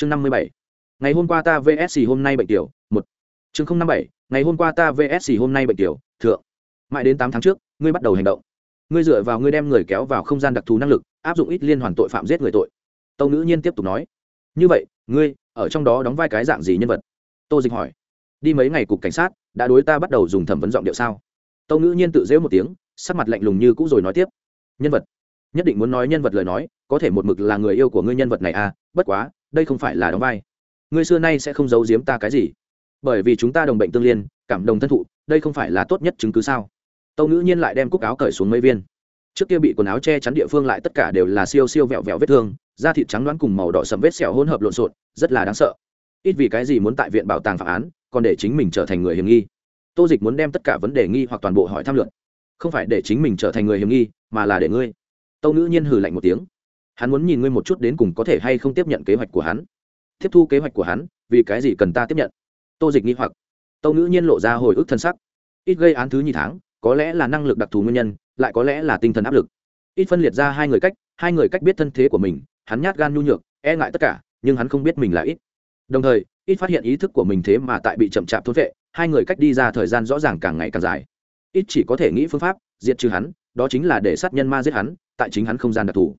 chương năm mươi bảy. Ngày hôm qua ta vsc hôm nay bệnh tiểu, một. Chương không năm bảy. Ngày hôm qua ta vsc hôm nay bệnh tiểu, thượng. Mãi đến tám tháng trước, ngươi bắt đầu hành động. Ngươi dựa vào ngươi đem người kéo vào không gian đặc thù năng lực, áp dụng ít liên hoàn tội phạm giết người tội. Tâu nữ nhiên tiếp tục nói. Như vậy, ngươi, ở trong đó đóng vai cái dạng gì nhân vật? Tô dịch hỏi. Đi mấy ngày cục cảnh sát, đã đối ta bắt đầu dùng thẩm vấn giọng điệu sao? Tâu ngữ nhiên tự dễu một tiếng, sắc mặt lạnh lùng như cũ rồi nói tiếp. Nhân vật. Nhất định muốn nói nhân vật lời nói, có thể một mực là người yêu của ngươi nhân vật này à bất quá đây không phải là đóng vai. Ngươi xưa nay sẽ không giấu giếm ta cái gì. Bởi vì chúng ta đồng bệnh tương liên, cảm đồng thân thụ, đây không phải là tốt nhất chứng cứ sao? Tâu ngữ nhiên lại đem cúc áo cởi xuống mấy viên. Trước kia bị quần áo che chắn địa phương lại tất cả đều là siêu siêu vẹo vẹo vết thương, da thịt trắng đoán cùng màu đỏ sầm vết sẹo hỗn hợp lộn xộn, rất là đáng sợ. Ít vì cái gì muốn tại viện bảo tàng phạm án, còn để chính mình trở thành người hiểm nghi. Tô dịch muốn đem tất cả vấn đề nghi hoặc toàn bộ hỏi tham luận. Không phải để chính mình trở thành người hiểm nghi, mà là để ngươi. Tâu ngữ nhiên hừ lạnh một tiếng hắn muốn nhìn ngươi một chút đến cùng có thể hay không tiếp nhận kế hoạch của hắn. Tiếp thu kế hoạch của hắn, vì cái gì cần ta tiếp nhận? Tô dịch nghi hoặc. Tâu ngữ nhiên lộ ra hồi ức thân sắc. Ít gây án thứ nhì tháng, có lẽ là năng lực đặc thù nguyên nhân, lại có lẽ là tinh thần áp lực. Ít phân liệt ra hai người cách, hai người cách biết thân thế của mình, hắn nhát gan nhu nhược e ngại tất cả, nhưng hắn không biết mình là ít. Đồng thời, ít phát hiện ý thức của mình thế mà tại bị chậm chạp thốt vệ, hai người cách đi ra thời gian rõ ràng càng ngày càng dài. Ít chỉ có thể nghĩ phương pháp, diệt trừ hắn, đó chính là để sát nhân ma giết hắn, tại chính hắn không gian đặc thù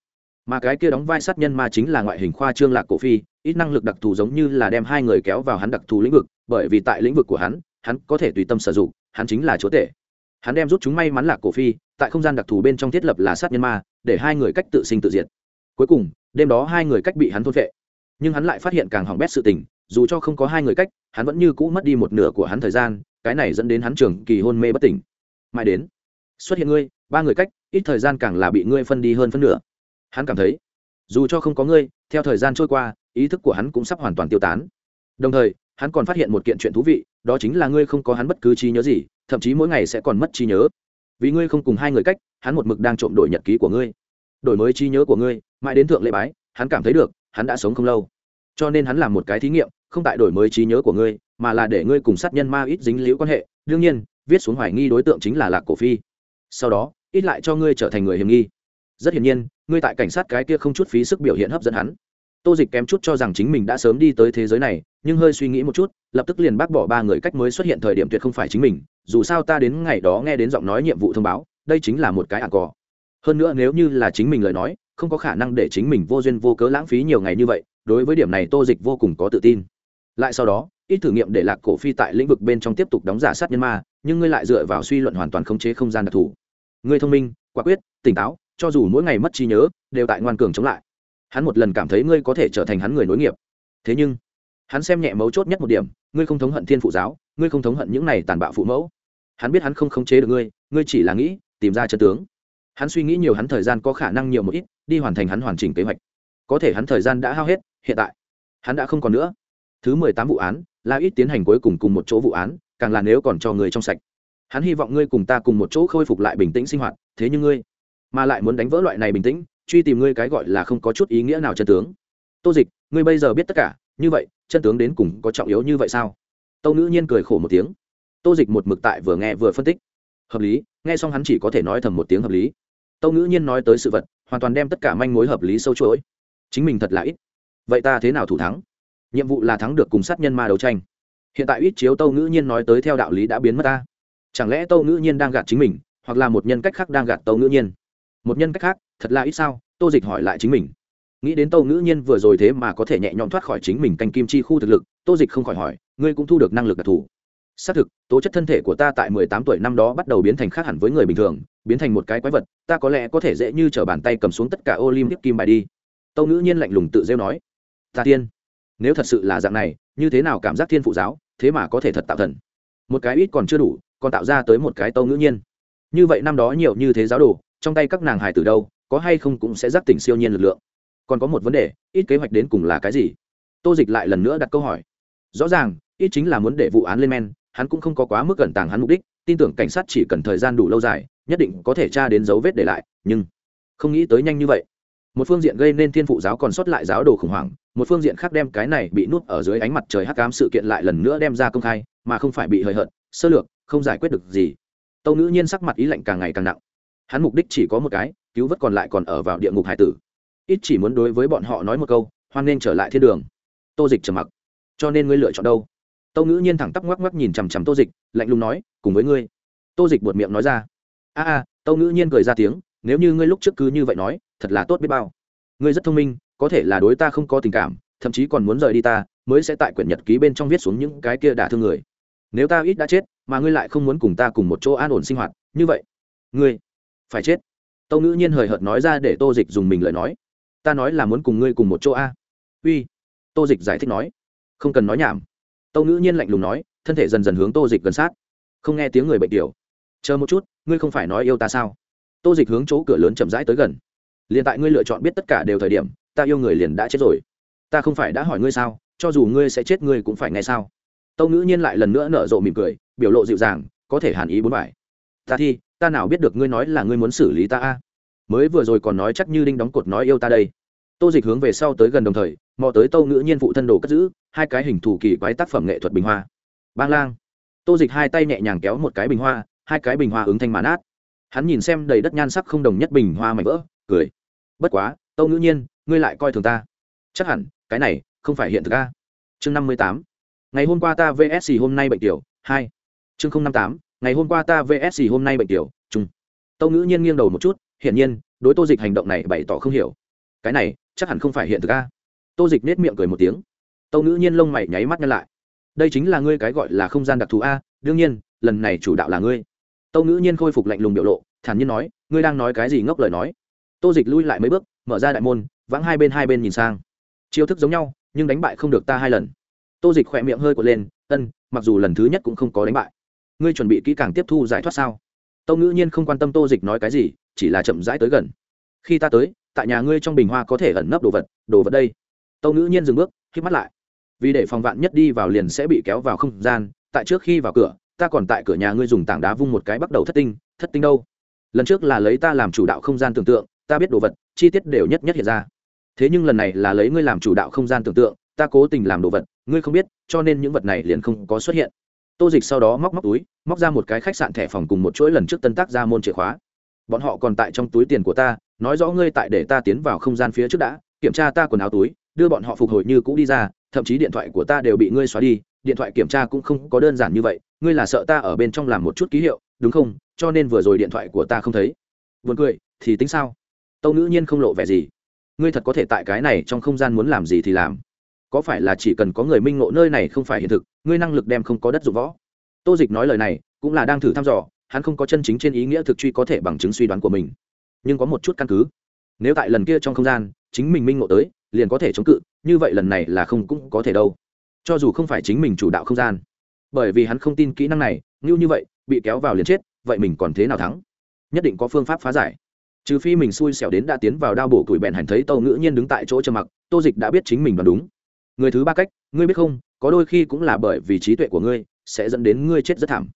mà cái kia đóng vai sát nhân ma chính là ngoại hình khoa trương lạc cổ phi, ít năng lực đặc thù giống như là đem hai người kéo vào hắn đặc thù lĩnh vực, bởi vì tại lĩnh vực của hắn hắn có thể tùy tâm sử dụng, hắn chính là chúa tể. Hắn đem rút chúng may mắn lạc cổ phi, tại không gian đặc thù bên trong thiết lập là sát nhân ma, để hai người cách tự sinh tự diệt. Cuối cùng, đêm đó hai người cách bị hắn thôn vệ nhưng hắn lại phát hiện càng hỏng bét sự tình, dù cho không có hai người cách, hắn vẫn như cũ mất đi một nửa của hắn thời gian, cái này dẫn đến hắn trường kỳ hôn mê bất tỉnh. Mãi đến, xuất hiện ngươi, ba người cách, ít thời gian càng là bị ngươi phân đi hơn phân nửa hắn cảm thấy, dù cho không có ngươi, theo thời gian trôi qua, ý thức của hắn cũng sắp hoàn toàn tiêu tán. Đồng thời, hắn còn phát hiện một kiện chuyện thú vị, đó chính là ngươi không có hắn bất cứ trí nhớ gì, thậm chí mỗi ngày sẽ còn mất trí nhớ. Vì ngươi không cùng hai người cách, hắn một mực đang trộm đổi nhật ký của ngươi. Đổi mới trí nhớ của ngươi, mãi đến thượng lễ bái, hắn cảm thấy được, hắn đã sống không lâu. Cho nên hắn làm một cái thí nghiệm, không tại đổi mới trí nhớ của ngươi, mà là để ngươi cùng sát nhân ma ít dính liễu quan hệ. Đương nhiên, viết xuống hoài nghi đối tượng chính là lạc cổ phi. Sau đó, ít lại cho ngươi trở thành người hiểm nghi rất hiển nhiên, ngươi tại cảnh sát cái kia không chút phí sức biểu hiện hấp dẫn hắn. Tô dịch kém chút cho rằng chính mình đã sớm đi tới thế giới này, nhưng hơi suy nghĩ một chút, lập tức liền bác bỏ ba người cách mới xuất hiện thời điểm tuyệt không phải chính mình, dù sao ta đến ngày đó nghe đến giọng nói nhiệm vụ thông báo, đây chính là một cái ạn cò. Hơn nữa nếu như là chính mình lời nói, không có khả năng để chính mình vô duyên vô cớ lãng phí nhiều ngày như vậy, đối với điểm này tô dịch vô cùng có tự tin. Lại sau đó, ít thử nghiệm để lạc cổ phi tại lĩnh vực bên trong tiếp tục đóng giả sát nhân ma, nhưng ngươi lại dựa vào suy luận hoàn toàn khống chế không gian đặc thù. Ngươi thông minh, quả quyết, tỉnh táo cho dù mỗi ngày mất trí nhớ, đều tại ngoan cường chống lại. Hắn một lần cảm thấy ngươi có thể trở thành hắn người nối nghiệp. Thế nhưng, hắn xem nhẹ mấu chốt nhất một điểm, ngươi không thống hận thiên phụ giáo, ngươi không thống hận những này tàn bạo phụ mẫu. Hắn biết hắn không khống chế được ngươi ngươi chỉ là nghĩ, tìm ra chân tướng. Hắn suy nghĩ nhiều hắn thời gian có khả năng nhiều một ít, đi hoàn thành hắn hoàn chỉnh kế hoạch. Có thể hắn thời gian đã hao hết, hiện tại, hắn đã không còn nữa. Thứ mười tám vụ án là ít tiến hành cuối cùng cùng một chỗ vụ án, càng là nếu còn cho người trong sạch. Hắn hy vọng ngươi cùng ta cùng một chỗ khôi phục lại bình tĩnh sinh hoạt, thế nhưng ngươi mà lại muốn đánh vỡ loại này bình tĩnh, truy tìm ngươi cái gọi là không có chút ý nghĩa nào chân tướng. Tô dịch, ngươi bây giờ biết tất cả, như vậy, chân tướng đến cùng có trọng yếu như vậy sao? Tâu ngữ nhiên cười khổ một tiếng. Tô dịch một mực tại vừa nghe vừa phân tích. Hợp lý, nghe xong hắn chỉ có thể nói thầm một tiếng hợp lý. Tâu ngữ nhiên nói tới sự vật, hoàn toàn đem tất cả manh mối hợp lý sâu chuỗi. Chính mình thật là ít. Vậy ta thế nào thủ thắng? Nhiệm vụ là thắng được cùng sát nhân ma đấu tranh. Hiện tại ít chiếu tâu ngữ nhiên nói tới theo đạo lý đã biến mất ta. Chẳng lẽ tâu ngữ nhiên đang gạt chính mình, hoặc là một nhân cách khác đang gạt tâu ngữ nhiên? Một nhân cách khác, thật là ít sao? Tô dịch hỏi lại chính mình. Nghĩ đến tâu ngữ nhiên vừa rồi thế mà có thể nhẹ nhõm thoát khỏi chính mình canh kim chi khu thực lực, tô dịch không khỏi hỏi, ngươi cũng thu được năng lực đặc thù. Xác thực, tố chất thân thể của ta tại mười tám tuổi năm đó bắt đầu biến thành khác hẳn với người bình thường, biến thành một cái quái vật, ta có lẽ có thể dễ như t r ở bàn tay cầm xuống tất cả olympic kim bài đi. Tâu ngữ nhiên lạnh lùng tự rêu nói, ta tiên, nếu thật sự là dạng này, như thế nào cảm giác thiên phụ giáo, thế mà có thể thật tạo thần? Một cái ít còn chưa đủ, còn tạo ra tới một cái tâu ngữ nhiên. Như vậy năm đó nhiều như thế giáo đồ trong tay các nàng hài từ đâu, có hay không cũng sẽ giác tỉnh siêu nhiên lực lượng. Còn có một vấn đề, ít kế hoạch đến cùng là cái gì? Tô dịch lại lần nữa đặt câu hỏi. Rõ ràng, ít chính là muốn để vụ án lên men, hắn cũng không có quá mức gần tàng hắn mục đích, tin tưởng cảnh sát chỉ cần thời gian đủ lâu dài, nhất định có thể tra đến dấu vết để lại, nhưng không nghĩ tới nhanh như vậy. Một phương diện gây nên thiên phụ giáo còn sót lại giáo đồ khủng hoảng, một phương diện khác đem cái này bị nuốt ở dưới ánh mặt trời hắc cám sự kiện lại lần nữa đem ra công khai, mà không phải bị hời hợt, sơ lược, không giải quyết được gì. Tâu ngữ nhiên sắc mặt ý lạnh càng ngày càng nặng hắn mục đích chỉ có một cái, cứu vớt còn lại còn ở vào địa ngục hải tử. Ít chỉ muốn đối với bọn họ nói một câu, hoan nên trở lại thiên đường. Tô dịch trầm mặc. Cho nên ngươi lựa chọn đâu? Tâu ngữ nhiên thẳng tắp ngoắc ngoắc nhìn chằm chằm tô dịch, lạnh lùng nói, cùng với ngươi. Tô dịch buột miệng nói ra. A a, tâu ngữ nhiên cười ra tiếng, nếu như ngươi lúc trước cứ như vậy nói, thật là tốt biết bao. Ngươi rất thông minh, có thể là đối ta không có tình cảm, thậm chí còn muốn rời đi ta, mới sẽ tại quyển nhật ký bên trong viết xuống những cái kia đả thương người. Nếu ta ít đã chết, mà ngươi lại không muốn cùng ta cùng một chỗ an ổn sinh hoạt, như vậy, ngươi phải chết. Tâu ngữ nhiên hời hợt nói ra để tô dịch dùng mình lời nói. Ta nói là muốn cùng ngươi cùng một chỗ a. Uy. Tô dịch giải thích nói. Không cần nói nhảm. Tâu ngữ nhiên lạnh lùng nói, thân thể dần dần hướng tô dịch gần sát. Không nghe tiếng người bệnh tiểu. Chờ một chút, ngươi không phải nói yêu ta sao? Tô dịch hướng chỗ cửa lớn chậm rãi tới gần. Liền tại ngươi lựa chọn biết tất cả đều thời điểm, ta yêu người liền đã chết rồi. Ta không phải đã hỏi ngươi sao, cho dù ngươi sẽ chết ngươi cũng phải nghe sao? Tâu ngữ nhiên lại lần nữa nở rộ mỉm cười, biểu lộ dịu dàng, có thể hàn ý bốn bài. Ta thi ta nào biết được ngươi nói là ngươi muốn xử lý ta a? Mới vừa rồi còn nói chắc như đinh đóng cột nói yêu ta đây. Tô dịch hướng về sau tới gần đồng thời, mò tới tâu ngữ nhiên phụ thân đồ cất giữ, hai cái hình thủ kỳ quái tác phẩm nghệ thuật bình hoa. Bang lang. Tô dịch hai tay nhẹ nhàng kéo một cái bình hoa, hai cái bình hoa ứng thanh mãn át hắn nhìn xem đầy đất nhan sắc không đồng nhất bình hoa mảnh vỡ, cười. Bất quá, tâu ngữ nhiên, ngươi lại coi thường ta. Chắc hẳn, cái này không phải hiện thực a. Chương năm mươi tám. Ngày hôm qua ta vsc hôm nay bệnh tiểu, hai. Chương năm tám ngày hôm qua ta vsc hôm nay bệnh tiểu chung tâu ngữ nhiên nghiêng đầu một chút, hiển nhiên, đối tô dịch hành động này bày tỏ không hiểu. Cái này, chắc hẳn không phải hiện thực a. Tô dịch nết miệng cười một tiếng. Tâu ngữ nhiên lông mày nháy mắt nhăn lại. Đây chính là ngươi cái gọi là không gian đặc thù a, đương nhiên, lần này chủ đạo là ngươi. Tâu ngữ nhiên khôi phục lạnh lùng biểu lộ, thản nhiên nói, ngươi đang nói cái gì ngốc lời nói. Tô dịch lui lại mấy bước, mở ra đại môn vắng hai bên hai bên nhìn sang. Chiêu thức giống nhau, nhưng đánh bại không được ta hai lần. Tô dịch khỏe miệng hơi quật lên, ân, mặc dù lần thứ nhất cũng không có đánh bại ngươi chuẩn bị kỹ càng tiếp thu giải thoát sao? Tâu ngữ nhiên không quan tâm tô dịch nói cái gì, chỉ là chậm rãi tới gần. Khi ta tới, tại nhà ngươi trong bình hoa có thể ẩn nấp đồ vật đồ vật đây. Tâu ngữ nhiên dừng bước k mắt lại. Vì để phòng vạn nhất đi vào liền sẽ bị kéo vào không gian, tại trước khi vào cửa, ta còn tại cửa nhà ngươi dùng tảng đá vung một cái bắt đầu thất tinh thất tinh đâu? Lần trước là lấy ta làm chủ đạo không gian tưởng tượng, ta biết đồ vật, chi tiết đều nhất nhất hiện ra. Thế nhưng lần này là lấy ngươi làm chủ đạo không gian tưởng tượng, ta cố tình làm đồ vật, ngươi không biết, cho nên những vật này liền không có xuất hiện tô dịch sau đó móc móc túi, móc ra một cái khách sạn thẻ phòng cùng một chuỗi lần trước tân tác ra môn chìa khóa. Bọn họ còn tại trong túi tiền của ta, nói rõ ngươi tại để ta tiến vào không gian phía trước đã, kiểm tra ta quần áo túi, đưa bọn họ phục hồi như cũ đi ra, thậm chí điện thoại của ta đều bị ngươi xóa đi, điện thoại kiểm tra cũng không có đơn giản như vậy, ngươi là sợ ta ở bên trong làm một chút ký hiệu, đúng không? Cho nên vừa rồi điện thoại của ta không thấy. Buồn cười, thì tính sao? Tâu ngữ nhiên không lộ vẻ gì. Ngươi thật có thể tại cái này trong không gian muốn làm gì thì làm có phải là chỉ cần có người minh ngộ nơi này không phải hiện thực, ngươi năng lực đem không có đất dụng võ. Tô dịch nói lời này, cũng là đang thử thăm dò, hắn không có chân chính trên ý nghĩa thực truy có thể bằng chứng suy đoán của mình. Nhưng có một chút căn cứ. Nếu tại lần kia trong không gian, chính mình minh ngộ tới, liền có thể chống cự, như vậy lần này là không cũng có thể đâu. Cho dù không phải chính mình chủ đạo không gian. Bởi vì hắn không tin kỹ năng này, như như vậy, bị kéo vào liền chết, vậy mình còn thế nào thắng? Nhất định có phương pháp phá giải. Trừ phi mình xui xẻo đến đã tiến vào đao bổ tuổi bèn hành thấy tâu ngữ nhiên đứng tại chỗ trầm mặc, tô dịch đã biết chính mình đoán đúng người thứ ba cách, ngươi biết không, có đôi khi cũng là bởi vì trí tuệ của ngươi sẽ dẫn đến ngươi chết rất thảm.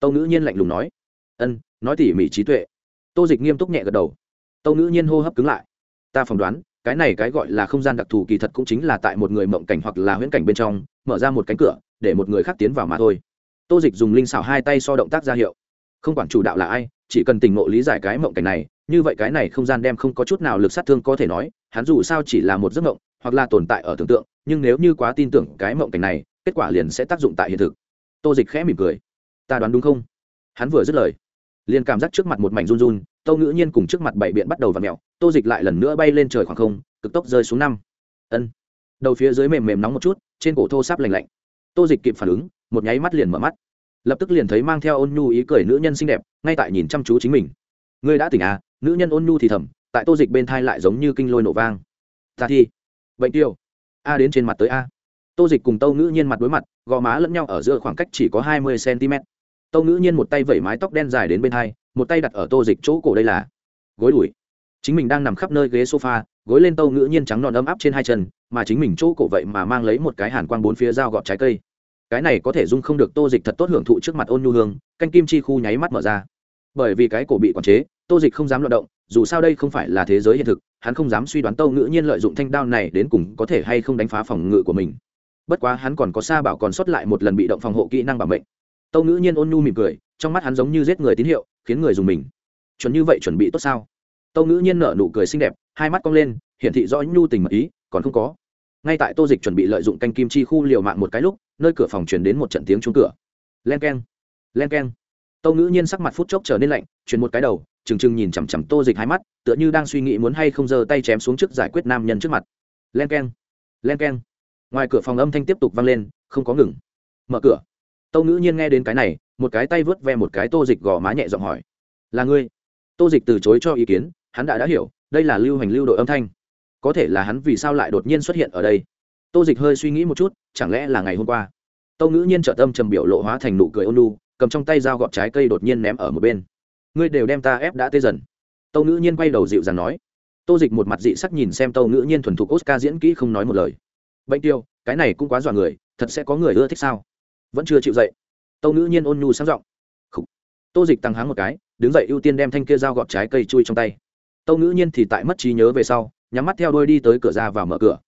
Tâu ngữ nhiên lạnh lùng nói. Ân, nói tỉ mỉ trí tuệ. Tô dịch nghiêm túc nhẹ gật đầu. Tâu ngữ nhiên hô hấp cứng lại. Ta phỏng đoán, cái này cái gọi là không gian đặc thù kỳ thật cũng chính là tại một người mộng cảnh hoặc là huyễn cảnh bên trong, mở ra một cánh cửa, để một người khác tiến vào mà thôi. Tô dịch dùng linh xảo hai tay so động tác ra hiệu. Không quản chủ đạo là ai, chỉ cần tình ngộ lý giải cái mộng cảnh này, như vậy cái này không gian đem không có chút nào lực sát thương có thể nói, hắn dù sao chỉ là một giấc mộng hoặc là tồn tại ở tưởng tượng, nhưng nếu như quá tin tưởng cái mộng cảnh này, kết quả liền sẽ tác dụng tại hiện thực. Tô dịch khẽ mỉm cười. Ta đoán đúng không? Hắn vừa dứt lời, liền cảm giác trước mặt một mảnh run run tâu ngữ nhiên cùng trước mặt bảy biện bắt đầu và mẹo tô dịch lại lần nữa bay lên trời khoảng không, cực tốc rơi xuống năm. Ân. Đầu phía dưới mềm mềm nóng một chút, trên cổ thô sáp lành lạnh. Tô dịch kịp phản ứng, một nháy mắt liền mở mắt. Lập tức liền thấy mang theo ôn nhu ý cười nữ nhân xinh đẹp, ngay tại nhìn chăm chú chính mình. Ngươi đã tỉnh à? Nữ nhân ôn nhu thì thầm, tại tô dịch bên thai lại giống như kinh lôi nổ vang. Ta thi bệnh tiêu. A đến trên mặt tới a. Tô dịch cùng tâu ngữ nhiên mặt đối mặt, gò má lẫn nhau ở giữa khoảng cách chỉ có hai mươi cm tâu ngữ nhiên một tay vẩy mái tóc đen dài đến bên hai, một tay đặt ở tô dịch chỗ cổ đây là gối đùi. Chính mình đang nằm khắp nơi ghế sofa, gối lên tâu ngữ nhiên trắng non ấm áp trên hai chân, mà chính mình chỗ cổ vậy mà mang lấy một cái hàn quang bốn phía dao gọt trái cây. Cái này có thể dung không được tô dịch thật tốt hưởng thụ trước mặt ôn nhu hương, canh kim chi khu nháy mắt mở ra. Bởi vì cái cổ bị quản chế tô dịch không dám loạt động, dù sao đây không phải là thế giới hiện thực, hắn không dám suy đoán tâu ngữ nhiên lợi dụng thanh đao này đến cùng có thể hay không đánh phá phòng ngự của mình. Bất quá hắn còn có xa bảo còn sót lại một lần bị động phòng hộ kỹ năng bảo mệnh. Tâu ngữ nhiên ôn nhu mỉm cười, trong mắt hắn giống như giết người tín hiệu, khiến người dùng mình. Chuẩn như vậy chuẩn bị tốt sao? Tâu ngữ nhiên nở nụ cười xinh đẹp, hai mắt cong lên, hiển thị rõ nhu tình mật ý, còn không có. Ngay tại tô dịch chuẩn bị lợi dụng canh kim chi khu liều mạng một cái lúc, nơi cửa phòng chuyển đến một trận tiếng trúng cửa. Len k e n len k e n tâu ngữ nhiên sắc mặt phút chốc trở nên lạnh, chuyển một cái đầu trừng trừng nhìn chằm chằm tô dịch hai mắt, tựa như đang suy nghĩ muốn hay không giơ tay chém xuống trước giải quyết nam nhân trước mặt. Len k e n len k e n ngoài cửa phòng âm thanh tiếp tục vang lên, không có ngừng. Mở cửa. Tâu ngữ nhiên nghe đến cái này, một cái tay vớt ve một cái tô dịch gò má nhẹ giọng hỏi. Là ngươi? Tô dịch từ chối cho ý kiến, hắn đã đã hiểu, đây là lưu hành lưu đội âm thanh. Có thể là hắn vì sao lại đột nhiên xuất hiện ở đây? Tô dịch hơi suy nghĩ một chút, chẳng lẽ là ngày hôm qua? Tâu ngữ nhiên trợ tâm trầm biểu lộ hóa thành nụ cười ôn lu cầm trong tay dao gọt trái cây đột nhiên ném ở một bên ngươi đều đem ta ép đã tê dần. Tâu ngữ nhiên quay đầu dịu dàng nói. Tô dịch một mặt dị sắc nhìn xem tâu ngữ nhiên thuần thục oscar diễn kỹ không nói một lời. Bệnh tiêu, cái này cũng quá dọa người, thật sẽ có người ưa thích sao? Vẫn chưa chịu dậy. Tâu ngữ nhiên ôn nhu sáng giọng. Tô dịch tăng háng một cái, đứng dậy ưu tiên đem thanh kia dao gọt trái cây chui trong tay. Tâu ngữ nhiên thì tại mất trí nhớ về sau, nhắm mắt theo đôi đi tới cửa ra và mở cửa.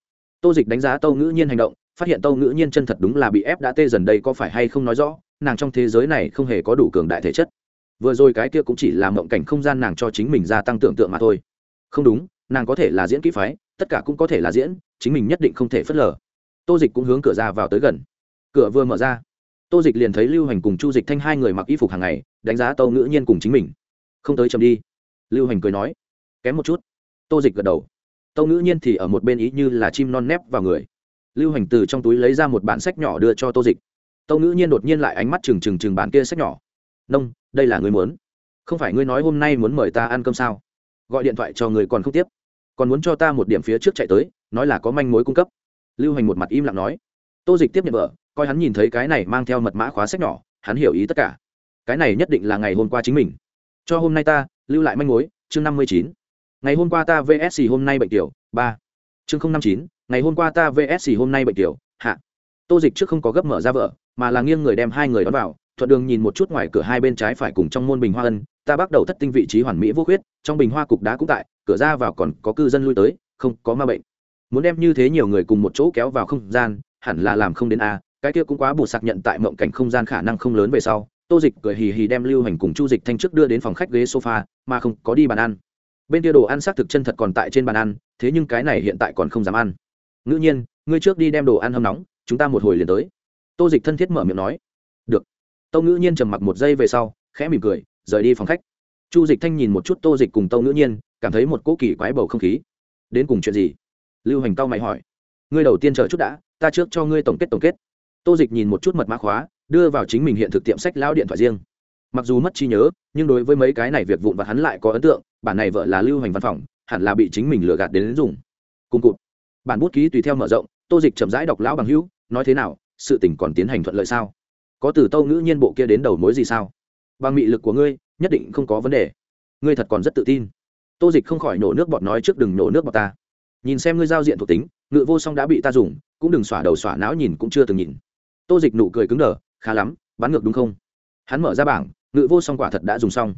Tô dịch đánh giá tâu ngữ nhiên hành động, phát hiện tâu ngữ nhiên chân thật đúng là bị ép đã tê dần đây có phải hay không nói rõ, nàng trong thế giới này không hề có đủ cường đại thể chất vừa rồi cái kia cũng chỉ là mộng cảnh không gian nàng cho chính mình gia tăng tưởng tượng mà thôi. Không đúng, nàng có thể là diễn kỹ phái, tất cả cũng có thể là diễn, chính mình nhất định không thể phớt lờ. Tô dịch cũng hướng cửa ra vào tới gần. Cửa vừa mở ra, tô dịch liền thấy lưu hành cùng chu dịch thanh hai người mặc y phục hàng ngày, đánh giá tâu ngữ nhiên cùng chính mình. Không tới chầm đi. Lưu hành cười nói, kém một chút. Tô dịch gật đầu. Tâu ngữ nhiên thì ở một bên ý như là chim non nép vào người. Lưu hành từ trong túi lấy ra một bản sách nhỏ đưa cho tô dịch. Tâu ngữ nhiên đột nhiên lại ánh mắt trừng trừng trừng bản kia sách nhỏ. Nông đây là người muốn. Không phải ngươi nói hôm nay muốn mời ta ăn cơm sao? Gọi điện thoại cho người còn không tiếp. Còn muốn cho ta một điểm phía trước chạy tới, nói là có manh mối cung cấp. Lưu hành một mặt im lặng nói. Tô dịch tiếp nhận vợ, coi hắn nhìn thấy cái này mang theo mật mã khóa sách nhỏ, hắn hiểu ý tất cả. Cái này nhất định là ngày hôm qua chính mình. Cho hôm nay ta, lưu lại manh mối, chương năm mươi chín. Ngày hôm qua ta vsc hôm nay bệnh tiểu, ba. Chương năm chín, ngày hôm qua ta vsc hôm nay bệnh tiểu, hạ. Tô dịch trước không có gấp mở ra vợ, mà là nghiêng người đem hai người đón vào thuận đường nhìn một chút ngoài cửa hai bên trái phải cùng trong môn bình hoa ân, ta bắt đầu thất tinh vị trí hoàn mỹ vô khuyết, trong bình hoa cục đá cũng tại, cửa ra vào còn có cư dân lui tới, không có ma bệnh. Muốn đem như thế nhiều người cùng một chỗ kéo vào không gian, hẳn là làm không đến a, cái kia cũng quá bù sạc nhận tại mộng cảnh không gian khả năng không lớn về sau, tô dịch cười hì hì đem lưu hành cùng chu dịch thanh trước đưa đến phòng khách ghế sofa, mà không có đi bàn ăn. Bên kia đồ ăn xác thực chân thật còn tại trên bàn ăn, thế nhưng cái này hiện tại còn không dám ăn. Ngữ nhiên, ngươi trước đi đem đồ ăn hâm nóng, chúng ta một hồi liền tới. Tô dịch thân thiết mở miệng nói tâu ngữ nhiên trầm mặc một giây về sau khẽ mỉm cười rời đi phòng khách. Chu dịch thanh nhìn một chút tô dịch cùng tâu ngữ nhiên cảm thấy một cỗ kỳ quái bầu không khí. Đến cùng chuyện gì? Lưu hành tao mày hỏi. Ngươi đầu tiên chờ chút đã ta trước cho ngươi tổng kết tổng kết. Tô dịch nhìn một chút mật mã khóa đưa vào chính mình hiện thực tiệm sách lão điện thoại riêng. Mặc dù mất trí nhớ nhưng đối với mấy cái này việc vụn vặt hắn lại có ấn tượng bản này vợ là lưu hành văn phòng hẳn là bị chính mình lừa gạt đến, đến dùng. Cùng cụt. Bản bút ký tùy theo mở rộng tô dịch chậm rãi đọc lão bằng hữu nói thế nào sự tình còn tiến hành thuận lợi sao? Có từ tâu ngữ nhiên bộ kia đến đầu mối gì sao? Bằng mị lực của ngươi, nhất định không có vấn đề. Ngươi thật còn rất tự tin. Tô dịch không khỏi nổ nước bọt nói trước đừng nổ nước bọt ta. Nhìn xem ngươi giao diện thuộc tính, ngự vô song đã bị ta dùng, cũng đừng xỏa đầu xỏa não nhìn cũng chưa từng nhìn. Tô dịch nụ cười cứng đờ, khá lắm, bắn ngược đúng không? Hắn mở ra bảng, ngự vô song quả thật đã dùng xong.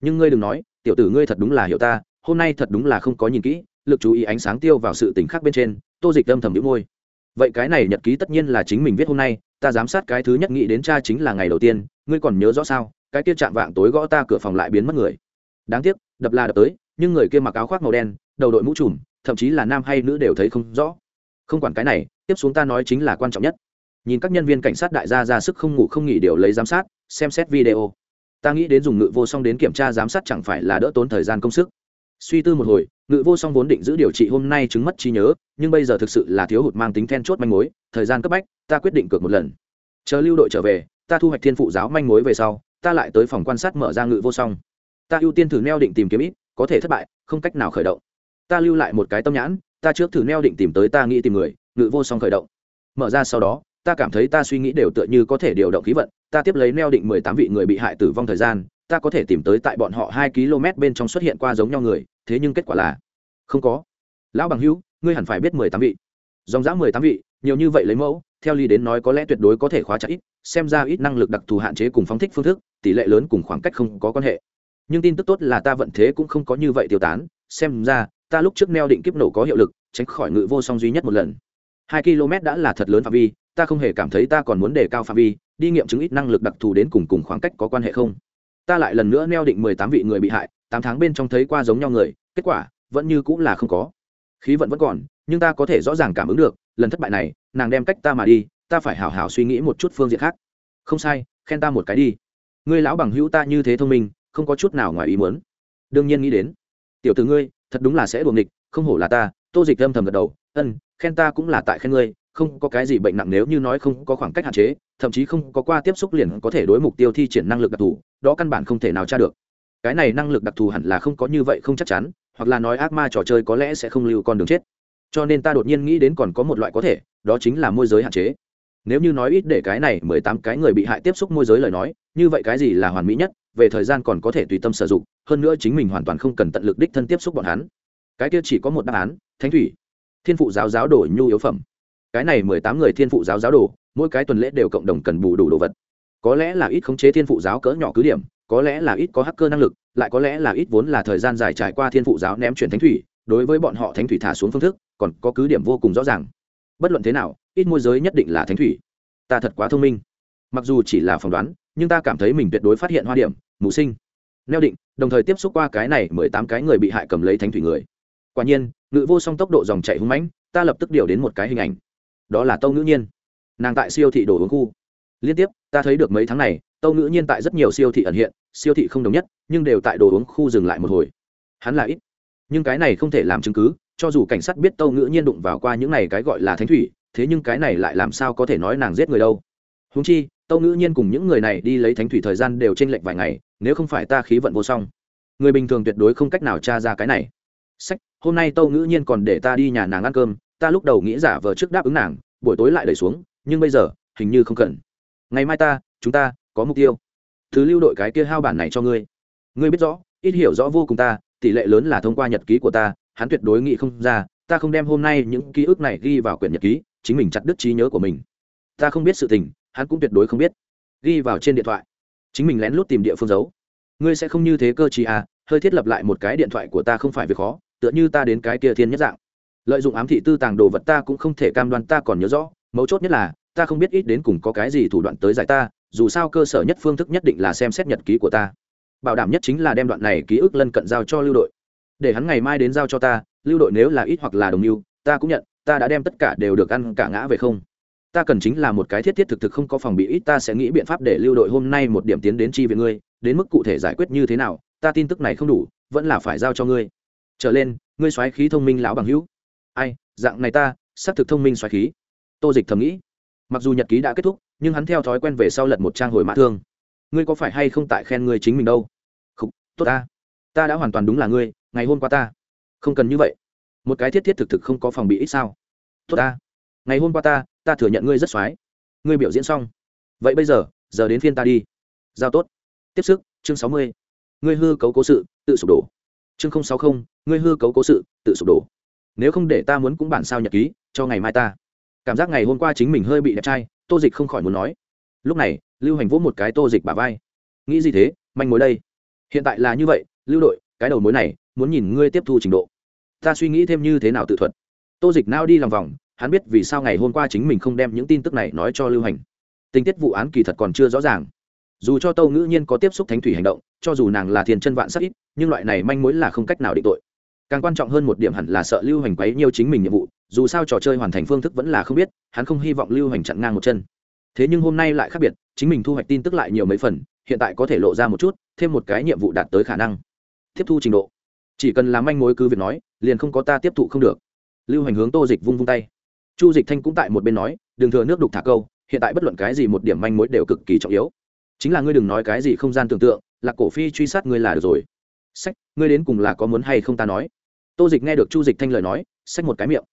Nhưng ngươi đừng nói, tiểu tử ngươi thật đúng là hiểu ta, hôm nay thật đúng là không có nhìn kỹ, lực chú ý ánh sáng tiêu vào sự tỉnh khác bên trên, tô dịch âm thầm đĩu môi. Vậy cái này nhật ký tất nhiên là chính mình viết hôm nay ta giám sát cái thứ nhất nghĩ đến cha chính là ngày đầu tiên, ngươi còn nhớ rõ sao? Cái kia chạm vạng tối gõ ta cửa phòng lại biến mất người. Đáng tiếc, đập là đập tới, nhưng người kia mặc áo khoác màu đen, đầu đội mũ trùm, thậm chí là nam hay nữ đều thấy không rõ. Không quản cái này, tiếp xuống ta nói chính là quan trọng nhất. Nhìn các nhân viên cảnh sát đại gia ra sức không ngủ không nghỉ đều lấy giám sát, xem xét video. Ta nghĩ đến dùng ngự vô song đến kiểm tra giám sát chẳng phải là đỡ tốn thời gian công sức suy tư một hồi, ngự vô song vốn định giữ điều trị hôm nay chứng mất trí nhớ, nhưng bây giờ thực sự là thiếu hụt mang tính then chốt manh mối, thời gian cấp bách, ta quyết định cược một lần. Chờ lưu đội trở về, ta thu hoạch thiên phụ giáo manh mối về sau, ta lại tới phòng quan sát mở ra ngự vô song. Ta ưu tiên thử neo định tìm kiếm ít, có thể thất bại, không cách nào khởi động. Ta lưu lại một cái tâm nhãn, ta trước thử neo định tìm tới ta nghĩ tìm người, ngự vô song khởi động. Mở ra sau đó, ta cảm thấy ta suy nghĩ đều tựa như có thể điều động khí vận, ta tiếp lấy neo định mười tám vị người bị hại tử vong thời gian ta có thể tìm tới tại bọn họ hai km bên trong xuất hiện qua giống nhau người, thế nhưng kết quả là, không có. Lão bằng hữu, ngươi hẳn phải biết mười tám vị. Dòng dã mười tám vị, nhiều như vậy lấy mẫu, theo lý đến nói có lẽ tuyệt đối có thể khóa chặt ít, xem ra ít năng lực đặc thù hạn chế cùng phóng thích phương thức, tỷ lệ lớn cùng khoảng cách không có quan hệ. Nhưng tin tức tốt là ta vận thế cũng không có như vậy tiêu tán, xem ra, ta lúc trước neo định kiếp nổ có hiệu lực, tránh khỏi ngự vô song duy nhất một lần. Hai km đã là thật lớn phạm vi, ta không hề cảm thấy ta còn muốn đề cao phạm vi, đi nghiệm chứng ít năng lực đặc thù đến cùng cùng khoảng cách có quan hệ không ta lại lần nữa neo định mười tám vị người bị hại, tám tháng bên trong thấy qua giống nhau người, kết quả, vẫn như cũng là không có. Khí vận vẫn còn, nhưng ta có thể rõ ràng cảm ứng được, lần thất bại này, nàng đem cách ta mà đi, ta phải hảo hảo suy nghĩ một chút phương diện khác. Không sai, khen ta một cái đi. Ngươi lão bằng hữu ta như thế thông minh, không có chút nào ngoài ý muốn. Đương nhiên nghĩ đến. Tiểu từ ngươi, thật đúng là sẽ đuồng địch không hổ là ta, tô dịch âm thầm gật đầu, ân, khen ta cũng là tại khen ngươi không có cái gì bệnh nặng nếu như nói không có khoảng cách hạn chế, thậm chí không có qua tiếp xúc liền có thể đối mục tiêu thi triển năng lực đặc thù, đó căn bản không thể nào tra được. Cái này năng lực đặc thù hẳn là không có như vậy không chắc chắn, hoặc là nói ác ma trò chơi có lẽ sẽ không lưu con đường chết. Cho nên ta đột nhiên nghĩ đến còn có một loại có thể, đó chính là môi giới hạn chế. Nếu như nói ít để cái này mười tám cái người bị hại tiếp xúc môi giới lời nói, như vậy cái gì là hoàn mỹ nhất, về thời gian còn có thể tùy tâm sử dụng, hơn nữa chính mình hoàn toàn không cần tận lực đích thân tiếp xúc bọn hắn. Cái kia chỉ có một đáp án, thánh thủy. Thiên phụ giáo giáo đổi nhu yếu phẩm cái này mười tám người thiên phụ giáo giáo đồ, mỗi cái tuần lễ đều cộng đồng cần bù đủ đồ vật. Có lẽ là ít khống chế thiên phụ giáo cỡ nhỏ cứ điểm, có lẽ là ít có hacker năng lực, lại có lẽ là ít vốn là thời gian dài trải qua thiên phụ giáo ném chuyển thánh thủy, đối với bọn họ thánh thủy thả xuống phương thức, còn có cứ điểm vô cùng rõ ràng. Bất luận thế nào, ít môi giới nhất định là thánh thủy. Ta thật quá thông minh. Mặc dù chỉ là phỏng đoán, nhưng ta cảm thấy mình tuyệt đối phát hiện hoa điểm, mù sinh. Neo định, đồng thời tiếp xúc qua cái này mười tám cái người bị hại cầm lấy thánh thủy người. Quả nhiên, ngự vô song tốc độ dòng chạy hung mãnh, ta lập tức điều đến một cái hình ảnh đó là tâu ngữ nhiên. Nàng tại siêu thị đồ uống khu. Liên tiếp, ta thấy được mấy tháng này, tâu ngữ nhiên tại rất nhiều siêu thị ẩn hiện, siêu thị không đồng nhất, nhưng đều tại đồ uống khu dừng lại một hồi. Hắn là ít. Nhưng cái này không thể làm chứng cứ, cho dù cảnh sát biết tâu ngữ nhiên đụng vào qua những này cái gọi là thánh thủy, thế nhưng cái này lại làm sao có thể nói nàng giết người đâu. Húng chi, tâu ngữ nhiên cùng những người này đi lấy thánh thủy thời gian đều t r ê n lệch vài ngày, nếu không phải ta khí vận vô song. Người bình thường tuyệt đối không cách nào tra ra cái này. Sách, hôm nay tâu ngữ nhiên còn để ta đi nhà nàng ăn cơm ta lúc đầu nghĩ giả vờ trước đáp ứng nàng, buổi tối lại đẩy xuống, nhưng bây giờ, hình như không cần. Ngày mai ta, chúng ta, có mục tiêu. Thứ lưu đội cái kia hao bản này cho ngươi. Ngươi biết rõ, ít hiểu rõ vô cùng ta, tỷ lệ lớn là thông qua nhật ký của ta, hắn tuyệt đối nghĩ không ra, ta không đem hôm nay những ký ức này ghi vào quyển nhật ký, chính mình chặt đứt trí nhớ của mình. Ta không biết sự tình, hắn cũng tuyệt đối không biết. Ghi vào trên điện thoại. Chính mình lén lút tìm địa phương giấu. Ngươi sẽ không như thế cơ chí à hơi thiết lập lại một cái điện thoại của ta không phải việc khó, tựa như ta đến cái kia thiên nhất dạng lợi dụng ám thị tư tàng đồ vật ta cũng không thể cam đoan ta còn nhớ rõ, mấu chốt nhất là, ta không biết ít đến cùng có cái gì thủ đoạn tới giải ta, dù sao cơ sở nhất phương thức nhất định là xem xét nhật ký của ta. Bảo đảm nhất chính là đem đoạn này ký ức lân cận giao cho lưu đội. Để hắn ngày mai đến giao cho ta, lưu đội nếu là ít hoặc là đồng mưu, ta cũng nhận, ta đã đem tất cả đều được ăn cả ngã về không. Ta cần chính là một cái thiết thiết thực thực không có phòng bị ít, ta sẽ nghĩ biện pháp để lưu đội hôm nay một điểm tiến đến chi viện ngươi, đến mức cụ thể giải quyết như thế nào, ta tin tức này không đủ, vẫn là phải giao cho ngươi. Trở lên, ngươi soái khí thông minh lão bằng hữu ai, dạng này ta, xác thực thông minh soái khí. Tô dịch thầm nghĩ. Mặc dù nhật ký đã kết thúc, nhưng hắn theo thói quen về sau lật một trang hồi mã thương. Ngươi có phải hay không tại khen ngươi chính mình đâu? Không tốt ta. Ta đã hoàn toàn đúng là ngươi, ngày hôm qua ta. Không cần như vậy. Một cái thiết thiết thực thực không có phòng bị ít sao. Tốt ta. Ngày hôm qua ta ta thừa nhận ngươi rất x ngươi biểu diễn xong. Vậy bây giờ giờ đến phiên ta đi. Giao tốt. Tiếp sức, chương sáu mươi. Ngươi hư cấu cố sự, tự sụp đổ. Chương sáu mươi ngươi hư cấu cố sự, tự sụp đổ nếu không để ta muốn cũng bản sao nhật ký, cho ngày mai ta. Cảm giác ngày hôm qua chính mình hơi bị đẹp trai, tô dịch không khỏi muốn nói. Lúc này, lưu hành vỗ một cái tô dịch bà vai. Nghĩ gì thế, manh mối đây? Hiện tại là như vậy, lưu đội, cái đầu mối này, muốn nhìn ngươi tiếp thu trình độ. Ta suy nghĩ thêm như thế nào tự thuật. Tô dịch nao đi lòng vòng, hắn biết vì sao ngày hôm qua chính mình không đem những tin tức này nói cho lưu hành. Tình tiết vụ án kỳ thật còn chưa rõ ràng. Dù cho tâu ngữ nhiên có tiếp xúc thánh thủy hành động, cho dù nàng là thiền chân vạn sắc ít, nhưng loại này manh mối là không cách nào định tội càng quan trọng hơn một điểm hẳn là sợ lưu hành quấy nhiều chính mình nhiệm vụ, dù sao trò chơi hoàn thành phương thức vẫn là không biết, hắn không hy vọng lưu hành chặn ngang một chân. Thế nhưng hôm nay lại khác biệt, chính mình thu hoạch tin tức lại nhiều mấy phần, hiện tại có thể lộ ra một chút, thêm một cái nhiệm vụ đạt tới khả năng. Tiếp thu trình độ. Chỉ cần làm manh mối cứ việc nói, liền không có ta tiếp thụ không được. Lưu hành hướng tô dịch vung vung tay. Chu dịch thanh cũng tại một bên nói, đừng thừa nước đục thả câu, hiện tại bất luận cái gì một điểm manh mối đều cực kỳ trọng yếu. Chính là ngươi đừng nói cái gì không gian tưởng tượng, là cổ phi truy sát ngươi là được rồi sách, ngươi đến cùng là có muốn hay không ta nói? Tô dịch nghe được chu dịch thanh lời nói sách một cái miệng.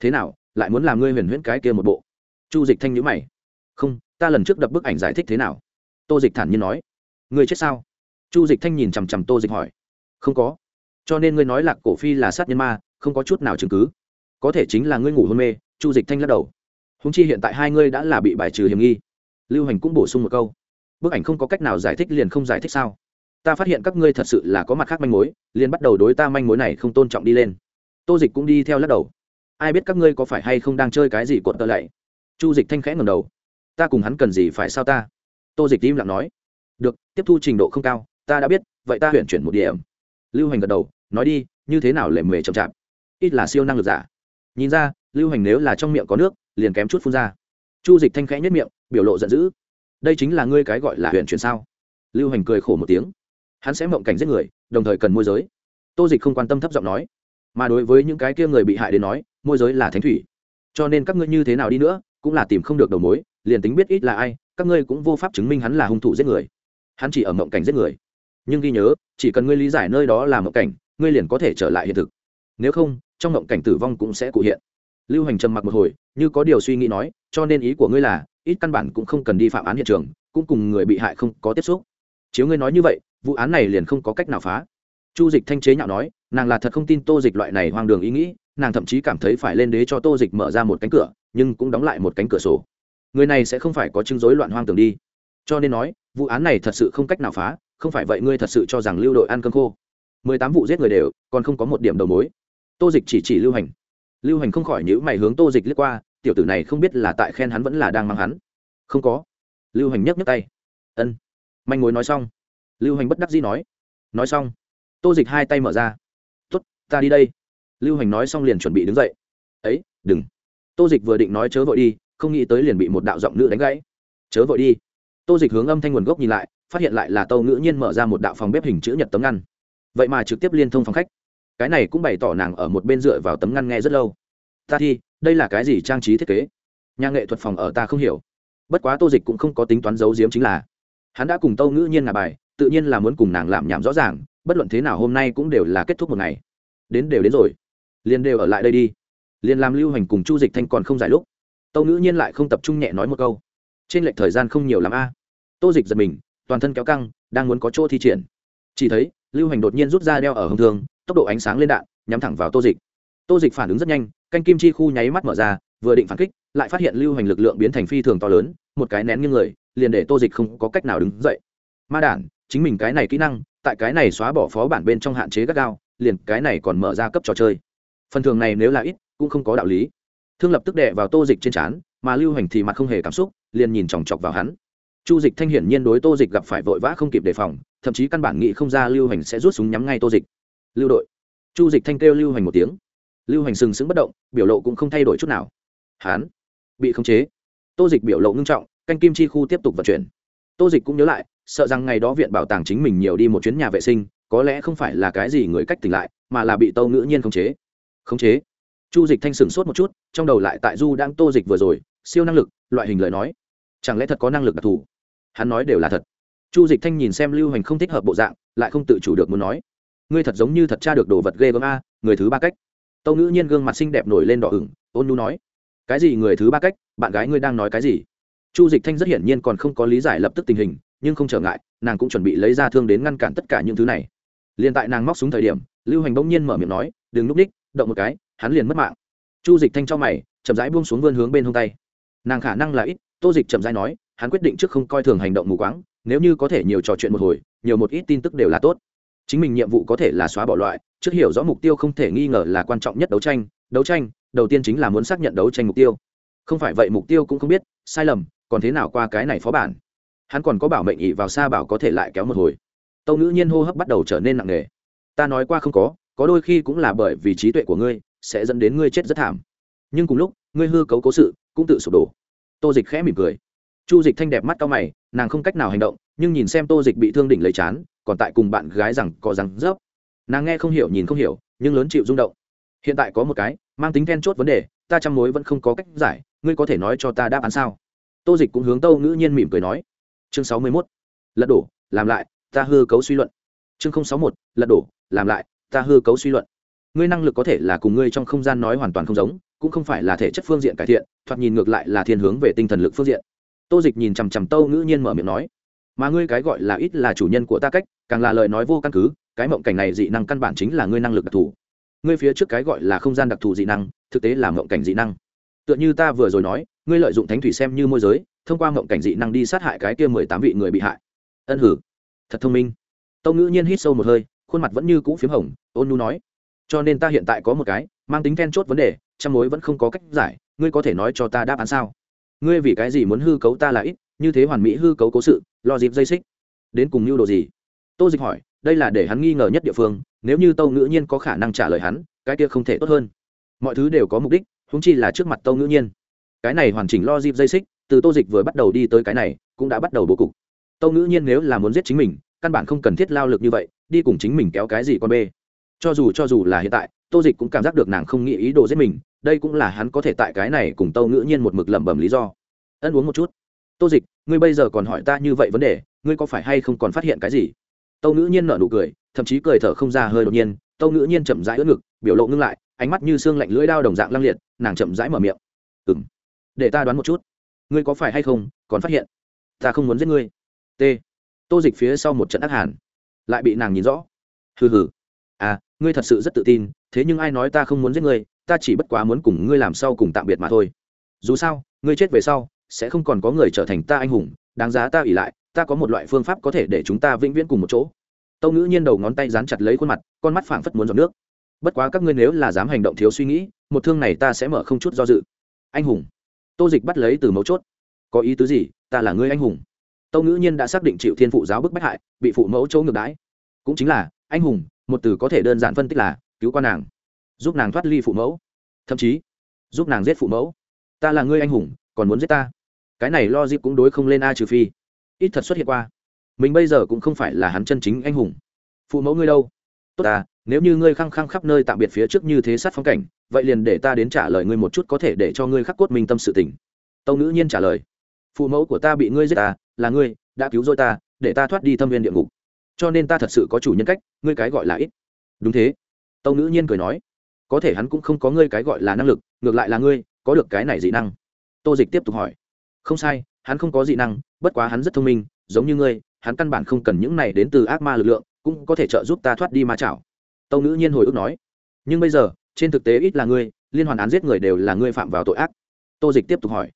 Thế nào, lại muốn làm ngươi huyền huyễn cái kia một bộ? Chu dịch thanh nhữ mày. Không, ta lần trước đập bức ảnh giải thích thế nào? Tô dịch thản nhiên nói. Ngươi chết sao? Chu dịch thanh nhìn chằm chằm tô dịch hỏi. Không có. Cho nên ngươi nói lạc cổ phi là sát nhân ma, không có chút nào chứng cứ. Có thể chính là ngươi ngủ hôn mê, chu dịch thanh lắc đầu. Húng chi hiện tại hai ngươi đã là bị bài trừ hiểm nghi. Lưu hành cũng bổ sung một câu. Bức ảnh không có cách nào giải thích liền không giải thích sao? Ta phát hiện các ngươi thật sự là có mặt khác manh mối, liền bắt đầu đối ta manh mối này không tôn trọng đi lên. Tô dịch cũng đi theo lắc đầu. Ai biết các ngươi có phải hay không đang chơi cái gì cuộn tơ lạy? Chu dịch thanh khẽ ngầm đầu. Ta cùng hắn cần gì phải sao ta? Tô dịch im lặng nói. Được, tiếp thu trình độ không cao, ta đã biết, vậy ta huyện chuyển một điểm. Lưu hành gật đầu, nói đi, như thế nào lệ mề chậm chạp? Ít là siêu năng lực giả. Nhìn ra, lưu hành nếu là trong miệng có nước, liền kém chút phun ra. Chu dịch thanh khẽ nhất miệng, biểu lộ giận dữ. Đây chính là ngươi cái gọi là huyện chuyển sao? Lưu hành cười khổ một tiếng hắn sẽ mộng cảnh giết người, đồng thời cần môi giới. Tô dịch không quan tâm thấp giọng nói, mà đối với những cái kia người bị hại đến nói, môi giới là thánh thủy. Cho nên các ngươi như thế nào đi nữa, cũng là tìm không được đầu mối, liền tính biết ít là ai, các ngươi cũng vô pháp chứng minh hắn là hung thủ giết người. Hắn chỉ ở mộng cảnh giết người. Nhưng ghi nhớ, chỉ cần ngươi lý giải nơi đó là mộng cảnh, ngươi liền có thể trở lại hiện thực. Nếu không, trong mộng cảnh tử vong cũng sẽ cụ hiện. Lưu hành trầm mặc một hồi, như có điều suy nghĩ nói, cho nên ý của ngươi là, ít căn bản cũng không cần đi phạm án hiện trường, cũng cùng người bị hại không có tiếp xúc chiếu ngươi nói như vậy, vụ án này liền không có cách nào phá. Chu dịch thanh chế nhạo nói, nàng là thật không tin tô dịch loại này hoang đường ý nghĩ, nàng thậm chí cảm thấy phải lên đế cho tô dịch mở ra một cánh cửa, nhưng cũng đóng lại một cánh cửa sổ. Người này sẽ không phải có chứng dối loạn hoang tưởng đi. Cho nên nói, vụ án này thật sự không cách nào phá, không phải vậy ngươi thật sự cho rằng lưu đội ăn cơm khô. Mười tám vụ giết người đều, còn không có một điểm đầu mối. Tô dịch chỉ chỉ lưu hành. Lưu hành không khỏi nhữ mày hướng tô dịch liếc qua, tiểu tử này không biết là tại khen hắn vẫn là đang mang hắn. Không có. Lưu hành nhấc nhấc tay. Ân manh mối nói xong. Lưu hành bất đắc dĩ nói. Nói xong, tô dịch hai tay mở ra. Tuất ta đi đây. Lưu hành nói xong liền chuẩn bị đứng dậy. Ấy, đừng. Tô dịch vừa định nói chớ vội đi, không nghĩ tới liền bị một đạo giọng nữ đánh gãy. Chớ vội đi. Tô dịch hướng âm thanh nguồn gốc nhìn lại, phát hiện lại là tâu ngữ nhiên mở ra một đạo phòng bếp hình chữ nhật tấm ngăn. Vậy mà trực tiếp liên thông phòng khách. Cái này cũng bày tỏ nàng ở một bên dựa vào tấm ngăn nghe rất lâu. Ta thi, đây là cái gì trang trí thiết kế? Nhà nghệ thuật phòng ở ta không hiểu. Bất quá tô dịch cũng không có tính toán giấu giếm chính là hắn đã cùng tâu ngữ nhiên ngà bài, tự nhiên là muốn cùng nàng làm nhảm rõ ràng, bất luận thế nào hôm nay cũng đều là kết thúc một ngày. Đến đều đến rồi. Liền đều ở lại đây đi. Liền làm lưu hành cùng chu dịch thanh còn không dài lúc. Tâu ngữ nhiên lại không tập trung nhẹ nói một câu. Trên lệch thời gian không nhiều l ắ m a. Tô dịch giật mình, toàn thân kéo căng, đang muốn có chỗ thi triển. Chỉ thấy, lưu hành đột nhiên rút ra đeo ở hông thương, tốc độ ánh sáng lên đạn, nhắm thẳng vào tô dịch. Tô dịch phản ứng rất nhanh, canh kim chi khu nháy mắt mở ra, vừa định phản kích lại phát hiện lưu hành lực lượng biến thành phi thường to lớn, một cái nén như người, liền để tô dịch không có cách nào đứng dậy. Ma đản, chính mình cái này kỹ năng, tại cái này xóa bỏ phó bản bên trong hạn chế gắt gao, liền cái này còn mở ra cấp trò chơi. Phần thường này nếu là ít, cũng không có đạo lý. Thương lập tức đệ vào tô dịch trên trán, mà lưu hành thì mặt không hề cảm xúc, liền nhìn chòng chọc vào hắn. Chu dịch thanh hiển nhiên đối tô dịch gặp phải vội vã không kịp đề phòng, thậm chí căn bản nghĩ không ra lưu hành sẽ rút súng nhắm ngay tô dịch. Lưu đội. Chu dịch thanh kêu lưu hành một tiếng. Lưu hành sừng sững bất động, biểu lộ cũng không thay đổi chút nào. Hán bị khống chế. Tô dịch biểu lộ ngưng trọng, canh kim chi khu tiếp tục vận chuyển. Tô dịch cũng nhớ lại, sợ rằng ngày đó viện bảo tàng chính mình nhiều đi một chuyến nhà vệ sinh, có lẽ không phải là cái gì người cách tỉnh lại, mà là bị tâu ngữ nhiên khống chế. Khống chế? Chu dịch thanh sửng sốt một chút, trong đầu lại tại du đang tô dịch vừa rồi, siêu năng lực, loại hình lời nói. Chẳng lẽ thật có năng lực đặc thù? Hắn nói đều là thật. Chu dịch thanh nhìn xem lưu hành không thích hợp bộ dạng, lại không tự chủ được muốn nói. Ngươi thật giống như thật tra được đồ vật ghê gớm a, người thứ ba cách. Tâu ngữ nhiên gương mặt xinh đẹp nổi lên đỏ ửng, ôn nu nói cái gì người thứ ba cách, bạn gái ngươi đang nói cái gì? Chu dịch thanh rất hiển nhiên còn không có lý giải lập tức tình hình, nhưng không trở ngại, nàng cũng chuẩn bị lấy ra thương đến ngăn cản tất cả những thứ này. Liền tại nàng móc xuống thời điểm, lưu hành bỗng nhiên mở miệng nói, đừng núp ních động một cái, hắn liền mất mạng. Chu dịch thanh cho mày, chậm rãi buông xuống vươn hướng bên hông tay. Nàng khả năng là ít, tô dịch chậm rãi nói, hắn quyết định trước không coi thường hành động mù quáng, nếu như có thể nhiều trò chuyện một hồi, nhiều một ít tin tức đều là tốt. Chính mình nhiệm vụ có thể là xóa bỏ loại, trước hiểu rõ mục tiêu không thể nghi ngờ là quan trọng nhất đấu tranh đấu tranh, đầu tiên chính là muốn xác nhận đấu tranh mục tiêu. Không phải vậy mục tiêu cũng không biết, sai lầm, còn thế nào qua cái này phó bản? Hắn còn có bảo mệnh ỉ vào xa bảo có thể lại kéo một hồi. Tâu ngữ nhiên hô hấp bắt đầu trở nên nặng nề. Ta nói qua không có có đôi khi cũng là bởi vì trí tuệ của ngươi, sẽ dẫn đến ngươi chết rất thảm. Nhưng cùng lúc, ngươi hư cấu cố sự, cũng tự sụp đổ. Tô dịch khẽ mỉm cười. Chu dịch thanh đẹp mắt cao mày, nàng không cách nào hành động, nhưng nhìn xem tô dịch bị thương đỉnh lấy chán, còn tại cùng bạn gái rằng có rằng rớp nàng nghe không hiểu, nhìn không hiểu, nhưng lớn chịu rung động hiện tại có một cái, mang tính then chốt vấn đề, ta chăm mối vẫn không có cách giải, ngươi có thể nói cho ta đáp án sao? Tô dịch cũng hướng tâu ngữ nhiên mỉm cười nói. Chương sáu mươi mốt, lật đổ, làm lại, ta hư cấu suy luận. Chương sáu một lật đổ, làm lại, ta hư cấu suy luận. Ngươi năng lực có thể là cùng ngươi trong không gian nói hoàn toàn không giống, cũng không phải là thể chất phương diện cải thiện, thoạt nhìn ngược lại là thiên hướng về tinh thần lực phương diện. Tô dịch nhìn chằm chằm tâu ngữ nhiên mở miệng nói. Mà ngươi cái gọi là ít là chủ nhân của ta cách, càng là lời nói vô căn cứ, cái mộng cảnh này dị năng căn bản chính là ngươi năng lực đặc thù ngươi phía trước cái gọi là không gian đặc thù dị năng, thực tế là mộng cảnh dị năng. Tựa như ta vừa rồi nói, ngươi lợi dụng thánh thủy xem như môi giới, thông qua mộng cảnh dị năng đi sát hại cái kia mười tám vị người bị hại. Ân hử. Thật thông minh. Tâu ngữ nhiên hít sâu một hơi, khuôn mặt vẫn như cũ p h í m hồng, ôn nu nói. Cho nên ta hiện tại có một cái, mang tính then chốt vấn đề, trăm mối vẫn không có cách giải, ngươi có thể nói cho ta đáp án sao? Ngươi vì cái gì muốn hư cấu ta là ít, như thế hoàn mỹ hư cấu cố sự, lo dịp dây xích. Đến cùng mưu đồ gì? Tô dịch hỏi, đây là để hắn nghi ngờ nhất địa phương nếu như tâu ngữ nhiên có khả năng trả lời hắn, cái kia không thể tốt hơn. Mọi thứ đều có mục đích húng chi là trước mặt tâu ngữ nhiên. Cái này hoàn chỉnh lo dịp dây xích, từ tô dịch vừa bắt đầu đi tới cái này, cũng đã bắt đầu bố cục. Tâu ngữ nhiên nếu là muốn giết chính mình, căn bản không cần thiết lao lực như vậy, đi cùng chính mình kéo cái gì con bê. Cho dù cho dù là hiện tại, tô dịch cũng cảm giác được nàng không nghĩ ý đồ giết mình, đây cũng là hắn có thể tại cái này cùng tâu ngữ nhiên một mực lẩm bẩm lý do. Ân uống một chút. Tô dịch, ngươi bây giờ còn hỏi ta như vậy vấn đề, ngươi có phải hay không còn phát hiện cái gì? Tâu ngữ nhiên nở nụ cười, thậm chí cười thở không ra hơi đột nhiên, tâu ngữ nhiên chậm rãi ướt ngực, biểu lộ ngưng lại, ánh mắt như xương lạnh lưỡi đao đồng dạng lăng liệt, nàng chậm rãi mở miệng. Ừ m để ta đoán một chút. Ngươi có phải hay không còn phát hiện ta không muốn giết ngươi? T. Tô dịch phía sau một trận ác hàn, lại bị nàng nhìn rõ. Hừ hừ. À ngươi thật sự rất tự tin, thế nhưng ai nói ta không muốn giết ngươi, ta chỉ bất quá muốn cùng ngươi làm sau cùng tạm biệt mà thôi. Dù sao, ngươi chết về sau, sẽ không còn có người trở thành ta anh hùng đáng giá ta ỉ lại, ta có một loại phương pháp có thể để chúng ta vĩnh viễn cùng một chỗ. Tâu ngữ nhiên đầu ngón tay dán chặt lấy khuôn mặt, con mắt phảng phất muốn giọt nước. Bất quá các ngươi nếu là dám hành động thiếu suy nghĩ, một thương này ta sẽ mở không chút do dự. Anh hùng. Tô dịch bắt lấy từ mấu chốt. Có ý tứ gì? Ta là ngươi anh hùng. Tâu ngữ nhiên đã xác định chịu thiên phụ giáo bức bách hại, bị phụ mẫu chỗ ngược đãi. Cũng chính là, anh hùng, một từ có thể đơn giản phân tích là, cứu con nàng, giúp nàng thoát ly phụ mẫu. Thậm chí, giúp nàng giết phụ mẫu. Ta là ngươi anh hùng, còn muốn giết ta? Cái này lo dịp cũng đối không lên a trừ phi. Ít thật xuất hiện qua. Mình bây giờ cũng không phải là hắn chân chính anh hùng. Phụ mẫu ngươi đâu? Tốt ta nếu như ngươi khăng khăng khắp nơi tạm biệt phía trước như thế sát phong cảnh, vậy liền để ta đến trả lời ngươi một chút có thể để cho ngươi khắc cốt minh tâm sự tình. Tâu nữ nhiên trả lời. Phụ mẫu của ta bị ngươi giết ta là ngươi, đã cứu rồi ta, để ta thoát đi thâm viên địa ngục. Cho nên ta thật sự có chủ nhân cách, ngươi cái gọi là ít. Đúng thế. Tâu nữ nhiên cười nói. Có thể hắn cũng không có ngươi cái gọi là năng lực, ngược lại là ngươi, có được cái này dị năng. Tô dịch tiếp tục hỏi không sai, hắn không có dị năng, bất quá hắn rất thông minh, giống như ngươi, hắn căn bản không cần những này đến từ ác ma lực lượng, cũng có thể trợ giúp ta thoát đi ma chảo. Tâu nữ nhiên hồi ức nói. Nhưng bây giờ, trên thực tế ít là ngươi, liên hoàn án giết người đều là ngươi phạm vào tội ác. Tô dịch tiếp tục hỏi.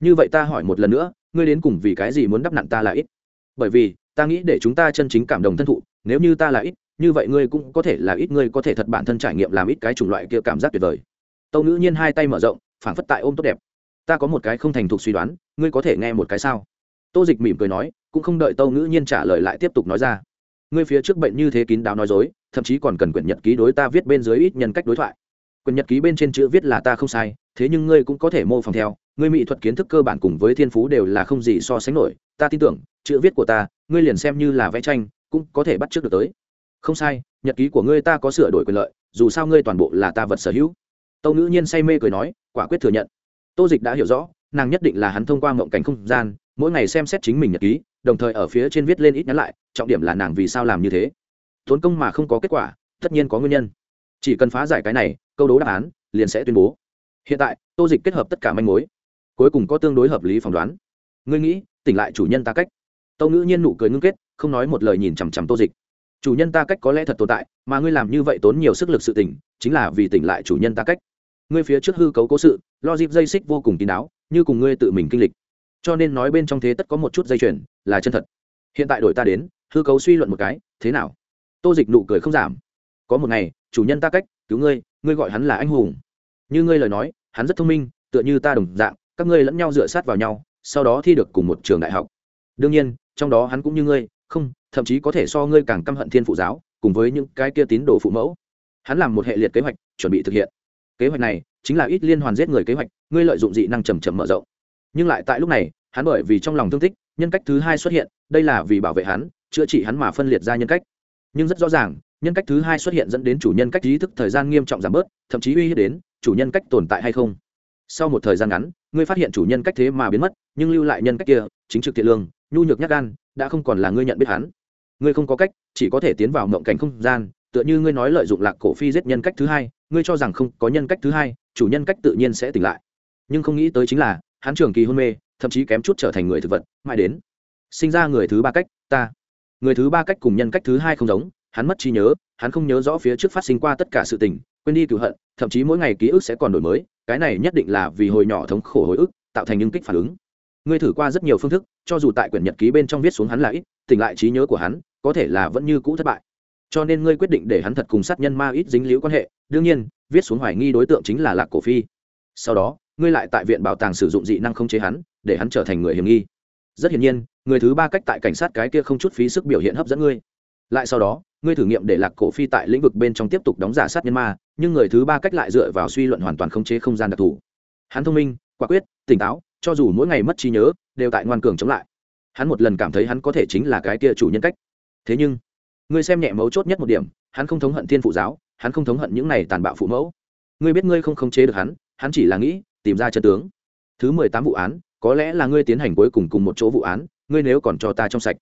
Như vậy ta hỏi một lần nữa, ngươi đến cùng vì cái gì muốn đắp nặng ta là ít? Bởi vì, ta nghĩ để chúng ta chân chính cảm đồng thân thụ, nếu như ta là ít, như vậy ngươi cũng có thể là ít, ngươi có thể thật bản thân trải nghiệm làm ít cái chủng loại kia cảm giác tuyệt vời. Tâu nữ nhiên hai tay mở rộng, phảng phất tại ôm tốt đẹp ta có một cái không thành thục suy đoán, ngươi có thể nghe một cái sao? Tô dịch mỉm cười nói, cũng không đợi tâu ngữ nhiên trả lời lại tiếp tục nói ra. Ngươi phía trước bệnh như thế kín đáo nói dối, thậm chí còn cần quyển nhật ký đối ta viết bên dưới ít nhân cách đối thoại. Quyển nhật ký bên trên chữ viết là ta không sai, thế nhưng ngươi cũng có thể mô phỏng theo, ngươi mỹ thuật kiến thức cơ bản cùng với thiên phú đều là không gì so sánh nổi, ta tin tưởng, chữ viết của ta, ngươi liền xem như là vẽ tranh, cũng có thể bắt trước được tới. Không sai, nhật ký của ngươi ta có sửa đổi quyền lợi, dù sao ngươi toàn bộ là ta vật sở hữu. Tâu ngữ nhiên say mê cười nói, quả quyết thừa nhận tô dịch đã hiểu rõ, nàng nhất định là hắn thông qua mộng cảnh không gian, mỗi ngày xem xét chính mình nhật ký, đồng thời ở phía trên viết lên ít nhắn lại, trọng điểm là nàng vì sao làm như thế. Tốn công mà không có kết quả, tất nhiên có nguyên nhân. Chỉ cần phá giải cái này, câu đố đáp án, liền sẽ tuyên bố. Hiện tại, tô dịch kết hợp tất cả manh mối. Cuối cùng có tương đối hợp lý phỏng đoán. Ngươi nghĩ, tỉnh lại chủ nhân ta cách. Tâu ngữ nhiên nụ cười ngưng kết, không nói một lời nhìn chằm chằm tô dịch. Chủ nhân ta cách có lẽ thật tồn tại, mà ngươi làm như vậy tốn nhiều sức lực sự tỉnh, chính là vì tỉnh lại chủ nhân ta cách ngươi phía trước hư cấu cố sự lo dịp dây xích vô cùng kín đáo, như cùng ngươi tự mình kinh lịch. Cho nên nói bên trong thế tất có một chút dây chuyền, là chân thật. Hiện tại đổi ta đến, hư cấu suy luận một cái, thế nào? Tô dịch nụ cười không giảm. Có một ngày, chủ nhân ta cách, cứu ngươi ngươi gọi hắn là anh hùng. Như ngươi lời nói, hắn rất thông minh, tựa như ta đồng dạng, các ngươi lẫn nhau dựa sát vào nhau, sau đó thi được cùng một trường đại học. Đương nhiên, trong đó hắn cũng như ngươi, không, thậm chí có thể so ngươi càng căm hận thiên phụ giáo, cùng với những cái kia tín đồ phụ mẫu. Hắn làm một hệ liệt kế hoạch, chuẩn bị thực hiện kế hoạch này chính là ít liên hoàn giết người kế hoạch, ngươi lợi dụng dị năng trầm trầm mở rộng. Nhưng lại tại lúc này, hắn bởi vì trong lòng thương tích, nhân cách thứ hai xuất hiện, đây là vì bảo vệ hắn, chữa trị hắn mà phân liệt ra nhân cách. Nhưng rất rõ ràng, nhân cách thứ hai xuất hiện dẫn đến chủ nhân cách ý thức thời gian nghiêm trọng giảm bớt, thậm chí uy hiếp đến, chủ nhân cách tồn tại hay không. Sau một thời gian ngắn, ngươi phát hiện chủ nhân cách thế mà biến mất, nhưng lưu lại nhân cách kia, chính trực thiện lương, nhu nhược nhắc gan, đã không còn là ngươi nhận biết hắn. Ngươi không có cách, chỉ có thể tiến vào mộng cảnh không gian, tựa như ngươi nói lợi dụng lạc cổ phi giết nhân cách thứ hai ngươi cho rằng không có nhân cách thứ hai, chủ nhân cách tự nhiên sẽ tỉnh lại. Nhưng không nghĩ tới chính là, hắn trường kỳ hôn mê, thậm chí kém chút trở thành người thực vật, mãi đến sinh ra người thứ ba cách, ta. Người thứ ba cách cùng nhân cách thứ hai không giống, hắn mất trí nhớ, hắn không nhớ rõ phía trước phát sinh qua tất cả sự tình, quên đi cựu hận, thậm chí mỗi ngày ký ức sẽ còn đổi mới, cái này nhất định là vì hồi nhỏ thống khổ hồi ức, tạo thành những kích phản ứng. Ngươi thử qua rất nhiều phương thức, cho dù tại quyển nhật ký bên trong viết xuống hắn là ít, tỉnh lại trí nhớ của hắn, có thể là vẫn như cũ thất bại cho nên ngươi quyết định để hắn thật cùng sát nhân ma ít dính liễu quan hệ, đương nhiên, viết xuống hoài nghi đối tượng chính là lạc cổ phi. Sau đó, ngươi lại tại viện bảo tàng sử dụng dị năng không chế hắn, để hắn trở thành người hiểm nghi. Rất hiển nhiên, người thứ ba cách tại cảnh sát cái kia không chút phí sức biểu hiện hấp dẫn ngươi. Lại sau đó, ngươi thử nghiệm để lạc cổ phi tại lĩnh vực bên trong tiếp tục đóng giả sát nhân ma, nhưng người thứ ba cách lại dựa vào suy luận hoàn toàn khống chế không gian đặc thù. Hắn thông minh, quả quyết, tỉnh táo, cho dù mỗi ngày mất trí nhớ, đều tại ngoan cường chống lại. Hắn một lần cảm thấy hắn có thể chính là cái kia chủ nhân cách. Thế nhưng ngươi xem nhẹ mấu chốt nhất một điểm, hắn không thống hận thiên phụ giáo, hắn không thống hận những này tàn bạo phụ mẫu. Ngươi biết ngươi không khống chế được hắn hắn chỉ là nghĩ, tìm ra chân tướng. Thứ mười tám vụ án, có lẽ là ngươi tiến hành cuối cùng cùng một chỗ vụ án, ngươi nếu còn cho ta trong sạch.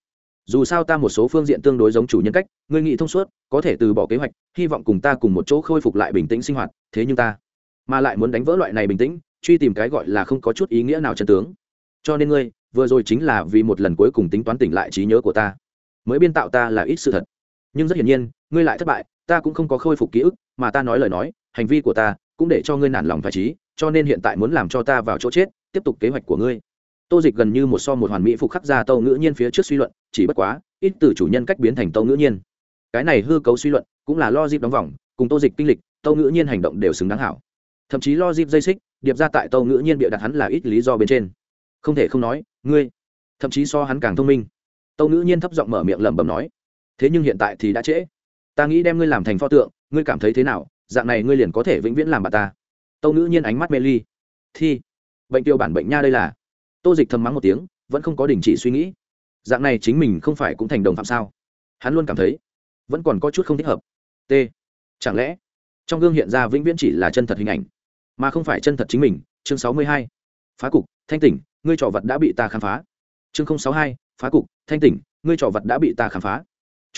Dù sao ta một số phương diện tương đối giống chủ nhân cách, ngươi nghĩ thông suốt, có thể từ bỏ kế hoạch, hy vọng cùng ta cùng một chỗ khôi phục lại bình tĩnh sinh hoạt, thế nhưng ta mà lại muốn đánh vỡ loại này bình tĩnh, truy tìm cái gọi là không có chút ý nghĩa nào chân tướng. Cho nên ngươi, vừa rồi chính là vì một lần cuối cùng tính toán tỉnh lại trí nhớ của ta, mới biên tạo ta là ít sự thật nhưng rất hiển nhiên, ngươi lại thất bại, ta cũng không có khôi phục ký ức, mà ta nói lời nói, hành vi của ta cũng để cho ngươi nản lòng phải trí, cho nên hiện tại muốn làm cho ta vào chỗ chết, tiếp tục kế hoạch của ngươi. Tô dịch gần như một so một hoàn mỹ phục khắc ra tâu ngữ nhiên phía trước suy luận, chỉ bất quá, ít từ chủ nhân cách biến thành tâu ngữ nhiên. Cái này hư cấu suy luận cũng là lo dịp đóng vòng, cùng tô dịch kinh lịch, tâu ngữ nhiên hành động đều xứng đáng hảo. Thậm chí lo dịp dây xích, điệp ra tại tâu ngữ nhiên bịa đặt hắn là ít lý do bên trên. Không thể không nói, ngươi, thậm chí so hắn càng thông minh. Tâu ngữ nhiên thấp giọng mở miệng lẩm bẩm nói thế nhưng hiện tại thì đã trễ. Ta nghĩ đem ngươi làm thành pho tượng, ngươi cảm thấy thế nào? Dạng này ngươi liền có thể vĩnh viễn làm bà ta. Tâu ngữ nhiên ánh mắt mê ly. Thi. Bệnh tiêu bản bệnh nha đây là. Tô dịch thầm mắng một tiếng, vẫn không có đình chỉ suy nghĩ. Dạng này chính mình không phải cũng thành đồng phạm sao? Hắn luôn cảm thấy, vẫn còn có chút không thích hợp. T. Chẳng lẽ, trong gương hiện ra vĩnh viễn chỉ là chân thật hình ảnh, mà không phải chân thật chính mình? Chương sáu mươi hai. Phá cục, thanh tỉnh, ngươi trò vật đã bị ta khám phá. Chương sáu hai, phá cục, thanh tỉnh, ngươi trò vật đã bị ta khám phá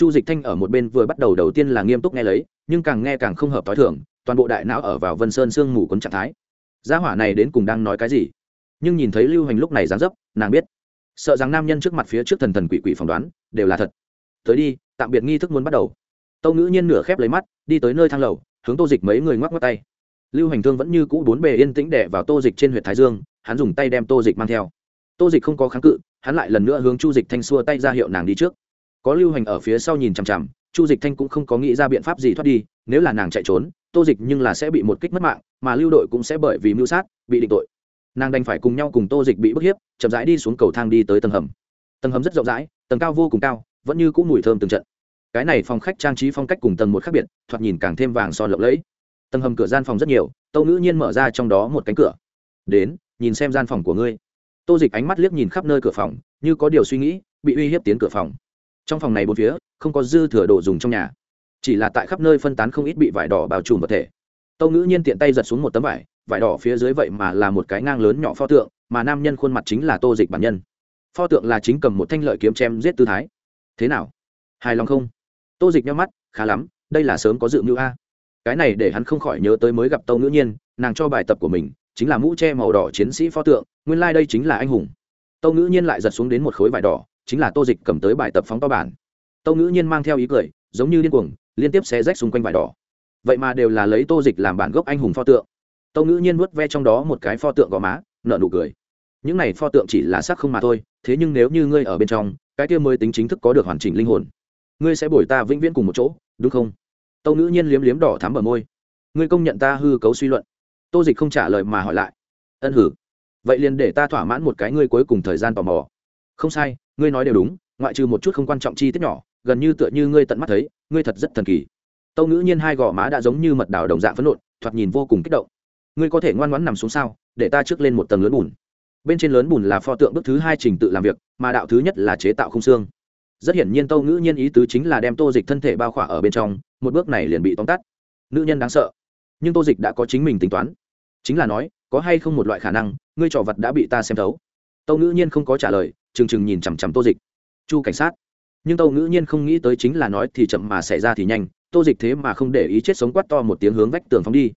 chu dịch thanh ở một bên vừa bắt đầu đầu tiên là nghiêm túc nghe lấy, nhưng càng nghe càng không hợp t h o i thưởng toàn bộ đại não ở vào vân sơn sương mù quấn trạng thái. Gia hỏa này đến cùng đang nói cái gì? Nhưng nhìn thấy lưu hành lúc này dán dấp, nàng biết. Sợ rằng nam nhân trước mặt phía trước thần thần quỷ quỷ phỏng đoán, đều là thật. Tới đi, tạm biệt nghi thức muốn bắt đầu. Tâu ngữ nhiên nửa khép lấy mắt, đi tới nơi thang lầu, hướng tô dịch mấy người ngoắc ngoắc tay. Lưu hành thương vẫn như cũ bốn bề yên tĩnh đẻ vào tô dịch trên huyện thái dương, hắn dùng tay đem tô dịch mang theo. Tô dịch không có kháng cự, hắn lại lần nữa hướng chu dịch thanh xua tay ra hiệu nàng đi trước có lưu hành ở phía sau nhìn chằm chằm, chu dịch thanh cũng không có nghĩ ra biện pháp gì thoát đi, nếu là nàng chạy trốn, tô dịch nhưng là sẽ bị một kích mất mạng, mà lưu đội cũng sẽ bởi vì mưu sát, bị định tội. Nàng đành phải cùng nhau cùng tô dịch bị bức hiếp, chậm rãi đi xuống cầu thang đi tới tầng hầm. Tầng hầm rất rộng rãi, tầng cao vô cùng cao, vẫn như cũng mùi thơm từng trận. Cái này phòng khách trang trí phong cách cùng tầng một khác biệt, thoạt nhìn càng thêm vàng son lộng lẫy. Tầng hầm cửa gian phòng rất nhiều tâu ngữ nhiên mở ra trong đó một cánh cửa. Đến, nhìn xem gian phòng của ngươi. Tô dịch ánh mắt liếc nhìn khắp nơi cửa phòng, như có điều suy nghĩ, bị uy hiếp tiến cửa phòng trong phòng này bốn phía, không có dư thừa đồ dùng trong nhà. Chỉ là tại khắp nơi phân tán không ít bị vải đỏ bao trùm vật thể. Tâu ngữ nhiên tiện tay giật xuống một tấm vải vải đỏ phía dưới vậy mà là một cái ngang lớn nhỏ pho tượng, mà nam nhân khuôn mặt chính là tô dịch bản nhân. Pho tượng là chính cầm một thanh lợi kiếm chém giết tư thái. Thế nào? Hài lòng không? Tô dịch nhắm mắt, khá lắm, đây là sớm có dự mưu a. Cái này để hắn không khỏi nhớ tới mới gặp tâu ngữ nhiên, nàng cho bài tập của mình, chính là mũ che màu đỏ chiến sĩ pho tượng, nguyên lai、like、đây chính là anh hùng. Tâu ngữ nhiên lại giật xuống đến một khối vải đỏ chính là tô dịch cầm tới bài tập phóng to bản. Tâu ngữ nhiên mang theo ý cười, giống như điên cuồng, liên tiếp xé rách xung quanh vải đỏ. Vậy mà đều là lấy tô dịch làm bản gốc anh hùng pho tượng. Tâu ngữ nhiên vuốt ve trong đó một cái pho tượng gò má nợ nụ cười. Những này pho tượng chỉ là sắc không mà thôi, thế nhưng nếu như ngươi ở bên trong, cái kia mới tính chính thức có được hoàn chỉnh linh hồn. Ngươi sẽ bồi ta vĩnh viễn cùng một chỗ, đúng không? Tâu ngữ nhiên liếm liếm đỏ thắm bờ môi. Ngươi công nhận ta hư cấu suy luận. Tô dịch không trả lời mà hỏi lại. Ân hử. Vậy liền để ta thỏa mãn một cái ngươi cuối cùng thời gian tò mò. Không sai ngươi nói đều đúng, ngoại trừ một chút không quan trọng chi tiết nhỏ, gần như tựa như ngươi tận mắt thấy, ngươi thật rất thần kỳ. Tâu ngữ nhiên hai gò má đã giống như mật đảo đồng dạng phấn nộn, thoạt nhìn vô cùng kích động. Ngươi có thể ngoan ngoãn nằm xuống sao, để ta trước lên một tầng lớn bùn. Bên trên lớn bùn là pho tượng bước thứ hai trình tự làm việc, mà đạo thứ nhất là chế tạo không xương. Rất hiển nhiên tâu ngữ nhiên ý tứ chính là đem tô dịch thân thể bao khỏa ở bên trong, một bước này liền bị tóm tắt. Nữ nhân đáng sợ. Nhưng tô dịch đã có chính mình tính toán. Chính là nói, có hay không một loại khả năng, ngươi trò vật đã bị ta xem thấu tâu ngữ nhiên không có trả lời, trừng trừng nhìn chằm chằm tô dịch. Chu cảnh sát. Nhưng tâu ngữ nhiên không nghĩ tới chính là nói thì chậm mà xảy ra thì nhanh, tô dịch thế mà không để ý chết sống quát to một tiếng hướng vách tường phóng đi.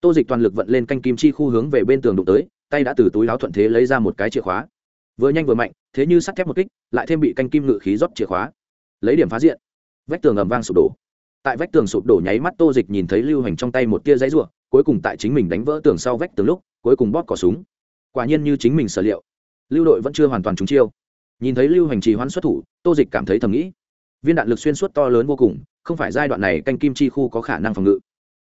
Tô dịch toàn lực vận lên canh kim chi khu hướng về bên tường đụng tới, tay đã từ túi láo thuận thế lấy ra một cái chìa khóa. Vừa nhanh vừa mạnh, thế như sắt thép một kích, lại thêm bị canh kim ngự khí rót chìa khóa. Lấy điểm phá diện. Vách tường ầm vang sụp đổ. Tại vách tường sụp đổ nháy mắt tô dịch nhìn thấy lưu hành trong tay một tia giấy ruộng cuối cùng tại chính mình đánh vỡ tường sau vách tường lúc, cuối cùng bóp cỏ súng. Quả nhiên như chính mình sở liệu lưu đội vẫn chưa hoàn toàn trúng chiêu. Nhìn thấy lưu hành trì hoãn xuất thủ, tô dịch cảm thấy thầm nghĩ. Viên đạn lực xuyên suốt to lớn vô cùng, không phải giai đoạn này canh kim chi khu có khả năng phòng ngự.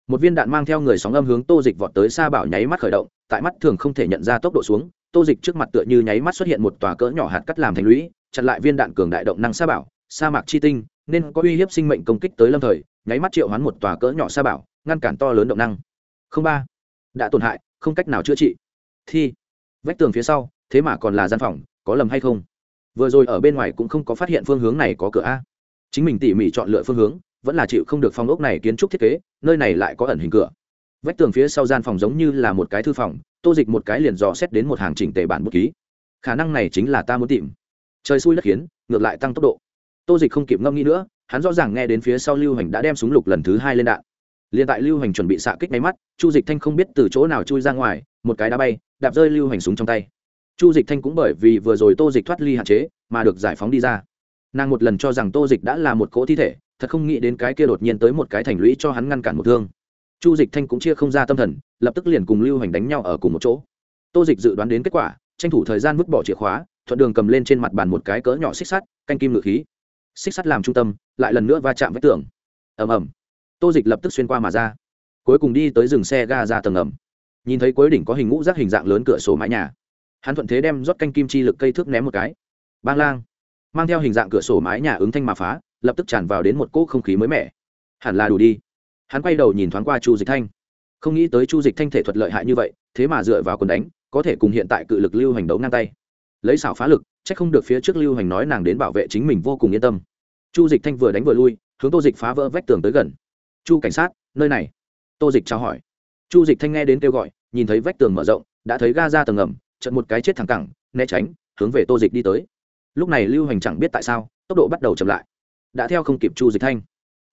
Một viên đạn mang theo người sóng âm hướng tô dịch vọt tới xa bảo nháy mắt khởi động, tại mắt thường không thể nhận ra tốc độ xuống, tô dịch trước mặt tựa như nháy mắt xuất hiện một tòa cỡ nhỏ hạt cắt làm thành lũy, chặn lại viên đạn cường đại động năng xa bảo, sa mạc chi tinh, nên có uy hiếp sinh mệnh công kích tới lâm thời, nháy mắt triệu hoán một tòa cỡ nhỏ sa bảo, ngăn cản to lớn động năng. Không ba. Đã tổn hại, không cách nào chữa trị. Thi. Vách tường phía sau thế mà còn là gian phòng, có lầm hay không? Vừa rồi ở bên ngoài cũng không có phát hiện phương hướng này có cửa a. Chính mình tỉ mỉ chọn lựa phương hướng, vẫn là chịu không được phong ốc này kiến trúc thiết kế, nơi này lại có ẩn hình cửa. Vách tường phía sau gian phòng giống như là một cái thư phòng, tô dịch một cái liền dò xét đến một hàng chỉnh tề bản bút ký. Khả năng này chính là ta muốn tìm. Trời xui đất khiến, ngược lại tăng tốc độ. Tô dịch không kịp ngâm nghĩ nữa, hắn rõ ràng nghe đến phía sau lưu hành đã đem súng lục lần thứ hai lên đạn. Liền tại lưu hành chuẩn bị xạ kích máy mắt, chu dịch thanh không biết từ chỗ nào chui ra ngoài, một cái đá bay, đạp rơi lưu hành súng trong tay chu dịch thanh cũng bởi vì vừa rồi tô dịch thoát ly hạn chế mà được giải phóng đi ra. Nàng một lần cho rằng tô dịch đã là một cỗ thi thể, thật không nghĩ đến cái kia đột nhiên tới một cái thành lũy cho hắn ngăn cản một thương. Chu dịch thanh cũng chia không ra tâm thần, lập tức liền cùng lưu hành đánh nhau ở cùng một chỗ. Tô dịch dự đoán đến kết quả, tranh thủ thời gian vứt bỏ chìa khóa, thuận đường cầm lên trên mặt bàn một cái cỡ nhỏ xích sắt, canh kim ngự khí. Xích sắt làm trung tâm, lại lần nữa va chạm với tường. Ầm ầm. Tô dịch lập tức xuyên qua mà ra. Cuối cùng đi tới dừng xe ga ra tầng ầm nhìn thấy cuối đỉnh có hình ngũ rác hình dạng lớn cửa sổ mái nhà hắn thuận thế đem rót canh kim chi lực cây thước ném một cái. Bang lang. Mang theo hình dạng cửa sổ mái nhà ứng thanh mà phá, lập tức tràn vào đến một cỗ không khí mới mẻ. Hẳn là đủ đi. Hắn quay đầu nhìn thoáng qua chu dịch thanh. Không nghĩ tới chu dịch thanh thể thuật lợi hại như vậy, thế mà dựa vào quần đánh, có thể cùng hiện tại cự lực lưu hành đấu ngang tay. Lấy xảo phá lực c h ắ c không được phía trước lưu hành nói nàng đến bảo vệ chính mình vô cùng yên tâm. Chu dịch thanh vừa đánh vừa lui, hướng tô dịch phá vỡ vách tường tới gần. Chu cảnh sát, nơi này. Tô dịch trao hỏi. Chu dịch thanh nghe đến kêu gọi, nhìn thấy vách tường mở rộng, đã thấy ga ra tầng ngầm trận một cái chết thẳng cẳng, né tránh, hướng về tô dịch đi tới. Lúc này lưu hành chẳng biết tại sao, tốc độ bắt đầu chậm lại. Đã theo không kịp chu dịch thanh.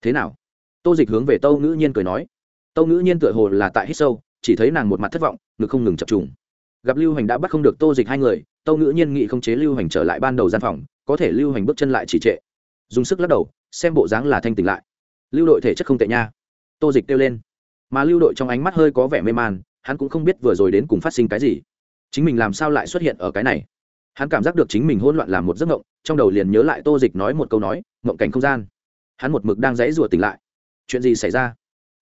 Thế nào? Tô dịch hướng về tâu ngữ nhiên cười nói. Tâu ngữ nhiên tựa hồ là tại hít sâu, chỉ thấy nàng một mặt thất vọng, ngực không ngừng chập trùng. Gặp lưu hành đã bắt không được tô dịch hai người, tâu ngữ nhiên nghị không chế lưu hành trở lại ban đầu gian phòng, có thể lưu hành bước chân lại chỉ trệ. Dùng sức lắc đầu, xem bộ dáng là thanh tỉnh lại. Lưu đội thể chất không tệ nha. Tô dịch kêu lên. Mà lưu đội trong ánh mắt hơi có vẻ mê man, hắn cũng không biết vừa rồi đến cùng phát sinh cái gì chính mình làm sao lại xuất hiện ở cái này? Hắn cảm giác được chính mình hỗn loạn làm một giấc mộng, trong đầu liền nhớ lại tô dịch nói một câu nói, mộng cảnh không gian. Hắn một mực đang dãy rùa tỉnh lại. Chuyện gì xảy ra?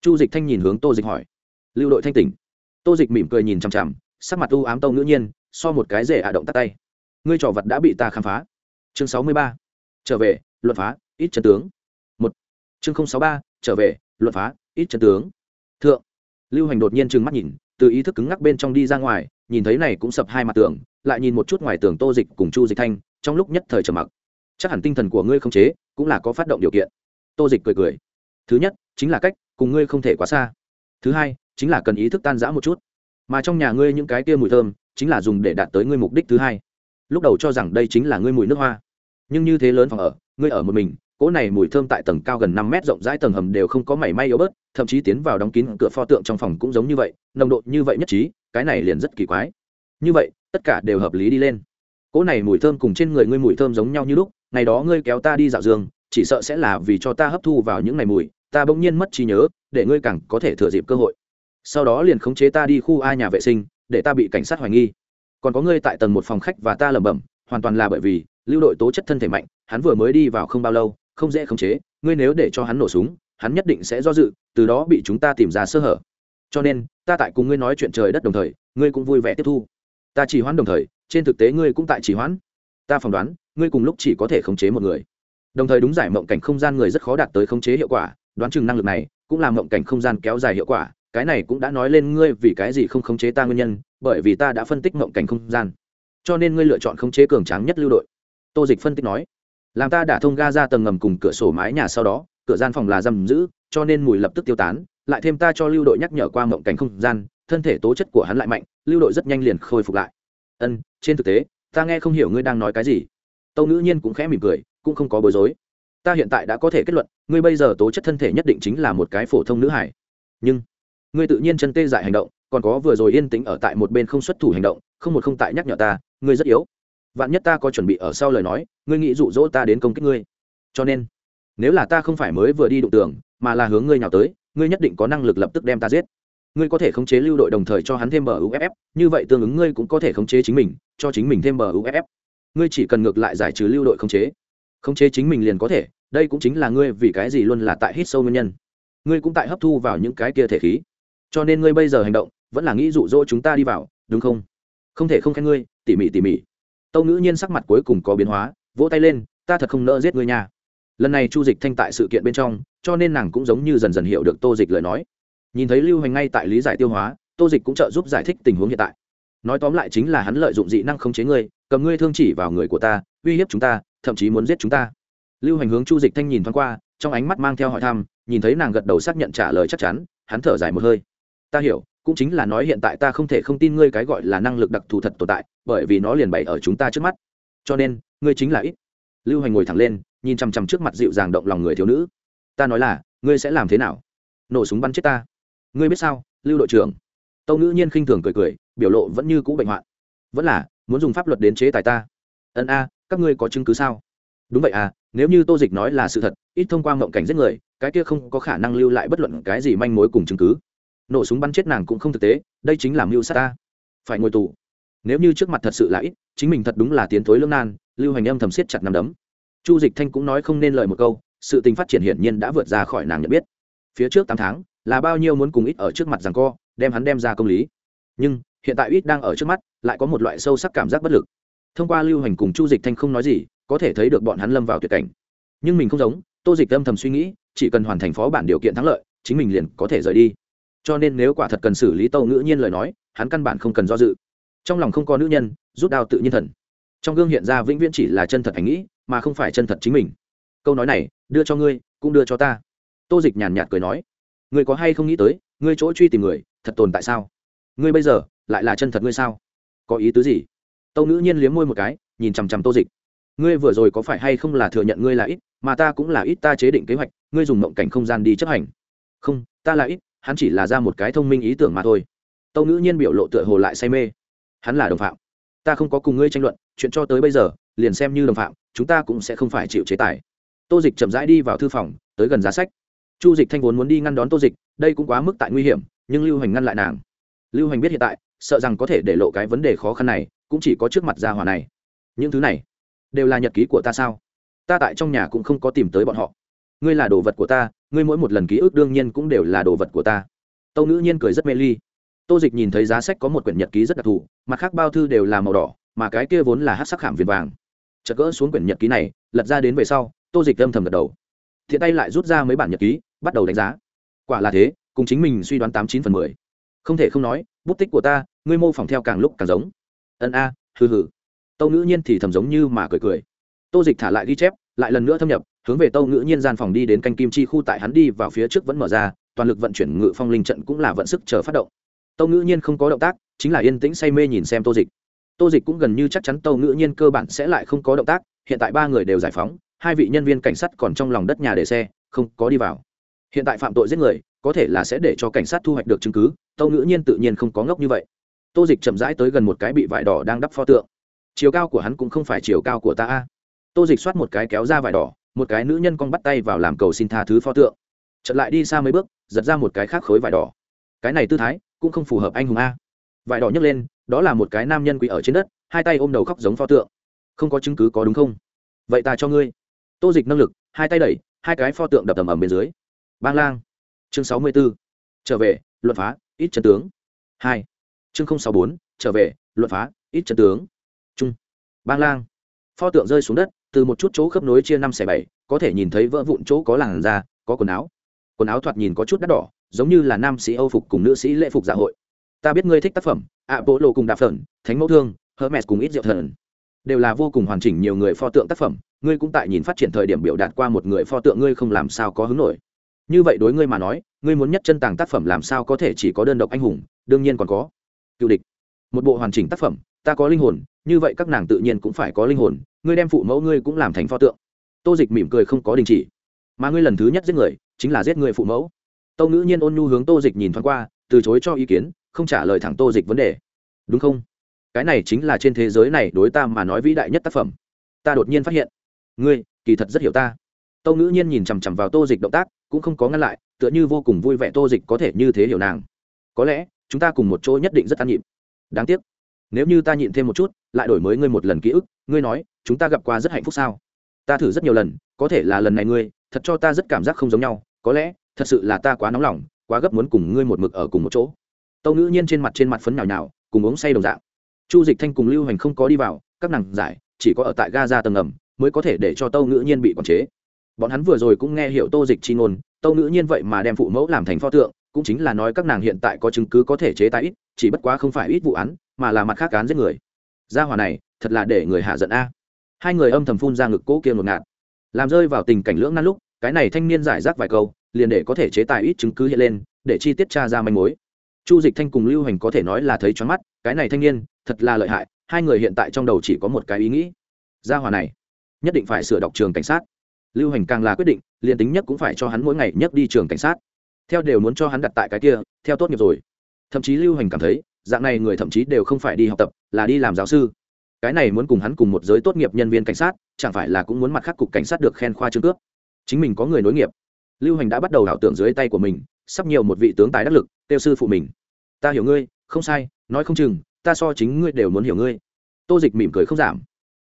Chu dịch thanh nhìn hướng tô dịch hỏi. Lưu đội thanh tỉnh. Tô dịch mỉm cười nhìn chằm chằm, sắc mặt u ám tâu ngữ nhiên, so một cái rể hạ động tắt tay. Ngươi trò vật đã bị ta khám phá. Chương sáu mươi ba. Trở về luật phá, ít chân tướng. Một. Chương sáu ba. Trở về luật phá, ít chân tướng. Thượng. Lưu hành đột nhiên trừng mắt nhìn, từ ý thức cứng ngắc bên trong đi ra ngoài nhìn thấy này cũng sập hai mặt tường, lại nhìn một chút ngoài tường tô dịch cùng chu dịch thanh, trong lúc nhất thời trầm mặc. Chắc hẳn tinh thần của ngươi không chế, cũng là có phát động điều kiện. Tô dịch cười cười. Thứ nhất, chính là cách cùng ngươi không thể quá xa. Thứ hai, chính là cần ý thức tan giã một chút. Mà trong nhà ngươi những cái kia mùi thơm, chính là dùng để đạt tới ngươi mục đích thứ hai. Lúc đầu cho rằng đây chính là ngươi mùi nước hoa. Nhưng như thế lớn phòng ở, ngươi ở một mình cỗ này mùi thơm tại tầng cao gần năm mét rộng rãi tầng hầm đều không có mảy may yếu bớt, thậm chí tiến vào đóng kín cửa pho tượng trong phòng cũng giống như vậy, nồng độ như vậy nhất trí, cái này liền rất kỳ quái. Như vậy, tất cả đều hợp lý đi lên. Cỗ này mùi thơm cùng trên người ngươi mùi thơm giống nhau như lúc, ngày đó ngươi kéo ta đi dạo giường, chỉ sợ sẽ là vì cho ta hấp thu vào những ngày mùi, ta bỗng nhiên mất trí nhớ, để ngươi càng có thể thừa dịp cơ hội. Sau đó liền khống chế ta đi khu a nhà vệ sinh, để ta bị cảnh sát hoài nghi. Còn có ngươi tại tầng một phòng khách và ta lẩm bẩm, hoàn toàn là bởi vì lưu đội tố chất thân thể mạnh, hắn vừa mới đi vào không bao lâu không dễ khống chế, ngươi nếu để cho hắn nổ súng, hắn nhất định sẽ do dự, từ đó bị chúng ta tìm ra sơ hở. Cho nên, ta tại cùng ngươi nói chuyện trời đất đồng thời, ngươi cũng vui vẻ tiếp thu. Ta chỉ hoãn đồng thời, trên thực tế ngươi cũng tại chỉ hoãn. Ta phỏng đoán, ngươi cùng lúc chỉ có thể khống chế một người. Đồng thời đúng giải mộng cảnh không gian người rất khó đạt tới khống chế hiệu quả, đoán chừng năng lực này cũng là mộng cảnh không gian kéo dài hiệu quả, cái này cũng đã nói lên ngươi vì cái gì không khống chế ta nguyên nhân, bởi vì ta đã phân tích mộng cảnh không gian. Cho nên ngươi lựa chọn khống chế cường tráng nhất lưu đội. Tô dịch phân tích nói làm ta đã thông ga ra tầng ngầm cùng cửa sổ mái nhà sau đó, cửa gian phòng là giam giữ, cho nên mùi lập tức tiêu tán, lại thêm ta cho lưu đội nhắc nhở qua mộng cảnh không gian, thân thể tố chất của hắn lại mạnh, lưu đội rất nhanh liền khôi phục lại. Ân, trên thực tế, ta nghe không hiểu ngươi đang nói cái gì. Tâu ngữ nhiên cũng khẽ mỉm cười, cũng không có bối rối. Ta hiện tại đã có thể kết luận, ngươi bây giờ tố chất thân thể nhất định chính là một cái phổ thông nữ hải nhưng, ngươi tự nhiên chân tê dại hành động, còn có vừa rồi yên tĩnh ở tại một bên không xuất thủ hành động, không một không tại nhắc nhở ta, ngươi rất yếu vạn nhất ta có chuẩn bị ở sau lời nói, ngươi nghĩ dụ dỗ ta đến công kích ngươi. Cho nên, nếu là ta không phải mới vừa đi đụng tường, mà là hướng ngươi nào tới, ngươi nhất định có năng lực lập tức đem ta giết. Ngươi có thể khống chế lưu đội đồng thời cho hắn thêm bờ uff như vậy tương ứng ngươi cũng có thể khống chế chính mình, cho chính mình thêm bờ uff ngươi chỉ cần ngược lại giải trừ lưu đội khống chế khống chế chính mình liền có thể, đây cũng chính là ngươi vì cái gì luôn là tại hít sâu nguyên nhân. Ngươi cũng tại hấp thu vào những cái kia thể khí. Cho nên ngươi bây giờ hành động, vẫn là nghĩ dụ dỗ chúng ta đi vào, đúng không? Không thể không khen ngươi, tỉ mỉ tỉ mỉ tâu ngữ nhiên sắc mặt cuối cùng có biến hóa, vỗ tay lên, ta thật không nỡ giết ngươi nha. Lần này chu dịch thanh tại sự kiện bên trong, cho nên nàng cũng giống như dần dần hiểu được tô dịch lời nói. Nhìn thấy lưu hành ngay tại lý giải tiêu hóa, tô dịch cũng trợ giúp giải thích tình huống hiện tại. Nói tóm lại chính là hắn lợi dụng dị năng khống chế ngươi, cầm ngươi thương chỉ vào người của ta, uy hiếp chúng ta, thậm chí muốn giết chúng ta. Lưu hành hướng chu dịch thanh nhìn thoáng qua, trong ánh mắt mang theo hỏi thăm, nhìn thấy nàng gật đầu xác nhận trả lời chắc chắn, hắn thở dài một hơi. Ta hiểu cũng chính là nói hiện tại ta không thể không tin ngươi cái gọi là năng lực đặc thù thật tồn tại, bởi vì nó liền bày ở chúng ta trước mắt. Cho nên, ngươi chính là ít. Lưu hành ngồi thẳng lên, nhìn chằm chằm trước mặt dịu dàng động lòng người thiếu nữ. Ta nói là, ngươi sẽ làm thế nào? Nổ súng bắn chết ta. Ngươi biết sao, lưu đội trưởng? Tâu ngữ nhiên khinh thường cười cười, biểu lộ vẫn như cũ bệnh hoạn. Vẫn là, muốn dùng pháp luật đến chế tài ta. Ân a, các ngươi có chứng cứ sao? Đúng vậy à nếu như tô dịch nói là sự thật, ít thông qua mộng cảnh giết người, cái kia không có khả năng lưu lại bất luận cái gì manh mối cùng chứng cứ nổ súng bắn chết nàng cũng không thực tế, đây chính là mưu sát ta. Phải ngồi tù. Nếu như trước mặt thật sự là ít, chính mình thật đúng là tiến thối lương nan, lưu hành âm thầm siết chặt nằm đấm. Chu dịch thanh cũng nói không nên lời một câu, sự tình phát triển hiển nhiên đã vượt ra khỏi nàng nhận biết. Phía trước tám tháng, là bao nhiêu muốn cùng ít ở trước mặt rằng co, đem hắn đem ra công lý. Nhưng, hiện tại ít đang ở trước mắt, lại có một loại sâu sắc cảm giác bất lực. Thông qua lưu hành cùng chu dịch thanh không nói gì, có thể thấy được bọn hắn lâm vào tuyệt cảnh. Nhưng mình không giống, tô dịch âm thầm suy nghĩ, chỉ cần hoàn thành phó bản điều kiện thắng lợi, chính mình liền có thể rời đi cho nên nếu quả thật cần xử lý tâu ngữ nhiên lời nói, hắn căn bản không cần do dự. Trong lòng không có nữ nhân, rút đao tự nhiên thần. Trong gương hiện ra vĩnh viễn chỉ là chân thật hành nghĩ, mà không phải chân thật chính mình. Câu nói này, đưa cho ngươi, cũng đưa cho ta. Tô dịch nhàn nhạt cười nói, ngươi có hay không nghĩ tới, ngươi chỗ truy tìm người, thật tồn tại sao? Ngươi bây giờ, lại là chân thật ngươi sao? Có ý tứ gì? Tâu ngữ nhiên liếm môi một cái, nhìn chằm chằm tô dịch. Ngươi vừa rồi có phải hay không là thừa nhận ngươi là ít, mà ta cũng là ít ta chế định kế hoạch, ngươi dùng mộng cảnh không gian đi chấp hành. Không, ta là ít hắn chỉ là ra một cái thông minh ý tưởng mà thôi. Tâu ngữ nhiên biểu lộ tựa hồ lại say mê. Hắn là đồng phạm. Ta không có cùng ngươi tranh luận, chuyện cho tới bây giờ, liền xem như đồng phạm, chúng ta cũng sẽ không phải chịu chế tài. Tô dịch chậm rãi đi vào thư phòng, tới gần giá sách. Chu dịch thanh vốn muốn đi ngăn đón tô dịch, đây cũng quá mức tại nguy hiểm, nhưng lưu hành ngăn lại nàng. Lưu hành biết hiện tại, sợ rằng có thể để lộ cái vấn đề khó khăn này, cũng chỉ có trước mặt gia hòa này. Những thứ này, đều là nhật ký của ta sao? Ta tại trong nhà cũng không có tìm tới bọn họ. Ngươi là đồ vật của ta ngươi mỗi một lần ký ức đương nhiên cũng đều là đồ vật của ta. Tâu ngữ nhiên cười rất mê ly. Tô dịch nhìn thấy giá sách có một quyển nhật ký rất đặc thù mặt khác bao thư đều là màu đỏ mà cái kia vốn là hát sắc khảm viền vàng. Chợt gỡ xuống quyển nhật ký này lật ra đến về sau tô dịch âm thầm gật đầu. Thiện tay lại rút ra mấy bản nhật ký bắt đầu đánh giá. Quả là thế cùng chính mình suy đoán tám chín phần mười. Không thể không nói bút tích của ta ngươi mô phỏng theo càng lúc càng giống. Ân a à, hừ hừ. Tâu ngữ nhiên thì thầm giống như mà cười cười. Tô dịch thả lại ghi chép lại lần nữa thâm nhập hướng về tâu ngữ nhiên gian phòng đi đến canh kim chi khu tại hắn đi vào phía trước vẫn mở ra, toàn lực vận chuyển ngự phong linh trận cũng là vận sức chờ phát động. Tâu ngữ nhiên không có động tác, chính là yên tĩnh say mê nhìn xem tô dịch. Tô dịch cũng gần như chắc chắn tâu ngữ nhiên cơ bản sẽ lại không có động tác, hiện tại ba người đều giải phóng, hai vị nhân viên cảnh sát còn trong lòng đất nhà để xe, không có đi vào. Hiện tại phạm tội giết người, có thể là sẽ để cho cảnh sát thu hoạch được chứng cứ, tâu ngữ nhiên tự nhiên không có ngốc như vậy. Tô dịch chậm rãi tới gần một cái bị vải đỏ đang đắp pho tượng. Chiều cao của hắn cũng không phải chiều cao của ta a. Tô dịch soát một cái kéo ra vải đỏ một cái nữ nhân con bắt tay vào làm cầu xin tha thứ pho tượng. Chật lại đi xa mấy bước, giật ra một cái khác khối vải đỏ. Cái này tư thái, cũng không phù hợp anh hùng a. Vải đỏ nhấc lên, đó là một cái nam nhân quỳ ở trên đất, hai tay ôm đầu khóc giống pho tượng. Không có chứng cứ có đúng không? Vậy ta cho ngươi. Tô dịch năng lực, hai tay đẩy, hai cái pho tượng đập tầm ầm bên dưới. Bang lang. Chương sáu mươi b ố trở về, luận phá, ít chân tướng. Hai. Chương sáu bốn, trở về, luận phá, ít chân tướng. Trung. Bang lang. Pho tượng rơi xuống đất từ một chút chỗ khớp nối chia năm xẻ bảy, có thể nhìn thấy vỡ vụn chỗ có làn da, có quần áo. Quần áo thoạt nhìn có chút đắt đỏ, giống như là nam sĩ âu phục cùng nữ sĩ lễ phục dạ hội. Ta biết ngươi thích tác phẩm ạ bộ lộ cùng đạp phởn, thánh mẫu thương, hermes cùng ít rượu thần. Đều là vô cùng hoàn chỉnh nhiều người pho tượng tác phẩm, ngươi cũng tại nhìn phát triển thời điểm biểu đạt qua một người pho tượng ngươi không làm sao có hứng nổi. Như vậy đối ngươi mà nói, ngươi muốn nhất chân tàng tác phẩm làm sao có thể chỉ có đơn độc anh hùng, đương nhiên còn có cựu địch. Một bộ hoàn chỉnh tác phẩm, ta có linh hồn, như vậy các nàng tự nhiên cũng phải có linh hồn ngươi đem phụ mẫu ngươi cũng làm thành pho tượng. Tô dịch mỉm cười không có đình chỉ. Mà ngươi lần thứ nhất giết người, chính là giết người phụ mẫu. Tâu ngữ nhiên ôn nhu hướng tô dịch nhìn thoáng qua, từ chối cho ý kiến, không trả lời thẳng tô dịch vấn đề. Đúng không? Cái này chính là trên thế giới này đối ta mà nói vĩ đại nhất tác phẩm. Ta đột nhiên phát hiện. Ngươi, kỳ thật rất hiểu ta. Tâu ngữ nhiên nhìn chằm chằm vào tô dịch động tác, cũng không có ngăn lại, tựa như vô cùng vui vẻ tô dịch có thể như thế hiểu nàng. Có lẽ, chúng ta cùng một chỗ nhất định rất an nhịp. Đáng tiếc. Nếu như ta nhịn thêm một chút, lại đổi mới ngươi một lần ký ức, ngươi nói chúng ta gặp qua rất hạnh phúc sao? Ta thử rất nhiều lần, có thể là lần này ngươi, thật cho ta rất cảm giác không giống nhau, có lẽ, thật sự là ta quá nóng lòng, quá gấp muốn cùng ngươi một mực ở cùng một chỗ. Tâu ngữ nhiên trên mặt trên mặt phấn nhào nhào, cùng uống say đồng dạng. Chu dịch thanh cùng lưu hành không có đi vào, các nàng giải, chỉ có ở tại ga ra tầng ngầm, mới có thể để cho tâu ngữ nhiên bị quản chế. Bọn hắn vừa rồi cũng nghe hiểu tô dịch chi ngôn, tâu ngữ nhiên vậy mà đem phụ mẫu làm thành pho tượng, cũng chính là nói các nàng hiện tại có chứng cứ có thể chế tài ít, chỉ bất quá không phải ít vụ án, mà là mặt khác án giết người. Gia hòa này, thật là để người hạ giận a hai người âm thầm phun ra ngực cỗ kia ngột ngạt. Làm rơi vào tình cảnh lưỡng nan lúc, cái này thanh niên giải rác vài câu, liền để có thể chế tài ít chứng cứ hiện lên, để chi tiết tra ra manh mối. Chu dịch thanh cùng lưu hành có thể nói là thấy choáng mắt, cái này thanh niên, thật là lợi hại, hai người hiện tại trong đầu chỉ có một cái ý nghĩ. Gia hòa này, nhất định phải sửa đọc trường cảnh sát. Lưu hành càng là quyết định, liền tính nhất cũng phải cho hắn mỗi ngày nhất đi trường cảnh sát. Theo đều muốn cho hắn đặt tại cái kia, theo tốt nghiệp rồi. Thậm chí lưu hành cảm thấy, dạng này người thậm chí đều không phải đi học tập, là đi làm giáo sư cái này muốn cùng hắn cùng một giới tốt nghiệp nhân viên cảnh sát, chẳng phải là cũng muốn mặt khắc cục cảnh sát được khen khoa trương cướp chính mình có người nối nghiệp. Lưu hành đã bắt đầu ảo tưởng dưới tay của mình, sắp nhiều một vị tướng tài đắc lực tiêu sư phụ mình. Ta hiểu ngươi, không sai, nói không chừng, ta so chính ngươi đều muốn hiểu ngươi. Tô dịch mỉm cười không giảm.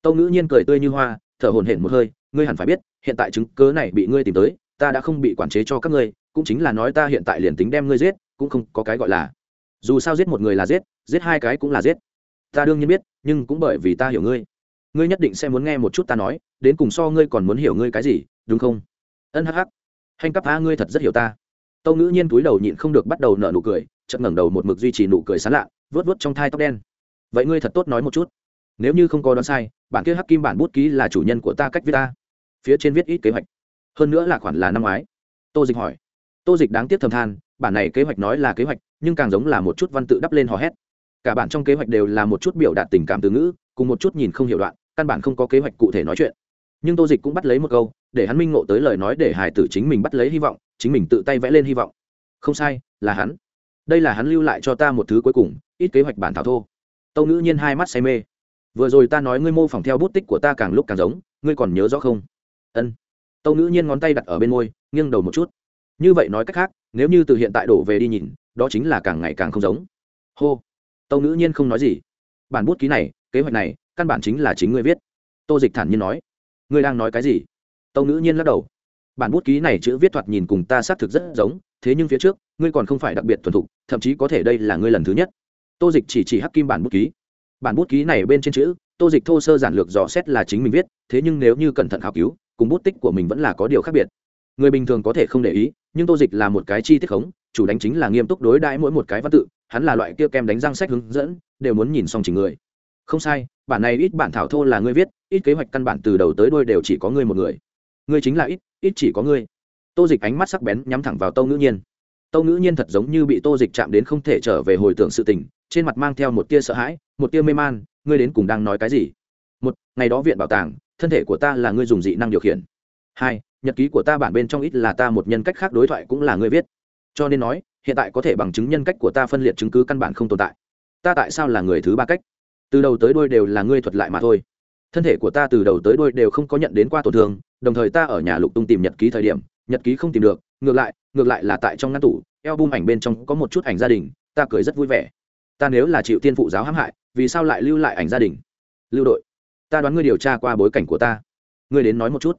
Tâu ngữ nhiên cười tươi như hoa, thở hồn hển một hơi, ngươi hẳn phải biết, hiện tại chứng cớ này bị ngươi tìm tới, ta đã không bị quản chế cho các ngươi, cũng chính là nói ta hiện tại liền tính đem ngươi giết, cũng không có cái gọi là. Dù sao giết một người là giết giết hai cái cũng là giết ta đương nhiên biết, nhưng cũng bởi vì ta hiểu ngươi. Ngươi nhất định sẽ muốn nghe một chút ta nói, đến cùng so ngươi còn muốn hiểu ngươi cái gì, đúng không? Ân hắc hắc. Hành cấp a ngươi thật rất hiểu ta. Tâu ngữ nhiên túi đầu nhịn không được bắt đầu nở nụ cười, chợt ngẩng đầu một mực duy trì nụ cười sán lạ vớt vớt trong thai tóc đen. Vậy ngươi thật tốt nói một chút. Nếu như không có đoán sai, bản kia hắc kim bản bút ký là chủ nhân của ta cách viết ta. Phía trên viết ít kế hoạch. Hơn nữa là khoản là năm ngoái. Tô dịch hỏi. Tô dịch đáng tiếc thầm than, bản này kế hoạch nói là kế hoạch, nhưng càng giống là một chút văn tự đắp lên hò hét cả bản trong kế hoạch đều là một chút biểu đạt tình cảm từ ngữ, cùng một chút nhìn không hiểu đoạn, căn bản không có kế hoạch cụ thể nói chuyện. Nhưng tô dịch cũng bắt lấy một câu, để hắn minh ngộ tới lời nói để hải tử chính mình bắt lấy hy vọng, chính mình tự tay vẽ lên hy vọng. Không sai, là hắn. Đây là hắn lưu lại cho ta một thứ cuối cùng, ít kế hoạch bản thảo thô. Tâu ngữ nhiên hai mắt say mê. Vừa rồi ta nói ngươi mô phỏng theo bút tích của ta càng lúc càng giống, ngươi còn nhớ rõ không? Ân. Tâu ngữ nhiên ngón tay đặt ở bên môi, nghiêng đầu một chút. Như vậy nói cách khác, nếu như từ hiện tại đổ về đi nhìn, đó chính là càng ngày càng không giống. Hô tâu ngữ nhiên không nói gì bản bút ký này kế hoạch này căn bản chính là chính ngươi viết tô dịch thản nhiên nói ngươi đang nói cái gì tâu ngữ nhiên lắc đầu bản bút ký này chữ viết thoạt nhìn cùng ta xác thực rất giống thế nhưng phía trước ngươi còn không phải đặc biệt thuần thục thậm chí có thể đây là ngươi lần thứ nhất tô dịch chỉ chỉ hắc kim bản bút ký bản bút ký này bên trên chữ tô dịch thô sơ giản lược dò xét là chính mình viết thế nhưng nếu như cẩn thận khảo cứu cùng bút tích của mình vẫn là có điều khác biệt người bình thường có thể không để ý nhưng tô dịch là một cái chi tiết khống chủ đánh chính là nghiêm túc đối đãi mỗi một cái văn tự hắn là loại kia kem đánh răng sách hướng dẫn, đều muốn nhìn xong chỉnh người. Không sai, bản này ít bản thảo thô là ngươi viết, ít kế hoạch căn bản từ đầu tới đôi đều chỉ có ngươi một người. Ngươi chính là ít ít chỉ có ngươi. Tô dịch ánh mắt sắc bén nhắm thẳng vào tâu ngữ nhiên. Tâu ngữ nhiên thật giống như bị tô dịch chạm đến không thể trở về hồi tưởng sự tình, trên mặt mang theo một tia sợ hãi, một tia mê man, ngươi đến cùng đang nói cái gì? Một, ngày đó viện bảo tàng, thân thể của ta là ngươi dùng dị năng điều khiển. Hai, nhật ký của ta bản bên trong ít là ta một nhân cách khác đối thoại cũng là ngươi viết cho nên nói, hiện tại có thể bằng chứng nhân cách của ta phân liệt chứng cứ căn bản không tồn tại. Ta tại sao là người thứ ba cách? Từ đầu tới đôi đều là ngươi thuật lại mà thôi. Thân thể của ta từ đầu tới đôi đều không có nhận đến qua tổn thương, đồng thời ta ở nhà lục tung tìm nhật ký thời điểm, nhật ký không tìm được, ngược lại ngược lại là tại trong ngăn tủ eo bum ảnh bên trong có một chút ảnh gia đình, ta cười rất vui vẻ. Ta nếu là chịu tiên phụ giáo hãm hại, vì sao lại lưu lại ảnh gia đình? Lưu đội, ta đoán ngươi điều tra qua bối cảnh của ta. Ngươi đến nói một chút.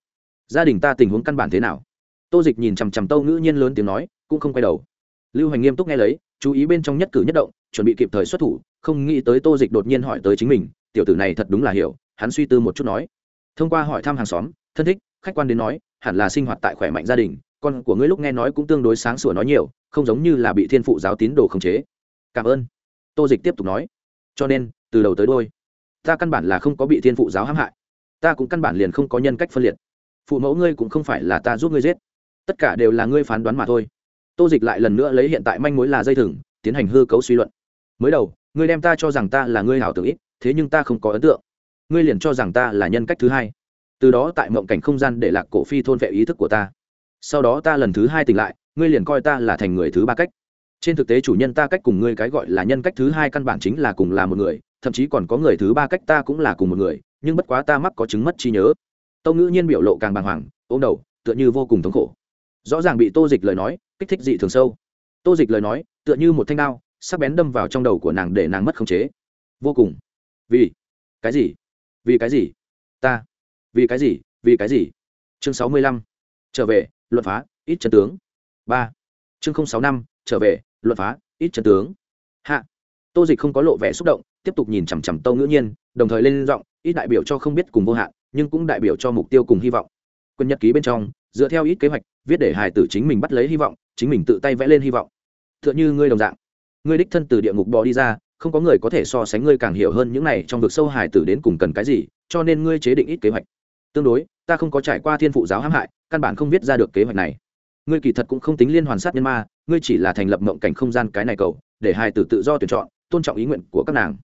Gia đình ta tình huống căn bản thế nào? Tô dịch nhìn chằm chằm tâu ngữ nhiên lớn tiếng nói cũng không quay đầu. Lưu hành nghiêm túc nghe lấy, chú ý bên trong nhất cử nhất động, chuẩn bị kịp thời xuất thủ, không nghĩ tới tô dịch đột nhiên hỏi tới chính mình, tiểu tử này thật đúng là hiểu. Hắn suy tư một chút nói. Thông qua hỏi thăm hàng xóm, thân thích, khách quan đến nói, hẳn là sinh hoạt tại khỏe mạnh gia đình, con của ngươi lúc nghe nói cũng tương đối sáng sủa nói nhiều, không giống như là bị thiên phụ giáo tín đồ khống chế. Cảm ơn. Tô dịch tiếp tục nói. Cho nên, từ đầu tới đôi, ta căn bản là không có bị thiên phụ giáo hãm hại. Ta cũng căn bản liền không có nhân cách phân liệt. Phụ mẫu ngươi cũng không phải là ta giúp ngươi giết. Tất cả đều là ngươi phán đoán mà thôi tô dịch lại lần nữa lấy hiện tại manh mối là dây thừng, tiến hành hư cấu suy luận. Mới đầu, ngươi đem ta cho rằng ta là ngươi hảo tưởng ít, thế nhưng ta không có ấn tượng. Ngươi liền cho rằng ta là nhân cách thứ hai. Từ đó tại mộng cảnh không gian để lạc cổ phi thôn vệ ý thức của ta. Sau đó ta lần thứ hai tỉnh lại, ngươi liền coi ta là thành người thứ ba cách. Trên thực tế chủ nhân ta cách cùng ngươi cái gọi là nhân cách thứ hai căn bản chính là cùng là một người, thậm chí còn có người thứ ba cách ta cũng là cùng một người, nhưng bất quá ta mắc có chứng mất trí nhớ. Tâu ngữ nhiên biểu lộ càng bàng hoàng, ôm đầu, tựa như vô cùng thống khổ rõ ràng bị tô dịch lời nói, kích thích dị thường sâu. Tô dịch lời nói, tựa như một thanh đao, sắc bén đâm vào trong đầu của nàng để nàng mất khống chế. Vô cùng. Vì cái gì? Vì cái gì? Ta. Vì cái gì? Vì cái gì? Chương sáu mươi lăm. Trở về, luận phá, ít chân tướng. Ba. Chương sáu năm, trở về, luận phá, ít chân tướng. Hạ. Tô dịch không có lộ vẻ xúc động, tiếp tục nhìn chằm chằm tâu ngữ nhiên, đồng thời lên giọng, ít đại biểu cho không biết cùng vô hạn, nhưng cũng đại biểu cho mục tiêu cùng hy vọng. Quân nhật ký bên trong dựa theo ít kế hoạch, viết để hài tử chính mình bắt lấy hy vọng, chính mình tự tay vẽ lên hy vọng. T h ư ợ n h ư ngươi đồng dạng. Ngươi đích thân từ địa ngục bò đi ra, không có người có thể so sánh ngươi càng hiểu hơn những này trong vực sâu hài tử đến cùng cần cái gì, cho nên ngươi chế định ít kế hoạch. Tương đối, ta không có trải qua thiên phụ giáo hãm hại, căn bản không viết ra được kế hoạch này. Ngươi kỳ thật cũng không tính liên hoàn sát nhân ma, ngươi chỉ là thành lập mộng cảnh không gian cái này cầu, để hài tử tự do tuyển chọn, tôn trọng ý nguyện của các nàng.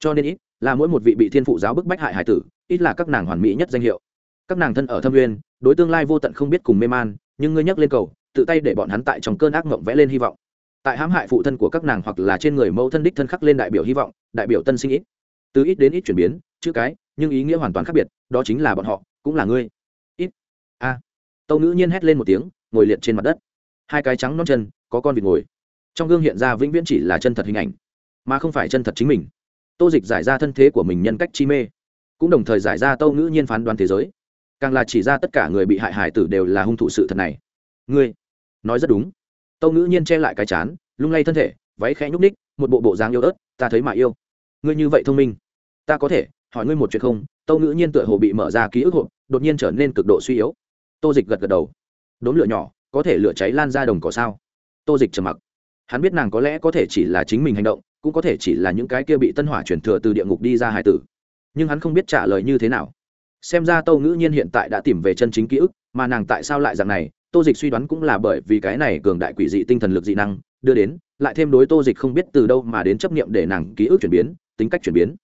Cho nên ít là mỗi một vị bị thiên phụ giáo bức bách hại hài tử, ít là các nàng hoàn mỹ nhất danh hiệu các nàng thân ở thâm nguyên, đối tương lai vô tận không biết cùng mê man, nhưng ngươi nhắc lên cầu, tự tay để bọn hắn tại trong cơn ác mộng vẽ lên hy vọng. Tại hãm hại phụ thân của các nàng hoặc là trên người mẫu thân đích thân khắc lên đại biểu hy vọng, đại biểu tân sinh ít từ ít đến ít chuyển biến, chữ cái, nhưng ý nghĩa hoàn toàn khác biệt, đó chính là bọn họ, cũng là ngươi. Ít. A. À. tâu ngữ nhiên hét lên một tiếng, ngồi liệt trên mặt đất. Hai cái trắng non chân, có con vịt ngồi. Trong gương hiện ra vĩnh viễn chỉ là chân thật hình ảnh, mà không phải chân thật chính mình. Tô dịch giải ra thân thế của mình nhân cách chi mê, cũng đồng thời giải ra tâu ngữ nhiên phán đoán thế giới càng là chỉ ra tất cả người bị hại hải tử đều là hung thủ sự thật này. Ngươi, nói rất đúng. Tâu ngữ nhiên che lại cái chán, lung lay thân thể, váy khẽ nhúc ních một bộ bộ dáng yêu ớt, ta thấy mà yêu. Ngươi như vậy thông minh. Ta có thể, hỏi ngươi một chuyện không? Tâu ngữ nhiên tựa hồ bị mở ra ký ức hộp, đột nhiên trở nên cực độ suy yếu. Tô dịch gật gật đầu. Đốn lửa nhỏ, có thể lửa cháy lan ra đồng cỏ sao? Tô dịch trầm mặc. Hắn biết nàng có lẽ có thể chỉ là chính mình hành động, cũng có thể chỉ là những cái kia bị tân hỏa chuyển thừa từ địa ngục đi ra hải tử. Nhưng hắn không biết trả lời như thế nào xem ra tâu ngữ nhiên hiện tại đã tìm về chân chính ký ức, mà nàng tại sao lại dạng này? Tô dịch suy đoán cũng là bởi vì cái này cường đại quỷ dị tinh thần lực dị năng đưa đến, lại thêm đối tô dịch không biết từ đâu mà đến chấp nghiệm để nàng ký ức chuyển biến, tính cách chuyển biến.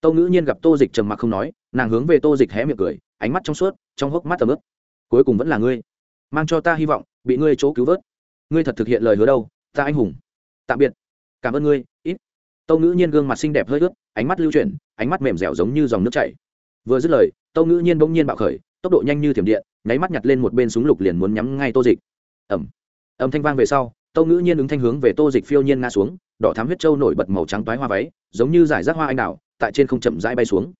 Tâu ngữ nhiên gặp tô dịch trầm mặc không nói, nàng hướng về tô dịch hé miệng cười, ánh mắt trong suốt, trong hốc mắt tầm ướp cuối cùng vẫn là ngươi. Mang cho ta hy vọng, bị ngươi chỗ cứu vớt. Ngươi thật thực hiện lời hứa đâu, ta anh hùng. Tạm biệt. Cảm ơn ngươi, ít. Tâu ngữ nhiên gương mặt xinh đẹp hơi ướt, ánh mắt lưu chuyển, ánh mắt mềm dẻo giống như dòng nước chảy. Vừa dứt lời tâu ngữ nhiên bỗng nhiên bạo khởi, tốc độ nhanh như thiểm điện, nháy mắt nhặt lên một bên súng lục liền muốn nhắm ngay tô dịch. Ẩm âm thanh vang về sau, tâu ngữ nhiên ứng thanh hướng về tô dịch phiêu nhiên ngã xuống, đỏ thám huyết trâu nổi bật màu trắng toái hoa váy, giống như giải rác hoa anh đào, tại trên không chậm rãi bay xuống.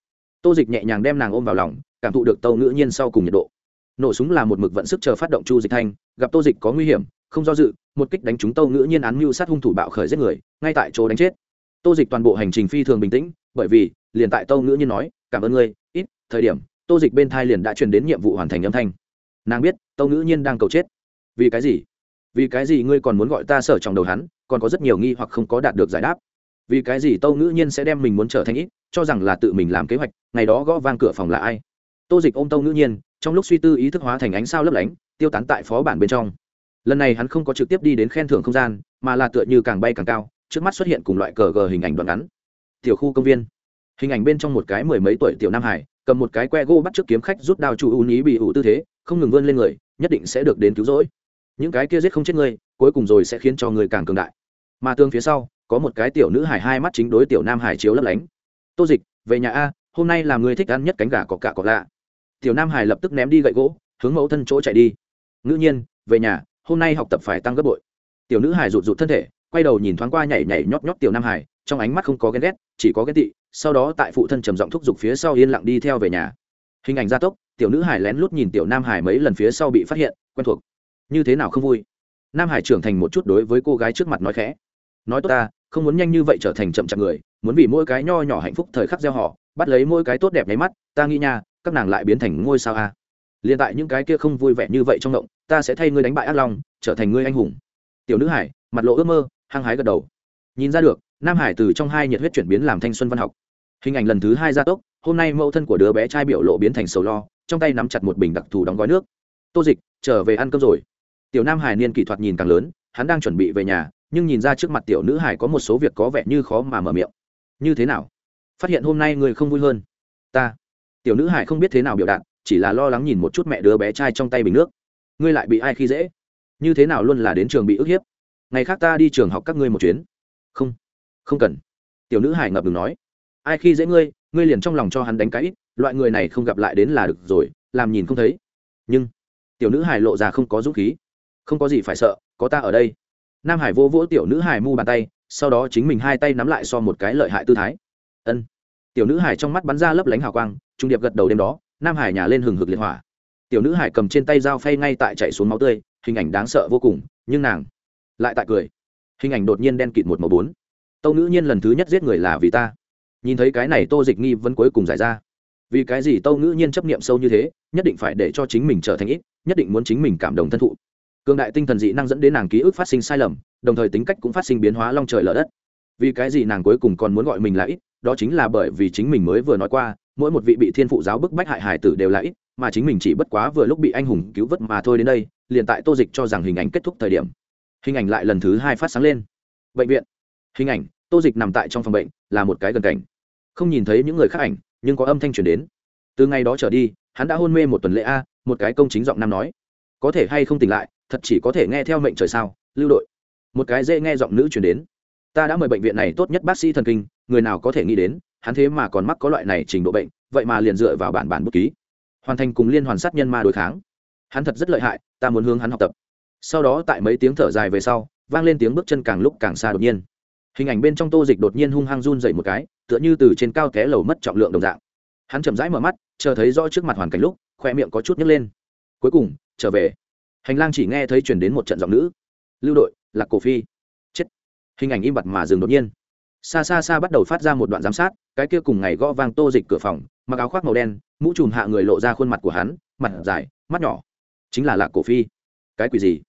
Tô dịch nhẹ nhàng đem nàng ôm vào lòng, cảm thụ được tâu ngữ nhiên sau cùng nhiệt độ. Nổ súng là một mực vận sức chờ phát động chu dịch thanh, gặp tô dịch có nguy hiểm, không do dự, một kích đánh trúng tâu ngữ nhiên án mưu sát hung thủ bạo khởi giết người, ngay tại chỗ đánh chết. Tô dịch toàn bộ hành trình phi thường bình tĩnh, bởi vì, liền tại tâu ngữ nhiên nói, cảm ơn ngươi, ít thời điểm, tô dịch bên thai liền đã truyền đến nhiệm vụ hoàn thành âm thanh. Nàng biết, tâu ngữ nhiên đang cầu chết. Vì cái gì? Vì cái gì ngươi còn muốn gọi ta sở trong đầu hắn, còn có rất nhiều nghi hoặc không có đạt được giải đáp. Vì cái gì tâu ngữ nhiên sẽ đem mình muốn trở thành ít, cho rằng là tự mình làm kế hoạch, ngày đó gõ vang cửa phòng là ai? Tô dịch ôm tâu ngữ nhiên, trong lúc suy tư ý thức hóa thành ánh sao lấp lánh, tiêu tán tại phó bản bên trong. Lần này hắn không có trực tiếp đi đến khen thưởng không gian, mà là tựa như càng bay càng cao, trước mắt xuất hiện cùng loại cờ gờ hình ảnh đoạn ngắn. Tiểu khu công viên. Hình ảnh bên trong một cái mười mấy tuổi tiểu nam hải cầm một cái que gỗ bắt trước kiếm khách rút đao chủ ưu ní bị ủ tư thế, không ngừng vươn lên người, nhất định sẽ được đến cứu rỗi. Những cái kia giết không chết ngươi cuối cùng rồi sẽ khiến cho người càng cường đại. Mà tương phía sau, có một cái tiểu nữ hải hai mắt chính đối tiểu nam hải chiếu lấp lánh. Tô dịch, về nhà a, hôm nay là người thích ăn nhất cánh gà có cả có lạ. Tiểu nam hải lập tức ném đi gậy gỗ, hướng mẫu thân chỗ chạy đi. Ngữ nhiên, về nhà, hôm nay học tập phải tăng gấp bội. Tiểu nữ hải rụt rụt thân thể, quay đầu nhìn thoáng qua nhảy nhảy nhót nhót tiểu nam hải trong ánh mắt không có ghen ghét, chỉ có ghen tị, sau đó tại phụ thân trầm giọng thúc giục phía sau yên lặng đi theo về nhà. Hình ảnh gia tốc, tiểu nữ hải lén lút nhìn tiểu nam hải mấy lần phía sau bị phát hiện, quen thuộc. Như thế nào không vui? Nam hải trưởng thành một chút đối với cô gái trước mặt nói khẽ. Nói tốt ta, không muốn nhanh như vậy trở thành chậm chạp người, muốn vì mỗi cái nho nhỏ hạnh phúc thời khắc gieo họ, bắt lấy mỗi cái tốt đẹp nháy mắt, ta nghĩ nha, các nàng lại biến thành ngôi sao a. À. liền tại những cái kia không vui vẻ như vậy trong động, ta sẽ thay ngươi đánh bại ác long, trở thành ngươi anh hùng. Tiểu nữ hải mặt lộ ước mơ, hăng hái gật đầu. Nhìn ra được nam hải từ trong hai nhiệt huyết chuyển biến làm thanh xuân văn học. Hình ảnh lần thứ hai gia tốc, hôm nay mẫu thân của đứa bé trai biểu lộ biến thành sầu lo, trong tay nắm chặt một bình đặc thù đóng gói nước. Tô dịch, trở về ăn cơm rồi. Tiểu nam hải niên kỹ thuật nhìn càng lớn, hắn đang chuẩn bị về nhà, nhưng nhìn ra trước mặt tiểu nữ hải có một số việc có vẻ như khó mà mở miệng. Như thế nào? Phát hiện hôm nay người không vui hơn? Ta. Tiểu nữ hải không biết thế nào biểu đạt, chỉ là lo lắng nhìn một chút mẹ đứa bé trai trong tay bình nước. Ngươi lại bị ai khi dễ? Như thế nào luôn là đến trường bị ức hiếp? Ngày khác ta đi trường học các ngươi một chuyến. Không không cần. Tiểu nữ hải ngập ngừng nói. Ai khi dễ ngươi ngươi liền trong lòng cho hắn đánh cái ít, loại người này không gặp lại đến là được rồi, làm nhìn không thấy. Nhưng, tiểu nữ hải lộ ra không có dũng khí. Không có gì phải sợ, có ta ở đây. Nam hải vô vỗ tiểu nữ hải mu bàn tay, sau đó chính mình hai tay nắm lại so một cái lợi hại tư thái. Ân. Tiểu nữ hải trong mắt bắn ra lấp lánh hào quang, trung điệp gật đầu đêm đó, nam hải nhà lên hừng hực liệt hỏa. Tiểu nữ hải cầm trên tay dao phay ngay tại chạy xuống máu tươi, hình ảnh đáng sợ vô cùng, nhưng nàng lại tại cười. Hình ảnh đột nhiên đen kịt một màu bốn tâu nữ nhiên lần thứ nhất giết người là vì ta nhìn thấy cái này tô dịch nghi vẫn cuối cùng giải ra vì cái gì tâu ngữ nhiên chấp niệm sâu như thế nhất định phải để cho chính mình trở thành ít nhất định muốn chính mình cảm động thân thụ cường đại tinh thần dị năng dẫn đến nàng ký ức phát sinh sai lầm đồng thời tính cách cũng phát sinh biến hóa long trời lở đất vì cái gì nàng cuối cùng còn muốn gọi mình là ít đó chính là bởi vì chính mình mới vừa nói qua mỗi một vị bị thiên phụ giáo bức bách hại hải tử đều là ít mà chính mình chỉ bất quá vừa lúc bị anh hùng cứu vớt mà thôi đến đây liền tại tô dịch cho rằng hình ảnh kết thúc thời điểm hình ảnh lại lần thứ hai phát sáng lên bệnh viện hình ảnh, tô dịch nằm tại trong phòng bệnh, là một cái gần cảnh. Không nhìn thấy những người khác ảnh, nhưng có âm thanh truyền đến. Từ ngày đó trở đi, hắn đã hôn mê một tuần lễ a, một cái công chính giọng nam nói. Có thể hay không tỉnh lại, thật chỉ có thể nghe theo mệnh trời sao, lưu đội. Một cái dễ nghe giọng nữ truyền đến. Ta đã mời bệnh viện này tốt nhất bác sĩ thần kinh, người nào có thể nghĩ đến, hắn thế mà còn mắc có loại này trình độ bệnh, vậy mà liền dựa vào bản bản bút ký. Hoàn thành cùng liên hoàn sát nhân ma đối kháng. Hắn thật rất lợi hại, ta muốn hướng hắn học tập. Sau đó tại mấy tiếng thở dài về sau, vang lên tiếng bước chân càng lúc càng xa đột nhiên hình ảnh bên trong tô dịch đột nhiên hung hăng run dậy một cái, tựa như từ trên cao té lầu mất trọng lượng đồng dạng. Hắn chậm rãi mở mắt, chờ thấy rõ trước mặt hoàn cảnh lúc khoe miệng có chút nhấc lên. Cuối cùng, trở về. Hành lang chỉ nghe thấy chuyển đến một trận giọng nữ. Lưu đội, lạc cổ phi. Chết. Hình ảnh im bặt mà dừng đột nhiên. Xa xa xa bắt đầu phát ra một đoạn giám sát, cái kia cùng ngày gõ vang tô dịch cửa phòng, mặc áo khoác màu đen, mũ trùm hạ người lộ ra khuôn mặt của hắn, mặt dài, mắt nhỏ. Chính là lạc cổ phi. Cái quỷ gì?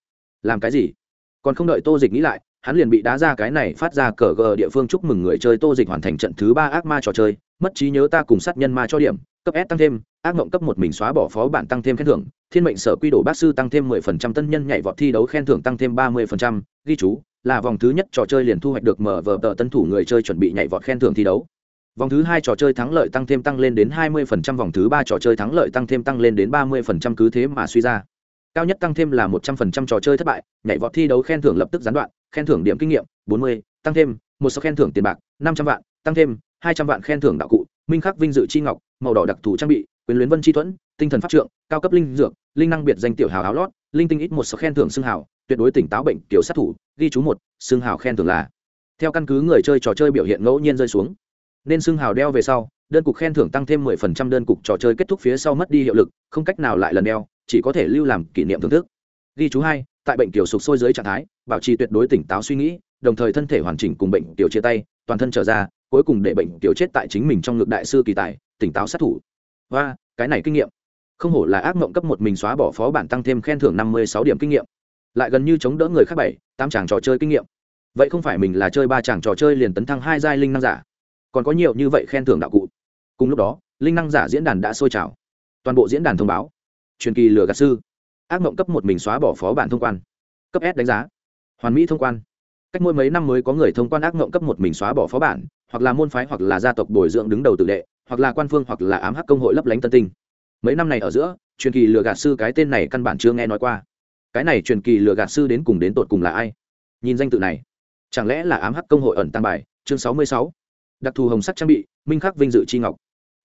Làm cái gì? Còn không đợi tô dịch nghĩ lại hắn liền bị đá ra cái này phát ra cờ gờ địa phương chúc mừng người chơi tô dịch hoàn thành trận thứ ba ác ma trò chơi, mất trí nhớ ta cùng sát nhân ma cho điểm, cấp s tăng thêm, ác mộng cấp một mình xóa bỏ phó bản tăng thêm khen thưởng, thiên mệnh sở quy đồ bác sư tăng thêm mười phần trăm, tân nhân nhảy vọt thi đấu khen thưởng tăng thêm ba mươi phần trăm, ghi chú, là vòng thứ nhất trò chơi liền thu hoạch được mở vờ tờ tân thủ người chơi chuẩn bị nhảy vọt khen thưởng thi đấu. Vòng thứ hai trò chơi thắng lợi tăng thêm tăng lên đến hai mươi phần trăm, vòng thứ ba trò chơi thắng lợi tăng thêm tăng lên đến ba mươi phần trăm, cứ thế mà suy ra cao nhất tăng thêm là một trăm phần trăm trò chơi thất bại, nhảy vọt thi đấu khen thưởng lập tức gián đoạn, khen thưởng điểm kinh nghiệm, bốn mươi, tăng thêm, một số khen thưởng tiền bạc, năm trăm vạn, tăng thêm, hai trăm vạn khen thưởng đạo cụ, minh khắc vinh dự chi ngọc, màu đỏ đặc thù trang bị, quyền luyến vân chi thuẫn, tinh thần pháp trượng, cao cấp linh dược, linh năng biệt danh tiểu hào áo lót, linh tinh ít một số khen thưởng xương hào, tuyệt đối tỉnh táo bệnh tiểu sát thủ, ghi chú một, xương hào khen thưởng là. Theo căn cứ người chơi trò chơi biểu hiện ngẫu nhiên rơi xuống, nên xương hào đeo về sau, đơn cục khen thưởng tăng thêm mười phần trăm đơn cục trò chơi kết thúc phía sau mất đi hiệu lực, không cách nào lại lần đeo chỉ có thể lưu làm kỷ niệm thưởng thức. Ghi chú hai, tại bệnh tiểu sụp sôi dưới trạng thái, bảo trì tuyệt đối tỉnh táo suy nghĩ, đồng thời thân thể hoàn chỉnh cùng bệnh tiểu chia tay, toàn thân trở ra, cuối cùng để bệnh tiểu chết tại chính mình trong ngực đại sư kỳ tài, tỉnh táo sát thủ. Và, cái này kinh nghiệm. Không hổ là ác mộng cấp một mình xóa bỏ phó bản tăng thêm khen thưởng năm mươi sáu điểm kinh nghiệm. Lại gần như chống đỡ người khác bảy, tám chàng trò chơi kinh nghiệm. Vậy không phải mình là chơi ba chàng trò chơi liền tấn thăng hai giai linh năng giả. Còn có nhiều như vậy khen thưởng đạo cụ. Cùng lúc đó, linh năng giả diễn đàn đã sôi trào. Toàn bộ diễn đàn thông báo truyền kỳ lừa gạt sư. Ác mộng cấp một mình xóa bỏ phó bản thông quan. Cấp s đánh giá. Hoàn mỹ thông quan. Cách mỗi mấy năm mới có người thông quan ác mộng cấp một mình xóa bỏ phó bản, hoặc là môn phái, hoặc là gia tộc bồi dưỡng đứng đầu tự đệ, hoặc là quan phương, hoặc là ám hắc công hội lấp lánh tân tinh. Mấy năm này ở giữa, truyền kỳ lừa gạt sư cái tên này căn bản chưa nghe nói qua. Cái này truyền kỳ lừa gạt sư đến cùng đến tột cùng là ai? Nhìn danh tự này, chẳng lẽ là ám hắc công hội ẩn tăng bài, chương sáu mươi sáu. Đặc thù hồng sắc trang bị, minh khắc vinh dự chi ngọc.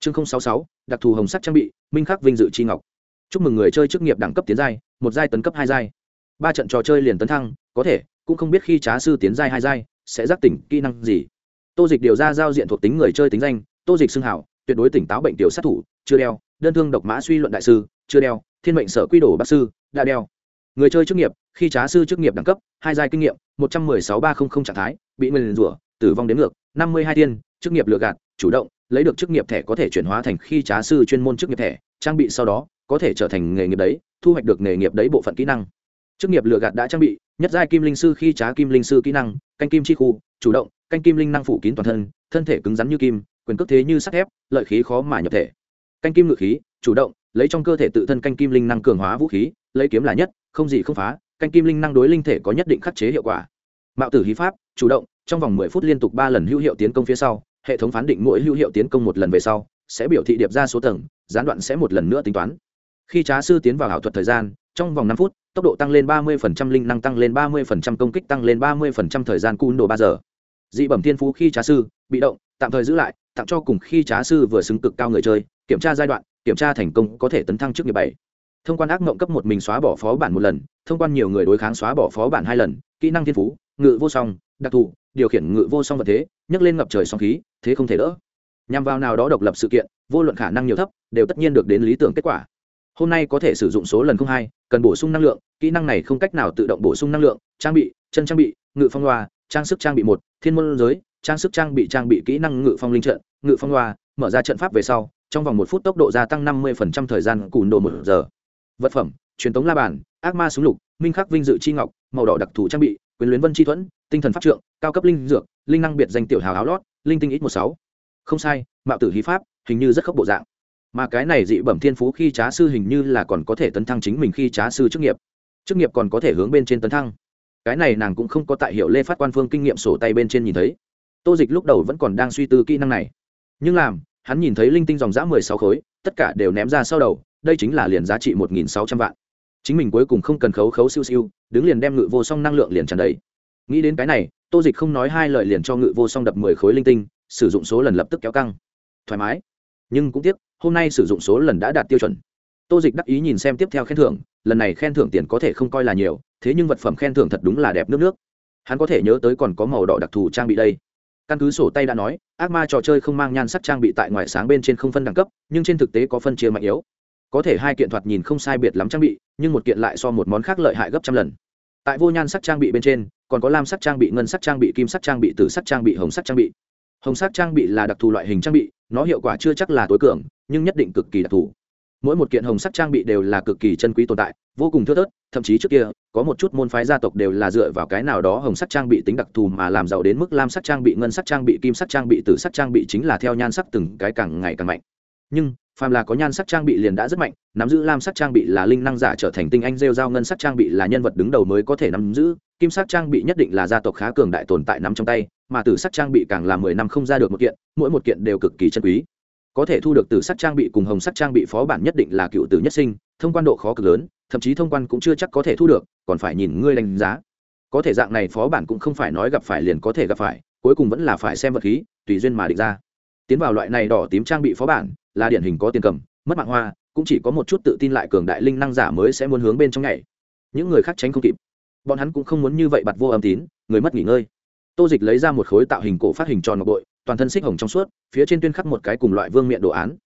Chương sáu mươi sáu, đặc thù hồng sắc trang bị, minh khắc vinh dự chi ngọc chúc mừng người chơi chức nghiệp đẳng cấp tiến giai, một giai tấn cấp hai giai. Ba trận trò chơi liền tấn thăng, có thể, cũng không biết khi trá sư tiến giai hai giai, sẽ giác tỉnh kỹ năng gì. Tô dịch điều ra giao diện thuộc tính người chơi tính danh, tô dịch xưng hảo, tuyệt đối tỉnh táo bệnh tiểu sát thủ, chưa đeo, đơn thương độc mã suy luận đại sư, chưa đeo, thiên mệnh sở quy đồ bác sư, đã đeo. Người chơi chức nghiệp, khi trá sư chức nghiệp đẳng cấp, hai giai kinh nghiệm, một trăm mười sáu ba trăm linh trạng thái, bị nguyền rủa, tử vong đến ngược, năm mươi hai tiên, chức nghiệp lừa gạt, chủ động, lấy được chức nghiệp thẻ có thể chuyển hóa thành khi trá sư chuyên môn chức nghiệp thẻ, trang bị sau đó có thể trở thành nghề nghiệp đấy, thu hoạch được nghề nghiệp đấy bộ phận kỹ năng. Chức nghiệp lừa gạt đã trang bị, nhất giai kim linh sư khi trá kim linh sư kỹ năng, canh kim chi khu, chủ động, canh kim linh năng phủ kín toàn thân thân thể cứng rắn như kim, quyền cước thế như sắt thép, lợi khí khó mà nhập thể. Canh kim ngự khí, chủ động, lấy trong cơ thể tự thân canh kim linh năng cường hóa vũ khí, lấy kiếm là nhất, không gì không phá, canh kim linh năng đối linh thể có nhất định khắc chế hiệu quả. Mạo tử hí pháp, chủ động, trong vòng mười phút liên tục ba lần hữu hiệu tiến công phía sau, hệ thống phán định mỗi hữu hiệu tiến công một lần về sau, sẽ biểu thị điệp ra số tầng, gián đoạn sẽ một lần nữa tính toán khi trá sư tiến vào ảo thuật thời gian trong vòng năm phút tốc độ tăng lên ba mươi phần trăm, linh năng tăng lên ba mươi phần trăm, công kích tăng lên ba mươi phần trăm, thời gian cun đồ ba giờ. Dị bẩm thiên phú khi trá sư bị động tạm thời giữ lại tặng cho cùng khi trá sư vừa xứng cực cao người chơi kiểm tra giai đoạn kiểm tra thành công có thể tấn thăng trước nghiệp bảy. Thông quan ác mộng cấp một mình xóa bỏ phó bản một lần thông quan nhiều người đối kháng xóa bỏ phó bản hai lần kỹ năng thiên phú ngự vô song đặc thù điều khiển ngự vô song vật thế nhấc lên ngập trời song khí thế không thể đỡ. Nhằm vào nào đó độc lập sự kiện vô luận khả năng nhiều thấp đều tất nhiên được đến lý tưởng kết quả hôm nay có thể sử dụng số lần không hai, cần bổ sung năng lượng, kỹ năng này không cách nào tự động bổ sung năng lượng, trang bị, chân trang bị, ngự phong loa, trang sức trang bị một, thiên môn giới, trang sức trang bị trang bị kỹ năng ngự phong linh trận, ngự phong loa, mở ra trận pháp về sau, trong vòng một phút tốc độ gia tăng năm mươi thời gian cùn độ một giờ. Vật phẩm, truyền thống la bàn, ác ma súng lục, minh khắc vinh dự chi ngọc, màu đỏ đặc thù trang bị, quyền luyến vân chi thuẫn, tinh thần pháp trượng, cao cấp linh dược, linh năng biệt danh tiểu hào áo lót, linh tinh ít một sáu. Không sai, mạo tử hí pháp, hình như rất khốc bộ dạng mà cái này dị bẩm thiên phú khi trá sư hình như là còn có thể tấn thăng chính mình khi trá sư chức nghiệp. Chức nghiệp còn có thể hướng bên trên tấn thăng. Cái này nàng cũng không có tại hiệu lê phát quan phương kinh nghiệm sổ tay bên trên nhìn thấy. Tô dịch lúc đầu vẫn còn đang suy tư kỹ năng này. Nhưng làm, hắn nhìn thấy linh tinh dòng giã mười sáu khối, tất cả đều ném ra sau đầu, đây chính là liền giá trị một nghìn sáu trăm vạn. Chính mình cuối cùng không cần khấu khấu siêu siêu, đứng liền đem ngự vô song năng lượng liền tràn đầy. Nghĩ đến cái này, tô dịch không nói hai lời liền cho ngự vô song đập mười khối linh tinh, sử dụng số lần lập tức kéo căng. Thoải mái nhưng cũng tiếc, hôm nay sử dụng số lần đã đạt tiêu chuẩn. Tô dịch đắc ý nhìn xem tiếp theo khen thưởng, lần này khen thưởng tiền có thể không coi là nhiều, thế nhưng vật phẩm khen thưởng thật đúng là đẹp nước nước. Hắn có thể nhớ tới còn có màu đỏ đặc thù trang bị đây. Căn cứ sổ tay đã nói, ác ma trò chơi không mang nhan sắc trang bị tại ngoài sáng bên trên không phân đẳng cấp, nhưng trên thực tế có phân chia mạnh yếu. Có thể hai kiện thoạt nhìn không sai biệt lắm trang bị, nhưng một kiện lại so một món khác lợi hại gấp trăm lần. Tại vô nhan sắc trang bị bên trên, còn có lam sắc trang bị, ngân sắc trang bị, kim sắc trang bị, tử sắc trang bị, hồng sắc trang bị hồng sắc trang bị là đặc thù loại hình trang bị nó hiệu quả chưa chắc là tối cường nhưng nhất định cực kỳ đặc thù mỗi một kiện hồng sắc trang bị đều là cực kỳ chân quý tồn tại vô cùng thưa thớt thậm chí trước kia có một chút môn phái gia tộc đều là dựa vào cái nào đó hồng sắc trang bị tính đặc thù mà làm giàu đến mức lam sắc trang bị ngân sắc trang bị kim sắc trang bị tử sắc trang bị chính là theo nhan sắc từng cái càng ngày càng mạnh nhưng phàm là có nhan sắc trang bị liền đã rất mạnh nắm giữ lam sắc trang bị là linh năng giả trở thành tinh anh rêu giao ngân sắc trang bị là nhân vật đứng đầu mới có thể nắm giữ kim sắc trang bị nhất định là gia tộc khá cường đại tồn tại nắm trong tay mà tử sắc trang bị càng là mười năm không ra được một kiện, mỗi một kiện đều cực kỳ chân quý. Có thể thu được tử sắc trang bị cùng hồng sắc trang bị phó bản nhất định là cựu tử nhất sinh, thông quan độ khó cực lớn, thậm chí thông quan cũng chưa chắc có thể thu được, còn phải nhìn ngươi đánh giá. Có thể dạng này phó bản cũng không phải nói gặp phải liền có thể gặp phải, cuối cùng vẫn là phải xem vật khí, tùy duyên mà định ra. Tiến vào loại này đỏ tím trang bị phó bản, là điển hình có tiền cầm, mất mạng hoa, cũng chỉ có một chút tự tin lại cường đại linh năng giả mới sẽ muốn hướng bên trong nhảy. Những người khác tránh không kịp. Bọn hắn cũng không muốn như vậy bặt vô âm tín, người mất nghỉ ngơi tô dịch lấy ra một khối tạo hình cổ phát hình tròn ngọc bội, toàn thân xích hồng trong suốt, phía trên tuyên khắc một cái cùng loại vương miện đồ án.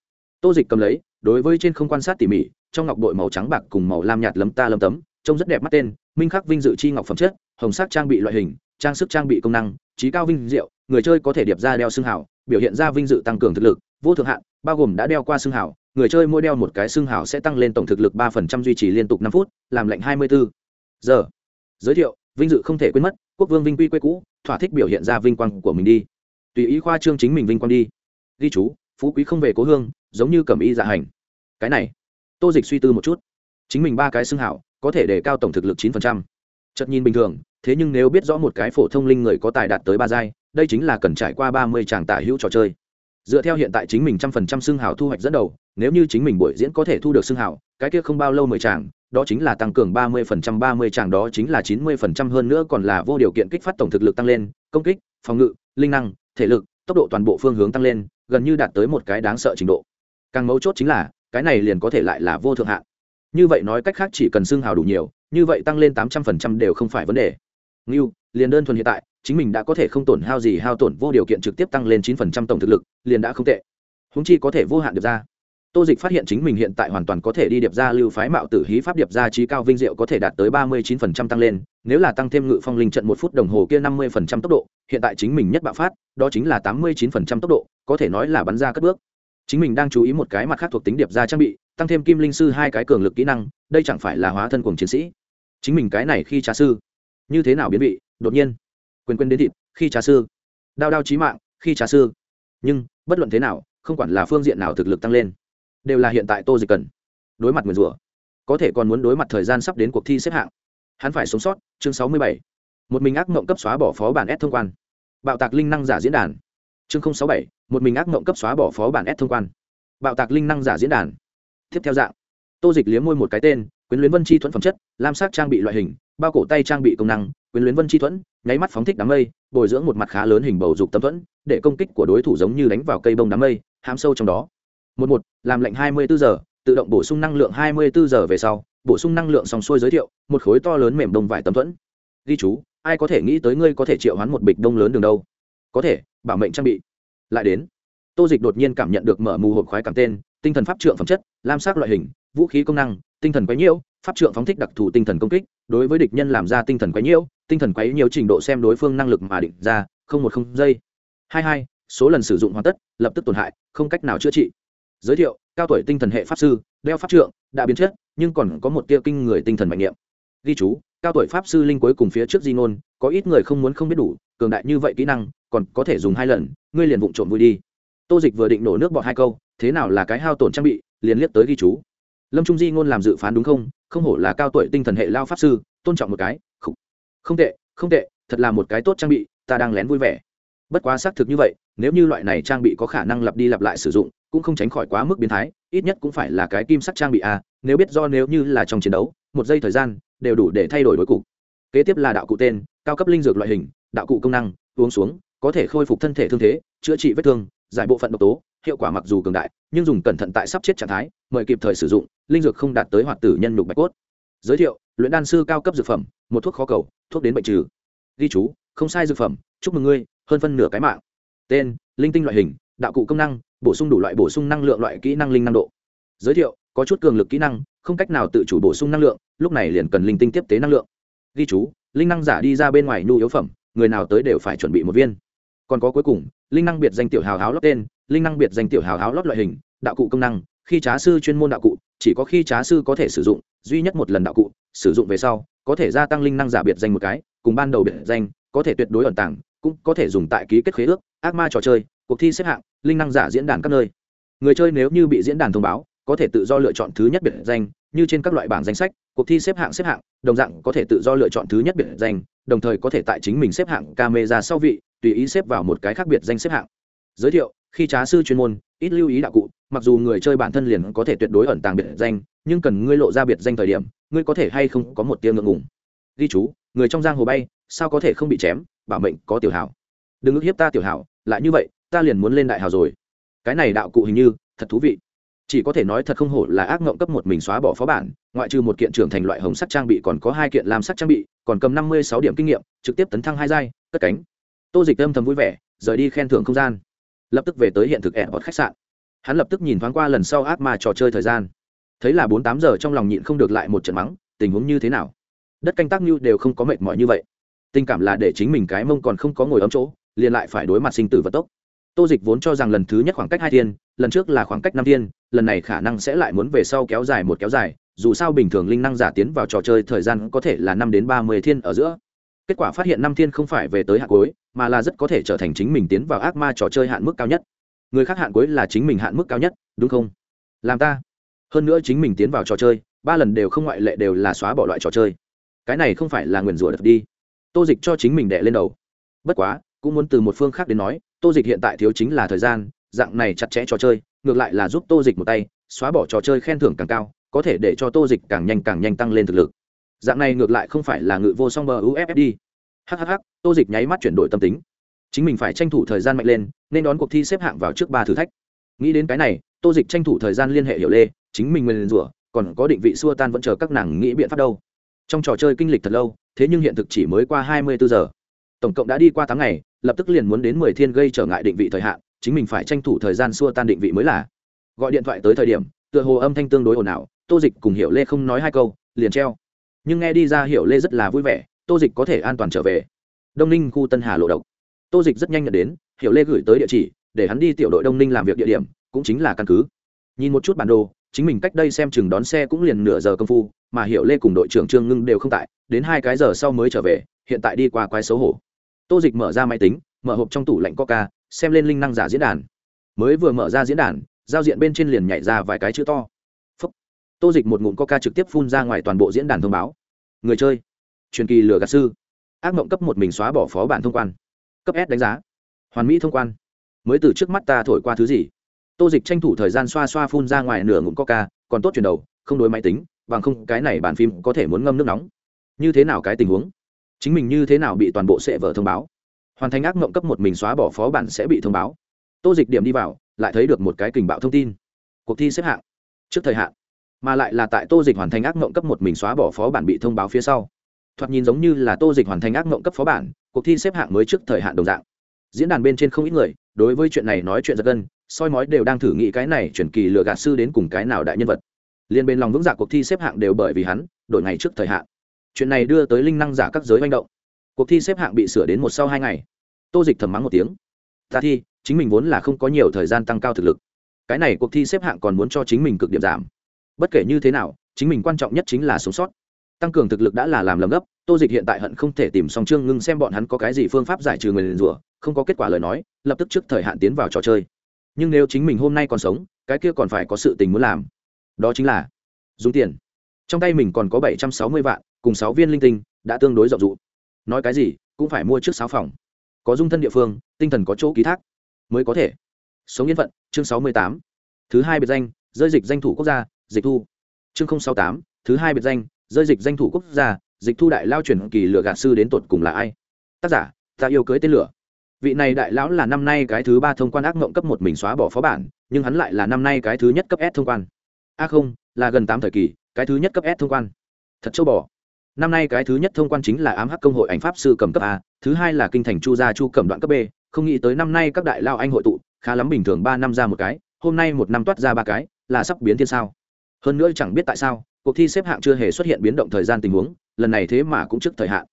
Tô dịch cầm lấy, đối với trên không quan sát tỉ mỉ, trong ngọc bội màu trắng bạc cùng màu lam nhạt lấm ta lấm tấm, trông rất đẹp mắt tên, minh khắc vinh dự chi ngọc phẩm chất, hồng sắc trang bị loại hình, trang sức trang bị công năng, trí cao vinh diệu, người chơi có thể điệp ra đeo xương hảo biểu hiện ra vinh dự tăng cường thực lực, vô thượng hạn, bao gồm đã đeo qua xương hảo người chơi mỗi đeo một cái xương hảo sẽ tăng lên tổng thực lực ba phần trăm duy trì liên tục năm phút, làm lệnh hai mươi bốn giờ. Giới thiệu vinh dự không thể quên mất, quốc vương vinh quy quê cũ, thỏa thích biểu hiện ra vinh quang của mình đi. Tùy ý khoa trương chính mình vinh quang đi. Ghi chú, phú quý không về cố hương, giống như cầm y dạ hành. Cái này, tô dịch suy tư một chút. Chính mình ba cái xưng hảo, có thể để cao tổng thực lực chín phần trăm. Chật nhìn bình thường, thế nhưng nếu biết rõ một cái phổ thông linh người có tài đạt tới ba giai, đây chính là cần trải qua ba mươi tràng tả hữu trò chơi dựa theo hiện tại chính mình trăm phần trăm xương hào thu hoạch dẫn đầu, nếu như chính mình buổi diễn có thể thu được xương hào, cái kia không bao lâu mười tràng, đó chính là tăng cường ba mươi phần trăm, ba mươi tràng đó chính là chín mươi phần trăm hơn nữa còn là vô điều kiện kích phát tổng thực lực tăng lên, công kích, phòng ngự, linh năng, thể lực, tốc độ toàn bộ phương hướng tăng lên, gần như đạt tới một cái đáng sợ trình độ. Càng mấu chốt chính là, cái này liền có thể lại là vô thượng hạn. Như vậy nói cách khác chỉ cần xương hào đủ nhiều, như vậy tăng lên tám trăm phần trăm đều không phải vấn đề. Ngưu, liền đơn thuần hiện tại chính mình đã có thể không tổn hao gì, hao tổn vô điều kiện trực tiếp tăng lên chín phần trăm tổng thực lực, liền đã không tệ. Húng chi có thể vô hạn được ra. Tô dịch phát hiện chính mình hiện tại hoàn toàn có thể đi điệp ra lưu phái mạo tử hí pháp điệp ra trí cao vinh diệu có thể đạt tới ba mươi chín phần trăm tăng lên, nếu là tăng thêm ngự phong linh trận một phút đồng hồ kia năm mươi phần trăm tốc độ, hiện tại chính mình nhất bạo phát, đó chính là tám mươi chín phần trăm tốc độ, có thể nói là bắn ra cất bước. Chính mình đang chú ý một cái mặt khác thuộc tính điệp ra trang bị, tăng thêm kim linh sư hai cái cường lực kỹ năng, đây chẳng phải là hóa thân cùng chiến sĩ. Chính mình cái này khi trà sư, như thế nào biến vị, đột nhiên quyền quyền đến thịt, khi trà sư. Đao đao trí mạng, khi trà sư. Nhưng, bất luận thế nào, không quản là phương diện nào thực lực tăng lên, đều là hiện tại tô dịch cần. Đối mặt nguyền rủa, có thể còn muốn đối mặt thời gian sắp đến cuộc thi xếp hạng. Hắn phải sống sót, chương sáu mươi bảy. Một mình ác mộng cấp xóa bỏ phó bản s thông quan. Bạo tạc linh năng giả diễn đàn. Chương sáu bảy, một mình ác mộng cấp xóa bỏ phó bản s thông quan. Bạo tạc linh năng giả diễn đàn. Tiếp theo dạng. Tô dịch liếm môi một cái tên, quyến luyến vân chi thuẫn phẩm chất, lam sắc trang bị loại hình, bao cổ tay trang bị công năng quyến luyến vân chi thuẫn, nháy mắt phóng thích đám mây, bồi dưỡng một mặt khá lớn hình bầu dục tâm thuẫn, để công kích của đối thủ giống như đánh vào cây bông đám mây hám sâu trong đó. Một một, làm lệnh hai mươi bốn giờ, tự động bổ sung năng lượng hai mươi bốn giờ về sau, bổ sung năng lượng xong xuôi giới thiệu, một khối to lớn mềm đông vải tấm thuẫn. Ghi chú, ai có thể nghĩ tới ngươi có thể triệu hoán một bịch đông lớn đường đâu? Có thể, bảo mệnh trang bị. Lại đến, tô dịch đột nhiên cảm nhận được mở mù hộp khoái cảm tên, tinh thần pháp trượng phẩm chất, lam sắc loại hình, vũ khí công năng, tinh thần quấy nhiễu, pháp trượng phóng thích đặc thù tinh thần công kích, đối với địch nhân làm ra tinh thần quấy nhiễu tinh thần quấy nhiều trình độ xem đối phương năng lực mà định ra, không một không giây. Hai hai, số lần sử dụng hoàn tất, lập tức tổn hại, không cách nào chữa trị. Giới thiệu, cao tuổi tinh thần hệ pháp sư, đeo pháp trượng, đã biến chất, nhưng còn có một tia kinh người tinh thần mạnh niệm. Ghi chú, cao tuổi pháp sư linh cuối cùng phía trước di ngôn, có ít người không muốn không biết đủ, cường đại như vậy kỹ năng, còn có thể dùng hai lần, ngươi liền vụng trộm vui đi. Tô dịch vừa định nổ nước bọt hai câu, thế nào là cái hao tổn trang bị, liền liếc tới ghi chú. Lâm trung di ngôn làm dự phán đúng không? Không hổ là cao tuổi tinh thần hệ lao pháp sư, tôn trọng một cái không, tệ không tệ thật là một cái tốt trang bị ta đang lén vui vẻ. Bất quá xác thực như vậy nếu như loại này trang bị có khả năng lặp đi lặp lại sử dụng cũng không tránh khỏi quá mức biến thái ít nhất cũng phải là cái kim sắc trang bị a nếu biết do nếu như là trong chiến đấu một giây thời gian đều đủ để thay đổi đối cục. Kế tiếp là đạo cụ tên cao cấp linh dược loại hình đạo cụ công năng uống xuống có thể khôi phục thân thể thương thế chữa trị vết thương giải bộ phận độc tố hiệu quả mặc dù cường đại nhưng dùng cẩn thận tại sắp chết trạng thái mời kịp thời sử dụng linh dược không đạt tới hoạt tử nhân nhục bạch cốt giới thiệu, luyện đan sư cao cấp dược phẩm, một thuốc khó cầu, thuốc đến bệnh trừ. Ghi chú, không sai dược phẩm, chúc mừng ngươi, hơn phân nửa cái mạng. Tên, linh tinh loại hình, đạo cụ công năng, bổ sung đủ loại bổ sung năng lượng loại kỹ năng linh năng độ. Giới thiệu, có chút cường lực kỹ năng, không cách nào tự chủ bổ sung năng lượng, lúc này liền cần linh tinh tiếp tế năng lượng. Ghi chú, linh năng giả đi ra bên ngoài nhu yếu phẩm, người nào tới đều phải chuẩn bị một viên. Còn có cuối cùng, linh năng biệt danh tiểu hào háo lót tên, linh năng biệt danh tiểu hào háo lót loại hình, đạo cụ công năng khi trá sư chuyên môn đạo cụ, chỉ có khi trá sư có thể sử dụng, duy nhất một lần đạo cụ, sử dụng về sau, có thể gia tăng linh năng giả biệt danh một cái, cùng ban đầu biệt danh, có thể tuyệt đối ẩn tàng, cũng có thể dùng tại ký kết khế ước, ác ma trò chơi, cuộc thi xếp hạng, linh năng giả diễn đàn các nơi. Người chơi nếu như bị diễn đàn thông báo, có thể tự do lựa chọn thứ nhất biệt danh, như trên các loại bảng danh sách, cuộc thi xếp hạng xếp hạng, đồng dạng có thể tự do lựa chọn thứ nhất biệt danh, đồng thời có thể tại chính mình xếp hạng camera sau vị, tùy ý xếp vào một cái khác biệt danh xếp hạng. Giới thiệu, khi trá sư chuyên môn, ít lưu ý đạo cụ mặc dù người chơi bản thân liền có thể tuyệt đối ẩn tàng biệt danh, nhưng cần ngươi lộ ra biệt danh thời điểm, ngươi có thể hay không có một tia ngượng ngùng. Ghi chú, người trong giang hồ bay, sao có thể không bị chém, bảo mệnh có tiểu hảo. Đừng ức hiếp ta tiểu hảo, lại như vậy, ta liền muốn lên đại hào rồi. Cái này đạo cụ hình như, thật thú vị. Chỉ có thể nói thật không hổ là ác ngộng cấp một mình xóa bỏ phó bản, ngoại trừ một kiện trưởng thành loại hồng sắt trang bị còn có hai kiện làm sắt trang bị, còn cầm năm mươi sáu điểm kinh nghiệm, trực tiếp tấn thăng hai giai, cất cánh. Tô dịch âm thầm vui vẻ, rời đi khen thưởng không gian. Lập tức về tới hiện thực ẹ bọt khách sạn hắn lập tức nhìn thoáng qua lần sau ác ma trò chơi thời gian. Thấy là bốn tám giờ trong lòng nhịn không được lại một trận mắng, tình huống như thế nào? Đất canh tác như đều không có mệt mỏi như vậy. Tình cảm là để chính mình cái mông còn không có ngồi ấm chỗ, liền lại phải đối mặt sinh tử vật tốc. Tô dịch vốn cho rằng lần thứ nhất khoảng cách hai thiên, lần trước là khoảng cách năm thiên, lần này khả năng sẽ lại muốn về sau kéo dài một kéo dài, dù sao bình thường linh năng giả tiến vào trò chơi thời gian có thể là năm đến ba mươi thiên ở giữa. Kết quả phát hiện năm thiên không phải về tới hạ cuối, mà là rất có thể trở thành chính mình tiến vào ác ma trò chơi hạn mức cao nhất người khác hạn cuối là chính mình hạn mức cao nhất, đúng không? Làm ta. Hơn nữa chính mình tiến vào trò chơi, ba lần đều không ngoại lệ đều là xóa bỏ loại trò chơi. Cái này không phải là nguyền rủa đập đi. Tô dịch cho chính mình đẻ lên đầu. Bất quá, cũng muốn từ một phương khác đến nói, tô dịch hiện tại thiếu chính là thời gian, dạng này chặt chẽ trò chơi, ngược lại là giúp tô dịch một tay, xóa bỏ trò chơi khen thưởng càng cao, có thể để cho tô dịch càng nhanh càng nhanh tăng lên thực lực. Dạng này ngược lại không phải là ngự vô song bờ uffd hhh tô dịch nháy mắt chuyển đổi tâm tính chính mình phải tranh thủ thời gian mạnh lên, nên đón cuộc thi xếp hạng vào trước ba thử thách. Nghĩ đến cái này, tô dịch tranh thủ thời gian liên hệ hiểu lê, chính mình nguyền rủa, còn có định vị xua tan vẫn chờ các nàng nghĩ biện pháp đâu. Trong trò chơi kinh lịch thật lâu, thế nhưng hiện thực chỉ mới qua hai mươi bốn giờ. Tổng cộng đã đi qua tháng ngày, lập tức liền muốn đến mười thiên gây trở ngại định vị thời hạn, chính mình phải tranh thủ thời gian xua tan định vị mới là. Gọi điện thoại tới thời điểm, tựa hồ âm thanh tương đối ồn ào, tô dịch cùng hiểu lê không nói hai câu, liền treo. Nhưng nghe đi ra hiểu lê rất là vui vẻ, tô dịch có thể an toàn trở về. Đông ninh khu tân hà lộ độc tô dịch rất nhanh nhận đến, hiểu lê gửi tới địa chỉ, để hắn đi tiểu đội đông ninh làm việc địa điểm, cũng chính là căn cứ. Nhìn một chút bản đồ, chính mình cách đây xem chừng đón xe cũng liền nửa giờ công phu, mà hiểu lê cùng đội trưởng trương ngưng đều không tại, đến hai cái giờ sau mới trở về, hiện tại đi qua quái xấu hổ. Tô dịch mở ra máy tính, mở hộp trong tủ lạnh coca, xem lên linh năng giả diễn đàn. Mới vừa mở ra diễn đàn, giao diện bên trên liền nhảy ra vài cái chữ to. Phúc. tô dịch một ngụm coca trực tiếp phun ra ngoài toàn bộ diễn đàn thông báo. Người chơi. Truyền kỳ lừa gạt sư. Ác mộng cấp một mình xóa bỏ phó bản thông quan cấp s đánh giá. Hoàn mỹ thông quan. Mới từ trước mắt ta thổi qua thứ gì? Tô dịch tranh thủ thời gian xoa xoa phun ra ngoài nửa ngụm coca, còn tốt chuyển đầu, không đối máy tính, bằng không cái này bàn phim có thể muốn ngâm nước nóng. Như thế nào cái tình huống? Chính mình như thế nào bị toàn bộ sệ vở thông báo? Hoàn thành ác mộng cấp một mình xóa bỏ phó bản sẽ bị thông báo. Tô dịch điểm đi vào, lại thấy được một cái kình bạo thông tin. Cuộc thi xếp hạng. Trước thời hạn. Mà lại là tại tô dịch hoàn thành ác mộng cấp một mình xóa bỏ phó bản bị thông báo phía sau thoạt nhìn giống như là tô dịch hoàn thành ác mộng cấp phó bản, cuộc thi xếp hạng mới trước thời hạn đồng dạng. Diễn đàn bên trên không ít người, đối với chuyện này nói chuyện giật gân, soi mói đều đang thử nghĩ cái này chuyển kỳ lừa gạt sư đến cùng cái nào đại nhân vật. Liên bên lòng vững dạ cuộc thi xếp hạng đều bởi vì hắn, đổi ngày trước thời hạn. Chuyện này đưa tới linh năng giả các giới manh động. Cuộc thi xếp hạng bị sửa đến một sau hai ngày. Tô dịch thầm mắng một tiếng. Ta thi, chính mình vốn là không có nhiều thời gian tăng cao thực lực. Cái này cuộc thi xếp hạng còn muốn cho chính mình cực điểm giảm. Bất kể như thế nào, chính mình quan trọng nhất chính là sống sót tăng cường thực lực đã là làm lầm gấp, tô dịch hiện tại hận không thể tìm song trương ngưng xem bọn hắn có cái gì phương pháp giải trừ người liền rủa, không có kết quả lời nói, lập tức trước thời hạn tiến vào trò chơi. Nhưng nếu chính mình hôm nay còn sống, cái kia còn phải có sự tình muốn làm. Đó chính là dùng tiền. Trong tay mình còn có bảy trăm sáu mươi vạn, cùng sáu viên linh tinh, đã tương đối rộng rụ nói cái gì, cũng phải mua trước sáu phòng. Có dung thân địa phương, tinh thần có chỗ ký thác, mới có thể sống yên phận. Chương sáu mươi tám, thứ hai biệt danh, rơi dịch danh thủ quốc gia, dịch thu. Chương sáu tám, thứ hai biệt danh rơi dịch danh thủ quốc gia, dịch thu đại lao truyền kỳ lựa gạt sư đến tột cùng là ai? Tác giả, ta yêu cưới tên lửa. Vị này đại lão là năm nay cái thứ ba thông quan ác mộng cấp một mình xóa bỏ phó bản, nhưng hắn lại là năm nay cái thứ nhất cấp s thông quan. A không, là gần tám thời kỳ, cái thứ nhất cấp s thông quan. Thật châu bò. Năm nay cái thứ nhất thông quan chính là ám hắc công hội ảnh pháp sư cầm cấp a, thứ hai là kinh thành chu gia chu cầm đoạn cấp b. Không nghĩ tới năm nay các đại lao anh hội tụ, khá lắm bình thường ba năm ra một cái, hôm nay một năm toát ra ba cái, là sắp biến thiên sao? Hơn nữa chẳng biết tại sao cuộc thi xếp hạng chưa hề xuất hiện biến động thời gian tình huống, lần này thế mà cũng trước thời hạn.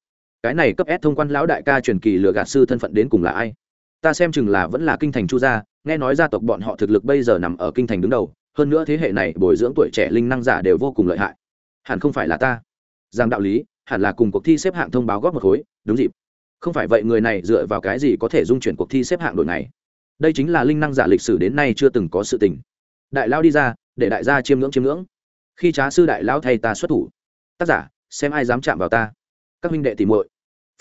Cái này cấp s thông quan lão đại ca truyền kỳ lừa gạt sư thân phận đến cùng là ai? Ta xem chừng là vẫn là kinh thành chu gia, nghe nói gia tộc bọn họ thực lực bây giờ nằm ở kinh thành đứng đầu, hơn nữa thế hệ này bồi dưỡng tuổi trẻ linh năng giả đều vô cùng lợi hại. Hẳn không phải là ta. Rằng đạo lý, hẳn là cùng cuộc thi xếp hạng thông báo góp một khối, đúng dịp. Không phải vậy người này dựa vào cái gì có thể dung chuyển cuộc thi xếp hạng đội này đây chính là linh năng giả lịch sử đến nay chưa từng có sự tình. Đại lao đi ra, để đại gia chiêm ngưỡng chiêm ngưỡng khi trá sư đại lao thay ta xuất thủ. Tác giả, xem ai dám chạm vào ta. Các minh đệ tìm muội,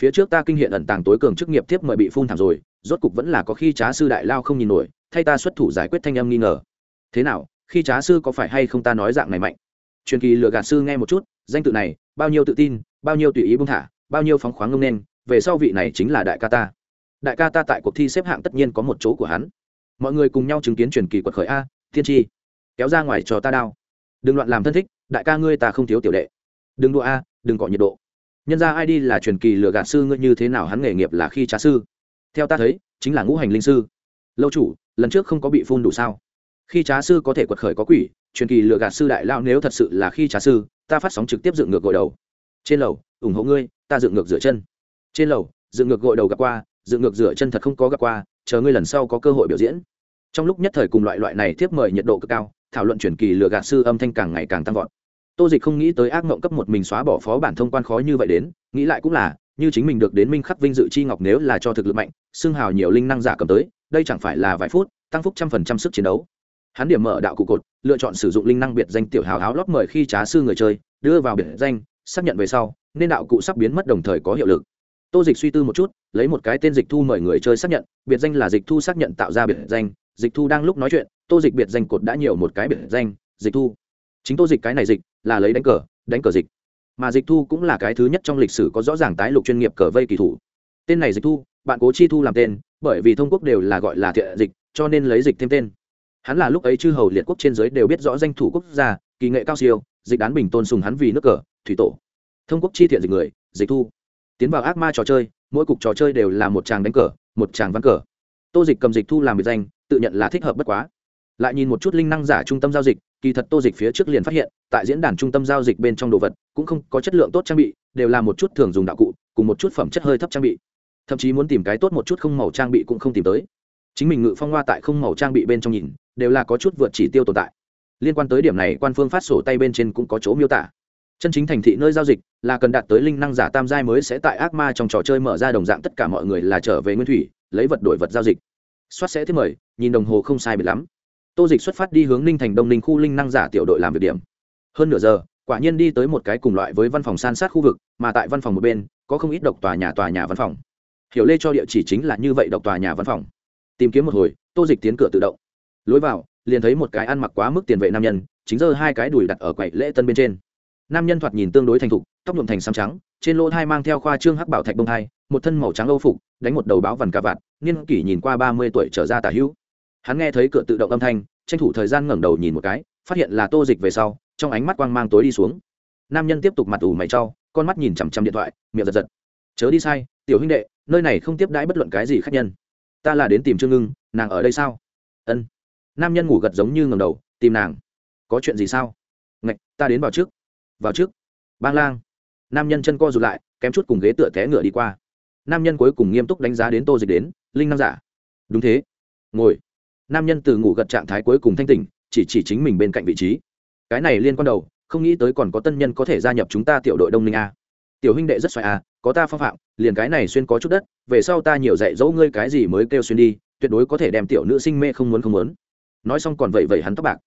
phía trước ta kinh hiện ẩn tàng tối cường chức nghiệp tiếp mời bị phun thảm rồi, rốt cục vẫn là có khi trá sư đại lao không nhìn nổi, thay ta xuất thủ giải quyết thanh âm nghi ngờ. Thế nào, khi trá sư có phải hay không ta nói dạng này mạnh? Truyền kỳ lừa gạt sư nghe một chút, danh tự này, bao nhiêu tự tin, bao nhiêu tùy ý buông thả, bao nhiêu phóng khoáng ngông nên, về sau vị này chính là đại ca ta. Đại ca ta tại cuộc thi xếp hạng tất nhiên có một chỗ của hắn. Mọi người cùng nhau chứng kiến truyền kỳ quật khởi a, thiên tri kéo ra ngoài cho ta đao đừng loạn làm thân thích, đại ca ngươi ta không thiếu tiểu đệ. Đừng đua a, đừng cọ nhiệt độ. Nhân ra ai đi là truyền kỳ lừa gạt sư ngươi như thế nào hắn nghề nghiệp là khi trá sư. Theo ta thấy, chính là ngũ hành linh sư. Lâu chủ, lần trước không có bị phun đủ sao? Khi trá sư có thể quật khởi có quỷ, truyền kỳ lừa gạt sư đại lao nếu thật sự là khi trá sư, ta phát sóng trực tiếp dựng ngược gội đầu. Trên lầu, ủng hộ ngươi, ta dựng ngược rửa chân. Trên lầu, dựng ngược gội đầu gặp qua, dựng ngược rửa chân thật không có gặp qua, chờ ngươi lần sau có cơ hội biểu diễn. Trong lúc nhất thời cùng loại loại này tiếp mời nhiệt độ cực cao thảo luận truyền kỳ lừa gạt sư âm thanh càng ngày càng tăng vọt. Tô dịch không nghĩ tới ác mộng cấp một mình xóa bỏ phó bản thông quan khó như vậy đến, nghĩ lại cũng là, như chính mình được đến minh khắc vinh dự chi ngọc nếu là cho thực lực mạnh xương hào nhiều linh năng giả cầm tới, đây chẳng phải là vài phút, tăng phúc trăm phần trăm sức chiến đấu. Hắn điểm mở đạo cụ cột, lựa chọn sử dụng linh năng biệt danh tiểu hào áo lót mời khi trá sư người chơi, đưa vào biệt danh, xác nhận về sau, nên đạo cụ sắp biến mất đồng thời có hiệu lực. Tô dịch suy tư một chút, lấy một cái tên dịch thu mời người chơi xác nhận, biệt danh là dịch thu xác nhận tạo ra biệt danh, dịch thu đang lúc nói chuyện tô dịch biệt danh cột đã nhiều một cái biệt danh, dịch thu. Chính tô dịch cái này dịch, là lấy đánh cờ đánh cờ dịch. Mà dịch thu cũng là cái thứ nhất trong lịch sử có rõ ràng tái lục chuyên nghiệp cờ vây kỳ thủ. Tên này dịch thu, bạn cố chi thu làm tên, bởi vì thông quốc đều là gọi là thiện dịch, cho nên lấy dịch thêm tên. Hắn là lúc ấy chư hầu liệt quốc trên giới đều biết rõ danh thủ quốc gia, kỳ nghệ cao siêu, dịch đán bình tôn sùng hắn vì nước cờ, thủy tổ. Thông quốc chi thiện dịch người, dịch thu. Tiến vào ác ma trò chơi, mỗi cục trò chơi đều là một chàng đánh cờ, một chàng văn cờ. Tô dịch cầm dịch thu làm biệt danh, tự nhận là thích hợp bất quá lại nhìn một chút linh năng giả trung tâm giao dịch, kỳ thật tô dịch phía trước liền phát hiện, tại diễn đàn trung tâm giao dịch bên trong đồ vật, cũng không có chất lượng tốt trang bị, đều là một chút thường dùng đạo cụ, cùng một chút phẩm chất hơi thấp trang bị. Thậm chí muốn tìm cái tốt một chút không màu trang bị cũng không tìm tới. Chính mình ngự phong hoa tại không màu trang bị bên trong nhìn, đều là có chút vượt chỉ tiêu tồn tại. Liên quan tới điểm này, quan phương phát sổ tay bên trên cũng có chỗ miêu tả. Chân chính thành thị nơi giao dịch, là cần đạt tới linh năng giả tam giai mới sẽ tại ác ma trong trò chơi mở ra đồng dạng tất cả mọi người là trở về nguyên thủy, lấy vật đổi vật giao dịch. Soát sẽ thế mời nhìn đồng hồ không sai biệt lắm tô dịch xuất phát đi hướng ninh thành đông ninh khu linh năng giả tiểu đội làm việc điểm. Hơn nửa giờ, quả nhiên đi tới một cái cùng loại với văn phòng san sát khu vực, mà tại văn phòng một bên, có không ít độc tòa nhà tòa nhà văn phòng. Hiểu lê cho địa chỉ chính là như vậy độc tòa nhà văn phòng. Tìm kiếm một hồi, tô dịch tiến cửa tự động. Lối vào, liền thấy một cái ăn mặc quá mức tiền vệ nam nhân, chính giờ hai cái đùi đặt ở quầy lễ tân bên trên. Nam nhân thoạt nhìn tương đối thành thục, tóc nhuộm thành xăm trắng, trên lỗ thai mang theo khoa trương hắc bảo thạch bông thai, một thân màu trắng âu phục, đánh một đầu báo vằn cà vạt, niên kỷ nhìn qua ba mươi tuổi trở ra tả hữu hắn nghe thấy cửa tự động âm thanh, tranh thủ thời gian ngẩng đầu nhìn một cái, phát hiện là tô dịch về sau, trong ánh mắt quang mang tối đi xuống. Nam nhân tiếp tục mặt ủ mày trau con mắt nhìn chằm chằm điện thoại, miệng giật giật. Chớ đi sai, tiểu huynh đệ, nơi này không tiếp đãi bất luận cái gì khác nhân. Ta là đến tìm trương ngưng, nàng ở đây sao? Ân. Nam nhân ngủ gật giống như ngầm đầu, tìm nàng. Có chuyện gì sao? Ngạch, ta đến vào trước. Vào trước. Bang lang. Nam nhân chân co rụt lại, kém chút cùng ghế tựa té ngựa đi qua. Nam nhân cuối cùng nghiêm túc đánh giá đến tô dịch đến, linh năng giả. Đúng thế. Ngồi nam nhân từ ngủ gật trạng thái cuối cùng thanh tỉnh, chỉ chỉ chính mình bên cạnh vị trí. Cái này liên quan đầu, không nghĩ tới còn có tân nhân có thể gia nhập chúng ta tiểu đội đông ninh a. Tiểu huynh đệ rất xoài a, có ta phong phạm, liền cái này xuyên có chút đất, về sau ta nhiều dạy dỗ ngươi cái gì mới kêu xuyên đi, tuyệt đối có thể đem tiểu nữ sinh mê không muốn không muốn. Nói xong còn vậy vậy hắn tóc bạc.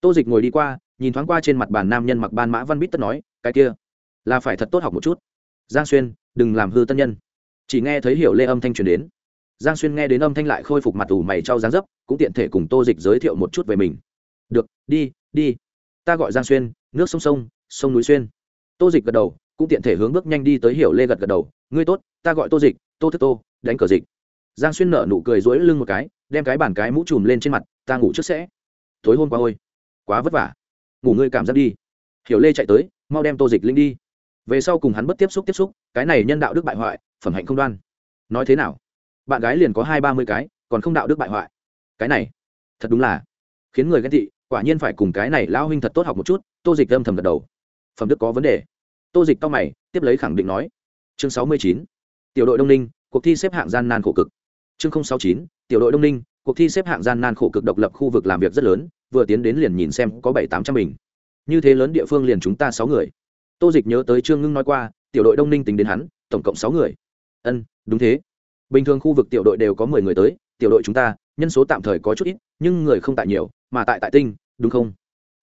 Tô dịch ngồi đi qua, nhìn thoáng qua trên mặt bàn nam nhân mặc ban mã văn bít tất nói, cái kia, là phải thật tốt học một chút. Giang xuyên, đừng làm hư tân nhân. Chỉ nghe thấy hiểu lê âm thanh truyền đến giang xuyên nghe đến âm thanh lại khôi phục mặt ủ mày trao dáng dấp, cũng tiện thể cùng tô dịch giới thiệu một chút về mình. Được, đi đi. Ta gọi giang xuyên, nước sông sông sông núi xuyên. Tô dịch gật đầu, cũng tiện thể hướng bước nhanh đi tới hiểu lê gật gật đầu. Ngươi tốt, ta gọi tô dịch, tô thức tô, đánh cờ dịch. Giang xuyên nở nụ cười dối lưng một cái, đem cái bàn cái mũ chùm lên trên mặt, ta ngủ trước sẽ. Tối hôm qua ôi quá vất vả. Ngủ ngươi cảm giác đi. Hiểu lê chạy tới, mau đem tô dịch linh đi. Về sau cùng hắn bất tiếp xúc tiếp xúc, cái này nhân đạo đức bại hoại, phẩm hạnh không đoan. Nói thế nào? Bạn gái liền có hai ba mươi cái, còn không đạo đức bại hoại. Cái này, thật đúng là khiến người ghen tị, quả nhiên phải cùng cái này lão huynh thật tốt học một chút, tô dịch âm thầm gật đầu. Phẩm đức có vấn đề. Tô dịch tóc mày, tiếp lấy khẳng định nói. Chương sáu mươi chín, tiểu đội đông ninh, cuộc thi xếp hạng gian nan khổ cực. Chương sáu chín, tiểu đội đông ninh, cuộc thi xếp hạng gian nan khổ cực độc lập khu vực làm việc rất lớn, vừa tiến đến liền nhìn xem có bảy tám trăm bình. Như thế lớn địa phương liền chúng ta sáu người. Tô dịch nhớ tới trương ngưng nói qua, tiểu đội đông ninh tính đến hắn, tổng cộng sáu người. Ân, đúng thế bình thường khu vực tiểu đội đều có mười người tới, tiểu đội chúng ta, nhân số tạm thời có chút ít, nhưng người không tại nhiều, mà tại tại tinh, đúng không?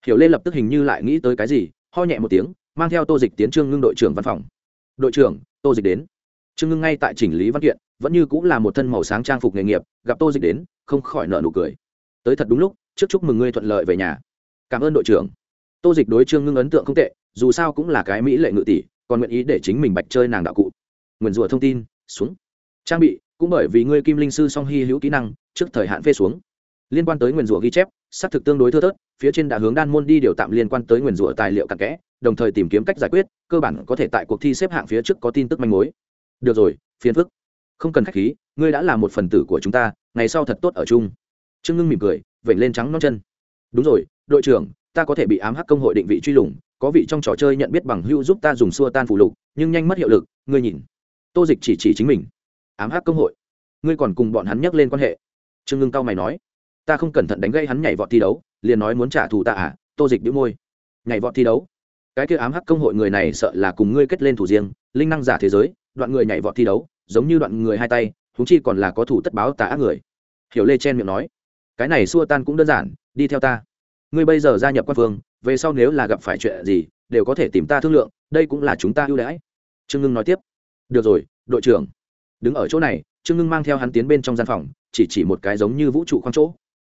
Hiểu lê lập tức hình như lại nghĩ tới cái gì, ho nhẹ một tiếng, mang theo tô dịch tiến trương ngưng đội trưởng văn phòng. Đội trưởng, tô dịch đến. Trương ngưng ngay tại chỉnh lý văn kiện, vẫn như cũng là một thân màu sáng trang phục nghề nghiệp, gặp tô dịch đến, không khỏi nợ nụ cười. Tới thật đúng lúc, trước chúc mừng ngươi thuận lợi về nhà. Cảm ơn đội trưởng. Tô dịch đối trương ngưng ấn tượng không tệ, dù sao cũng là cái mỹ lệ ngự tỷ, còn nguyện ý để chính mình bạch chơi nàng đạo cụ. Nguyền rủa thông tin, xuống trang bị, cũng bởi vì ngươi kim linh sư song hy hữu kỹ năng, trước thời hạn phê xuống. Liên quan tới nguyền rủa ghi chép, xác thực tương đối thưa thớt, phía trên đã hướng đan môn đi điều tạm liên quan tới nguyền rủa tài liệu cặn kẽ, đồng thời tìm kiếm cách giải quyết, cơ bản có thể tại cuộc thi xếp hạng phía trước có tin tức manh mối. Được rồi, phiền phức. Không cần khách khí, ngươi đã là một phần tử của chúng ta, ngày sau thật tốt ở chung. Trương ngưng mỉm cười, vểnh lên trắng non chân. Đúng rồi, đội trưởng, ta có thể bị ám hắc công hội định vị truy lùng, có vị trong trò chơi nhận biết bằng hưu giúp ta dùng xua tan phụ lục, nhưng nhanh mất hiệu lực, ngươi nhìn. Tô dịch chỉ chỉ chính mình ám hắc công hội. Ngươi còn cùng bọn hắn nhắc lên quan hệ. Trương ngưng cao mày nói. Ta không cẩn thận đánh gây hắn nhảy vọt thi đấu, liền nói muốn trả thù ta à tô dịch đĩu môi. Nhảy vọt thi đấu? Cái kia ám hắc công hội người này sợ là cùng ngươi kết lên thủ riêng, linh năng giả thế giới, đoạn người nhảy vọt thi đấu, giống như đoạn người hai tay húng chi còn là có thủ tất báo tà ác người. Hiểu lê chen miệng nói. Cái này xua tan cũng đơn giản, đi theo ta. Ngươi bây giờ gia nhập quan phương, về sau nếu là gặp phải chuyện gì, đều có thể tìm ta thương lượng, đây cũng là chúng ta ưu đãi. Trương ngưng nói tiếp. Được rồi, đội trưởng đứng ở chỗ này, trương ngưng mang theo hắn tiến bên trong gian phòng, chỉ chỉ một cái giống như vũ trụ khoang chỗ.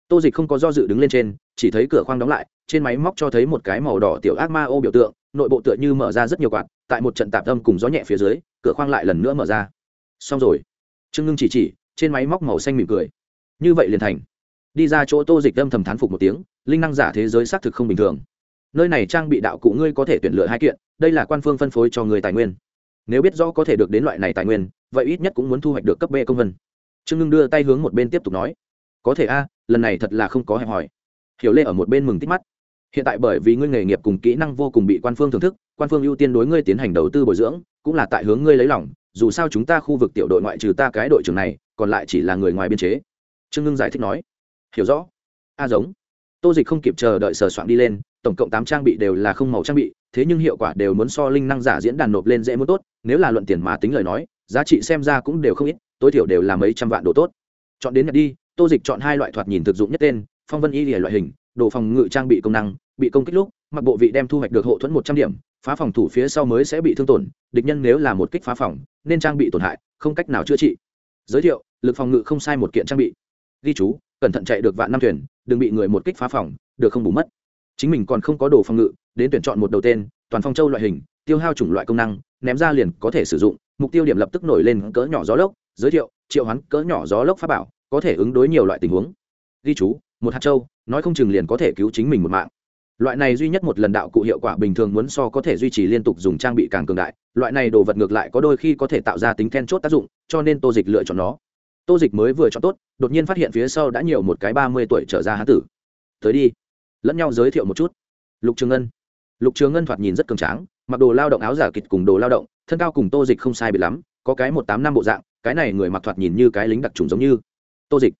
Tô dịch không có do dự đứng lên trên, chỉ thấy cửa khoang đóng lại, trên máy móc cho thấy một cái màu đỏ tiểu ác ma ô biểu tượng, nội bộ tựa như mở ra rất nhiều quạt, tại một trận tạp âm cùng gió nhẹ phía dưới, cửa khoang lại lần nữa mở ra. Xong rồi. Trương ngưng chỉ chỉ, trên máy móc màu xanh mỉm cười. Như vậy liền thành. Đi ra chỗ tô dịch âm thầm thán phục một tiếng, linh năng giả thế giới xác thực không bình thường. Nơi này trang bị đạo cụ ngươi có thể tuyển lựa hai kiện, đây là quan phương phân phối cho người tài nguyên. Nếu biết rõ có thể được đến loại này tài nguyên vậy ít nhất cũng muốn thu hoạch được cấp b công vân. Trương ngưng đưa tay hướng một bên tiếp tục nói, có thể a, lần này thật là không có hẹp hỏi hiểu lê ở một bên mừng tích mắt, hiện tại bởi vì ngươi nghề nghiệp cùng kỹ năng vô cùng bị quan phương thưởng thức, quan phương ưu tiên đối ngươi tiến hành đầu tư bồi dưỡng, cũng là tại hướng ngươi lấy lòng, dù sao chúng ta khu vực tiểu đội ngoại trừ ta cái đội trưởng này, còn lại chỉ là người ngoài biên chế. Trương ngưng giải thích nói, hiểu rõ. A giống. Tô dịch không kịp chờ đợi sờ soạn đi lên, tổng cộng tám trang bị đều là không màu trang bị, thế nhưng hiệu quả đều muốn so linh năng giả diễn đàn nộp lên dễ muốn tốt, nếu là luận tiền mà tính lời nói giá trị xem ra cũng đều không ít, tối thiểu đều là mấy trăm vạn đồ tốt. Chọn đến nhật đi, tô dịch chọn hai loại thoạt nhìn thực dụng nhất tên, phong vân y lìa loại hình, đồ phòng ngự trang bị công năng, bị công kích lúc, mặc bộ vị đem thu hoạch được hộ thuẫn một trăm điểm, phá phòng thủ phía sau mới sẽ bị thương tổn, địch nhân nếu là một kích phá phòng, nên trang bị tổn hại, không cách nào chữa trị. Giới thiệu, lực phòng ngự không sai một kiện trang bị. Ghi chú, cẩn thận chạy được vạn năm thuyền, đừng bị người một kích phá phòng, được không bù mất. Chính mình còn không có đồ phòng ngự, đến tuyển chọn một đầu tên, toàn phong châu loại hình, tiêu hao chủng loại công năng, ném ra liền có thể sử dụng mục tiêu điểm lập tức nổi lên cỡ nhỏ gió lốc, giới thiệu, triệu hoán cỡ nhỏ gió lốc pháp bảo, có thể ứng đối nhiều loại tình huống. Ghi chú, một hạt châu, nói không chừng liền có thể cứu chính mình một mạng. Loại này duy nhất một lần đạo cụ hiệu quả bình thường muốn so có thể duy trì liên tục dùng trang bị càng cường đại, loại này đồ vật ngược lại có đôi khi có thể tạo ra tính then chốt tác dụng, cho nên tô dịch lựa chọn nó. Tô dịch mới vừa chọn tốt, đột nhiên phát hiện phía sau đã nhiều một cái ba mươi tuổi trở ra hán tử. Tới đi, lẫn nhau giới thiệu một chút. Lục trường ngân. Lục trường ngân thoạt nhìn rất cường tráng, mặc đồ lao động áo giả kịch cùng đồ lao động thân cao cùng tô dịch không sai bị lắm, có cái một tám năm bộ dạng, cái này người mặc thoạt nhìn như cái lính đặc trùng giống như. Tô dịch.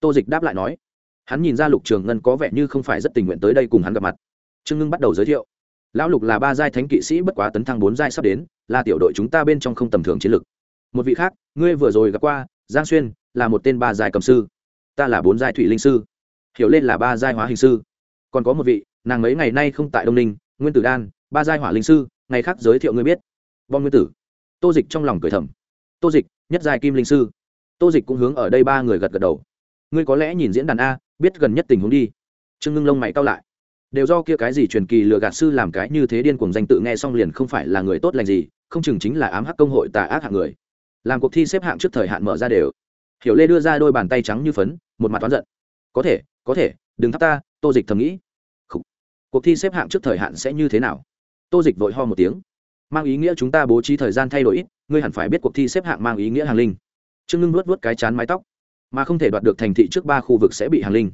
Tô dịch đáp lại nói. Hắn nhìn ra lục trường ngân có vẻ như không phải rất tình nguyện tới đây cùng hắn gặp mặt. Trương ngưng bắt đầu giới thiệu. Lão lục là ba giai thánh kỵ sĩ bất quá tấn thăng bốn giai sắp đến, là tiểu đội chúng ta bên trong không tầm thường chiến lực. Một vị khác, ngươi vừa rồi gặp qua, giang xuyên, là một tên ba giai cầm sư. Ta là bốn giai thủy linh sư. Hiểu lên là ba giai hóa hình sư. Còn có một vị, nàng mấy ngày nay không tại đông ninh, nguyên tử đan, ba giai hỏa linh sư, ngày khác giới thiệu ngươi biết bom nguyên tử. Tô dịch trong lòng cười thầm. Tô dịch, nhất giai kim linh sư. Tô dịch cũng hướng ở đây ba người gật gật đầu. Ngươi có lẽ nhìn diễn đàn a, biết gần nhất tình huống đi. Trương ngưng lông mày cao lại. Đều do kia cái gì truyền kỳ lừa gạt sư làm cái như thế điên cuồng danh tự nghe xong liền không phải là người tốt lành gì, không chừng chính là ám hắc công hội tà ác hạng người. Làm cuộc thi xếp hạng trước thời hạn mở ra đều. Hiểu lê đưa ra đôi bàn tay trắng như phấn, một mặt toán giận. Có thể có thể, đừng thắp ta, tô dịch thầm nghĩ. Cuộc thi xếp hạng trước thời hạn sẽ như thế nào? Tô dịch vội ho một tiếng mang ý nghĩa chúng ta bố trí thời gian thay đổi ít, ngươi hẳn phải biết cuộc thi xếp hạng mang ý nghĩa hàng linh. Trương ngưng luốt vớt cái chán mái tóc. Mà không thể đoạt được thành thị trước ba khu vực sẽ bị hàng linh.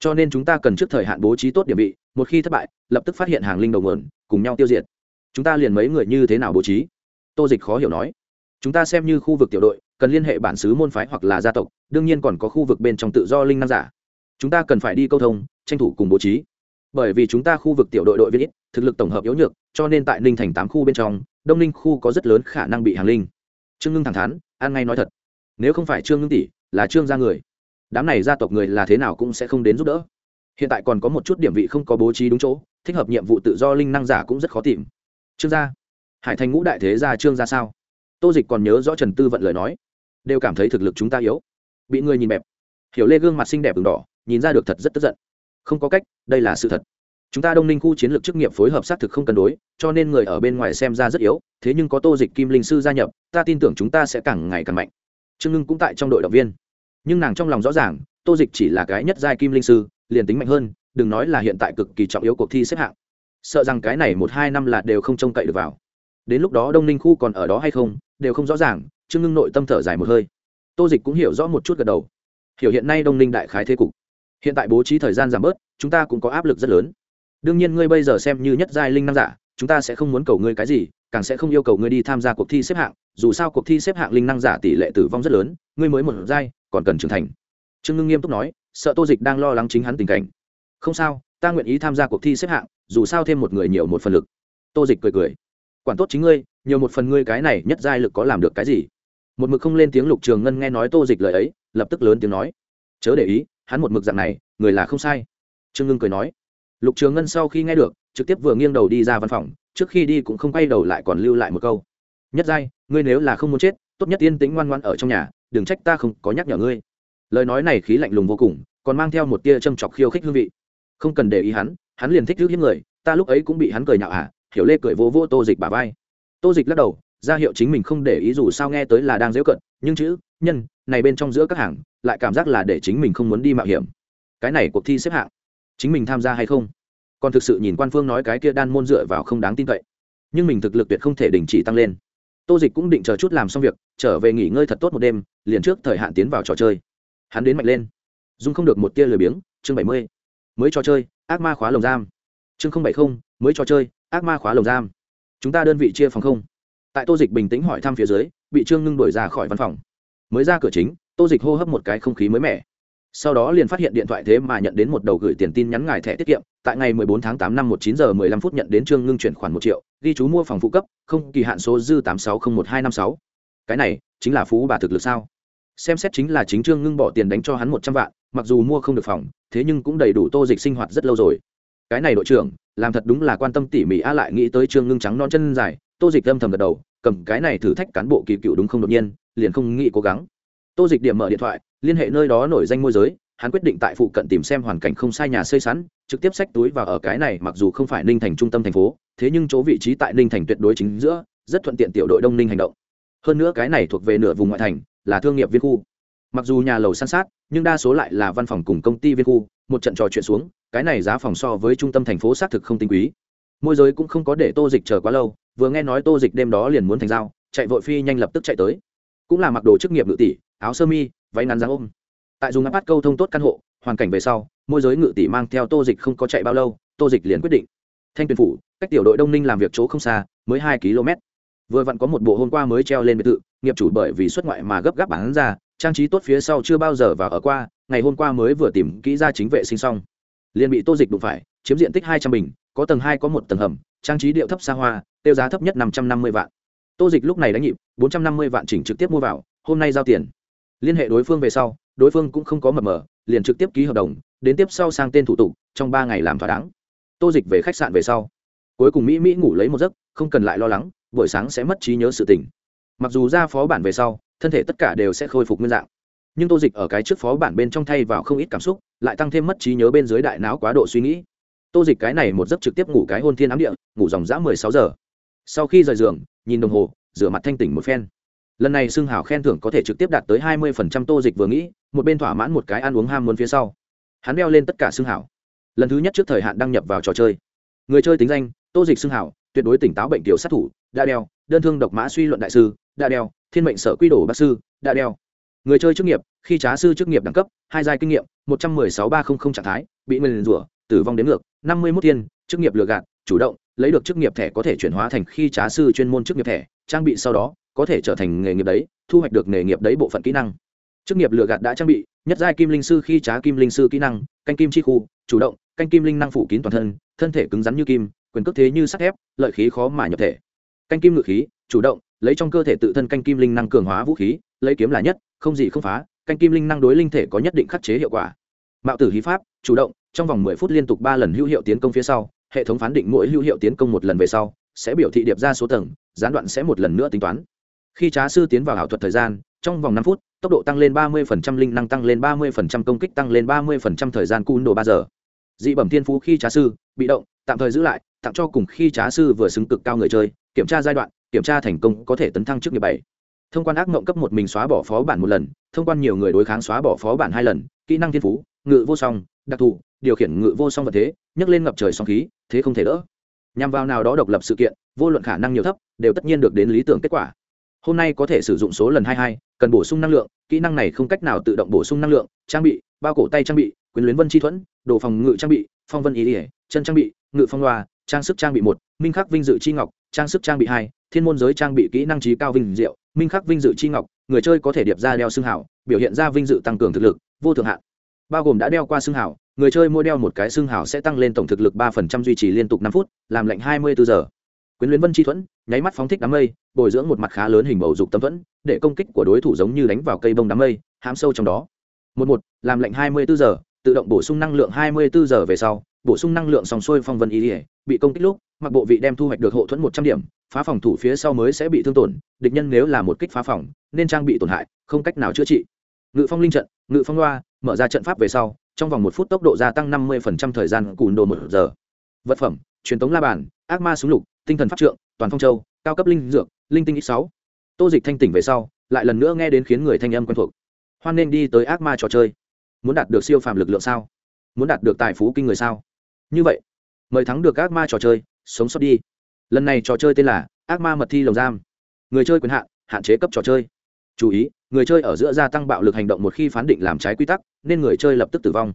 Cho nên chúng ta cần trước thời hạn bố trí tốt địa vị, một khi thất bại, lập tức phát hiện hàng linh đầu nguồn, cùng nhau tiêu diệt. Chúng ta liền mấy người như thế nào bố trí? Tô dịch khó hiểu nói. Chúng ta xem như khu vực tiểu đội, cần liên hệ bản xứ môn phái hoặc là gia tộc, đương nhiên còn có khu vực bên trong tự do linh năng giả. Chúng ta cần phải đi câu thông, tranh thủ cùng bố trí. Bởi vì chúng ta khu vực tiểu đội đội viên ít thực lực tổng hợp yếu nhược, cho nên tại ninh thành tám khu bên trong, đông ninh khu có rất lớn khả năng bị hàng linh. Trương ngưng thẳng thắn, an ngay nói thật. Nếu không phải trương ngưng tỷ, là trương gia người. Đám này gia tộc người là thế nào cũng sẽ không đến giúp đỡ. Hiện tại còn có một chút điểm vị không có bố trí đúng chỗ, thích hợp nhiệm vụ tự do linh năng giả cũng rất khó tìm. Trương gia? Hải thành ngũ đại thế gia trương gia sao? Tô dịch còn nhớ rõ trần tư vận lời nói. Đều cảm thấy thực lực chúng ta yếu. Bị người nhìn bẹp. Hiểu lê gương mặt xinh đẹp v đỏ, nhìn ra được thật rất tức giận. Không có cách, đây là sự thật chúng ta đông ninh khu chiến lược chức nghiệp phối hợp xác thực không cân đối, cho nên người ở bên ngoài xem ra rất yếu, thế nhưng có tô dịch kim linh sư gia nhập, ta tin tưởng chúng ta sẽ càng ngày càng mạnh. Trương ngưng cũng tại trong đội động viên. Nhưng nàng trong lòng rõ ràng, tô dịch chỉ là cái nhất giai kim linh sư, liền tính mạnh hơn, đừng nói là hiện tại cực kỳ trọng yếu cuộc thi xếp hạng. Sợ rằng cái này một hai năm là đều không trông cậy được vào. Đến lúc đó đông ninh khu còn ở đó hay không, đều không rõ ràng, trương ngưng nội tâm thở dài một hơi. Tô dịch cũng hiểu rõ một chút gật đầu. Hiểu hiện nay đông ninh đại khái thế cục. Hiện tại bố trí thời gian giảm bớt, chúng ta cũng có áp lực rất lớn đương nhiên ngươi bây giờ xem như nhất giai linh năng giả, chúng ta sẽ không muốn cầu ngươi cái gì, càng sẽ không yêu cầu ngươi đi tham gia cuộc thi xếp hạng, dù sao cuộc thi xếp hạng linh năng giả tỷ lệ tử vong rất lớn, ngươi mới một giai, còn cần trưởng thành. Trương ngưng nghiêm túc nói, sợ tô dịch đang lo lắng chính hắn tình cảnh. Không sao, ta nguyện ý tham gia cuộc thi xếp hạng, dù sao thêm một người nhiều một phần lực. Tô dịch cười cười. Quản tốt chính ngươi, nhiều một phần ngươi cái này nhất giai lực có làm được cái gì? Một mực không lên tiếng lục trường ngân nghe nói tô dịch lời ấy, lập tức lớn tiếng nói. Chớ để ý, hắn một mực dạng này, người là không sai. Trương ngưng cười nói lục trường ngân sau khi nghe được, trực tiếp vừa nghiêng đầu đi ra văn phòng, trước khi đi cũng không quay đầu lại còn lưu lại một câu. Nhất giai, ngươi nếu là không muốn chết, tốt nhất yên tĩnh ngoan ngoan ở trong nhà, đừng trách ta không có nhắc nhở ngươi. Lời nói này khí lạnh lùng vô cùng, còn mang theo một tia châm chọc khiêu khích hương vị. Không cần để ý hắn hắn liền thích rước hiếp người, ta lúc ấy cũng bị hắn cười nhạo à hiểu lê cười vô vô tô dịch bà vai. Tô dịch lắc đầu, ra hiệu chính mình không để ý dù sao nghe tới là đang dễu cận, nhưng chữ, nhân, này bên trong giữa các hàng lại cảm giác là để chính mình không muốn đi mạo hiểm. Cái này cuộc thi xếp hạng chính mình tham gia hay không? Còn thực sự nhìn quan phương nói cái kia đan môn dựa vào không đáng tin cậy. Nhưng mình thực lực tuyệt không thể đình chỉ tăng lên. Tô dịch cũng định chờ chút làm xong việc, trở về nghỉ ngơi thật tốt một đêm, liền trước thời hạn tiến vào trò chơi. Hắn đến mạnh lên. Dung không được một tia lười biếng, chương bảy mươi. Mới trò chơi, ác ma khóa lồng giam. Chương không bảy không, mới trò chơi, ác ma khóa lồng giam. Chúng ta đơn vị chia phòng không? Tại tô dịch bình tĩnh hỏi thăm phía dưới, bị trương ngưng đuổi ra khỏi văn phòng. Mới ra cửa chính, tô dịch hô hấp một cái không khí mới mẻ sau đó liền phát hiện điện thoại thế mà nhận đến một đầu gửi tiền tin nhắn ngài thẻ tiết kiệm. Tại ngày 14 tháng 8 năm 19 giờ 15 phút nhận đến trương ngưng chuyển khoản một triệu, ghi chú mua phòng phụ cấp, không kỳ hạn số dư 86011256. cái này, chính là phú bà thực lực sao? Xem xét chính là chính trương ngưng bỏ tiền đánh cho hắn một trăm vạn, mặc dù mua không được phòng, thế nhưng cũng đầy đủ tô dịch sinh hoạt rất lâu rồi. Cái này đội trưởng, làm thật đúng là quan tâm tỉ mỉ, a lại nghĩ tới trương ngưng trắng non chân dài, tô dịch âm thầm gật đầu, cầm cái này thử thách cán bộ kỳ cựu đúng không đột nhiên, liền không nghĩ cố gắng tô dịch điểm mở điện thoại, liên hệ nơi đó nổi danh môi giới, hắn quyết định tại phụ cận tìm xem hoàn cảnh không sai nhà xây sẵn, trực tiếp xách túi vào ở cái này mặc dù không phải ninh thành trung tâm thành phố, thế nhưng chỗ vị trí tại ninh thành tuyệt đối chính giữa, rất thuận tiện tiểu đội đông ninh hành động. Hơn nữa cái này thuộc về nửa vùng ngoại thành, là thương nghiệp viên khu. Mặc dù nhà lầu san sát, nhưng đa số lại là văn phòng cùng công ty viên khu, một trận trò chuyện xuống, cái này giá phòng so với trung tâm thành phố xác thực không tinh quý. Môi giới cũng không có để tô dịch chờ quá lâu, vừa nghe nói tô dịch đêm đó liền muốn thành dao chạy vội phi nhanh lập tức chạy tới. Cũng là mặc đồ chức nghiệp ngự tỷ áo sơ mi, váy ngắn dáng ôm. Tại dùng áp câu thông tốt căn hộ, hoàn cảnh về sau, môi giới ngự tỷ mang theo tô dịch không có chạy bao lâu, tô dịch liền quyết định. Thanh tuyền phủ, cách tiểu đội đông ninh làm việc chỗ không xa, mới hai km. Vừa vặn có một bộ hôm qua mới treo lên biệt thự, nghiệp chủ bởi vì xuất ngoại mà gấp gáp bán ra, trang trí tốt phía sau chưa bao giờ vào ở qua, ngày hôm qua mới vừa tìm kỹ ra chính vệ sinh xong. Liền bị tô dịch đụng phải, chiếm diện tích hai trăm bình, có tầng hai có một tầng hầm, trang trí điệu thấp xa hoa, tiêu giá thấp nhất năm trăm năm mươi vạn. Tô dịch lúc này đánh nhịp, bốn trăm năm mươi vạn chỉnh trực tiếp mua vào, hôm nay giao tiền liên hệ đối phương về sau, đối phương cũng không có mập mờ, liền trực tiếp ký hợp đồng, đến tiếp sau sang tên thủ tục, trong ba ngày làm thỏa đáng. Tô dịch về khách sạn về sau. Cuối cùng mỹ mỹ ngủ lấy một giấc, không cần lại lo lắng, buổi sáng sẽ mất trí nhớ sự tỉnh mặc dù ra phó bản về sau, thân thể tất cả đều sẽ khôi phục nguyên dạng. Nhưng tô dịch ở cái trước phó bản bên trong thay vào không ít cảm xúc, lại tăng thêm mất trí nhớ bên dưới đại não quá độ suy nghĩ. Tô dịch cái này một giấc trực tiếp ngủ cái hôn thiên ám địa, ngủ dòng dã mười sáu giờ. Sau khi rời giường, nhìn đồng hồ, rửa mặt thanh tỉnh một phen lần này xưng hảo khen thưởng có thể trực tiếp đạt tới hai mươi phần trăm tô dịch vừa nghĩ, một bên thỏa mãn một cái ăn uống ham muốn phía sau. Hắn đeo lên tất cả xưng hảo lần thứ nhất trước thời hạn đăng nhập vào trò chơi. Người chơi tính danh, tô dịch xưng hảo tuyệt đối tỉnh táo bệnh tiểu sát thủ đa đeo, đơn thương độc mã suy luận đại sư đa đeo, thiên mệnh sở quy đồ bác sư đa đeo. Người chơi chức nghiệp, khi trá sư chức nghiệp đẳng cấp, hai giai kinh nghiệm, một trăm mười sáu ba trăm linh trạng thái, bị nguyền rủa, tử vong đến ngược, năm mươi mốt tiên chức nghiệp lừa gạt, chủ động, lấy được chức nghiệp thẻ có thể chuyển hóa thành khi trá sư chuyên môn chức nghiệp thẻ, trang bị sau đó có thể trở thành nghề nghiệp đấy, thu hoạch được nghề nghiệp đấy bộ phận kỹ năng. Chức nghiệp lừa gạt đã trang bị, nhất giai kim linh sư khi trá kim linh sư kỹ năng, canh kim chi khu, chủ động, canh kim linh năng phủ kín toàn thân thân thể cứng rắn như kim, quyền cước thế như sắt thép, lợi khí khó mà nhập thể. Canh kim ngự khí, chủ động, lấy trong cơ thể tự thân canh kim linh năng cường hóa vũ khí, lấy kiếm là nhất, không gì không phá, canh kim linh năng đối linh thể có nhất định khắc chế hiệu quả. Mạo tử hí pháp, chủ động, trong vòng mười phút liên tục ba lần hữu hiệu tiến công phía sau, hệ thống phán định mỗi hữu hiệu tiến công một lần về sau, sẽ biểu thị điệp ra số tầng, gián đoạn sẽ một lần nữa tính toán khi trá sư tiến vào ảo thuật thời gian trong vòng năm phút tốc độ tăng lên ba mươi phần trăm, linh năng tăng lên ba mươi phần trăm, công kích tăng lên ba mươi phần trăm, thời gian cun đồ ba giờ. Dị bẩm thiên phú khi trá sư bị động tạm thời giữ lại tặng cho cùng khi trá sư vừa xứng cực cao người chơi kiểm tra giai đoạn kiểm tra thành công có thể tấn thăng trước nghiệp bảy. Thông quan ác mộng cấp một mình xóa bỏ phó bản một lần thông quan nhiều người đối kháng xóa bỏ phó bản hai lần kỹ năng thiên phú ngự vô song đặc thù điều khiển ngự vô song vật thế nhấc lên ngập trời song khí thế không thể đỡ. Nhằm vào nào đó độc lập sự kiện vô luận khả năng nhiều thấp đều tất nhiên được đến lý tưởng kết quả hôm nay có thể sử dụng số lần hai hai, cần bổ sung năng lượng, kỹ năng này không cách nào tự động bổ sung năng lượng, trang bị, bao cổ tay trang bị, quyền luyến vân chi thuẫn, đồ phòng ngự trang bị, phong vân ý ỉa, chân trang bị, ngự phong loa, trang sức trang bị một, minh khắc vinh dự chi ngọc, trang sức trang bị hai, thiên môn giới trang bị kỹ năng trí cao vinh diệu, minh khắc vinh dự chi ngọc, người chơi có thể điệp ra đeo xương hảo biểu hiện ra vinh dự tăng cường thực lực, vô thượng hạn. Bao gồm đã đeo qua xương hảo người chơi mua đeo một cái xương hảo sẽ tăng lên tổng thực lực ba phần trăm duy trì liên tục năm phút, làm lệnh hai mươi bốn giờ quyến luyến vân chi thuẫn, nháy mắt phóng thích đám mây, bồi dưỡng một mặt khá lớn hình bầu dục tâm thuẫn, để công kích của đối thủ giống như đánh vào cây bông đám mây, hãm sâu trong đó. Một một, làm lệnh hai mươi bốn giờ, tự động bổ sung năng lượng hai mươi bốn giờ về sau, bổ sung năng lượng sòng xuôi phong vân ý ỉa bị công kích lúc, mặc bộ vị đem thu hoạch được hộ thuẫn một trăm điểm, phá phòng thủ phía sau mới sẽ bị thương tổn, địch nhân nếu là một kích phá phòng, nên trang bị tổn hại, không cách nào chữa trị. Ngự phong linh trận, ngự phong loa, mở ra trận pháp về sau, trong vòng một phút tốc độ gia tăng năm mươi thời gian cùn đồ một giờ. Vật phẩm truyền tống la bàn, ác ma súng lục, tinh thần pháp trượng, toàn phong châu, cao cấp linh dược, linh tinh ít sáu. Tô dịch thanh tỉnh về sau, lại lần nữa nghe đến khiến người thanh âm quen thuộc. Hoan nên đi tới ác ma trò chơi. Muốn đạt được siêu phàm lực lượng sao? Muốn đạt được tài phú kinh người sao? Như vậy, mời thắng được ác ma trò chơi, sống sót đi. Lần này trò chơi tên là ác ma mật thi lồng giam. Người chơi quyền hạn hạn chế cấp trò chơi. Chú ý, người chơi ở giữa gia tăng bạo lực hành động một khi phán định làm trái quy tắc, nên người chơi lập tức tử vong.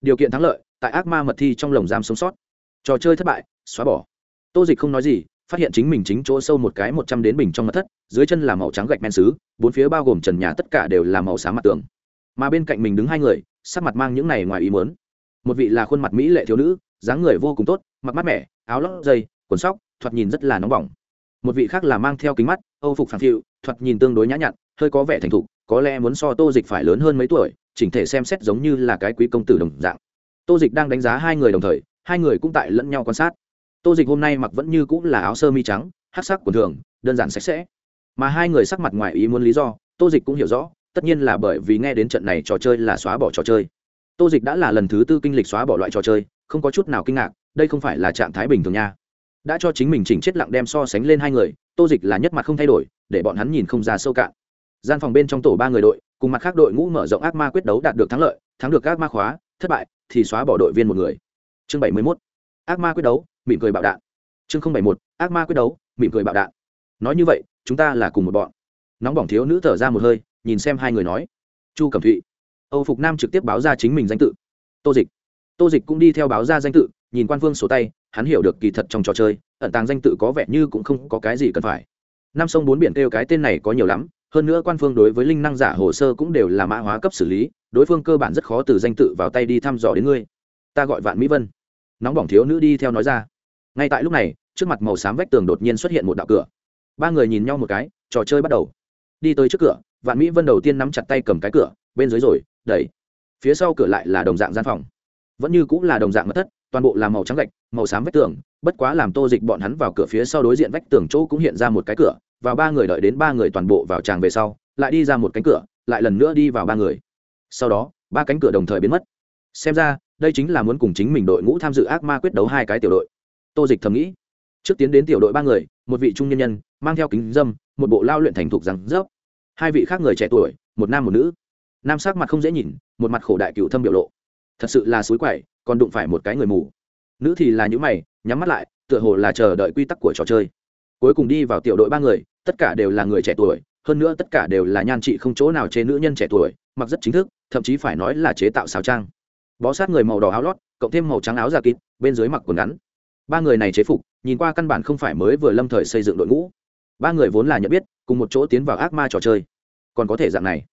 Điều kiện thắng lợi, tại ác ma mật thi trong lồng giam sống sót trò chơi thất bại, xóa bỏ. Tô dịch không nói gì, phát hiện chính mình chính chỗ sâu một cái một trăm đến bình trong mặt thất, dưới chân là màu trắng gạch men xứ, bốn phía bao gồm trần nhà tất cả đều là màu xám mặt tường. Mà bên cạnh mình đứng hai người, sắc mặt mang những này ngoài ý muốn. Một vị là khuôn mặt mỹ lệ thiếu nữ, dáng người vô cùng tốt, mặc mát mẻ, áo lót dây quần sóc, thoạt nhìn rất là nóng bỏng. Một vị khác là mang theo kính mắt, âu phục phản phiu thoạt nhìn tương đối nhã nhặn, hơi có vẻ thành thục, có lẽ muốn so tô dịch phải lớn hơn mấy tuổi, chỉnh thể xem xét giống như là cái quý công tử đồng dạng. Tô dịch đang đánh giá hai người đồng thời hai người cũng tại lẫn nhau quan sát. Tô dịch hôm nay mặc vẫn như cũng là áo sơ mi trắng hát sắc quần thường, đơn giản sạch sẽ. Mà hai người sắc mặt ngoài ý muốn lý do, tô dịch cũng hiểu rõ, tất nhiên là bởi vì nghe đến trận này trò chơi là xóa bỏ trò chơi. Tô dịch đã là lần thứ tư kinh lịch xóa bỏ loại trò chơi, không có chút nào kinh ngạc, đây không phải là trạng thái bình thường nha. Đã cho chính mình chỉnh chết lặng đem so sánh lên hai người, tô dịch là nhất mặt không thay đổi, để bọn hắn nhìn không ra sâu cạn. Gian phòng bên trong tổ ba người đội, cùng mặt khác đội ngũ mở rộng ác ma quyết đấu đạt được thắng lợi, thắng được ác ma khóa, thất bại, thì xóa bỏ đội viên một người chương bảy mươi mốt, ác ma quyết đấu, mỉm cười bạo đạn. Chương không bảy một ác ma quyết đấu, mỉm cười bạo đạn. Nói như vậy, chúng ta là cùng một bọn. Nóng bỏng thiếu nữ thở ra một hơi, nhìn xem hai người nói. Chu cẩm thụy, âu phục nam trực tiếp báo ra chính mình danh tự. Tô dịch tô dịch cũng đi theo báo ra danh tự, nhìn quan phương sổ tay, hắn hiểu được kỳ thật trong trò chơi, ẩn tàng danh tự có vẻ như cũng không có cái gì cần phải. Năm sông bốn biển kêu cái tên này có nhiều lắm, hơn nữa quan phương đối với linh năng giả hồ sơ cũng đều là mã hóa cấp xử lý, đối phương cơ bản rất khó từ danh tự vào tay đi thăm dò đến ngươi. Ta gọi vạn mỹ vân nóng bỏng thiếu nữ đi theo nói ra. Ngay tại lúc này, trước mặt màu xám vách tường đột nhiên xuất hiện một đạo cửa. Ba người nhìn nhau một cái, trò chơi bắt đầu. Đi tới trước cửa, vạn mỹ vân đầu tiên nắm chặt tay cầm cái cửa, bên dưới rồi, đẩy. Phía sau cửa lại là đồng dạng gian phòng. Vẫn như cũng là đồng dạng mất thất, toàn bộ là màu trắng gạch, màu xám vách tường, bất quá làm tô dịch bọn hắn vào cửa phía sau đối diện vách tường chỗ cũng hiện ra một cái cửa, và ba người đợi đến ba người toàn bộ vào tràng về sau, lại đi ra một cánh cửa, lại lần nữa đi vào ba người. Sau đó, ba cánh cửa đồng thời biến mất. Xem ra đây chính là muốn cùng chính mình đội ngũ tham dự ác ma quyết đấu hai cái tiểu đội. Tô dịch thầm nghĩ. Trước tiến đến tiểu đội ba người, một vị trung nhân nhân, mang theo kính dâm, một bộ lao luyện thành thục rằng rớp. Hai vị khác người trẻ tuổi, một nam một nữ. Nam sắc mặt không dễ nhìn, một mặt khổ đại cựu thâm biểu lộ. Thật sự là suối quậy, còn đụng phải một cái người mù. Nữ thì là những mày, nhắm mắt lại, tựa hồ là chờ đợi quy tắc của trò chơi. Cuối cùng đi vào tiểu đội ba người, tất cả đều là người trẻ tuổi, hơn nữa tất cả đều là nhan trị không chỗ nào chế nữ nhân trẻ tuổi, mặc rất chính thức, thậm chí phải nói là chế tạo xào trang bó sát người màu đỏ áo lót, cộng thêm màu trắng áo giả kín bên dưới mặc quần ngắn. Ba người này chế phục, nhìn qua căn bản không phải mới vừa lâm thời xây dựng đội ngũ. Ba người vốn là nhận biết, cùng một chỗ tiến vào ác ma trò chơi. Còn có thể dạng này.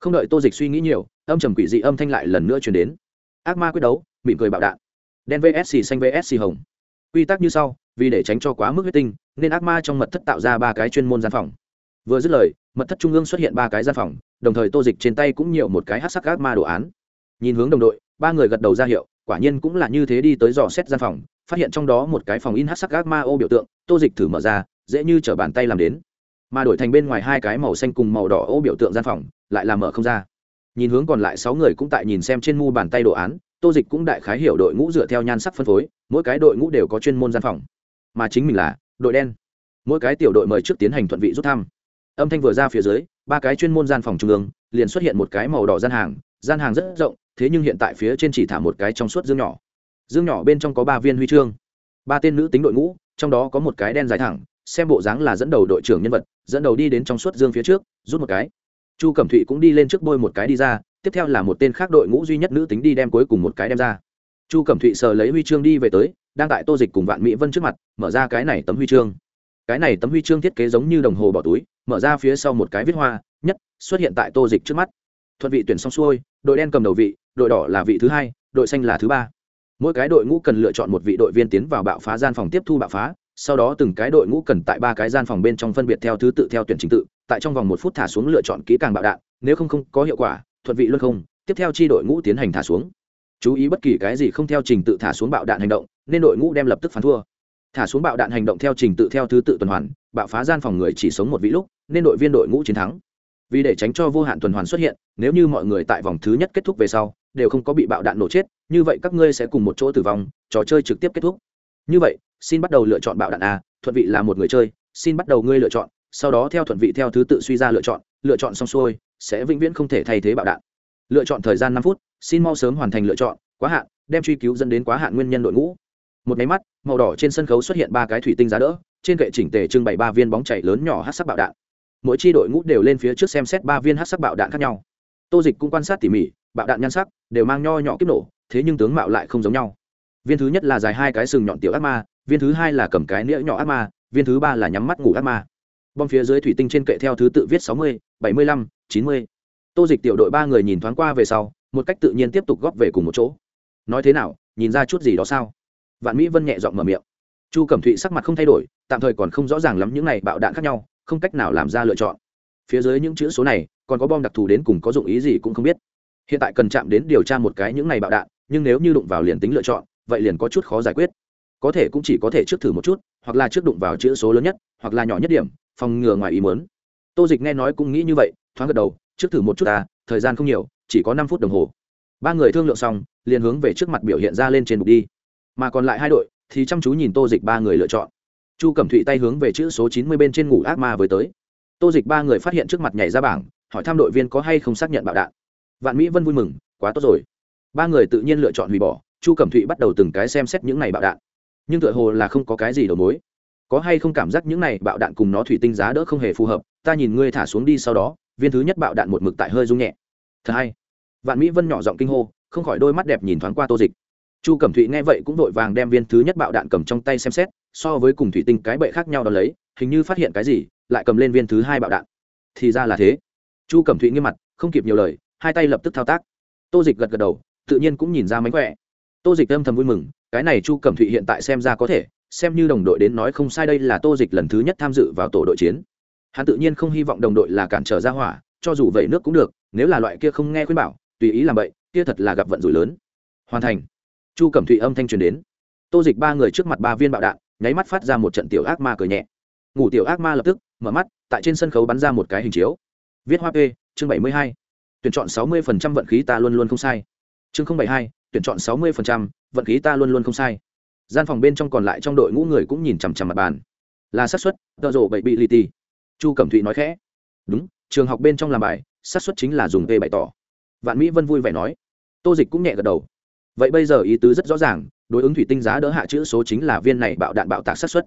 Không đợi tô dịch suy nghĩ nhiều, âm trầm quỷ dị âm thanh lại lần nữa chuyển đến. Ác ma quyết đấu, mỉm cười bạo đạn. Đen vsc xanh vsc hồng. Quy tắc như sau, vì để tránh cho quá mức huyết tinh, nên ác ma trong mật thất tạo ra ba cái chuyên môn gian phòng. Vừa dứt lời, mật thất trung ương xuất hiện ba cái gian phòng, đồng thời tô dịch trên tay cũng nhiều một cái hát sắc ác ma đồ án. Nhìn hướng đồng đội ba người gật đầu ra hiệu, quả nhiên cũng là như thế đi tới dò xét gian phòng, phát hiện trong đó một cái phòng in hát sắc ác ma ô biểu tượng, tô dịch thử mở ra, dễ như t bàn tay làm đến. Mà đổi thành bên ngoài hai cái màu xanh cùng màu đỏ ô biểu tượng gian phòng, lại làm mở không ra. Nhìn hướng còn lại sáu người cũng tại nhìn xem trên mu bàn tay đồ án, tô dịch cũng đại khái hiểu đội ngũ dựa theo nhan sắc phân phối, mỗi cái đội ngũ đều có chuyên môn gian phòng. Mà chính mình là đội đen. Mỗi cái tiểu đội mời trước tiến hành thuận vị rút thăm. Âm thanh vừa ra phía dưới, ba cái chuyên môn gian phòng trung ương, liền xuất hiện một cái màu đỏ gian hàng. Gian hàng rất rộng thế nhưng hiện tại phía trên chỉ thả một cái trong suốt dương nhỏ. Dương nhỏ bên trong có ba viên huy chương, ba tên nữ tính đội ngũ, trong đó có một cái đen dài thẳng, xem bộ dáng là dẫn đầu đội trưởng nhân vật, dẫn đầu đi đến trong suốt dương phía trước, rút một cái. Chu cẩm thụy cũng đi lên trước bôi một cái đi ra, tiếp theo là một tên khác đội ngũ duy nhất nữ tính đi đem cuối cùng một cái đem ra. Chu cẩm thụy sờ lấy huy chương đi về tới, đang tại tô dịch cùng vạn mỹ vân trước mặt, mở ra cái này tấm huy chương. Cái này tấm huy chương thiết kế giống như đồng hồ bỏ túi, mở ra phía sau một cái viết hoa, nhất, xuất hiện tại tô dịch trước mắt. Thuận vị tuyển xong xuôi, đội đen cầm đầu vị đội đỏ là vị thứ hai, đội xanh là thứ ba. Mỗi cái đội ngũ cần lựa chọn một vị đội viên tiến vào bạo phá gian phòng tiếp thu bạo phá, sau đó từng cái đội ngũ cần tại ba cái gian phòng bên trong phân biệt theo thứ tự, theo tuyển trình tự, tại trong vòng một phút thả xuống lựa chọn kỹ càng bạo đạn, nếu không không có hiệu quả, thuận vị luân không, tiếp theo chi đội ngũ tiến hành thả xuống. Chú ý bất kỳ cái gì không theo trình tự thả xuống bạo đạn hành động, nên đội ngũ đem lập tức phán thua. Thả xuống bạo đạn hành động theo trình tự, theo thứ tự tuần hoàn, bạo phá gian phòng người chỉ sống một vị lúc, nên đội viên đội ngũ chiến thắng. Vì để tránh cho vô hạn tuần hoàn xuất hiện, nếu như mọi người tại vòng thứ nhất kết thúc về sau đều không có bị bạo đạn nổ chết, như vậy các ngươi sẽ cùng một chỗ tử vong, trò chơi trực tiếp kết thúc. Như vậy, xin bắt đầu lựa chọn bạo đạn a, thuận vị là một người chơi, xin bắt đầu ngươi lựa chọn, sau đó theo thuận vị theo thứ tự suy ra lựa chọn lựa chọn xong xuôi, sẽ vĩnh viễn không thể thay thế bạo đạn. Lựa chọn thời gian năm phút, xin mau sớm hoàn thành lựa chọn, quá hạn, đem truy cứu dẫn đến quá hạn nguyên nhân đội ngũ. Một máy mắt, màu đỏ trên sân khấu xuất hiện ba cái thủy tinh giá đỡ, trên kệ chỉnh tề trưng bày ba viên bóng chảy lớn nhỏ hát sắc bạo đạn. Mỗi chi đội ngũ đều lên phía trước xem xét ba viên hát sắc bạo đạn khác nhau tô dịch cũng quan sát tỉ mỉ, bạo đạn nhan sắc, đều mang nho nhỏ kiếp nổ, thế nhưng tướng mạo lại không giống nhau. Viên thứ nhất là dài hai cái sừng nhọn tiểu ác ma, viên thứ hai là cầm cái nĩa nhỏ ác ma, viên thứ ba là nhắm mắt ngủ ác ma. Bom phía dưới thủy tinh trên kệ theo thứ tự viết sáu mươi, bảy mươi lăm, chín mươi. Tô dịch tiểu đội ba người nhìn thoáng qua về sau, một cách tự nhiên tiếp tục góp về cùng một chỗ. Nói thế nào, nhìn ra chút gì đó sao? Vạn mỹ vân nhẹ giọng mở miệng. Chu cẩm thụy sắc mặt không thay đổi, tạm thời còn không rõ ràng lắm những này bạo đạn khác nhau, không cách nào làm ra lựa chọn. Phía dưới những chữ số này còn có bom đặc thù đến cùng có dụng ý gì cũng không biết. Hiện tại cần chạm đến điều tra một cái những này bạo đạn, nhưng nếu như đụng vào liền tính lựa chọn, vậy liền có chút khó giải quyết. Có thể cũng chỉ có thể trước thử một chút, hoặc là trước đụng vào chữ số lớn nhất, hoặc là nhỏ nhất điểm, phòng ngừa ngoài ý muốn. Tô dịch nghe nói cũng nghĩ như vậy, thoáng gật đầu, trước thử một chút ta, thời gian không nhiều, chỉ có năm phút đồng hồ. Ba người thương lượng xong, liền hướng về trước mặt biểu hiện ra lên trên bục đi. Mà còn lại hai đội, thì chăm chú nhìn tô dịch ba người lựa chọn. Chu cẩm thụy tay hướng về chữ số chín mươi bên trên ngủ ác ma với tới. Tô dịch ba người phát hiện trước mặt nhảy ra bảng hỏi thăm đội viên có hay không xác nhận bạo đạn. Vạn mỹ vân vui mừng, quá tốt rồi. Ba người tự nhiên lựa chọn hủy bỏ, chu cẩm thụy bắt đầu từng cái xem xét những này bạo đạn. Nhưng tựa hồ là không có cái gì đầu mối. Có hay không cảm giác những này bạo đạn cùng nó thủy tinh giá đỡ không hề phù hợp, ta nhìn ngươi thả xuống đi sau đó, viên thứ nhất bạo đạn một mực tại hơi rung nhẹ. Thứ hai vạn mỹ vân nhỏ giọng kinh hô, không khỏi đôi mắt đẹp nhìn thoáng qua tô dịch. Chu cẩm thụy nghe vậy cũng vội vàng đem viên thứ nhất bạo đạn cầm trong tay xem xét, so với cùng thủy tinh cái bệ khác nhau đó lấy, hình như phát hiện cái gì, lại cầm lên viên thứ hai bạo đạn. Thì ra là thế chu cẩm thụy nghiêm mặt, không kịp nhiều lời, hai tay lập tức thao tác. Tô dịch gật gật đầu, tự nhiên cũng nhìn ra mánh khỏe. Tô dịch âm thầm vui mừng, cái này chu cẩm thụy hiện tại xem ra có thể, xem như đồng đội đến nói không sai đây là tô dịch lần thứ nhất tham dự vào tổ đội chiến. Hắn tự nhiên không hy vọng đồng đội là cản trở ra hỏa, cho dù vậy nước cũng được, nếu là loại kia không nghe khuyên bảo, tùy ý làm vậy kia thật là gặp vận rủi lớn. Hoàn thành. Chu cẩm thụy âm thanh truyền đến. Tô dịch ba người trước mặt ba viên bạo đạn, nháy mắt phát ra một trận tiểu ác ma cười nhẹ. Ngủ tiểu ác ma lập tức, mở mắt, tại trên sân khấu bắn ra một cái hình chiếu viết hoa p chương bảy mươi hai. Tuyển chọn sáu mươi phần trăm vận khí ta luôn luôn không sai. Chương không bảy hai, tuyển chọn sáu mươi phần trăm vận khí ta luôn luôn không sai. Gian phòng bên trong còn lại trong đội ngũ người cũng nhìn chằm chằm mặt bàn. Là xác suất, tợ rộ bậy bị li ti chu cẩm thụy nói khẽ. Đúng, trường học bên trong làm bài, xác suất chính là dùng tê bày tỏ. Vạn mỹ vân vui vẻ nói. Tô dịch cũng nhẹ gật đầu. Vậy bây giờ ý tứ rất rõ ràng, đối ứng thủy tinh giá đỡ hạ chữ số chính là viên này bạo đạn bạo tạc xác suất.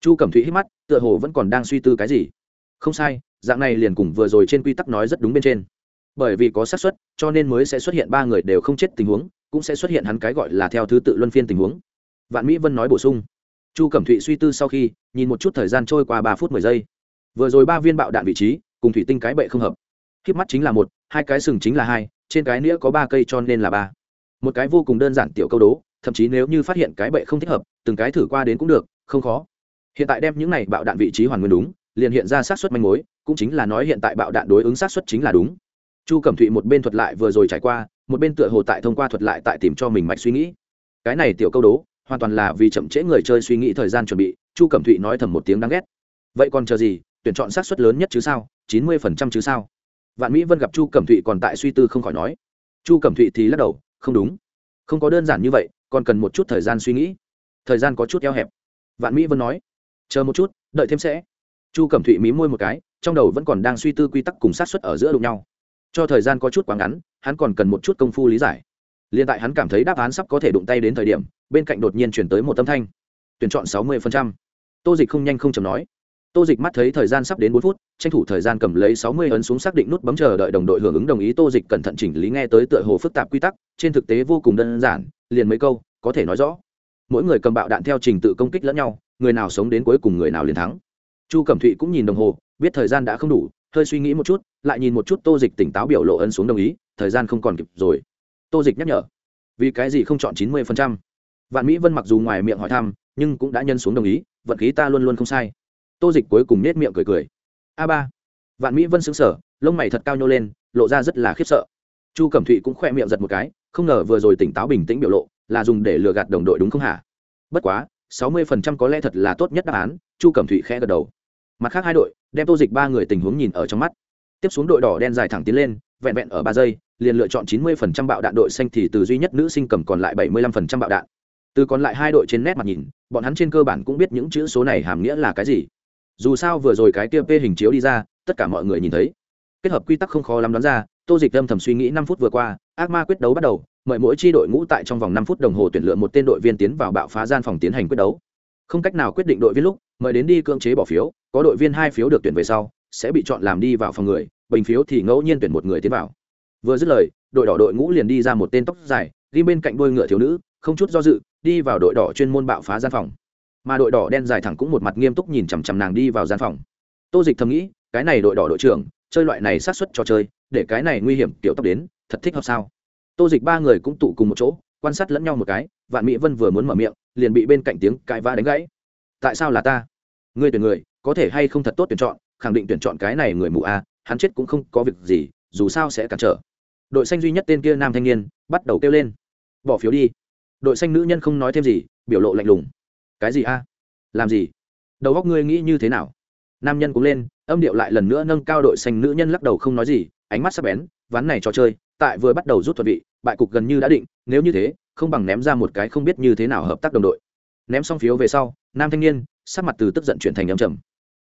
Chu cẩm thụy hít mắt, tựa hồ vẫn còn đang suy tư cái gì. Không sai dạng này liền cùng vừa rồi trên quy tắc nói rất đúng bên trên. Bởi vì có xác suất, cho nên mới sẽ xuất hiện ba người đều không chết tình huống, cũng sẽ xuất hiện hắn cái gọi là theo thứ tự luân phiên tình huống. Vạn mỹ vân nói bổ sung. Chu cẩm thụy suy tư sau khi, nhìn một chút thời gian trôi qua ba phút mười giây. Vừa rồi ba viên bạo đạn vị trí, cùng thủy tinh cái bệ không hợp. Khiếp mắt chính là một, hai cái sừng chính là hai, trên cái nĩa có ba cây cho nên là ba. Một cái vô cùng đơn giản tiểu câu đố, thậm chí nếu như phát hiện cái bệ không thích hợp, từng cái thử qua đến cũng được, không khó. Hiện tại đem những này bạo đạn vị trí hoàn nguyên đúng liền hiện ra xác suất manh mối, cũng chính là nói hiện tại bạo đạn đối ứng xác suất chính là đúng. Chu cẩm thụy một bên thuật lại vừa rồi trải qua, một bên tựa hồ tại thông qua thuật lại tại tìm cho mình mạch suy nghĩ. Cái này tiểu câu đố, hoàn toàn là vì chậm trễ người chơi suy nghĩ thời gian chuẩn bị, chu cẩm thụy nói thầm một tiếng đáng ghét. Vậy còn chờ gì, tuyển chọn xác suất lớn nhất chứ sao, chín mươi phần trăm chứ sao? Vạn mỹ vân gặp chu cẩm thụy còn tại suy tư không khỏi nói. Chu cẩm thụy thì lắc đầu, không đúng. Không có đơn giản như vậy, còn cần một chút thời gian suy nghĩ. Thời gian có chút eo hẹp. Vạn mỹ vân nói, chờ một chút, đợi thêm sẽ chu cẩm thụy mí môi một cái, trong đầu vẫn còn đang suy tư quy tắc cùng sát xuất ở giữa đụng nhau. Cho thời gian có chút quá ngắn, hắn còn cần một chút công phu lý giải. L i ê n tại hắn cảm thấy đáp án sắp có thể đụng tay đến thời điểm, bên cạnh đột nhiên chuyển tới một tâm thanh. Tuyển chọn sáu mươi tô dịch không nhanh không chầm nói. Tô dịch mắt thấy thời gian sắp đến bốn phút, tranh thủ thời gian cầm lấy sáu mươi ấn xuống xác định nút bấm chờ đợi đồng đội hưởng ứng đồng ý tô dịch cẩn thận chỉnh lý nghe tới tựa hồ phức tạp quy tắc, trên thực tế vô cùng đơn giản, liền mấy câu, có thể nói rõ. Mỗi người cầm bạo đạn theo trình tự công kích lẫn nhau, người nào sống đến cuối cùng người nào liền thắng chu cẩm thụy cũng nhìn đồng hồ, biết thời gian đã không đủ, hơi suy nghĩ một chút, lại nhìn một chút tô dịch tỉnh táo biểu lộ ấn xuống đồng ý, thời gian không còn kịp rồi. Tô dịch nhắc nhở, vì cái gì không chọn chín mươi phần trăm? Vạn mỹ vân mặc dù ngoài miệng hỏi thăm, nhưng cũng đã nhân xuống đồng ý, vận khí ta luôn luôn không sai. Tô dịch cuối cùng nết miệng cười cười. A ba. Vạn mỹ vân xứng sở lông mày thật cao nhô lên, lộ ra rất là khiếp sợ. Chu cẩm thụy cũng khoe miệng giật một cái, không ngờ vừa rồi tỉnh táo bình tĩnh biểu lộ, là dùng để lừa gạt đồng đội đúng không hả? Bất quá, sáu mươi phần trăm có lẽ thật là tốt nhất đáp án, chu cẩm thụy khẽ gật đầu mặt khác hai đội đem tô dịch ba người tình huống nhìn ở trong mắt tiếp xuống đội đỏ đen dài thẳng tiến lên vẹn vẹn ở ba giây liền lựa chọn chín mươi phần trăm bạo đạn đội xanh thì từ duy nhất nữ sinh cầm còn lại bảy mươi lăm phần trăm bạo đạn từ còn lại hai đội trên nét mặt nhìn bọn hắn trên cơ bản cũng biết những chữ số này hàm nghĩa là cái gì dù sao vừa rồi cái kia p hình chiếu đi ra tất cả mọi người nhìn thấy kết hợp quy tắc không khó lắm đoán ra tô dịch âm thầm suy nghĩ năm phút vừa qua ác ma quyết đấu bắt đầu mời mỗi tri đội ngũ tại trong vòng năm phút đồng hồ tuyển lựa một tên đội viên tiến vào bạo phá gian phòng tiến hành quyết đấu không cách nào quyết định đội viên lúc, mời đến đi cưỡng chế bỏ phiếu, có đội viên hai phiếu được tuyển về sau, sẽ bị chọn làm đi vào phòng người, bình phiếu thì ngẫu nhiên tuyển một người tiến vào. Vừa dứt lời, đội đỏ đội ngũ liền đi ra một tên tóc dài đi bên cạnh đôi ngựa thiếu nữ, không chút do dự, đi vào đội đỏ chuyên môn bạo phá gian phòng. Mà đội đỏ đen dài thẳng cũng một mặt nghiêm túc nhìn chằm chằm nàng đi vào gian phòng. Tô dịch thầm nghĩ, cái này đội đỏ đội trưởng, chơi loại này sát xuất cho chơi, để cái này nguy hiểm kiểu tóc đến, thật thích hợp sao? Tô dịch ba người cũng tụ cùng một chỗ, quan sát lẫn nhau một cái, vạn mỹ vân vừa muốn mở miệng liền bị bên cạnh tiếng cãi vã đánh gãy. Tại sao là ta? Ngươi tuyển người, có thể hay không thật tốt tuyển chọn, khẳng định tuyển chọn cái này người mù a, hắn chết cũng không có việc gì, dù sao sẽ cản trở. Đội xanh duy nhất tên kia nam thanh niên, bắt đầu kêu lên. Bỏ phiếu đi. Đội xanh nữ nhân không nói thêm gì, biểu lộ lạnh lùng. Cái gì a? Làm gì? Đầu góc ngươi nghĩ như thế nào? Nam nhân cũng lên, âm điệu lại lần nữa nâng cao đội xanh nữ nhân lắc đầu không nói gì, ánh mắt sắp bén, ván này trò chơi, tại vừa bắt đầu rút thuật vị, bại cục gần như đã định, nếu như thế không bằng ném ra một cái không biết như thế nào hợp tác đồng đội. Ném xong phiếu về sau, nam thanh niên, sắc mặt từ tức giận chuyển thành âm trầm.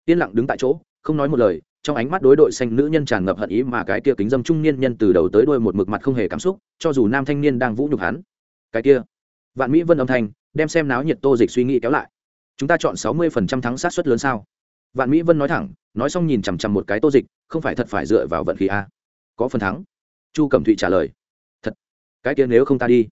Yên lặng đứng tại chỗ, không nói một lời, trong ánh mắt đối đội xanh nữ nhân tràn ngập hận ý mà cái kia kính dâm trung niên nhân từ đầu tới đuôi một mực mặt không hề cảm xúc, cho dù nam thanh niên đang vũ nhục hắn. Cái kia, vạn mỹ vân âm thanh, đem xem náo nhiệt tô dịch suy nghĩ kéo lại. Chúng ta chọn sáu mươi phần trăm thắng sát suất lớn sao? Vạn mỹ vân nói thẳng, nói xong nhìn chằm chằm một cái tô dịch, không phải thật phải dựa vào vận khí a. Có phần thắng. Chu cẩm thụy trả lời. Thật. Cái kia nếu không ta đi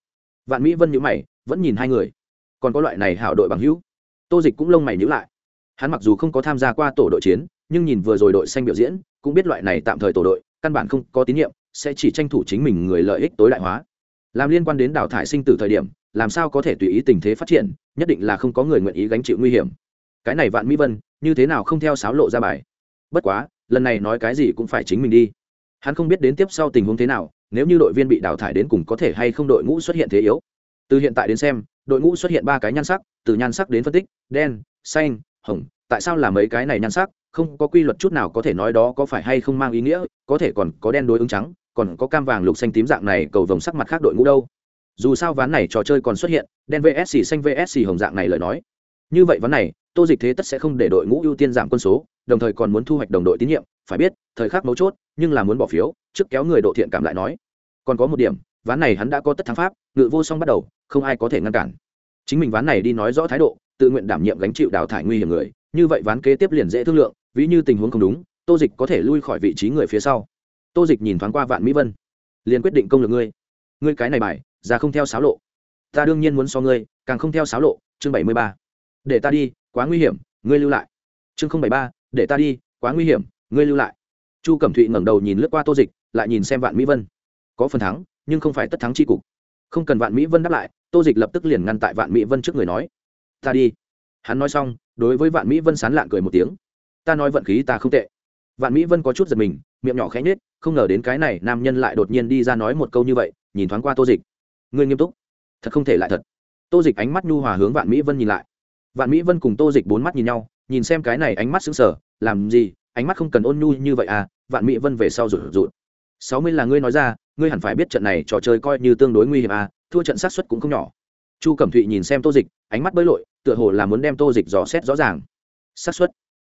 vạn mỹ vân nhữ mày, vẫn nhìn hai người. Còn có loại này hảo đội bằng hữu. Tô dịch cũng lông mày nhữ lại. Hắn mặc dù không có tham gia qua tổ đội chiến, nhưng nhìn vừa rồi đội xanh biểu diễn, cũng biết loại này tạm thời tổ đội, căn bản không có tín nhiệm, sẽ chỉ tranh thủ chính mình người lợi ích tối đại hóa. Làm liên quan đến đào thải sinh tử thời điểm, làm sao có thể tùy ý tình thế phát triển, nhất định là không có người nguyện ý gánh chịu nguy hiểm. Cái này vạn mỹ vân, như thế nào không theo sáo lộ ra bài? Bất quá, lần này nói cái gì cũng phải chính mình đi. Hắn không biết đến tiếp sau tình huống thế nào nếu như đội viên bị đào thải đến cùng có thể hay không đội ngũ xuất hiện thế yếu? Từ hiện tại đến xem, đội ngũ xuất hiện ba cái nhan sắc, từ nhan sắc đến phân tích, đen, xanh, hồng. Tại sao là mấy cái này nhan sắc? Không có quy luật chút nào có thể nói đó có phải hay không mang ý nghĩa, có thể còn có đen đối ứng trắng, còn có cam vàng lục xanh tím dạng này, cầu vồng sắc mặt khác đội ngũ đâu? Dù sao ván này trò chơi còn xuất hiện, đen vsc xanh vsc hồng dạng này lời nói. Như vậy ván này, tô dịch thế tất sẽ không để đội ngũ ưu tiên giảm quân số, đồng thời còn muốn thu hoạch đồng đội tín nhiệm, phải biết, thời khắc mấu chốt, nhưng là muốn bỏ phiếu trước kéo người độ thiện cảm lại nói, còn có một điểm, ván này hắn đã có tất thắng pháp, ngự vô song bắt đầu, không ai có thể ngăn cản. Chính mình ván này đi nói rõ thái độ, tự nguyện đảm nhiệm gánh chịu đào thải nguy hiểm người, như vậy ván kế tiếp liền dễ thương lượng, ví như tình huống không đúng, tô dịch có thể lui khỏi vị trí người phía sau. Tô dịch nhìn thoáng qua vạn mỹ vân, liền quyết định công lược ngươi. Ngươi cái này bài, ra không theo sáo lộ. Ta đương nhiên muốn so ngươi, càng không theo sáo lộ, chương bảy mươi ba. Để ta đi, quá nguy hiểm, ngươi lưu lại. Chương không bảy ba, để ta đi, quá nguy hiểm, ngươi lưu lại. Chu cẩm thụy ngẩng đầu nhìn lướt qua tô dịch lại nhìn xem vạn mỹ vân. Có phần thắng, nhưng không phải tất thắng c h i cục. Không cần vạn mỹ vân đáp lại, tô dịch lập tức liền ngăn tại vạn mỹ vân trước người nói, ta đi. Hắn nói xong, đối với vạn mỹ vân sán lạng cười một tiếng. Ta nói vận khí ta không tệ. Vạn mỹ vân có chút giật mình, miệng nhỏ khẽ nhết không ngờ đến cái này nam nhân lại đột nhiên đi ra nói một câu như vậy, nhìn thoáng qua tô dịch. Ngươi nghiêm túc. Thật không thể lại thật. Tô dịch ánh mắt nhu hòa hướng vạn mỹ vân nhìn lại. Vạn mỹ vân cùng tô dịch bốn mắt nhìn nhau, nhìn xem cái này ánh mắt xứng sở làm gì? Ánh mắt không cần ôn nhu như vậy à? Vạn mỹ vân về sau rụt rụt sáu mươi là ngươi nói ra, ngươi hẳn phải biết trận này trò chơi coi như tương đối nguy hiểm à thua trận sát xuất cũng không nhỏ. Chu cẩm thụy nhìn xem tô dịch, ánh mắt bơi lội, tựa hồ là muốn đem tô dịch dò xét rõ ràng. Xác suất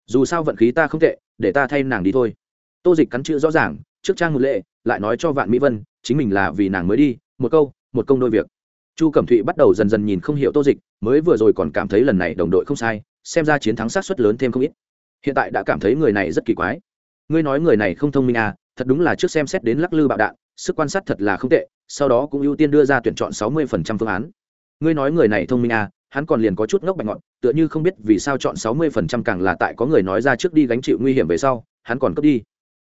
dù sao vận khí ta không tệ, để ta thay nàng đi thôi. Tô dịch cắn chữ rõ ràng, trước trang một lệ, lại nói cho vạn mỹ vân, chính mình là vì nàng mới đi, một câu, một công đôi việc. Chu cẩm thụy bắt đầu dần dần nhìn không hiểu tô dịch, mới vừa rồi còn cảm thấy lần này đồng đội không sai, xem ra chiến thắng sát suất lớn thêm không ít. Hiện tại đã cảm thấy người này rất kỳ quái. Ngươi nói người này không thông minh à thật đúng là trước xem xét đến lắc lư bạo đạn, sức quan sát thật là không tệ, sau đó cũng ưu tiên đưa ra tuyển chọn sáu mươi phần trăm phương án. Ngươi nói người này thông minh à hắn còn liền có chút ngốc bạch ngọn, tựa như không biết vì sao chọn sáu mươi phần trăm càng là tại có người nói ra trước đi gánh chịu nguy hiểm về sau, hắn còn cướp đi.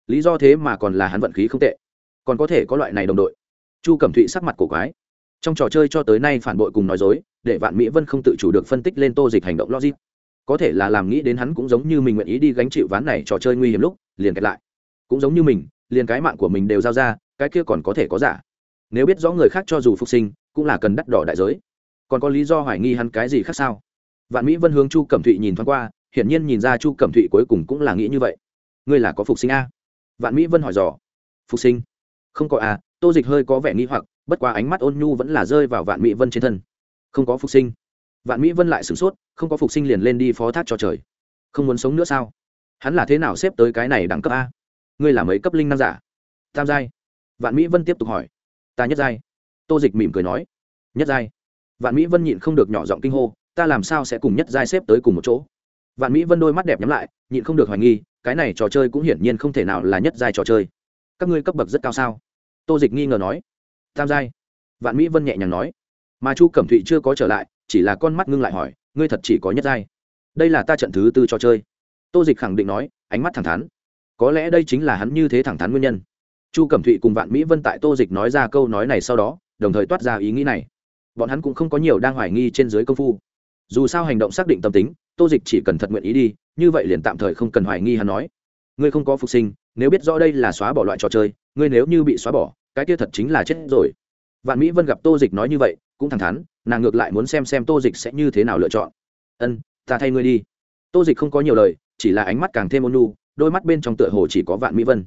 Lý do thế mà còn là hắn vận khí không tệ. Còn có thể có loại này đồng đội. Chu cẩm thụy sắc mặt cổ quái. Trong trò chơi cho tới nay phản bội cùng nói dối, để vạn mỹ vân không tự chủ được phân tích lên tô dịch hành động logic. Có thể là làm nghĩ đến hắn cũng giống như mình nguyện ý đi gánh chịu ván này trò chơi nguy hiểm lúc, liền kẹt lại. Cũng giống như mình liền cái mạng của mình đều giao ra, cái kia còn có thể có giả. Nếu biết rõ người khác cho dù phục sinh, cũng là cần đắt đỏ đại giới. Còn có lý do hoài nghi hắn cái gì khác sao? Vạn mỹ vân hướng chu cẩm thụy nhìn thoáng qua, hiển nhiên nhìn ra chu cẩm thụy cuối cùng cũng là nghĩ như vậy. Ngươi là có phục sinh a? Vạn mỹ vân hỏi dò. Phục sinh? Không có a tô dịch hơi có vẻ nghi hoặc, bất quá ánh mắt ôn nhu vẫn là rơi vào vạn mỹ vân trên thân. Không có phục sinh. Vạn mỹ vân lại sửng sốt, không có phục sinh liền lên đi phó thác cho trời. Không muốn sống nữa sao? Hắn là thế nào xếp tới cái này đẳng cấp a? Ngươi là mấy cấp linh năng giả? Tam giai. Vạn mỹ vân tiếp tục hỏi. Ta nhất giai. Tô dịch mỉm cười nói. Nhất giai. Vạn mỹ vân nhịn không được nhỏ giọng kinh hô, ta làm sao sẽ cùng nhất giai xếp tới cùng một chỗ? Vạn mỹ vân đôi mắt đẹp nhắm lại, nhịn không được hoài nghi, cái này trò chơi cũng hiển nhiên không thể nào là nhất giai trò chơi. Các ngươi cấp bậc rất cao sao? Tô dịch nghi ngờ nói. Tam giai. Vạn mỹ vân nhẹ nhàng nói. Mà chu cẩm thụy chưa có trở lại, chỉ là con mắt ngưng lại hỏi, ngươi thật chỉ có nhất giai. Đây là ta trận thứ tư trò chơi. Tô dịch khẳng định nói, ánh mắt thẳng thắn có lẽ đây chính là hắn như thế thẳng thắn nguyên nhân. Chu cẩm thụy cùng vạn mỹ vân tại tô dịch nói ra câu nói này sau đó, đồng thời toát ra ý nghĩ này. Bọn hắn cũng không có nhiều đang hoài nghi trên dưới công phu. Dù sao hành động xác định tâm tính, tô dịch chỉ cần thật nguyện ý đi, như vậy liền tạm thời không cần hoài nghi hắn nói. Ngươi không có phục sinh, nếu biết rõ đây là xóa bỏ loại trò chơi, ngươi nếu như bị xóa bỏ, cái kia thật chính là chết rồi. Vạn mỹ vân gặp tô dịch nói như vậy, cũng thẳng thắn, nàng ngược lại muốn xem xem tô dịch sẽ như thế nào lựa chọn. Ân, ta thay ngươi đi. Tô dịch không có nhiều lời, chỉ là ánh mắt càng thêm ôn nu đôi mắt bên trong tựa hồ chỉ có vạn mỹ vân.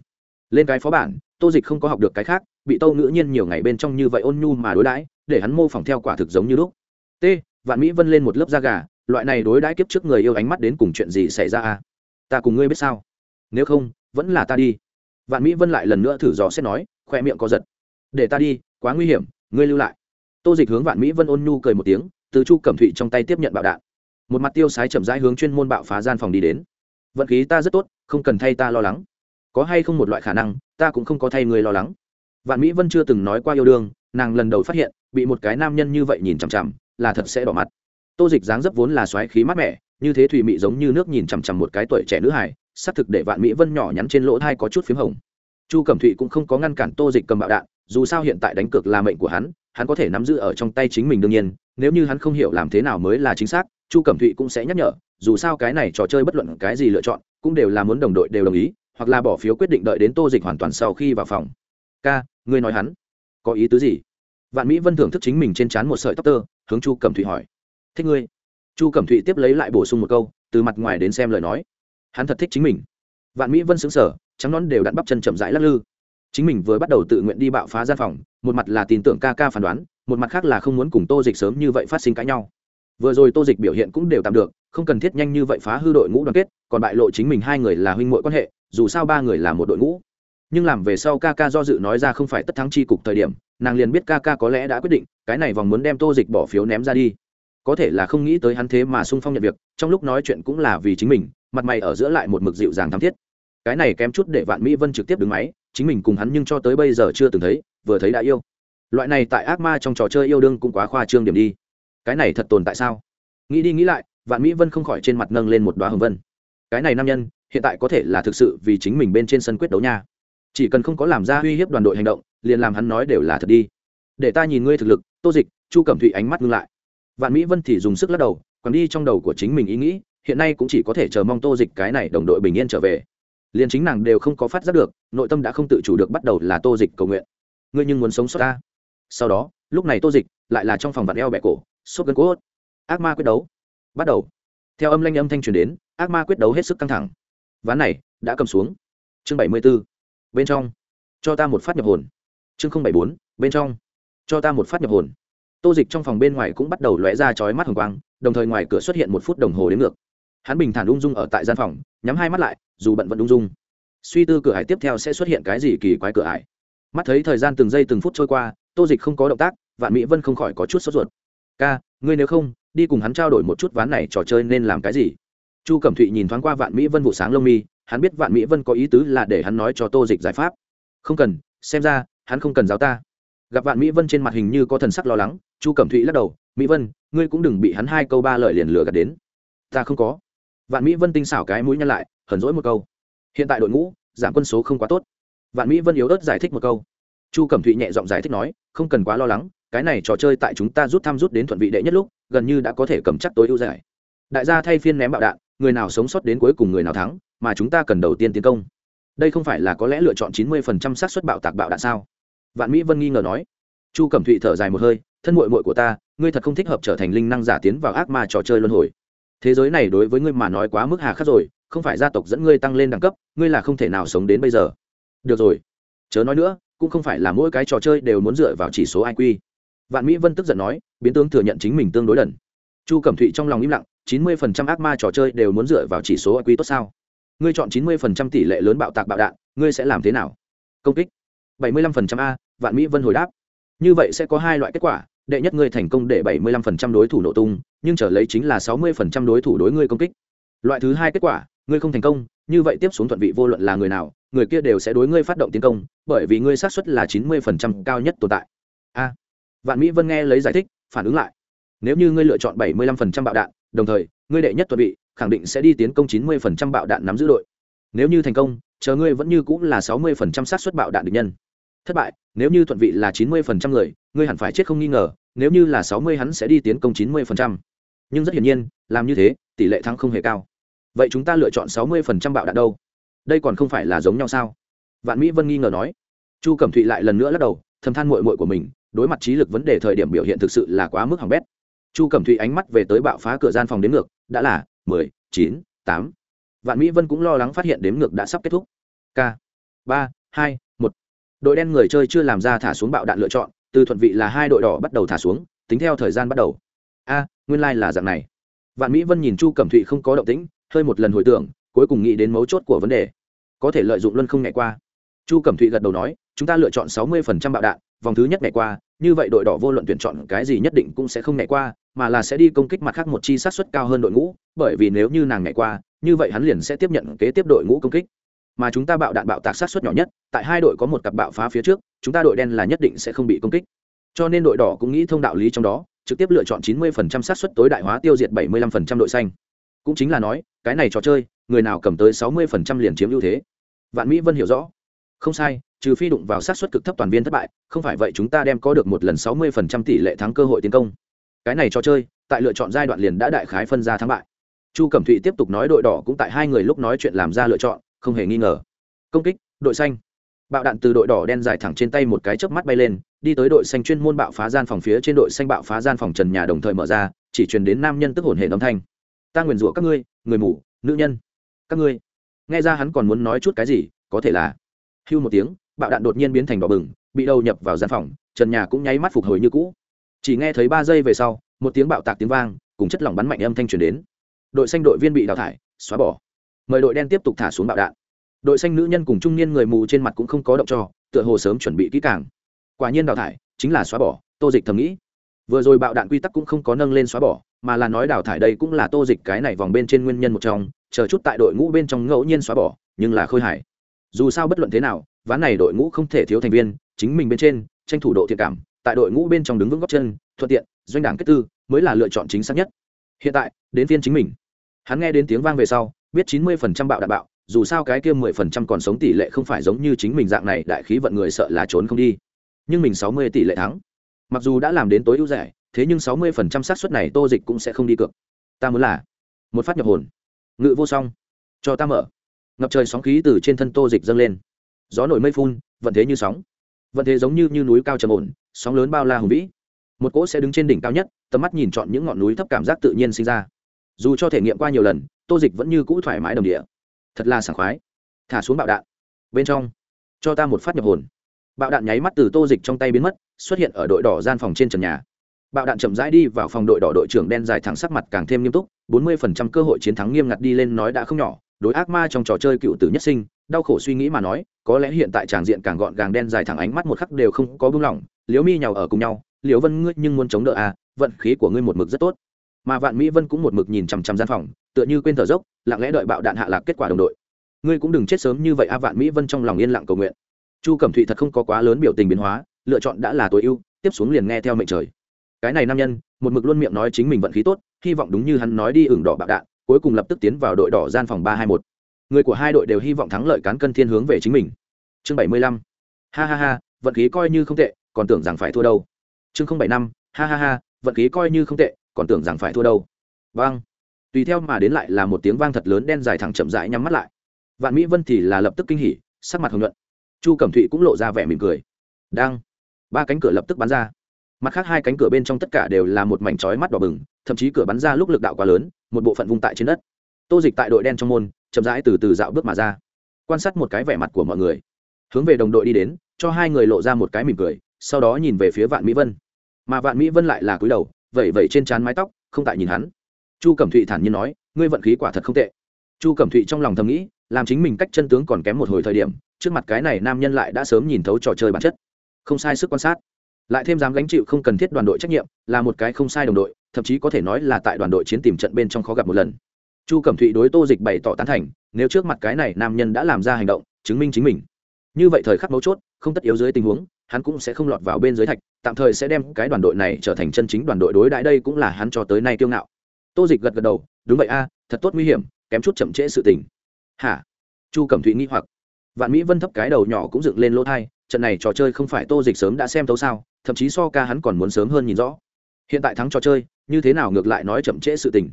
Lên cái phó bản, tô dịch không có học được cái khác, bị tâu ngữ nhiên nhiều ngày bên trong như vậy ôn nhu mà đối đãi, để hắn mô phỏng theo quả thực giống như lúc. T, vạn mỹ vân lên một lớp da gà, loại này đối đãi kiếp trước người yêu ánh mắt đến cùng chuyện gì xảy ra à? Ta cùng ngươi biết sao? Nếu không, vẫn là ta đi. Vạn mỹ vân lại lần nữa thử dò xét nói khoe miệng có giật. Để ta đi, quá nguy hiểm, ngươi lưu lại. Tô dịch hướng vạn mỹ vân ôn nhu cười một tiếng, từ chu cẩm thụy trong tay tiếp nhận bạo đạn. Một mặt tiêu sái chậm rãi hướng chuyên môn bạo phá gian phòng đi đến. Vận khí ta rất tốt không cần thay ta lo lắng. Có hay không một loại khả năng, ta cũng không có thay người lo lắng. Vạn mỹ vân chưa từng nói qua yêu đương, nàng lần đầu phát hiện, bị một cái nam nhân như vậy nhìn chằm chằm, là thật sẽ đỏ mặt. Tô dịch dáng dấp vốn là xoáy khí mát mẻ, như thế thùy mị giống như nước nhìn chằm chằm một cái tuổi trẻ nữ hải xác thực để vạn mỹ vân nhỏ nhắn trên lỗ thai có chút p h í m hồng. Chu cẩm thụy cũng không có ngăn cản tô dịch cầm bạo đạn, dù sao hiện tại đánh cược là mệnh của hắn hắn có thể nắm giữ ở trong tay chính mình đương nhiên, nếu như hắn không hiểu làm thế nào mới là chính xác, chu cẩm thụy cũng sẽ nhắc nhở, dù sao cái này trò chơi bất luận cái gì lựa chọn cũng đều là muốn đồng đội đều đồng ý, hoặc là bỏ phiếu quyết định đợi đến tô dịch hoàn toàn sau khi vào phòng. Ca, ngươi nói hắn, có ý tứ gì? Vạn mỹ vân thưởng thức chính mình trên trán một sợi tóc tơ, hướng chu cẩm thụy hỏi. Thích ngươi? Chu cẩm thụy tiếp lấy lại bổ sung một câu, từ mặt ngoài đến xem lời nói. Hắn thật thích chính mình. Vạn mỹ vân xứng sở trắng nón đều đặn bắp chân chậm rãi lắc lư. Chính mình vừa bắt đầu tự nguyện đi bạo phá gian phòng, một mặt là tin tưởng ca ca phán đoán, một mặt khác là không muốn cùng tô dịch sớm như vậy phát sinh cãi nhau vừa rồi tô dịch biểu hiện cũng đều tạm được, không cần thiết nhanh như vậy phá hư đội ngũ đoàn kết, còn bại lộ chính mình hai người là huynh m quan hệ, dù sao ba người là một đội ngũ. Nhưng làm về sau ca ca do dự nói ra không phải tất thắng c h i cục thời điểm, nàng liền biết ca ca có lẽ đã quyết định, cái này vòng muốn đem tô dịch bỏ phiếu ném ra đi. Có thể là không nghĩ tới hắn thế mà sung phong nhận việc, trong lúc nói chuyện cũng là vì chính mình, mặt mày ở giữa lại một mực dịu dàng thắm thiết. Cái này kém chút để vạn mỹ vân trực tiếp đứng máy, chính mình cùng hắn nhưng cho tới bây giờ chưa từng thấy, vừa thấy đã yêu. Loại này tại ác ma trong trò chơi yêu đương cũng quá khoa trương điểm đi cái này thật tồn tại sao? Nghĩ đi nghĩ lại, vạn mỹ vân không khỏi trên mặt nâng lên một đoá hồng vân. Cái này nam nhân, hiện tại có thể là thực sự vì chính mình bên trên sân quyết đấu nha. Chỉ cần không có làm ra uy hiếp đoàn đội hành động, liền làm hắn nói đều là thật đi. Để ta nhìn ngươi thực lực, tô dịch, chu cẩm thụy ánh mắt ngưng lại. Vạn mỹ vân thì dùng sức lắc đầu còn đi trong đầu của chính mình ý nghĩ, hiện nay cũng chỉ có thể chờ mong tô dịch cái này đồng đội bình yên trở về. Liền chính nàng đều không có phát giác được, nội tâm đã không tự chủ được bắt đầu là tô dịch cầu nguyện. Ngươi nhưng muốn sống sót ta. Sau đó, lúc này tô dịch lại là trong phòng vặt eo bẹ cổ sốt gân cốt. Ác ma quyết đấu. Bắt đầu. Theo âm lanh âm thanh truyền đến, ác ma quyết đấu hết sức căng thẳng. Ván này đã cầm xuống. Chương bảy mươi b ố bên trong. Cho ta một phát nhập hồn. Chương không bảy bốn. Bên trong. Cho ta một phát nhập hồn. Tô dịch trong phòng bên ngoài cũng bắt đầu lóe ra chói mắt hồng quang, đồng thời ngoài cửa xuất hiện một phút đồng hồ đến ngược. Hắn bình thản ung dung ở tại gian phòng, nhắm hai mắt lại, dù bận vẫn ung dung. Suy tư cửa hải tiếp theo sẽ xuất hiện cái gì kỳ quái cửa hải mắt thấy thời gian từng giây từng phút trôi qua, tô dịch không có động tác, vạn mỹ vân không khỏi có chút sốt ruột ca, ngươi nếu không, đi cùng hắn trao đổi một chút ván này trò chơi nên làm cái gì? Chu cẩm thụy nhìn thoáng qua vạn mỹ vân vụ sáng lông mi, hắn biết vạn mỹ vân có ý tứ là để hắn nói cho tô dịch giải pháp. Không cần, xem ra, hắn không cần giáo ta. Gặp vạn mỹ vân trên mặt hình như có thần sắc lo lắng, chu cẩm thụy lắc đầu, mỹ vân, ngươi cũng đừng bị hắn hai câu ba lời liền lừa gạt đến. Ta không có. Vạn mỹ vân tinh xảo cái mũi nhăn lại, hờn dỗi một câu. Hiện tại đội ngũ, giảm quân số không quá tốt. Vạn mỹ vân yếu ớt giải thích một câu. Chu cẩm thụy nhẹ giọng giải thích nói, không cần quá lo lắng cái này trò chơi tại chúng ta rút thăm rút đến thuận vị đệ nhất lúc, gần như đã có thể cầm chắc tối ưu giải. Đại gia thay phiên ném bạo đạn, người nào sống sót đến cuối cùng người nào thắng, mà chúng ta cần đầu tiên tiến công. Đây không phải là có lẽ lựa chọn chín mươi phần trăm xác suất bạo tạc bạo đạn sao? Vạn mỹ vân nghi ngờ nói. Chu cẩm thụy thở dài một hơi, thân mội mội của ta, ngươi thật không thích hợp trở thành linh năng giả tiến vào ác ma trò chơi luân hồi. Thế giới này đối với ngươi mà nói quá mức hà khắc rồi, không phải gia tộc dẫn ngươi tăng lên đẳng cấp, ngươi là không thể nào sống đến bây giờ. Được rồi. Chớ nói nữa, cũng không phải là mỗi cái trò chơi đều muốn dựa vào chỉ số iq vạn mỹ vân tức giận nói, biến tướng thừa nhận chính mình tương đối đần. Chu cẩm thụy trong lòng im lặng, chín mươi phần trăm ác ma trò chơi đều muốn dựa vào chỉ số iq tốt sao? Ngươi chọn chín mươi phần trăm tỷ lệ lớn bạo tạc bạo đạn, ngươi sẽ làm thế nào? Công kích. bảy mươi lăm phần trăm a, vạn mỹ vân hồi đáp. Như vậy sẽ có hai loại kết quả, đệ nhất ngươi thành công để bảy mươi lăm phần trăm đối thủ nổ tung, nhưng trở lấy chính là sáu mươi phần trăm đối thủ đối ngươi công kích. Loại thứ hai kết quả, ngươi không thành công, như vậy tiếp xuống thuận vị vô luận là người nào, người kia đều sẽ đối ngươi phát động tiến công, bởi vì ngươi xác suất là chín mươi phần trăm cao nhất tồn tại. A vạn mỹ vân nghe lấy giải thích, phản ứng lại. Nếu như ngươi lựa chọn bảy mươi lăm phần trăm bạo đạn, đồng thời, ngươi đệ nhất thuận vị khẳng định sẽ đi tiến công chín mươi phần trăm bạo đạn nắm giữ đội. Nếu như thành công, chờ ngươi vẫn như cũng là sáu mươi phần trăm xác suất bạo đạn địch nhân. Thất bại, nếu như thuận vị là chín mươi phần trăm người, ngươi hẳn phải chết không nghi ngờ, nếu như là sáu mươi hắn sẽ đi tiến công chín mươi phần trăm. Nhưng rất hiển nhiên, làm như thế, tỷ lệ thắng không hề cao. Vậy chúng ta lựa chọn sáu mươi phần trăm bạo đạn đâu? Đây còn không phải là giống nhau sao? Vạn mỹ vân nghi ngờ nói. Chu cẩm thụy lại lần nữa lắc đầu, thầm than mội mội của mình đối mặt trí lực vấn đề thời điểm biểu hiện thực sự là quá mức hỏng bét. Chu cẩm thụy ánh mắt về tới bạo phá cửa gian phòng đến ngược, đã là mười, chín, tám. Vạn mỹ vân cũng lo lắng phát hiện đếm ngược đã sắp kết thúc. K, ba, hai, một. Đội đen người chơi chưa làm ra thả xuống bạo đạn lựa chọn, từ thuận vị là hai đội đỏ bắt đầu thả xuống, tính theo thời gian bắt đầu. A, nguyên lai、like、là dạng này. Vạn mỹ vân nhìn chu cẩm thụy không có động tĩnh, hơi một lần hồi tưởng, cuối cùng nghĩ đến mấu chốt của vấn đề. Có thể lợi dụng luân không ngày qua. Chu cẩm thụy gật đầu nói, chúng ta lựa chọn sáu mươi phần trăm bạo đạn vòng thứ nhất ngày qua, như vậy đội đỏ vô luận tuyển chọn cái gì nhất định cũng sẽ không ngày qua, mà là sẽ đi công kích mặt khác một chi sát xuất cao hơn đội ngũ, bởi vì nếu như nàng ngày qua, như vậy hắn liền sẽ tiếp nhận kế tiếp đội ngũ công kích. Mà chúng ta bạo đạn bạo tạc sát xuất nhỏ nhất, tại hai đội có một cặp bạo phá phía trước, chúng ta đội đen là nhất định sẽ không bị công kích. Cho nên đội đỏ cũng nghĩ thông đạo lý trong đó, trực tiếp lựa chọn 90% sát suất tối đại hóa tiêu diệt 75% đội xanh. Cũng chính là nói, cái này trò chơi, người nào cầm tới sáu mươi phần trăm liền chiếm ưu thế. Vạn mỹ vân hiểu rõ. Không sai trừ phi đụng vào sát suất cực thấp toàn viên thất bại, không phải vậy chúng ta đem có được một lần sáu mươi phần trăm tỷ lệ thắng cơ hội tiến công. Cái này cho chơi, tại lựa chọn giai đoạn liền đã đại khái phân ra thắng bại. Chu cẩm thụy tiếp tục nói đội đỏ cũng tại hai người lúc nói chuyện làm ra lựa chọn, không hề nghi ngờ. Công kích, đội xanh. Bạo đạn từ đội đỏ đen dài thẳng trên tay một cái chớp mắt bay lên, đi tới đội xanh chuyên môn bạo phá gian phòng phía trên đội xanh bạo phá gian phòng trần nhà đồng thời mở ra, chỉ truyền đến nam nhân tức hồn hệ âm thanh. Ta nguyền rủa các ngươi, người mù, nữ nhân. Các ngươi. Nghe ra hắn còn muốn nói chút cái gì, có thể là. Hưu một tiếng bạo đạn đột nhiên biến thành đỏ bừng, bị đầu nhập vào gian phòng, trần nhà cũng nháy mắt phục hồi như cũ. Chỉ nghe thấy ba giây về sau, một tiếng bạo tạc tiếng vang, cùng chất lỏng bắn mạnh âm thanh truyền đến. Đội xanh đội viên bị đào thải, xóa bỏ. Mời đội đen tiếp tục thả xuống bạo đạn. Đội xanh nữ nhân cùng trung niên người mù trên mặt cũng không có động cho, tựa hồ sớm chuẩn bị kỹ càng. Quả nhiên đào thải, chính là xóa bỏ, tô dịch thầm nghĩ. Vừa rồi bạo đạn quy tắc cũng không có nâng lên xóa bỏ, mà là nói đào thải đây cũng là tô dịch cái này vòng bên trên nguyên nhân một trong, chờ chút tại đội ngũ bên trong ngẫu nhiên xóa bỏ, nhưng là khôi hài. Dù sao bất luận thế nào ván này đội ngũ không thể thiếu thành viên, chính mình bên trên, tranh thủ độ thiện cảm, tại đội ngũ bên trong đứng vững góc chân, thuận tiện, doanh đảng kết tư, mới là lựa chọn chính xác nhất. Hiện tại, đến phiên chính mình. Hắn nghe đến tiếng vang về sau, biết chín mươi phần trăm bạo đạn bạo, dù sao cái kia mười phần trăm còn sống tỷ lệ không phải giống như chính mình dạng này, đại khí vận người sợ là trốn không đi. Nhưng mình sáu mươi tỷ lệ thắng. Mặc dù đã làm đến tối ưu rẻ, thế nhưng sáu mươi phần trăm xác suất này tô dịch cũng sẽ không đi cược. Ta muốn là một phát nhập hồn. Ngự vô song. Cho ta mở. Ngập trời sóng khí từ trên thân tô dịch dâng lên gió nổi mây phun vận thế như sóng. Vận thế giống như, như núi cao trầm ổn sóng lớn bao la hùng vĩ. Một cỗ sẽ đứng trên đỉnh cao nhất tầm mắt nhìn chọn những ngọn núi thấp cảm giác tự nhiên sinh ra. Dù cho thể nghiệm qua nhiều lần tô dịch vẫn như cũ thoải mái đồng địa. Thật là sảng khoái. Thả xuống bạo đạn. Bên trong cho ta một phát nhập hồn. Bạo đạn nháy mắt từ tô dịch trong tay biến mất xuất hiện ở đội đỏ gian phòng trên trần nhà. Bạo đạn chậm rãi đi vào phòng đội đỏ đội trưởng đen dài thẳng sắc mặt càng thêm nghiêm túc bốn mươi phần trăm cơ hội chiến thắng nghiêm ngặt đi lên nói đã không nhỏ đối ác ma trong trò chơi cựu tử nhất sinh đau khổ suy nghĩ mà nói, có lẽ hiện tại tràng diện càng gọn gàng đen dài thẳng ánh mắt một khắc đều không có buông lỏng liếu mi nhào ở cùng nhau liếu vân ngươi nhưng muốn chống đỡ à vận khí của ngươi một mực rất tốt. Mà vạn mỹ vân cũng một mực nhìn chằm chằm gian phòng, tựa như quên thở dốc, lặng lẽ đợi bạo đạn hạ lạc kết quả đồng đội. Ngươi cũng đừng chết sớm như vậy a vạn mỹ vân trong lòng yên lặng cầu nguyện. Chu cẩm thụy thật không có quá lớn biểu tình biến hóa, lựa chọn đã là tối ưu, tiếp xuống liền nghe theo mệnh trời. Cái này nam nhân, một mực luôn miệng nói chính mình vận khí tốt, hy vọng đúng như hắn nói đi ửng đỏ bạo đạn, cuối cùng lập tức tiến vào đội đỏ gian phòng ba hai một người của hai đội đều hy vọng thắng lợi cán cân thiên hướng về chính mình. Chương bảy mươi lăm. Ha ha ha, vận khí coi như không tệ, còn tưởng rằng phải thua đâu. Chương không bảy năm, ha ha ha, vận khí coi như không tệ, còn tưởng rằng phải thua đâu. Vang tùy theo mà đến lại là một tiếng vang thật lớn đen dài thẳng chậm rãi nhắm mắt lại. Vạn mỹ vân thì là lập tức kinh hỉ, sắc mặt hồng nhuận. Chu cẩm thụy cũng lộ ra vẻ mỉm cười. Đang. Ba cánh cửa lập tức bắn ra. Mặt khác hai cánh cửa bên trong tất cả đều là một mảnh chói mắt đỏ bừng, thậm chí cửa bắn ra lúc lực đạo quá lớn, một bộ phận vung tại trên đất. Tô dịch tại đội đen trong môn chậm rãi từ từ dạo bước mà ra, quan sát một cái vẻ mặt của mọi người. Hướng về đồng đội đi đến, cho hai người lộ ra một cái mỉm cười, sau đó nhìn về phía vạn mỹ vân. Mà vạn mỹ vân lại là cúi đầu vẩy vẩy trên trán mái tóc, không tại nhìn hắn. Chu cẩm thụy thản nhiên nói, ngươi vận khí quả thật không tệ. Chu cẩm thụy trong lòng thầm nghĩ, làm chính mình cách chân tướng còn kém một hồi thời điểm, trước mặt cái này nam nhân lại đã sớm nhìn thấu trò chơi bản chất. Không sai sức quan sát. Lại thêm dám gánh chịu không cần thiết đoàn đội trách nhiệm, là một cái không sai đồng đội, thậm chí có thể nói là tại đoàn đội chiến tìm trận bên trong khó gặp một lần chu cẩm thụy đối tô dịch bày tỏ tán thành, nếu trước mặt cái này nam nhân đã làm ra hành động, chứng minh chính mình. Như vậy thời khắc mấu chốt, không tất yếu dưới tình huống, hắn cũng sẽ không lọt vào bên dưới thạch, tạm thời sẽ đem cái đoàn đội này trở thành chân chính đoàn đội đối đãi đây cũng là hắn cho tới nay kiêu ngạo. Tô dịch gật gật đầu, đúng vậy a, thật tốt nguy hiểm, kém chút chậm trễ sự tình. Hả? Chu cẩm thụy nghĩ hoặc. Vạn mỹ vân thấp cái đầu nhỏ cũng dựng lên lỗ thai, trận này trò chơi không phải tô dịch sớm đã xem tấu sao, thậm chí so ca hắn còn muốn sớm hơn nhìn rõ. Hiện tại thắng trò chơi, như thế nào ngược lại nói chậm trễ sự tình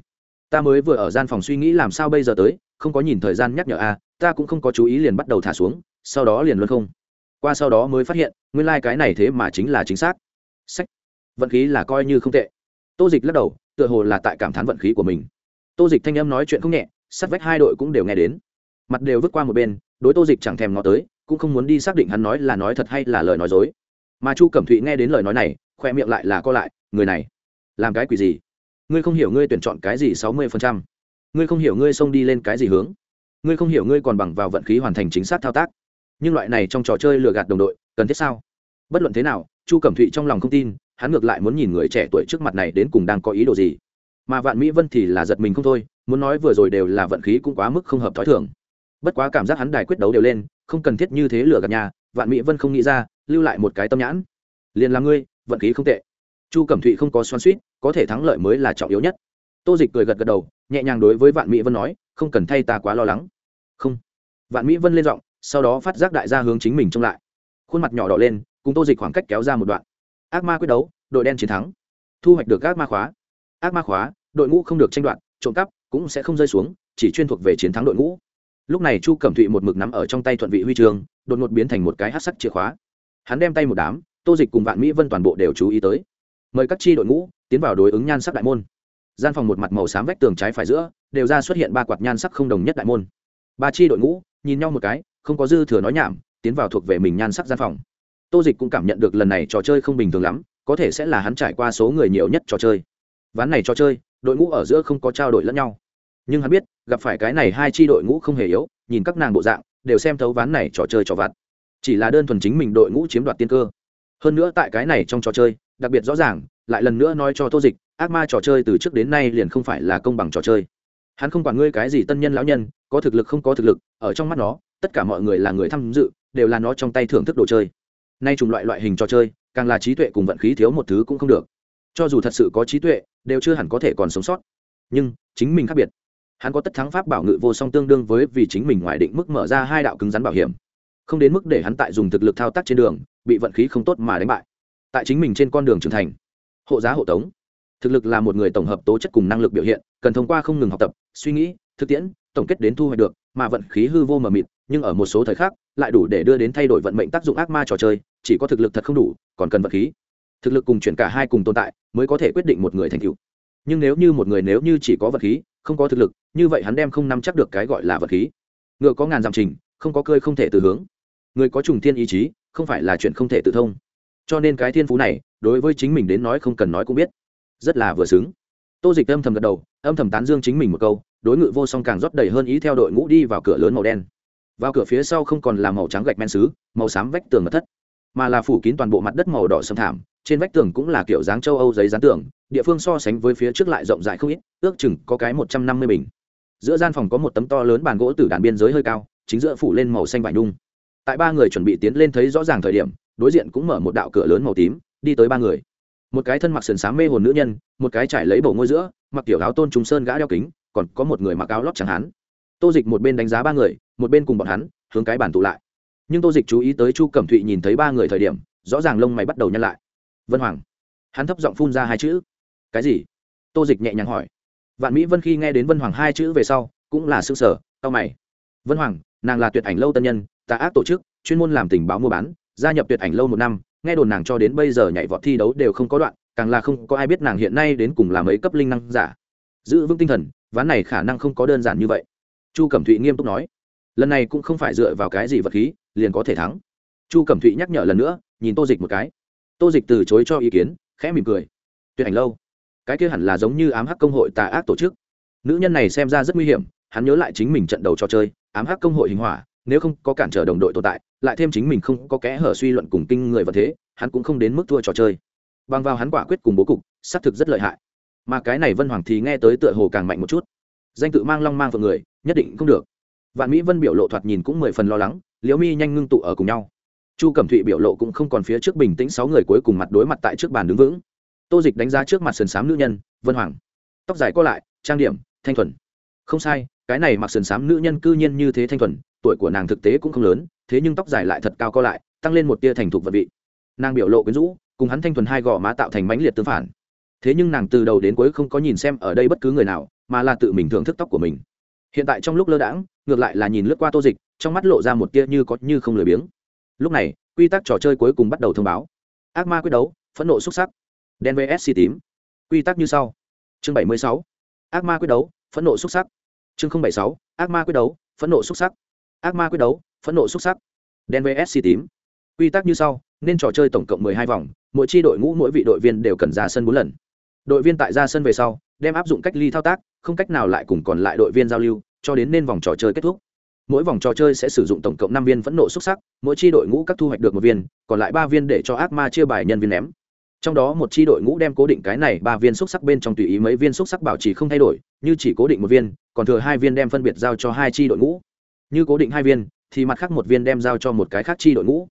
ta mới vừa ở gian phòng suy nghĩ làm sao bây giờ tới, không có nhìn thời gian nhắc nhở a ta cũng không có chú ý liền bắt đầu thả xuống, sau đó liền luôn không. Qua sau đó mới phát hiện, nguyên lai、like、cái này thế mà chính là chính xác. Sách. Vận khí là coi như không tệ. Tô dịch lắc đầu, tựa hồ là tại cảm thán vận khí của mình. Tô dịch thanh âm nói chuyện không nhẹ sắt vách hai đội cũng đều nghe đến. Mặt đều vứt qua một bên, đối tô dịch chẳng thèm ngó tới, cũng không muốn đi xác định hắn nói là nói thật hay là lời nói dối. Mà chu cẩm thụy nghe đến lời nói này, khoe miệng lại là co lại, người này, làm cái quỷ gì? Ngươi không hiểu ngươi tuyển chọn cái gì sáu mươi phần trăm. Ngươi không hiểu ngươi xông đi lên cái gì hướng. Ngươi không hiểu ngươi còn bằng vào vận khí hoàn thành chính xác thao tác. Nhưng loại này trong trò chơi lừa gạt đồng đội, cần thiết sao? Bất luận thế nào, chu cẩm thụy trong lòng không tin, hắn ngược lại muốn nhìn người trẻ tuổi trước mặt này đến cùng đang có ý đồ gì. Mà vạn mỹ vân thì là giật mình không thôi, muốn nói vừa rồi đều là vận khí cũng quá mức không hợp t h ó i thường. Bất quá cảm giác hắn đài quyết đấu đều lên, không cần thiết như thế lừa gạt nhà, vạn mỹ vân không nghĩ ra, lưu lại một cái tâm nhãn. Liền là ngươi, vận khí không tệ chu cẩm thụy không có xoan suýt có thể thắng lợi mới là trọng yếu nhất. Tô dịch cười gật gật đầu, nhẹ nhàng đối với vạn mỹ vân nói, không cần thay ta quá lo lắng. Không. Vạn mỹ vân lên giọng, sau đó phát giác đại gia hướng chính mình trông lại. Khuôn mặt nhỏ đỏ lên, cùng tô dịch khoảng cách kéo ra một đoạn. Ác ma quyết đấu, đội đen chiến thắng. Thu hoạch được ác ma khóa. Ác ma khóa, đội ngũ không được tranh đoạt, trộm cắp cũng sẽ không rơi xuống, chỉ chuyên thuộc về chiến thắng đội ngũ. Lúc này chu cẩm thụy một mực nắm ở trong tay thuận vị huy trường, đột ngột biến thành một cái hát sắc chìa khóa. Hắn đem tay một đám, tô dịch cùng vạn mỹ vân toàn bộ đều chú ý tới mời các chi đội ngũ tiến vào đối ứng nhan sắc đại môn. Gian phòng một mặt màu xám vách tường trái phải giữa, đều ra xuất hiện ba quạt nhan sắc không đồng nhất đại môn. Ba chi đội ngũ nhìn nhau một cái, không có dư thừa nói nhảm, tiến vào thuộc về mình nhan sắc gian phòng. Tô dịch cũng cảm nhận được lần này trò chơi không bình thường lắm, có thể sẽ là hắn trải qua số người nhiều nhất trò chơi. Ván này trò chơi, đội ngũ ở giữa không có trao đổi lẫn nhau. Nhưng hắn biết, gặp phải cái này hai chi đội ngũ không hề yếu, nhìn các nàng bộ dạng, đều xem thấu ván này trò chơi trò vặt. Chỉ là đơn thuần chính mình đội ngũ chiếm đoạt tiên cơ. Hơn nữa tại cái này trong trò chơi đặc biệt rõ ràng, lại lần nữa nói cho tô dịch, ác ma trò chơi từ trước đến nay liền không phải là công bằng trò chơi. Hắn không quản ngươi cái gì tân nhân lão nhân, có thực lực không có thực lực, ở trong mắt nó, tất cả mọi người là người tham dự, đều là nó trong tay thưởng thức đồ chơi. Nay chủng loại loại hình trò chơi, càng là trí tuệ cùng vận khí thiếu một thứ cũng không được. Cho dù thật sự có trí tuệ, đều chưa hẳn có thể còn sống sót. Nhưng, chính mình khác biệt. Hắn có tất thắng pháp bảo ngự vô song tương đương với vì chính mình ngoại định mức mở ra hai đạo cứng rắn bảo hiểm. Không đến mức để hắn tại dùng thực lực thao tác trên đường, bị vận khí không tốt mà đánh bại tại chính mình trên con đường trưởng thành. Hộ giá hộ tống. Thực lực là một người tổng hợp tố chất cùng năng lực biểu hiện, cần thông qua không ngừng học tập, suy nghĩ, thực tiễn, tổng kết đến thu hoạch được, mà vận khí hư vô mờ mịt, nhưng ở một số thời khắc, lại đủ để đưa đến thay đổi vận mệnh tác dụng ác ma trò chơi, chỉ có thực lực thật không đủ, còn cần vận khí. Thực lực cùng chuyển cả hai cùng tồn tại, mới có thể quyết định một người thành tựu. Nhưng nếu như một người nếu như chỉ có vật khí, không có thực lực, như vậy hắn đem không nắm chắc được cái gọi là vật khí. Ngựa có ngàn dặm trình, không có cơi không thể từ hướng. Người có trùng thiên ý chí, không phải là chuyện không thể tự thông cho nên cái thiên phú này, đối với chính mình đến nói không cần nói cũng biết. Rất là vừa xứng. Tô dịch âm thầm gật đầu, âm thầm tán dương chính mình một câu, đối ngự vô song càng rót đầy hơn ý theo đội ngũ đi vào cửa lớn màu đen. Vào cửa phía sau không còn là màu trắng gạch men xứ màu xám vách tường mật thất, mà là phủ kín toàn bộ mặt đất màu đỏ xâm thảm, trên vách tường cũng là kiểu dáng châu âu giấy dán tường, địa phương so sánh với phía trước lại rộng rãi không ít, ước chừng có cái một trăm năm mươi bình. Giữa gian phòng có một tấm to lớn bàn gỗ từ đàn biên giới hơi cao, chính giữa phủ lên màu xanh vải nhung. Tại ba người chuẩn bị tiến lên thấy rõ ràng thời điểm đối diện cũng mở một đạo cửa lớn màu tím, đi tới ba người. Một cái thân mặc sườn sáng mê hồn nữ nhân, một cái trải lấy bầu ngôi giữa, mặc kiểu áo tôn trùng sơn gã đeo kính, còn có một người mặc áo lót chẳng hắn tô dịch một bên đánh giá ba người, một bên cùng bọn hắn, hướng cái bản tụ lại. Nhưng tô dịch chú ý tới chu cẩm thụy nhìn thấy ba người thời điểm, rõ ràng lông mày bắt đầu nhăn lại. Vân hoàng. Hắn thấp giọng phun ra hai chữ. Cái gì? Tô dịch nhẹ nhàng hỏi. Vạn mỹ vân khi nghe đến vân hoàng hai chữ về sau, cũng là s ư ơ n g sở tao mày. Vân hoàng, nàng là tuyệt ảnh lâu tân nhân, tà ác tổ chức, chuyên môn làm tình báo mua bán gia nhập tuyệt ảnh lâu một năm, nghe đồn nàng cho đến bây giờ nhảy vọt thi đấu đều không có đoạn, càng là không có ai biết nàng hiện nay đến cùng làm ấy cấp linh năng giả. Giữ vững tinh thần, ván này khả năng không có đơn giản như vậy. Chu cẩm thụy nghiêm túc nói, lần này cũng không phải dựa vào cái gì vật khí, liền có thể thắng. Chu cẩm thụy nhắc nhở lần nữa, nhìn tô dịch một cái. Tô dịch từ chối cho ý kiến, khẽ mỉm cười. Tuyệt ảnh lâu, cái kia hẳn là giống như ám hắc công hội tà ác tổ chức. Nữ nhân này xem ra rất nguy hiểm, hắn nhớ lại chính mình trận đầu trò chơi, ám hắc công hội hình hỏa nếu không có cản trở đồng đội tồn tại, lại thêm chính mình không có kẽ hở suy luận cùng kinh người và thế, hắn cũng không đến mức thua trò chơi. Bằng vào hắn quả quyết cùng bố cục, xác thực rất lợi hại. Mà cái này vân hoàng thì nghe tới tựa hồ càng mạnh một chút. Danh tự mang long mang vào người, nhất định không được. Vạn mỹ vân biểu lộ thoạt nhìn cũng mười phần lo lắng, liễu mi nhanh ngưng tụ ở cùng nhau. Chu cẩm thụy biểu lộ cũng không còn phía trước bình tĩnh sáu người cuối cùng mặt đối mặt tại trước bàn đứng vững. Tô dịch đánh giá trước mặt sườn xám nữ nhân, vân hoàng. Tóc dài co lại, trang điểm, thanh thuần. Không sai, cái này mặc sườn xám nữ nhân cư nhiên như thế thanh thuần tuổi của nàng thực tế cũng không lớn, thế nhưng tóc dài lại thật cao co lại, tăng lên một tia thành thục vật vị. Nàng biểu lộ quyến rũ, cùng hắn thanh thuần hai gò má tạo thành mãnh liệt tương phản. Thế nhưng nàng từ đầu đến cuối không có nhìn xem ở đây bất cứ người nào, mà là tự mình thưởng thức tóc của mình. Hiện tại trong lúc lơ đãng, ngược lại là nhìn lướt qua tô dịch, trong mắt lộ ra một tia như có như không lười biếng. Lúc này, quy tắc trò chơi cuối cùng bắt đầu thông báo. Ác ma quyết đấu, phẫn nộ xúc sắc. Đen vsc tím. Quy tắc như sau. Chương bảy mươi sáu. Ác ma quyết đấu, phẫn nộ xúc sắc. Chương bảy mươi sáu. Ác ma quyết đấu, phẫn nộ xúc sắc ác ma quyết đấu, phẫn nộ xúc sắc. Đen vsc tím. Quy tắc như sau, nên trò chơi tổng cộng mười hai vòng, mỗi chi đội ngũ mỗi vị đội viên đều cần ra sân bốn lần. Đội viên tại ra sân về sau, đem áp dụng cách ly thao tác, không cách nào lại cùng còn lại đội viên giao lưu, cho đến nên vòng trò chơi kết thúc. Mỗi vòng trò chơi sẽ sử dụng tổng cộng năm viên phẫn nộ xúc sắc, mỗi chi đội ngũ các thu hoạch được một viên, còn lại ba viên để cho ác ma chia bài nhân viên ném. Trong đó một chi đội ngũ đem cố định cái này ba viên xúc sắc bên trong tùy ý mấy viên xúc sắc bảo trì không thay đổi, như chỉ cố định một viên, còn thừa hai viên đem phân biệt giao cho hai chi đội ngũ như cố định hai viên, thì mặt khác một viên đem giao cho một cái khác chi đội ngũ.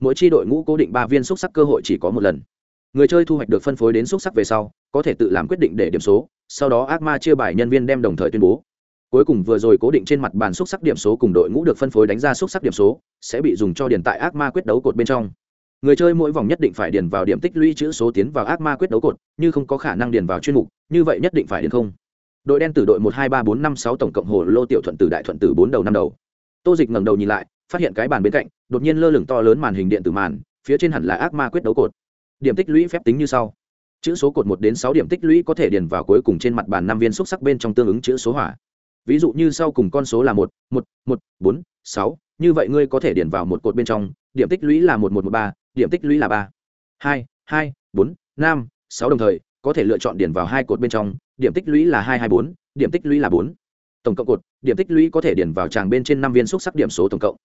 Mỗi chi đội ngũ cố định ba viên xúc sắc cơ hội chỉ có một lần. Người chơi thu hoạch được phân phối đến xúc sắc về sau, có thể tự làm quyết định để điểm số, sau đó ác ma chia bài nhân viên đem đồng thời tuyên bố. Cuối cùng vừa rồi cố định trên mặt bàn xúc sắc điểm số cùng đội ngũ được phân phối đánh ra xúc sắc điểm số, sẽ bị dùng cho điền tại ác ma quyết đấu cột bên trong. Người chơi mỗi vòng nhất định phải điền vào điểm tích lũy chữ số tiến vào ác ma quyết đấu cột, như không có khả năng điền vào chuyên mục, như vậy nhất định phải điền không đội đen từ đội một hai ba bốn năm sáu tổng cộng hồ lô tiểu thuận từ đại thuận từ bốn đầu năm đầu. Tô dịch ngẩng đầu nhìn lại, phát hiện cái bàn bên cạnh, đột nhiên lơ lửng to lớn màn hình điện tử màn, phía trên hẳn là ác ma quyết đấu cột. Điểm tích lũy phép tính như sau. Chữ số cột một đến sáu điểm tích lũy có thể điền vào cuối cùng trên mặt bàn năm viên xúc sắc bên trong tương ứng chữ số hỏa. Ví dụ như sau cùng con số là một một một, bốn, sáu, như vậy ngươi có thể điền vào một cột bên trong, điểm tích lũy là một một một, ba, điểm tích lũy là ba, hai hai, bốn, năm, sáu đồng thời, có thể lựa chọn điền vào hai cột bên trong điểm tích lũy là hai hai bốn, điểm tích lũy là bốn. Tổng cộng cột, điểm tích lũy có thể điền vào tràng bên trên năm viên xúc sắc điểm số tổng cộng.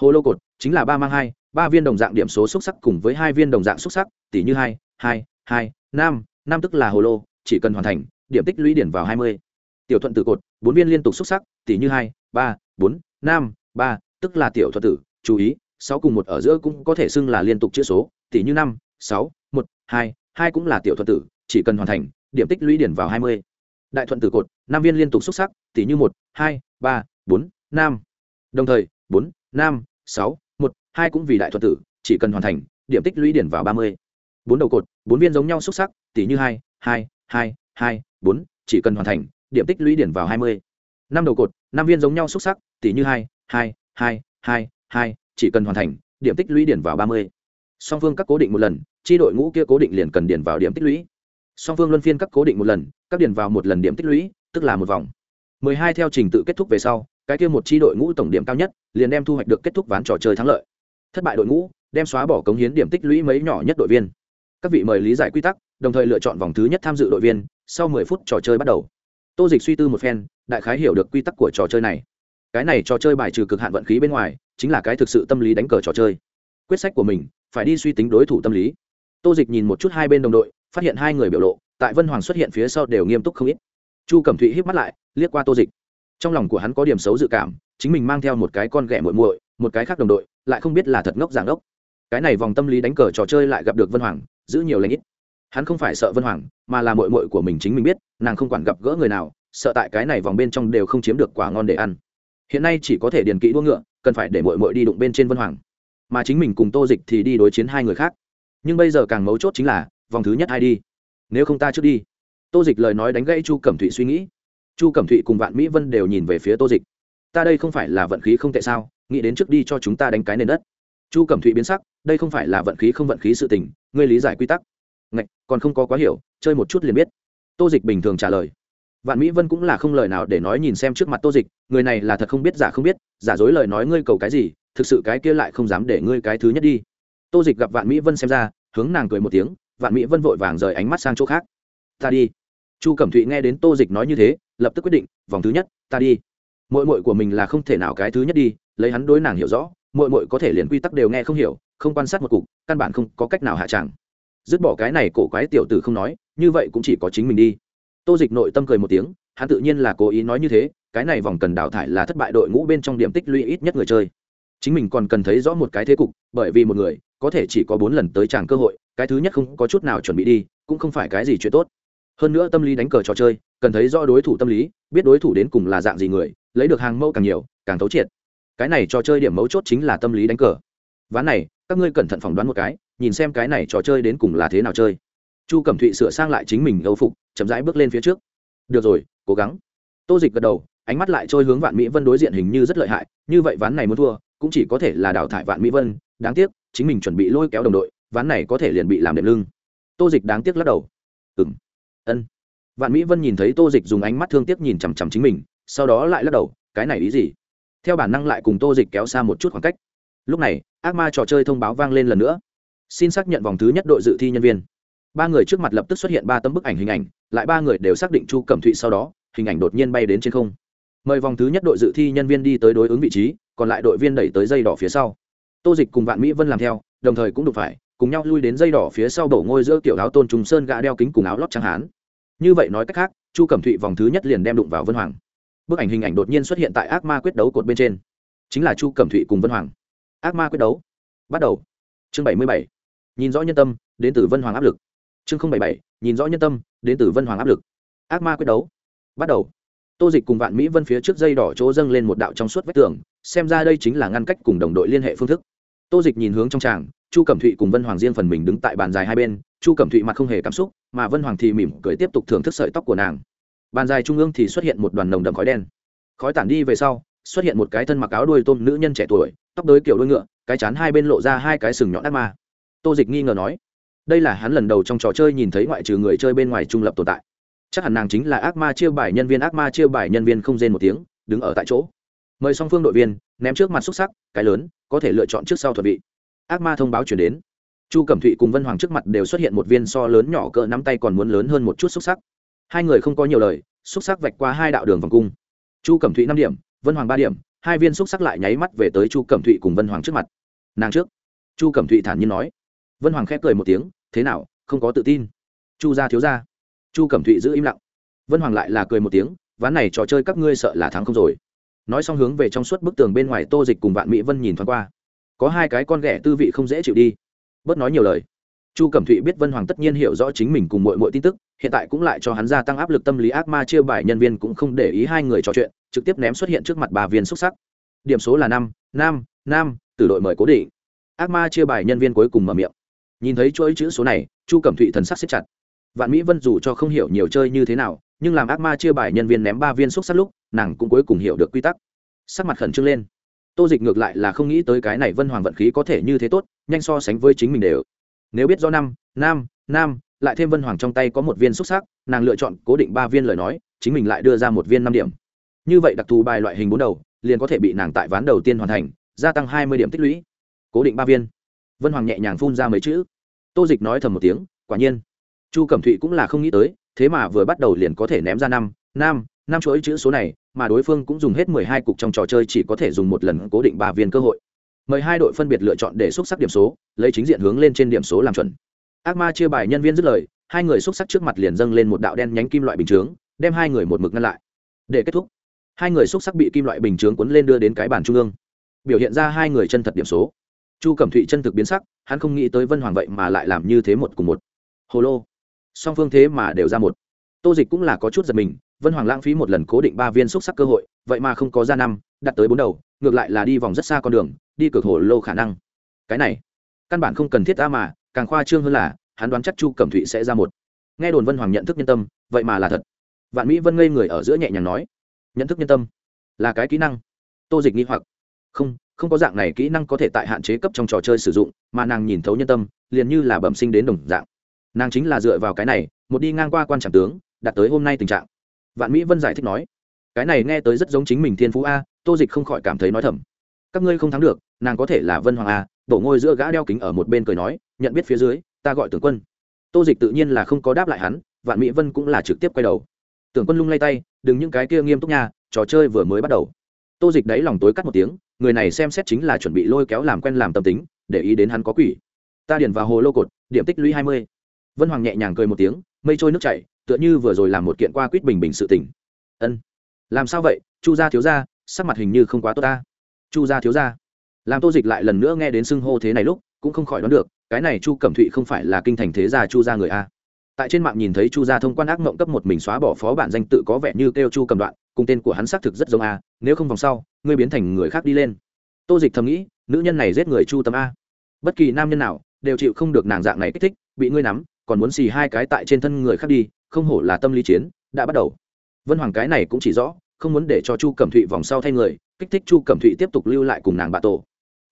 Hồ lô cột chính là ba mang hai, ba viên đồng dạng điểm số xúc sắc cùng với hai viên đồng dạng xúc sắc, tỷ như hai hai hai, năm. Năm tức là hồ lô chỉ cần hoàn thành, điểm tích lũy điển vào hai mươi. Tiểu thuận tử cột, bốn viên liên tục xúc sắc, tỷ như hai, ba, bốn, năm. Ba tức là tiểu thuận tử, chú ý, sáu cùng một ở giữa cũng có thể xưng là liên tục chữ số, tỷ như năm, sáu, một, hai. Hai cũng là tiểu thuận tử, chỉ cần hoàn thành điểm tích lũy điển vào hai mươi. Đại thuận tử cột, năm viên liên tục xuất sắc, tỷ như một, hai, ba, bốn, năm. Đồng thời, bốn, năm, sáu, một, hai cũng vì đại thuận tử, chỉ cần hoàn thành, điểm tích lũy điển vào ba mươi. Bốn đầu cột, bốn viên giống nhau xuất sắc, tỷ như hai hai hai hai, bốn, chỉ cần hoàn thành, điểm tích lũy điển vào hai mươi. Năm đầu cột, năm viên giống nhau xuất sắc, tỷ như hai hai hai hai hai, chỉ cần hoàn thành, điểm tích lũy điển vào ba mươi. Song phương các cố định một lần, chi đội ngũ kia cố định liền cần điển vào điểm tích lũy song phương luân phiên các cố định một lần, các điền vào một lần điểm tích lũy, tức là một vòng. Mười hai theo trình tự kết thúc về sau, cái kia một chi đội ngũ tổng điểm cao nhất, liền đem thu hoạch được kết thúc ván trò chơi thắng lợi. Thất bại đội ngũ, đem xóa bỏ cống hiến điểm tích lũy mấy nhỏ nhất đội viên. Các vị mời lý giải quy tắc, đồng thời lựa chọn vòng thứ nhất tham dự đội viên, sau mười phút trò chơi bắt đầu. Tô dịch suy tư một phen, đại khái hiểu được quy tắc của trò chơi này. Cái này trò chơi bài trừ cực hạn vận khí bên ngoài, chính là cái thực sự tâm lý đánh cờ trò chơi. Quyết sách của mình, phải đi suy tính đối thủ tâm lý. Tô dịch nhìn một chút hai bên đồng đội phát hiện hai người biểu lộ, tại vân hoàng xuất hiện phía sau đều nghiêm túc không ít. Chu cẩm thụy hít mắt lại, liếc qua tô dịch. Trong lòng của hắn có điểm xấu dự cảm, chính mình mang theo một cái con ghẻ muội muội, một cái khác đồng đội, lại không biết là thật ngốc giảng đốc cái này vòng tâm lý đánh cờ trò chơi lại gặp được vân hoàng, giữ nhiều lãnh ít. Hắn không phải sợ vân hoàng, mà là mội mội của mình chính mình biết, nàng không quản gặp gỡ người nào, sợ tại cái này vòng bên trong đều không chiếm được quả ngon để ăn. Hiện nay chỉ có thể điền kỹ đua ngựa, cần phải để mội mội đi đụng bên trên vân hoàng. Mà chính mình cùng tô dịch thì đi đối chiến hai người khác. Nhưng bây giờ càng mấu chốt chính là vòng thứ nhất ai đi. Nếu không ta trước đi. Tô dịch lời nói đánh gãy chu cẩm thụy suy nghĩ. Chu cẩm thụy cùng vạn mỹ vân đều nhìn về phía tô dịch. Ta đây không phải là vận khí không tệ sao? Nghĩ đến trước đi cho chúng ta đánh cái nền đất. Chu cẩm thụy biến sắc. Đây không phải là vận khí không vận khí sự tình, ngươi lý giải quy tắc. Ngạch, còn không có quá hiểu, chơi một chút liền biết. Tô dịch bình thường trả lời. Vạn mỹ vân cũng là không lời nào để nói nhìn xem trước mặt tô dịch, người này là thật không biết giả không biết, giả dối lời nói ngươi cầu cái gì, thực sự cái kia lại không dám để ngươi cái thứ nhất đi. Tô dịch gặp vạn mỹ vân xem ra, hướng nàng cười một tiếng vạn mỹ vân vội vàng rời ánh mắt sang chỗ khác. Ta đi. Chu cẩm thụy nghe đến tô dịch nói như thế, lập tức quyết định, vòng thứ nhất, ta đi. Mội mội của mình là không thể nào cái thứ nhất đi, lấy hắn đối nàng hiểu rõ mội mội có thể liền quy tắc đều nghe không hiểu, không quan sát một cục, căn bản không có cách nào hạ tràng dứt bỏ cái này, cổ quái tiểu tử không nói, như vậy cũng chỉ có chính mình đi. Tô dịch nội tâm cười một tiếng, hắn tự nhiên là cố ý nói như thế, cái này vòng cần đào thải là thất bại đội ngũ bên trong điểm tích lũy ít nhất người chơi. Chính mình còn cần thấy rõ một cái thế cục, bởi vì một người, có thể chỉ có bốn lần tới tràng cơ hội cái thứ nhất không có chút nào chuẩn bị đi, cũng không phải cái gì chuyện tốt. Hơn nữa tâm lý đánh cờ trò chơi, cần thấy rõ đối thủ tâm lý, biết đối thủ đến cùng là dạng gì người, lấy được hàng mẫu càng nhiều, càng thấu triệt. Cái này trò chơi điểm mấu chốt chính là tâm lý đánh cờ. Ván này, các ngươi cẩn thận phỏng đoán một cái, nhìn xem cái này trò chơi đến cùng là thế nào chơi. Chu cẩm thụy sửa sang lại chính mình âu phục, chậm rãi bước lên phía trước. Được rồi, cố gắng. Tô dịch gật đầu, ánh mắt lại trôi hướng vạn mỹ vân đối diện hình như rất lợi hại, như vậy ván này muốn thua, cũng chỉ có thể là đào thải vạn mỹ vân, đáng tiếc, chính mình chuẩn bị lôi kéo đồng đội ván này có thể liền bị làm đệm lưng. Tô dịch đáng tiếc lắc đầu. Ừng ân. Vạn mỹ vân nhìn thấy tô dịch dùng ánh mắt thương tiếc nhìn chằm chằm chính mình, sau đó lại lắc đầu, cái này ý gì? Theo bản năng lại cùng tô dịch kéo xa một chút khoảng cách. Lúc này, ác ma trò chơi thông báo vang lên lần nữa. Xin xác nhận vòng thứ nhất đội dự thi nhân viên. Ba người trước mặt lập tức xuất hiện ba tấm bức ảnh hình ảnh, lại ba người đều xác định chu cẩm thụy sau đó, hình ảnh đột nhiên bay đến trên không. Mời vòng thứ nhất đội dự thi nhân viên đi tới đối ứng vị trí, còn lại đội viên đẩy tới dây đỏ phía sau. Tô dịch cùng vạn mỹ vân làm theo, đồng thời cũng đụng phải cùng nhau lui đến dây đỏ phía sau đổ ngôi giữa kiểu áo tôn trùng sơn gã đeo kính cùng áo lót trắng hán. Như vậy nói cách khác, chu cẩm thụy vòng thứ nhất liền đem đụng vào vân hoàng. Bức ảnh hình ảnh đột nhiên xuất hiện tại ác ma quyết đấu cột bên trên. Chính là chu cẩm thụy cùng vân hoàng. Ác ma quyết đấu. Bắt đầu. Chương bảy mươi bảy. Nhìn rõ nhân tâm, đến từ vân hoàng áp lực. Chương bảy bảy. Nhìn rõ nhân tâm, đến từ vân hoàng áp lực. Ác ma quyết đấu. Bắt đầu. Tô dịch cùng vạn mỹ vân phía trước dây đỏ chỗ dâng lên một đạo trong suốt vách tường, xem ra đây chính là ngăn cách cùng đồng đội liên hệ phương thức. Tô dịch nhìn hướng trong tràng chu cẩm thụy cùng vân hoàng riêng phần mình đứng tại bàn dài hai bên, chu cẩm thụy mặt không hề cảm xúc, mà vân hoàng thì mỉm cười tiếp tục thưởng thức sợi tóc của nàng. Bàn dài trung ương thì xuất hiện một đoàn nồng đậm khói đen. Khói tản đi về sau, xuất hiện một cái thân mặc áo đuôi tôm nữ nhân trẻ tuổi, tóc đới kiểu đuôi ngựa, cái chán hai bên lộ ra hai cái sừng nhọn ác ma. Tô dịch nghi ngờ nói, đây là hắn lần đầu trong trò chơi nhìn thấy ngoại trừ người chơi bên ngoài trung lập tồn tại. Chắc hẳn nàng chính là ác ma chia bài nhân viên, ác ma chia bài nhân viên không rên một tiếng, đứng ở tại chỗ. Mời song phương đội viên, ném trước mặt xúc sắc, cái lớn, có thể lựa chọn trước sau thuật vị ác ma thông báo chuyển đến. Chu cẩm thụy cùng vân hoàng trước mặt đều xuất hiện một viên so lớn nhỏ cỡ nắm tay còn muốn lớn hơn một chút xúc sắc. Hai người không có nhiều lời, xúc sắc vạch qua hai đạo đường vòng cung. Chu cẩm thụy năm điểm, vân hoàng ba điểm, hai viên xúc sắc lại nháy mắt về tới chu cẩm thụy cùng vân hoàng trước mặt. Nàng trước. Chu cẩm thụy thản nhiên nói. Vân hoàng khép cười một tiếng, thế nào, không có tự tin? Chu gia thiếu gia. Chu cẩm thụy giữ im lặng. Vân hoàng lại là cười một tiếng, ván này trò chơi các ngươi sợ là thắng không rồi. Nói xong hướng về trong suốt bức tường bên ngoài tô dịch cùng vạn mỹ vân nhìn thoáng qua có hai cái con ghẻ tư vị không dễ chịu đi. Bớt nói nhiều lời. Chu cẩm thụy biết vân hoàng tất nhiên hiểu rõ chính mình cùng mọi mọi tin tức, hiện tại cũng lại cho hắn gia tăng áp lực tâm lý ác ma chia bài, nhân viên cũng không để ý hai người trò chuyện, trực tiếp ném xuất hiện trước mặt ba viên xúc sắc. Điểm số là năm năm năm, từ đội mời cố định. Ác ma chia bài, nhân viên cuối cùng mở miệng. Nhìn thấy chuỗi chữ số này, chu cẩm thụy thần sắc xếp chặt. Vạn mỹ vân dù cho không hiểu nhiều chơi như thế nào, nhưng làm ác ma chia bài, nhân viên ném ba viên xúc sắc lúc, nàng cũng cuối cùng hiểu được quy tắc. Sắc mặt khẩn trương lên tô dịch ngược lại là không nghĩ tới cái này vân hoàng vận khí có thể như thế tốt, nhanh so sánh với chính mình đều. Nếu biết do năm, nam nam, lại thêm vân hoàng trong tay có một viên xúc sắc, nàng lựa chọn cố định ba viên lời nói, chính mình lại đưa ra một viên năm điểm. Như vậy đặc thù bài loại hình bốn đầu, liền có thể bị nàng tại ván đầu tiên hoàn thành, gia tăng hai mươi điểm tích lũy. Cố định ba viên. Vân hoàng nhẹ nhàng phun ra mấy chữ. Tô dịch nói thầm một tiếng, quả nhiên. Chu cẩm thụy cũng là không nghĩ tới, thế mà vừa bắt đầu liền có thể ném ra năm năm năm chuỗi chữ số này, mà đối phương cũng dùng hết mười hai cục trong trò chơi chỉ có thể dùng một lần cố định ba viên cơ hội. Mời hai đội phân biệt lựa chọn để xúc sắc điểm số, lấy chính diện hướng lên trên điểm số làm chuẩn. Ác ma chia bài nhân viên dứt lời, hai người xúc sắc trước mặt liền dâng lên một đạo đen nhánh kim loại bình chướng, đem hai người một mực ngăn lại. Để kết thúc. Hai người xúc sắc bị kim loại bình chướng cuốn lên đưa đến cái bàn trung ương. Biểu hiện ra hai người chân thật điểm số. Chu cẩm thụy chân thực biến sắc, hắn không nghĩ tới vân hoàng vậy mà lại làm như thế một cùng một. Hồ lô. Song phương thế mà đều ra một. Tô dịch cũng là có chút giật mình vân hoàng lãng phí một lần cố định ba viên xúc sắc cơ hội, vậy mà không có ra năm, đặt tới bốn đầu, ngược lại là đi vòng rất xa con đường, đi cực hồ lô khả năng. Cái này, căn bản không cần thiết ta mà, càng khoa trương hơn là, hắn đoán chắc chu cẩm thụy sẽ ra một. Nghe đồn vân hoàng nhận thức nhân tâm, vậy mà là thật. Vạn mỹ vân ngây người ở giữa nhẹ nhàng nói, nhận thức nhân tâm là cái kỹ năng. Tô dịch nghi hoặc, không không có dạng này kỹ năng có thể tại hạn chế cấp trong trò chơi sử dụng, mà nàng nhìn thấu nhân tâm, liền như là bẩm sinh đến đồng dạng. Nàng chính là dựa vào cái này, một đi ngang qua quan trọng tướng, đạt tới hôm nay tình trạng vạn mỹ vân giải thích nói, cái này nghe tới rất giống chính mình thiên phú a, tô dịch không khỏi cảm thấy nói thầm. Các ngươi không thắng được, nàng có thể là vân hoàng a. Đổ ngôi giữa gã đeo kính ở một bên cười nói, nhận biết phía dưới, ta gọi tướng quân. Tô dịch tự nhiên là không có đáp lại hắn, vạn mỹ vân cũng là trực tiếp quay đầu. Tưởng quân lung lay tay, đừng những cái kia nghiêm túc nha, trò chơi vừa mới bắt đầu. Tô dịch đáy lòng tối cắt một tiếng, người này xem xét chính là chuẩn bị lôi kéo làm quen làm tâm tính, để ý đến hắn có quỷ. Ta điền vào hồ lô cột, điểm tích lũy hai mươi. Vân hoàng nhẹ nhàng cười một tiếng, mây trôi nước chảy tựa như vừa rồi làm một kiện qua quýt bình bình sự tình. ân. Làm sao vậy? Chu gia thiếu gia, sắc mặt hình như không quá tốt ta. Chu gia thiếu gia. Làm tô dịch lại lần nữa nghe đến xưng hô thế này lúc, cũng không khỏi đoán được, cái này chu cẩm thụy không phải là kinh thành thế gia chu gia người a. Tại trên mạng nhìn thấy chu gia thông quan ác mộng cấp một mình xóa bỏ phó bản danh tự có vẻ như kêu chu cầm đoạn, cùng tên của hắn xác thực rất giống a, nếu không vòng sau, ngươi biến thành người khác đi lên. Tô dịch thầm nghĩ, nữ nhân này giết người chu tâm a. Bất kỳ nam nhân nào đều chịu không được nàng dạng này kích thích, bị ngươi nắm còn muốn xì hai cái tại trên thân người khác đi, không hổ là tâm lý chiến, đã bắt đầu. Vân hoàng cái này cũng chỉ rõ, không muốn để cho chu cẩm thụy vòng sau thay người, kích thích chu cẩm thụy tiếp tục lưu lại cùng nàng bà tổ.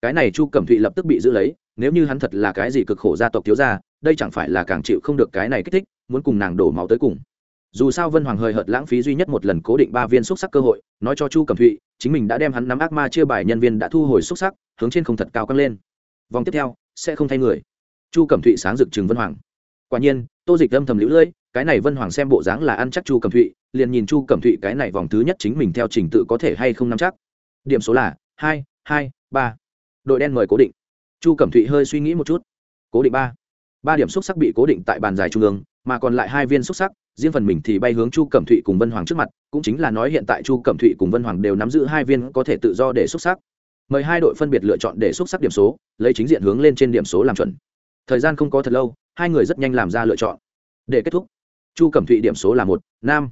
Cái này chu cẩm thụy lập tức bị giữ lấy, nếu như hắn thật là cái gì cực khổ gia tộc thiếu gia, đây chẳng phải là càng chịu không được cái này kích thích, muốn cùng nàng đổ máu tới cùng. Dù sao vân hoàng hơi hợt lãng phí duy nhất một lần cố định ba viên xúc sắc cơ hội, nói cho chu cẩm thụy, chính mình đã đem hắn nắm ác ma chia bài nhân viên đã thu hồi xúc sắc, hướng trên không thật cao căng lên. Vòng tiếp theo, sẽ không thay người. Chu cẩm thụy sáng rực chừng vân hoàng quả nhiên, tô dịch âm thầm lũ lưỡi cái này vân hoàng xem bộ dáng là ăn chắc chu cẩm thụy, liền nhìn chu cẩm thụy cái này vòng thứ nhất chính mình theo trình tự có thể hay không nắm chắc. Điểm số là hai hai, ba. Đội đen mời cố định. Chu cẩm thụy hơi suy nghĩ một chút. Cố định ba. Ba điểm xúc sắc bị cố định tại bàn giải trung ương, mà còn lại hai viên xúc sắc, riêng phần mình thì bay hướng chu cẩm thụy cùng vân hoàng trước mặt, cũng chính là nói hiện tại chu cẩm thụy cùng vân hoàng đều nắm giữ hai viên có thể tự do để xúc sắc. Mời hai đội phân biệt lựa chọn để xúc sắc điểm số, lấy chính diện hướng lên trên điểm số làm chuẩn. Thời gian không có thật lâu hai người rất nhanh làm ra lựa chọn. Để kết thúc. Chu cẩm thụy điểm số là một, nam.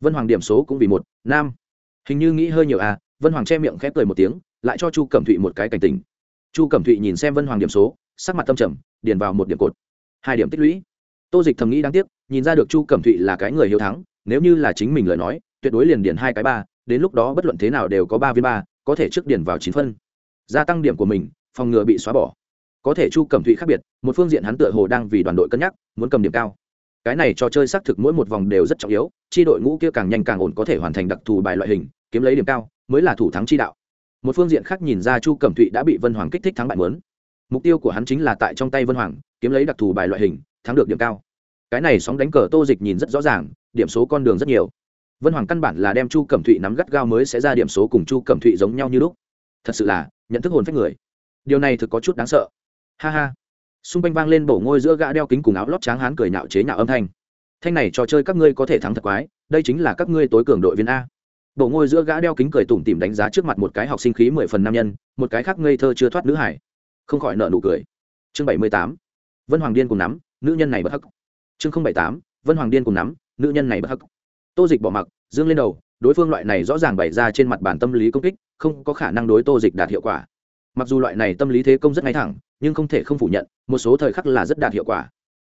Vân hoàng điểm số cũng vì một, nam. Hình như nghĩ hơi nhiều à vân hoàng che miệng khép cười một tiếng, lại cho chu cẩm thụy một cái cảnh tình chu cẩm thụy nhìn xem vân hoàng điểm số, sắc mặt tâm trầm, điền vào một điểm cột. Hai điểm tích lũy. Tô dịch thầm nghĩ đáng tiếc, nhìn ra được chu cẩm thụy là cái người hiếu thắng, nếu như là chính mình lời nói, tuyệt đối liền điền hai cái ba, đến lúc đó bất luận thế nào đều có ba viên ba, có thể trước điền vào chín phân. Gia tăng điểm của mình, phòng ngừa bị xóa bỏ có thể chu cẩm thụy khác biệt, một phương diện hắn tựa hồ đang vì đoàn đội cân nhắc, muốn cầm điểm cao. Cái này trò chơi xác thực mỗi một vòng đều rất trọng yếu, chi đội ngũ kia càng nhanh càng ổn có thể hoàn thành đặc thù bài loại hình, kiếm lấy điểm cao, mới là thủ thắng chi đạo. Một phương diện khác nhìn ra chu cẩm thụy đã bị vân hoàng kích thích thắng bại mớn mục tiêu của hắn chính là tại trong tay vân hoàng, kiếm lấy đặc thù bài loại hình, thắng được điểm cao. Cái này sóng đánh cờ tô dịch nhìn rất rõ ràng, điểm số con đường rất nhiều. Vân hoàng căn bản là đem chu cẩm thụy nắm gắt gao mới sẽ ra điểm số cùng chu cẩm thụy giống nhau như lúc. Thật sự là, nhận thức hồn phách người. Điều này thực có chút đáng sợ ha ha. Xung quanh vang lên bổ ngôi giữa gã đeo kính cùng áo lót tráng hán cười nhạo chế nhạo âm thanh. Thanh này trò chơi các ngươi có thể thắng thật quái, đây chính là các ngươi tối cường đội viên a. Bổ ngôi giữa gã đeo kính cười tủm tìm đánh giá trước mặt một cái học sinh khí mười phần nam nhân, một cái khác ngây thơ chưa thoát nữ hải. Không khỏi nợ nụ cười. Chương bảy mươi tám. Vân hoàng điên cùng nắm, nữ nhân này bất hắc. Chương không bảy tám. Vân hoàng điên cùng nắm, nữ nhân này bất hắc. Tô dịch bỏ mặc, dương lên đầu, đối phương loại này rõ ràng bày ra trên mặt bản tâm lý công kích, không có khả năng đối tô dịch đạt hiệu quả. Mặc dù loại này tâm lý thế công rất ngay thẳng nhưng không thể không phủ nhận, một số thời khắc là rất đạt hiệu quả.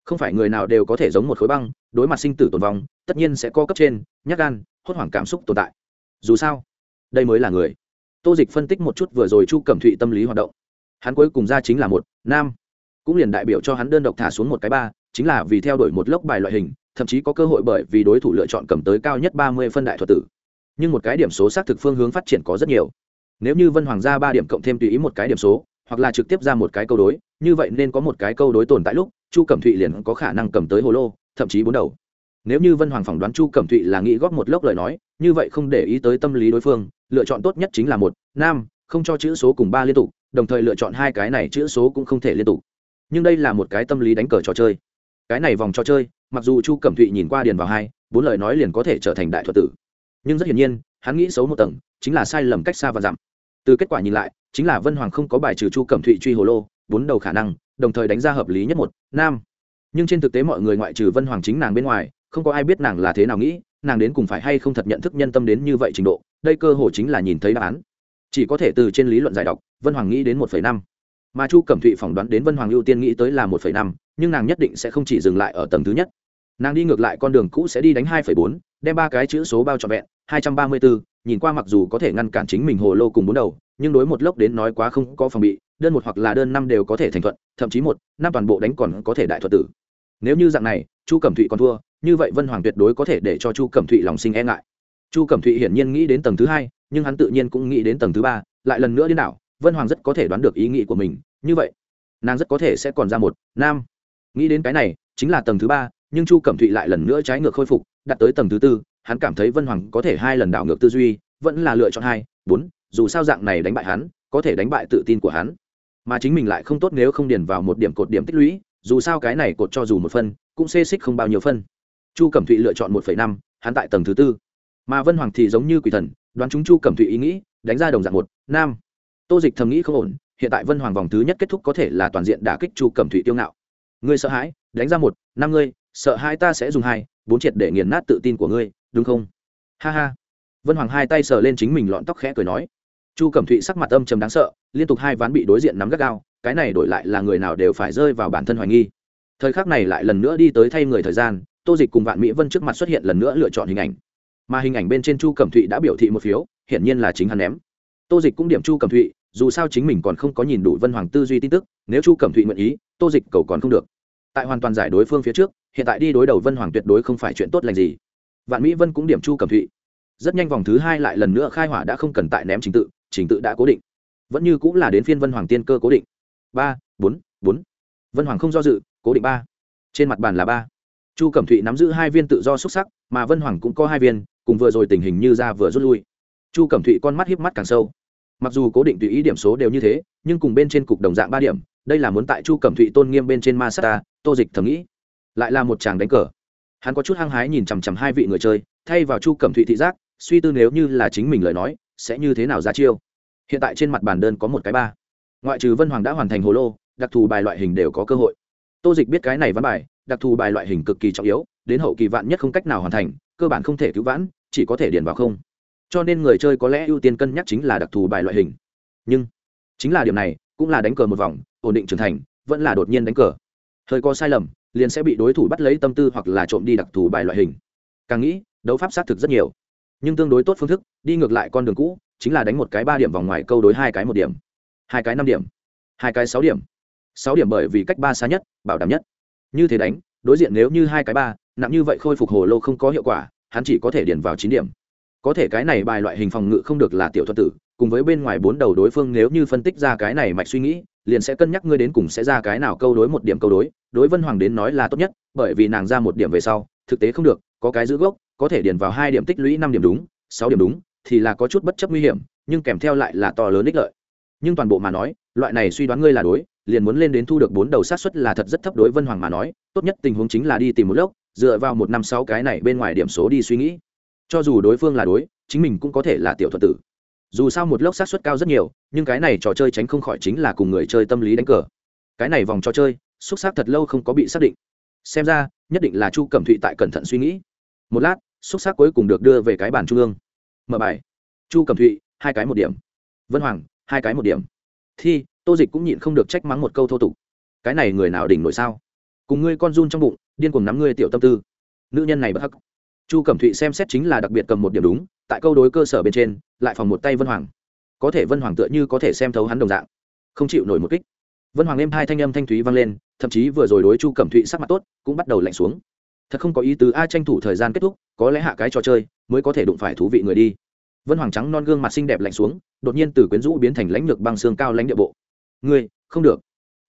Không phải người nào đều có thể giống một khối băng, đối mặt sinh tử tồn vong, tất nhiên sẽ có cấp trên nhắc gan, hốt hoảng cảm xúc tồn tại. Dù sao, đây mới là người. Tô dịch phân tích một chút vừa rồi chu cẩm thụy tâm lý hoạt động. Hắn cuối cùng ra chính là một nam. Cũng liền đại biểu cho hắn đơn độc thả xuống một cái ba, chính là vì theo đuổi một lốc bài loại hình, thậm chí có cơ hội bởi vì đối thủ lựa chọn cầm tới cao nhất ba mươi phân đại thuật tử. Nhưng một cái điểm số xác thực phương hướng phát triển có rất nhiều. Nếu như vân hoàng gia ba điểm cộng thêm tùy ý một cái điểm số hoặc là trực tiếp ra một cái câu đối, như vậy nên có một cái câu đối tồn tại lúc, chu cẩm thụy liền có khả năng cầm tới hồ lô, thậm chí bốn đầu. Nếu như vân hoàng phỏng đoán chu cẩm thụy là nghĩ góp một lốc lời nói, như vậy không để ý tới tâm lý đối phương, lựa chọn tốt nhất chính là một nam không cho chữ số cùng ba liên tục, đồng thời lựa chọn hai cái này chữ số cũng không thể liên tục. Nhưng đây là một cái tâm lý đánh cờ trò chơi. Cái này vòng trò chơi, mặc dù chu cẩm thụy nhìn qua điền vào hai, bốn lời nói liền có thể trở thành đại thuật tử. Nhưng rất hiển nhiên, hắn nghĩ xấu một tầng, chính là sai lầm cách xa và giảm từ kết quả nhìn lại, chính là vân hoàng không có bài trừ chu cẩm thụy truy hồ lô, bốn đầu khả năng, đồng thời đánh ra hợp lý nhất một, nam. Nhưng trên thực tế mọi người ngoại trừ vân hoàng chính nàng bên ngoài, không có ai biết nàng là thế nào nghĩ, nàng đến cùng phải hay không thật nhận thức nhân tâm đến như vậy trình độ, đây cơ hồ chính là nhìn thấy đáp án. Chỉ có thể từ trên lý luận giải đọc, vân hoàng nghĩ đến một năm. Mà chu cẩm thụy phỏng đoán đến vân hoàng ưu tiên nghĩ tới là một năm, nhưng nàng nhất định sẽ không chỉ dừng lại ở tầng thứ nhất. Nàng đi ngược lại con đường cũ sẽ đi đánh hai bốn, đem ba cái chữ số bao trọn vẹn, hai trăm ba mươi bốn nhìn qua mặc dù có thể ngăn cản chính mình hồ lô cùng bốn đầu, nhưng đối một lốc đến nói quá không có phòng bị, đơn một hoặc là đơn năm đều có thể thành thuận, thậm chí một, năm toàn bộ đánh còn có thể đại thuật tử. Nếu như dạng này, chu cẩm thụy còn thua, như vậy vân hoàng tuyệt đối có thể để cho chu cẩm thụy lòng sinh e ngại. Chu cẩm thụy hiển nhiên nghĩ đến tầng thứ hai, nhưng hắn tự nhiên cũng nghĩ đến tầng thứ ba, lại lần nữa điên đảo, vân hoàng rất có thể đoán được ý nghĩ của mình, như vậy, nàng rất có thể sẽ còn ra một nam nghĩ đến cái này, chính là tầng thứ ba, nhưng chu cẩm thụy lại lần nữa trái ngược khôi phục đặt tới tầng thứ tư hắn cảm thấy vân hoàng có thể hai lần đảo ngược tư duy, vẫn là lựa chọn hai, bốn, dù sao dạng này đánh bại hắn, có thể đánh bại tự tin của hắn. Mà chính mình lại không tốt nếu không điền vào một điểm cột điểm tích lũy, dù sao cái này cột cho dù một phân, cũng xê xích không bao nhiêu phân. Chu cẩm thụy lựa chọn một phẩy năm, hắn tại tầng thứ tư. Mà vân hoàng thì giống như quỷ thần, đoán chúng chu cẩm thụy ý nghĩ, đánh ra đồng dạng một nam tô dịch thầm nghĩ không ổn, hiện tại vân hoàng vòng thứ nhất kết thúc có thể là toàn diện đả kích chu cẩm thụy tiêu ngạo. Ngươi sợ hãi, đánh ra một, năm ngươi, sợ hai ta sẽ dùng hai, bốn triệt để nghiền nát tự tin của ngươi đúng không? Ha ha. Vân hoàng hai tay sờ lên chính mình lọn tóc khẽ cười nói. Chu cẩm thụy sắc mặt âm trầm đáng sợ, liên tục hai ván bị đối diện nắm gắt gao, cái này đổi lại là người nào đều phải rơi vào bản thân hoài nghi. Thời khắc này lại lần nữa đi tới thay người thời gian, tô dịch cùng vạn mỹ vân trước mặt xuất hiện lần nữa lựa chọn hình ảnh. Mà hình ảnh bên trên chu cẩm thụy đã biểu thị một phiếu, hiển nhiên là chính hắn ném. Tô dịch cũng điểm chu cẩm thụy, dù sao chính mình còn không có nhìn đủ vân hoàng tư duy tin tức, nếu chu cẩm thụy nguyện ý, tô dịch cầu còn không được. Tại hoàn toàn giải đối phương phía trước, hiện tại đi đối đầu vân hoàng tuyệt đối không phải chuyện tốt lành gì vạn mỹ vân cũng điểm chu cẩm thụy. Rất nhanh vòng thứ hai lại lần nữa khai hỏa đã không cần tại ném trình tự trình tự đã cố định. Vẫn như cũng là đến phiên vân hoàng tiên cơ cố định. Ba, bốn bốn. Vân hoàng không do dự, cố định ba. Trên mặt bàn là ba. Chu cẩm thụy nắm giữ hai viên tự do xuất sắc, mà vân hoàng cũng có hai viên, cùng vừa rồi tình hình như ra vừa rút lui. Chu cẩm thụy con mắt hiếp mắt càng sâu. Mặc dù cố định tùy ý điểm số đều như thế, nhưng cùng bên trên cục đồng dạng ba điểm, đây là muốn tại chu cẩm thụy tôn nghiêm bên trên ma sata tô dịch thầm nghĩ. Lại là một chàng đánh cờ hắn có chút hăng hái nhìn chằm chằm hai vị người chơi, thay vào chu cẩm thụy thị giác, suy tư nếu như là chính mình lời nói, sẽ như thế nào ra chiêu. Hiện tại trên mặt bàn đơn có một cái ba. Ngoại trừ vân hoàng đã hoàn thành hồ lô, đặc thù bài loại hình đều có cơ hội. Tô dịch biết cái này văn bài, đặc thù bài loại hình cực kỳ trọng yếu, đến hậu kỳ vạn nhất không cách nào hoàn thành, cơ bản không thể cứu vãn, chỉ có thể điền vào không. Cho nên người chơi có lẽ ưu tiên cân nhắc chính là đặc thù bài loại hình. Nhưng, chính là điểm này, cũng là đánh cờ một vòng, ổn định trưởng thành, vẫn là đột nhiên đánh cờ. Hơi có sai lầm liền sẽ bị đối thủ bắt lấy tâm tư hoặc là trộm đi đặc thù bài loại hình. Càng nghĩ, đấu pháp xác thực rất nhiều. Nhưng tương đối tốt phương thức, đi ngược lại con đường cũ, chính là đánh một cái ba điểm vòng ngoài câu đối hai cái một điểm. Hai cái năm điểm. Hai cái sáu điểm. Sáu điểm bởi vì cách ba xa nhất, bảo đảm nhất. Như thế đánh, đối diện nếu như hai cái ba, nặng như vậy khôi phục hồ lô không có hiệu quả, hắn chỉ có thể điền vào chín điểm. Có thể cái này bài loại hình phòng ngự không được là tiểu thuật tử, cùng với bên ngoài bốn đầu đối phương nếu như phân tích ra cái này mạch suy nghĩ liền sẽ cân nhắc ngươi đến cùng sẽ ra cái nào câu đối một điểm câu đối đối vân hoàng đến nói là tốt nhất, bởi vì nàng ra một điểm về sau, thực tế không được, có cái giữ gốc, có thể điền vào hai điểm tích lũy năm điểm đúng, sáu điểm đúng, thì là có chút bất chấp nguy hiểm, nhưng kèm theo lại là to lớn ích lợi. Nhưng toàn bộ mà nói, loại này suy đoán ngươi là đối, liền muốn lên đến thu được bốn đầu sát xuất là thật rất thấp đối vân hoàng mà nói, tốt nhất tình huống chính là đi tìm một lốc, dựa vào một năm sáu cái này bên ngoài điểm số đi suy nghĩ. Cho dù đối phương là đối, chính mình cũng có thể là tiểu thuật tử dù sao một lốc sát xuất cao rất nhiều, nhưng cái này trò chơi tránh không khỏi chính là cùng người chơi tâm lý đánh cờ. Cái này vòng trò chơi, xúc xác thật lâu không có bị xác định. Xem ra, nhất định là chu cẩm thụy tại cẩn thận suy nghĩ. Một lát, xúc xác cuối cùng được đưa về cái bàn trung ương. Mở bài. Chu cẩm thụy, hai cái một điểm. Vân hoàng, hai cái một điểm. Thi, tô dịch cũng nhịn không được trách mắng một câu thô tục. Cái này người nào đỉnh nổi sao? Cùng ngươi con run trong bụng, điên cùng nắm ngươi tiểu tâm tư. Nữ nhân này bất hắc chu cẩm thụy xem xét chính là đặc biệt cầm một điểm đúng, tại câu đối cơ sở bên trên, lại phòng một tay vân hoàng. Có thể vân hoàng tựa như có thể xem thấu hắn đồng dạng. Không chịu nổi một kích. Vân hoàng êm hai thanh âm thanh thúy vang lên, thậm chí vừa rồi đối chu cẩm thụy sắc mặt tốt, cũng bắt đầu lạnh xuống. Thật không có ý tứ ai tranh thủ thời gian kết thúc, có lẽ hạ cái trò chơi, mới có thể đụng phải thú vị người đi. Vân hoàng trắng non gương mặt xinh đẹp lạnh xuống, đột nhiên từ quyến rũ biến thành lãnh lược băng xương cao lãnh địa bộ. Ngươi, không được.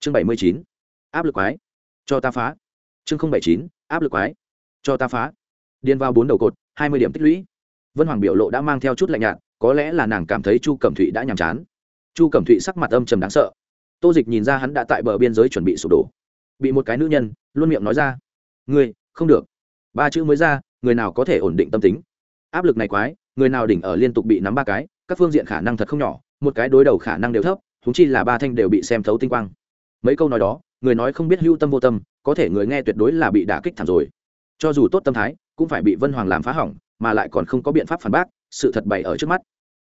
Chương bảy mươi chín. Áp lực quái. Cho ta phá. Chương không bảy chín. Áp lực quái. Cho ta phá điên vào bốn đầu cột, hai mươi điểm tích lũy. Vân hoàng biểu lộ đã mang theo chút lạnh nhạt, có lẽ là nàng cảm thấy chu cẩm thụy đã nhàm chán. Chu cẩm thụy sắc mặt âm trầm đáng sợ. Tô dịch nhìn ra hắn đã tại bờ biên giới chuẩn bị sụp đổ. Bị một cái nữ nhân, luôn miệng nói ra, ngươi, không được. Ba chữ mới ra, người nào có thể ổn định tâm tính? Áp lực này quái, người nào đỉnh ở liên tục bị nắm ba cái, các phương diện khả năng thật không nhỏ, một cái đối đầu khả năng đều thấp thúng chi là ba thanh đều bị xem thấu tinh quang. Mấy câu nói đó, người nói không biết hưu tâm vô tâm, có thể người nghe tuyệt đối là bị đả kích thảm rồi cho dù tốt tâm thái, cũng phải bị vân hoàng làm phá hỏng, mà lại còn không có biện pháp phản bác, sự thật bày ở trước mắt.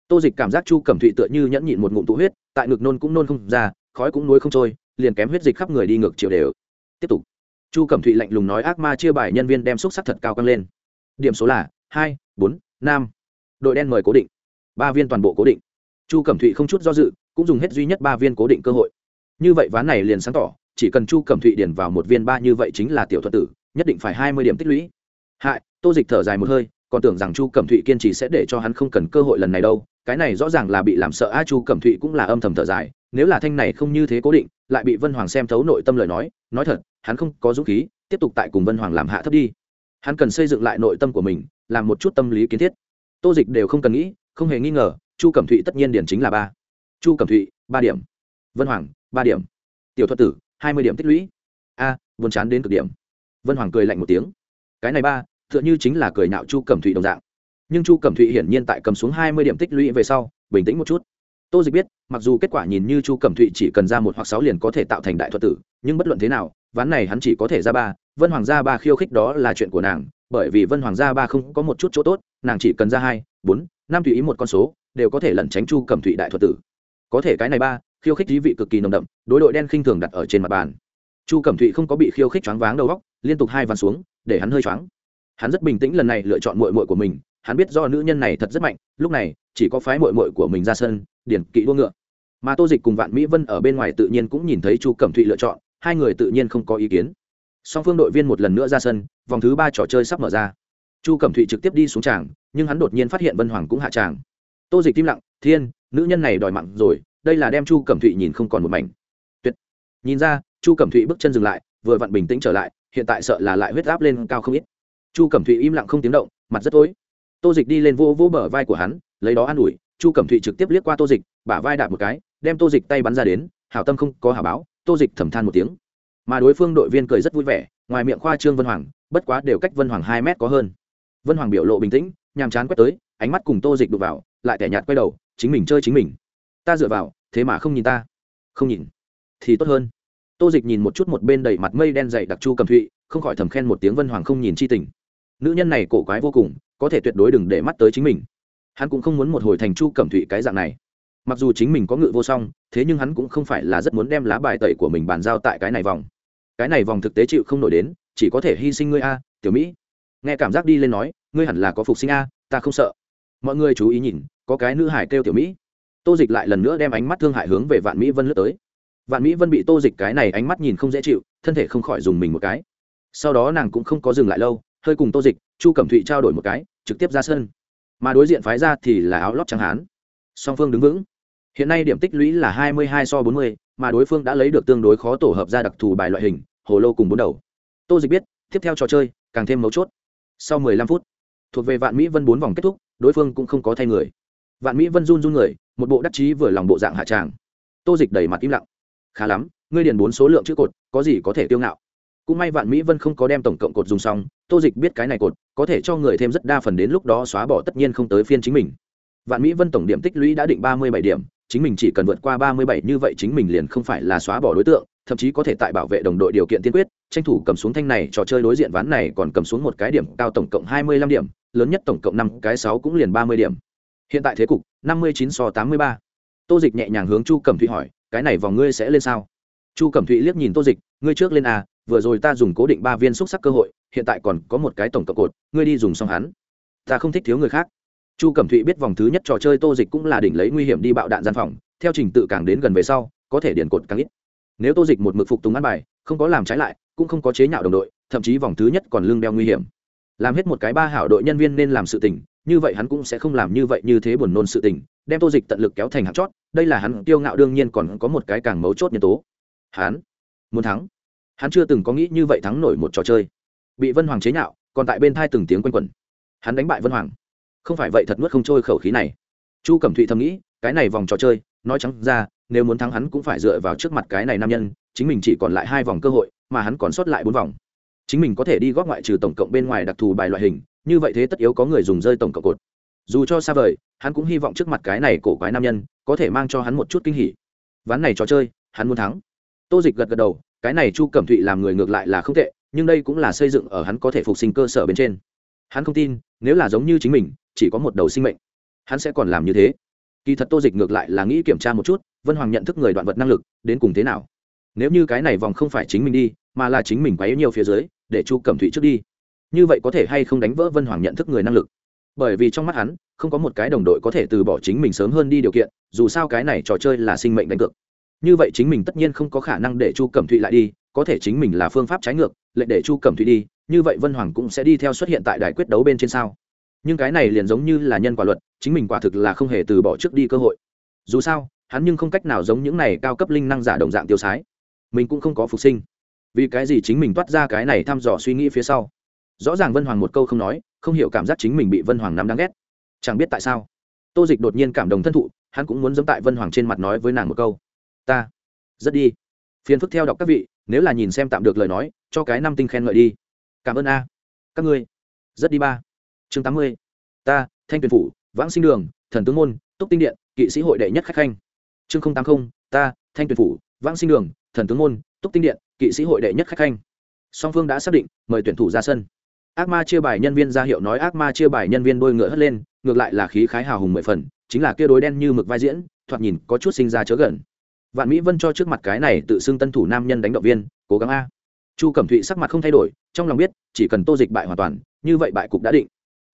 Tô dịch cảm giác chu cẩm thụy tựa như nhẫn nhịn một ngụm tụ huyết, tại ngực nôn cũng nôn không ra, khói cũng nuối không trôi, liền kém huyết dịch khắp người đi ngược chiều đều. Tiếp tục. Chu cẩm thụy lạnh lùng nói ác ma chia bài nhân viên đem xúc sắc thật cao căng lên. Điểm số là hai, bốn, năm. Đội đen mời cố định. Ba viên toàn bộ cố định. Chu cẩm thụy không chút do dự, cũng dùng hết duy nhất ba viên cố định cơ hội. Như vậy ván này liền sáng tỏ, chỉ cần chu cẩm thụy điền vào một viên ba như vậy chính là tiểu thuật tử nhất định phải hai mươi điểm tích lũy. Hại, tô dịch thở dài một hơi, còn tưởng rằng chu cẩm thụy kiên trì sẽ để cho hắn không cần cơ hội lần này đâu. Cái này rõ ràng là bị làm sợ a chu cẩm thụy cũng là âm thầm thở dài. Nếu là thanh này không như thế cố định, lại bị vân hoàng xem thấu nội tâm lời nói nói thật, hắn không có dũng khí, tiếp tục tại cùng vân hoàng làm hạ thấp đi. Hắn cần xây dựng lại nội tâm của mình, làm một chút tâm lý kiến thiết. Tô dịch đều không cần nghĩ, không hề nghi ngờ, chu cẩm thụy tất nhiên điển chính là ba. Chu cẩm thụy, ba điểm. Vân hoàng, ba điểm. Tiểu thuật tử, hai mươi điểm tích lũy. A, buồn chán đến cực điểm vân hoàng cười lạnh một tiếng. Cái này ba, tựa như chính là cười nạo chu cẩm thụy đồng dạng. Nhưng chu cẩm thụy hiển nhiên tại cầm xuống hai mươi điểm tích lũy về sau, bình tĩnh một chút. Tô dịch biết, mặc dù kết quả nhìn như chu cẩm thụy chỉ cần ra một hoặc sáu liền có thể tạo thành đại thuật tử, nhưng bất luận thế nào, ván này hắn chỉ có thể ra ba. Vân hoàng gia ba khiêu khích đó là chuyện của nàng, bởi vì vân hoàng gia ba không có một chút chỗ tốt, nàng chỉ cần ra hai, bốn, năm tùy ý một con số, đều có thể lẩn tránh chu cẩm thụy đại thuật tử. Có thể cái này ba, khiêu khích thí vị cực kỳ nồng đậm, đối đội đen khinh thường đặt ở trên mặt bàn. Chu cẩm thụy không có bị khiêu khích choáng váng đầu góc liên tục hai ván xuống, để hắn hơi choáng. Hắn rất bình tĩnh lần này lựa chọn mội mội của mình, hắn biết do nữ nhân này thật rất mạnh, lúc này, chỉ có phái mội mội của mình ra sân, điển kỵ đua ngựa. Mà tô dịch cùng vạn mỹ vân ở bên ngoài tự nhiên cũng nhìn thấy chu cẩm thụy lựa chọn, hai người tự nhiên không có ý kiến. Song phương đội viên một lần nữa ra sân, vòng thứ ba trò chơi sắp mở ra. Chu cẩm thụy trực tiếp đi xuống tràng, nhưng hắn đột nhiên phát hiện vân hoàng cũng hạ tràng. Tô dịch im lặng, thiên, nữ nhân này đòi mặn rồi, đây là đem chu cẩm thụy nhìn không còn một mảnh. Tuyệt. Nhìn ra, chu cẩm thụy bước chân dừng lại, vừa vặn bình tĩnh trở lại hiện tại sợ là lại huyết áp lên cao không ít. Chu cẩm thụy im lặng không tiếng động, mặt rất tối. Tô dịch đi lên vô vô bờ vai của hắn, lấy đó an ủi, chu cẩm thụy trực tiếp liếc qua tô dịch, bả vai đạp một cái, đem tô dịch tay bắn ra đến, hảo tâm không có hảo báo. Tô dịch thầm than một tiếng. Mà đối phương đội viên cười rất vui vẻ, ngoài miệng khoa trương vân hoàng, bất quá đều cách vân hoàng hai mét có hơn. Vân hoàng biểu lộ bình tĩnh, nhàm chán quét tới, ánh mắt cùng tô dịch đục vào, lại tẻ nhạt quay đầu, chính mình chơi chính mình. Ta dựa vào, thế mà không nhìn ta. Không nhìn, thì tốt hơn tô dịch nhìn một chút một bên đầy mặt mây đen dày đặc chu cầm thụy, không khỏi thầm khen một tiếng vân hoàng không nhìn chi tình. Nữ nhân này cổ quái vô cùng, có thể tuyệt đối đừng để mắt tới chính mình. Hắn cũng không muốn một hồi thành chu cẩm thụy cái dạng này. Mặc dù chính mình có ngự vô song, thế nhưng hắn cũng không phải là rất muốn đem lá bài tẩy của mình bàn giao tại cái này vòng. Cái này vòng thực tế chịu không nổi đến, chỉ có thể hy sinh ngươi a, tiểu mỹ. Nghe cảm giác đi lên nói, ngươi hẳn là có phục sinh a, ta không sợ. Mọi người chú ý nhìn, có cái nữ hải kêu tiểu mỹ. Tô dịch lại lần nữa đem ánh mắt thương hại hướng về vạn mỹ vân lướt tới vạn mỹ vân bị tô dịch cái này ánh mắt nhìn không dễ chịu, thân thể không khỏi dùng mình một cái. Sau đó nàng cũng không có dừng lại lâu, hơi cùng tô dịch, chu cẩm thụy trao đổi một cái, trực tiếp ra sân. Mà đối diện phái ra thì là áo lót trắng hán. Song phương đứng vững. Hiện nay điểm tích lũy là hai mươi hai so bốn mươi, mà đối phương đã lấy được tương đối khó tổ hợp ra đặc thù bài loại hình, hồ lô cùng bốn đầu. Tô dịch biết, tiếp theo trò chơi, càng thêm mấu chốt. Sau mười lăm phút, thuộc về vạn mỹ vân bốn vòng kết thúc, đối phương cũng không có thay người. Vạn mỹ vân run run người, một bộ đắc chí vừa lòng bộ dạng hạ tràng. Tô dịch đẩy mặt im lặng khá lắm, ngươi điền bốn số lượng chữ cột, có gì có thể tiêu ngạo. Cũng may vạn mỹ vân không có đem tổng cộng cột dùng xong, tô dịch biết cái này cột, có thể cho người thêm rất đa phần đến lúc đó xóa bỏ tất nhiên không tới phiên chính mình. Vạn mỹ vân tổng điểm tích lũy đã định ba mươi bảy điểm, chính mình chỉ cần vượt qua ba mươi bảy như vậy chính mình liền không phải là xóa bỏ đối tượng, thậm chí có thể tại bảo vệ đồng đội điều kiện tiên quyết, tranh thủ cầm xuống thanh này, trò chơi đối diện ván này còn cầm xuống một cái điểm cao tổng cộng hai mươi lăm điểm, lớn nhất tổng cộng năm cái sáu cũng liền ba mươi điểm. Hiện tại thế cục, năm mươi chín so tám mươi ba. Tô dịch nhẹ nhàng hướng chu cầm thụy hỏi cái này vòng ngươi sẽ lên sao? Chu cẩm thụy liếc nhìn tô dịch, ngươi trước lên à vừa rồi ta dùng cố định ba viên xúc sắc cơ hội, hiện tại còn có một cái tổng cộng cột, ngươi đi dùng xong hắn. Ta không thích thiếu người khác. Chu cẩm thụy biết vòng thứ nhất trò chơi tô dịch cũng là đỉnh lấy nguy hiểm đi bạo đạn gian phòng, theo trình tự càng đến gần về sau, có thể điền cột càng ít. Nếu tô dịch một mực phục tùng ăn bài, không có làm trái lại, cũng không có chế nhạo đồng đội, thậm chí vòng thứ nhất còn lương đeo nguy hiểm. Làm hết một cái ba hảo đội nhân viên nên làm sự tình, như vậy hắn cũng sẽ không làm như vậy như thế buồn nôn sự tình đem tô dịch tận lực kéo thành hạt chót, đây là hắn tiêu ngạo đương nhiên còn có một cái càng mấu chốt nhân tố. Hắn muốn thắng. Hắn chưa từng có nghĩ như vậy thắng nổi một trò chơi. Bị vân hoàng chế nhạo, còn tại bên thai từng tiếng quanh quẩn. Hắn đánh bại vân hoàng. Không phải vậy thật nuốt không trôi khẩu khí này. Chu cẩm thụy thầm nghĩ, cái này vòng trò chơi, nói trắng ra, nếu muốn thắng hắn cũng phải dựa vào trước mặt cái này nam nhân, chính mình chỉ còn lại hai vòng cơ hội, mà hắn còn sót lại bốn vòng. Chính mình có thể đi góp ngoại trừ tổng cộng bên ngoài đặc thù bài loại hình, như vậy thế tất yếu có người dùng rơi tổng cộng cột dù cho xa vời, hắn cũng hy vọng trước mặt cái này cổ quái nam nhân có thể mang cho hắn một chút kinh hỉ. Ván này trò chơi, hắn muốn thắng. Tô dịch gật gật đầu, cái này chu cẩm thụy làm người ngược lại là không tệ, nhưng đây cũng là xây dựng ở hắn có thể phục sinh cơ sở bên trên. Hắn không tin, nếu là giống như chính mình, chỉ có một đầu sinh mệnh, hắn sẽ còn làm như thế. Kỳ thật tô dịch ngược lại là nghĩ kiểm tra một chút, vân hoàng nhận thức người đoạn vật năng lực, đến cùng thế nào? Nếu như cái này vòng không phải chính mình đi, mà là chính mình quấy nhiều phía dưới, để chu cẩm thụy trước đi, như vậy có thể hay không đánh vỡ vân hoàng nhận thức người năng lực? Bởi vì trong mắt hắn, không có một cái đồng đội có thể từ bỏ chính mình sớm hơn đi điều kiện, dù sao cái này trò chơi là sinh mệnh đánh cược. Như vậy chính mình tất nhiên không có khả năng để chu cẩm thụy lại đi, có thể chính mình là phương pháp trái ngược lệnh để chu cẩm thụy đi, như vậy vân hoàng cũng sẽ đi theo xuất hiện tại đài quyết đấu bên trên sao. Nhưng cái này liền giống như là nhân quả luật, chính mình quả thực là không hề từ bỏ trước đi cơ hội. Dù sao, hắn nhưng không cách nào giống những này cao cấp linh năng giả đồng dạng tiêu sái. Mình cũng không có phục sinh. Vì cái gì chính mình toát ra cái này thăm dò suy nghĩ phía sau? Rõ ràng vân hoàng một câu không nói không hiểu cảm giác chính mình bị vân hoàng nắm đáng ghét. Chẳng biết tại sao, tô dịch đột nhiên cảm động thân thụ, hắn cũng muốn dẫm tại vân hoàng trên mặt nói với nàng một câu. Ta, rất đi. Phiền phức theo đọc các vị, nếu là nhìn xem tạm được lời nói, cho cái năm tinh khen ngợi đi. Cảm ơn a. Các ngươi, rất đi ba. Chương tám mươi. Ta, thanh tuyền phủ, vãng sinh đường, thần tướng môn, túc tinh điện, kỵ sĩ hội đệ nhất khách khanh. Chương tám mươi ta, thanh tuyền phủ, vãng sinh đường, thần tướng môn, túc tinh điện, kỵ sĩ hội đệ nhất khách khanh. Song phương đã xác định, mời tuyển thủ ra sân ác ma chia bài nhân viên ra hiệu nói ác ma chia bài nhân viên đôi ngựa hất lên, ngược lại là khí khái hào hùng mười phần, chính là kia đối đen như mực vai diễn, thoạt nhìn có chút sinh ra chớ gần. Vạn mỹ vân cho trước mặt cái này tự xưng tân thủ nam nhân đánh động viên, cố gắng a. Chu cẩm thụy sắc mặt không thay đổi, trong lòng biết, chỉ cần tô dịch bại hoàn toàn, như vậy bại cục đã định.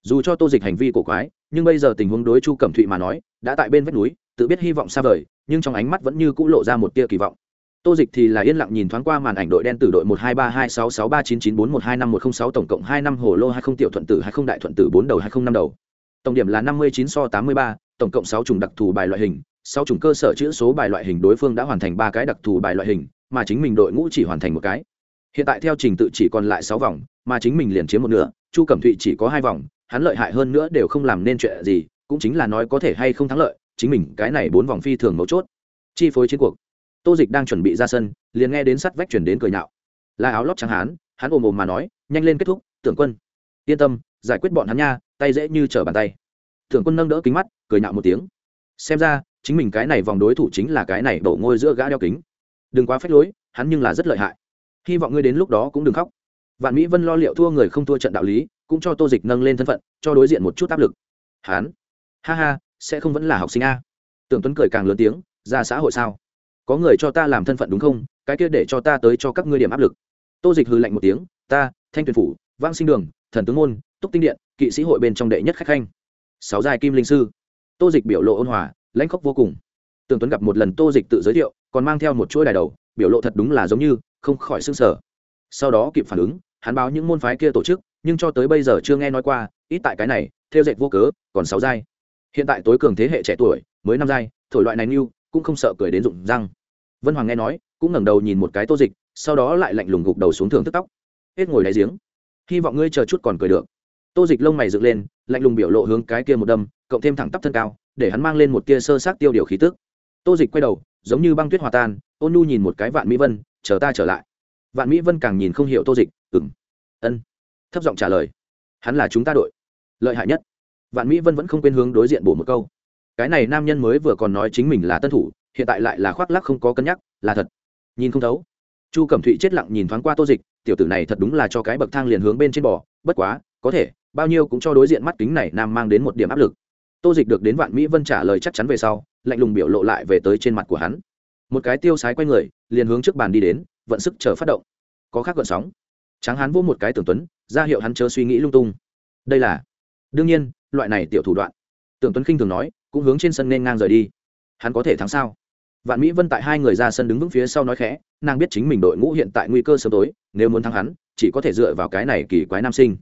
Dù cho tô dịch hành vi cổ quái, nhưng bây giờ tình huống đối chu cẩm thụy mà nói, đã tại bên vách núi, tự biết hy vọng xa vời, nhưng trong ánh mắt vẫn như c ũ lộ ra một tia kỳ vọng tô dịch thì là yên lặng nhìn thoáng qua màn ảnh đội đen từ đội một hai ba hai sáu sáu ba chín chín bốn một hai năm một không sáu tổng cộng hai năm hồ lô hai không tiểu thuận tử hai không đại thuận tử bốn đầu hai không năm đầu. Tổng điểm là năm mươi chín so tám mươi ba, tổng cộng sáu chủng đặc thù bài loại hình, sáu chủng cơ sở chữ số bài loại hình đối phương đã hoàn thành ba cái đặc thù bài loại hình, mà chính mình đội ngũ chỉ hoàn thành một cái. Hiện tại theo trình tự chỉ còn lại sáu vòng, mà chính mình liền chiếm một nửa, chu cẩm thụy chỉ có hai vòng, hắn lợi hại hơn nữa đều không làm nên chuyện gì, cũng chính là nói có thể hay không thắng lợi, chính mình cái này bốn vòng phi thường mấu chốt. Chi phối chiến cuộc tô dịch đang chuẩn bị ra sân, liền nghe đến sắt vách chuyển đến cười nhạo. Là áo lót trắng hán, hắn ồm ồm mà nói, nhanh lên kết thúc tưởng quân. Yên tâm, giải quyết bọn hắn nha, tay dễ như trở bàn tay. Tưởng quân nâng đỡ kính mắt, cười nhạo một tiếng. Xem ra, chính mình cái này vòng đối thủ chính là cái này đổ ngôi giữa gã đeo kính. Đừng quá phách lối, hắn nhưng là rất lợi hại. Hy vọng ngươi đến lúc đó cũng đừng khóc. Vạn mỹ vân lo liệu thua người không thua trận đạo lý, cũng cho tô dịch nâng lên thân phận, cho đối diện một chút áp lực. Hán, ha ha, sẽ không vẫn là học sinh a. Tưởng tuấn cười càng lớn tiếng, ra xã hội sao? Có người cho ta làm thân phận đúng không? Cái kia để cho ta tới cho các ngươi điểm áp lực. Tô dịch hư lạnh một tiếng, ta, thanh tuyền phủ vang sinh đường, thần tướng môn, túc tinh điện, kỵ sĩ hội bên trong đệ nhất khách khanh. Sáu giai kim linh sư. Tô dịch biểu lộ ôn hòa, lãnh khóc vô cùng. Tường tuấn gặp một lần tô dịch tự giới thiệu, còn mang theo một chuỗi đài đầu, biểu lộ thật đúng là giống như không khỏi s ư n g sở sau đó kịp phản ứng, hắn báo những môn phái kia tổ chức, nhưng cho tới bây giờ chưa nghe nói qua, ít tại cái này, theo dệt vô cớ, còn sáu giai. Hiện tại tối cường thế hệ trẻ tuổi, mới năm giai, thổi loại này như, cũng không sợ cười đến rụng răng vân hoàng nghe nói, cũng ngẩng đầu nhìn một cái tô dịch, sau đó lại lạnh lùng gục đầu xuống thường thức tóc. Hết ngồi đáy giếng. Hy vọng ngươi chờ chút còn cười được. Tô dịch lông mày dựng lên, lạnh lùng biểu lộ hướng cái kia một đâm, cộng thêm thẳng tắp thân cao, để hắn mang lên một tia sơ sát tiêu điều khí tức. Tô dịch quay đầu, giống như băng tuyết hòa tan, ôn nu nhìn một cái vạn mỹ vân, chờ ta trở lại. Vạn mỹ vân càng nhìn không hiểu tô dịch ừng ân. Thấp giọng trả lời, hắn là chúng ta đội, lợi hại nhất. Vạn mỹ vân vẫn không quên hướng đối diện bổ một câu, cái này nam nhân mới vừa còn nói chính mình là tân thủ hiện tại lại là khoác lắc không có cân nhắc, là thật. Nhìn không thấu. Chu cẩm thụy chết lặng nhìn thoáng qua tô dịch, tiểu tử này thật đúng là cho cái bậc thang liền hướng bên trên bò, bất quá, có thể, bao nhiêu cũng cho đối diện mắt kính này nam mang đến một điểm áp lực. Tô dịch được đến vạn mỹ vân trả lời chắc chắn về sau, lạnh lùng biểu lộ lại về tới trên mặt của hắn. Một cái tiêu sái q u a y người, liền hướng trước bàn đi đến, vận sức chờ phát động. Có khác gợn sóng. Tráng hắn vỗ một cái tưởng tuấn, ra hiệu hắn chớ suy nghĩ lung tung. Đây là, đương nhiên, loại này tiểu thủ đoạn. Tưởng tuấn khinh thường nói, cũng hướng trên sân nên ngang rời đi. Hắn có thể thắng sao? Vạn mỹ vân tại hai người ra sân đứng vững phía sau nói khẽ, nàng biết chính mình đội ngũ hiện tại nguy cơ sớm tối, nếu muốn thắng hắn, chỉ có thể dựa vào cái này kỳ quái nam sinh.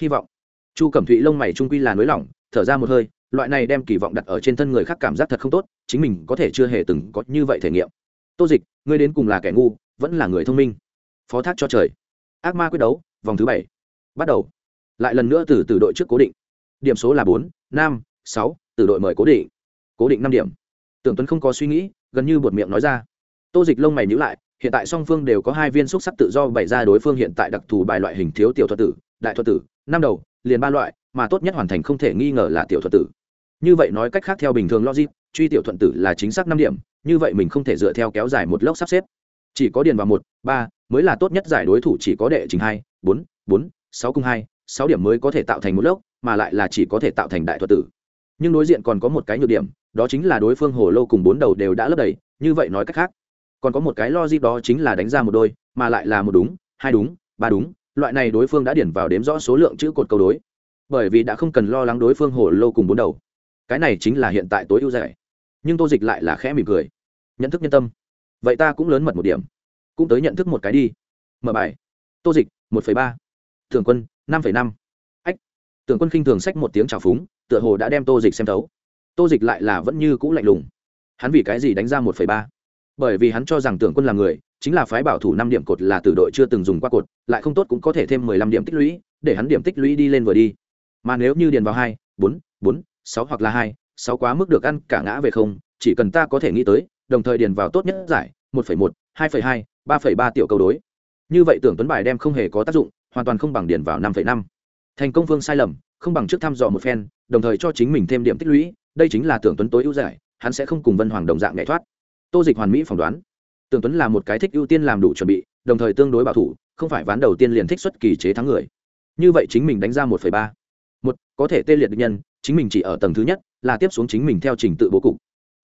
Hy vọng. Chu cẩm thụy lông mày trung quy là nới lỏng, thở ra một hơi, loại này đem kỳ vọng đặt ở trên thân người khác cảm giác thật không tốt, chính mình có thể chưa hề từng có như vậy thể nghiệm. Tô dịch, ngươi đến cùng là kẻ ngu, vẫn là người thông minh. Phó thác cho trời. Ác ma quyết đấu, vòng thứ bảy. Bắt đầu. Lại lần nữa từ từ đội trước cố định. Điểm số là bốn, năm, sáu, từ đội mời cố định. Cố định năm điểm. Tưởng tuấn không có suy nghĩ gần như buột miệng nói ra. Tô dịch lông mày nhữ lại, hiện tại song phương đều có hai viên xúc sắc tự do bày ra đối phương hiện tại đặc thù bài loại hình thiếu tiểu thuật tử, đại thuật tử, năm đầu, liền ba loại, mà tốt nhất hoàn thành không thể nghi ngờ là tiểu thuật tử. Như vậy nói cách khác theo bình thường logic, truy tiểu thuận tử là chính xác năm điểm, như vậy mình không thể dựa theo kéo dài một lốc sắp xếp. Chỉ có điền vào một, ba mới là tốt nhất giải đối thủ chỉ có đệ trình hai, bốn bốn, sáu cung hai, sáu điểm mới có thể tạo thành một lốc, mà lại là chỉ có thể tạo thành đại thuật tử. Nhưng đối diện còn có một cái nhược điểm đó chính là đối phương hồ lô cùng bốn đầu đều đã lấp đầy, như vậy nói cách khác, còn có một cái logic đó chính là đánh ra một đôi, mà lại là một đúng, hai đúng, ba đúng, loại này đối phương đã điển vào đếm rõ số lượng chữ cột câu đối. Bởi vì đã không cần lo lắng đối phương hồ lô cùng bốn đầu. Cái này chính là hiện tại tối ưu rẻ nhưng tô dịch lại là khẽ mỉm cười. Nhận thức nhân tâm. Vậy ta cũng lớn mật một điểm. Cũng tới nhận thức một cái đi. Mở bài. Tô dịch, một ba. Thường quân, năm năm. Ách. Tưởng quân khinh thường sách một tiếng trào phúng, tựa hồ đã đem tô dịch xem thấu tô dịch lại là vẫn như cũ lạnh lùng. Hắn vì cái gì đánh ra một ba? Bởi vì hắn cho rằng tưởng quân là người, chính là phái bảo thủ năm điểm cột là từ đội chưa từng dùng qua cột, lại không tốt cũng có thể thêm mười lăm điểm tích lũy, để hắn điểm tích lũy đi lên vừa đi. Mà nếu như điền vào hai, bốn bốn, sáu hoặc là hai, sáu quá mức được ăn cả ngã về không, chỉ cần ta có thể nghĩ tới, đồng thời điền vào tốt nhất giải, một phẩy một, hai phẩy hai, ba phẩy ba tiểu câu đối. Như vậy tưởng tuấn bài đem không hề có tác dụng, hoàn toàn không bằng điền vào năm phẩy năm. Thành công vương sai lầm, không bằng trước thăm dò một phen, đồng thời cho chính mình thêm điểm tích lũy đây chính là tưởng tuấn tối ưu giải, hắn sẽ không cùng vân hoàng đồng dạng nghệ thoát. Tô dịch hoàn mỹ phỏng đoán, tưởng tuấn là một cái thích ưu tiên làm đủ chuẩn bị, đồng thời tương đối bảo thủ, không phải ván đầu tiên liền thích xuất kỳ chế thắng người. Như vậy chính mình đánh ra một ba. Một, có thể tê liệt được nhân, chính mình chỉ ở tầng thứ nhất, là tiếp xuống chính mình theo trình tự bố cục.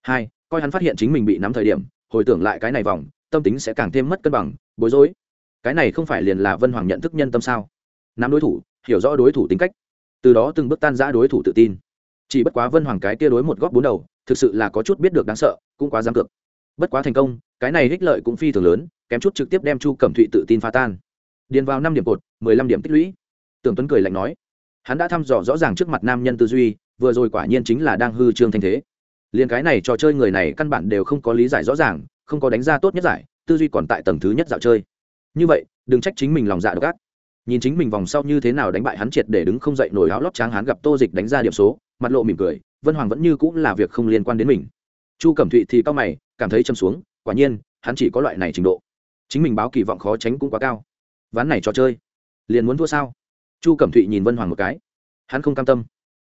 Hai, coi hắn phát hiện chính mình bị nắm thời điểm, hồi tưởng lại cái này vòng, tâm tính sẽ càng thêm mất cân bằng, bối rối. Cái này không phải liền là vân hoàng nhận thức nhân tâm sao? Nắm đối thủ, hiểu rõ đối thủ tính cách. Từ đó từng bước tan giã đối thủ tự tin chỉ bất quá vân hoàng cái kia đối một góp bốn đầu, thực sự là có chút biết được đáng sợ, cũng quá dám cược. Bất quá thành công, cái này ích lợi cũng phi thường lớn, kém chút trực tiếp đem chu cẩm thụy tự tin phá tan. Điền vào năm điểm cột, mười lăm điểm tích lũy. Tưởng tuấn cười lạnh nói, hắn đã thăm dò rõ ràng trước mặt nam nhân tư duy, vừa rồi quả nhiên chính là đang hư trương thanh thế. Liền cái này trò chơi người này căn bản đều không có lý giải rõ ràng, không có đánh ra tốt nhất giải, tư duy còn tại tầng thứ nhất dạo chơi. Như vậy, đừng trách chính mình lòng dạ độc ác. Nhìn chính mình vòng sau như thế nào đánh bại hắn triệt để đứng không dậy nổi áo lót tráng hắn gặp tô dịch đánh ra điểm số mặt lộ mỉm cười, vân hoàng vẫn như cũng là việc không liên quan đến mình. Chu cẩm thụy thì cao mày, cảm thấy châm xuống, quả nhiên, hắn chỉ có loại này trình độ. Chính mình báo kỳ vọng khó tránh cũng quá cao. Ván này trò chơi, liền muốn thua sao? Chu cẩm thụy nhìn vân hoàng một cái. Hắn không cam tâm.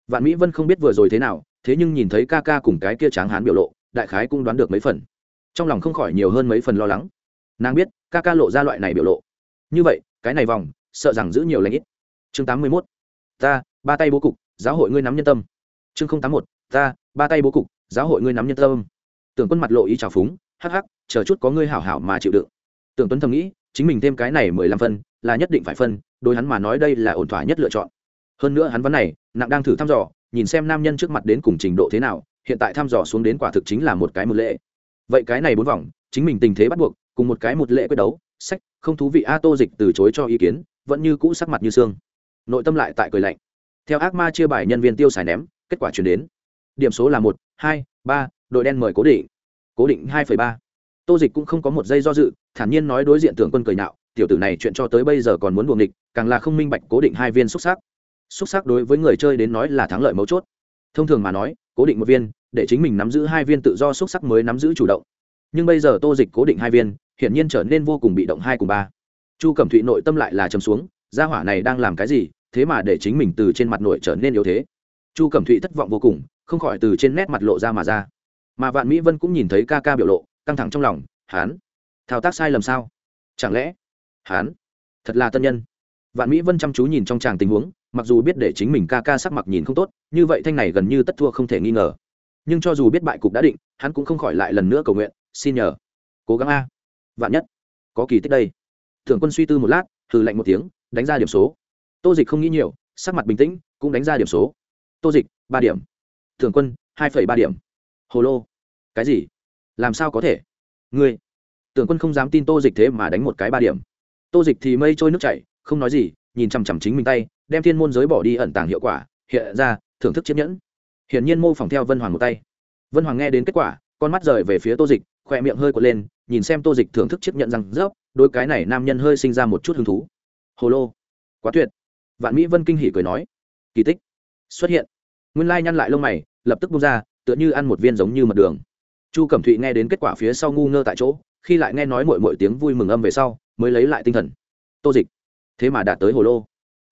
Vạn mỹ vân không biết vừa rồi thế nào, thế nhưng nhìn thấy ca ca cùng cái kia tráng hán biểu lộ, đại khái cũng đoán được mấy phần. Trong lòng không khỏi nhiều hơn mấy phần lo lắng. Nàng biết, ca ca lộ ra loại này biểu lộ. Như vậy, cái này vòng, sợ rằng giữ nhiều lãnh ít. Chương tám mươi mốt. Ta, ba tay bố cục, giáo hội ngươi nắm nhân tâm chương không tám một, ta, ba tay bố cục, giáo hội ngươi nắm nhân tâm. Tưởng quân mặt lộ ý trào phúng, hắc hắc, chờ chút có ngươi hảo hảo mà chịu đựng. Tưởng tuấn thầm nghĩ, chính mình thêm cái này mười lăm phân, là nhất định phải phân, đối hắn mà nói đây là ổn thỏa nhất lựa chọn. Hơn nữa hắn vấn này, nặng đang thử thăm dò, nhìn xem nam nhân trước mặt đến cùng trình độ thế nào, hiện tại thăm dò xuống đến quả thực chính là một cái một lệ. Vậy cái này bốn vòng, chính mình tình thế bắt buộc, cùng một cái một lệ quyết đấu, sách, không thú vị a tô dịch từ chối cho ý kiến, vẫn như cũ sắc mặt như xương. Nội tâm lại tại cười lạnh. Theo ác ma chia bài nhân viên tiêu xài ném kết quả chuyển đến. Điểm số là một, hai, ba, đội đen mời cố định. Cố định hai ba. Tô dịch cũng không có một giây do dự, thản nhiên nói đối diện tưởng quân cười nạo tiểu tử này chuyện cho tới bây giờ còn muốn buồng địch càng là không minh bạch cố định hai viên xúc xác xúc xác đối với người chơi đến nói là thắng lợi mấu chốt. Thông thường mà nói, cố định một viên, để chính mình nắm giữ hai viên tự do xúc sắc mới nắm giữ chủ động. Nhưng bây giờ tô dịch cố định hai viên, hiển nhiên trở nên vô cùng bị động hai cùng ba. Chu cẩm thụy nội tâm lại là chấm xuống, gia hỏa này đang làm cái gì, thế mà để chính mình từ trên mặt nội trở nên yếu thế chu cẩm thụy thất vọng vô cùng, không khỏi từ trên nét mặt lộ ra mà ra. Mà vạn mỹ vân cũng nhìn thấy ca ca biểu lộ, căng thẳng trong lòng, hán, thao tác sai lầm sao? Chẳng lẽ, hán, thật là tân nhân? Vạn mỹ vân chăm chú nhìn trong tràng tình huống, mặc dù biết để chính mình ca ca sắc mặt nhìn không tốt, như vậy thanh này gần như tất thua không thể nghi ngờ. Nhưng cho dù biết bại cục đã định, hắn cũng không khỏi lại lần nữa cầu nguyện, xin nhờ, cố gắng a. Vạn nhất, có kỳ tích đây. Thượng quân suy tư một lát, hừ lạnh một tiếng, đánh ra điểm số. Tô dịch không nghĩ nhiều, sắc mặt bình tĩnh, cũng đánh ra điểm số tô dịch, ba điểm. Thường quân, hai phẩy ba điểm. Hồ lô, cái gì? Làm sao có thể? Ngươi. Tưởng quân không dám tin tô dịch thế mà đánh một cái ba điểm. Tô dịch thì mây trôi nước chảy, không nói gì, nhìn chằm chằm chính mình tay, đem thiên môn giới bỏ đi ẩn tàng hiệu quả, hiện ra, thưởng thức chiếc nhẫn. Hiển nhiên mô phỏng theo vân hoàng một tay. Vân hoàng nghe đến kết quả, con mắt rời về phía tô dịch, khỏe miệng hơi quật lên, nhìn xem tô dịch thưởng thức chiếc nhẫn rằng rớp đôi cái này nam nhân hơi sinh ra một chút hứng thú. Hồ lô. Quá tuyệt. Vạn mỹ vân kinh hỉ cười nói. Kỳ tích. Xuất hiện nguyên lai nhăn lại lông mày, lập tức bung ra, tựa như ăn một viên giống như mật đường. Chu cẩm thụy nghe đến kết quả phía sau ngu ngơ tại chỗ, khi lại nghe nói mội mội tiếng vui mừng âm về sau, mới lấy lại tinh thần. Tô dịch, thế mà đạt tới hồ lô.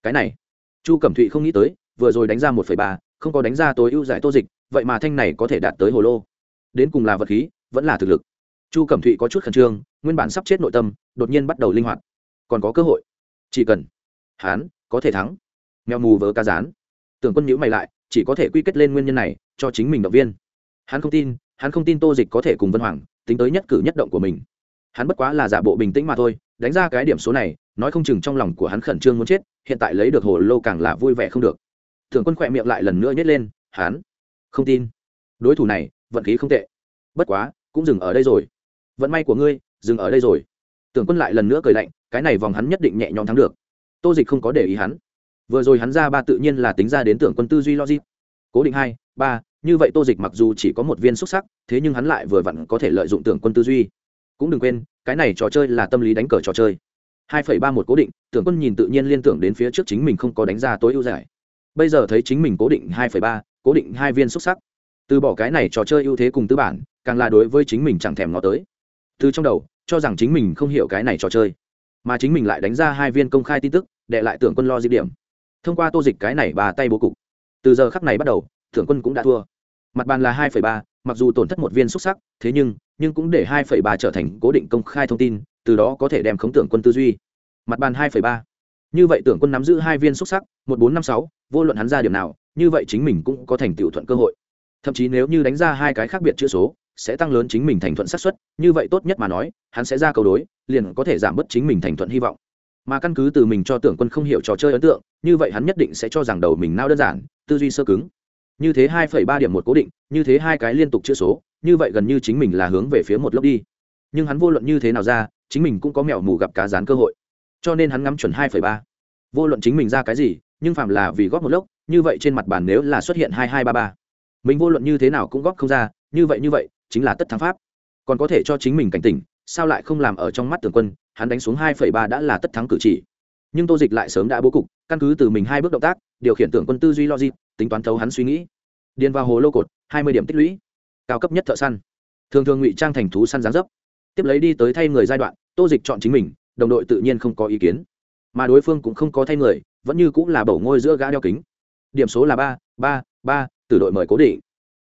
Cái này, chu cẩm thụy không nghĩ tới, vừa rồi đánh ra một phẩy ba, không có đánh ra tối ưu giải tô dịch, vậy mà thanh này có thể đạt tới hồ lô. Đến cùng là vật khí, vẫn là thực lực. Chu cẩm thụy có chút khẩn trương, nguyên bản sắp chết nội tâm, đột nhiên bắt đầu linh hoạt. Còn có cơ hội. Chỉ cần hán có thể thắng. Mèo mù vớ ca rán. Tưởng quân nhữ mày lại chỉ có thể quy kết lên nguyên nhân này cho chính mình động viên. Hắn không tin, hắn không tin tô dịch có thể cùng vân hoàng tính tới nhất cử nhất động của mình. Hắn bất quá là giả bộ bình tĩnh mà thôi, đánh ra cái điểm số này, nói không chừng trong lòng của hắn khẩn trương muốn chết, hiện tại lấy được hồ lô càng là vui vẻ không được. Thường quân khỏe miệng lại lần nữa nhét lên, hắn không tin. Đối thủ này, vận khí không tệ. Bất quá, cũng dừng ở đây rồi. Vận may của ngươi, dừng ở đây rồi. Tưởng quân lại lần nữa cười lạnh, cái này vòng hắn nhất định nhẹ nhõm thắng được. Tô dịch không có để ý hắn vừa rồi hắn ra ba tự nhiên là tính ra đến tưởng quân tư duy logic. Cố định hai, ba, như vậy tô dịch mặc dù chỉ có một viên xuất sắc, thế nhưng hắn lại vừa vặn có thể lợi dụng tưởng quân tư duy. Cũng đừng quên, cái này trò chơi là tâm lý đánh cờ trò chơi. Hai phẩy ba một cố định, tưởng quân nhìn tự nhiên liên tưởng đến phía trước chính mình không có đánh ra tối ưu giải. Bây giờ thấy chính mình cố định hai phẩy ba, cố định hai viên xuất sắc. Từ bỏ cái này trò chơi ưu thế cùng tư bản, càng là đối với chính mình chẳng thèm ngó tới. Từ trong đầu, cho rằng chính mình không hiểu cái này trò chơi, mà chính mình lại đánh ra hai viên công khai tin tức, để lại tưởng quân lo di điểm thông qua tô dịch cái này bà tay bố cục. Từ giờ khắc này bắt đầu Thưởng quân cũng đã thua. Mặt bàn là hai ba, mặc dù tổn thất một viên xuất sắc, thế nhưng nhưng cũng để hai ba trở thành cố định công khai thông tin, từ đó có thể đem khống tưởng quân tư duy. Mặt bàn hai ba. Như vậy tưởng quân nắm giữ hai viên xuất sắc, một bốn năm sáu, vô luận hắn ra điểm nào, như vậy chính mình cũng có thành tựu thuận cơ hội. Thậm chí nếu như đánh ra hai cái khác biệt chữ số, sẽ tăng lớn chính mình thành thuận xác suất, như vậy tốt nhất mà nói, hắn sẽ ra cầu đối, liền có thể giảm bớt chính mình thành thuận hy vọng mà căn cứ từ mình cho tưởng quân không hiểu trò chơi ấn tượng, như vậy hắn nhất định sẽ cho rằng đầu mình nao đơn giản, tư duy sơ cứng. Như thế hai phẩy ba điểm một cố định, như thế hai cái liên tục chữ số, như vậy gần như chính mình là hướng về phía một lớp đi. Nhưng hắn vô luận như thế nào ra, chính mình cũng có mẹo mù gặp cá rán cơ hội. Cho nên hắn ngắm chuẩn hai phẩy ba. Vô luận chính mình ra cái gì, nhưng phạm là vì góp một lốc, như vậy trên mặt bàn nếu là xuất hiện hai hai ba ba. Mình vô luận như thế nào cũng góp không ra, như vậy như vậy, chính là tất thắng pháp. Còn có thể cho chính mình cảnh tỉnh, sao lại không làm ở trong mắt tưởng quân hắn đánh xuống hai phẩy ba đã là tất thắng cử chỉ. Nhưng tô dịch lại sớm đã bố cục, căn cứ từ mình hai bước động tác, điều khiển tưởng quân tư duy logic, tính toán thấu hắn suy nghĩ. Điền vào hồ lô cột, hai mươi điểm tích lũy. Cao cấp nhất thợ săn. Thường thường ngụy trang thành thú săn dáng dấp. Tiếp lấy đi tới thay người giai đoạn, tô dịch chọn chính mình, đồng đội tự nhiên không có ý kiến. Mà đối phương cũng không có thay người, vẫn như cũng là bầu ngôi giữa gã đeo kính. Điểm số là ba ba ba từ đội mời cố định.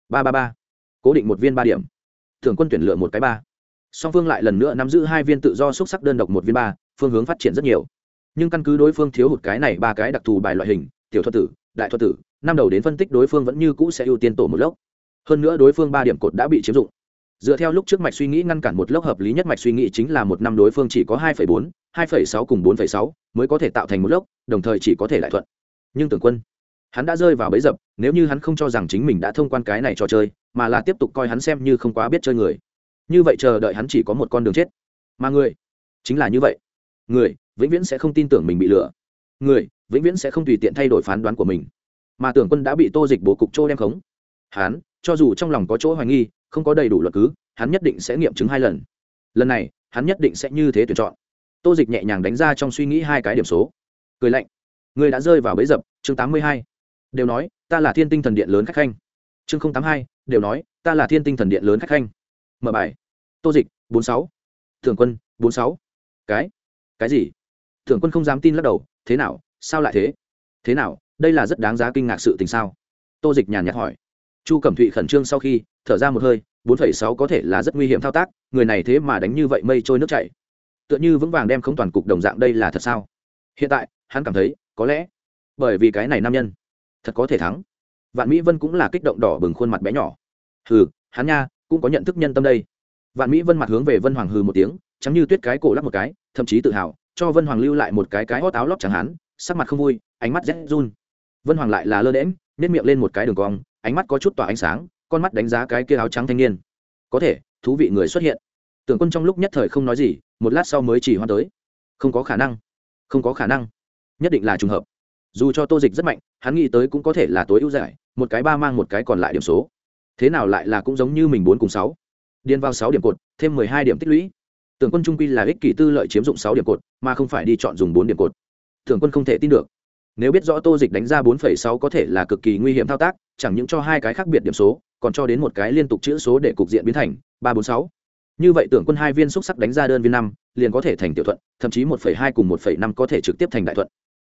Ba ba ba. Cố định một viên ba điểm. Thường quân tuyển lựa một cái ba song phương lại lần nữa nắm giữ hai viên tự do xúc sắc đơn độc một viên ba, phương hướng phát triển rất nhiều. Nhưng căn cứ đối phương thiếu hụt cái này ba cái đặc thù bài loại hình, tiểu thuật tử, đại thuật tử, năm đầu đến phân tích đối phương vẫn như cũ sẽ ưu tiên tổ một lốc. Hơn nữa đối phương ba điểm cột đã bị chiếm dụng. Dựa theo lúc trước mạch suy nghĩ ngăn cản một lốc hợp lý nhất mạch suy nghĩ chính là một năm đối phương chỉ có hai bốn, hai sáu cùng bốn sáu mới có thể tạo thành một lốc, đồng thời chỉ có thể lại thuận. Nhưng tưởng quân, hắn đã rơi vào bẫy dập, nếu như hắn không cho rằng chính mình đã thông quan cái này trò chơi, mà là tiếp tục coi hắn xem như không quá biết chơi người như vậy chờ đợi hắn chỉ có một con đường chết. Mà người, chính là như vậy. Người, vĩnh viễn sẽ không tin tưởng mình bị lừa. Người, vĩnh viễn sẽ không tùy tiện thay đổi phán đoán của mình. Mà tưởng quân đã bị tô dịch bố cục trô đem khống. Hắn, cho dù trong lòng có chỗ hoài nghi, không có đầy đủ luật cứ, hắn nhất định sẽ nghiệm chứng hai lần. Lần này, hắn nhất định sẽ như thế tuyển chọn. Tô dịch nhẹ nhàng đánh ra trong suy nghĩ hai cái điểm số. Cười lạnh. Người đã rơi vào bẫy dập, chương tám mươi hai. Đều nói, ta là thiên tinh thần điện lớn khách khanh. Chương tám hai, đều nói, ta là thiên tinh thần điện lớn khách khanh. Mở bài tô dịch, bốn sáu. Thường quân, bốn sáu. Cái? Cái gì? Thường quân không dám tin lắc đầu, thế nào? Sao lại thế? Thế nào? Đây là rất đáng giá kinh ngạc sự tình sao? Tô dịch nhàn nhạt hỏi. Chu cẩm thụy khẩn trương sau khi thở ra một hơi, bốn phẩy sáu có thể là rất nguy hiểm thao tác, người này thế mà đánh như vậy mây trôi nước chảy. Tựa như vững vàng đem không toàn cục đồng dạng đây là thật sao? Hiện tại, hắn cảm thấy, có lẽ bởi vì cái này nam nhân, thật có thể thắng. Vạn mỹ vân cũng là kích động đỏ bừng khuôn mặt bé nhỏ. Hừ, hắn nha, cũng có nhận thức nhân tâm đây vạn mỹ vân mặt hướng về vân hoàng hừ một tiếng chắm như tuyết cái cổ lắp một cái, thậm chí tự hào, cho vân hoàng lưu lại một cái cái hót áo lót chẳng hắn, sắc mặt không vui, ánh mắt rét run. Vân hoàng lại là lơ đễm nếp miệng lên một cái đường cong, ánh mắt có chút tỏa ánh sáng, con mắt đánh giá cái kia áo trắng thanh niên. Có thể, thú vị người xuất hiện. Tưởng quân trong lúc nhất thời không nói gì, một lát sau mới chỉ hoan tới. Không có khả năng. Không có khả năng. Nhất định là trùng hợp. Dù cho tô dịch rất mạnh, hắn nghĩ tới cũng có thể là tối ưu giải, một cái ba mang một cái còn lại điểm số. Thế nào lại là cũng giống như mình bốn cùng sáu điền vào sáu điểm cột, thêm mười hai điểm tích lũy. Tưởng quân trung quy là ích kỷ tư lợi chiếm dụng sáu điểm cột, mà không phải đi chọn dùng bốn điểm cột. Tưởng quân không thể tin được. Nếu biết rõ tô dịch đánh ra bốn phẩy sáu có thể là cực kỳ nguy hiểm thao tác, chẳng những cho hai cái khác biệt điểm số, còn cho đến một cái liên tục chữ số để cục diện biến thành ba bốn sáu. Như vậy tưởng quân hai viên xúc sắc đánh ra đơn viên năm, liền có thể thành tiểu thuận, thậm chí một phẩy hai cùng một phẩy năm có thể trực tiếp thành đại thuận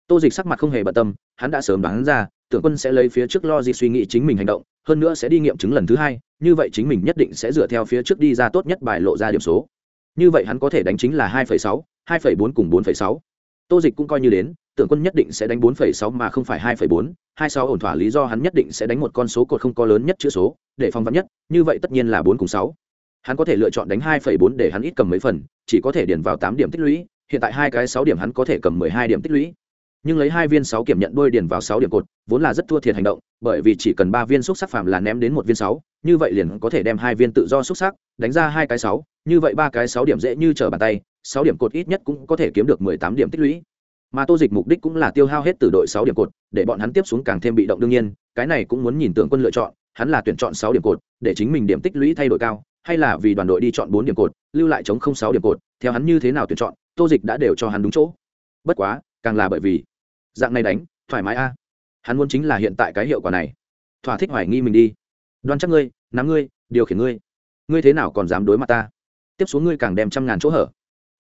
tô dịch sắc mặt không hề bận tâm, hắn đã sớm đoán ra, tưởng quân sẽ lấy phía trước lo gì suy nghĩ chính mình hành động, hơn nữa sẽ đi nghiệm chứng lần thứ hai, như vậy chính mình nhất định sẽ dựa theo phía trước đi ra tốt nhất bài lộ ra điểm số. Như vậy hắn có thể đánh chính là hai phẩy sáu, hai phẩy bốn cùng bốn phẩy sáu. Tô dịch cũng coi như đến, tưởng quân nhất định sẽ đánh bốn phẩy sáu mà không phải hai phẩy bốn, hai sáu ổn thỏa lý do hắn nhất định sẽ đánh một con số cột không có lớn nhất chữ số, để phong vắn nhất, như vậy tất nhiên là bốn cùng sáu. Hắn có thể lựa chọn đánh hai phẩy bốn để hắn ít cầm mấy phần, chỉ có thể điền vào tám điểm tích lũy, hiện tại hai cái sáu điểm hắn có thể cầm mười hai điểm tích lũy nhưng lấy hai viên sáu kiểm nhận đôi điền vào sáu điểm cột, vốn là rất thua thiệt hành động, bởi vì chỉ cần ba viên xúc sắc phàm là ném đến một viên sáu, như vậy liền có thể đem hai viên tự do xúc sắc, đánh ra hai cái sáu, như vậy ba cái sáu điểm dễ như trở bàn tay, sáu điểm cột ít nhất cũng có thể kiếm được mười tám điểm tích lũy. Mà tô dịch mục đích cũng là tiêu hao hết từ đội sáu điểm cột, để bọn hắn tiếp xuống càng thêm bị động đương nhiên, cái này cũng muốn nhìn tưởng quân lựa chọn, hắn là tuyển chọn sáu điểm cột, để chính mình điểm tích lũy thay đổi cao, hay là vì đoàn đội đi chọn bốn điểm cột, lưu lại chống không sáu điểm cột, theo hắn như thế nào tuyển chọn, tô dịch đã đều cho hắn đúng chỗ. Bất quá, càng là bởi vì dạng này đánh, thoải mái a. Hắn muốn chính là hiện tại cái hiệu quả này. Thỏa thích hoài nghi mình đi. Đoan chắc ngươi, nắm ngươi, điều khiển ngươi. Ngươi thế nào còn dám đối mặt ta? Tiếp xuống ngươi càng đem trăm ngàn chỗ hở.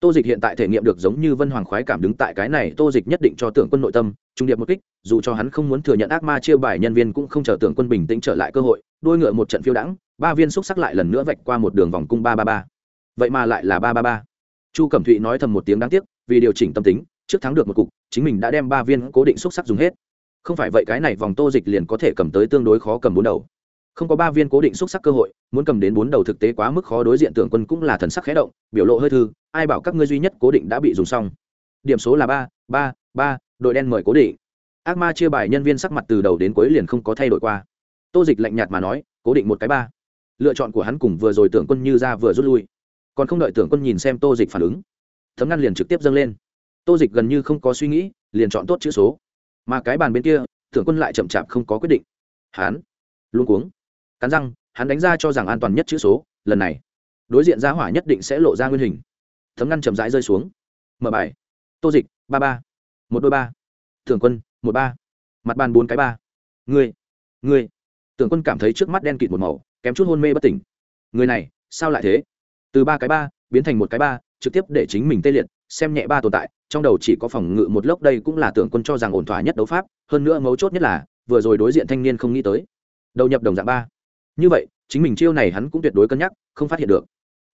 Tô dịch hiện tại thể nghiệm được giống như vân hoàng khoái cảm đứng tại cái này, tô dịch nhất định cho tưởng quân nội tâm, trung điệp một kích, dù cho hắn không muốn thừa nhận ác ma chia bài nhân viên cũng không chờ tưởng quân bình tĩnh trở lại cơ hội, đôi ngựa một trận phiêu đãng, ba viên xúc sắc lại lần nữa vạch qua một đường vòng cung ba ba ba. Vậy mà lại là ba ba ba. Chu cẩm thụy nói thầm một tiếng đáng tiếc, vì điều chỉnh tâm tính trước thắng được một cục, chính mình đã đem ba viên cố định xúc sắc dùng hết. Không phải vậy cái này vòng tô dịch liền có thể cầm tới tương đối khó cầm bốn đầu. Không có ba viên cố định xúc sắc cơ hội, muốn cầm đến bốn đầu thực tế quá mức khó đối diện tưởng quân cũng là thần sắc khé động, biểu lộ hơi thư, ai bảo các ngươi duy nhất cố định đã bị dùng xong. Điểm số là ba ba ba, đội đen mời cố định. Ác ma chia bài nhân viên sắc mặt từ đầu đến cuối liền không có thay đổi qua. Tô dịch lạnh nhạt mà nói, cố định một cái ba. Lựa chọn của hắn cùng vừa rồi tưởng quân như ra vừa rút lui. Còn không đợi tưởng quân nhìn xem tô dịch phản ứng, thấm ngăn liền trực tiếp dâng lên tô dịch gần như không có suy nghĩ, liền chọn tốt chữ số. Mà cái bàn bên kia, Thượng quân lại chậm chạp không có quyết định. Hắn luôn cuống, cắn răng, hắn đánh ra cho rằng an toàn nhất chữ số, lần này, đối diện ra hỏa nhất định sẽ lộ ra nguyên hình. Thấm ngăn chậm rãi rơi xuống. Mở bài. Tô dịch, ba ba. Một đôi ba. Tưởng quân, một ba. Mặt bàn bốn cái ba. Người người tưởng quân cảm thấy trước mắt đen kịt một màu, kém chút hôn mê bất tỉnh. Người này, sao lại thế? Từ ba cái ba, biến thành một cái ba, trực tiếp để chính mình tê liệt xem nhẹ ba tồn tại, trong đầu chỉ có phòng ngự một lốc đây cũng là tưởng quân cho rằng ổn thỏa nhất đấu pháp, hơn nữa mấu chốt nhất là, vừa rồi đối diện thanh niên không nghĩ tới. Đầu nhập đồng dạng ba. Như vậy, chính mình chiêu này hắn cũng tuyệt đối cân nhắc, không phát hiện được.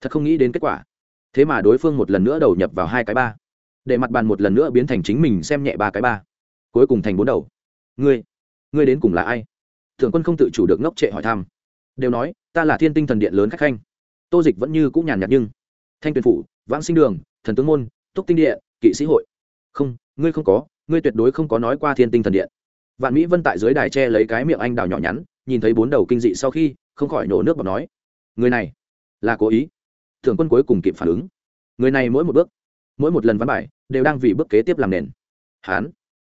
Thật không nghĩ đến kết quả. Thế mà đối phương một lần nữa đầu nhập vào hai cái ba. Để mặt bàn một lần nữa biến thành chính mình xem nhẹ ba cái ba. Cuối cùng thành bốn đầu. Ngươi ngươi đến cùng là ai? Thượng quân không tự chủ được ngốc trệ hỏi thăm. Đều nói, ta là thiên tinh thần điện lớn khách khanh. Tô dịch vẫn như cũng nhàn nhạt nhưng. Thanh tuyền phủ, vãng sinh đường, thần tướng môn túc tinh điện, kỵ sĩ hội. Không, ngươi không có, ngươi tuyệt đối không có nói qua thiên tinh thần điện. Vạn mỹ vân tại dưới đài tre lấy cái miệng anh đào nhỏ nhắn, nhìn thấy bốn đầu kinh dị sau khi, không khỏi nổ nước bọc nói. Người này, là cố ý. Thường quân cuối cùng kịp phản ứng. Người này mỗi một bước, mỗi một lần văn bài, đều đang vì bước kế tiếp làm nền. Hán,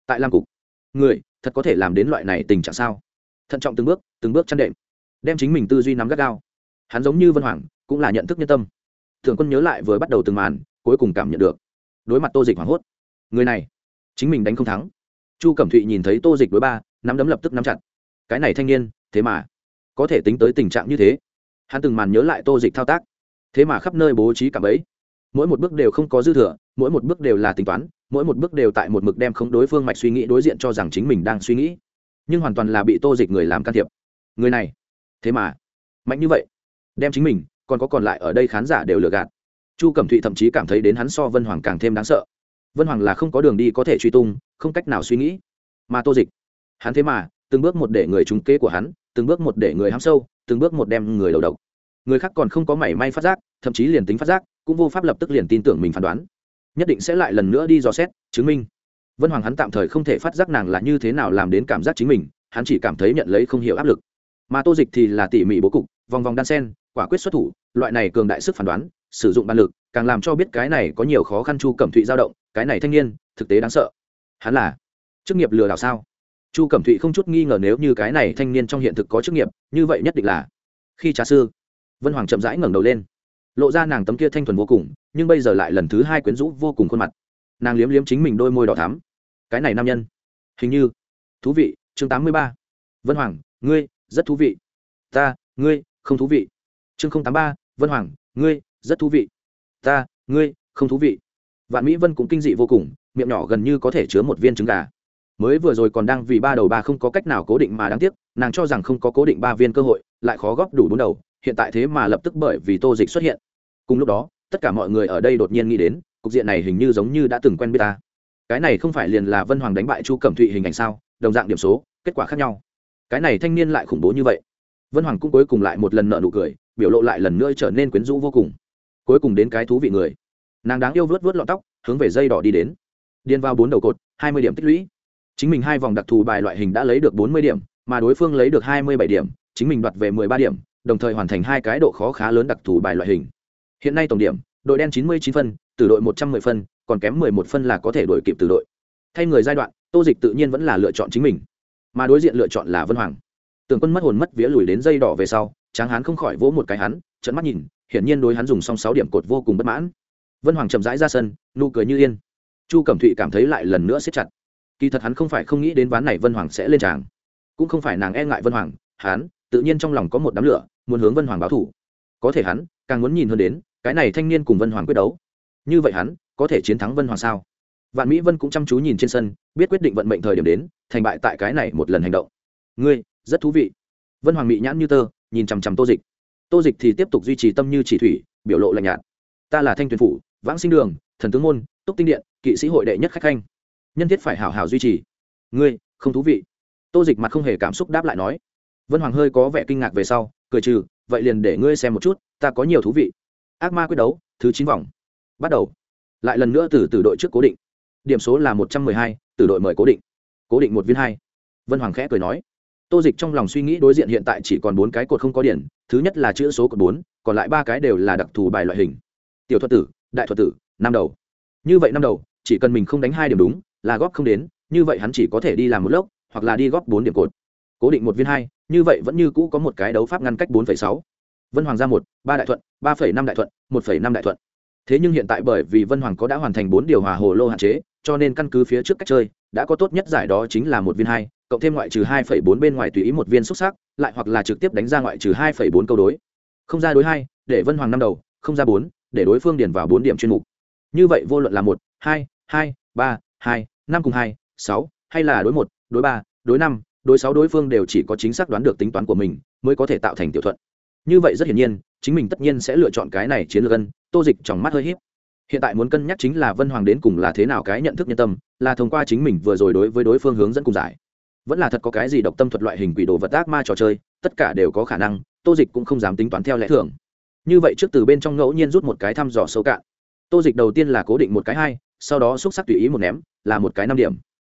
tại lam cục. Người, thật có thể làm đến loại này tình trạng sao? Thận trọng từng bước từng bước chăn đệm, đem chính mình tư duy nắm gắt gao. Hắn giống như vân hoàng, cũng là nhận thức nhân tâm. Thường quân nhớ lại vừa bắt đầu từng màn, cuối cùng cảm nhận được đối mặt tô dịch hoảng hốt. Người này, chính mình đánh không thắng. Chu cẩm thụy nhìn thấy tô dịch đối ba, nắm đấm lập tức nắm chặt. Cái này thanh niên, thế mà có thể tính tới tình trạng như thế. Hắn từng màn nhớ lại tô dịch thao tác. Thế mà khắp nơi bố trí cảm ấy mỗi một bước đều không có dư thừa, mỗi một bước đều là tính toán, mỗi một bước đều tại một mực đem không đối phương mạch suy nghĩ đối diện cho rằng chính mình đang suy nghĩ. Nhưng hoàn toàn là bị tô dịch người làm can thiệp. Người này, thế mà mạnh như vậy. Đem chính mình, còn có còn lại ở đây khán giả đều lừa gạt chu cẩm thụy thậm chí cảm thấy đến hắn so vân hoàng càng thêm đáng sợ. Vân hoàng là không có đường đi có thể truy tung, không cách nào suy nghĩ. Mà tô dịch, hắn thế mà, từng bước một để người trúng kế của hắn, từng bước một để người hám sâu, từng bước một đem người đầu độc. Người khác còn không có mảy may phát giác, thậm chí liền tính phát giác, cũng vô pháp lập tức liền tin tưởng mình phán đoán. Nhất định sẽ lại lần nữa đi dò xét, chứng minh. Vân hoàng hắn tạm thời không thể phát giác nàng là như thế nào làm đến cảm giác chính mình, hắn chỉ cảm thấy nhận lấy không hiểu áp lực. Mà tô dịch thì là tỉ mỉ bố cục, vòng vòng đan sen, quả quyết xuất thủ, loại này cường đại sức phán đoán sử dụng ban lực, càng làm cho biết cái này có nhiều khó khăn chu cẩm thụy dao động, cái này thanh niên, thực tế đáng sợ. Hắn là chức nghiệp lừa đảo sao? Chu cẩm thụy không chút nghi ngờ nếu như cái này thanh niên trong hiện thực có chức nghiệp, như vậy nhất định là khi trà sư. Vân hoàng chậm rãi ngẩng đầu lên. Lộ ra nàng tấm kia thanh thuần vô cùng, nhưng bây giờ lại lần thứ hai quyến rũ vô cùng khuôn mặt. Nàng liếm liếm chính mình đôi môi đỏ thắm. Cái này nam nhân, hình như, thú vị, chương tám mươi ba. Vân hoàng, ngươi, rất thú vị. Ta, ngươi, không thú vị. Chương tám ba, vân hoàng, ngươi rất thú vị. Ta, ngươi, không thú vị. Vạn mỹ vân cũng kinh dị vô cùng, miệng nhỏ gần như có thể chứa một viên trứng gà. Mới vừa rồi còn đang vì ba đầu ba không có cách nào cố định mà đáng tiếc, nàng cho rằng không có cố định ba viên cơ hội, lại khó góp đủ bốn đầu, hiện tại thế mà lập tức bởi vì tô dịch xuất hiện. Cùng lúc đó, tất cả mọi người ở đây đột nhiên nghĩ đến, cục diện này hình như giống như đã từng quen biết ta. Cái này không phải liền là vân hoàng đánh bại chu cẩm thụy hình ảnh sao, đồng dạng điểm số, kết quả khác nhau. Cái này thanh niên lại khủng bố như vậy. Vân hoàng cũng cuối cùng lại một lần nợ nụ cười, biểu lộ lại lần nữa trở nên quyến rũ vô cùng cuối cùng đến cái thú vị người. Nàng đáng yêu vớt vớt lọn tóc, hướng về dây đỏ đi đến. Điên vào bốn đầu cột, hai mươi điểm tích lũy. Chính mình hai vòng đặc thù bài loại hình đã lấy được bốn mươi điểm, mà đối phương lấy được hai mươi bảy điểm, chính mình đoạt về mười ba điểm, đồng thời hoàn thành hai cái độ khó khá lớn đặc thù bài loại hình. Hiện nay tổng điểm, đội đen chín mươi chín phân từ đội một trăm mười phân, còn kém mười một phân là có thể đổi kịp từ đội. Thay người giai đoạn, tô dịch tự nhiên vẫn là lựa chọn chính mình. Mà đối diện lựa chọn là vân hoàng. Tưởng quân mất hồn mất vía lùi đến dây đỏ về sau, tráng hán không khỏi vỗ một cái hắn trận mắt nhìn hiển nhiên đối hắn dùng xong sáu điểm cột vô cùng bất mãn. Vân hoàng chậm rãi ra sân, nụ cười như yên. Chu cẩm thụy cảm thấy lại lần nữa siết chặt. Kỳ thật hắn không phải không nghĩ đến ván này vân hoàng sẽ lên tràng. Cũng không phải nàng e ngại vân hoàng, hắn tự nhiên trong lòng có một đám lửa, muốn hướng vân hoàng báo thủ. Có thể hắn càng muốn nhìn hơn đến, cái này thanh niên cùng vân hoàng quyết đấu. Như vậy hắn có thể chiến thắng vân hoàng sao? Vạn mỹ vân cũng chăm chú nhìn trên sân, biết quyết định vận mệnh thời điểm đến, thành bại tại cái này một lần hành động. Ngươi, rất thú vị. Vân hoàng mỹ nhãn như tơ, nhìn chằm chằm tô dịch tô dịch thì tiếp tục duy trì tâm như chỉ thủy, biểu lộ lạnh nhạt. Ta là thanh tuyền phủ, vãng sinh đường, thần tướng môn, túc tinh điện, kỵ sĩ hội đệ nhất khách khanh. Nhân thiết phải hảo hảo duy trì. Ngươi, không thú vị. Tô dịch mặt không hề cảm xúc đáp lại nói. Vân hoàng hơi có vẻ kinh ngạc về sau, cười trừ, vậy liền để ngươi xem một chút, ta có nhiều thú vị. Ác ma quyết đấu, thứ chín vòng. Bắt đầu. Lại lần nữa từ từ đội trước cố định. Điểm số là một trăm mười hai, từ đội mời cố định. Cố định một viên hai. Vân hoàng khẽ cười nói tô dịch trong lòng suy nghĩ đối diện hiện tại chỉ còn bốn cái cột không có điển thứ nhất là chữ số cột bốn, còn lại ba cái đều là đặc thù bài loại hình. Tiểu thuật tử, đại thuật tử, năm đầu. Như vậy năm đầu, chỉ cần mình không đánh hai điểm đúng, là góp không đến, như vậy hắn chỉ có thể đi làm một lốc, hoặc là đi góp bốn điểm cột. Cố định một viên hai, như vậy vẫn như cũ có một cái đấu pháp ngăn cách bốn sáu. Vân hoàng ra một, ba đại thuận, ba năm đại thuận, một năm đại thuận. Thế nhưng hiện tại bởi vì vân hoàng có đã hoàn thành bốn điều hòa hồ lô hạn chế, cho nên căn cứ phía trước cách chơi đã có tốt nhất giải đó chính là một viên hai, cộng thêm ngoại trừ hai phẩy bốn bên ngoài tùy ý một viên xúc xác lại hoặc là trực tiếp đánh ra ngoại trừ hai phẩy bốn câu đối. Không ra đối hai, để vân hoàng năm đầu, không ra bốn, để đối phương điền vào bốn điểm chuyên mục. Như vậy vô luận là một, hai hai, ba, hai, năm cùng hai, sáu, hay là đối một, đối ba, đối năm, đối sáu đối phương đều chỉ có chính xác đoán được tính toán của mình, mới có thể tạo thành tiểu thuận. Như vậy rất hiển nhiên, chính mình tất nhiên sẽ lựa chọn cái này chiến lược ân, tô dịch trong mắt hơi h í p hiện tại muốn cân nhắc chính là vân hoàng đến cùng là thế nào cái nhận thức nhân tâm, là thông qua chính mình vừa rồi đối với đối phương hướng dẫn cùng giải. Vẫn là thật có cái gì độc tâm thuật loại hình quỷ đồ vật ác ma trò chơi, tất cả đều có khả năng, tô dịch cũng không dám tính toán theo lẽ thường. Như vậy trước từ bên trong ngẫu nhiên rút một cái thăm dò sâu cạn. Tô dịch đầu tiên là cố định một cái hai, sau đó xúc sắc tùy ý một ném, là một cái năm điểm.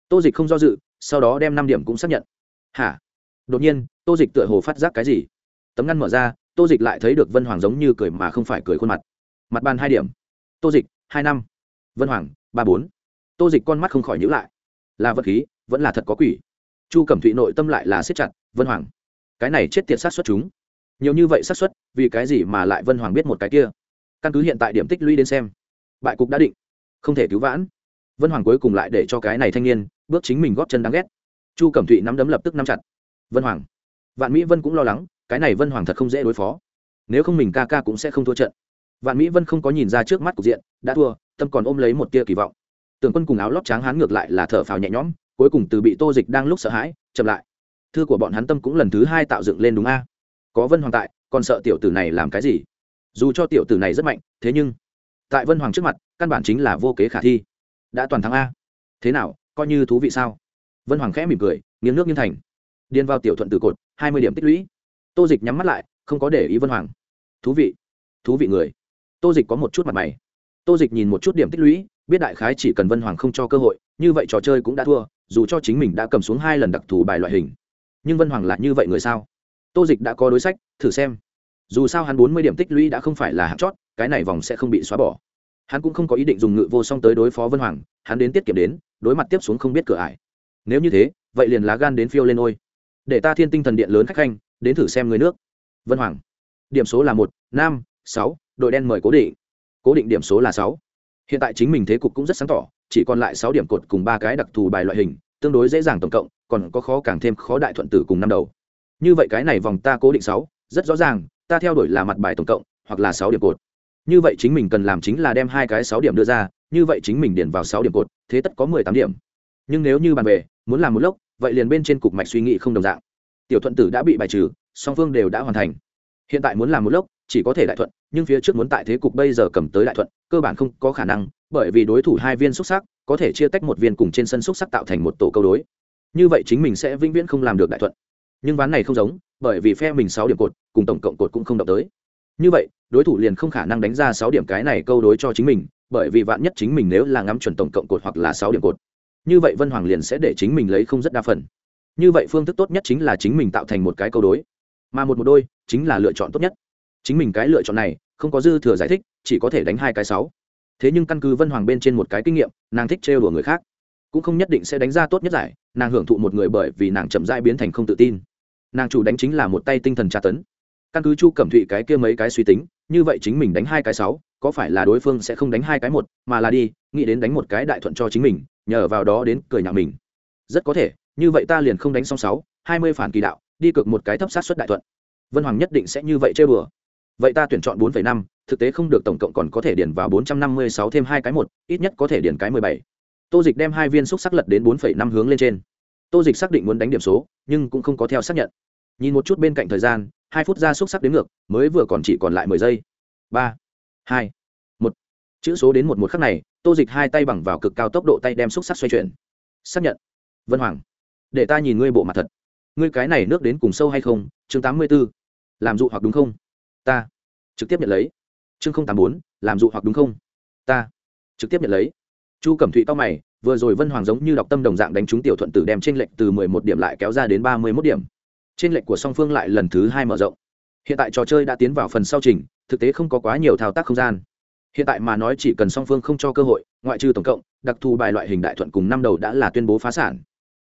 Tô dịch không do dự, sau đó đem năm điểm cũng xác nhận. Hả? Đột nhiên, tô dịch tựa hồ phát giác cái gì? Tấm ngăn mở ra, tô dịch lại thấy được vân hoàng giống như cười mà không phải cười khuôn mặt. Mặt bàn hai điểm tô dịch, hai năm. Vân hoàng, ba bốn. Tô dịch con mắt không khỏi nhữ lại. Là vật khí, vẫn là thật có quỷ. Chu cẩm thụy nội tâm lại là siết chặt, vân hoàng, cái này chết tiệt sát xuất chúng. Nhiều như vậy sát xuất vì cái gì mà lại vân hoàng biết một cái kia? Căn cứ hiện tại điểm tích lũy đến xem, bại cục đã định, không thể cứu vãn. Vân hoàng cuối cùng lại để cho cái này thanh niên bước chính mình góp chân đáng ghét. Chu cẩm thụy nắm đấm lập tức nắm chặt. Vân hoàng, vạn mỹ vân cũng lo lắng, cái này vân hoàng thật không dễ đối phó. Nếu không mình ca ca cũng sẽ không thua trận vạn mỹ vân không có nhìn ra trước mắt cục diện, đã thua, tâm còn ôm lấy một tia kỳ vọng. Tưởng quân cùng áo lót tráng hán ngược lại là thở phào nhẹ nhõm, cuối cùng từ bị tô dịch đang lúc sợ hãi, chậm lại. Thư của bọn hắn tâm cũng lần thứ hai tạo dựng lên đúng a. Có vân hoàng tại, còn sợ tiểu tử này làm cái gì? Dù cho tiểu tử này rất mạnh, thế nhưng, tại vân hoàng trước mặt, căn bản chính là vô kế khả thi. Đã toàn thắng a. Thế nào, coi như thú vị sao? Vân hoàng khẽ mỉm cười, nghiêng nước nghiêng thành. Điên vào tiểu thuận từ cột, hai mươi điểm tích lũy. Tô dịch nhắm mắt lại, không có để ý vân hoàng. Thú vị thú vị người tô dịch có một chút mặt mày. Tô dịch nhìn một chút điểm tích lũy, biết đại khái chỉ cần vân hoàng không cho cơ hội, như vậy trò chơi cũng đã thua, dù cho chính mình đã cầm xuống hai lần đặc thù bài loại hình. Nhưng vân hoàng là như vậy người sao? Tô dịch đã có đối sách, thử xem. Dù sao hắn bốn mươi điểm tích lũy đã không phải là hạt chót, cái này vòng sẽ không bị xóa bỏ. Hắn cũng không có ý định dùng ngự vô song tới đối phó vân hoàng, hắn đến tiết kiệm đến, đối mặt tiếp xuống không biết cửa ải. Nếu như thế, vậy liền lá gan đến phiêu lên ôi. Để ta thiên tinh thần điện lớn khách khanh, đến thử xem người nước. Vân hoàng. Điểm số là một, năm, sáu đội đen mời cố định. Cố định điểm số là sáu. Hiện tại chính mình thế cục cũng rất sáng tỏ, chỉ còn lại sáu điểm cột cùng ba cái đặc thù bài loại hình, tương đối dễ dàng tổng cộng, còn có khó càng thêm khó đại thuận tử cùng năm đầu. Như vậy cái này vòng ta cố định sáu, rất rõ ràng, ta theo đuổi là mặt bài tổng cộng, hoặc là sáu điểm cột. Như vậy chính mình cần làm chính là đem hai cái sáu điểm đưa ra, như vậy chính mình điền vào sáu điểm cột, thế tất có mười tám điểm. Nhưng nếu như bàn về, muốn làm một lốc, vậy liền bên trên cục mạch suy nghĩ không đồng dạng. Tiểu thuận tử đã bị bài trừ, song phương đều đã hoàn thành hiện tại muốn làm một lốc, chỉ có thể đại thuận, nhưng phía trước muốn tại thế cục bây giờ cầm tới đại thuận, cơ bản không có khả năng, bởi vì đối thủ hai viên xúc sắc, có thể chia tách một viên cùng trên sân xúc sắc tạo thành một tổ câu đối. Như vậy chính mình sẽ vĩnh viễn không làm được đại thuận. Nhưng ván này không giống, bởi vì phe mình sáu điểm cột, cùng tổng cộng cột cũng không động tới. Như vậy, đối thủ liền không khả năng đánh ra sáu điểm cái này câu đối cho chính mình, bởi vì vạn nhất chính mình nếu là ngắm chuẩn tổng cộng cột hoặc là sáu điểm cột, như vậy vân hoàng liền sẽ để chính mình lấy không rất đa phần. Như vậy phương thức tốt nhất chính là chính mình tạo thành một cái câu đối mà một một đôi chính là lựa chọn tốt nhất. Chính mình cái lựa chọn này, không có dư thừa giải thích, chỉ có thể đánh hai cái sáu. Thế nhưng căn cứ vân hoàng bên trên một cái kinh nghiệm, nàng thích trêu đùa người khác. Cũng không nhất định sẽ đánh ra tốt nhất giải, nàng hưởng thụ một người bởi vì nàng chậm dãi biến thành không tự tin. Nàng chủ đánh chính là một tay tinh thần tra tấn. Căn cứ chu cẩm thụy cái kia mấy cái suy tính, như vậy chính mình đánh hai cái sáu, có phải là đối phương sẽ không đánh hai cái một, mà là đi, nghĩ đến đánh một cái đại thuận cho chính mình, nhờ vào đó đến cười nhà mình. Rất có thể, như vậy ta liền không đánh xong sáu, hai mươi phản kỳ đạo đi cược một cái thấp sát xuất đại thuận. Vân hoàng nhất định sẽ như vậy chơi bừa. Vậy ta tuyển chọn bốn năm, thực tế không được tổng cộng còn có thể điền vào bốn trăm năm mươi sáu thêm hai cái một, ít nhất có thể điền cái mười bảy. Tô dịch đem hai viên xúc sắc lật đến bốn năm hướng lên trên. Tô dịch xác định muốn đánh điểm số, nhưng cũng không có theo xác nhận. Nhìn một chút bên cạnh thời gian, hai phút ra xúc sắc đến ngược, mới vừa còn chỉ còn lại mười giây. Ba, hai, một. Chữ số đến một một khắc này, tô dịch hai tay bằng vào cực cao tốc độ tay đem xúc sắc xoay chuyển. Xác nhận. Vân hoàng, để ta nhìn ngươi bộ mặt thật ngươi cái này nước đến cùng sâu hay không? Chương tám mươi b ố làm dụ hoặc đúng không? Ta. Trực tiếp nhận lấy. Chương tám bốn, làm dụ hoặc đúng không? Ta. Trực tiếp nhận lấy. Chu cẩm thụy to mày, vừa rồi vân hoàng giống như đọc tâm đồng dạng đánh trúng tiểu thuận tử đem t r ê n lệch từ mười một điểm lại kéo ra đến ba mươi mốt điểm. T r ê n lệch của song phương lại lần thứ hai mở rộng. Hiện tại trò chơi đã tiến vào phần sau trình, thực tế không có quá nhiều thao tác không gian. Hiện tại mà nói chỉ cần song phương không cho cơ hội, ngoại trừ tổng cộng, đặc thù bài loại hình đại thuận cùng năm đầu đã là tuyên bố phá sản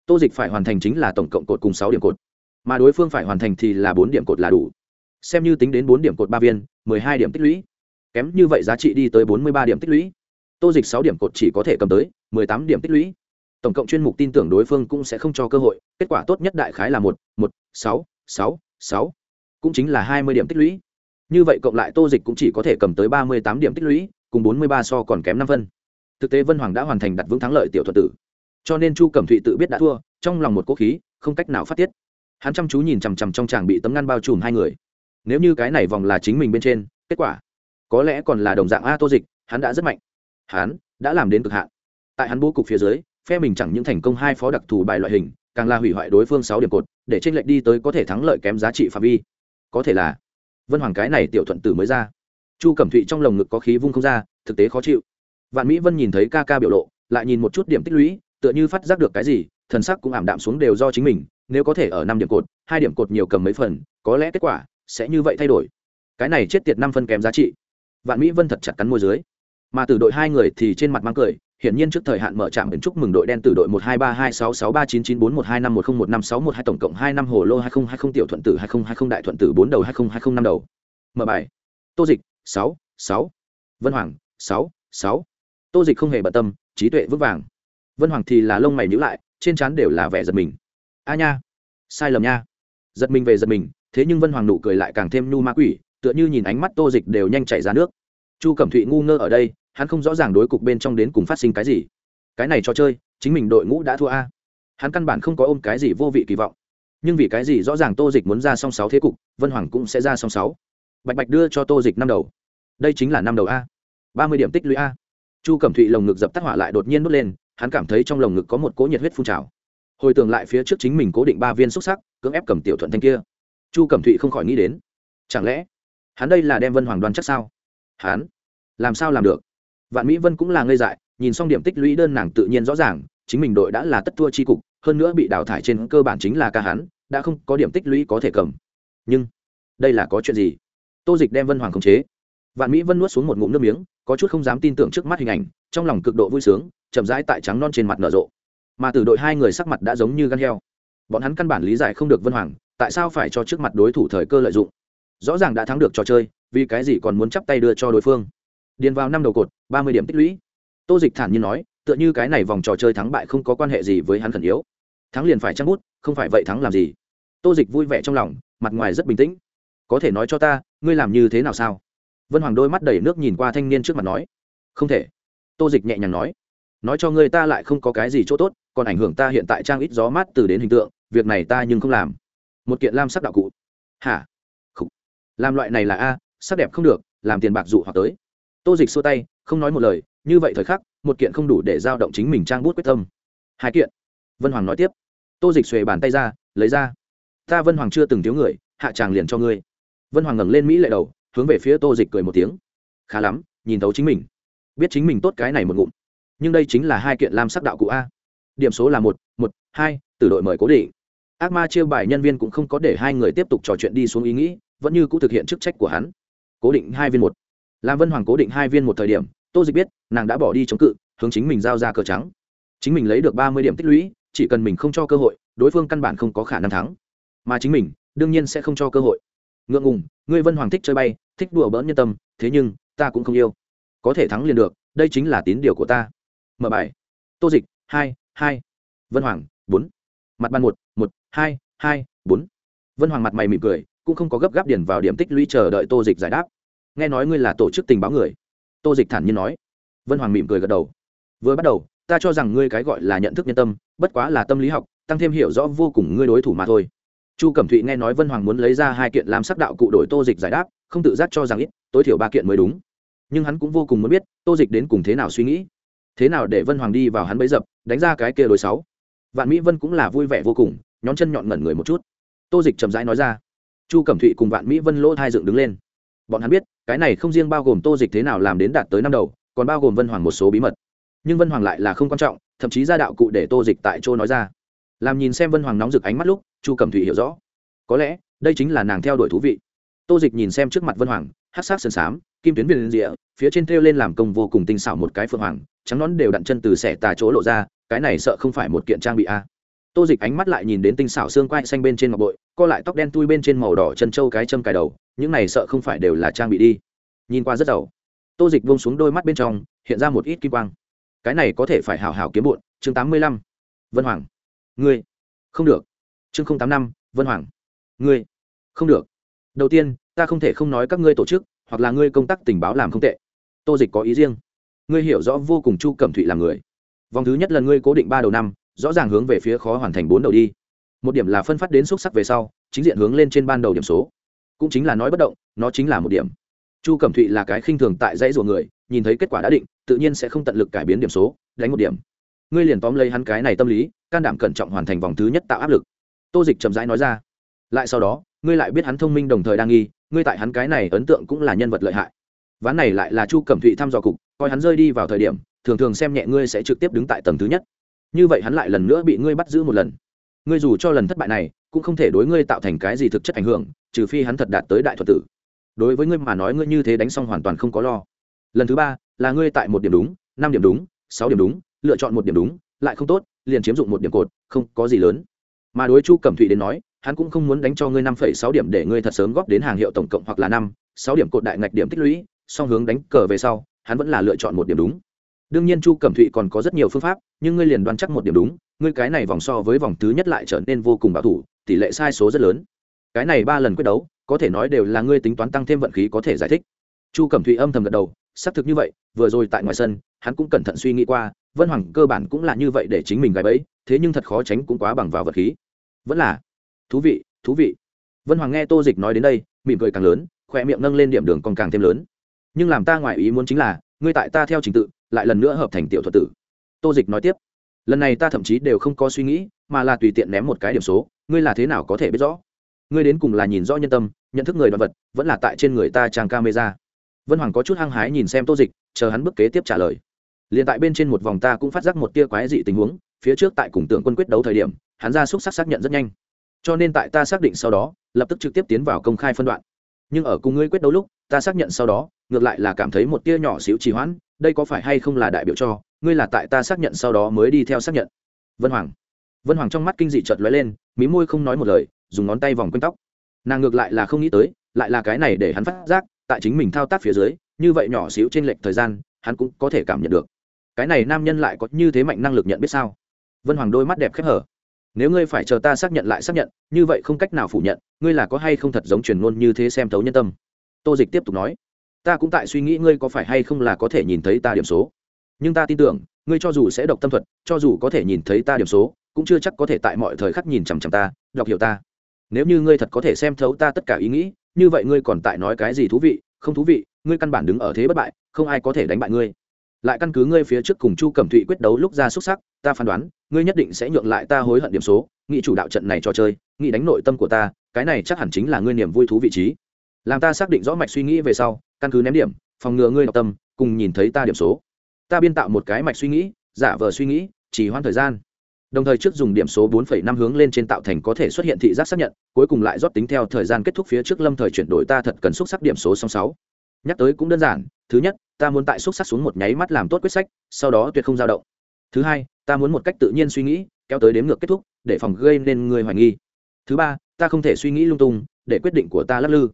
tô dịch phải hoàn thành chính là tổng cộng cột cùng sáu điểm cột, mà đối phương phải hoàn thành thì là bốn điểm cột là đủ. Xem như tính đến bốn điểm cột ba viên, mười hai điểm tích lũy. Kém như vậy giá trị đi tới bốn mươi ba điểm tích lũy. Tô dịch sáu điểm cột chỉ có thể cầm tới, mười tám điểm tích lũy. Tổng cộng chuyên mục tin tưởng đối phương cũng sẽ không cho cơ hội, kết quả tốt nhất đại khái là một một, sáu sáu sáu, cũng chính là hai mươi điểm tích lũy. Như vậy cộng lại tô dịch cũng chỉ có thể cầm tới ba mươi tám điểm tích lũy, cùng bốn mươi ba so còn kém năm phân. Thực tế vân hoàng đã hoàn thành đặt vững thắng lợi tiểu thuật tử cho nên chu cẩm thụy tự biết đã thua, trong lòng một cố khí, không cách nào phát tiết. Hắn chăm chú nhìn chằm chằm trong tràng bị tấm ngăn bao trùm hai người. Nếu như cái này vòng là chính mình bên trên, kết quả có lẽ còn là đồng dạng a tô dịch, hắn đã rất mạnh. Hắn đã làm đến cực hạn. Tại hắn bố cục phía dưới, phe mình chẳng những thành công hai phó đặc thù bài loại hình, càng là hủy hoại đối phương sáu điểm cột, để tranh lệch đi tới có thể thắng lợi kém giá trị phạm vi. Có thể là vân hoàng cái này tiểu thuận tử mới ra. Chu cẩm thụy trong lồng ngực có khí vung không ra, thực tế khó chịu. Vạn mỹ vân nhìn thấy ca ca biểu lộ, lại nhìn một chút điểm tích lũy tựa như phát giác được cái gì, thần sắc cũng ảm đạm xuống đều do chính mình, nếu có thể ở năm điểm cột, hai điểm cột nhiều cầm mấy phần, có lẽ kết quả sẽ như vậy thay đổi. Cái này chết tiệt năm phân kém giá trị. Vạn mỹ vân thật chặt cắn môi dưới. Mà từ đội hai người thì trên mặt mang cười, hiển nhiên trước thời hạn mở trạm đến chúc mừng đội đen từ đội một hai ba hai sáu sáu ba chín chín bốn một hai năm một không một năm sáu một hai tổng cộng hai năm hồ lô hai không hai không tiểu thuận tử hai không hai không đại thuận tử bốn đầu hai không hai không năm đầu. Mở bài. Tô dịch, sáu sáu. Vân hoàng, sáu sáu. Tô dịch không hề bận tâm, trí tuệ vững vàng vân hoàng thì là lông mày nhữ lại, trên trán đều là vẻ giật mình. A nha, sai lầm nha. Giật mình về giật mình, thế nhưng vân hoàng nụ cười lại càng thêm nhu ma quỷ, tựa như nhìn ánh mắt tô dịch đều nhanh chảy ra nước. Chu cẩm thụy ngu ngơ ở đây, hắn không rõ ràng đối cục bên trong đến cùng phát sinh cái gì. Cái này cho chơi, chính mình đội ngũ đã thua a. Hắn căn bản không có ôm cái gì vô vị kỳ vọng. Nhưng vì cái gì rõ ràng tô dịch muốn ra song sáu thế cục, vân hoàng cũng sẽ ra song sáu. Bạch bạch đưa cho tô dịch năm đầu. Đây chính là năm đầu a. Ba mươi điểm tích lũy a. Chu cẩm thụy lồng ngực dập tắt hỏa lại đột nhiên đốt lên hắn cảm thấy trong lồng ngực có một cỗ nhiệt huyết phun trào. Hồi tưởng lại phía trước chính mình cố định ba viên xúc sắc, cưỡng ép cầm tiểu thuận thanh kia. Chu cẩm thụy không khỏi nghĩ đến, chẳng lẽ hắn đây là đem vân hoàng đoan chắc sao? Hắn làm sao làm được? Vạn mỹ vân cũng là ngây dại, nhìn xong điểm tích lũy đơn nàng tự nhiên rõ ràng, chính mình đội đã là tất thua chi cục, hơn nữa bị đào thải trên cơ bản chính là ca hắn, đã không có điểm tích lũy có thể cầm. Nhưng đây là có chuyện gì? Tô dịch đem vân hoàng khống chế vạn mỹ vân nuốt xuống một ngụm nước miếng, có chút không dám tin tưởng trước mắt hình ảnh, trong lòng cực độ vui sướng, chậm rãi tại trắng non trên mặt nở rộ. Mà từ đội hai người sắc mặt đã giống như gan heo. Bọn hắn căn bản lý giải không được vân hoàng, tại sao phải cho trước mặt đối thủ thời cơ lợi dụng. Rõ ràng đã thắng được trò chơi, vì cái gì còn muốn chắp tay đưa cho đối phương. Điền vào năm đầu cột, ba mươi điểm tích lũy. Tô dịch thản nhiên nói, tựa như cái này vòng trò chơi thắng bại không có quan hệ gì với hắn khẩn yếu. Thắng liền phải trăng bút, không phải vậy thắng làm gì? Tô dịch vui vẻ trong lòng, mặt ngoài rất bình tĩnh. Có thể nói cho ta, ngươi làm như thế nào sao? Vân hoàng đôi mắt đầy nước nhìn qua thanh niên trước mặt nói, không thể. Tô dịch nhẹ nhàng nói nói cho ngươi ta lại không có cái gì chỗ tốt, còn ảnh hưởng ta hiện tại trang ít gió mát từ đến hình tượng, việc này ta nhưng không làm. Một kiện lam sắc đạo cụ. Hả? Không. làm loại này là a, sắc đẹp không được, làm tiền bạc dụ hoặc tới. Tô dịch xua tay, không nói một lời, như vậy thời khắc, một kiện không đủ để giao động chính mình trang bút quyết tâm. Hai kiện. Vân hoàng nói tiếp, tô dịch xuề bàn tay ra, lấy ra. Ta vân hoàng chưa từng thiếu người, hạ tràng liền cho ngươi. Vân hoàng ngẩng lên mỹ lệ đầu hướng về phía tô dịch cười một tiếng. Khá lắm, nhìn thấu chính mình. Biết chính mình tốt cái này một ngụm. Nhưng đây chính là hai kiện lam sắc đạo cụ a. Điểm số là một một, hai từ đội mời cố định. Ác ma chiêu bài nhân viên cũng không có để hai người tiếp tục trò chuyện đi xuống ý nghĩ, vẫn như cũng thực hiện chức trách của hắn. Cố định hai viên một. Làm vân hoàng cố định hai viên một thời điểm, tô dịch biết, nàng đã bỏ đi chống cự, hướng chính mình giao ra cờ trắng. Chính mình lấy được ba mươi điểm tích lũy, chỉ cần mình không cho cơ hội, đối phương căn bản không có khả năng thắng. Mà chính mình, đương nhiên sẽ không cho cơ hội ngượng ngùng, ngươi vân hoàng thích chơi bay, thích đùa bỡn nhân tâm, thế nhưng, ta cũng không yêu. Có thể thắng liền được, đây chính là tín điều của ta. Mở bài. Tô dịch, hai hai. Vân hoàng, bốn. Mặt ban một một, hai hai, bốn. Vân hoàng mặt mày mỉm cười, cũng không có gấp gáp điển vào điểm tích lũy chờ đợi tô dịch giải đáp. Nghe nói ngươi là tổ chức tình báo người. Tô dịch thản nhiên nói. Vân hoàng mỉm cười gật đầu. Vừa bắt đầu, ta cho rằng ngươi cái gọi là nhận thức nhân tâm, bất quá là tâm lý học, tăng thêm hiểu rõ vô cùng ngươi đối thủ mà thôi chu cẩm thụy nghe nói vân hoàng muốn lấy ra hai kiện làm sắc đạo cụ đổi tô dịch giải đáp, không tự giác cho rằng ít, tối thiểu ba kiện mới đúng. Nhưng hắn cũng vô cùng muốn biết, tô dịch đến cùng thế nào suy nghĩ. Thế nào để vân hoàng đi vào hắn bấy dập, đánh ra cái kia đối sáu. Vạn mỹ vân cũng là vui vẻ vô cùng, nhón chân nhọn ngẩn người một chút. Tô dịch chậm rãi nói ra. Chu cẩm thụy cùng vạn mỹ vân lỗ thai dựng đứng lên. Bọn hắn biết, cái này không riêng bao gồm tô dịch thế nào làm đến đạt tới năm đầu, còn bao gồm vân hoàng một số bí mật. Nhưng vân hoàng lại là không quan trọng, thậm chí ra đạo cụ để tô dịch tại chỗ nói ra. Làm nhìn xem vân hoàng nóng rực ánh mắt lúc chu cẩm Thủy hiểu rõ. Có lẽ đây chính là nàng theo đuổi thú vị. Tô dịch nhìn xem trước mặt vân hoàng hát sát sơn sám, kim tuyến viên rịa phía trên thêu lên làm công vô cùng tinh xảo một cái phượng hoàng trắng nón đều đặn chân từ xẻ tà chỗ lộ ra cái này sợ không phải một kiện trang bị a. Tô dịch ánh mắt lại nhìn đến tinh xảo xương quai xanh bên trên ngọc bội co lại tóc đen tui bên trên màu đỏ chân trâu cái châm cài đầu những này sợ không phải đều là trang bị đi. Nhìn qua rất giàu. Tô dịch vông xuống đôi mắt bên trong hiện ra một ít kim quang. Cái này có thể phải hảo hảo kiếm bụn chương tám mươi lăm. Vân hoàng. Ngươi. Không được chương tám năm, vân hoàng. Ngươi? Không được. Đầu tiên, ta không thể không nói các ngươi tổ chức, hoặc là ngươi công tác tình báo làm không tệ. Tô dịch có ý riêng. Ngươi hiểu rõ vô cùng chu cẩm thụy là người. Vòng thứ nhất lần ngươi cố định ba đầu năm, rõ ràng hướng về phía khó hoàn thành bốn đầu đi. Một điểm là phân phát đến xúc sắc về sau, chính diện hướng lên trên ban đầu điểm số. Cũng chính là nói bất động, nó chính là một điểm. Chu cẩm thụy là cái khinh thường tại dãy ruộng người, nhìn thấy kết quả đã định, tự nhiên sẽ không tận lực cải biến điểm số, đánh một điểm. Ngươi liền tóm lấy hắn cái này tâm lý, can đảm cẩn trọng hoàn thành vòng thứ nhất tạo áp lực tô dịch chậm rãi nói ra. Lại sau đó, ngươi lại biết hắn thông minh đồng thời đang nghi, ngươi tại hắn cái này ấn tượng cũng là nhân vật lợi hại. Ván này lại là chu cẩm thụy thăm dò cục, coi hắn rơi đi vào thời điểm, thường thường xem nhẹ ngươi sẽ trực tiếp đứng tại tầng thứ nhất. Như vậy hắn lại lần nữa bị ngươi bắt giữ một lần. Ngươi dù cho lần thất bại này, cũng không thể đối ngươi tạo thành cái gì thực chất ảnh hưởng, trừ phi hắn thật đạt tới đại thuật tử. Đối với ngươi mà nói ngươi như thế đánh xong hoàn toàn không có lo. Lần thứ ba, là ngươi tại một điểm đúng, năm điểm đúng, sáu điểm đúng, lựa chọn một điểm đúng, lại không tốt, liền chiếm dụng một điểm cột, không có gì lớn mà đối chu cẩm thụy đến nói, hắn cũng không muốn đánh cho ngươi năm phẩy sáu điểm để ngươi thật sớm góp đến hàng hiệu tổng cộng hoặc là năm, sáu điểm cột đại ngạch điểm tích lũy, song hướng đánh cờ về sau, hắn vẫn là lựa chọn một điểm đúng. Đương nhiên chu cẩm thụy còn có rất nhiều phương pháp, nhưng ngươi liền đoán chắc một điểm đúng, ngươi cái này vòng so với vòng thứ nhất lại trở nên vô cùng bảo thủ, tỷ lệ sai số rất lớn. Cái này ba lần quyết đấu, có thể nói đều là ngươi tính toán tăng thêm vận khí có thể giải thích. Chu cẩm thụy âm thầm gật đầu, xác thực như vậy, vừa rồi tại ngoài sân, hắn cũng cẩn thận suy nghĩ qua vân hoàng cơ bản cũng là như vậy để chính mình gài bẫy, thế nhưng thật khó tránh cũng quá bằng vào vật khí. Vẫn là, thú vị thú vị. Vân hoàng nghe tô dịch nói đến đây, mỉm cười càng lớn khoe miệng nâng lên điểm đường còn càng thêm lớn. Nhưng làm ta ngoài ý muốn chính là, ngươi tại ta theo trình tự, lại lần nữa hợp thành tiểu thuật tử. Tô dịch nói tiếp, lần này ta thậm chí đều không có suy nghĩ, mà là tùy tiện ném một cái điểm số, ngươi là thế nào có thể biết rõ? Ngươi đến cùng là nhìn rõ nhân tâm, nhận thức người đoạt vật, vẫn là tại trên người ta trang camera. Vân hoàng có chút hăng hái nhìn xem tô dịch, chờ hắn bước kế tiếp trả lời liền tại bên trên một vòng ta cũng phát giác một tia quái dị tình huống, phía trước tại cùng tưởng quân quyết đấu thời điểm, hắn ra xúc sắc xác nhận rất nhanh. Cho nên tại ta xác định sau đó, lập tức trực tiếp tiến vào công khai phân đoạn. Nhưng ở cùng ngươi quyết đấu lúc, ta xác nhận sau đó, ngược lại là cảm thấy một tia nhỏ xíu trì hoãn, đây có phải hay không là đại biểu cho, ngươi là tại ta xác nhận sau đó mới đi theo xác nhận. Vân hoàng. Vân hoàng trong mắt kinh dị chợt lóe lên, mí môi không nói một lời, dùng ngón tay vòng quanh tóc. Nàng ngược lại là không nghĩ tới, lại là cái này để hắn phát giác, tại chính mình thao tác phía dưới, như vậy nhỏ xíu trên lệch thời gian, hắn cũng có thể cảm nhận được cái này nam nhân lại có như thế mạnh năng lực nhận biết sao? Vân hoàng đôi mắt đẹp khép hở. Nếu ngươi phải chờ ta xác nhận lại xác nhận, như vậy không cách nào phủ nhận, ngươi là có hay không thật giống truyền ngôn như thế xem thấu nhân tâm. Tô dịch tiếp tục nói, ta cũng tại suy nghĩ ngươi có phải hay không là có thể nhìn thấy ta điểm số. Nhưng ta tin tưởng, ngươi cho dù sẽ độc tâm thuật, cho dù có thể nhìn thấy ta điểm số, cũng chưa chắc có thể tại mọi thời khắc nhìn chằm chằm ta, đọc hiểu ta. Nếu như ngươi thật có thể xem thấu ta tất cả ý nghĩ, như vậy ngươi còn tại nói cái gì thú vị, không thú vị, ngươi căn bản đứng ở thế bất bại, không ai có thể đánh bại ngươi lại căn cứ ngươi phía trước cùng chu cẩm thụy quyết đấu lúc ra xuất sắc ta phán đoán ngươi nhất định sẽ nhượng lại ta hối hận điểm số nghị chủ đạo trận này trò chơi nghị đánh nội tâm của ta cái này chắc hẳn chính là ngươi niềm vui thú vị trí. Làm ta xác định rõ mạch suy nghĩ về sau căn cứ ném điểm phòng ngừa ngươi đọc tâm cùng nhìn thấy ta điểm số. Ta biên tạo một cái mạch suy nghĩ giả vờ suy nghĩ chỉ hoãn thời gian. Đồng thời trước dùng điểm số 4,5 hướng lên trên tạo thành có thể xuất hiện thị giác xác nhận cuối cùng lại rót tính theo thời gian kết thúc phía trước lâm thời chuyển đổi ta thật cần xúc sắc điểm số song sáu. Nhắc tới cũng đơn giản thứ nhất, ta muốn tại xúc sắc xuống một nháy mắt làm tốt quyết sách, sau đó tuyệt không dao động. Thứ hai, ta muốn một cách tự nhiên suy nghĩ, kéo tới đếm ngược kết thúc, để phòng gây nên người hoài nghi. Thứ ba, ta không thể suy nghĩ lung tung, để quyết định của ta lắc lư.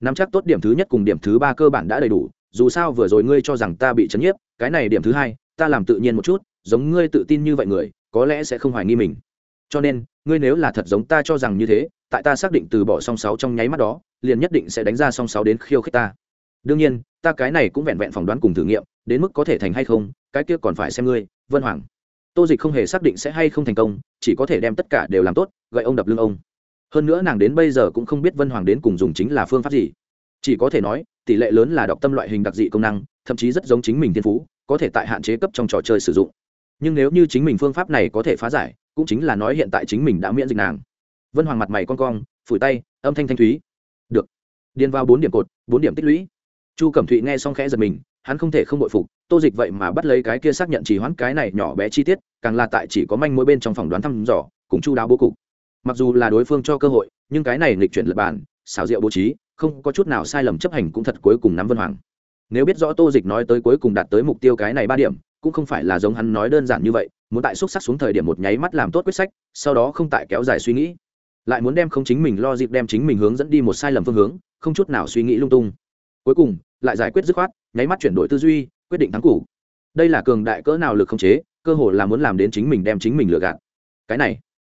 Nắm chắc tốt điểm thứ nhất cùng điểm thứ ba cơ bản đã đầy đủ, dù sao vừa rồi ngươi cho rằng ta bị chấn nhiếp, cái này điểm thứ hai, ta làm tự nhiên một chút, giống ngươi tự tin như vậy người, có lẽ sẽ không hoài nghi mình. Cho nên, ngươi nếu là thật giống ta cho rằng như thế, tại ta xác định từ bỏ song sáu trong nháy mắt đó, liền nhất định sẽ đánh ra song sáu đến khiêu khích ta. Đương nhiên ta cái này cũng vẹn vẹn phỏng đoán cùng thử nghiệm, đến mức có thể thành hay không, cái kia còn phải xem ngươi, vân hoàng. Tô dịch không hề xác định sẽ hay không thành công, chỉ có thể đem tất cả đều làm tốt, gậy ông đập lưng ông. Hơn nữa nàng đến bây giờ cũng không biết vân hoàng đến cùng dùng chính là phương pháp gì. Chỉ có thể nói, tỷ lệ lớn là đọc tâm loại hình đặc dị công năng, thậm chí rất giống chính mình thiên phú, có thể tại hạn chế cấp trong trò chơi sử dụng. Nhưng nếu như chính mình phương pháp này có thể phá giải, cũng chính là nói hiện tại chính mình đã miễn dịch nàng. Vân hoàng mặt mày con cong, phủi tay, âm thanh thanh thúy. Được. Điền vào bốn điểm cột, bốn điểm tích lũy chu cẩm thụy nghe xong khẽ giật mình, hắn không thể không bội phục, tô dịch vậy mà bắt lấy cái kia xác nhận chỉ hoãn cái này nhỏ bé chi tiết, càng là tại chỉ có manh mối bên trong phòng đoán thăm dò cũng chu đáo bố cục. Mặc dù là đối phương cho cơ hội, nhưng cái này nghịch chuyển lập bản, xảo diệu bố trí, không có chút nào sai lầm chấp hành cũng thật cuối cùng nắm vân hoàng. Nếu biết rõ tô dịch nói tới cuối cùng đạt tới mục tiêu cái này ba điểm, cũng không phải là giống hắn nói đơn giản như vậy, muốn tại xúc sắc xuống thời điểm một nháy mắt làm tốt quyết sách, sau đó không tại kéo dài suy nghĩ. Lại muốn đem không chính mình lo dịp đem chính mình hướng dẫn đi một sai lầm phương hướng, không chút nào suy nghĩ lung tung. Cuối cùng lại giải quyết dứt khoát, nháy mắt chuyển đổi tư duy, quyết định thắng củ. Đây là cường đại cỡ nào lực không chế, cơ hội là muốn làm đến chính mình đem chính mình lừa gạt. Cái này,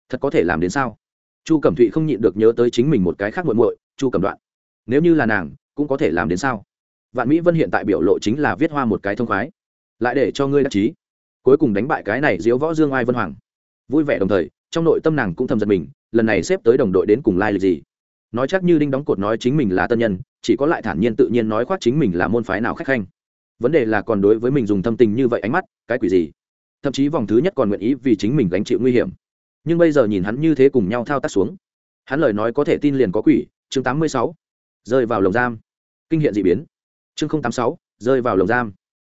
thật có thể làm đến sao? Chu cẩm thụy không nhịn được nhớ tới chính mình một cái khác muộn muội, chu cẩm đoạn. Nếu như là nàng, cũng có thể làm đến sao? Vạn mỹ vân hiện tại biểu lộ chính là viết hoa một cái thông khoái. Lại để cho ngươi đắc chí. Cuối cùng đánh bại cái này diếu võ dương ai vân hoàng. Vui vẻ đồng thời, trong nội tâm nàng cũng thầm giật mình, lần này xếp tới đồng đội đến cùng lai lịch gì? Nói chắc như đinh đóng cột nói chính mình là tân nhân, chỉ có lại thản nhiên tự nhiên nói khoác chính mình là môn phái nào khách khanh. Vấn đề là còn đối với mình dùng thâm tình như vậy ánh mắt, cái quỷ gì? Thậm chí vòng thứ nhất còn nguyện ý vì chính mình gánh chịu nguy hiểm. Nhưng bây giờ nhìn hắn như thế cùng nhau thao tác xuống, hắn lời nói có thể tin liền có quỷ, chương tám mươi sáu, rơi vào lồng giam. Kinh hiện d ị biến. Chương tám mươi sáu, rơi vào lồng giam.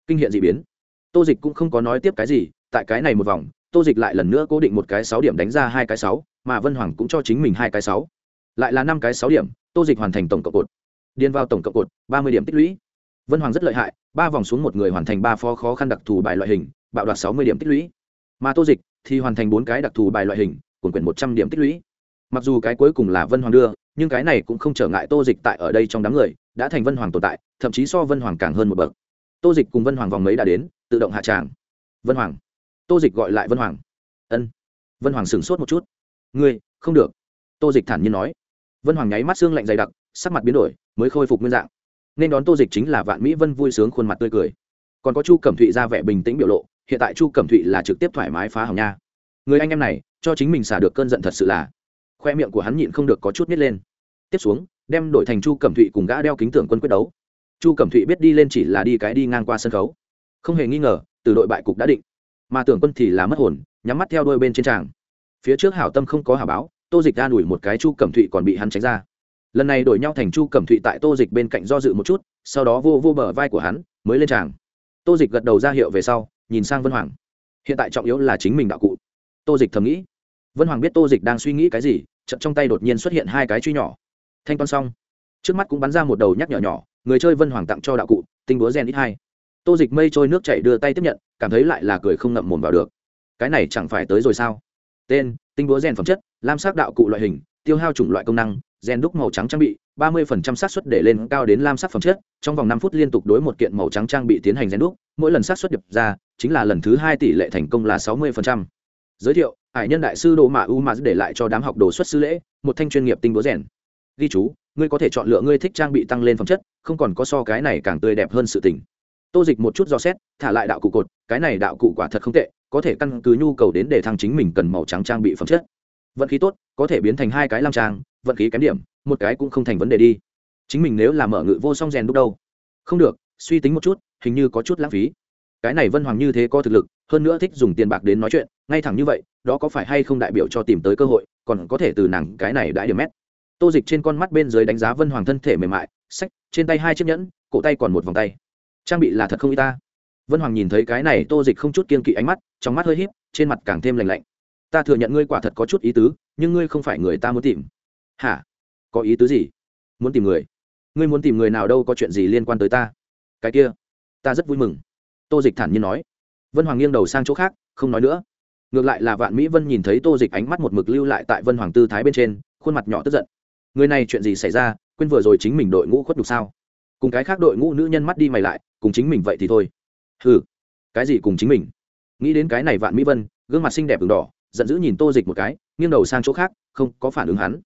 Kinh hiện d ị biến. Tô dịch cũng không có nói tiếp cái gì, tại cái này một vòng, tô dịch lại lần nữa cố định một cái sáu điểm đánh ra hai cái sáu, mà vân hoàng cũng cho chính mình hai cái sáu lại là năm cái sáu điểm, tô dịch hoàn thành tổng cộng cột. Điền vào tổng cộng cột, ba mươi điểm tích lũy. Vân hoàng rất lợi hại, ba vòng xuống một người hoàn thành ba phó khó khăn đặc thù bài loại hình, bạo đoạt sáu mươi điểm tích lũy. Mà tô dịch thì hoàn thành bốn cái đặc thù bài loại hình, cuốn quyển một trăm điểm tích lũy. Mặc dù cái cuối cùng là vân hoàng đưa, nhưng cái này cũng không trở ngại tô dịch tại ở đây trong đám người, đã thành vân hoàng tồn tại, thậm chí so vân hoàng càng hơn một bậc. Tô dịch cùng vân hoàng vòng mấy đã đến, tự động hạ tràng. Vân hoàng. Tô dịch gọi lại vân hoàng. Ân. Vân hoàng sửng sốt một chút. Ngươi, không được. Tô dịch thản nhiên nói vân hoàng nháy mắt xương lạnh dày đặc, sắc mặt biến đổi, mới khôi phục nguyên dạng. Nên đón tô dịch chính là vạn mỹ vân vui sướng khuôn mặt tươi cười. Còn có chu cẩm thụy ra vẻ bình tĩnh biểu lộ, hiện tại chu cẩm thụy là trực tiếp thoải mái phá hỏng nha. Người anh em này, cho chính mình xả được cơn giận thật sự là. Khoe miệng của hắn nhịn không được có chút nít lên. Tiếp xuống, đem đổi thành chu cẩm thụy cùng gã đeo kính tưởng quân quyết đấu. Chu cẩm thụy biết đi lên chỉ là đi cái đi ngang qua sân khấu. Không hề nghi ngờ, từ đội bại cục đã định. Mà tưởng quân thì là mất hồn, nhắm mắt theo đôi bên trên tràng. Phía trước hảo tâm không có hảo báo tô dịch an đuổi một cái chu cẩm thụy còn bị hắn tránh ra. Lần này đổi nhau thành chu cẩm thụy tại tô dịch bên cạnh do dự một chút, sau đó vô vô bờ vai của hắn, mới lên tràng. Tô dịch gật đầu ra hiệu về sau, nhìn sang vân hoàng. Hiện tại trọng yếu là chính mình đạo cụ. Tô dịch thầm nghĩ. Vân hoàng biết tô dịch đang suy nghĩ cái gì chậm trong tay đột nhiên xuất hiện hai cái truy nhỏ. Thanh toán xong. Trước mắt cũng bắn ra một đầu nhắc nhỏ nhỏ, người chơi vân hoàng tặng cho đạo cụ, tinh búa gen ít hai. Tô dịch mây trôi nước chảy đưa tay tiếp nhận, cảm thấy lại là cười không ngậm mồm vào được. Cái này chẳng phải tới rồi sao? Tên tinh búa rèn phẩm chất, lam sắc đạo cụ loại hình, tiêu hao chủng loại công năng, rèn đúc màu trắng trang bị, ba mươi phần trăm xác suất để lên cao đến lam sắc phẩm chất. Trong vòng năm phút liên tục đối một kiện màu trắng trang bị tiến hành rèn đúc, mỗi lần xác suất điệp ra, chính là lần thứ hai tỷ lệ thành công là sáu mươi phần trăm. Giới thiệu hải nhân đại sư đồ mạ u mà để lại cho đám học đồ xuất sư lễ, một thanh chuyên nghiệp tinh búa rèn. Ghi chú, ngươi có thể chọn lựa ngươi thích trang bị tăng lên phẩm chất, không còn có so cái này càng tươi đẹp hơn sự tình tô dịch một chút do xét, thả lại đạo cụ cột, cái này đạo cụ quả thật không tệ, có thể căn cứ nhu cầu đến để thăng chính mình cần màu trắng trang bị phẩm chất. Vận khí tốt, có thể biến thành hai cái lam trang, vận khí kém điểm, một cái cũng không thành vấn đề đi. Chính mình nếu là mở ngự vô song rèn đúc đâu? Không được, suy tính một chút, hình như có chút lãng phí. Cái này vân hoàng như thế có thực lực, hơn nữa thích dùng tiền bạc đến nói chuyện, ngay thẳng như vậy, đó có phải hay không đại biểu cho tìm tới cơ hội, còn có thể từ nàng cái này đã điểm mét. Tô dịch trên con mắt bên dưới đánh giá vân hoàng thân thể mềm mại, sách, trên tay hai chiếc nhẫn, cổ tay còn một vòng tay trang bị là thật không y ta? Vân hoàng nhìn thấy cái này, tô dịch không chút kiên kỵ ánh mắt, trong mắt hơi h í p trên mặt càng thêm lành lạnh. Ta thừa nhận ngươi quả thật có chút ý tứ, nhưng ngươi không phải người ta muốn tìm. Hả? Có ý tứ gì? Muốn tìm người? Ngươi muốn tìm người nào đâu có chuyện gì liên quan tới ta. Cái kia, ta rất vui mừng. Tô dịch thản nhiên nói. Vân hoàng nghiêng đầu sang chỗ khác, không nói nữa. Ngược lại là vạn mỹ vân nhìn thấy tô dịch ánh mắt một mực lưu lại tại vân hoàng tư thái bên trên, khuôn mặt nhỏ tức giận. Người này chuyện gì xảy ra? Quên vừa rồi chính mình đội ngũ khuất đục sao? Cùng cái khác đội ngũ nữ nhân mắt đi mày lại, cùng chính mình vậy thì thôi. Ừ cái gì cùng chính mình? Nghĩ đến cái này vạn mỹ vân, gương mặt xinh đẹp v đỏ, giận dữ nhìn tô dịch một cái, nghiêng đầu sang chỗ khác, không có phản ứng hắn.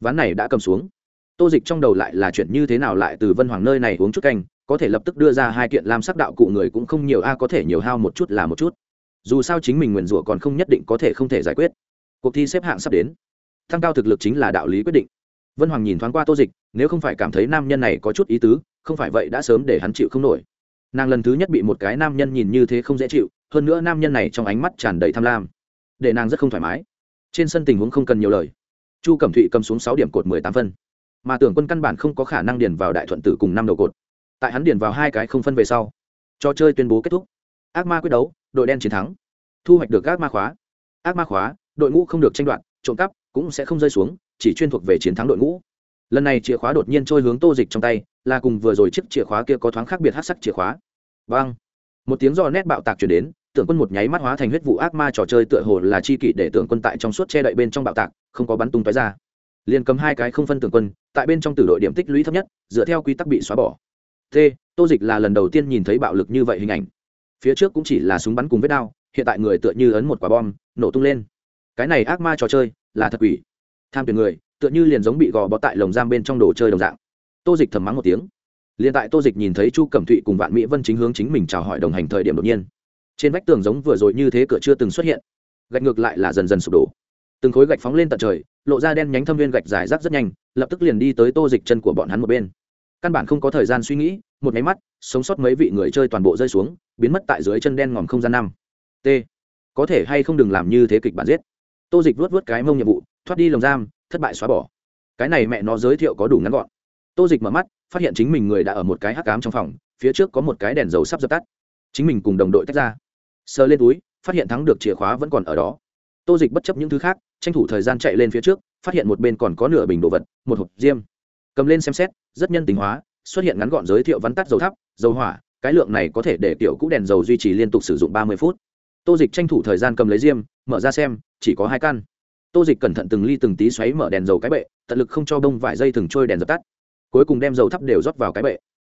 Ván này đã cầm xuống. Tô dịch trong đầu lại là chuyện như thế nào lại từ vân hoàng nơi này uống chút canh, có thể lập tức đưa ra hai kiện lam sắc đạo cụ người cũng không nhiều, a, có thể nhiều hao một chút là một chút. Dù sao chính mình nguyền rủa còn không nhất định có thể không thể giải quyết. Cuộc thi xếp hạng sắp đến. Thăng cao thực lực chính là đạo lý quyết định. Vân hoàng nhìn thoáng qua tô dịch, nếu không phải cảm thấy nam nhân này có chút ý tứ không phải vậy đã sớm để hắn chịu không nổi. Nàng lần thứ nhất bị một cái nam nhân nhìn như thế không dễ chịu, hơn nữa nam nhân này trong ánh mắt tràn đầy tham lam, để nàng rất không thoải mái. Trên sân tình huống không cần nhiều lời. Chu cẩm thụy cầm xuống sáu điểm cột mười tám phân. Mà tưởng quân căn bản không có khả năng điền vào đại thuận tử cùng năm đầu cột. Tại hắn điền vào hai cái không phân về sau, trò chơi tuyên bố kết thúc. Ác ma quyết đấu, đội đen chiến thắng. Thu hoạch được ác ma khóa. Ác ma khóa, đội ngũ không được tranh đoạt, trộm cắp cũng sẽ không rơi xuống, chỉ chuyên thuộc về chiến thắng đội ngũ lần này chìa khóa đột nhiên trôi hướng tô dịch trong tay, là cùng vừa rồi chiếc chìa khóa kia có thoáng khác biệt hát sắc chìa khóa. Vâng một tiếng do nét bạo tạc chuyển đến, tưởng quân một nháy mắt hóa thành huyết vụ ác ma trò chơi tựa hồ là chi kỷ để tưởng quân tại trong suốt che đậy bên trong bạo tạc, không có bắn tung tói ra. Liền cầm hai cái không phân tưởng quân, tại bên trong tử đội điểm tích lũy thấp nhất, dựa theo quy tắc bị xóa bỏ. T, tô dịch là lần đầu tiên nhìn thấy bạo lực như vậy hình ảnh. Phía trước cũng chỉ là súng bắn cùng vết đao, hiện tại người tựa như ấn một quả bom, nổ tung lên. Cái này ác ma trò chơi, là thật quỷ. Tham tiền người tựa như liền giống bị gò bó tại lồng giam bên trong đồ chơi đồng dạng. Tô dịch thầm mắng một tiếng. Liền tại tô dịch nhìn thấy chu cẩm thụy cùng vạn mỹ vân chính hướng chính mình chào hỏi đồng hành thời điểm đột nhiên, trên vách tường giống vừa rồi như thế cửa chưa từng xuất hiện. Gạch ngược lại là dần dần sụp đổ. Từng khối gạch phóng lên tận trời, lộ ra đen nhánh thâm viên gạch dài rác rất nhanh, lập tức liền đi tới tô dịch chân của bọn hắn một bên. Căn bản không có thời gian suy nghĩ, một máy mắt, sống sót mấy vị người chơi toàn bộ rơi xuống, biến mất tại dưới chân đen ngòm không gian năm. T. Có thể hay không đừng làm như thế kịch bản giết. Tô dịch vuốt vuốt cái mông nhiệm vụ, thoát đi lồng giam thất bại xóa bỏ. Cái này mẹ nó giới thiệu có đủ ngắn gọn. Tô dịch mở mắt, phát hiện chính mình người đã ở một cái hắc cám trong phòng, phía trước có một cái đèn dầu sắp dập tắt. Chính mình cùng đồng đội tách ra. Sờ lên túi, phát hiện thắng được chìa khóa vẫn còn ở đó. Tô dịch bất chấp những thứ khác, tranh thủ thời gian chạy lên phía trước, phát hiện một bên còn có nửa bình đồ vật, một hộp diêm. Cầm lên xem xét, rất nhân tính hóa, xuất hiện ngắn gọn giới thiệu vắn tắt dầu thắp, dầu hỏa, cái lượng này có thể để tiểu cũ đèn dầu duy trì liên tục sử dụng ba mươi phút. Tô dịch tranh thủ thời gian cầm lấy diêm, mở ra xem, chỉ có hai căn tô dịch cẩn thận từng ly từng tí xoáy mở đèn dầu cái bệ, tận lực không cho bông vải dây thừng trôi đèn dập tắt. Cuối cùng đem dầu thắp đều rót vào cái bệ.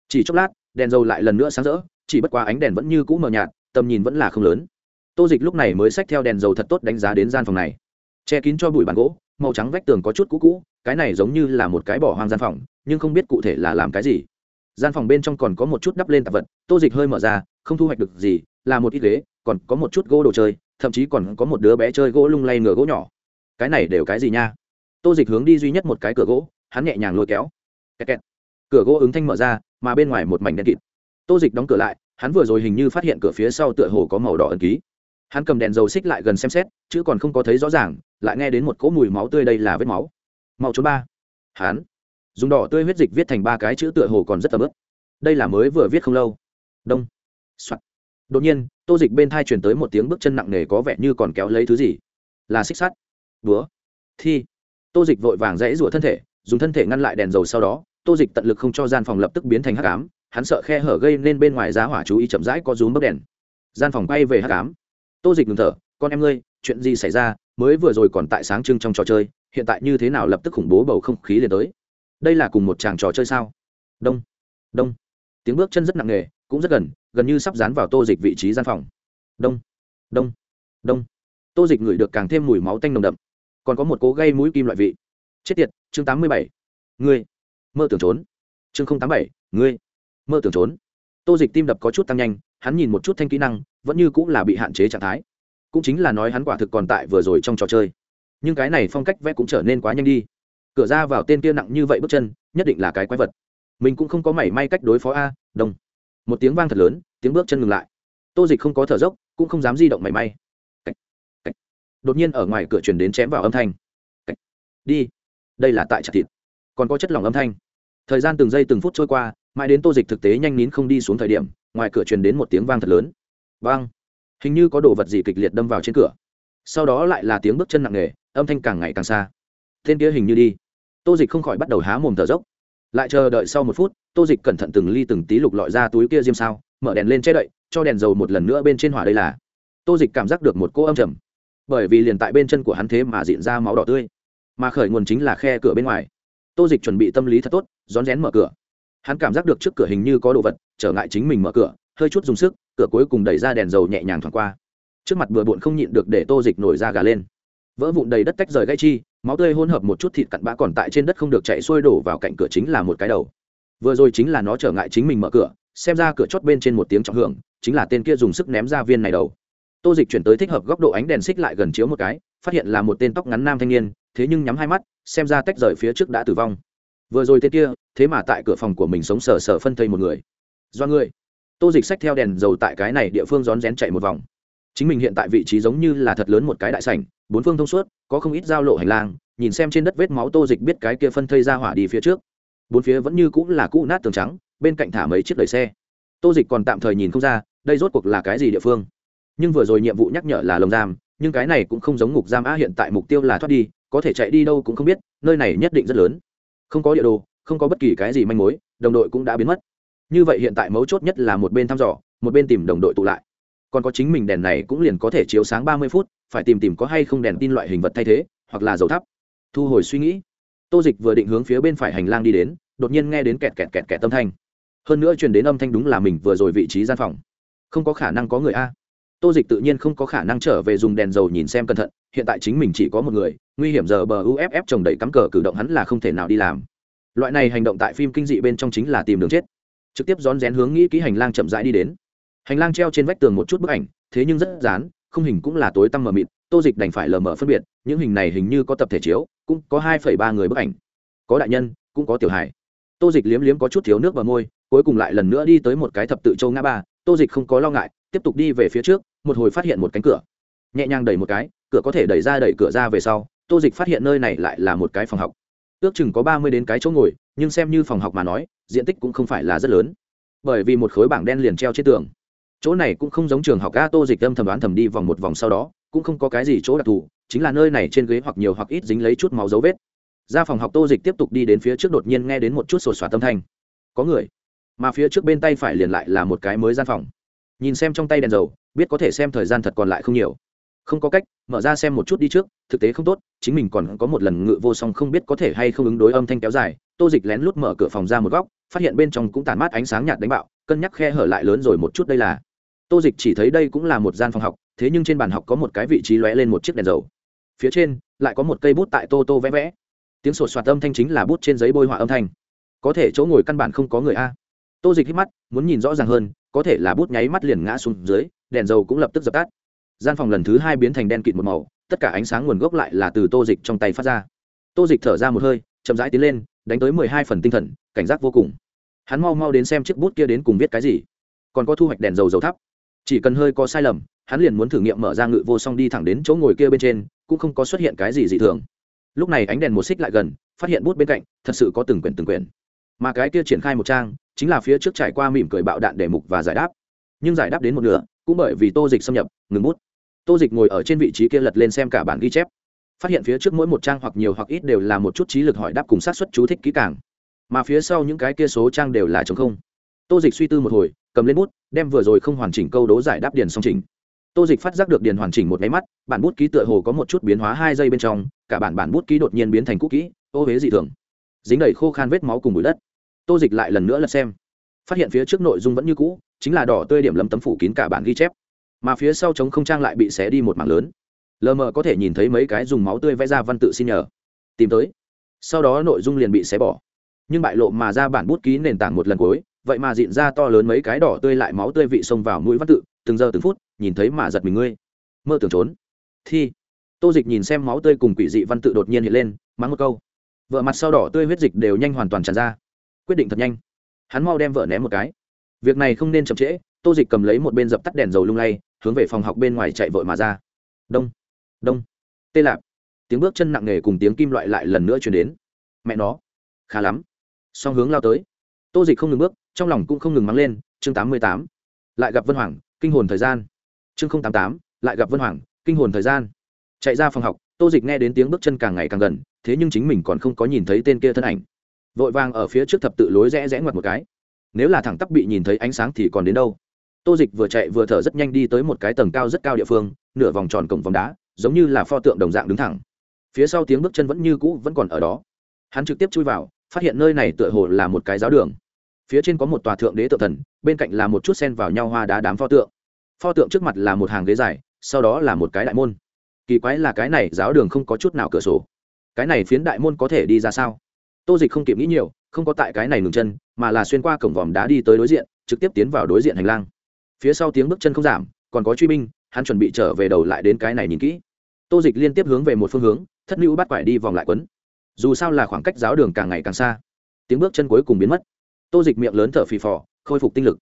Chỉ chốc lát, đèn dầu lại lần nữa sáng rỡ, chỉ bất quá ánh đèn vẫn như cũ mờ nhạt, tầm nhìn vẫn là không lớn. Tô dịch lúc này mới xách theo đèn dầu thật tốt đánh giá đến gian phòng này. Che kín cho bụi bàn gỗ, màu trắng vách tường có chút cũ cũ, cái này giống như là một cái bỏ hoang gian phòng, nhưng không biết cụ thể là làm cái gì. Gian phòng bên trong còn có một chút đắp lên tạp vật, tô dịch hơi mở ra, không thu hoạch được gì, là một ít ghế, còn có một chút gỗ đồ chơi, thậm chí còn có một đứa bé chơi gỗ lung lay ngửa gỗ nhỏ cái này đều cái gì nha? Tô dịch hướng đi duy nhất một cái cửa gỗ, hắn nhẹ nhàng lôi kéo. Kẹt kẹt. cửa gỗ ứng thanh mở ra, mà bên ngoài một mảnh đen kịt. Tô dịch đóng cửa lại, hắn vừa rồi hình như phát hiện cửa phía sau tựa hồ có màu đỏ ẩn ký. Hắn cầm đèn dầu xích lại gần xem xét, chứ còn không có thấy rõ ràng, lại nghe đến một cỗ mùi máu tươi đây là vết máu. Màu trốn ba. Hắn. Dùng đỏ tươi huyết dịch viết thành ba cái chữ tựa hồ còn rất tầm ướp đây là mới vừa viết không lâu. Đông、Soạn. đột nhiên, tô dịch bên thai chuyển tới một tiếng bước chân nặng nề có vẻ như còn kéo lấy thứ gì. Là xích sắt búa. Thi. Tô dịch vội vàng dãy rủa thân thể, dùng thân thể ngăn lại đèn dầu sau đó, tô dịch tận lực không cho gian phòng lập tức biến thành hắc ám, hắn sợ khe hở gây nên bên ngoài giá hỏa chú ý chậm rãi có rúm bấc đèn. Gian phòng bay về hắc ám. Tô dịch ngừng thở, con em ngươi, chuyện gì xảy ra? Mới vừa rồi còn tại sáng trưng trong trò chơi, hiện tại như thế nào lập tức khủng bố bầu không khí liền tới. Đây là cùng một chàng trò chơi sao? Đông đông. Tiếng bước chân rất nặng nề, cũng rất gần gần như sắp dán vào tô dịch vị trí gian phòng. Đông đông đông. Tô dịch ngửi được càng thêm mùi máu tanh nồng đậm còn có một cố gây mũi kim loại vị. Chết tiệt, chương tám mươi bảy. Ngươi. Mơ tưởng trốn. Chương tám mươi bảy, ngươi. Mơ tưởng trốn. Tô dịch tim đập có chút tăng nhanh, hắn nhìn một chút thanh kỹ năng, vẫn như cũng là bị hạn chế trạng thái. Cũng chính là nói hắn quả thực còn tại vừa rồi trong trò chơi. Nhưng cái này phong cách vẽ cũng trở nên quá nhanh đi. Cửa ra vào tên kia nặng như vậy bước chân, nhất định là cái quái vật. Mình cũng không có mảy may cách đối phó a đông một tiếng vang thật lớn, tiếng bước chân ngừng lại. Tô dịch không có thở dốc, cũng không dám di động mảy may đột nhiên ở ngoài cửa chuyển đến chém vào âm thanh. Đi. Đây là tại chặt thịt. Còn có chất lỏng âm thanh. Thời gian từng giây từng phút trôi qua, mãi đến tô dịch thực tế nhanh nín không đi xuống thời điểm, ngoài cửa truyền đến một tiếng vang thật lớn. Vang. Hình như có đồ vật gì kịch liệt đâm vào trên cửa. Sau đó lại là tiếng bước chân nặng nề, âm thanh càng ngày càng xa. Tên kia hình như đi. Tô dịch không khỏi bắt đầu há mồm thở dốc. Lại chờ đợi sau một phút, tô dịch cẩn thận từng ly từng tí lục lọi ra túi kia diêm sao, mở đèn lên che đậy, cho đèn dầu một lần nữa bên trên hỏa đây là. Tô dịch cảm giác được một cô âm trầm bởi vì liền tại bên chân của hắn thế mà diện ra máu đỏ tươi. Mà khởi nguồn chính là khe cửa bên ngoài. Tô dịch chuẩn bị tâm lý thật tốt, rón rén mở cửa. Hắn cảm giác được trước cửa hình như có đồ vật, trở ngại chính mình mở cửa, hơi chút dùng sức, cửa cuối cùng đẩy ra đèn dầu nhẹ nhàng thoảng qua. Trước mặt bừa bộn không nhịn được để tô dịch nổi ra gà lên. Vỡ vụn đầy đất tách rời gai chi, máu tươi hỗn hợp một chút thịt cặn bã còn tại trên đất không được chạy xuôi đổ vào cạnh cửa chính là một cái đầu. Vừa rồi chính là nó trở ngại chính mình mở cửa, xem ra cửa chót bên trên một tiếng trọng hưởng, chính là tên kia dùng sức ném ra viên này đầu tô dịch chuyển tới thích hợp góc độ ánh đèn xích lại gần chiếu một cái, phát hiện là một tên tóc ngắn nam thanh niên, thế nhưng nhắm hai mắt, xem ra tách rời phía trước đã tử vong. Vừa rồi tên kia, thế mà tại cửa phòng của mình sống sờ sờ phân thây một người. Do người. Tô dịch xách theo đèn dầu tại cái này địa phương rón rén chạy một vòng. Chính mình hiện tại vị trí giống như là thật lớn một cái đại sảnh, bốn phương thông suốt, có không ít giao lộ hành lang, nhìn xem trên đất vết máu tô dịch biết cái kia phân thây ra hỏa đi phía trước. Bốn phía vẫn như cũng là cũ nát tường trắng, bên cạnh thả mấy chiếc đầy xe. Tô dịch còn tạm thời nhìn không ra, đây rốt cuộc là cái gì địa phương nhưng vừa rồi nhiệm vụ nhắc nhở là lồng giam, nhưng cái này cũng không giống ngục giam á hiện tại mục tiêu là thoát đi, có thể chạy đi đâu cũng không biết, nơi này nhất định rất lớn. Không có địa đồ, không có bất kỳ cái gì manh mối, đồng đội cũng đã biến mất. Như vậy hiện tại mấu chốt nhất là một bên thăm dò, một bên tìm đồng đội tụ lại. Còn có chính mình đèn này cũng liền có thể chiếu sáng ba mươi phút, phải tìm tìm có hay không đèn tin loại hình vật thay thế, hoặc là dầu thắp. Thu hồi suy nghĩ. Tô dịch vừa định hướng phía bên phải hành lang đi đến, đột nhiên nghe đến kẹt kẹt kẹt kẹt âm thanh. Hơn nữa truyền đến âm thanh đúng là mình vừa rồi vị trí gian phòng. Không có khả năng có người a tô dịch tự nhiên không có khả năng trở về dùng đèn dầu nhìn xem cẩn thận, hiện tại chính mình chỉ có một người, nguy hiểm giờ bờ uff trồng đầy cắm cờ cử động hắn là không thể nào đi làm. Loại này hành động tại phim kinh dị bên trong chính là tìm đường chết. Trực tiếp rón rén hướng nghĩ kỹ hành lang chậm rãi đi đến. Hành lang treo trên vách tường một chút bức ảnh, thế nhưng rất dán không hình cũng là tối tăm mờ mịt, tô dịch đành phải lờ mờ phân biệt, những hình này hình như có tập thể chiếu, cũng có hai phẩy ba người bức ảnh. Có đại nhân, cũng có tiểu Hải. tô dịch liếm liếm có chút thiếu nước vào môi, cuối cùng lại lần nữa đi tới một cái thập tự châu ngã ba, tô dịch không có lo ngại, tiếp tục đi về phía trước một hồi phát hiện một cánh cửa. Nhẹ nhàng đẩy một cái, cửa có thể đẩy ra đẩy cửa ra về sau, tô dịch phát hiện nơi này lại là một cái phòng học. Ước chừng có ba mươi đến cái chỗ ngồi, nhưng xem như phòng học mà nói, diện tích cũng không phải là rất lớn. Bởi vì một khối bảng đen liền treo trên tường. Chỗ này cũng không giống trường học Ga tô dịch âm thầm đoán thầm đi vòng một vòng sau đó, cũng không có cái gì chỗ đặc thù, chính là nơi này trên ghế hoặc nhiều hoặc ít dính lấy chút máu dấu vết. Ra phòng học tô dịch tiếp tục đi đến phía trước đột nhiên nghe đến một chút sổ soạt tâm thanh. Có người. Mà phía trước bên tay phải liền lại là một cái mới gian phòng. Nhìn xem trong tay đèn dầu biết có thể xem thời gian thật còn lại không nhiều. Không có cách, mở ra xem một chút đi trước, thực tế không tốt, chính mình còn có một lần ngự vô song không biết có thể hay không ứng đối âm thanh kéo dài, tô dịch lén lút mở cửa phòng ra một góc, phát hiện bên trong cũng tàn mát ánh sáng nhạt đánh bạo, cân nhắc khe hở lại lớn rồi một chút đây là. Tô dịch chỉ thấy đây cũng là một gian phòng học, thế nhưng trên bàn học có một cái vị trí lóe lên một chiếc đèn dầu. Phía trên, lại có một cây bút tại tô tô vẽ vẽ. Tiếng sột soạt âm thanh chính là bút trên giấy bôi họa âm thanh. Có thể chỗ ngồi căn bản không có người a. Tô dịch hít mắt, muốn nhìn rõ ràng hơn, có thể là bút nháy mắt liền ngã xuống dưới đèn dầu cũng lập tức dập tắt. Gian phòng lần thứ hai biến thành đen kịt một màu, tất cả ánh sáng nguồn gốc lại là từ tô dịch trong tay phát ra. Tô dịch thở ra một hơi, chậm rãi tiến lên, đánh tới mười hai phần tinh thần, cảnh giác vô cùng. Hắn mau mau đến xem chiếc bút kia đến cùng viết cái gì. Còn có thu hoạch đèn dầu dầu thắp. Chỉ cần hơi có sai lầm, hắn liền muốn thử nghiệm mở ra ngự vô song đi thẳng đến chỗ ngồi kia bên trên, cũng không có xuất hiện cái gì dị thường. Lúc này ánh đèn một xích lại gần, phát hiện bút bên cạnh, thật sự có từng quyển từng quyển. Mà cái kia triển khai một trang, chính là phía trước trải qua mỉm cười bạo đạn đề mục và giải đáp. Nhưng giải đáp đến một nửa cũng bởi vì tô dịch xâm nhập, ngừng bút. Tô dịch ngồi ở trên vị trí kia lật lên xem cả bản ghi chép. Phát hiện phía trước mỗi một trang hoặc nhiều hoặc ít đều là một chút trí lực hỏi đáp cùng sát xuất chú thích kỹ càng. Mà phía sau những cái kia số trang đều là chống không. Tô dịch suy tư một hồi, cầm lên bút, đem vừa rồi không hoàn chỉnh câu đố giải đáp điền song chỉnh. Tô dịch phát giác được điền hoàn chỉnh một máy mắt, bản bút ký tựa hồ có một chút biến hóa hai giây bên trong, cả bản bản bút ký đột nhiên biến thành cũ kỹ, ô huế dị thường. Dính đầy khô khan vết máu cùng bụi đất. Tô dịch lại lần nữa lật xem. Phát hiện phía trước nội dung vẫn như cũ chính là đỏ tươi điểm lấm tấm phủ kín cả bản ghi chép. Mà phía sau chống không trang lại bị xé đi một mảng lớn. Lờ mờ có thể nhìn thấy mấy cái dùng máu tươi vẽ ra văn tự xin nhờ. Tìm tới. Sau đó nội dung liền bị xé bỏ. Nhưng bại lộ mà ra bản bút ký nền tảng một lần cuối, vậy mà dịn ra to lớn mấy cái đỏ tươi lại máu tươi vị xông vào mũi văn tự, từng giờ từng phút, nhìn thấy mà giật mình ngươi. Mơ tưởng trốn. Thi. Tô dịch nhìn xem máu tươi cùng quỷ dị văn tự đột nhiên hiện lên, mắng một câu. Vợ mặt sau đỏ tươi huyết dịch đều nhanh hoàn toàn tràn ra. Quyết định thật nhanh. Hắn mau đem vợ ném một cái việc này không nên chậm trễ, tô dịch cầm lấy một bên dập tắt đèn dầu lung lay, hướng về phòng học bên ngoài chạy vội mà ra. Đông đông. Tê lạp. Tiếng bước chân nặng nề cùng tiếng kim loại lại lần nữa chuyển đến. Mẹ nó, khá lắm. Song hướng lao tới. Tô dịch không ngừng bước, trong lòng cũng không ngừng mắng lên, chương tám mươi tám. Lại gặp vân hoàng, kinh hồn thời gian. Chương tám mươi tám, lại gặp vân hoàng, kinh hồn thời gian. Chạy ra phòng học, tô dịch nghe đến tiếng bước chân càng ngày càng gần, thế nhưng chính mình còn không có nhìn thấy tên kia thân ảnh. Vội vàng ở phía trước thập tự lối rẽ rẽ ngoặt một cái nếu là thẳng tắp bị nhìn thấy ánh sáng thì còn đến đâu? Tô dịch vừa chạy vừa thở rất nhanh đi tới một cái tầng cao rất cao địa phương, nửa vòng tròn cổng vòng đá, giống như là pho tượng đồng dạng đứng thẳng. Phía sau tiếng bước chân vẫn như cũ vẫn còn ở đó. Hắn trực tiếp chui vào, phát hiện nơi này tựa hồ là một cái giáo đường. Phía trên có một tòa thượng đế tự thần, bên cạnh là một chút sen vào nhau hoa đá đám pho tượng. Pho tượng trước mặt là một hàng ghế dài, sau đó là một cái đại môn. Kỳ quái là cái này giáo đường không có chút nào cửa sổ. Cái này phiến đại môn có thể đi ra sao? Tô dịch không kịp nghĩ nhiều không có tại cái này ngừng chân, mà là xuyên qua cổng vòm đá đi tới đối diện, trực tiếp tiến vào đối diện hành lang. Phía sau tiếng bước chân không giảm, còn có truy binh, hắn chuẩn bị trở về đầu lại đến cái này nhìn kỹ. Tô dịch liên tiếp hướng về một phương hướng, thất nữ bắt quải đi vòng lại quấn. Dù sao là khoảng cách giáo đường càng ngày càng xa. Tiếng bước chân cuối cùng biến mất. Tô dịch miệng lớn thở phì phò, khôi phục tinh lực.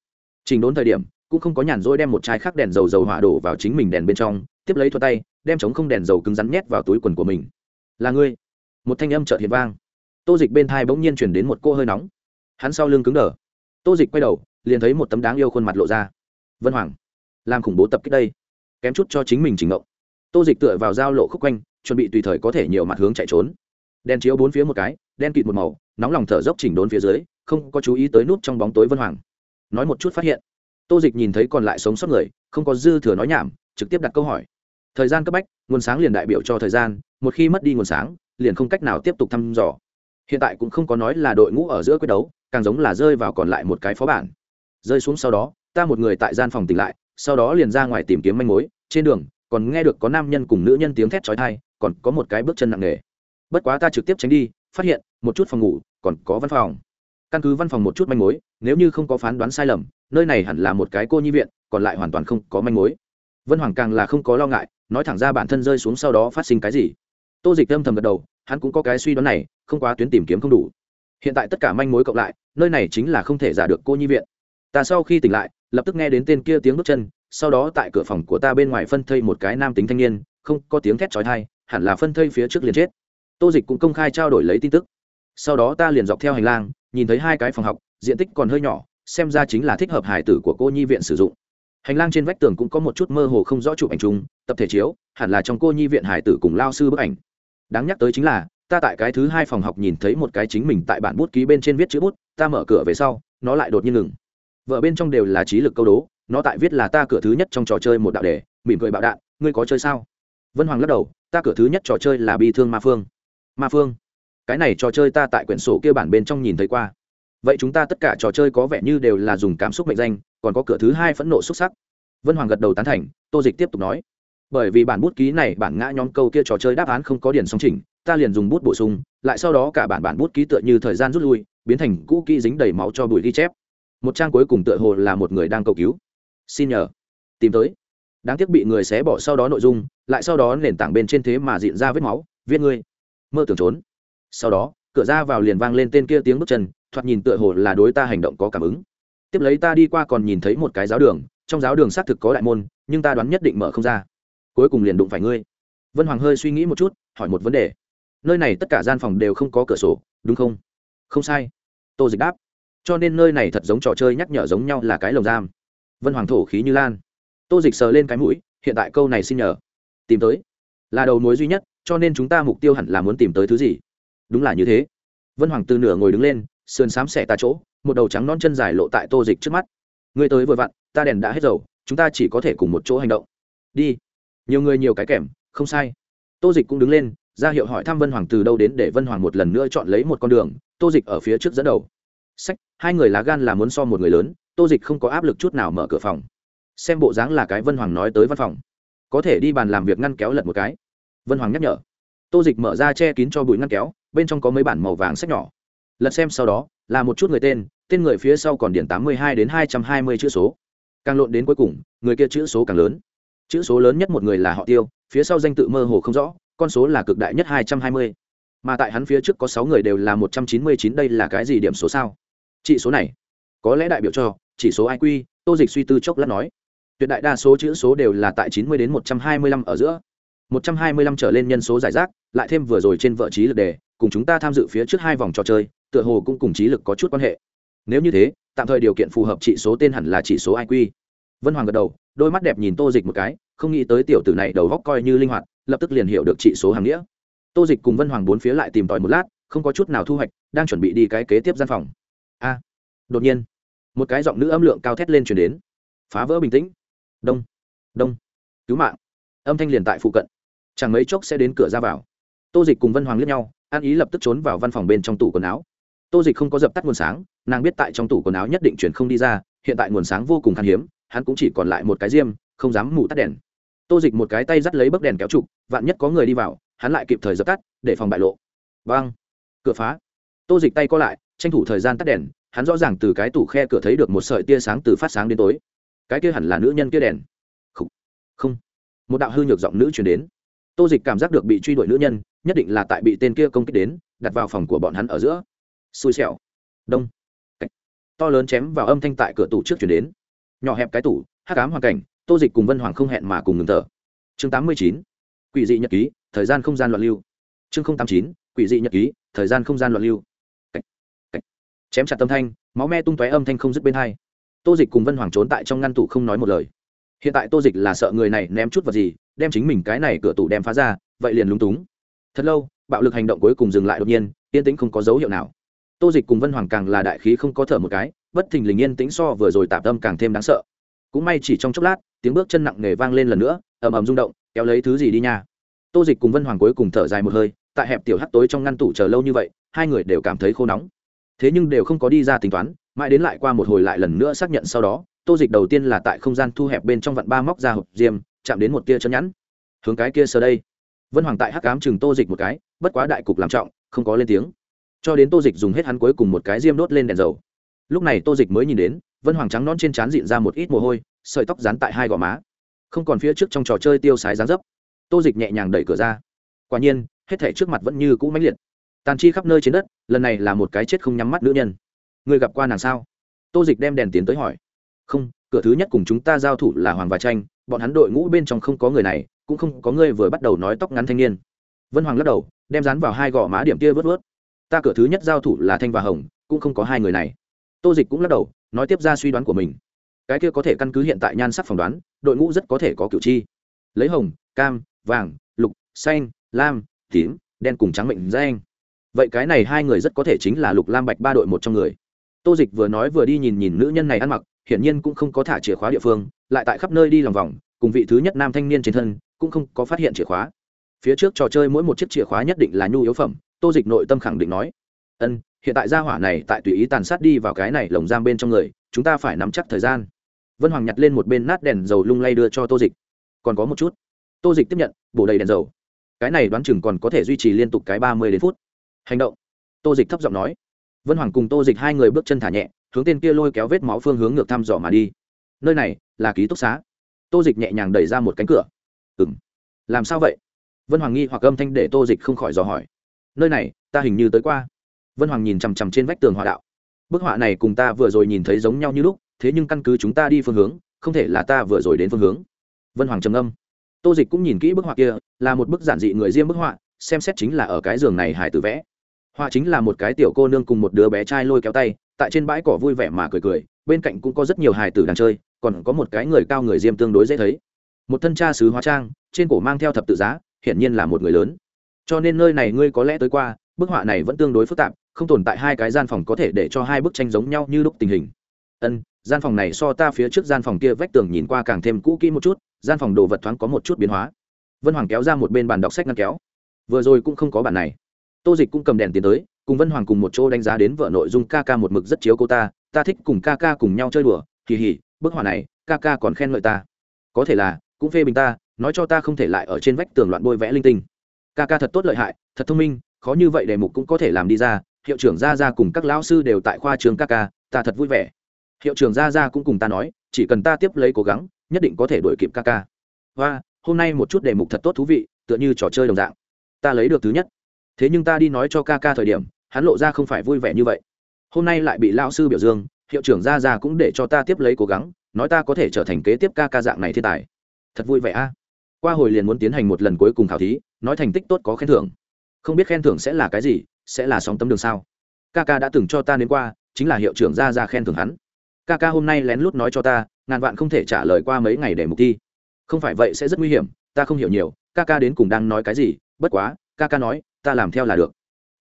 Trình đốn thời điểm, cũng không có nhàn rỗi đem một chai khác đèn dầu dầu hỏa đổ vào chính mình đèn bên trong, tiếp lấy thuật tay, đem chống không đèn dầu cứng rắn nhét vào túi quần của mình. Là ngươi. Một thanh âm chợt hiện vang tô dịch bên thai bỗng nhiên chuyển đến một cô hơi nóng. Hắn sau lưng cứng đờ. Tô dịch quay đầu, liền thấy một tấm đáng yêu khuôn mặt lộ ra. Vân hoàng, làm khủng bố tập kích đây. Kém chút cho chính mình chỉnh ngộng tô dịch tựa vào giao lộ khúc quanh, chuẩn bị tùy thời có thể nhiều mặt hướng chạy trốn. Đen chiếu bốn phía một cái, đen kịt một màu, nóng lòng thở dốc chỉnh đốn phía dưới, không có chú ý tới nút trong bóng tối vân hoàng. Nói một chút phát hiện. Tô dịch nhìn thấy còn lại sống sót người, không có dư thừa nói nhảm, trực tiếp đặt câu hỏi. Thời gian cấp bách, nguồn sáng liền đại biểu cho thời gian, một khi mất đi nguồn sáng, liền không cách nào tiếp tục thăm dò hiện tại cũng không có nói là đội ngũ ở giữa quyết đấu, càng giống là rơi vào còn lại một cái phó bản. Rơi xuống sau đó, ta một người tại gian phòng tỉnh lại, sau đó liền ra ngoài tìm kiếm manh mối. Trên đường, còn nghe được có nam nhân cùng nữ nhân tiếng thét trói thai còn có một cái bước chân nặng nề. Bất quá ta trực tiếp tránh đi, phát hiện, một chút phòng ngủ, còn có văn phòng. Căn cứ văn phòng một chút manh mối, nếu như không có phán đoán sai lầm, nơi này hẳn là một cái cô nhi viện, còn lại hoàn toàn không có manh mối. Vân hoàng càng là không có lo ngại, nói thẳng ra bản thân rơi xuống sau đó phát sinh cái gì. Tô dịch âm thầm gật đầu hắn cũng có cái suy đoán này, không quá tuyến tìm kiếm không đủ. Hiện tại tất cả manh mối cộng lại, nơi này chính là không thể giả được cô nhi viện. Ta sau khi tỉnh lại, lập tức nghe đến tên kia tiếng bước chân, sau đó tại cửa phòng của ta bên ngoài phân thây một cái nam tính thanh niên, không có tiếng thét trói thai hẳn là phân thây phía trước liền chết. Tô dịch cũng công khai trao đổi lấy tin tức. Sau đó ta liền dọc theo hành lang, nhìn thấy hai cái phòng học, diện tích còn hơi nhỏ, xem ra chính là thích hợp hải tử của cô nhi viện sử dụng. Hành lang trên vách tường cũng có một chút mơ hồ không rõ chụp ảnh chung, tập thể chiếu, hẳn là trong cô nhi viện hải tử cùng lao sư bức ảnh đáng nhắc tới chính là, ta tại cái thứ hai phòng học nhìn thấy một cái chính mình tại bản bút ký bên trên viết chữ bút, ta mở cửa về sau, nó lại đột nhiên ngừng. Vợ bên trong đều là trí lực câu đố, nó tại viết là ta cửa thứ nhất trong trò chơi một đạo đề, mỉm cười bạo đạn, ngươi có chơi sao? Vân hoàng lắc đầu, ta cửa thứ nhất trò chơi là bi thương ma phương. Ma phương? Cái này trò chơi ta tại quyển sổ kia bản bên trong nhìn thấy qua. Vậy chúng ta tất cả trò chơi có vẻ như đều là dùng cảm xúc mệnh danh, còn có cửa thứ hai phẫn nộ xúc sắc. Vân hoàng gật đầu tán thành, tô dịch tiếp tục nói bởi vì bản bút ký này bản ngã nhóm câu kia trò chơi đáp án không có điển song chỉnh, ta liền dùng bút bổ sung, lại sau đó cả bản bản bút ký tựa như thời gian rút lui, biến thành cũ kỹ dính đầy máu cho bụi ghi chép. Một trang cuối cùng tựa hồ là một người đang cầu cứu. Xin nhờ. Tìm tới. Đáng tiếc bị người xé bỏ sau đó nội dung, lại sau đó nền tảng bên trên thế mà diện ra vết máu, viết ngươi. Mơ tưởng trốn. Sau đó, cửa ra vào liền vang lên tên kia tiếng bước chân, thoạt nhìn tựa hồ là đối ta hành động có cảm ứng. Tiếp lấy ta đi qua còn nhìn thấy một cái giáo đường, trong giáo đường xác thực có đại môn, nhưng ta đoán nhất định mở không ra cuối cùng liền đụng phải ngươi. Vân hoàng hơi suy nghĩ một chút, hỏi một vấn đề. Nơi này tất cả gian phòng đều không có cửa sổ, đúng không? Không sai. Tô dịch đáp. Cho nên nơi này thật giống trò chơi nhắc nhở giống nhau là cái lồng giam. Vân hoàng thổ khí như lan. Tô dịch sờ lên cái mũi, hiện tại câu này xin nhờ. Tìm tới. Là đầu mối duy nhất, cho nên chúng ta mục tiêu hẳn là muốn tìm tới thứ gì? Đúng là như thế. Vân hoàng từ nửa ngồi đứng lên, sườn xám xẻ ta chỗ, một đầu trắng non chân dài lộ tại tô dịch trước mắt. Người tới vội vặn, ta đèn đã hết dầu, chúng ta chỉ có thể cùng một chỗ hành động. Đi nhiều người nhiều cái kèm, không sai. Tô dịch cũng đứng lên, ra hiệu hỏi thăm vân hoàng từ đâu đến để vân hoàng một lần nữa chọn lấy một con đường. Tô dịch ở phía trước dẫn đầu. Sách, hai người lá gan là muốn so một người lớn, tô dịch không có áp lực chút nào mở cửa phòng. Xem bộ dáng là cái vân hoàng nói tới văn phòng. Có thể đi bàn làm việc ngăn kéo lật một cái. Vân hoàng nhắc nhở. Tô dịch mở ra che kín cho bụi ngăn kéo, bên trong có mấy bản màu vàng sách nhỏ. Lật xem sau đó, là một chút người tên tên người phía sau còn điển tám mươi hai đến hai trăm hai mươi chữ số. Càng lộn đến cuối cùng, người kia chữ số càng lớn chữ số lớn nhất một người là họ tiêu, phía sau danh tự mơ hồ không rõ, con số là cực đại nhất hai trăm hai mươi. Mà tại hắn phía trước có sáu người đều là một trăm chín mươi chín, đây là cái gì điểm số sao? Trị số này, có lẽ đại biểu cho, chỉ số iq tô dịch suy tư chốc lát nói. Tuyệt đại đa số chữ số đều là tại chín mươi đến một trăm hai mươi lăm ở giữa. một trăm hai mươi lăm trở lên nhân số giải rác, lại thêm vừa rồi trên vợ trí lực đề, cùng chúng ta tham dự phía trước hai vòng trò chơi, tựa hồ cũng cùng trí lực có chút quan hệ. Nếu như thế, tạm thời điều kiện phù hợp trị số tên hẳn là chỉ số iq vân hoàng gật đầu đôi mắt đẹp nhìn tô dịch một cái, không nghĩ tới tiểu tử này đầu góc coi như linh hoạt, lập tức liền hiểu được trị số hàng nghĩa. Tô dịch cùng vân hoàng bốn phía lại tìm tòi một lát, không có chút nào thu hoạch, đang chuẩn bị đi cái kế tiếp gian phòng. A, đột nhiên, một cái giọng nữ âm lượng cao thét lên chuyển đến. Phá vỡ bình tĩnh. Đông đông, cứu mạng. Âm thanh liền tại phụ cận. Chẳng mấy chốc sẽ đến cửa ra vào. Tô dịch cùng vân hoàng liếc nhau, an ý lập tức trốn vào văn phòng bên trong tủ quần áo. Tô dịch không có dập tắt nguồn sáng, nàng biết tại trong tủ quần áo nhất định chuyển không đi ra, hiện tại nguồn sáng vô cùng khan hiếm hắn cũng chỉ còn lại một cái diêm không dám mù tắt đèn. Tô dịch một cái tay dắt lấy bấc đèn kéo trục vạn nhất có người đi vào hắn lại kịp thời dập tắt để phòng bại lộ. Vang cửa phá. Tô dịch tay co lại tranh thủ thời gian tắt đèn hắn rõ ràng từ cái tủ khe cửa thấy được một sợi tia sáng từ phát sáng đến tối. Cái kia hẳn là nữ nhân kia đèn. Không, không. một đạo hư nhược giọng nữ chuyển đến. Tô dịch cảm giác được bị truy đuổi nữ nhân nhất định là tại bị tên kia công kích đến đặt vào phòng của bọn hắn ở giữa. Xui xẻo. Đông. Cách. to lớn chém vào âm thanh tại cửa tủ trước chuyển đến nhỏ hẹp cái tủ hát cám hoàn cảnh, tô dịch cùng vân hoàng không hẹn mà cùng ngừng thở. Chương tám mươi chín, quỷ dị nhật ký, thời gian không gian loạn lưu. Chương tám mươi chín, quỷ dị nhật ký, thời gian không gian loạn lưu. Cách. Cách. chém chặt âm thanh, máu me tung tóe âm thanh không dứt bên hai. Tô dịch cùng vân hoàng trốn tại trong ngăn tủ không nói một lời. Hiện tại tô dịch là sợ người này ném chút vật gì, đem chính mình cái này cửa tủ đem phá ra, vậy liền lúng túng. Thật lâu, bạo lực hành động cuối cùng dừng lại đột nhiên, yên tĩnh không có dấu hiệu nào. Tô dịch cùng vân hoàng càng là đại khí không có thở một cái bất thình lình yên tĩnh so vừa rồi tạm tâm càng thêm đáng sợ. Cũng may chỉ trong chốc lát, tiếng bước chân nặng nề vang lên lần nữa, ầm ầm rung động, kéo lấy thứ gì đi nha. Tô dịch cùng vân hoàng cuối cùng thở dài một hơi, tại hẹp tiểu hắt tối trong ngăn tủ chờ lâu như vậy, hai người đều cảm thấy khô nóng. Thế nhưng đều không có đi ra tính toán, mãi đến lại qua một hồi lại lần nữa xác nhận sau đó, tô dịch đầu tiên là tại không gian thu hẹp bên trong vạn ba móc ra hộp diêm, chạm đến một tia chân nhẵn. Hướng cái kia sờ đây. Vân hoàng tại hắc cám chừng tô dịch một cái, bất quá đại cục làm trọng, không có lên tiếng. Cho đến tô dịch dùng hết hắn cuối cùng một cái diêm đốt lên đèn dầu lúc này tô dịch mới nhìn đến, vân hoàng trắng non trên trán dịn ra một ít mồ hôi, sợi tóc dán tại hai gò má. Không còn phía trước trong trò chơi tiêu sái dán dấp. Tô dịch nhẹ nhàng đẩy cửa ra. Quả nhiên, hết thể trước mặt vẫn như cũ mãnh liệt. Tàn chi khắp nơi trên đất, lần này là một cái chết không nhắm mắt nữ nhân. Người gặp qua nàng sao? Tô dịch đem đèn tiến tới hỏi. Không, cửa thứ nhất cùng chúng ta giao thủ là hoàng và tranh, bọn hắn đội ngũ bên trong không có người này, cũng không có người vừa bắt đầu nói tóc ngắn thanh niên. Vân hoàng lắc đầu, đem dán vào hai gò má điểm kia vớt vớt. Ta cửa thứ nhất giao thủ là thanh và hồng, cũng không có hai người này tô dịch cũng lắc đầu, nói tiếp ra suy đoán của mình. Cái kia có thể căn cứ hiện tại nhan sắc phỏng đoán, đội ngũ rất có thể có cựu chi. Lấy hồng, cam, vàng, lục, xanh, lam, tím, đen cùng trắng mệnh danh. Vậy cái này hai người rất có thể chính là lục lam bạch ba đội một trong người. Tô dịch vừa nói vừa đi nhìn nhìn nữ nhân này ăn mặc, hiển nhiên cũng không có thả chìa khóa địa phương, lại tại khắp nơi đi lòng vòng, cùng vị thứ nhất nam thanh niên trên thân, cũng không có phát hiện chìa khóa. Phía trước trò chơi mỗi một chiếc chìa khóa nhất định là nhu yếu phẩm, tô dịch nội tâm khẳng định nói, ân hiện tại gia hỏa này tại tùy ý tàn sát đi vào cái này lồng giam bên trong người, chúng ta phải nắm chắc thời gian. Vân hoàng nhặt lên một bên nát đèn dầu lung lay đưa cho tô dịch. Còn có một chút. Tô dịch tiếp nhận, bổ đầy đèn dầu. Cái này đoán chừng còn có thể duy trì liên tục cái ba mươi đến phút. Hành động. Tô dịch thấp giọng nói. Vân hoàng cùng tô dịch hai người bước chân thả nhẹ, hướng tên kia lôi kéo vết máu phương hướng ngược thăm dò mà đi. Nơi này là ký túc xá. Tô dịch nhẹ nhàng đẩy ra một cánh cửa. Ừ m làm sao vậy? Vân hoàng nghi hoặc âm thanh để tô dịch không khỏi dò hỏi. Nơi này, ta hình như tới qua vân hoàng nhìn chằm chằm trên vách tường họa đạo. Bức họa này cùng ta vừa rồi nhìn thấy giống nhau như lúc, thế nhưng căn cứ chúng ta đi phương hướng, không thể là ta vừa rồi đến phương hướng. Vân hoàng trầm âm tô dịch cũng nhìn kỹ bức họa kia, là một bức giản dị người riêng bức họa, xem xét chính là ở cái giường này hải tử vẽ. Họa chính là một cái tiểu cô nương cùng một đứa bé trai lôi kéo tay, tại trên bãi cỏ vui vẻ mà cười cười, bên cạnh cũng có rất nhiều hài tử đang chơi, còn có một cái người cao người diêm tương đối dễ thấy. Một thân cha sứ hóa trang, trên cổ mang theo thập tự giá, hiển nhiên là một người lớn. Cho nên nơi này ngươi có lẽ tới qua bức họa này vẫn tương đối phức tạp, không tồn tại hai cái gian phòng có thể để cho hai bức tranh giống nhau như lúc tình hình. Ân, gian phòng này so ta phía trước gian phòng kia vách tường nhìn qua càng thêm cũ kỹ một chút, gian phòng đồ vật thoáng có một chút biến hóa. Vân hoàng kéo ra một bên bàn đọc sách ngăn kéo. Vừa rồi cũng không có bản này. Tô dịch cũng cầm đèn tiến tới, cùng vân hoàng cùng một chỗ đánh giá đến vợ nội dung ca ca một mực rất chiếu cô ta ta thích cùng ca ca cùng nhau chơi đùa, kỳ hỉ, bức họa này, ca ca còn khen ngợi ta. Có thể là, cũng phê bình ta, nói cho ta không thể lại ở trên vách tường loạn bôi vẽ linh tinh. Ca ca thật tốt lợi hại, thật thông minh khó như vậy đề mục cũng có thể làm đi ra, hiệu trưởng gia gia cùng các lão sư đều tại khoa trường ca ca, ta thật vui vẻ. Hiệu trưởng gia gia cũng cùng ta nói, chỉ cần ta tiếp lấy cố gắng, nhất định có thể đuổi kịp ca ca. Và, hôm nay một chút đề mục thật tốt thú vị, tựa như trò chơi đồng dạng. Ta lấy được thứ nhất. Thế nhưng ta đi nói cho ca ca thời điểm, hắn lộ ra không phải vui vẻ như vậy. Hôm nay lại bị lão sư biểu dương, hiệu trưởng gia gia cũng để cho ta tiếp lấy cố gắng, nói ta có thể trở thành kế tiếp ca ca dạng này thiên tài. Thật vui vẻ a. Qua hồi liền muốn tiến hành một lần cuối cùng khảo thí, nói thành tích tốt có khen thưởng không biết khen thưởng sẽ là cái gì, sẽ là sóng tấm đường sao? Ca ca đã từng cho ta đến qua, chính là hiệu trưởng Ra Ra khen thưởng hắn. Ca ca hôm nay lén lút nói cho ta, ngàn vạn không thể trả lời qua mấy ngày để mục thi. Không phải vậy sẽ rất nguy hiểm, ta không hiểu nhiều ca ca đến cùng đang nói cái gì, bất quá ca ca nói, ta làm theo là được.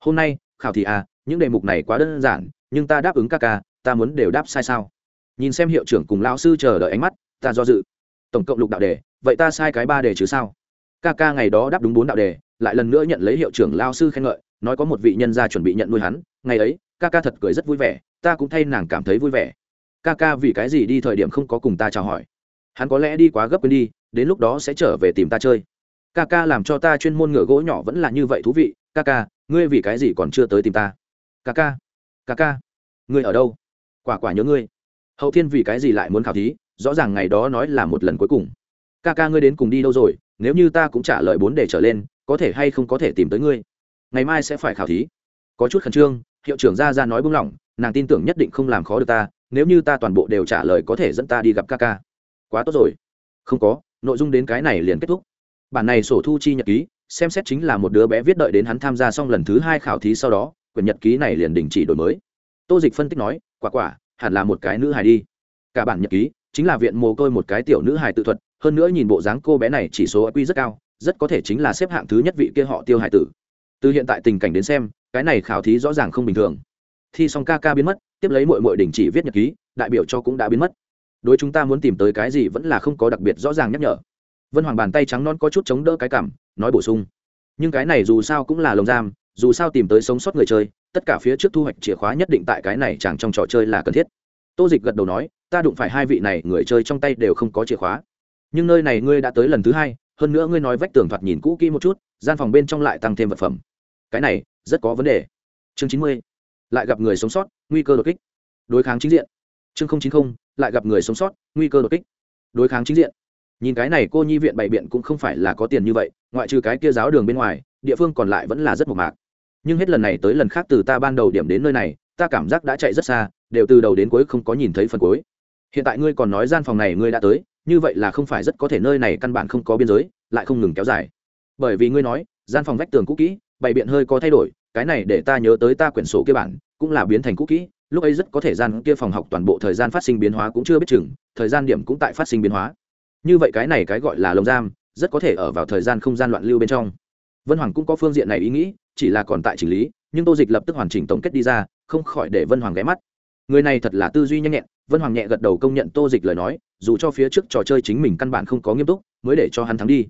Hôm nay, khảo thị à những đề mục này quá đơn giản, nhưng ta đáp ứng ca ca ta muốn đều đáp sai sao? Nhìn xem hiệu trưởng cùng lao sư chờ đợi ánh mắt, ta do dự. Tổng cộng lục đạo đề, vậy ta sai cái ba đề chứ sao? Ca ca ngày đó đáp đúng bốn đạo đề lại lần nữa nhận lấy hiệu trưởng lao sư khen ngợi, nói có một vị nhân gia chuẩn bị nhận nuôi hắn, ngày ấy, ca ca thật cười rất vui vẻ, ta cũng thay nàng cảm thấy vui vẻ. Ca ca vì cái gì đi thời điểm không có cùng ta chào hỏi? Hắn có lẽ đi quá gấp quên đi, đến lúc đó sẽ trở về tìm ta chơi. Ca ca làm cho ta chuyên môn ngựa gỗ nhỏ vẫn là như vậy thú vị, ca ca, ngươi vì cái gì còn chưa tới tìm ta? Ca ca ca ca, ngươi ở đâu? Quả quả nhớ ngươi. Hậu thiên vì cái gì lại muốn khảo thí, rõ ràng ngày đó nói là một lần cuối cùng. Ca ca ngươi đến cùng đi đâu rồi, nếu như ta cũng trả lời bốn đề trở lên có thể hay không có thể tìm tới ngươi. Ngày mai sẽ phải khảo thí. Có chút khẩn trương, hiệu trưởng ra ra nói buông lỏng, nàng tin tưởng nhất định không làm khó được ta, nếu như ta toàn bộ đều trả lời có thể dẫn ta đi gặp ca ca. Quá tốt rồi. Không có, nội dung đến cái này liền kết thúc. Bản này sổ thu chi nhật ký, xem xét chính là một đứa bé viết đợi đến hắn tham gia xong lần thứ hai khảo thí sau đó, quyển nhật ký này liền đình chỉ đổi mới. Tô dịch phân tích nói, quả quả, hẳn là một cái nữ hài đi. Cả bản nhật ký, chính là viện mồ côi một cái tiểu nữ hài tự thuật, hơn nữa nhìn bộ dáng cô bé này chỉ số quy rất cao rất có thể chính là xếp hạng thứ nhất vị kia họ tiêu hải tử. Từ hiện tại tình cảnh đến xem, cái này khảo thí rõ ràng không bình thường. Thi xong ca ca biến mất, tiếp lấy mội mội đình chỉ viết nhật ký, đại biểu cho cũng đã biến mất. Đối chúng ta muốn tìm tới cái gì vẫn là không có đặc biệt rõ ràng nhắc nhở. Vân hoàng bàn tay trắng non có chút chống đỡ cái cảm, nói bổ sung. Nhưng cái này dù sao cũng là lồng giam, dù sao tìm tới sống sót người chơi, tất cả phía trước thu hoạch chìa khóa nhất định tại cái này chẳng trong trò chơi là cần thiết. Tô dịch gật đầu nói, ta đụng phải hai vị này, người chơi trong tay đều không có chìa khóa. Nhưng nơi này ngươi đã tới lần thứ hai hơn nữa ngươi nói vách tường thoạt nhìn cũ kỹ một chút, gian phòng bên trong lại tăng thêm vật phẩm. Cái này, rất có vấn đề. Chương chín mươi, lại gặp người sống sót, nguy cơ đột kích. Đối kháng chính diện. Chương chín mươi lại gặp người sống sót, nguy cơ đột kích. Đối kháng chính diện. Nhìn cái này cô nhi viện bày biện cũng không phải là có tiền như vậy, ngoại trừ cái kia giáo đường bên ngoài, địa phương còn lại vẫn là rất mộc mạc. Nhưng hết lần này tới lần khác từ ta ban đầu điểm đến nơi này, ta cảm giác đã chạy rất xa, đều từ đầu đến cuối không có nhìn thấy phần cuối. Hiện tại ngươi còn nói gian phòng này ngươi đã tới như vậy là không phải rất có thể nơi này căn bản không có biên giới, lại không ngừng kéo dài. Bởi vì ngươi nói, gian phòng vách tường cũ kỹ, bày biện hơi có thay đổi, cái này để ta nhớ tới ta quyển sổ kia bản, cũng là biến thành cũ kỹ, lúc ấy rất có thể gian kia phòng học toàn bộ thời gian phát sinh biến hóa cũng chưa biết chừng, thời gian điểm cũng tại phát sinh biến hóa. Như vậy cái này cái gọi là lồng giam, rất có thể ở vào thời gian không gian loạn lưu bên trong. Vân hoàng cũng có phương diện này ý nghĩ, chỉ là còn tại chỉnh lý, nhưng tô dịch lập tức hoàn chỉnh tổng kết đi ra, không khỏi để vân hoàng ghé mắt. Người này thật là tư duy nhanh nhẹn vân hoàng nhẹ gật đầu công nhận tô dịch lời nói, dù cho phía trước trò chơi chính mình căn bản không có nghiêm túc, mới để cho hắn thắng đi.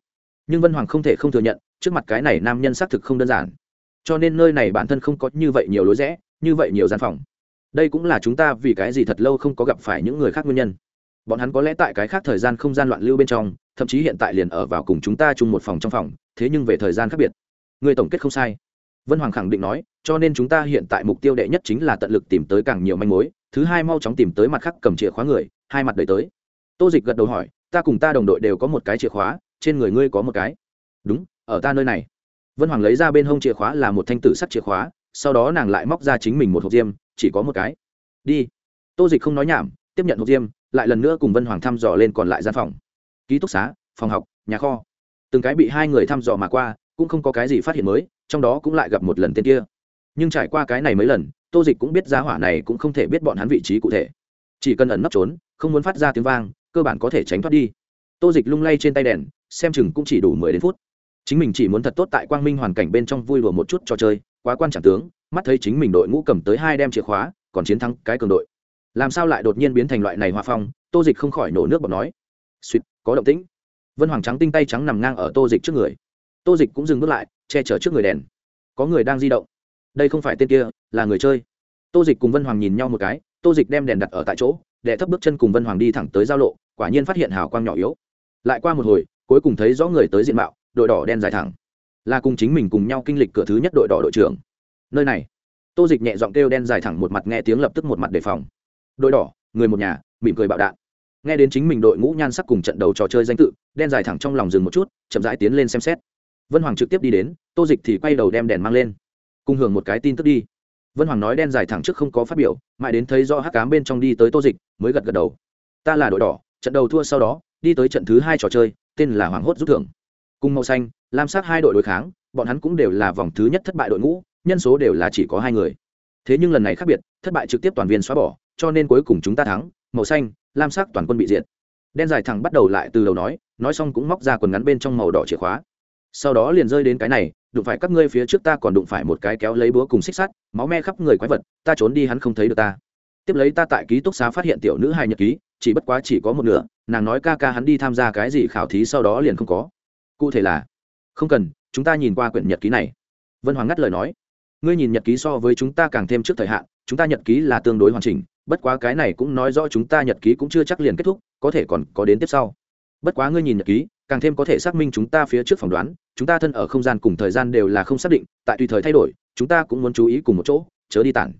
Nhưng vân hoàng không thể không thừa nhận, trước mặt cái này nam nhân xác thực không đơn giản. Cho nên nơi này bản thân không có như vậy nhiều lối rẽ, như vậy nhiều gian phòng. Đây cũng là chúng ta vì cái gì thật lâu không có gặp phải những người khác nguyên nhân. Bọn hắn có lẽ tại cái khác thời gian không gian loạn lưu bên trong, thậm chí hiện tại liền ở vào cùng chúng ta chung một phòng trong phòng, thế nhưng về thời gian khác biệt. Người tổng kết không sai. Vân hoàng khẳng định nói, cho nên chúng ta hiện tại mục tiêu đệ nhất chính là tận lực tìm tới càng nhiều manh mối thứ hai mau chóng tìm tới mặt khác cầm chìa khóa người, hai mặt đời tới. Tô dịch gật đầu hỏi, ta cùng ta đồng đội đều có một cái chìa khóa, trên người ngươi có một cái. Đúng, ở ta nơi này. Vân hoàng lấy ra bên hông chìa khóa là một thanh tử sắt chìa khóa, sau đó nàng lại móc ra chính mình một hộp diêm, chỉ có một cái. Đi. Tô dịch không nói nhảm, tiếp nhận hộp diêm, lại lần nữa cùng vân hoàng thăm dò lên còn lại gian phòng. Ký túc xá, phòng học, nhà kho. Từng cái bị hai người thăm dò mà qua, cũng không có cái gì phát hiện mới, trong đó cũng lại gặp một lần tên kia. Nhưng trải qua cái này mấy lần tô dịch cũng biết giá hỏa này cũng không thể biết bọn hắn vị trí cụ thể. Chỉ cần ẩn nấp trốn, không muốn phát ra tiếng vang, cơ bản có thể tránh thoát đi. Tô dịch lung lay trên tay đèn, xem chừng cũng chỉ đủ mười đến phút. Chính mình chỉ muốn thật tốt tại quang minh hoàn cảnh bên trong vui đùa một chút trò chơi, quá quan trọng tướng, mắt thấy chính mình đội ngũ cầm tới hai đem chìa khóa, còn chiến thắng cái cường đội. Làm sao lại đột nhiên biến thành loại này hoa phong, tô dịch không khỏi nổ nước bọt nói. Suýt có động tĩnh. Vân hoàng trắng tinh tay trắng nằm ngang ở tô dịch trước người. Tô dịch cũng dừng bước lại, che chở trước người đèn. Có người đang di động đây không phải tên kia, là người chơi. Tô dịch cùng vân hoàng nhìn nhau một cái, tô dịch đem đèn đặt ở tại chỗ đệ thấp bước chân cùng vân hoàng đi thẳng tới giao lộ, quả nhiên phát hiện hào quang nhỏ yếu. Lại qua một hồi, cuối cùng thấy rõ người tới diện mạo, đội đỏ đen dài thẳng. Là cùng chính mình cùng nhau kinh lịch cửa thứ nhất đội đỏ đội trưởng. Nơi này, tô dịch nhẹ giọng kêu đen dài thẳng một mặt nghe tiếng lập tức một mặt đề phòng. Đội đỏ, người một nhà, mỉm cười bạo đạn. Nghe đến chính mình đội ngũ nhan sắc cùng trận đầu trò chơi danh tự, đen dài thẳng trong lòng dừng một chút, chậm rãi tiến lên xem xét. Vân hoàng trực tiếp đi đến, tô dịch thì quay đầu đem đèn mang lên cùng hưởng một cái tin tức đi. Vân hoàng nói đen dài thẳng trước không có phát biểu, mãi đến thấy do hắc cám bên trong đi tới tô dịch, mới gật gật đầu. Ta là đội đỏ, trận đầu thua sau đó, đi tới trận thứ hai trò chơi, tên là hoàng hốt rút thưởng. Cùng màu xanh, lam sát hai đội đối kháng, bọn hắn cũng đều là vòng thứ nhất thất bại đội ngũ, nhân số đều là chỉ có hai người. Thế nhưng lần này khác biệt, thất bại trực tiếp toàn viên xóa bỏ, cho nên cuối cùng chúng ta thắng, màu xanh, lam sắc toàn quân bị diệt. Đen dài thẳng bắt đầu lại từ đầu nói nói xong cũng móc ra quần ngắn bên trong màu đỏ chìa khóa. Sau đó liền rơi đến cái này đụng phải các ngươi phía trước ta còn đụng phải một cái kéo lấy búa cùng xích sắt, máu me khắp người quái vật, ta trốn đi hắn không thấy được ta. Tiếp lấy ta tại ký túc xá phát hiện tiểu nữ hài nhật ký, chỉ bất quá chỉ có một nửa, nàng nói ca ca hắn đi tham gia cái gì khảo thí sau đó liền không có. Cụ thể là, không cần, chúng ta nhìn qua quyển nhật ký này. Vân hoàng ngắt lời nói, ngươi nhìn nhật ký so với chúng ta càng thêm trước thời hạn, chúng ta nhật ký là tương đối hoàn chỉnh, bất quá cái này cũng nói rõ chúng ta nhật ký cũng chưa chắc liền kết thúc, có thể còn có đến tiếp sau. Bất quá ngươi nhìn nhật ký, càng thêm có thể xác minh chúng ta phía trước phỏng đoán chúng ta thân ở không gian cùng thời gian đều là không xác định, tại tùy thời thay đổi, chúng ta cũng muốn chú ý cùng một chỗ, chớ đi tản.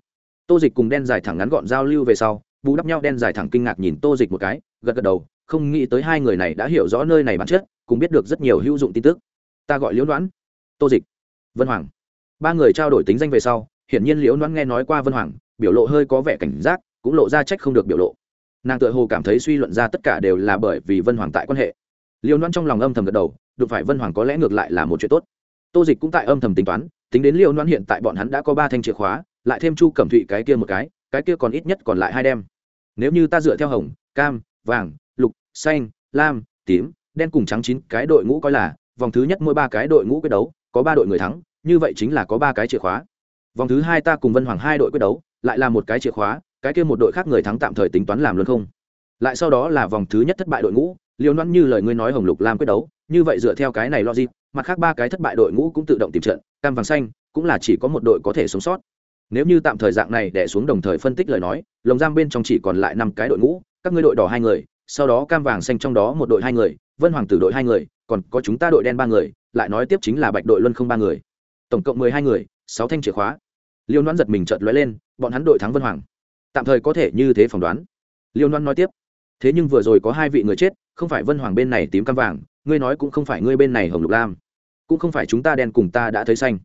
Tô dịch cùng đen dài thẳng ngắn gọn giao lưu về sau, bù đắp nhau đen dài thẳng kinh ngạc nhìn tô dịch một cái, gật gật đầu, không nghĩ tới hai người này đã hiểu rõ nơi này bản chất, cũng biết được rất nhiều hữu dụng tin tức. Ta gọi liễu đoán tô dịch. Vân hoàng. Ba người trao đổi tính danh về sau, hiển nhiên liễu đoán nghe nói qua vân hoàng, biểu lộ hơi có vẻ cảnh giác, cũng lộ ra trách không được biểu lộ. Nàng tự hồ cảm thấy suy luận ra tất cả đều là bởi vì vân hoàng tại quan hệ. Liễu đoán trong lòng âm thầm gật đầu đụng phải vân hoàng có lẽ ngược lại là một chuyện tốt. Tô dịch cũng tại âm thầm tính toán, tính đến liễu đoán hiện tại bọn hắn đã có ba thanh chìa khóa, lại thêm chu cẩm thụy cái kia một cái cái kia còn ít nhất còn lại hai đem. Nếu như ta dựa theo hồng, cam, vàng, lục, xanh, lam, tím, đen cùng trắng chín cái đội ngũ coi là, vòng thứ nhất mỗi ba cái đội ngũ quyết đấu, có ba đội người thắng, như vậy chính là có ba cái chìa khóa. Vòng thứ hai ta cùng vân hoàng hai đội quyết đấu, lại là một cái chìa khóa, cái kia một đội khác người thắng tạm thời tính toán làm luôn không? Lại sau đó là vòng thứ nhất thất bại đội ngũ liều nón như lời ngươi nói hồng lục lam quyết đấu, như vậy dựa theo cái này logic, mặt khác ba cái thất bại đội ngũ cũng tự động tìm trận, cam vàng xanh, cũng là chỉ có một đội có thể sống sót. Nếu như tạm thời dạng này để xuống đồng thời phân tích lời nói, lồng giam bên trong chỉ còn lại năm cái đội ngũ, các ngươi đội đỏ hai người, sau đó cam vàng xanh trong đó một đội hai người, vân hoàng tử đội hai người, còn có chúng ta đội đen ba người, lại nói tiếp chính là bạch đội luân không ba người. Tổng cộng mười hai người, sáu thanh chìa khóa. Liêu đoán giật mình chợt lóe lên, bọn hắn đội thắng vân hoàng. Tạm thời có thể như thế phỏng đoán. Liêu đoán nói tiếp thế nhưng vừa rồi có hai vị người chết, không phải vân hoàng bên này tím cam vàng, ngươi nói cũng không phải ngươi bên này hồng lục lam. Cũng không phải chúng ta đen cùng ta đã thấy xanh.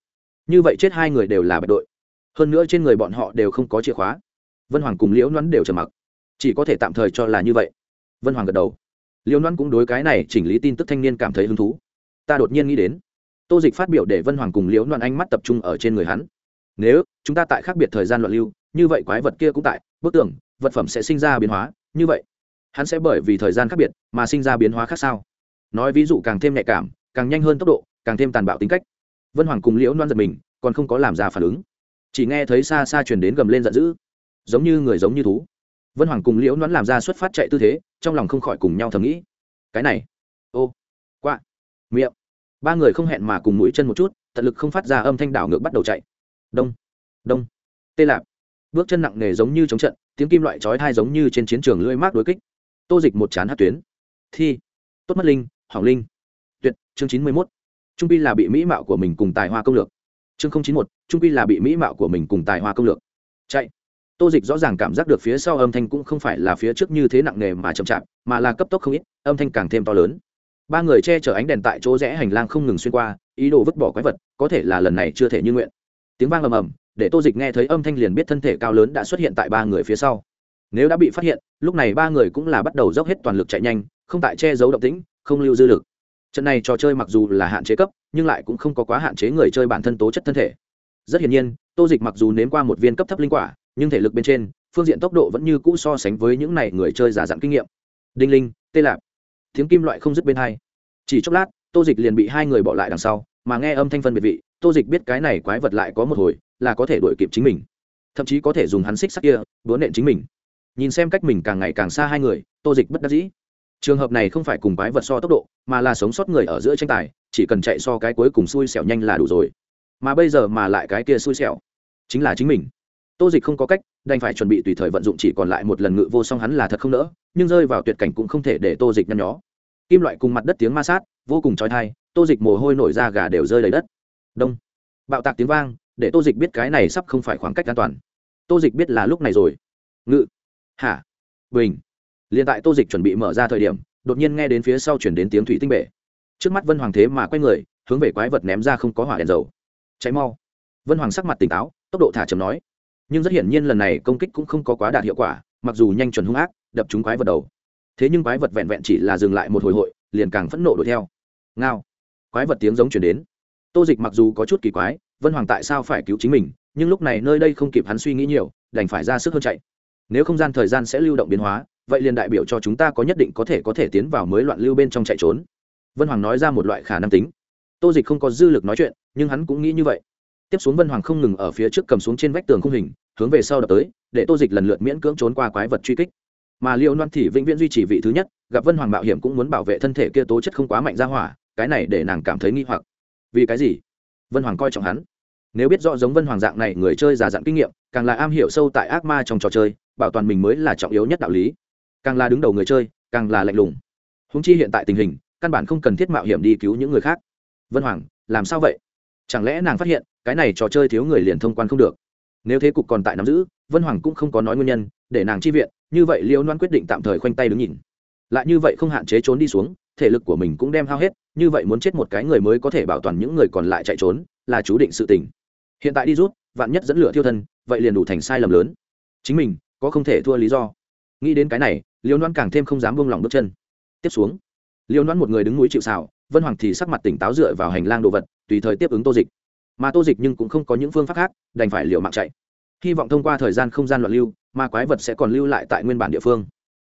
Như vậy chết hai người đều là bạch đội. Hơn nữa trên người bọn họ đều không có chìa khóa. Vân hoàng cùng liễu nhoắn đều trầm mặc. Chỉ có thể tạm thời cho là như vậy. Vân hoàng gật đầu. Liễu nhoắn cũng đối cái này chỉnh lý tin tức thanh niên cảm thấy hứng thú. Ta đột nhiên nghĩ đến, tô dịch phát biểu để vân hoàng cùng liễu nhoắn ánh mắt tập trung ở trên người hắn. Nếu chúng ta tại khác biệt thời gian loạn lưu, như vậy quái vật kia cũng tại, bức tường, vật phẩm sẽ sinh ra biến hóa, như vậy hắn sẽ bởi vì thời gian khác biệt mà sinh ra biến hóa khác sao? Nói ví dụ càng thêm nhạy cảm càng nhanh hơn tốc độ càng thêm tàn bạo tính cách. Vân hoàng cùng liễu loan giật mình còn không có làm ra phản ứng. Chỉ nghe thấy xa xa chuyển đến gầm lên giận dữ. Giống như người giống như thú. Vân hoàng cùng liễu loan làm ra xuất phát chạy tư thế trong lòng không khỏi cùng nhau thầm nghĩ. Cái này. Ô. Quạ, miệng. Ba người không hẹn mà cùng mũi chân một chút tận lực không phát ra âm thanh đảo ngược bắt đầu chạy. Đông. Đông. Tê lạp. Bước chân nặng nề giống như chống trận tiếng kim loại chói thai giống như trên chiến trường lưỡi mát đối kích tô dịch một chán hát tuyến. Thi. Tốt mất linh, hỏng linh. Tuyệt, chương chín mươi mốt. Trung pi là bị mỹ mạo của mình cùng tài hoa công lược. Chương không chín một trung pi là bị mỹ mạo của mình cùng tài hoa công lược. Chạy. Tô dịch rõ ràng cảm giác được phía sau âm thanh cũng không phải là phía trước như thế nặng nề mà chậm chạp, mà là cấp tốc không ít, âm thanh càng thêm to lớn. Ba người che chở ánh đèn tại chỗ rẽ hành lang không ngừng xuyên qua, ý đồ vứt bỏ quái vật, có thể là lần này chưa thể như nguyện. Tiếng vang ầm ầm, để tô dịch nghe thấy âm thanh liền biết thân thể cao lớn đã xuất hiện tại ba người phía sau nếu đã bị phát hiện, lúc này ba người cũng là bắt đầu dốc hết toàn lực chạy nhanh, không tại che giấu động tĩnh, không lưu dư lực. Trận này trò chơi mặc dù là hạn chế cấp, nhưng lại cũng không có quá hạn chế người chơi bản thân tố chất thân thể. Rất hiển nhiên, tô dịch mặc dù nếm qua một viên cấp thấp linh quả, nhưng thể lực bên trên, phương diện tốc độ vẫn như cũ so sánh với những này người chơi giả dặn kinh nghiệm. Đinh linh, tê lạp tiếng kim loại không dứt bên hai. Chỉ chốc lát, tô dịch liền bị hai người bỏ lại đằng sau, mà nghe âm thanh phân biệt vị, tô dịch biết cái này quái vật lại có một hồi, là có thể đuổi kịp chính mình. Thậm chí có thể dùng hắn xích sắc kia búa nện chính mình nhìn xem cách mình càng ngày càng xa hai người, tô dịch bất đắc dĩ. Trường hợp này không phải cùng quái vật so tốc độ, mà là sống sót người ở giữa tranh tài, chỉ cần chạy so cái cuối cùng xui xẻo nhanh là đủ rồi. Mà bây giờ mà lại cái kia xui xẻo, chính là chính mình. Tô dịch không có cách, đành phải chuẩn bị tùy thời vận dụng chỉ còn lại một lần ngự vô song hắn là thật không nỡ, nhưng rơi vào tuyệt cảnh cũng không thể để tô dịch nhăn nhó. Kim loại cùng mặt đất tiếng ma sát, vô cùng trói thai tô dịch mồ hôi nổi ra gà đều rơi đầy đất. Đông. Bạo tạc tiếng vang, để tô dịch biết cái này sắp không phải khoảng cách an toàn. Tô dịch biết là lúc này rồi. Ngự hả? Bình. Liền tại tô dịch chuẩn bị mở ra thời điểm, đột nhiên nghe đến phía sau chuyển đến tiếng thủy tinh bể. Trước mắt vân hoàng thế mà quay người, hướng về quái vật ném ra không có hỏa đèn dầu. Cháy mau. Vân hoàng sắc mặt tỉnh táo, tốc độ thả chầm nói. Nhưng rất hiển nhiên lần này công kích cũng không có quá đạt hiệu quả, mặc dù nhanh chuẩn hung ác, đập trúng quái vật đầu. Thế nhưng quái vật vẹn vẹn chỉ là dừng lại một hồi hội, liền càng phẫn nộ đuổi theo. Ngao. Quái vật tiếng giống chuyển đến. Tô dịch mặc dù có chút kỳ quái, vân hoàng tại sao phải cứu chính mình, nhưng lúc này nơi đây không kịp hắn suy nghĩ nhiều, đành phải ra sức hơn chạy nếu không gian thời gian sẽ lưu động biến hóa, vậy liền đại biểu cho chúng ta có nhất định có thể có thể tiến vào mới loạn lưu bên trong chạy trốn. Vân hoàng nói ra một loại khả năng tính. Tô dịch không có dư lực nói chuyện, nhưng hắn cũng nghĩ như vậy. Tiếp xuống vân hoàng không ngừng ở phía trước cầm xuống trên vách tường khung hình, hướng về sau đập tới, để tô dịch lần lượt miễn cưỡng trốn qua quái vật truy kích. Mà liệu loan thì vĩnh viễn duy trì vị thứ nhất, gặp vân hoàng mạo hiểm cũng muốn bảo vệ thân thể kia tố chất không quá mạnh ra hỏa, cái này để nàng cảm thấy nghi hoặc. Vì cái gì? Vân hoàng coi trọng hắn. Nếu biết rõ giống vân hoàng dạng này người chơi già dặn kinh nghiệm, càng là am hiểu sâu tại ác ma trong trò chơi bảo toàn mình mới là trọng yếu nhất đạo lý. Càng là đứng đầu người chơi, càng là lạnh lùng. Húng chi hiện tại tình hình, căn bản không cần thiết mạo hiểm đi cứu những người khác. Vân hoàng, làm sao vậy? Chẳng lẽ nàng phát hiện, cái này trò chơi thiếu người liền thông quan không được? Nếu thế cục còn tại nắm giữ, vân hoàng cũng không có nói nguyên nhân, để nàng chi viện, như vậy liễu loan quyết định tạm thời khoanh tay đứng nhìn. Lại như vậy không hạn chế trốn đi xuống, thể lực của mình cũng đem hao hết, như vậy muốn chết một cái người mới có thể bảo toàn những người còn lại chạy trốn, là chú định sự tình. Hiện tại đi rút, vạn nhất dẫn lửa thiêu thân, vậy liền đủ thành sai lầm lớn. Chính mình có không thể thua lý do. Nghĩ đến cái này, liêu đoán càng thêm không dám buông lỏng bước chân. Tiếp xuống, liêu đoán một người đứng núi chịu xào vân hoàng thì sắc mặt tỉnh táo dựa vào hành lang đồ vật, tùy thời tiếp ứng tô dịch. Mà tô dịch nhưng cũng không có những phương pháp khác, đành phải liều mạng chạy. Hy vọng thông qua thời gian không gian loạn lưu, mà quái vật sẽ còn lưu lại tại nguyên bản địa phương.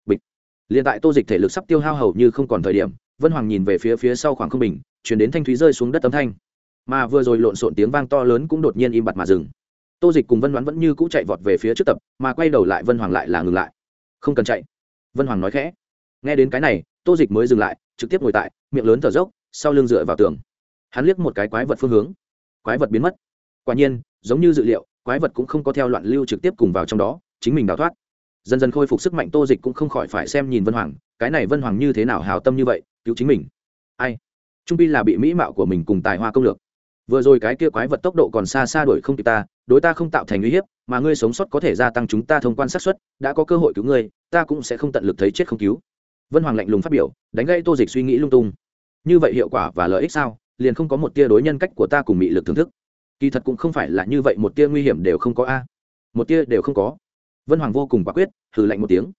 Bịch. Liền tại tô dịch thể lực sắp tiêu hao hầu như không còn thời điểm, vân hoàng nhìn về phía phía sau khoảng không bình, chuyển đến thanh thúy rơi xuống đất tấm thanh. Mà vừa rồi lộn xộn tiếng vang to lớn cũng đột nhiên im bặt mà dừng tô dịch cùng vân đoán vẫn như cũ chạy vọt về phía trước tập, mà quay đầu lại vân hoàng lại là ngừng lại. Không cần chạy. Vân hoàng nói khẽ. Nghe đến cái này, tô dịch mới dừng lại, trực tiếp ngồi tại, miệng lớn thở dốc, sau lưng dựa vào tường. Hắn liếc một cái quái vật phương hướng. Quái vật biến mất. Quả nhiên, giống như dự liệu, quái vật cũng không có theo loạn lưu trực tiếp cùng vào trong đó, chính mình đào thoát. Dần dần khôi phục sức mạnh tô dịch cũng không khỏi phải xem nhìn vân hoàng, cái này vân hoàng như thế nào hào tâm như vậy, cứu chính mình. Ai? Trung pi là bị mỹ mạo của mình cùng tài hoa công lược. Vừa rồi cái kia quái vật tốc độ còn xa xa đuổi không kịp ta đối ta không tạo thành uy hiếp mà ngươi sống sót có thể gia tăng chúng ta thông quan xác suất, đã có cơ hội cứu ngươi ta cũng sẽ không tận lực thấy chết không cứu. Vân hoàng lạnh lùng phát biểu đánh gây tô dịch suy nghĩ lung tung. Như vậy hiệu quả và lợi ích sao? Liền không có một tia đối nhân cách của ta cùng bị lực thưởng thức. Kỳ thật cũng không phải là như vậy một tia nguy hiểm đều không có a. Một tia đều không có. Vân hoàng vô cùng quả quyết thử lạnh một tiếng.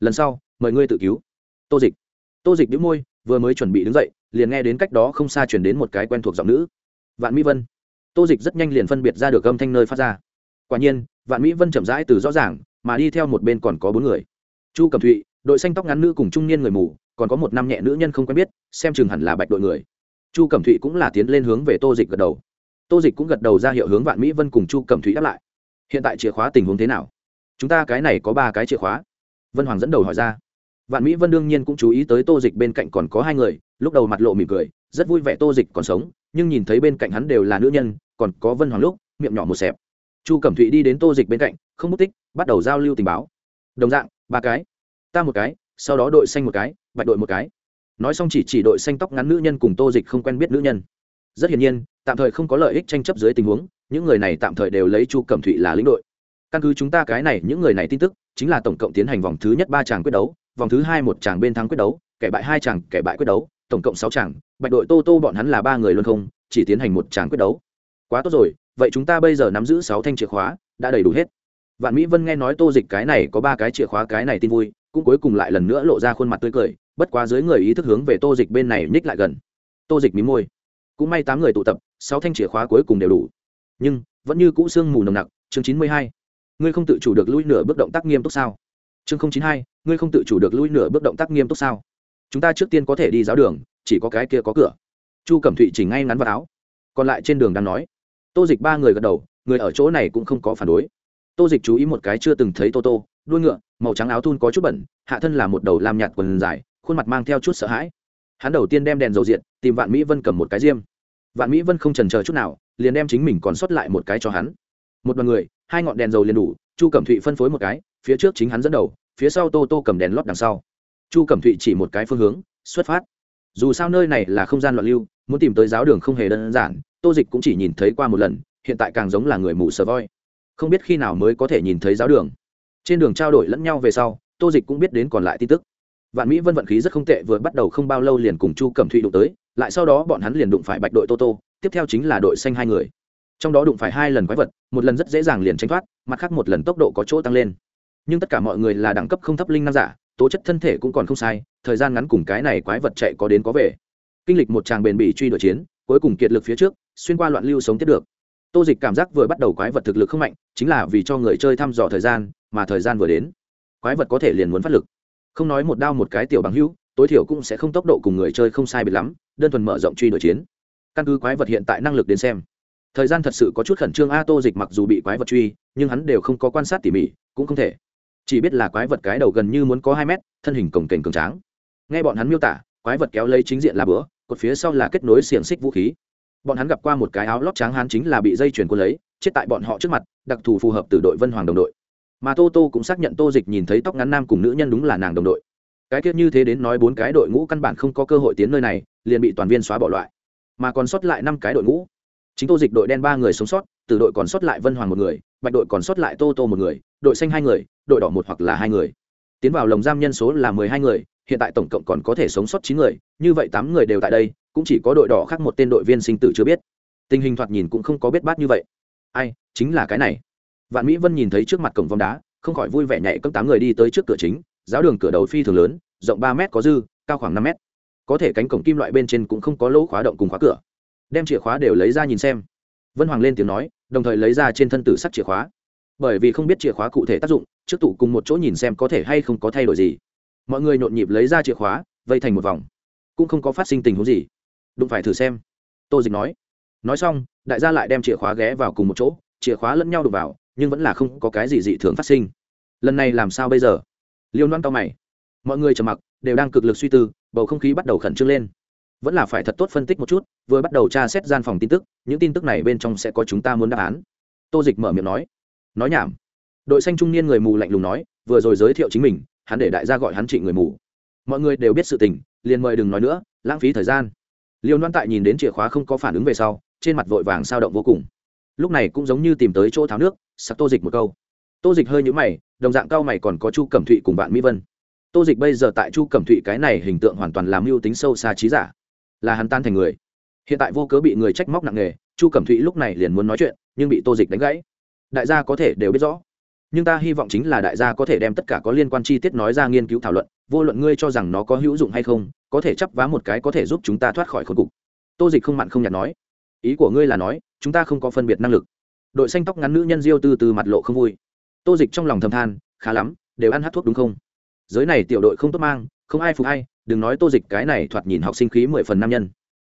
Lần sau mời ngươi tự cứu. Tô dịch. Tô dịch đĩu môi vừa mới chuẩn bị đứng dậy liền nghe đến cách đó không xa chuyển đến một cái quen thuộc giọng nữ. Vạn mỹ vân tô dịch rất nhanh liền phân biệt ra được âm thanh nơi phát ra. Quả nhiên, vạn mỹ vân chậm rãi từ rõ ràng, mà đi theo một bên còn có bốn người. Chu Cẩm thụy, đội xanh tóc ngắn nữ cùng trung niên người mù, còn có một năm nhẹ nữ nhân không quen biết, xem chừng hẳn là bạch đội người. Chu cẩm thụy cũng là tiến lên hướng về tô dịch gật đầu. Tô dịch cũng gật đầu ra hiệu hướng vạn mỹ vân cùng chu cẩm thụy đáp lại. Hiện tại chìa khóa tình huống thế nào? Chúng ta cái này có ba cái chìa khóa. Vân hoàng dẫn đầu hỏi ra. Vạn mỹ vân đương nhiên cũng chú ý tới tô dịch bên cạnh còn có hai người, lúc đầu mặt lộ mỉm cười, rất vui vẻ tô dịch còn sống nhưng nhìn thấy bên cạnh hắn đều là nữ nhân còn có vân hoàng lúc miệng nhỏ một xẹp. Chu cẩm thụy đi đến tô dịch bên cạnh không mất tích bắt đầu giao lưu tình báo. Đồng dạng ba cái. Ta một cái sau đó đội xanh một cái bạch đội một cái. Nói xong chỉ chỉ đội xanh tóc ngắn nữ nhân cùng tô dịch không quen biết nữ nhân. Rất hiển nhiên tạm thời không có lợi ích tranh chấp dưới tình huống những người này tạm thời đều lấy chu cẩm thụy là lĩnh đội. Căn cứ chúng ta cái này những người này tin tức chính là tổng cộng tiến hành vòng thứ nhất ba chàng quyết đấu vòng thứ hai một chàng bên thắng quyết đấu kẻ bại hai chàng, kẻ bại quyết đấu tổng cộng sáu tràng bạch đội tô tô bọn hắn là ba người luôn không, chỉ tiến hành một tràng quyết đấu. Quá tốt rồi, vậy chúng ta bây giờ nắm giữ sáu thanh chìa khóa, đã đầy đủ hết. Vạn mỹ vân nghe nói tô dịch cái này có ba cái chìa khóa cái này tin vui, cũng cuối cùng lại lần nữa lộ ra khuôn mặt tươi cười, bất quá dưới người ý thức hướng về tô dịch bên này nhích lại gần. Tô dịch mí môi. Cũng may tám người tụ tập, sáu thanh chìa khóa cuối cùng đều đủ. Nhưng, vẫn như cũ sương mù nồng nặc, chương chín mươi hai. Ngươi không tự chủ được lui nửa bước động tác nghiêm túc sao? Chương không chín hai, ngươi không tự chủ được lui nửa bước động tác nghiêm túc sao? Chúng ta trước tiên có thể đi giáo đường, chỉ có cái kia có cửa. Chu cẩm thụy chỉnh ngay ngắn vào áo, còn lại trên đường đang nói. Tô dịch ba người gật đầu, người ở chỗ này cũng không có phản đối. Tô dịch chú ý một cái chưa từng thấy tô tô, đuôi ngựa, màu trắng áo thun có chút bẩn, hạ thân là một đầu làm nhạt quần dài, khuôn mặt mang theo chút sợ hãi. Hắn đầu tiên đem đèn dầu diện, tìm vạn mỹ vân cầm một cái diêm. Vạn mỹ vân không trần chờ chút nào, liền đem chính mình còn sót lại một cái cho hắn. Một đoàn người, hai ngọn đèn dầu liền đủ, chu cẩm thụy phân phối một cái, phía trước chính hắn dẫn đầu, phía sau tô tô cầm đèn lót đằng sau chu cẩm thụy chỉ một cái phương hướng, xuất phát. Dù sao nơi này là không gian loạn lưu, muốn tìm tới giáo đường không hề đơn giản, tô dịch cũng chỉ nhìn thấy qua một lần, hiện tại càng giống là người mù sờ voi. Không biết khi nào mới có thể nhìn thấy giáo đường. Trên đường trao đổi lẫn nhau về sau, tô dịch cũng biết đến còn lại tin tức. Vạn mỹ vân vận khí rất không tệ, vừa bắt đầu không bao lâu liền cùng chu cẩm thụy đụng tới, lại sau đó bọn hắn liền đụng phải bạch đội tô tô, tiếp theo chính là đội xanh hai người. Trong đó đụng phải hai lần quái vật, một lần rất dễ dàng liền tránh thoát, mặt khác một lần tốc độ có chỗ tăng lên. Nhưng tất cả mọi người là đẳng cấp không thấp linh năng giả tố chất thân thể cũng còn không sai, thời gian ngắn cùng cái này quái vật chạy có đến có về. Kinh lịch một tràng bền bỉ truy đuổi chiến, cuối cùng kiệt lực phía trước, xuyên qua loạn lưu sống tiếp được. Tô dịch cảm giác vừa bắt đầu quái vật thực lực không mạnh, chính là vì cho người chơi thăm dò thời gian, mà thời gian vừa đến, quái vật có thể liền muốn phát lực. Không nói một đao một cái tiểu bằng hữu, tối thiểu cũng sẽ không tốc độ cùng người chơi không sai biệt lắm, đơn thuần mở rộng truy đuổi chiến. Căn cứ quái vật hiện tại năng lực đến xem, thời gian thật sự có chút khẩn trương a, tô dịch mặc dù bị quái vật truy, nhưng hắn đều không có quan sát tỉ mỉ, cũng không thể chỉ biết là quái vật cái đầu gần như muốn có hai mét, thân hình cổng kềnh cường tráng. Nghe bọn hắn miêu tả, quái vật kéo lấy chính diện là bữa, cột phía sau là kết nối xiềng xích vũ khí. Bọn hắn gặp qua một cái áo lót trắng hắn chính là bị dây chuyền quân lấy, chết tại bọn họ trước mặt, đặc thù phù hợp từ đội vân hoàng đồng đội. Mà tô tô cũng xác nhận tô dịch nhìn thấy tóc ngắn nam cùng nữ nhân đúng là nàng đồng đội. Cái tiết như thế đến nói bốn cái đội ngũ căn bản không có cơ hội tiến nơi này, liền bị toàn viên xóa bỏ loại. Mà còn sót lại năm cái đội ngũ chính tô dịch đội đen ba người sống sót, từ đội còn sót lại vân hoàng một người, bạch đội còn sót lại tô tô một người, đội xanh hai người, đội đỏ một hoặc là hai người. Tiến vào lồng giam nhân số là mười hai người, hiện tại tổng cộng còn có thể sống sót chín người, như vậy tám người đều tại đây, cũng chỉ có đội đỏ khác một tên đội viên sinh tử chưa biết. Tình hình thoạt nhìn cũng không có biết bát như vậy. Ai, chính là cái này. Vạn mỹ vân nhìn thấy trước mặt cổng vòng đá, không khỏi vui vẻ nhảy cấp tám người đi tới trước cửa chính, giáo đường cửa đầu phi thường lớn, rộng ba m có dư, cao khoảng năm m có thể cánh cổng kim loại bên trên cũng không có lỗ khóa động cùng khóa cửa đem chìa khóa đều lấy ra nhìn xem. Vân hoàng lên tiếng nói, đồng thời lấy ra trên thân tử sắt chìa khóa. Bởi vì không biết chìa khóa cụ thể tác dụng, trước tụ cùng một chỗ nhìn xem có thể hay không có thay đổi gì. Mọi người nhộn nhịp lấy ra chìa khóa, vây thành một vòng. Cũng không có phát sinh tình huống gì. Đụng phải thử xem. Tô dịch nói. Nói xong, đại gia lại đem chìa khóa ghé vào cùng một chỗ, chìa khóa lẫn nhau đụng vào, nhưng vẫn là không có cái gì dị thường phát sinh. Lần này làm sao bây giờ? Liêu loan to mày. Mọi người trầm mặc, đều đang cực lực suy tư, bầu không khí bắt đầu khẩn trương lên vẫn là phải thật tốt phân tích một chút, vừa bắt đầu tra xét gian phòng tin tức, những tin tức này bên trong sẽ có chúng ta muốn đáp án. Tô dịch mở miệng nói. Nói nhảm. Đội xanh trung niên người mù lạnh lùng nói, vừa rồi giới thiệu chính mình, hắn để đại gia gọi hắn trị người mù. Mọi người đều biết sự tình, liền mời đừng nói nữa, lãng phí thời gian. Liêu loan tại nhìn đến chìa khóa không có phản ứng về sau, trên mặt vội vàng sao động vô cùng. Lúc này cũng giống như tìm tới chỗ tháo nước, sặc tô dịch một câu. Tô dịch hơi nhũ mày, đồng dạng cao mày còn có chu cẩm thụy cùng bạn mỹ vân. Tô dịch bây giờ tại chu cẩm thụy cái này hình tượng hoàn toàn làm mưu tính sâu xa trí giả là hắn tan thành người. Hiện tại vô cớ bị người trách móc nặng nề, chu cẩm thụy lúc này liền muốn nói chuyện, nhưng bị tô dịch đánh gãy. Đại gia có thể đều biết rõ. Nhưng ta hy vọng chính là đại gia có thể đem tất cả có liên quan chi tiết nói ra nghiên cứu thảo luận, vô luận ngươi cho rằng nó có hữu dụng hay không, có thể chấp vá một cái có thể giúp chúng ta thoát khỏi khốn cục. Tô dịch không mặn không nhạt nói. Ý của ngươi là nói, chúng ta không có phân biệt năng lực. Đội xanh tóc ngắn nữ nhân diêu tư từ mặt lộ không vui. Tô dịch trong lòng thầm than, khá lắm, đều ăn hát thuốc đúng không? Giới này tiểu đội không tốt mang không ai phục hay đừng nói tô dịch cái này thoạt nhìn học sinh khí mười phần nam nhân.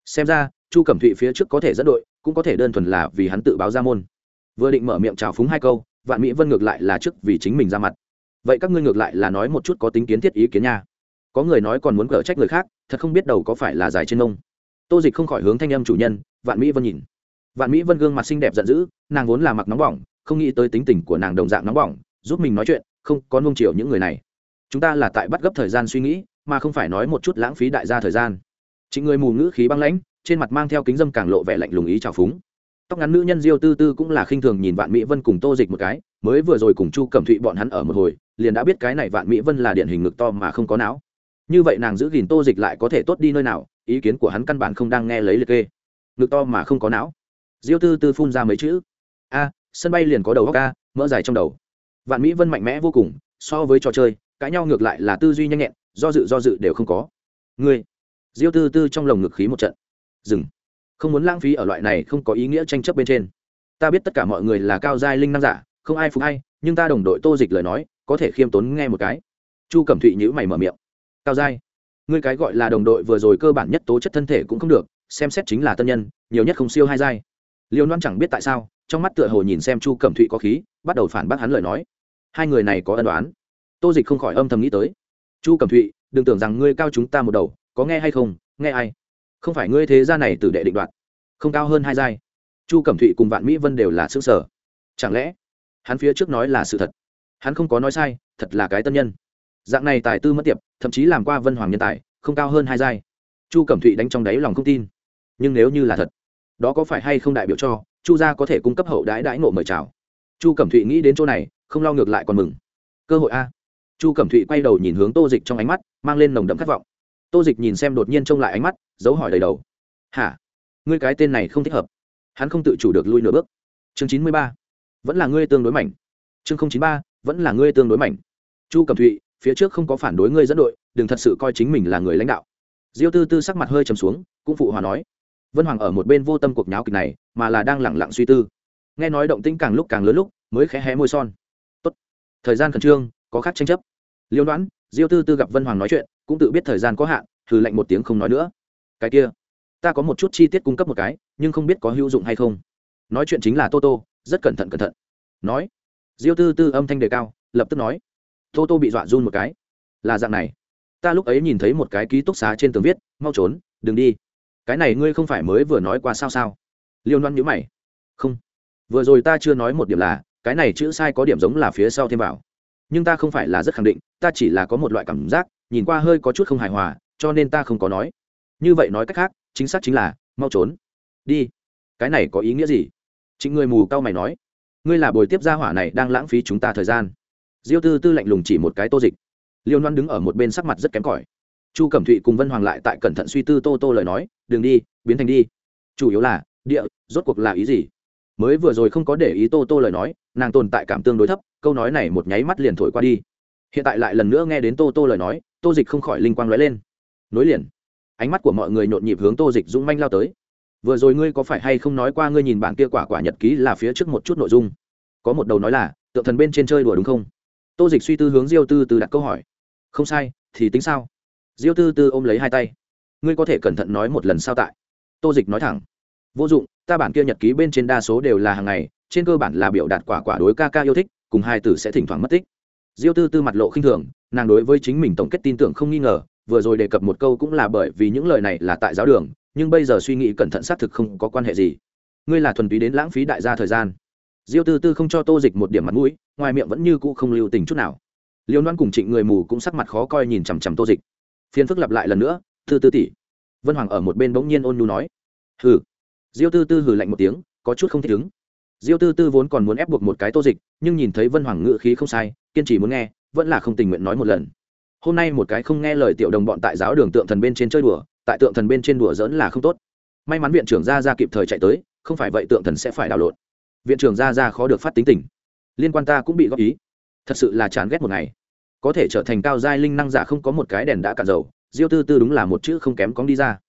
Xem ra, chu cẩm thụy phía trước có thể dẫn đội, cũng có thể đơn thuần là vì hắn tự báo ra môn. Vừa định mở miệng trào phúng hai câu, vạn mỹ vân ngược lại là trước vì chính mình ra mặt. Vậy các ngươi ngược lại là nói một chút có tính kiến thiết ý kiến nha. Có người nói còn muốn cở trách người khác, thật không biết đầu có phải là dài trên nông tô dịch không khỏi hướng thanh âm chủ nhân, vạn mỹ vân nhìn. Vạn mỹ vân gương mặt xinh đẹp giận dữ, nàng vốn là mặc nóng bỏng, không nghĩ tới tính tình của nàng đồng dạng nóng bỏng, giúp mình nói chuyện, không có nung chiều những người này chúng ta là tại bắt gấp thời gian suy nghĩ, mà không phải nói một chút lãng phí đại gia thời gian. Chính người mù ngữ khí băng lãnh, trên mặt mang theo kính dâm càng lộ vẻ lạnh lùng ý trào phúng. Tóc ngắn nữ nhân diêu tư tư cũng là khinh thường nhìn vạn mỹ vân cùng tô dịch một cái, mới vừa rồi cùng chu cẩm thụy bọn hắn ở một hồi, liền đã biết cái này vạn mỹ vân là điển hình ngực to mà không có não. Như vậy nàng giữ gìn tô dịch lại có thể tốt đi nơi nào, ý kiến của hắn căn bản không đang nghe lấy liệt kê. Ngực to mà không có não. Diêu tư tư phun ra mấy chữ. A, sân bay liền có đầu góc a, mỡ dài trong đầu. Vạn mỹ vân mạnh mẽ vô cùng, so với trò chơi cãi nhau ngược lại là tư duy nhanh nhẹn, do dự do dự đều không có. Ngươi, diêu tư tư trong lồng ngực khí một trận. Dừng. Không muốn lãng phí ở loại này không có ý nghĩa tranh chấp bên trên. Ta biết tất cả mọi người là cao giai linh năng giả, không ai phục hay nhưng ta đồng đội tô dịch lời nói, có thể khiêm tốn nghe một cái. Chu cẩm thụy nhữ mày mở miệng. Cao giai. Ngươi cái gọi là đồng đội vừa rồi cơ bản nhất tố chất thân thể cũng không được, xem xét chính là tân nhân, nhiều nhất không siêu hai giai. Liêu loan chẳng biết tại sao, trong mắt tựa hồ nhìn xem chu cẩm thụy có khí, bắt đầu phản bác hắn lời nói. Hai người này có ân đoán tô dịch không khỏi âm thầm nghĩ tới. Chu cẩm thụy, đừng tưởng rằng ngươi cao chúng ta một đầu, có nghe hay không, nghe ai? Không phải ngươi thế gia này từ đệ định đoạt, không cao hơn hai giai. Chu cẩm thụy cùng vạn mỹ vân đều là xương sở chẳng lẽ, hắn phía trước nói là sự thật? Hắn không có nói sai, thật là cái tân nhân. Dạng này tài tư mất tiệp, thậm chí làm qua vân hoàng nhân tài, không cao hơn hai giai. Chu cẩm thụy đánh trong đáy lòng không tin. Nhưng nếu như là thật, đó có phải hay không đại biểu cho chu gia có thể cung cấp hậu đãi đãi ngộ mời chào? Chu cẩm thụy nghĩ đến chỗ này, không lo ngược lại còn mừng. Cơ hội a chu cẩm thụy quay đầu nhìn hướng tô dịch trong ánh mắt, mang lên nồng đậm khát vọng. Tô dịch nhìn xem đột nhiên trông lại ánh mắt dấu hỏi đầy đầu. Hả? Ngươi cái tên này không thích hợp. Hắn không tự chủ được lui nửa bước. Chương chín mươi ba. Vẫn là ngươi tương đối mảnh. Chương chín ba. Vẫn là ngươi tương đối mảnh. Chu cẩm thụy, phía trước không có phản đối ngươi dẫn đội, đừng thật sự coi chính mình là người lãnh đạo. Diêu tư tư sắc mặt hơi trầm xuống, cũng phụ hòa nói. Vân hoàng ở một bên vô tâm cuộc nháo kịch này, mà là đang lẳng lặng suy tư. Nghe nói động tĩnh càng lúc càng lớn lúc, mới khẽ hé môi son. Tốt. thời gian khẩn trương có khác tranh chấp. Liêu đoán diêu tư tư gặp vân hoàng nói chuyện, cũng tự biết thời gian có hạn thử lệnh một tiếng không nói nữa. Cái kia, ta có một chút chi tiết cung cấp một cái, nhưng không biết có hữu dụng hay không. Nói chuyện chính là tô tô, rất cẩn thận cẩn thận. Nói, diêu tư tư âm thanh đề cao, lập tức nói, tô tô bị dọa run một cái. Là dạng này, ta lúc ấy nhìn thấy một cái ký túc xá trên tường viết, mau trốn, đừng đi. Cái này ngươi không phải mới vừa nói qua sao sao? Liêu loan nhữ mày. Không, vừa rồi ta chưa nói một điểm là, cái này chữ sai có điểm giống là phía sau thêm vào nhưng ta không phải là rất khẳng định, ta chỉ là có một loại cảm giác, nhìn qua hơi có chút không hài hòa, cho nên ta không có nói. Như vậy nói cách khác, chính xác chính là, mau trốn. Đi. Cái này có ý nghĩa gì? Chính người mù cao mày nói. Ngươi là bồi tiếp gia hỏa này đang lãng phí chúng ta thời gian. Diêu tư tư lạnh lùng chỉ một cái tô dịch. Liêu loan đứng ở một bên sắc mặt rất kém cỏi. Chu cẩm thụy cùng vân hoàng lại tại cẩn thận suy tư tô tô lời nói đ ừ n g đi, biến thành đi. Chủ yếu là, địa, rốt cuộc là ý gì? Mới vừa rồi không có để ý tô tô lời nói, nàng tồn tại cảm tương đối thấp, câu nói này một nháy mắt liền thổi qua đi. Hiện tại lại lần nữa nghe đến tô tô lời nói, tô dịch không khỏi linh quang lóe lên. Nối liền. Ánh mắt của mọi người nhộn nhịp hướng tô dịch dũng manh lao tới. Vừa rồi ngươi có phải hay không nói qua ngươi nhìn bản kia quả quả nhật ký là phía trước một chút nội dung? Có một đầu nói là, tượng thần bên trên chơi đùa đúng không? Tô dịch suy tư hướng diêu tư tư đặt câu hỏi. Không sai, thì tính sao? Diêu tư tư ôm lấy hai tay. Ngươi có thể cẩn thận nói một lần sao tại? Tô dịch nói thẳng. Vô dụng ta bản kia nhật ký bên trên đa số đều là hàng ngày, trên cơ bản là biểu đạt quả quả đối ca ca yêu thích, cùng hai tử sẽ thỉnh thoảng mất tích. Diêu tư tư mặt lộ khinh thường, nàng đối với chính mình tổng kết tin tưởng không nghi ngờ, vừa rồi đề cập một câu cũng là bởi vì những lời này là tại giáo đường, nhưng bây giờ suy nghĩ cẩn thận xác thực không có quan hệ gì. Ngươi là thuần túy đến lãng phí đại gia thời gian. Diêu tư tư không cho tô dịch một điểm mặt mũi, ngoài miệng vẫn như cũ không lưu tình chút nào. Liêu đoan cùng trịnh người mù cũng sắc mặt khó coi nhìn chằm chằm tô dịch. Phiên phức lặp lại lần nữa thư tư tỷ. Vân hoàng ở một bên bỗng nhiên ôn nhu nói, hừ diêu tư tư hừ lạnh một tiếng, có chút không thích ứng. Diêu tư tư vốn còn muốn ép buộc một cái tô dịch, nhưng nhìn thấy vân hoàng ngự khí không sai, kiên trì muốn nghe, vẫn là không tình nguyện nói một lần. Hôm nay một cái không nghe lời tiểu đồng bọn tại giáo đường tượng thần bên trên chơi đùa, tại tượng thần bên trên đùa dỡn là không tốt. May mắn viện trưởng Gia ra kịp thời chạy tới, không phải vậy tượng thần sẽ phải đảo lộn. Viện trưởng Gia ra khó được phát tính tình. Liên quan ta cũng bị góp ý. Thật sự là chán ghét một ngày. Có thể trở thành cao giai linh năng giả không có một cái đèn đã cạn dầu, diêu tư tư đúng là một chữ không kém cóng đi ra.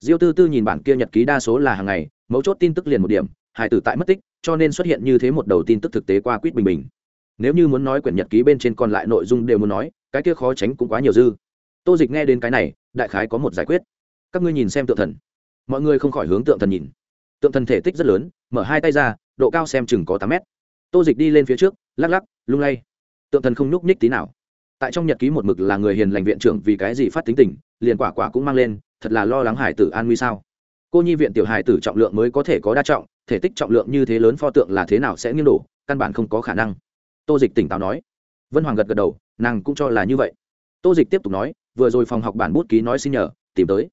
Diêu tư tư nhìn bản kia nhật ký đa số là hàng ngày mấu chốt tin tức liền một điểm, hải tử tại mất tích, cho nên xuất hiện như thế một đầu tin tức thực tế qua quýt bình bình. Nếu như muốn nói quyển nhật ký bên trên còn lại nội dung đều muốn nói, cái kia khó tránh cũng quá nhiều dư. Tô dịch nghe đến cái này, đại khái có một giải quyết. Các ngươi nhìn xem tượng thần. Mọi người không khỏi hướng tượng thần nhìn. Tượng thần thể tích rất lớn, mở hai tay ra, độ cao xem chừng có tám mét. Tô dịch đi lên phía trước, lắc lắc, lung lay. Tượng thần không nhúc nhích tí nào. Tại trong nhật ký một mực là người hiền lành viện trưởng vì cái gì phát tính tình, liền quả quả cũng mang lên, thật là lo lắng hải tử an nguy sao cô nhi viện tiểu hải tử trọng lượng mới có thể có đa trọng, thể tích trọng lượng như thế lớn pho tượng là thế nào sẽ nghiêng đổ, căn bản không có khả năng. Tô dịch tỉnh táo nói. Vân hoàng gật gật đầu, nàng cũng cho là như vậy. Tô dịch tiếp tục nói, vừa rồi phòng học bản bút ký nói xin nhờ, tìm tới.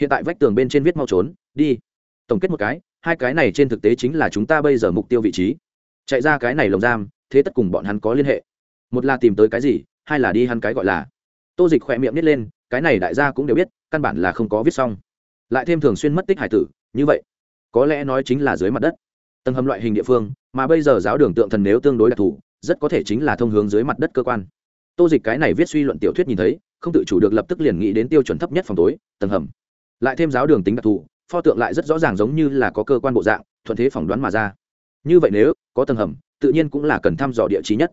Hiện tại vách tường bên trên viết mau trốn, đi. Tổng kết một cái, hai cái này trên thực tế chính là chúng ta bây giờ mục tiêu vị trí. Chạy ra cái này lồng giam, thế tất cùng bọn hắn có liên hệ. Một là tìm tới cái gì, hai là đi hắn cái gọi là. Tô dịch khỏe miệng nít lên, cái này đại gia cũng đều biết, căn bản là không có viết xong lại thêm thường xuyên mất tích hải tử, như vậy, có lẽ nói chính là dưới mặt đất. Tầng hầm loại hình địa phương, mà bây giờ giáo đường tượng thần nếu tương đối đặc thù, rất có thể chính là thông hướng dưới mặt đất cơ quan. Tô dịch cái này viết suy luận tiểu thuyết nhìn thấy, không tự chủ được lập tức liền nghĩ đến tiêu chuẩn thấp nhất phòng tối, tầng hầm. Lại thêm giáo đường tính đặc thù, pho tượng lại rất rõ ràng giống như là có cơ quan bộ dạng, thuận thế phỏng đoán mà ra. Như vậy nếu có tầng hầm, tự nhiên cũng là cần thăm dò địa trí nhất.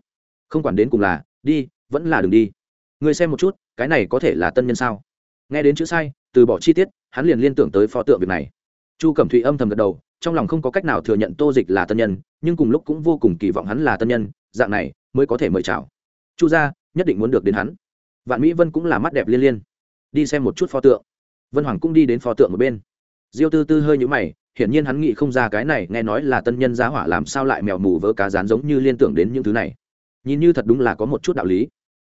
Không quản đến cùng là đi, vẫn là đường đi. Người xem một chút, cái này có thể là tân nhân sao? Nghe đến chữ sai, từ bỏ chi tiết hắn liền liên tưởng tới pho tượng việc này. Chu cẩm thụy âm thầm gật đầu, trong lòng không có cách nào thừa nhận tô dịch là tân nhân, nhưng cùng lúc cũng vô cùng kỳ vọng hắn là tân nhân, dạng này mới có thể mời chào. Chu gia, nhất định muốn được đến hắn. Vạn mỹ vân cũng là mắt đẹp liên liên. Đi xem một chút pho tượng. Vân hoàng cũng đi đến pho tượng một bên. Diêu tư tư hơi nhũ mày, hiển nhiên hắn nghĩ không ra cái này, nghe nói là tân nhân giá hỏa làm sao lại mèo mù vỡ cá rán giống như liên tưởng đến những thứ này. Nhìn như thật đúng là có một chút đạo lý.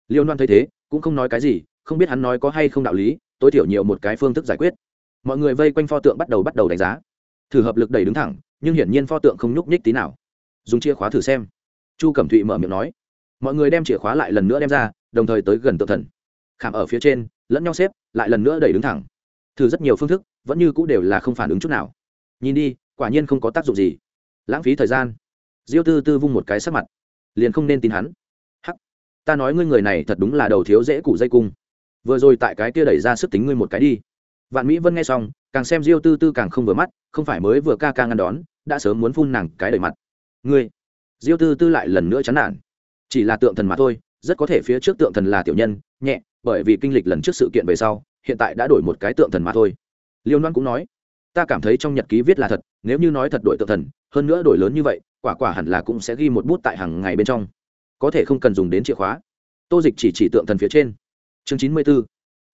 Liêu loan thấy thế, cũng không nói cái gì, không biết hắn nói có hay không đạo lý, tối thiểu nhiều một cái phương thức giải quyết mọi người vây quanh pho tượng bắt đầu bắt đầu đánh giá. Thử hợp lực đẩy đứng thẳng, nhưng hiển nhiên pho tượng không nhúc nhích tí nào. Dùng chìa khóa thử xem. Chu cẩm thụy mở miệng nói. Mọi người đem chìa khóa lại lần nữa đem ra, đồng thời tới gần tượng thần. Khảm ở phía trên, lẫn nhau xếp, lại lần nữa đẩy đứng thẳng. Thử rất nhiều phương thức, vẫn như c ũ đều là không phản ứng chút nào. Nhìn đi, quả nhiên không có tác dụng gì. Lãng phí thời gian. Diêu tư tư vung một cái sắc mặt. Liền không nên tin hắn. Hắc, ta nói ngươi người này thật đúng là đầu thiếu dễ củ dây cung. Vừa rồi tại cái kia đẩy ra sức tính ngươi một cái đi vạn mỹ vân nghe xong, càng xem diêu tư tư càng không vừa mắt, không phải mới vừa ca ca ngăn đón, đã sớm muốn phun nàng cái đẩy mặt. Ngươi, diêu tư tư lại lần nữa chán nản. Chỉ là tượng thần mà thôi, rất có thể phía trước tượng thần là tiểu nhân, nhẹ, bởi vì kinh lịch lần trước sự kiện về sau, hiện tại đã đổi một cái tượng thần mà thôi. Liêu loan cũng nói, ta cảm thấy trong nhật ký viết là thật, nếu như nói thật đổi tượng thần, hơn nữa đổi lớn như vậy, quả quả hẳn là cũng sẽ ghi một bút tại hàng ngày bên trong. Có thể không cần dùng đến chìa khóa. Tô dịch chỉ chỉ tượng thần phía trên. Chương chín mươi bốn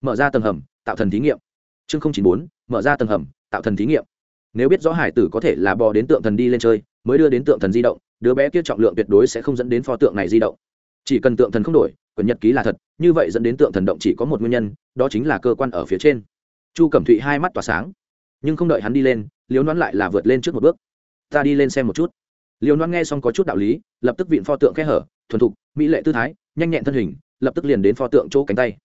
mở ra tầng hầm, tạo thần thí nghiệm chương không chín bốn, mở ra tầng hầm, tạo thần thí nghiệm. Nếu biết rõ hải tử có thể là bò đến tượng thần đi lên chơi, mới đưa đến tượng thần di động, đứa bé kia trọng lượng tuyệt đối sẽ không dẫn đến pho tượng này di động. Chỉ cần tượng thần không đổi, quyển nhật ký là thật, như vậy dẫn đến tượng thần động chỉ có một nguyên nhân, đó chính là cơ quan ở phía trên. Chu cẩm thụy hai mắt tỏa sáng. Nhưng không đợi hắn đi lên liều đoán lại là vượt lên trước một bước. Ta đi lên xem một chút. Liều loan nghe xong có chút đạo lý, lập tức vịn pho tượng khe hở, thuần thục, mỹ lệ tư thái, nhanh nhẹn thân hình, lập tức liền đến pho tượng chỗ cánh tay.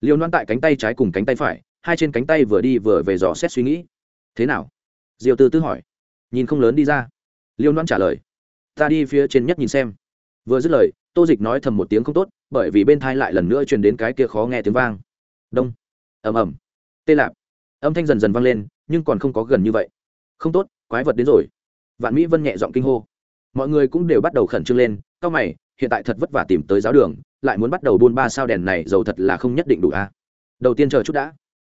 Liều loan tại cánh tay trái cùng cánh tay phải hai trên cánh tay vừa đi vừa về dò xét suy nghĩ. Thế nào? Diều tư tư hỏi. Nhìn không lớn đi ra. Liêu loan trả lời. Ta đi phía trên nhất nhìn xem. Vừa dứt lời, tô dịch nói thầm một tiếng không tốt, bởi vì bên thai lại lần nữa truyền đến cái kia khó nghe tiếng vang. Đông. Ầm ầm. Tê lạp. Âm thanh dần dần vang lên, nhưng còn không có gần như vậy. Không tốt, quái vật đến rồi. Vạn mỹ vân nhẹ giọng kinh hô. Mọi người cũng đều bắt đầu khẩn trương lên cao mày, hiện tại thật vất vả tìm tới giáo đường, lại muốn bắt đầu buôn ba sao đèn này, dầu thật là không nhất định đủ a. Đầu tiên chờ chút đã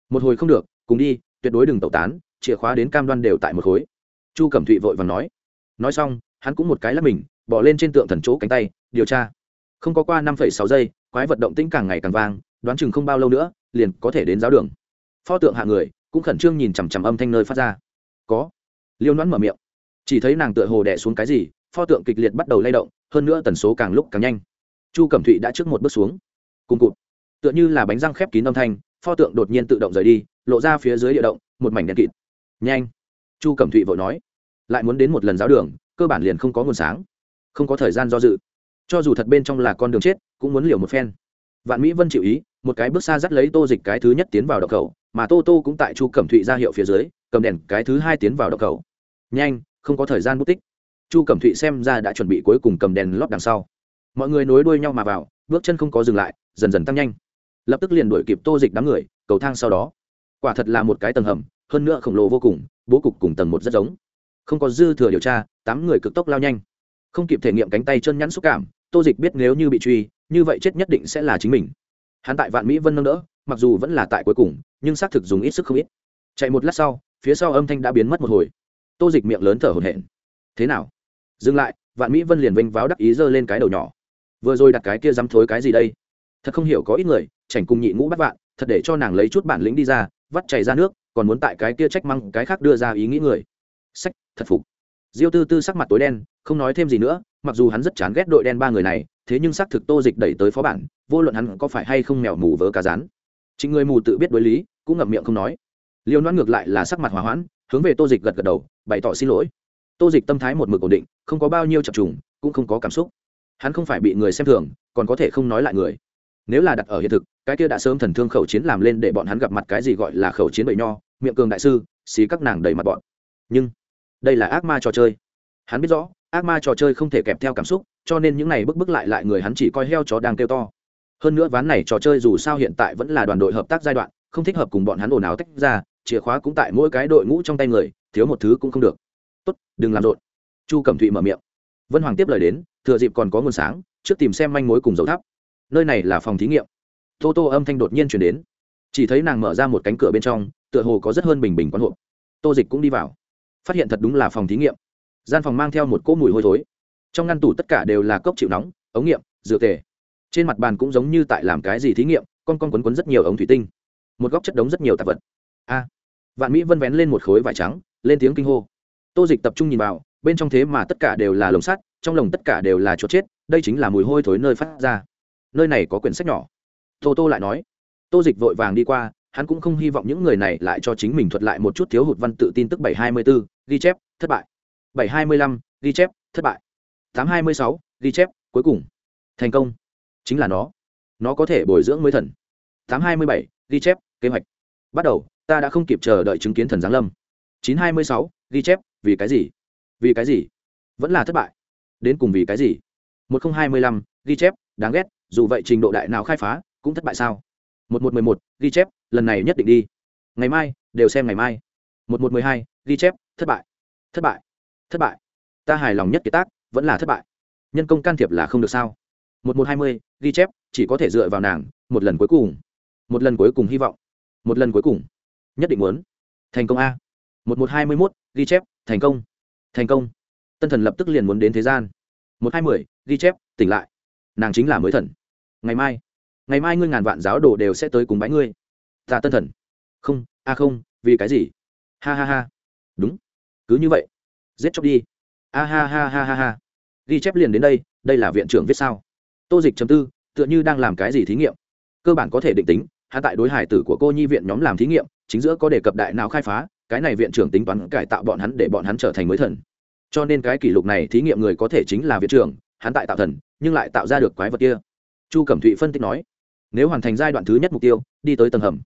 một hồi không được, cùng đi, tuyệt đối đừng tẩu tán, chìa khóa đến cam đoan đều tại một khối. Chu cẩm thụy vội và nói. Nói xong, hắn cũng một cái lắp mình, bỏ lên trên tượng thần chỗ cánh tay, điều tra. Không có qua năm sáu giây, quái vật động tĩnh càng ngày càng vang, đoán chừng không bao lâu nữa, liền có thể đến giáo đường. Pho tượng hạ người, cũng khẩn trương nhìn chằm chằm âm thanh nơi phát ra. Có. Liêu Nhoãn mở miệng. Chỉ thấy nàng tựa hồ đẻ xuống cái gì, pho tượng kịch liệt bắt đầu lay động, hơn nữa tần số càng lúc càng nhanh. Chu cẩm thụy đã trước một bước xuống. Cùng cụt. Tựa như là bánh răng khép kín âm thanh pho tượng đột nhiên tự động rời đi, lộ ra phía dưới địa động, một mảnh đen kịt. Nhanh! Chu cẩm thụy vội nói. Lại muốn đến một lần giáo đường, cơ bản liền không có nguồn sáng, không có thời gian do dự. Cho dù thật bên trong là con đường chết, cũng muốn liều một phen. Vạn mỹ vân chịu ý, một cái bước xa dắt lấy tô dịch cái thứ nhất tiến vào đập khẩu, mà tô tô cũng tại chu cẩm thụy ra hiệu phía dưới, cầm đèn cái thứ hai tiến vào đập khẩu. Nhanh, không có thời gian bút tích. Chu cẩm thụy xem ra đã chuẩn bị cuối cùng cầm đèn lót đằng sau. Mọi người nối đuôi nhau mà vào, bước chân không có dừng lại, dần dần tăng nhanh lập tức liền đuổi kịp tô dịch đám người, cầu thang sau đó. Quả thật là một cái tầng hầm, hơn nữa khổng lồ vô cùng, bố cục cùng tầng một rất giống. Không có dư thừa điều tra, tám người cực tốc lao nhanh. Không kịp thể nghiệm cánh tay chân nhắn xúc cảm, tô dịch biết nếu như bị truy, như vậy chết nhất định sẽ là chính mình. Hắn tại vạn mỹ vân nâng đỡ, mặc dù vẫn là tại cuối cùng, nhưng xác thực dùng ít sức không ít. Chạy một lát sau, phía sau âm thanh đã biến mất một hồi. Tô dịch miệng lớn thở hổn hển. Thế nào? Dừng lại, vạn mỹ vân liền vênh váo đắc ý giơ lên cái đầu nhỏ. Vừa rồi đặt cái kia dám thối cái gì đây? Thật không hiểu có ít người, chảnh cùng nhị ngũ bắt vạn, thật để cho nàng lấy chút bản lĩnh đi ra, vắt chảy ra nước, còn muốn tại cái kia trách măng, cái khác đưa ra ý nghĩ người. Sách, thật phục. Diêu tư tư sắc mặt tối đen, không nói thêm gì nữa, mặc dù hắn rất chán ghét đội đen ba người này, thế nhưng xác thực tô dịch đẩy tới phó bản, vô luận hắn có phải hay không mèo mù vớ cá rán. Chính người mù tự biết đối lý, cũng ngậm miệng không nói. Liêu noan ngược lại là sắc mặt hòa hoãn, hướng về tô dịch gật gật đầu, bày tỏ xin lỗi. Tô dịch tâm thái một mực ổn định, không có bao nhiêu chập trùng, cũng không có cảm xúc. Hắn không phải bị người xem thường, còn có thể không nói lại người nếu là đặt ở hiện thực, cái kia đã sớm thần thương khẩu chiến làm lên để bọn hắn gặp mặt cái gì gọi là khẩu chiến bậy nho, miệng cường đại sư, xí các nàng đầy mặt bọn. Nhưng, đây là ác ma trò chơi. Hắn biết rõ, ác ma trò chơi không thể kèm theo cảm xúc, cho nên những này bức bức lại lại người hắn chỉ coi heo chó đang kêu to. Hơn nữa ván này trò chơi dù sao hiện tại vẫn là đoàn đội hợp tác giai đoạn, không thích hợp cùng bọn hắn ồn ào tách ra, chìa khóa cũng tại mỗi cái đội ngũ trong tay người, thiếu một thứ cũng không được. Tốt, đừng làm rộn. Chu cẩm thụy mở miệng. Vân hoàng tiếp lời đến, thừa dịp còn có nguồn sáng, trước tìm xem manh mối cùng dấu thắp nơi này là phòng thí nghiệm. Tô tô âm thanh đột nhiên chuyển đến. Chỉ thấy nàng mở ra một cánh cửa bên trong, tựa hồ có rất hơn bình bình quán hộp. Tô dịch cũng đi vào. Phát hiện thật đúng là phòng thí nghiệm. Gian phòng mang theo một cỗ mùi hôi thối. Trong ngăn tủ tất cả đều là cốc chịu nóng, ống nghiệm, dược tề. Trên mặt bàn cũng giống như tại làm cái gì thí nghiệm, con con quấn quấn rất nhiều ống thủy tinh. Một góc chất đống rất nhiều tạp vật. A! Vạn mỹ vân vén lên một khối vải trắng, lên tiếng kinh hô. Tô dịch tập trung nhìn vào, bên trong thế mà tất cả đều là lồng sắt, trong lồng tất cả đều là chuột chết, đây chính là mùi hôi thối nơi phát ra nơi này có quyển sách nhỏ. Tô tô lại nói, tô dịch vội vàng đi qua, hắn cũng không hy vọng những người này lại cho chính mình thuật lại một chút thiếu hụt văn tự tin tức bảy hai mươi bốn, ghi chép, thất bại. bảy hai mươi lăm, ghi chép, thất bại. tám hai mươi sáu, ghi chép, cuối cùng. Thành công. Chính là nó. Nó có thể bồi dưỡng mới thần. tám hai mươi bảy, ghi chép, kế hoạch. Bắt đầu, ta đã không kịp chờ đợi chứng kiến thần giáng lâm. chín hai mươi sáu, ghi chép, vì cái gì? Vì cái gì? Vẫn là thất bại. Đến cùng vì cái gì? một nghìn hai mươi lăm, ghi chép, đáng ghét dù vậy trình độ đại nào khai phá, cũng thất bại sao? Một một mười một, ghi chép, lần này nhất định đi. Ngày mai, đều xem ngày mai. Một một mười hai, ghi chép, thất bại. Thất bại. Thất bại. Ta hài lòng nhất kiệt tác, vẫn là thất bại. Nhân công can thiệp là không được sao? Một một hai mươi, ghi chép, chỉ có thể dựa vào nàng, một lần cuối cùng. Một lần cuối cùng hy vọng. Một lần cuối cùng. Nhất định muốn. Thành công a. Một một hai mươi mốt, ghi chép, thành công. Thành công. Tân thần lập tức liền muốn đến thế gian. Một hai mươi, ghi chép, tỉnh lại nàng chính là mới thần. Ngày mai ngày mai ngươi ngàn vạn giáo đồ đều sẽ tới cùng bái ngươi. Ta tân thần. Không, a không, vì cái gì? Ha ha ha. Đúng. Cứ như vậy. Giết chóc đi. A ha ha ha ha ha. Ghi chép liền đến đây đây là viện trưởng viết sao? Tô dịch chấm tư, tựa như đang làm cái gì thí nghiệm. Cơ bản có thể định tính hạ tại đối hải tử của cô nhi viện nhóm làm thí nghiệm, chính giữa có đề cập đại nào khai phá, cái này viện trưởng tính toán cải tạo bọn hắn để bọn hắn trở thành mới thần. Cho nên cái kỷ lục này thí nghiệm người có thể chính là viện trưởng hắn tại tạo thần, nhưng lại tạo ra được quái vật kia. Chu cẩm thụy phân tích nói, nếu hoàn thành giai đoạn thứ nhất mục tiêu, đi tới tầng hầm.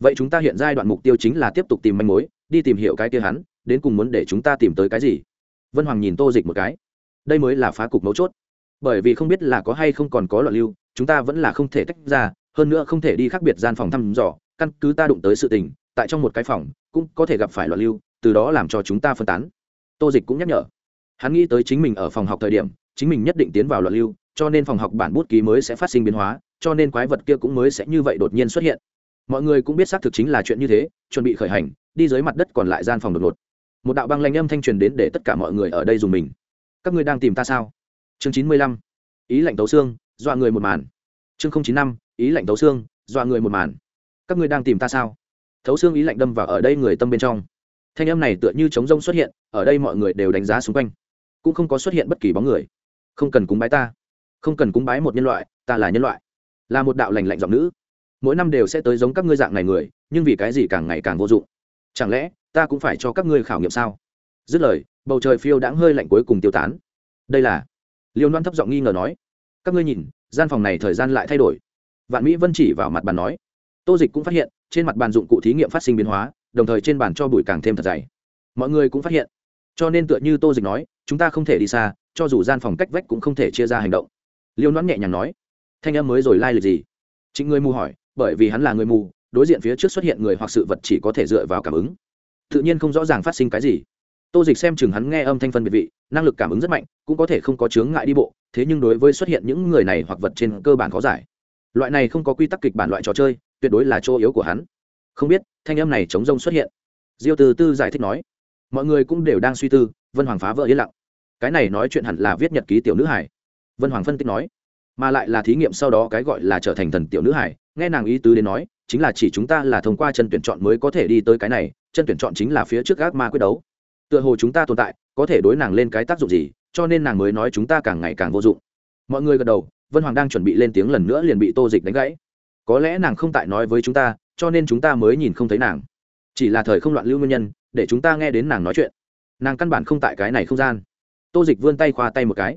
Vậy chúng ta hiện giai đoạn mục tiêu chính là tiếp tục tìm manh mối, đi tìm hiểu cái kia hắn, đến cùng muốn để chúng ta tìm tới cái gì? Vân hoàng nhìn tô dịch một cái. Đây mới là phá cục mấu chốt. Bởi vì không biết là có hay không còn có loạn lưu, chúng ta vẫn là không thể tách ra, hơn nữa không thể đi khác biệt gian phòng thăm dò, căn cứ ta đụng tới sự tình, tại trong một cái phòng, cũng có thể gặp phải loạn lưu, từ đó làm cho chúng ta phân tán. Tô dịch cũng nhắc nhở. Hắn nghĩ tới chính mình ở phòng học thời điểm chính mình nhất định tiến vào loạn lưu, cho nên phòng học bản bút ký mới sẽ phát sinh biến hóa, cho nên quái vật kia cũng mới sẽ như vậy đột nhiên xuất hiện. Mọi người cũng biết xác thực chính là chuyện như thế, chuẩn bị khởi hành, đi dưới mặt đất còn lại gian phòng đột ngột. Một đạo băng lanh âm thanh truyền đến để tất cả mọi người ở đây dùng mình. Các ngươi đang tìm ta sao? Chương chín mươi lăm. Ý lệnh tấu xương, dọa người một màn. Chương không chín năm, ý lệnh tấu xương, dọa người một màn. Các ngươi đang tìm ta sao? Thấu xương ý lệnh đâm vào ở đây người tâm bên trong. Thanh âm này tựa như trống rông xuất hiện, ở đây mọi người đều đánh giá xung quanh. Cũng không có xuất hiện bất kỳ bóng người không cần cúng bái ta, không cần cúng bái một nhân loại, ta là nhân loại, là một đạo lành lạnh giọng nữ. Mỗi năm đều sẽ tới giống các ngươi dạng này người, nhưng vì cái gì càng ngày càng vô dụng? Chẳng lẽ ta cũng phải cho các ngươi khảo nghiệm sao? Dứt lời, bầu trời phiêu đãng hơi lạnh cuối cùng tiêu tán. Đây là, liêu loan thấp giọng nghi ngờ nói, các ngươi nhìn, gian phòng này thời gian lại thay đổi. Vạn mỹ vân chỉ vào mặt bàn nói, tô dịch cũng phát hiện, trên mặt bàn dụng cụ thí nghiệm phát sinh biến hóa, đồng thời trên bàn cho bụi càng thêm thật dày. Mọi người cũng phát hiện. Cho nên tựa như tô dịch nói, chúng ta không thể đi xa cho dù gian phòng cách vách cũng không thể chia ra hành động. Liêu nón nhẹ nhàng nói, thanh em mới rồi lai、like、lịch gì? Chính người mù hỏi, bởi vì hắn là người mù, đối diện phía trước xuất hiện người hoặc sự vật chỉ có thể dựa vào cảm ứng. Tự nhiên không rõ ràng phát sinh cái gì. Tô dịch xem chừng hắn nghe âm thanh phân biệt vị, năng lực cảm ứng rất mạnh, cũng có thể không có chướng ngại đi bộ, thế nhưng đối với xuất hiện những người này hoặc vật trên cơ bản khó giải. Loại này không có quy tắc kịch bản loại trò chơi, tuyệt đối là chỗ yếu của hắn. Không biết, thanh âm này chống rông xuất hiện. Diêu từ tư giải thích nói, mọi người cũng đều đang suy tư, vân hoàng phá vỡ yên lặng cái này nói chuyện hẳn là viết nhật ký tiểu nữ hải. Vân hoàng phân tích nói, mà lại là thí nghiệm sau đó cái gọi là trở thành thần tiểu nữ hải. Nghe nàng ý tứ đến nói, chính là chỉ chúng ta là thông qua chân tuyển chọn mới có thể đi tới cái này, chân tuyển chọn chính là phía trước gác ma quyết đấu. Tựa hồ chúng ta tồn tại, có thể đối nàng lên cái tác dụng gì, cho nên nàng mới nói chúng ta càng ngày càng vô dụng. Mọi người gật đầu, vân hoàng đang chuẩn bị lên tiếng lần nữa liền bị tô dịch đánh gãy. Có lẽ nàng không tại nói với chúng ta, cho nên chúng ta mới nhìn không thấy nàng. Chỉ là thời không loạn lưu nguyên nhân, để chúng ta nghe đến nàng nói chuyện. Nàng căn bản không tại cái này không gian tô dịch vươn tay khoa tay một cái.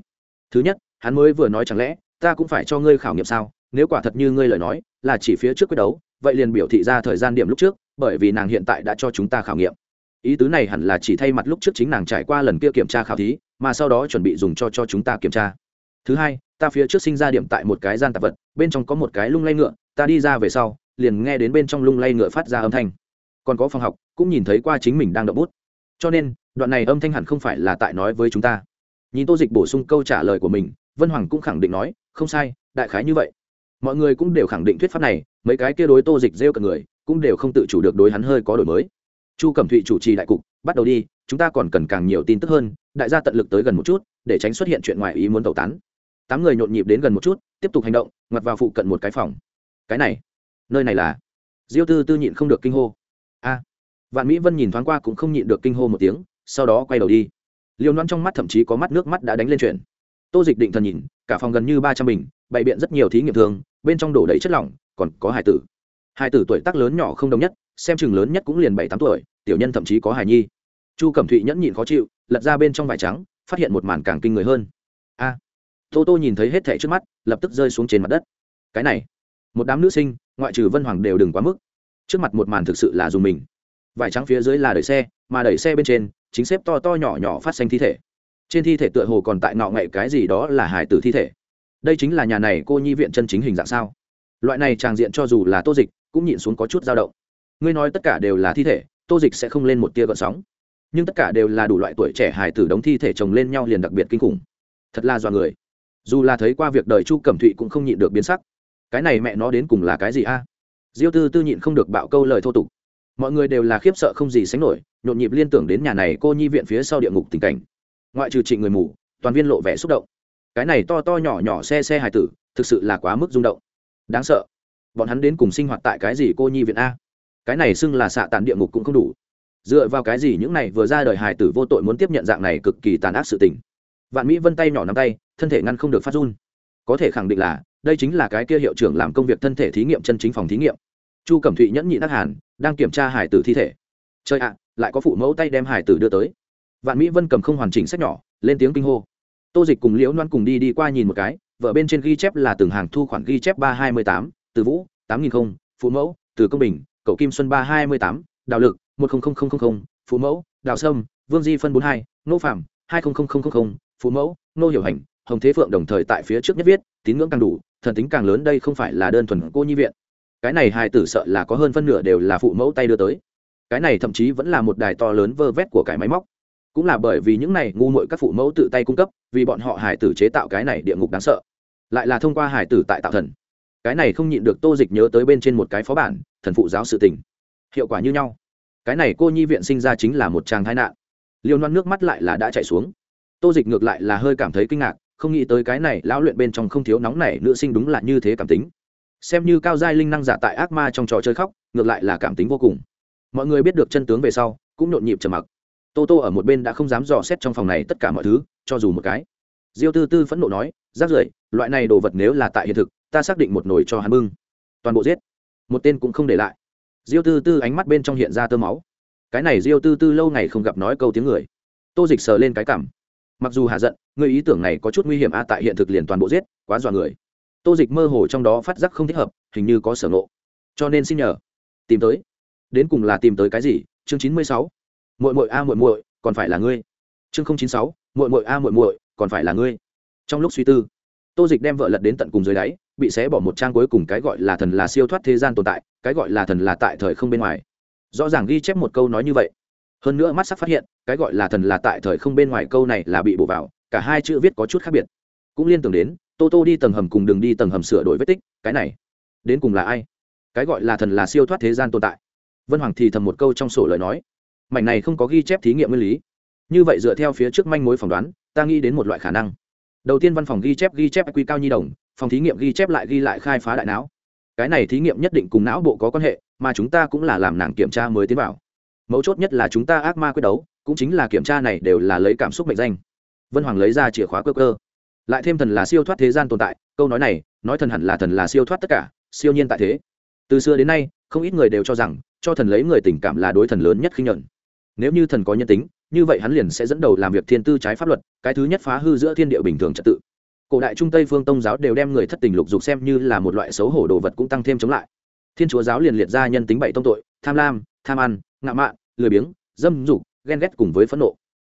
Thứ nhất, hắn mới vừa nói chẳng lẽ, ta cũng phải cho ngươi khảo nghiệm sao? Nếu quả thật như ngươi lời nói, là chỉ phía trước quyết đấu, vậy liền biểu thị ra thời gian điểm lúc trước, bởi vì nàng hiện tại đã cho chúng ta khảo nghiệm. Ý tứ này hẳn là chỉ thay mặt lúc trước chính nàng trải qua lần kia kiểm tra khảo thí, mà sau đó chuẩn bị dùng cho cho chúng ta kiểm tra. Thứ hai, ta phía trước sinh ra điểm tại một cái gian tạp vật, bên trong có một cái lung lay ngựa, ta đi ra về sau, liền nghe đến bên trong lung lay ngựa phát ra âm thanh. Còn có phòng học, cũng nhìn thấy qua chính mình đang đậu bút. Cho nên đoạn này âm thanh hẳn không phải là tại nói với chúng ta. Nhìn tô dịch bổ sung câu trả lời của mình, vân hoàng cũng khẳng định nói, không sai, đại khái như vậy. Mọi người cũng đều khẳng định thuyết pháp này, mấy cái kia đối tô dịch rêu cả người, cũng đều không tự chủ được đối hắn hơi có đổi mới. Chu cẩm thụy chủ trì đại cục, bắt đầu đi, chúng ta còn cần càng nhiều tin tức hơn, đại gia tận lực tới gần một chút, để tránh xuất hiện chuyện ngoài ý muốn tẩu tán. Tám người nhộn nhịp đến gần một chút, tiếp tục hành động, ngoặt vào phụ cận một cái phòng. Cái này, nơi này là? Diêu tư tư nhịn không được kinh hô. A. Vạn mỹ vân nhìn thoáng qua cũng không nhịn được kinh hô một tiếng sau đó quay đầu đi. Liều loan trong mắt thậm chí có mắt nước mắt đã đánh lên chuyện. Tô dịch định thần nhìn, cả phòng gần như ba trăm bình, bày biện rất nhiều thí nghiệm thường, bên trong đổ đầy chất lỏng, còn có hải tử. Hải tử tuổi tác lớn nhỏ không đồng nhất, xem chừng lớn nhất cũng liền bảy tám tuổi, tiểu nhân thậm chí có hải nhi. Chu cẩm thụy nhẫn nhịn khó chịu, lật ra bên trong vải trắng, phát hiện một màn càng kinh người hơn. A! Tô tô nhìn thấy hết thẻ trước mắt, lập tức rơi xuống trên mặt đất. Cái này, một đám nữ sinh, ngoại trừ vân hoàng đều đừng quá mức. Trước mặt một màn thực sự là dùng mình vải trắng phía dưới là đẩy xe, mà đẩy xe bên trên, chính xếp to to nhỏ nhỏ phát xanh thi thể. Trên thi thể tựa hồ còn tại ngọ ngậy cái gì đó là hải tử thi thể. Đây chính là nhà này cô nhi viện chân chính hình dạng sao? Loại này tràng diện cho dù là tô dịch, cũng nhịn xuống có chút dao động. Ngươi nói tất cả đều là thi thể, tô dịch sẽ không lên một tia gợn sóng. Nhưng tất cả đều là đủ loại tuổi trẻ hải tử đóng thi thể chồng lên nhau liền đặc biệt kinh khủng. Thật là do người. Dù là thấy qua việc đời chu cẩm thụy cũng không nhịn được biến sắc. Cái này mẹ nó đến cùng là cái gì a? Diêu tư tư nhịn không được bạo câu lời thô tục mọi người đều là khiếp sợ không gì sánh nổi, nhộn nhịp liên tưởng đến nhà này cô nhi viện phía sau địa ngục tình cảnh. Ngoại trừ trịnh người mù, toàn viên lộ vẻ xúc động. Cái này to to nhỏ nhỏ xe xe hài tử, thực sự là quá mức rung động. Đáng sợ. Bọn hắn đến cùng sinh hoạt tại cái gì cô nhi viện a? Cái này xưng là xạ tàn địa ngục cũng không đủ. Dựa vào cái gì những này vừa ra đời hài tử vô tội muốn tiếp nhận dạng này cực kỳ tàn ác sự tình? Vạn mỹ vân tay nhỏ nắm tay, thân thể ngăn không được phát run. Có thể khẳng định là, đây chính là cái kia hiệu trưởng làm công việc thân thể thí nghiệm, chân chính phòng thí nghiệm chu cẩm thụy nhẫn nhị đắc hàn, đang kiểm tra hải tử thi thể. Chơi ạ, lại có phụ mẫu tay đem hải tử đưa tới. Vạn mỹ vân cầm không hoàn chỉnh sách nhỏ, lên tiếng kinh hô. Tô dịch cùng liễu loan cùng đi đi qua nhìn một cái, vợ bên trên ghi chép là từng hàng thu khoản ghi chép ba hai mươi tám, từ vũ, tám nghìn không, phụ mẫu, từ công bình, cậu kim xuân ba hai mươi tám, đào lực, một phụ mẫu, đào sâm, vương di phân bốn hai nô phạm, hai phụ mẫu nô hiểu hành, hồng thế phượng đồng thời tại phía trước nhất viết, tín ngưỡng càng đủ, thần tính càng lớn đây không phải là đơn thuần cô nhi viện cái này hai tử sợ là có hơn phân nửa đều là phụ mẫu tay đưa tới. Cái này thậm chí vẫn là một đài to lớn vơ vét của cái máy móc. Cũng là bởi vì những này, ngu muội các phụ mẫu tự tay cung cấp, vì bọn họ hải tử chế tạo cái này địa ngục đáng sợ. Lại là thông qua hải tử tại tạo thần. Cái này không nhịn được tô dịch nhớ tới bên trên một cái phó bản, thần phụ giáo sự tình. Hiệu quả như nhau. Cái này cô nhi viện sinh ra chính là một tràng thái nạn. Liêu non nước mắt lại là đã chạy xuống. Tô dịch ngược lại là hơi cảm thấy kinh ngạc, không nghĩ tới cái này lão luyện bên trong không thiếu nóng này nữ sinh đúng là như thế cảm tính xem như cao giai linh năng giả tại ác ma trong trò chơi khóc, ngược lại là cảm tính vô cùng. Mọi người biết được chân tướng về sau, cũng nhộn nhịp trầm mặc. Tô tô ở một bên đã không dám dò xét trong phòng này tất cả mọi thứ, cho dù một cái. Diêu tư tư phẫn nộ nói rác rưởi, loại này đồ vật nếu là tại hiện thực, ta xác định một nồi cho hắn bưng. Toàn bộ giết. Một tên cũng không để lại. Diêu tư tư ánh mắt bên trong hiện ra tơ máu. Cái này diêu tư tư lâu ngày không gặp nói câu tiếng người. Tô dịch sờ lên cái cảm. Mặc dù hạ giận, người ý tưởng này có chút nguy hiểm a, tại hiện thực liền toàn bộ giết, quá dọa người tô dịch mơ hồ trong đó phát giác không thích hợp, hình như có sở ngộ. Cho nên xin nhờ. Tìm tới. Đến cùng là tìm tới cái gì? Chương chín mươi sáu. Muội muội a muội muội, còn phải là ngươi. Chương không chín sáu. Muội muội a muội muội, còn phải là ngươi. Trong lúc suy tư, tô dịch đem vợ lật đến tận cùng dưới đáy, bị xé bỏ một trang cuối cùng cái gọi là thần là siêu thoát thế gian tồn tại, cái gọi là thần là tại thời không bên ngoài. Rõ ràng ghi chép một câu nói như vậy. Hơn nữa mắt sắc phát hiện, cái gọi là thần là tại thời không bên ngoài câu này là bị bổ vào, cả hai chữ viết có chút khác biệt. Cũng liên tưởng đến tô tô đi tầng hầm cùng đường đi tầng hầm sửa đổi vết tích, cái này, đến cùng là ai? Cái gọi là thần là siêu thoát thế gian tồn tại. Vân hoàng thì thầm một câu trong sổ lời nói. Mảnh này không có ghi chép thí nghiệm nguyên lý. Như vậy dựa theo phía trước manh mối phỏng đoán, ta nghĩ đến một loại khả năng. Đầu tiên văn phòng ghi chép ghi chép quy cao nhi đồng, phòng thí nghiệm ghi chép lại ghi lại khai phá đại não. Cái này thí nghiệm nhất định cùng não bộ có quan hệ, mà chúng ta cũng là làm nàng kiểm tra mới tiến vào. Mấu chốt nhất là chúng ta ác ma quyết đấu, cũng chính là kiểm tra này đều là lấy cảm xúc mệnh danh. Vân hoàng lấy ra chìa khóa cơ cơ lại thêm thần là siêu thoát thế gian tồn tại, câu nói này, nói thần hẳn là thần là siêu thoát tất cả, siêu nhiên tại thế. Từ xưa đến nay, không ít người đều cho rằng, cho thần lấy người tình cảm là đối thần lớn nhất khi nhận nếu như thần có nhân tính, như vậy hắn liền sẽ dẫn đầu làm việc thiên tư trái pháp luật, cái thứ nhất phá hư giữa thiên địa bình thường trật tự. Cổ đại trung tây phương tông giáo đều đem người thất tình lục dục xem như là một loại xấu hổ đồ vật cũng tăng thêm chống lại. Thiên chúa giáo liền liệt ra nhân tính bảy tông tội, tham lam, tham ăn, ngạ mạn, lười biếng, dâm dục, ghen ghét cùng với phẫn nộ.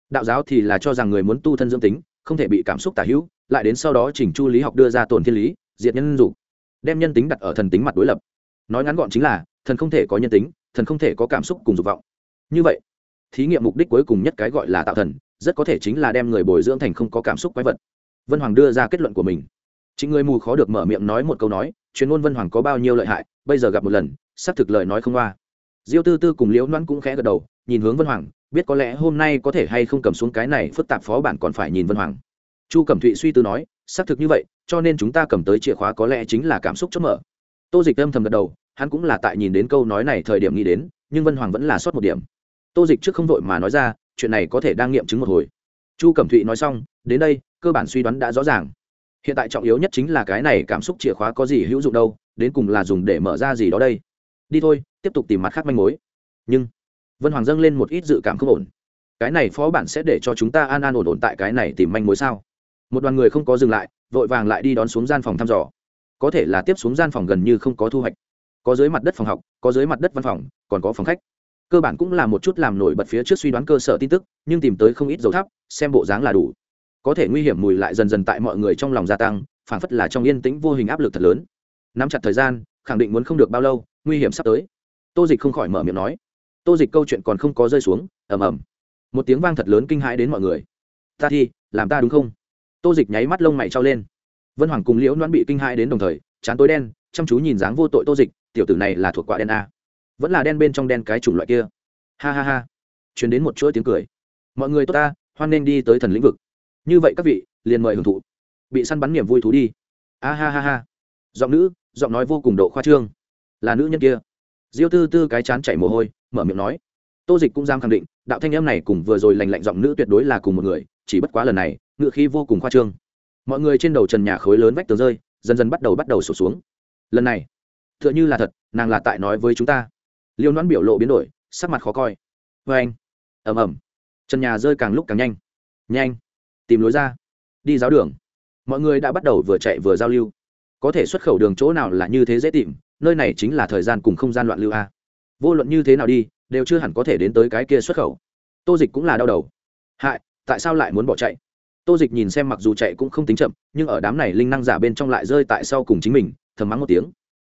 Đạo giáo thì là cho rằng người muốn tu thân dương tính, không thể bị cảm xúc tả hữu lại đến sau đó chỉnh chu lý học đưa ra tổn thiên lý, diệt nhân dục, đem nhân tính đặt ở thần tính mặt đối lập. Nói ngắn gọn chính là, thần không thể có nhân tính, thần không thể có cảm xúc cùng dục vọng. Như vậy, thí nghiệm mục đích cuối cùng nhất cái gọi là tạo thần, rất có thể chính là đem người bồi dưỡng thành không có cảm xúc quái vật. Vân hoàng đưa ra kết luận của mình. Chính người mù khó được mở miệng nói một câu nói chuyên môn vân hoàng có bao nhiêu lợi hại, bây giờ gặp một lần, xác thực lời nói không qua diêu tư tư cùng liễu loan cũng khẽ gật đầu, nhìn hướng vân hoàng, biết có lẽ hôm nay có thể hay không cầm xuống cái này phức tạp phó bản còn phải nhìn vân hoàng chu cẩm thụy suy tư nói, xác thực như vậy, cho nên chúng ta cầm tới chìa khóa có lẽ chính là cảm xúc chốt mở. Tô dịch âm thầm gật đầu, hắn cũng là tại nhìn đến câu nói này thời điểm nghĩ đến, nhưng vân hoàng vẫn là sót một điểm. Tô dịch trước không vội mà nói ra, chuyện này có thể đang nghiệm chứng một hồi. Chu cẩm thụy nói xong, đến đây, cơ bản suy đoán đã rõ ràng. Hiện tại trọng yếu nhất chính là cái này cảm xúc chìa khóa có gì hữu dụng đâu, đến cùng là dùng để mở ra gì đó đây. Đi thôi, tiếp tục tìm mặt khác manh mối. Nhưng vân hoàng dâng lên một ít dự cảm không ổn. Cái này phó bản sẽ để cho chúng ta an an ổn ổn tại cái này tìm manh mối sao? Một đoàn người không có dừng lại, vội vàng lại đi đón xuống gian phòng thăm dò. Có thể là tiếp xuống gian phòng gần như không có thu hoạch. Có dưới mặt đất phòng học, có dưới mặt đất văn phòng, còn có phòng khách. Cơ bản cũng là một chút làm nổi bật phía trước suy đoán cơ sở tin tức, nhưng tìm tới không ít dầu thắp xem bộ dáng là đủ. Có thể nguy hiểm mùi lại dần dần tại mọi người trong lòng gia tăng phản phất là trong yên tĩnh vô hình áp lực thật lớn. Nắm chặt thời gian, khẳng định muốn không được bao lâu, nguy hiểm sắp tới. Tô dịch không khỏi mở miệng nói. Tô dịch câu chuyện còn không có rơi xuống, ầm ầm. Một tiếng vang thật lớn kinh hãi đến mọi người. Ta thi, làm ta đúng không? Tô dịch nháy mắt lông mày trao lên. Vân hoàng cùng liễu đoán bị kinh hãi đến đồng thời, chán tối đen, chăm chú nhìn dáng vô tội tô dịch, tiểu tử này là thuộc quả đen a. Vẫn là đen bên trong đen cái chủng loại kia. Ha ha ha. Chuyển đến một chuỗi tiếng cười. Mọi người tốt ta, hoan nên đi tới thần lĩnh vực. Như vậy các vị, liền mời hưởng thụ. Bị săn bắn niềm vui thú đi. A ha ha ha. Giọng nữ, giọng nói vô cùng độ khoa trương. Là nữ nhân kia. Diêu tư tư cái chán chảy mồ hôi, mở miệng nói. Tô dịch cũng dám khẳng định, đạo thanh em này cùng vừa rồi lành lạnh giọng nữ tuyệt đối là cùng một người, chỉ bất quá lần này ngự khí vô cùng khoa trương. Mọi người trên đầu trần nhà khối lớn vách tường rơi, dần dần bắt đầu bắt đầu sụp xuống. Lần này t h ư ợ n h ư là thật, nàng là tại nói với chúng ta. Liêu đoán biểu lộ biến đổi, sắc mặt khó coi. Vê anh ẩm ẩm trần nhà rơi càng lúc càng nhanh. Nhanh, tìm lối ra, đi giáo đường. Mọi người đã bắt đầu vừa chạy vừa giao lưu. Có thể xuất khẩu đường chỗ nào là như thế dễ tìm, nơi này chính là thời gian cùng không gian loạn lưu a. Vô luận như thế nào đi, đều chưa hẳn có thể đến tới cái kia xuất khẩu. Tô dịch cũng là đau đầu. Hại, tại sao lại muốn bỏ chạy? Tô dịch nhìn xem mặc dù chạy cũng không tính chậm, nhưng ở đám này linh năng giả bên trong lại rơi tại sau cùng chính mình, thầm mắng một tiếng.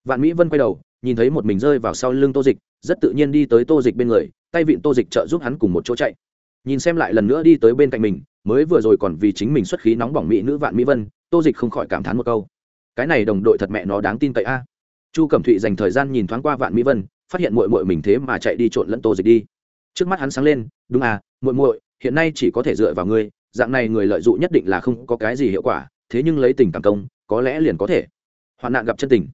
Vạn mỹ vân quay đầu, nhìn thấy một mình rơi vào sau lưng tô dịch, rất tự nhiên đi tới tô dịch bên người, tay vịn tô dịch trợ giúp hắn cùng một chỗ chạy. Nhìn xem lại lần nữa đi tới bên cạnh mình, mới vừa rồi còn vì chính mình xuất khí nóng bỏng mỹ nữ vạn mỹ vân, tô dịch không khỏi cảm thán một câu. Cái này đồng đội thật mẹ nó đáng tin cậy a. À. Chu cẩm thụy dành thời gian nhìn thoáng qua vạn mỹ vân, phát hiện mội mội mình thế mà chạy đi trộn lẫn tô dịch đi. Trước mắt hắn sáng lên, đúng à mội mội hiện nay chỉ có thể dựa vào ngươi dạng này người lợi dụng nhất định là không có cái gì hiệu quả thế nhưng lấy tình cảm công có lẽ liền có thể. Hoạn nạn gặp chân tình.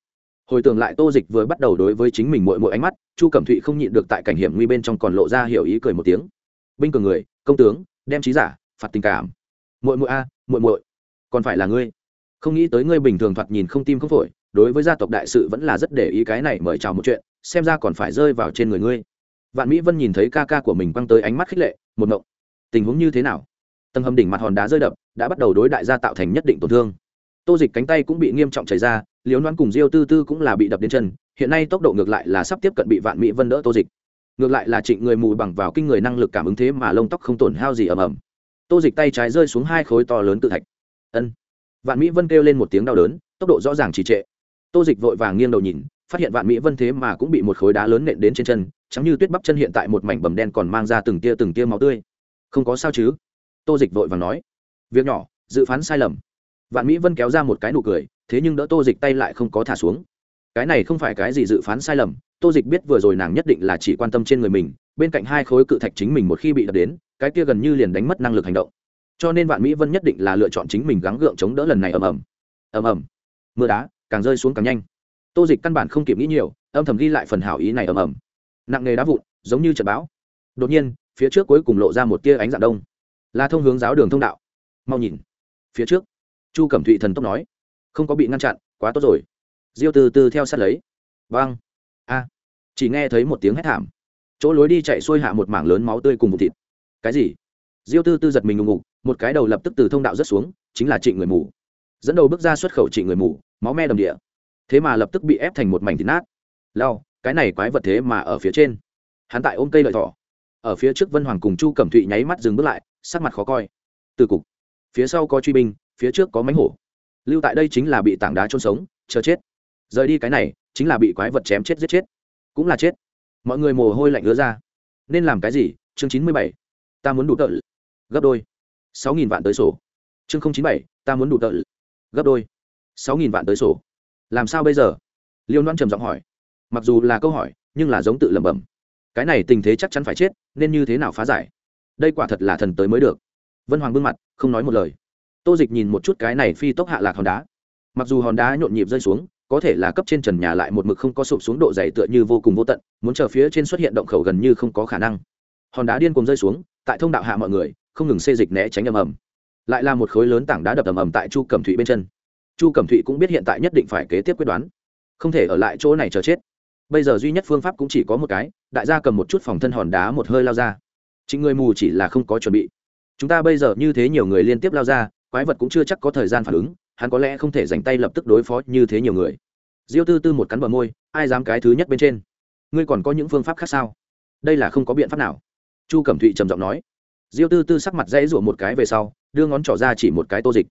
Hồi tưởng lại tô dịch vừa bắt đầu đối với chính mình mội mội ánh mắt chu cẩm thụy không nhịn được tại cảnh hiểm nguy bên trong còn lộ ra hiểu ý cười một tiếng. Binh cường người công tướng đem trí giả phạt tình cảm. Mội mội a à, mội mội còn phải là ngươi. Không nghĩ tới ngươi bình thường thoạt nhìn không tim không phổi đối với gia tộc đại sự vẫn là rất để ý cái này mời chào một chuyện xem ra còn phải rơi vào trên người ngươi. Vạn mỹ vân nhìn thấy ca ca của mình quăng tới ánh mắt khích lệ một ngộng tình huống như thế nào? Tầng hầm đỉnh mặt hòn đá rơi đập, đã bắt đầu đối đại gia tạo thành nhất định tổn thương. Tô dịch cánh tay cũng bị nghiêm trọng chảy ra liếu loan cùng diêu tư tư cũng là bị đập đến chân, hiện nay tốc độ ngược lại là sắp tiếp cận bị vạn mỹ vân đỡ tô dịch. Ngược lại là trịnh người mù bằng vào kinh người năng lực cảm ứng thế mà lông tóc không tổn hao gì ầm ầm. Tô dịch tay trái rơi xuống hai khối to lớn tự thạch. Ân. Vạn mỹ vân kêu lên một tiếng đau đớn, tốc độ rõ ràng trì trệ. Tô dịch vội vàng nghiêng đầu nhìn, phát hiện vạn mỹ vân thế mà cũng bị một khối đá lớn nện đến trên chân chẳng như tuyết bắp chân hiện tại một mảnh bầm đen còn mang ra từng tia từng tia máu tươi. Không có sao chứ? Tô dịch vội vàng nói, việc nhỏ, dự phán sai lầm. Vạn mỹ vân kéo ra một cái nụ cười, thế nhưng đỡ tô dịch tay lại không có thả xuống. Cái này không phải cái gì dự phán sai lầm, tô dịch biết vừa rồi nàng nhất định là chỉ quan tâm trên người mình, bên cạnh hai khối cự thạch chính mình một khi bị đập đến, cái kia gần như liền đánh mất năng lực hành động. Cho nên vạn mỹ vân nhất định là lựa chọn chính mình gắng gượng chống đỡ lần này ầm ầm. Ầm ầm. Mưa đá, càng rơi xuống càng nhanh. Tô dịch căn bản không kịp nghĩ nhiều, âm thầm ghi lại phần hảo ý này ầm ầm. Nặng nề đá vụn, giống như trận bão. Đột nhiên, phía trước cuối cùng lộ ra một tia ánh dạng đông là thông hướng giáo đường thông đạo. Mau nhìn. Phía trước, chu cẩm thụy thần tốc nói, không có bị ngăn chặn, quá tốt rồi. Diêu từ từ theo sát lấy. Vang a. Chỉ nghe thấy một tiếng hét thảm. Chỗ lối đi chạy xuôi hạ một mảng lớn máu tươi cùng một thịt. Cái gì? Diêu tư tư giật mình ngủ ngục, một cái đầu lập tức từ thông đạo rớt xuống, chính là trịnh người mù. Dẫn đầu bước ra xuất khẩu trịnh người mù, máu me đầm địa. Thế mà lập tức bị ép thành một mảnh thịt nát. Lao, cái này quái vật thế mà ở phía trên. Hắn tại ôm cây lợi thỏ. Ở phía trước vân hoàng cùng chu cẩm thụy nháy mắt dừng bước lại sắc mặt khó coi. Từ cục. Phía sau có truy binh, phía trước có mánh hổ. Lưu tại đây chính là bị tảng đá trôn sống, chờ chết. Rời đi cái này, chính là bị quái vật chém chết giết chết. Cũng là chết. Mọi người mồ hôi lạnh ứa ra. Nên làm cái gì? Chương chín mươi bảy. Ta muốn đủ tợ gấp đôi. sáu nghìn vạn tới sổ. Chương chín bảy. Ta muốn đủ tợ gấp đôi. sáu nghìn vạn tới sổ. Làm sao bây giờ? Liêu loan trầm giọng hỏi. Mặc dù là câu hỏi, nhưng là giống tự lẩm bẩm. Cái này tình thế chắc chắn phải chết, nên như thế nào phá giải? Đây quả thật là thần tới mới được. Vân hoàng bưng mặt, không nói một lời. Tô dịch nhìn một chút cái này phi tốc hạ lạc hòn đá. Mặc dù hòn đá nhộn nhịp rơi xuống, có thể là cấp trên trần nhà lại một mực không có sụp xuống độ dày tựa như vô cùng vô tận, muốn chờ phía trên xuất hiện động khẩu gần như không có khả năng. Hòn đá điên cùng rơi xuống, tại thông đạo hạ mọi người, không ngừng xê dịch né tránh ầm ầm. Lại là một khối lớn tảng đá đập ầm ầm tại chu cẩm thụy bên chân. Chu cẩm thụy cũng biết hiện tại nhất định phải kế tiếp quyết đoán. Không thể ở lại chỗ này chờ chết. Bây giờ duy nhất phương pháp cũng chỉ có một cái, đại gia cầm một chút phòng thân hòn đá một hơi lao ra chính người mù chỉ là không có chuẩn bị. Chúng ta bây giờ như thế nhiều người liên tiếp lao ra, quái vật cũng chưa chắc có thời gian phản ứng, hắn có lẽ không thể dành tay lập tức đối phó như thế nhiều người. Diêu tư tư một cắn bờ môi, ai dám cái thứ nhất bên trên? Ngươi còn có những phương pháp khác sao? Đây là không có biện pháp nào. Chu cẩm thụy trầm giọng nói. Diêu tư tư sắc mặt dãy rủa một cái về sau, đưa ngón trỏ ra chỉ một cái tô dịch.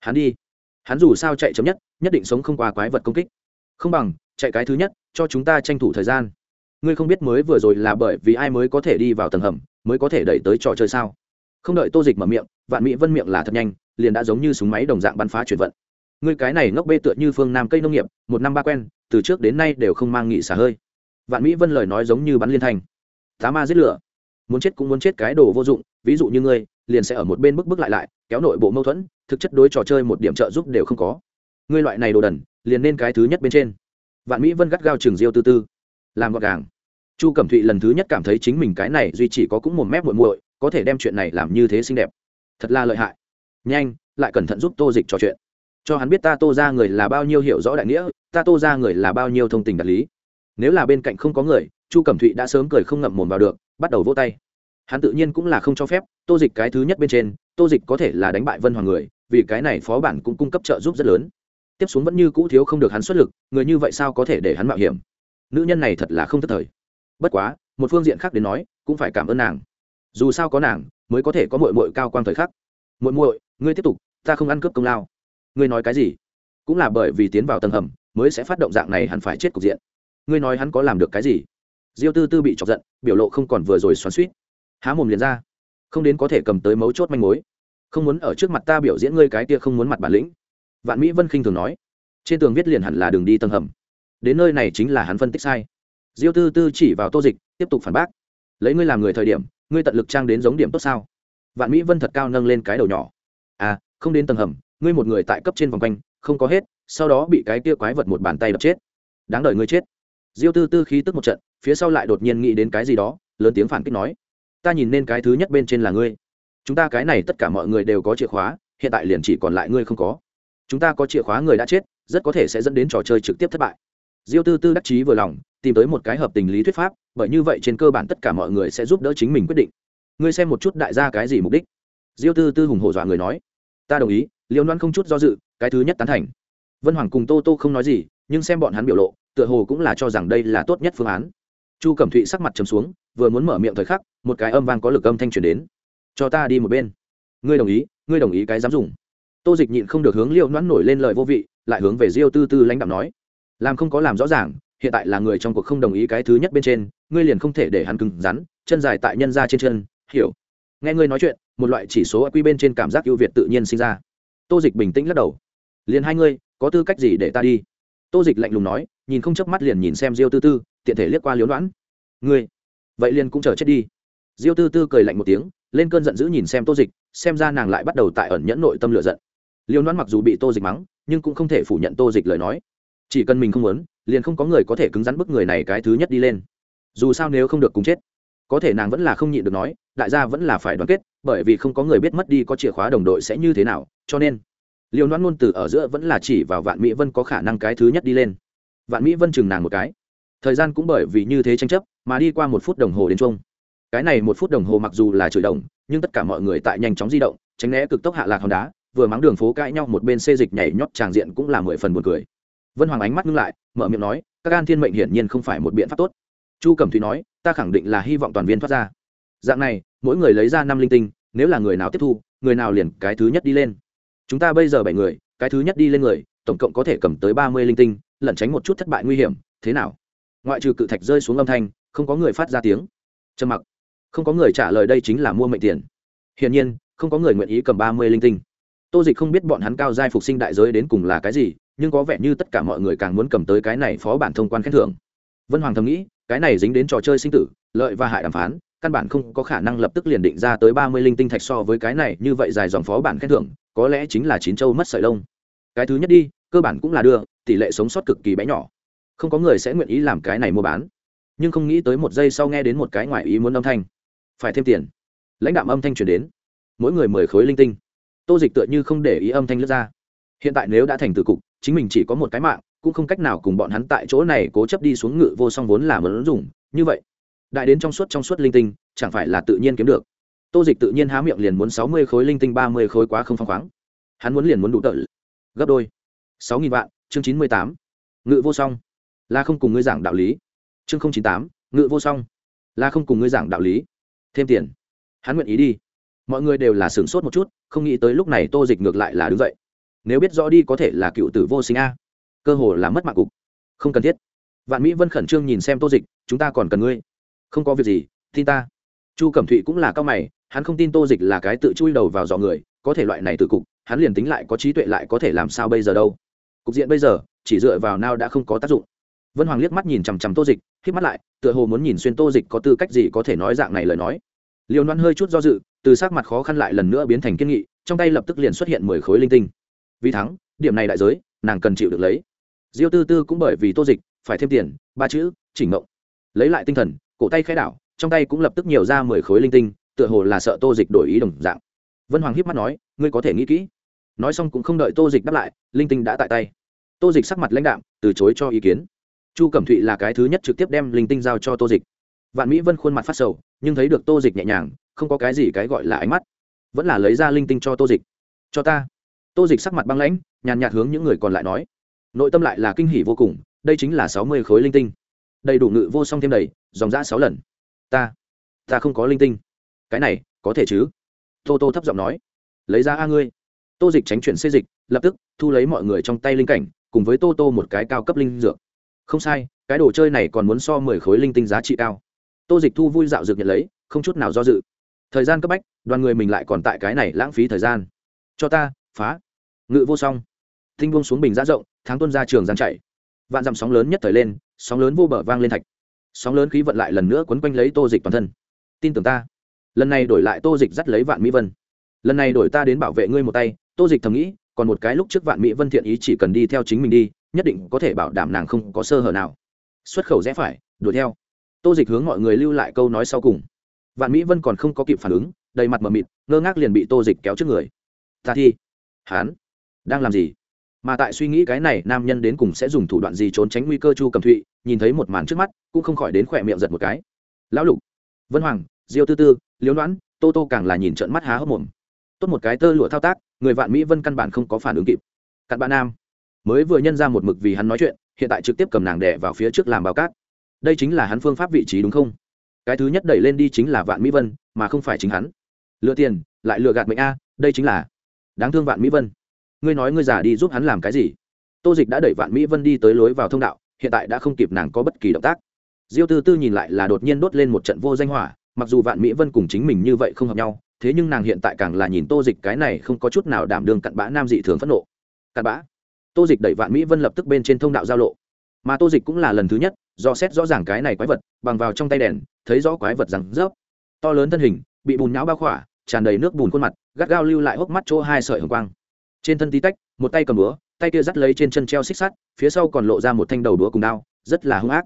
Hắn đi. Hắn dù sao chạy chấm nhất nhất định sống không qua quái vật công kích. Không bằng, chạy cái thứ nhất, cho chúng ta tranh thủ thời gian. Ngươi không biết mới vừa rồi là bởi vì ai mới có thể đi vào tầng hầm mới có thể đẩy tới trò chơi sao? Không đợi tô dịch mở miệng, vạn mỹ vân miệng là thật nhanh, liền đã giống như súng máy đồng dạng bắn phá chuyển vận. Ngươi cái này ngốc bê tựa như phương nam cây nông nghiệp, một năm ba quen, từ trước đến nay đều không mang nghị xả hơi. Vạn mỹ vân lời nói giống như bắn liên thành. Tá ma giết lửa. Muốn chết cũng muốn chết cái đồ vô dụng, ví dụ như ngươi, liền sẽ ở một bên bức bức lại lại, kéo nội bộ mâu thuẫn, thực chất đối trò chơi một điểm trợ giúp đều không có. Ngươi loại này đồ đần, liền nên cái thứ nhất bên trên. Vạn mỹ vân gắt gao trường diêu tư tư. Làm gọn gàng chu cẩm thụy lần thứ nhất cảm thấy chính mình cái này duy chỉ có cũng một mép muội muội, có thể đem chuyện này làm như thế xinh đẹp. Thật là lợi hại. Nhanh, lại cẩn thận giúp tô dịch trò chuyện. Cho hắn biết ta tô ra người là bao nhiêu hiểu rõ đại nghĩa, ta tô ra người là bao nhiêu thông tình đạt lý. Nếu là bên cạnh không có người, chu cẩm thụy đã sớm cười không ngậm mồm vào được, bắt đầu vỗ tay. Hắn tự nhiên cũng là không cho phép, tô dịch cái thứ nhất bên trên, tô dịch có thể là đánh bại vân hoàng người, vì cái này phó bản cũng cung cấp trợ giúp rất lớn. Tiếp xuống vẫn như cũ thiếu không được hắn xuất lực, người như vậy sao có thể để hắn mạo hiểm? Nữ nhân này thật là không thất thời bất quá, một phương diện khác đến nói, cũng phải cảm ơn nàng. Dù sao có nàng, mới có thể có mội mội cao quang thời khắc. Mội mội ngươi tiếp tục, ta không ăn cướp công lao. Ngươi nói cái gì? Cũng là bởi vì tiến vào tầng hầm, mới sẽ phát động dạng này hẳn phải chết cục diện. Ngươi nói hắn có làm được cái gì? Diêu tư tư bị chọc giận, biểu lộ không còn vừa rồi xoắn suýt há mồm liền ra. Không đến có thể cầm tới mấu chốt manh mối. Không muốn ở trước mặt ta biểu diễn ngươi cái kia không muốn mặt bản lĩnh. Vạn mỹ vân khinh thường nói. Trên tường viết liền hẳn là đường đi tầng hầm. Đến nơi này chính là hắn phân tích sai diêu tư tư chỉ vào tô dịch, tiếp tục phản bác. Lấy ngươi làm người thời điểm, ngươi tận lực trang đến giống điểm tốt sao? Vạn mỹ vân thật cao nâng lên cái đầu nhỏ. À không đến tầng hầm, ngươi một người tại cấp trên vòng quanh, không có hết, sau đó bị cái kia quái vật một bàn tay đập chết. Đáng đời ngươi chết. Diêu tư tư khí tức một trận, phía sau lại đột nhiên nghĩ đến cái gì đó, lớn tiếng phản kích nói. Ta nhìn nên cái thứ nhất bên trên là ngươi. Chúng ta cái này tất cả mọi người đều có chìa khóa, hiện tại liền chỉ còn lại ngươi không có. Chúng ta có chìa khóa người đã chết, rất có thể sẽ dẫn đến trò chơi trực tiếp thất bại. Diêu tư tư đắc chí vừa lòng tìm tới một cái hợp tình lý thuyết pháp, bởi như vậy trên cơ bản tất cả mọi người sẽ giúp đỡ chính mình quyết định. Ngươi xem một chút đại gia cái gì mục đích. Diêu tư tư hùng hổ dọa người nói. Ta đồng ý, liêu loan không chút do dự, cái thứ nhất tán thành. Vân hoàng cùng tô tô không nói gì, nhưng xem bọn hắn biểu lộ, tựa hồ cũng là cho rằng đây là tốt nhất phương án. Chu cẩm thụy sắc mặt trầm xuống, vừa muốn mở miệng thời khắc, một cái âm vang có lực âm thanh truyền đến. Cho ta đi một bên. Ngươi đồng ý, ngươi đồng ý cái dám dùng. Tô dịch nhịn không được hướng liêu noãn nổi lên lời vô vị, lại hướng về diêu tư tư lãnh đạo nói. Làm không có làm rõ ràng hiện tại là người trong cuộc không đồng ý cái thứ nhất bên trên, ngươi liền không thể để hắn cứng rắn, chân dài tại nhân ra trên chân, hiểu. Nghe ngươi nói chuyện, một loại chỉ số quy bên trên cảm giác ưu việt tự nhiên sinh ra. Tô dịch bình tĩnh lắc đầu. Liền hai ngươi, có tư cách gì để ta đi? Tô dịch lạnh lùng nói, nhìn không chớp mắt liền nhìn xem diêu tư tư, tiện thể liếc qua liếu đoán ngươi, vậy liền cũng chờ chết đi. Diêu tư tư cười lạnh một tiếng, lên cơn giận dữ nhìn xem tô dịch, xem ra nàng lại bắt đầu tại ẩn nhẫn nội tâm lựa giận. Liêu đoán mặc dù bị tô dịch mắng, nhưng cũng không thể phủ nhận tô dịch lời nói chỉ cần mình không muốn, liền không có người có thể cứng rắn bức người này cái thứ nhất đi lên. Dù sao nếu không được cùng chết, có thể nàng vẫn là không nhịn được nói, đại gia vẫn là phải đoàn kết, bởi vì không có người biết mất đi có chìa khóa đồng đội sẽ như thế nào, cho nên liều đoán ngôn từ ở giữa vẫn là chỉ vào vạn mỹ vân có khả năng cái thứ nhất đi lên. Vạn mỹ vân chừng nàng một cái. Thời gian cũng bởi vì như thế tranh chấp, mà đi qua một phút đồng hồ đến chung. Cái này một phút đồng hồ mặc dù là chửi đồng, nhưng tất cả mọi người tại nhanh chóng di động, tránh né cực tốc hạ lạc hòn đá, vừa mắng đường phố cãi nhau một bên xê dịch nhảy nhót tràng diện cũng là mười phần buồn cười vân hoàng ánh mắt ngưng lại, mở miệng nói, các gan thiên mệnh hiển nhiên không phải một biện pháp tốt. Chu cẩm thủy nói, ta khẳng định là hy vọng toàn viên thoát ra. Dạng này, mỗi người lấy ra năm linh tinh, nếu là người nào tiếp thu, người nào liền cái thứ nhất đi lên. Chúng ta bây giờ bảy người, cái thứ nhất đi lên người, tổng cộng có thể cầm tới ba mươi linh tinh, lẩn tránh một chút thất bại nguy hiểm, thế nào? Ngoại trừ cự thạch rơi xuống âm thanh, không có người phát ra tiếng. Trầm mặc. Không có người trả lời đây chính là mua mệnh tiền. Hiển nhiên, không có người nguyện ý cầm ba mươi linh tinh. Tô dịch không biết bọn hắn cao giai phục sinh đại giới đến cùng là cái gì nhưng có vẻ như tất cả mọi người càng muốn cầm tới cái này phó bản thông quan khen thưởng. Vân hoàng thầm nghĩ, cái này dính đến trò chơi sinh tử, lợi và hại đàm phán, căn bản không có khả năng lập tức liền định ra tới ba mươi linh tinh thạch so với cái này như vậy dài dòng phó bản khen thưởng, có lẽ chính là chín châu mất sợi lông. Cái thứ nhất đi, cơ bản cũng là đưa, tỷ lệ sống sót cực kỳ bé nhỏ. Không có người sẽ nguyện ý làm cái này mua bán. Nhưng không nghĩ tới một giây sau nghe đến một cái ngoài ý muốn âm thanh. Phải thêm tiền. Lãnh đạo âm thanh chuyển đến. Mỗi người mười khối linh tinh. Tô dịch tựa như không để ý âm thanh lướt ra. Hiện tại nếu đã thành từ cục chính mình chỉ có một cái mạng, cũng không cách nào cùng bọn hắn tại chỗ này cố chấp đi xuống ngự vô song vốn là mớn dùng như vậy, đại đến trong suốt trong suốt linh tinh, chẳng phải là tự nhiên kiếm được. Tô dịch tự nhiên há miệng liền muốn sáu mươi khối linh tinh, ba mươi khối quá không phăng khoáng. Hắn muốn liền muốn đủ tợ. Gấp đôi. sáu nghìn vạn, chương chín mươi tám. Ngự vô song. Là không cùng ngươi giảng đạo lý. Chương không chín tám, ngự vô song. Là không cùng ngươi giảng đạo lý. Thêm tiền. Hắn nguyện ý đi. Mọi người đều là sửng sốt một chút, không nghĩ tới lúc này tô dịch ngược lại là đứng dậy nếu biết rõ đi có thể là cựu tử vô sinh a. Cơ hồ là mất mạng cục. Không cần thiết. Vạn mỹ vân khẩn trương nhìn xem tô dịch, chúng ta còn cần ngươi. Không có việc gì, tin ta. Chu cẩm thụy cũng là cao mày, hắn không tin tô dịch là cái tự chui đầu vào dò người, có thể loại này từ cục, hắn liền tính lại có trí tuệ lại có thể làm sao bây giờ đâu. Cục diện bây giờ, chỉ dựa vào nào đã không có tác dụng. Vân hoàng liếc mắt nhìn chằm chằm tô dịch k mắt lại, tựa hồ muốn nhìn xuyên tô dịch có tư cách gì có thể nói dạng này lời nói. Liều noan hơi chút do dự, từ sắc mặt khó khăn lại lần nữa biến thành kiên nghị, trong tay lập tức liền xuất hiện mười khối linh tinh vì thắng, điểm này đại giới, nàng cần chịu được lấy. Diêu tư tư cũng bởi vì tô dịch, phải thêm tiền, ba chữ, chỉnh mộng. Lấy lại tinh thần, cổ tay khai đảo, trong tay cũng lập tức nhiều ra mười khối linh tinh, tựa hồ là sợ tô dịch đổi ý đồng dạng. Vân hoàng hiếp mắt nói, ngươi có thể nghĩ kỹ. Nói xong cũng không đợi tô dịch đáp lại, linh tinh đã tại tay. Tô dịch sắc mặt lãnh đạm, từ chối cho ý kiến. Chu cẩm thụy là cái thứ nhất trực tiếp đem linh tinh giao cho tô dịch. Vạn mỹ vân khuôn mặt phát sầu, nhưng thấy được tô dịch nhẹ nhàng, không có cái gì cái gọi là ánh mắt, vẫn là lấy ra linh tinh cho tô dịch. Cho ta tô dịch sắc mặt băng lãnh, nhàn nhạt hướng những người còn lại nói. Nội tâm lại là kinh hỉ vô cùng, đây chính là sáu mươi khối linh tinh. Đầy đủ ngự vô song thêm đầy, dòng giã sáu lần. Ta ta không có linh tinh. Cái này, có thể chứ? Tô tô thấp giọng nói. Lấy ra a ngươi. Tô dịch tránh chuyển xê dịch, lập tức thu lấy mọi người trong tay linh cảnh, cùng với tô tô một cái cao cấp linh dược. Không sai, cái đồ chơi này còn muốn so mười khối linh tinh giá trị cao. Tô dịch thu vui dạo dược nhận lấy, không chút nào do dự. Thời gian cấp bách, đoàn người mình lại còn tại cái này lãng phí thời gian. Cho ta phá. Ngự vô song. Tinh buông xuống bình giá rộng, tháng tuân ra trường gian chạy. Vạn dặm sóng lớn nhất thời lên, sóng lớn vô bờ vang lên thạch. Sóng lớn khí vận lại lần nữa quấn quanh lấy tô dịch toàn thân. Tin tưởng ta. Lần này đổi lại tô dịch dắt lấy vạn mỹ vân. Lần này đổi ta đến bảo vệ ngươi một tay, tô dịch thầm nghĩ, còn một cái lúc trước vạn mỹ vân thiện ý chỉ cần đi theo chính mình đi, nhất định có thể bảo đảm nàng không có sơ hở nào. Xuất khẩu rẽ phải, đuổi theo. Tô dịch hướng mọi người lưu lại câu nói sau cùng. Vạn mỹ vân còn không có kịp phản ứng, đầy mặt mờ mịt, ngơ ngác liền bị tô dịch kéo trước người. Ta thi. Hắn đang làm gì? Mà tại suy nghĩ cái này, nam nhân đến cùng sẽ dùng thủ đoạn gì trốn tránh nguy cơ chu cầm thụy? Nhìn thấy một màn trước mắt, cũng không khỏi đến khỏe miệng giật một cái. Lão lục, vân hoàng, diêu tư tư liếu đoán tô tô càng là nhìn trợn mắt há hốc mồm. Tốt một cái tơ lụa thao tác, người vạn mỹ vân căn bản không có phản ứng kịp. Cặn bạn nam, mới vừa nhân ra một mực vì hắn nói chuyện, hiện tại trực tiếp cầm nàng đẻ vào phía trước làm báo cát. Đây chính là hắn phương pháp vị trí đúng không? Cái thứ nhất đẩy lên đi chính là vạn mỹ vân, mà không phải chính hắn. Lựa tiền, lại lừa gạt mệnh a, đây chính là đáng thương vạn mỹ vân. Ngươi nói ngươi giả đi giúp hắn làm cái gì? Tô dịch đã đẩy vạn mỹ vân đi tới lối vào thông đạo, hiện tại đã không kịp nàng có bất kỳ động tác. Diêu tư tư nhìn lại là đột nhiên đốt lên một trận vô danh hỏa, mặc dù vạn mỹ vân cùng chính mình như vậy không hợp nhau, thế nhưng nàng hiện tại càng là nhìn tô dịch cái này không có chút nào đảm đương cặn bã nam dị thường phẫn nộ. Cặn bã? Tô dịch đẩy vạn mỹ vân lập tức bên trên thông đạo giao lộ. Mà tô dịch cũng là lần thứ nhất, do xét rõ ràng cái này quái vật, bằng vào trong tay đèn, thấy rõ quái vật rằng rớp. To lớn thân hình, bị bùn nhão bao khỏa tràn đầy nước bùn khuôn mặt, gắt gao lưu lại hốc mắt chỗ hai sợi hồng quang. Trên thân tí tách, một tay cầm búa, tay kia dắt lấy trên chân treo xích sắt, phía sau còn lộ ra một thanh đầu đũa cùng đao, rất là hung ác.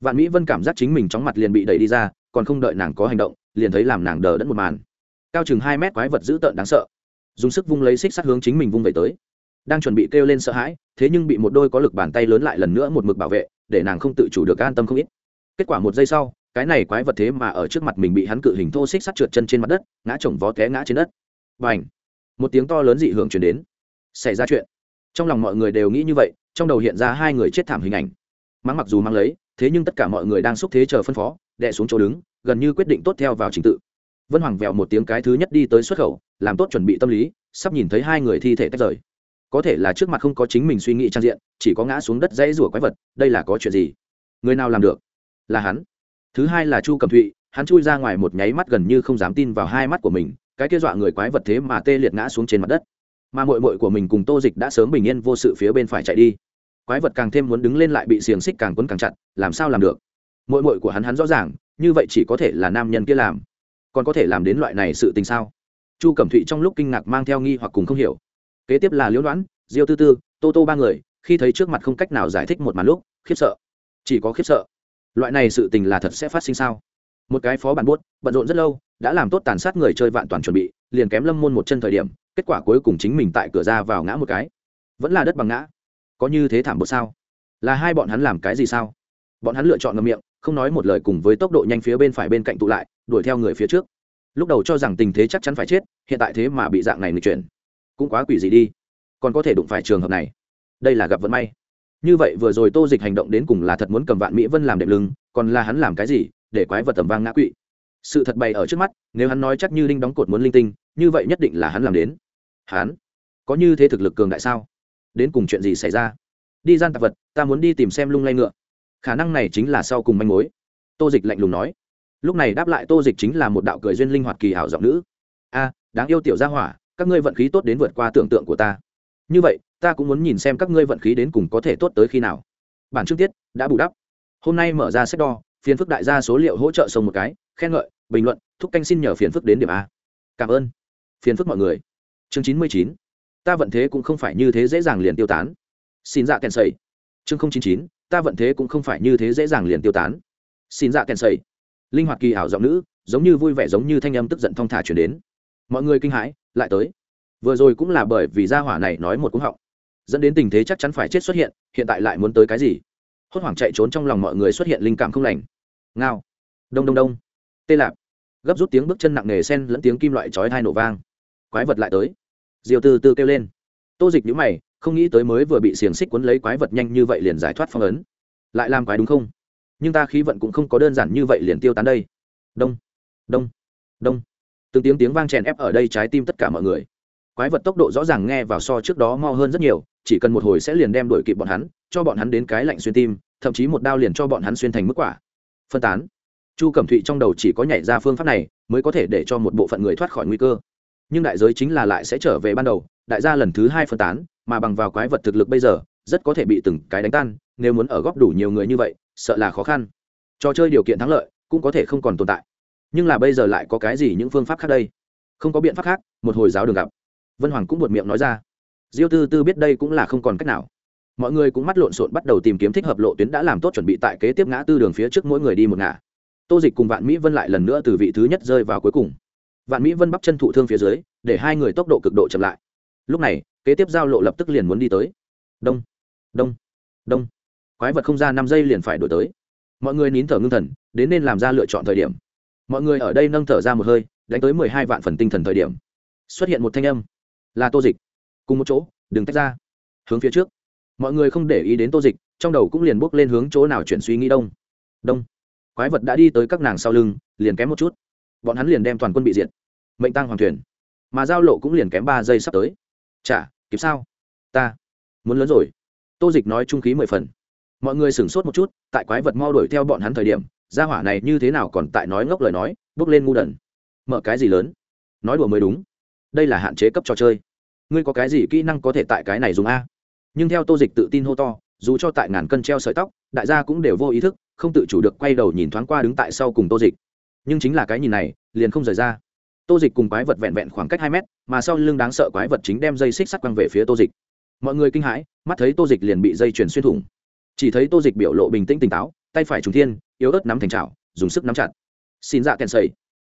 Vạn mỹ vân cảm giác chính mình chóng mặt liền bị đẩy đi ra, còn không đợi nàng có hành động, liền thấy làm nàng đờ đẫn một màn. Cao chừng hai mét quái vật dữ tợn đáng sợ. Dùng sức vung lấy xích sắt hướng chính mình vung về tới. Đang chuẩn bị kêu lên sợ hãi, thế nhưng bị một đôi có lực bàn tay lớn lại lần nữa một mực bảo vệ, để nàng không tự chủ được an tâm không ít. Kết quả một giây sau cái này quái vật thế mà ở trước mặt mình bị hắn cự hình thô xích sắt trượt chân trên mặt đất, ngã chồng vó té ngã trên đất. Và một tiếng to lớn dị hưởng chuyển đến. Xảy ra chuyện. Trong lòng mọi người đều nghĩ như vậy, trong đầu hiện ra hai người chết thảm hình ảnh. Mắng mặc dù mang lấy, thế nhưng tất cả mọi người đang xúc thế chờ phân phó đẻ xuống chỗ đứng, gần như quyết định tốt theo vào trình tự. Vân hoàng vẹo một tiếng cái thứ nhất đi tới xuất khẩu, làm tốt chuẩn bị tâm lý, sắp nhìn thấy hai người thi thể tách rời. Có thể là trước mặt không có chính mình suy nghĩ trang diện, chỉ có ngã xuống đất dãy rủa quái vật, đây là có chuyện gì? Người nào làm được? Là hắn thứ hai là chu cầm thụy, hắn chui ra ngoài một nháy mắt gần như không dám tin vào hai mắt của mình, cái kia dọa người quái vật thế mà tê liệt ngã xuống trên mặt đất. Mà mội mội của mình cùng tô dịch đã sớm bình yên vô sự phía bên phải chạy đi. Quái vật càng thêm muốn đứng lên lại bị xiềng xích càng quấn càng chặt, làm sao làm được? Mội mội của hắn hắn rõ ràng, như vậy chỉ có thể là nam nhân kia làm. Còn có thể làm đến loại này sự tình sao? Chu cẩm thụy trong lúc kinh ngạc mang theo nghi hoặc cùng không hiểu. Kế tiếp là liễu đoán, diêu tư tư, tô tô ba người, khi thấy trước mặt không cách nào giải thích một màn lúc, khiếp sợ. Chỉ có khiếp sợ loại này sự tình là thật sẽ phát sinh sao? Một cái phó bản buốt, bận rộn rất lâu, đã làm tốt tàn sát người chơi vạn toàn chuẩn bị, liền kém lâm môn một chân thời điểm, kết quả cuối cùng chính mình tại cửa ra vào ngã một cái. Vẫn là đất bằng ngã. Có như thế thảm bột sao? Là hai bọn hắn làm cái gì sao? Bọn hắn lựa chọn ngầm miệng, không nói một lời cùng với tốc độ nhanh phía bên phải bên cạnh tụ lại, đuổi theo người phía trước. Lúc đầu cho rằng tình thế chắc chắn phải chết, hiện tại thế mà bị dạng này người chuyển. Cũng quá quỷ gì đi. Còn có thể đụng phải trường hợp này. Đây là gặp vận may như vậy vừa rồi tô dịch hành động đến cùng là thật muốn cầm vạn mỹ vân làm đệm lưng, còn là hắn làm cái gì, để quái vật tầm vang ngã quỵ. Sự thật bày ở trước mắt, nếu hắn nói chắc như đinh đóng cột muốn linh tinh, như vậy nhất định là hắn làm đến. Hắn? Có như thế thực lực cường đại sao? Đến cùng chuyện gì xảy ra? Đi gian tạp vật, ta muốn đi tìm xem lung lay ngựa. Khả năng này chính là sau cùng manh mối. Tô dịch lạnh lùng nói. Lúc này đáp lại tô dịch chính là một đạo cười duyên linh hoạt kỳ hảo giọng nữ. A, đáng yêu tiểu gia hỏa, các ngươi vận khí tốt đến vượt qua tưởng tượng của ta như vậy, ta cũng muốn nhìn xem các ngươi vận khí đến cùng có thể tốt tới khi nào. Bản chương tiết đã bù đắp. Hôm nay mở ra sách đo, phiền phức đại gia số liệu hỗ trợ sông một cái, khen ngợi, bình luận, thúc canh xin nhờ phiền phức đến điểm a. Cảm ơn. Phiền phức mọi người. Chương chín mươi chín. Ta vận thế cũng không phải như thế dễ dàng liền tiêu tán. Xin dạ kèn sầy. Chương chín chín. Ta vận thế cũng không phải như thế dễ dàng liền tiêu tán. Xin dạ kèn sầy. Linh hoạt kỳ ảo giọng nữ, giống như vui vẻ giống như thanh âm tức giận thong thả chuyển đến. Mọi người kinh hãi, lại tới vừa rồi cũng là bởi vì gia hỏa này nói một cúng họng. Dẫn đến tình thế chắc chắn phải chết xuất hiện hiện tại lại muốn tới cái gì? Hốt hoảng chạy trốn trong lòng mọi người xuất hiện linh cảm không lành. Ngao. Đông đông đông. Tê lạp. Gấp rút tiếng bước chân nặng nề sen lẫn tiếng kim loại chói thai nổ vang. Quái vật lại tới. Diều từ từ kêu lên. Tô dịch nhữ mày, không nghĩ tới mới vừa bị xiềng xích quấn lấy quái vật nhanh như vậy liền giải thoát phong ấn. Lại làm quái đúng không? Nhưng ta khí vận cũng không có đơn giản như vậy liền tiêu tán đây. Đông. Đông. Đông. Từng tiếng tiếng vang chèn ép ở đây trái tim tất cả mọi người quái vật tốc độ rõ ràng nghe vào so trước đó mo hơn rất nhiều, chỉ cần một hồi sẽ liền đem đuổi kịp bọn hắn, cho bọn hắn đến cái lạnh xuyên tim, thậm chí một đao liền cho bọn hắn xuyên thành mức quả. Phân tán. Chu cẩm thụy trong đầu chỉ có nhảy ra phương pháp này, mới có thể để cho một bộ phận người thoát khỏi nguy cơ. Nhưng đại giới chính là lại sẽ trở về ban đầu, đại gia lần thứ hai phân tán, mà bằng vào quái vật thực lực bây giờ, rất có thể bị từng cái đánh tan, nếu muốn ở góp đủ nhiều người như vậy, sợ là khó khăn. Trò chơi điều kiện thắng lợi, cũng có thể không còn tồn tại. Nhưng là bây giờ lại có cái gì những phương pháp khác đây? Không có biện pháp khác, một hồi giáo đường gặp vân hoàng cũng buột miệng nói ra. Diêu tư tư biết đây cũng là không còn cách nào. Mọi người cũng mắt lộn xộn bắt đầu tìm kiếm thích hợp lộ tuyến đã làm tốt chuẩn bị tại kế tiếp ngã tư đường phía trước mỗi người đi một ngã tô dịch cùng vạn mỹ vân lại lần nữa từ vị thứ nhất rơi vào cuối cùng. Vạn mỹ vân bắp chân thụ thương phía dưới, để hai người tốc độ cực độ chậm lại. Lúc này, kế tiếp giao lộ lập tức liền muốn đi tới. Đông đông đông. Quái vật không ra năm giây liền phải đổi tới. Mọi người nín thở ngưng thần, đến nên làm ra lựa chọn thời điểm. Mọi người ở đây nâng thở ra một hơi, đánh tới mười hai vạn phần tinh thần thời điểm. Xuất hiện một thanh âm là tô dịch. Cùng một chỗ, đừng tách ra. Hướng phía trước. Mọi người không để ý đến tô dịch, trong đầu cũng liền bước lên hướng chỗ nào chuyển suy nghĩ đông. Đông. Quái vật đã đi tới các nàng sau lưng, liền kém một chút. Bọn hắn liền đem toàn quân bị diệt. Mệnh tăng hoàng thuyền. Mà giao lộ cũng liền kém ba giây sắp tới. Chả, kịp sao? Ta. Muốn lớn rồi. Tô dịch nói trung khí mười phần. Mọi người sửng sốt một chút, tại quái vật mau đuổi theo bọn hắn thời điểm, gia hỏa này như thế nào còn tại nói ngốc lời nói, bước lên ngu đần. Mở cái gì lớn? Nói đùa mới đúng. Đây là hạn chế cấp trò chơi ngươi có cái gì kỹ năng có thể tại cái này dùng a? Nhưng theo tô dịch tự tin hô to, dù cho tại ngàn cân treo sợi tóc, đại gia cũng đều vô ý thức, không tự chủ được quay đầu nhìn thoáng qua đứng tại sau cùng tô dịch. Nhưng chính là cái nhìn này, liền không rời ra. Tô dịch cùng quái vật vẹn vẹn khoảng cách hai mét, mà sau lưng đáng sợ quái vật chính đem dây xích sắt quăng về phía tô dịch. Mọi người kinh hãi, mắt thấy tô dịch liền bị dây chuyển xuyên thủng. Chỉ thấy tô dịch biểu lộ bình tĩnh tỉnh táo, tay phải trùng thiên, yếu ớt nắm thành trào dùng sức nắm chặt. Xin dạ kèn sầy.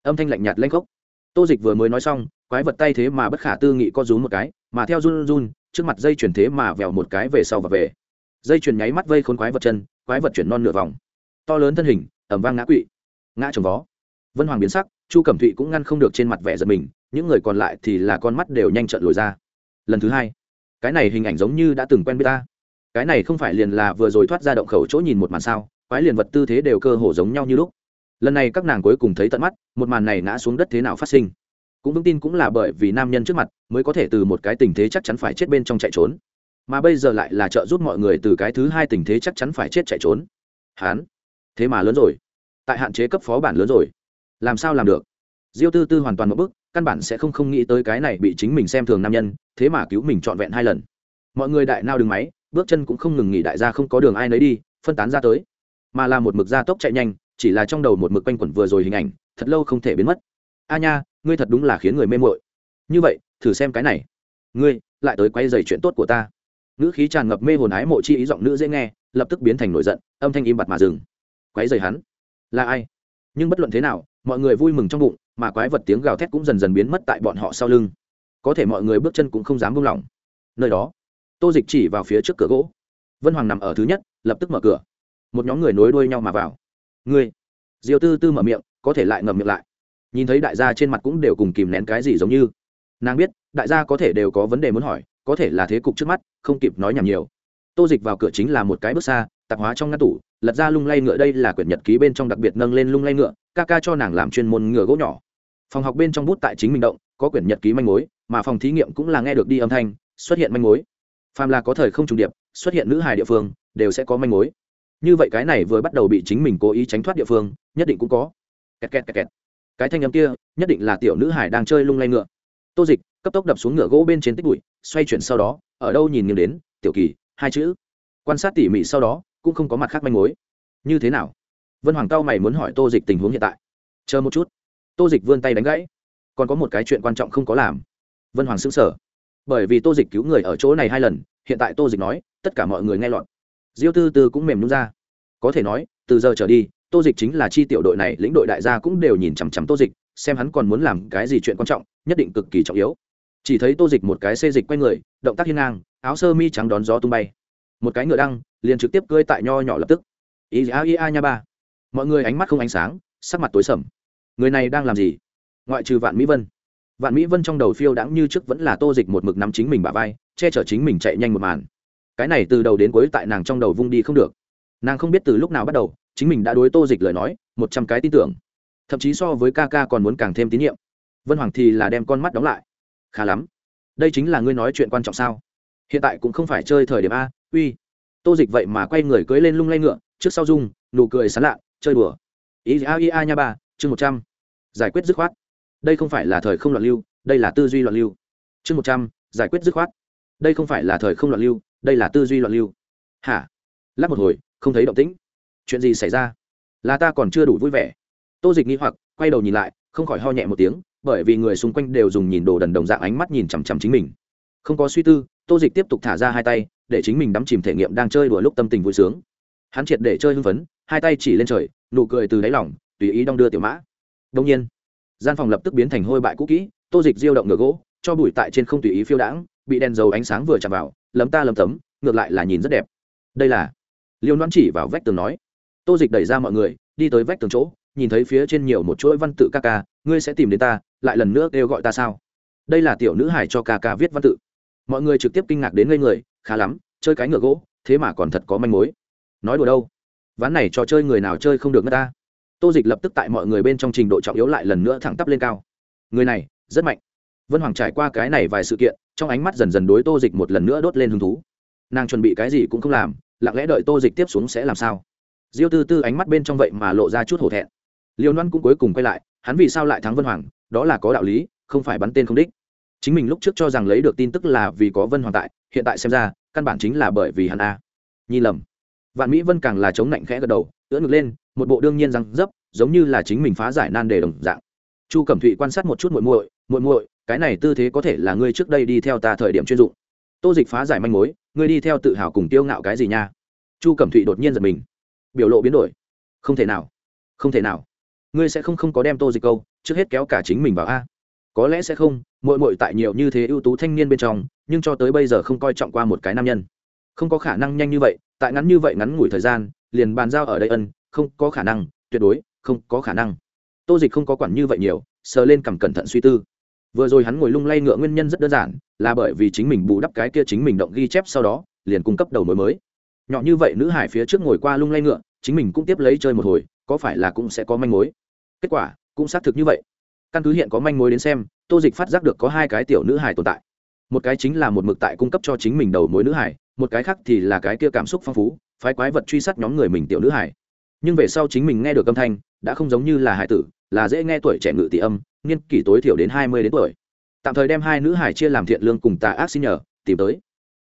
Âm thanh lạnh nhạt lanh khốc tô dịch vừa mới nói xong, quái vật tay thế mà bất khả tư nghị co rúm một cái, mà theo run run, trước mặt dây chuyển thế mà vèo một cái về sau và về. Dây chuyển nháy mắt vây khốn quái vật chân, quái vật chuyển non nửa vòng. To lớn thân hình ẩm vang ngã quỵ. Ngã trồng vó. Vân hoàng biến sắc, chu cẩm thụy cũng ngăn không được trên mặt vẻ giật mình, những người còn lại thì là con mắt đều nhanh trợn lồi ra. Lần thứ hai, cái này hình ảnh giống như đã từng quen biết ta. Cái này không phải liền là vừa rồi thoát ra động khẩu chỗ nhìn một màn sao, quái liền vật tư thế đều cơ hồ giống nhau như lúc lần này các nàng cuối cùng thấy tận mắt, một màn này ngã xuống đất thế nào phát sinh. Cũng vững tin cũng là bởi vì nam nhân trước mặt, mới có thể từ một cái tình thế chắc chắn phải chết bên trong chạy trốn. Mà bây giờ lại là trợ giúp mọi người từ cái thứ hai tình thế chắc chắn phải chết chạy trốn. Hán, thế mà lớn rồi. Tại hạn chế cấp phó bản lớn rồi. Làm sao làm được? Diêu tư tư hoàn toàn một bức căn bản sẽ không không nghĩ tới cái này bị chính mình xem thường nam nhân, thế mà cứu mình trọn vẹn hai lần. Mọi người đại nao đứng máy, bước chân cũng không ngừng nghỉ đại gia không có đường ai nấy đi, phân tán ra tới. Mà là một mực gia tốc chạy nhanh chỉ là trong đầu một mực quanh quẩn vừa rồi hình ảnh, thật lâu không thể biến mất. A nha, ngươi thật đúng là khiến người mê mội như vậy, thử xem cái này. Ngươi, lại tới quay dày chuyện tốt của ta. Nữ khí tràn ngập mê hồn ái mộ chi ý giọng nữ dễ nghe, lập tức biến thành nổi giận, âm thanh im bặt mà dừng. Quấy dày hắn. Là ai? Nhưng bất luận thế nào, mọi người vui mừng trong bụng, mà quái vật tiếng gào thét cũng dần dần biến mất tại bọn họ sau lưng. Có thể mọi người bước chân cũng không dám buông lỏng. Nơi đó, tô dịch chỉ vào phía trước cửa gỗ. Vân hoàng nằm ở thứ nhất, lập tức mở cửa. Một nhóm người nối đuôi nhau mà vào ngươi. Diều tư tư mở miệng, có thể lại ngậm miệng lại. Nhìn thấy đại gia trên mặt cũng đều cùng kìm nén cái gì giống như. Nàng biết, đại gia có thể đều có vấn đề muốn hỏi, có thể là thế cục trước mắt, không kịp nói nhảm nhiều. Tô dịch vào cửa chính là một cái bước xa, tạp hóa trong ngăn tủ, lật ra lung lay ngựa đây là quyển nhật ký bên trong đặc biệt nâng lên lung lay ngựa, ca ca cho nàng làm chuyên môn ngựa gỗ nhỏ. Phòng học bên trong bút tại chính mình động, có quyển nhật ký manh mối, mà phòng thí nghiệm cũng là nghe được đi âm thanh, xuất hiện manh mối. Phàm là có thời không trùng điệp, xuất hiện nữ hài địa phương, đều sẽ có manh mối như vậy cái này vừa bắt đầu bị chính mình cố ý tránh thoát địa phương, nhất định cũng có. Kẹt kẹt kẹt kẹt. Cái thanh âm kia, nhất định là tiểu nữ hải đang chơi lung lay ngựa. Tô dịch, cấp tốc đập xuống ngựa gỗ bên trên tích bụi, xoay chuyển sau đó, ở đâu nhìn nghiêng đến, tiểu kỳ, hai chữ. Quan sát tỉ mỉ sau đó, cũng không có mặt khác manh mối. Như thế nào? Vân hoàng cao mày muốn hỏi tô dịch tình huống hiện tại. Chờ một chút. Tô dịch vươn tay đánh gãy. Còn có một cái chuyện quan trọng không có làm. Vân hoàng xứng sở bởi vì tô dịch cứu người ở chỗ này hai lần, hiện tại tô dịch nói, tất cả mọi người nghe lọt diêu tư tư cũng mềm nhún ra. Có thể nói, từ giờ trở đi, tô dịch chính là chi tiểu đội này, lĩnh đội đại gia cũng đều nhìn chằm chằm tô dịch, xem hắn còn muốn làm cái gì chuyện quan trọng, nhất định cực kỳ trọng yếu. Chỉ thấy tô dịch một cái xê dịch q u a y người, động tác hiên ngang, áo sơ mi trắng đón gió tung bay. Một cái ngựa đăng, liền trực tiếp cơi tại nho nhỏ lập tức. Ý a ý a nha ba. Mọi người ánh mắt không ánh sáng, sắc mặt tối sầm. Người này đang làm gì? Ngoại trừ vạn mỹ vân. Vạn mỹ vân trong đầu phiêu đãng như trước vẫn là tô dịch một mực nắm chính mình bả vai, che chở chính mình chạy nhanh một màn cái này từ đầu đến cuối tại nàng trong đầu vung đi không được. Nàng không biết từ lúc nào bắt đầu, chính mình đã đối tô dịch lời nói, một trăm cái tin tưởng. Thậm chí so với ca ca còn muốn càng thêm tín nhiệm. Vân hoàng thì là đem con mắt đóng lại. Khá lắm. Đây chính là ngươi nói chuyện quan trọng sao? Hiện tại cũng không phải chơi thời điểm a, uy. Tô dịch vậy mà quay người cưới lên lung lay ngựa, trước sau dung, nụ cười sán lạ, chơi đùa. Ý, a i a, nha ba, chương một trăm. Giải quyết dứt khoát. Đây không phải là thời không loạn lưu, đây là tư duy loạn lưu. Chương một trăm, giải quyết dứt khoát. Đây không phải là thời không loạn lưu đây là tư duy loạn lưu. Hả? Lắp một hồi, không thấy động tĩnh. Chuyện gì xảy ra? Là ta còn chưa đủ vui vẻ. Tô dịch nghi hoặc, quay đầu nhìn lại, không khỏi ho nhẹ một tiếng, bởi vì người xung quanh đều dùng nhìn đồ đần đồng dạng ánh mắt nhìn chằm chằm chính mình. Không có suy tư, tô dịch tiếp tục thả ra hai tay, để chính mình đắm chìm thể nghiệm đang chơi đùa lúc tâm tình vui sướng. Hắn triệt để chơi hưng phấn, hai tay chỉ lên trời, nụ cười từ đáy lỏng tùy ý đong đưa tiểu mã. Đông nhiên, gian phòng lập tức biến thành hôi bại cũ kỹ, tô dịch diêu động ngựa gỗ, cho bụi tại trên không tùy ý phiêu đãng, bị đèn dầu ánh sáng vừa chạm vào lấm ta lấm tấm, ngược lại là nhìn rất đẹp. Đây là, liêu đoán chỉ vào vách tường nói. Tô dịch đẩy ra mọi người, đi tới vách tường chỗ, nhìn thấy phía trên nhiều một chuỗi văn tự ca ca, ngươi sẽ tìm đến ta, lại lần nữa kêu gọi ta sao? Đây là tiểu nữ hải cho ca ca viết văn tự. Mọi người trực tiếp kinh ngạc đến ngây người, khá lắm, chơi cái ngựa gỗ, thế mà còn thật có manh mối. Nói đùa đâu? Ván này trò chơi người nào chơi không được người ta? Tô dịch lập tức tại mọi người bên trong trình độ trọng yếu lại lần nữa thẳng tắp lên cao. Người này, rất mạnh vân hoàng trải qua cái này vài sự kiện, trong ánh mắt dần dần đối tô dịch một lần nữa đốt lên hứng thú. Nàng chuẩn bị cái gì cũng không làm, lặng lẽ đợi tô dịch tiếp xuống sẽ làm sao? Diêu tư tư ánh mắt bên trong vậy mà lộ ra chút hổ thẹn. Liêu loan cũng cuối cùng quay lại, hắn vì sao lại thắng vân hoàng, đó là có đạo lý, không phải bắn tên không đích. Chính mình lúc trước cho rằng lấy được tin tức là vì có vân hoàng tại, hiện tại xem ra, căn bản chính là bởi vì hắn a. Nhi lầm. Vạn mỹ vân càng là chống nạnh khẽ gật đầu, ưỡn ngực lên, một bộ đương nhiên răng dấp, giống như là chính mình phá giải nan đề đồng dạng. Chu cẩm thụy quan sát một chút muội muội muội muội cái này tư thế có thể là ngươi trước đây đi theo ta thời điểm chuyên dụng. Tô dịch phá giải manh mối, ngươi đi theo tự hào cùng tiêu ngạo cái gì nha? Chu cẩm thụy đột nhiên giật mình. Biểu lộ biến đổi. Không thể nào. Không thể nào. Ngươi sẽ không không có đem tô dịch câu, trước hết kéo cả chính mình vào a. Có lẽ sẽ không mội mội tại nhiều như thế ưu tú thanh niên bên trong, nhưng cho tới bây giờ không coi trọng qua một cái nam nhân. Không có khả năng nhanh như vậy, tại ngắn như vậy ngắn ngủi thời gian, liền bàn giao ở đây ân, không có khả năng, tuyệt đối, không có khả năng. Tô dịch không có quản như vậy nhiều, sờ lên cầm cẩn thận suy tư vừa rồi hắn ngồi lung lay ngựa nguyên nhân rất đơn giản, là bởi vì chính mình bù đắp cái kia chính mình động ghi chép sau đó, liền cung cấp đầu mối mới. Nhỏ như vậy nữ hải phía trước ngồi qua lung lay ngựa, chính mình cũng tiếp lấy chơi một hồi, có phải là cũng sẽ có manh mối? Kết quả, cũng xác thực như vậy. Căn cứ hiện có manh mối đến xem, tô dịch phát giác được có hai cái tiểu nữ hải tồn tại. Một cái chính là một mực tại cung cấp cho chính mình đầu mối nữ hải, một cái khác thì là cái kia cảm xúc phong phú, phái quái vật truy sát nhóm người mình tiểu nữ hải. Nhưng về sau chính mình nghe được âm thanh, đã không giống như là hải tử, là dễ nghe tuổi trẻ ngự tỷ âm niên kỷ tối thiểu đến hai mươi đến tuổi. Tạm thời đem hai nữ hải chia làm thiện lương cùng tà ác xin nhờ, tìm tới.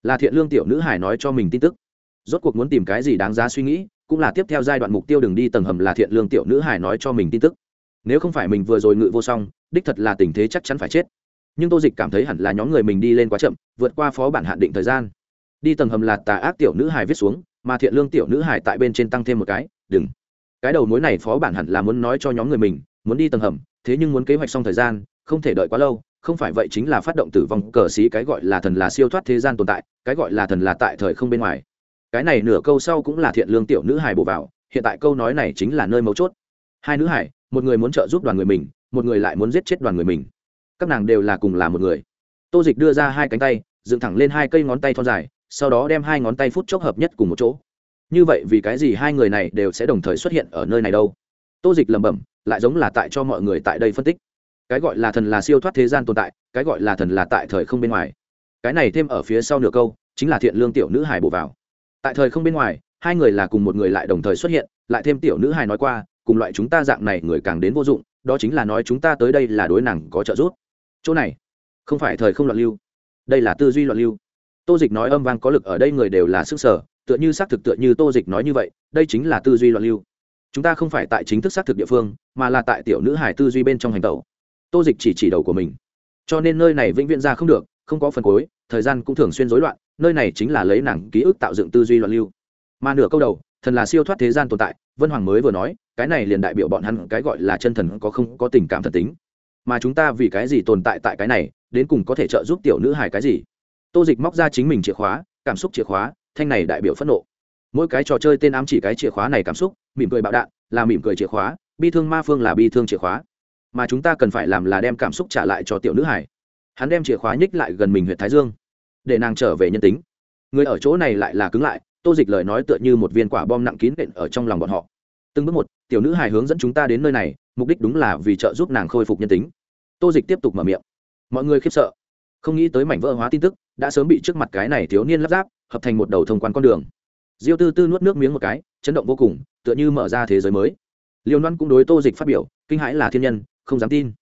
Là thiện lương tiểu nữ hải nói cho mình tin tức. Rốt cuộc muốn tìm cái gì đáng giá suy nghĩ, cũng là tiếp theo giai đoạn mục tiêu đừng đi tầng hầm là thiện lương tiểu nữ hải nói cho mình tin tức. Nếu không phải mình vừa rồi ngự vô song, đích thật là tình thế chắc chắn phải chết. Nhưng tô dịch cảm thấy hẳn là nhóm người mình đi lên quá chậm, vượt qua phó bản hạn định thời gian. Đi tầng hầm là tà ác tiểu nữ hải viết xuống, mà thiện lương tiểu nữ hải tại bên trên tăng thêm một cái, đừng. Cái đầu mối này phó bản hẳn là muốn nói cho nhóm người mình, muốn đi tầng hầm thế nhưng muốn kế hoạch xong thời gian, không thể đợi quá lâu, không phải vậy chính là phát động tử vong cờ xí cái gọi là thần là siêu thoát thế gian tồn tại, cái gọi là thần là tại thời không bên ngoài. Cái này nửa câu sau cũng là thiện lương tiểu nữ hải bổ vào, hiện tại câu nói này chính là nơi mấu chốt. Hai nữ hải một người muốn trợ giúp đoàn người mình, một người lại muốn giết chết đoàn người mình. Các nàng đều là cùng là một người. Tô dịch đưa ra hai cánh tay, dựng thẳng lên hai cây ngón tay thon dài, sau đó đem hai ngón tay phút chốc hợp nhất cùng một chỗ. Như vậy vì cái gì hai người này đều sẽ đồng thời xuất hiện ở nơi này đâu? Tô dịch lẩm bẩm lại giống là tại cho mọi người tại đây phân tích. Cái gọi là thần là siêu thoát thế gian tồn tại, cái gọi là thần là tại thời không bên ngoài. Cái này thêm ở phía sau nửa câu, chính là thiện lương tiểu nữ hải bổ vào. Tại thời không bên ngoài, hai người là cùng một người lại đồng thời xuất hiện, lại thêm tiểu nữ hải nói qua, cùng loại chúng ta dạng này người càng đến vô dụng, đó chính là nói chúng ta tới đây là đối nàng có trợ giúp. Chỗ này, không phải thời không loạn lưu. Đây là tư duy loạn lưu. Tô dịch nói âm vang có lực ở đây người đều là sức sở, tựa như xác thực tựa như tô dịch nói như vậy, đây chính là tư duy loạn lưu chúng ta không phải tại chính thức xác thực địa phương, mà là tại tiểu nữ hải tư duy bên trong hành tẩu. Tô dịch chỉ chỉ đầu của mình. Cho nên nơi này vĩnh viễn ra không được, không có phần cuối, thời gian cũng thường xuyên rối loạn, nơi này chính là lấy nàng ký ức tạo dựng tư duy loạn lưu. Mà nửa câu đầu, thần là siêu thoát thế gian tồn tại, vân hoàng mới vừa nói, cái này liền đại biểu bọn hắn cái gọi là chân thần có không có tình cảm thần tính. Mà chúng ta vì cái gì tồn tại tại cái này, đến cùng có thể trợ giúp tiểu nữ hài cái gì? Tô dịch móc ra chính mình chìa khóa, cảm xúc chìa khóa, thanh này đại biểu phẫn nộ. Mỗi cái trò chơi tên ám chỉ cái chìa khóa này cảm xúc mỉm cười bạo đạn là mỉm cười chìa khóa, bi thương ma phương là bi thương chìa khóa. Mà chúng ta cần phải làm là đem cảm xúc trả lại cho tiểu nữ hải hắn đem chìa khóa nhích lại gần mình huyện thái dương, để nàng trở về nhân tính. Người ở chỗ này lại là cứng lại, tô dịch lời nói tựa như một viên quả bom nặng kín đện ở trong lòng bọn họ. Từng bước một, tiểu nữ hài hướng dẫn chúng ta đến nơi này, mục đích đúng là vì trợ giúp nàng khôi phục nhân tính. Tô dịch tiếp tục mở miệng. Mọi người khiếp sợ. Không nghĩ tới mảnh vỡ hóa tin tức, đã sớm bị trước mặt cái này thiếu niên lắp ráp, hợp thành một đầu thông quan con đường diêu tư tư nuốt nước miếng một cái, chấn động vô cùng, tựa như mở ra thế giới mới. Liêu loan cũng đối tô dịch phát biểu, kinh hãi là thiên nhân, không dám tin.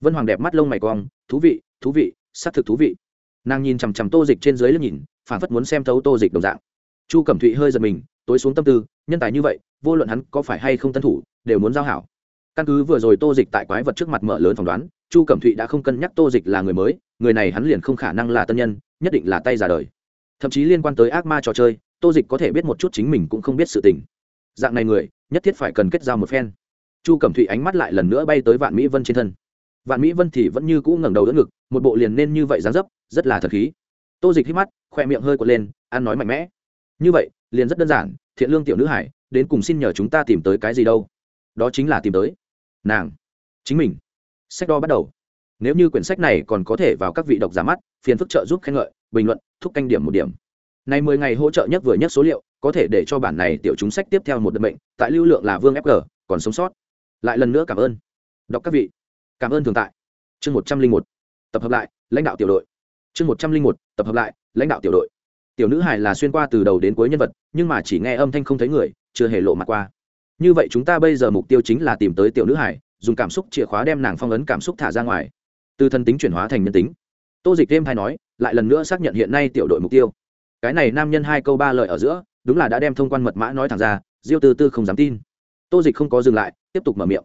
Vân hoàng đẹp mắt lông mày cong, thú vị thú vị s ắ c thực thú vị. Nàng nhìn chằm chằm tô dịch trên dưới lớp nhìn phản phất muốn xem thấu tô dịch đồng dạng. Chu cẩm thụy hơi giật mình, tối xuống tâm tư, nhân tài như vậy, vô luận hắn có phải hay không tân thủ, đều muốn giao hảo. Căn cứ vừa rồi tô dịch tại quái vật trước mặt mở lớn phỏng đoán, chu cẩm thụy đã không cân nhắc tô dịch là người mới, người này hắn liền không khả năng là tân nhân, nhất định là tay giả đời. Thậm chí liên quan tới ác ma trò chơi tô dịch có thể biết một chút chính mình cũng không biết sự tình. Dạng này người, nhất thiết phải cần kết giao một phen. Chu cẩm thụy ánh mắt lại lần nữa bay tới vạn mỹ vân trên thân. Vạn mỹ vân thì vẫn như cũ ngẩng đầu đỡ ngực, một bộ liền nên như vậy dán dấp, rất là thật khí. Tô dịch hít mắt, khoe miệng hơi quật lên, ăn nói mạnh mẽ. Như vậy, liền rất đơn giản, thiện lương tiểu nữ hải, đến cùng xin nhờ chúng ta tìm tới cái gì đâu. Đó chính là tìm tới. Nàng. Chính mình. Sách đo bắt đầu. Nếu như quyển sách này còn có thể vào các vị độc giả mắt, phiền phức trợ giúp khen ngợi, bình luận, thúc canh điểm một điểm này mười ngày hỗ trợ nhất vừa nhất số liệu, có thể để cho bản này tiểu chúng sách tiếp theo một đợt bệnh tại lưu lượng là vương fg còn sống sót. Lại lần nữa cảm ơn. Đọc các vị. Cảm ơn thường tại. Chương một trăm linh một. Tập hợp lại, lãnh đạo tiểu đội. Chương một trăm linh một. Tập hợp lại, lãnh đạo tiểu đội. Tiểu nữ hải là xuyên qua từ đầu đến cuối nhân vật, nhưng mà chỉ nghe âm thanh không thấy người, chưa hề lộ mặt qua. Như vậy chúng ta bây giờ mục tiêu chính là tìm tới tiểu nữ hải dùng cảm xúc chìa khóa đem nàng phong ấn cảm xúc thả ra ngoài. Từ thân tính chuyển hóa thành nhân tính. Tô dịch thêm thay nói, lại lần nữa xác nhận hiện nay tiểu đội mục tiêu cái này nam nhân hai câu ba lời ở giữa, đúng là đã đem thông quan mật mã nói thẳng ra, diêu tư tư không dám tin. Tô dịch không có dừng lại, tiếp tục mở miệng.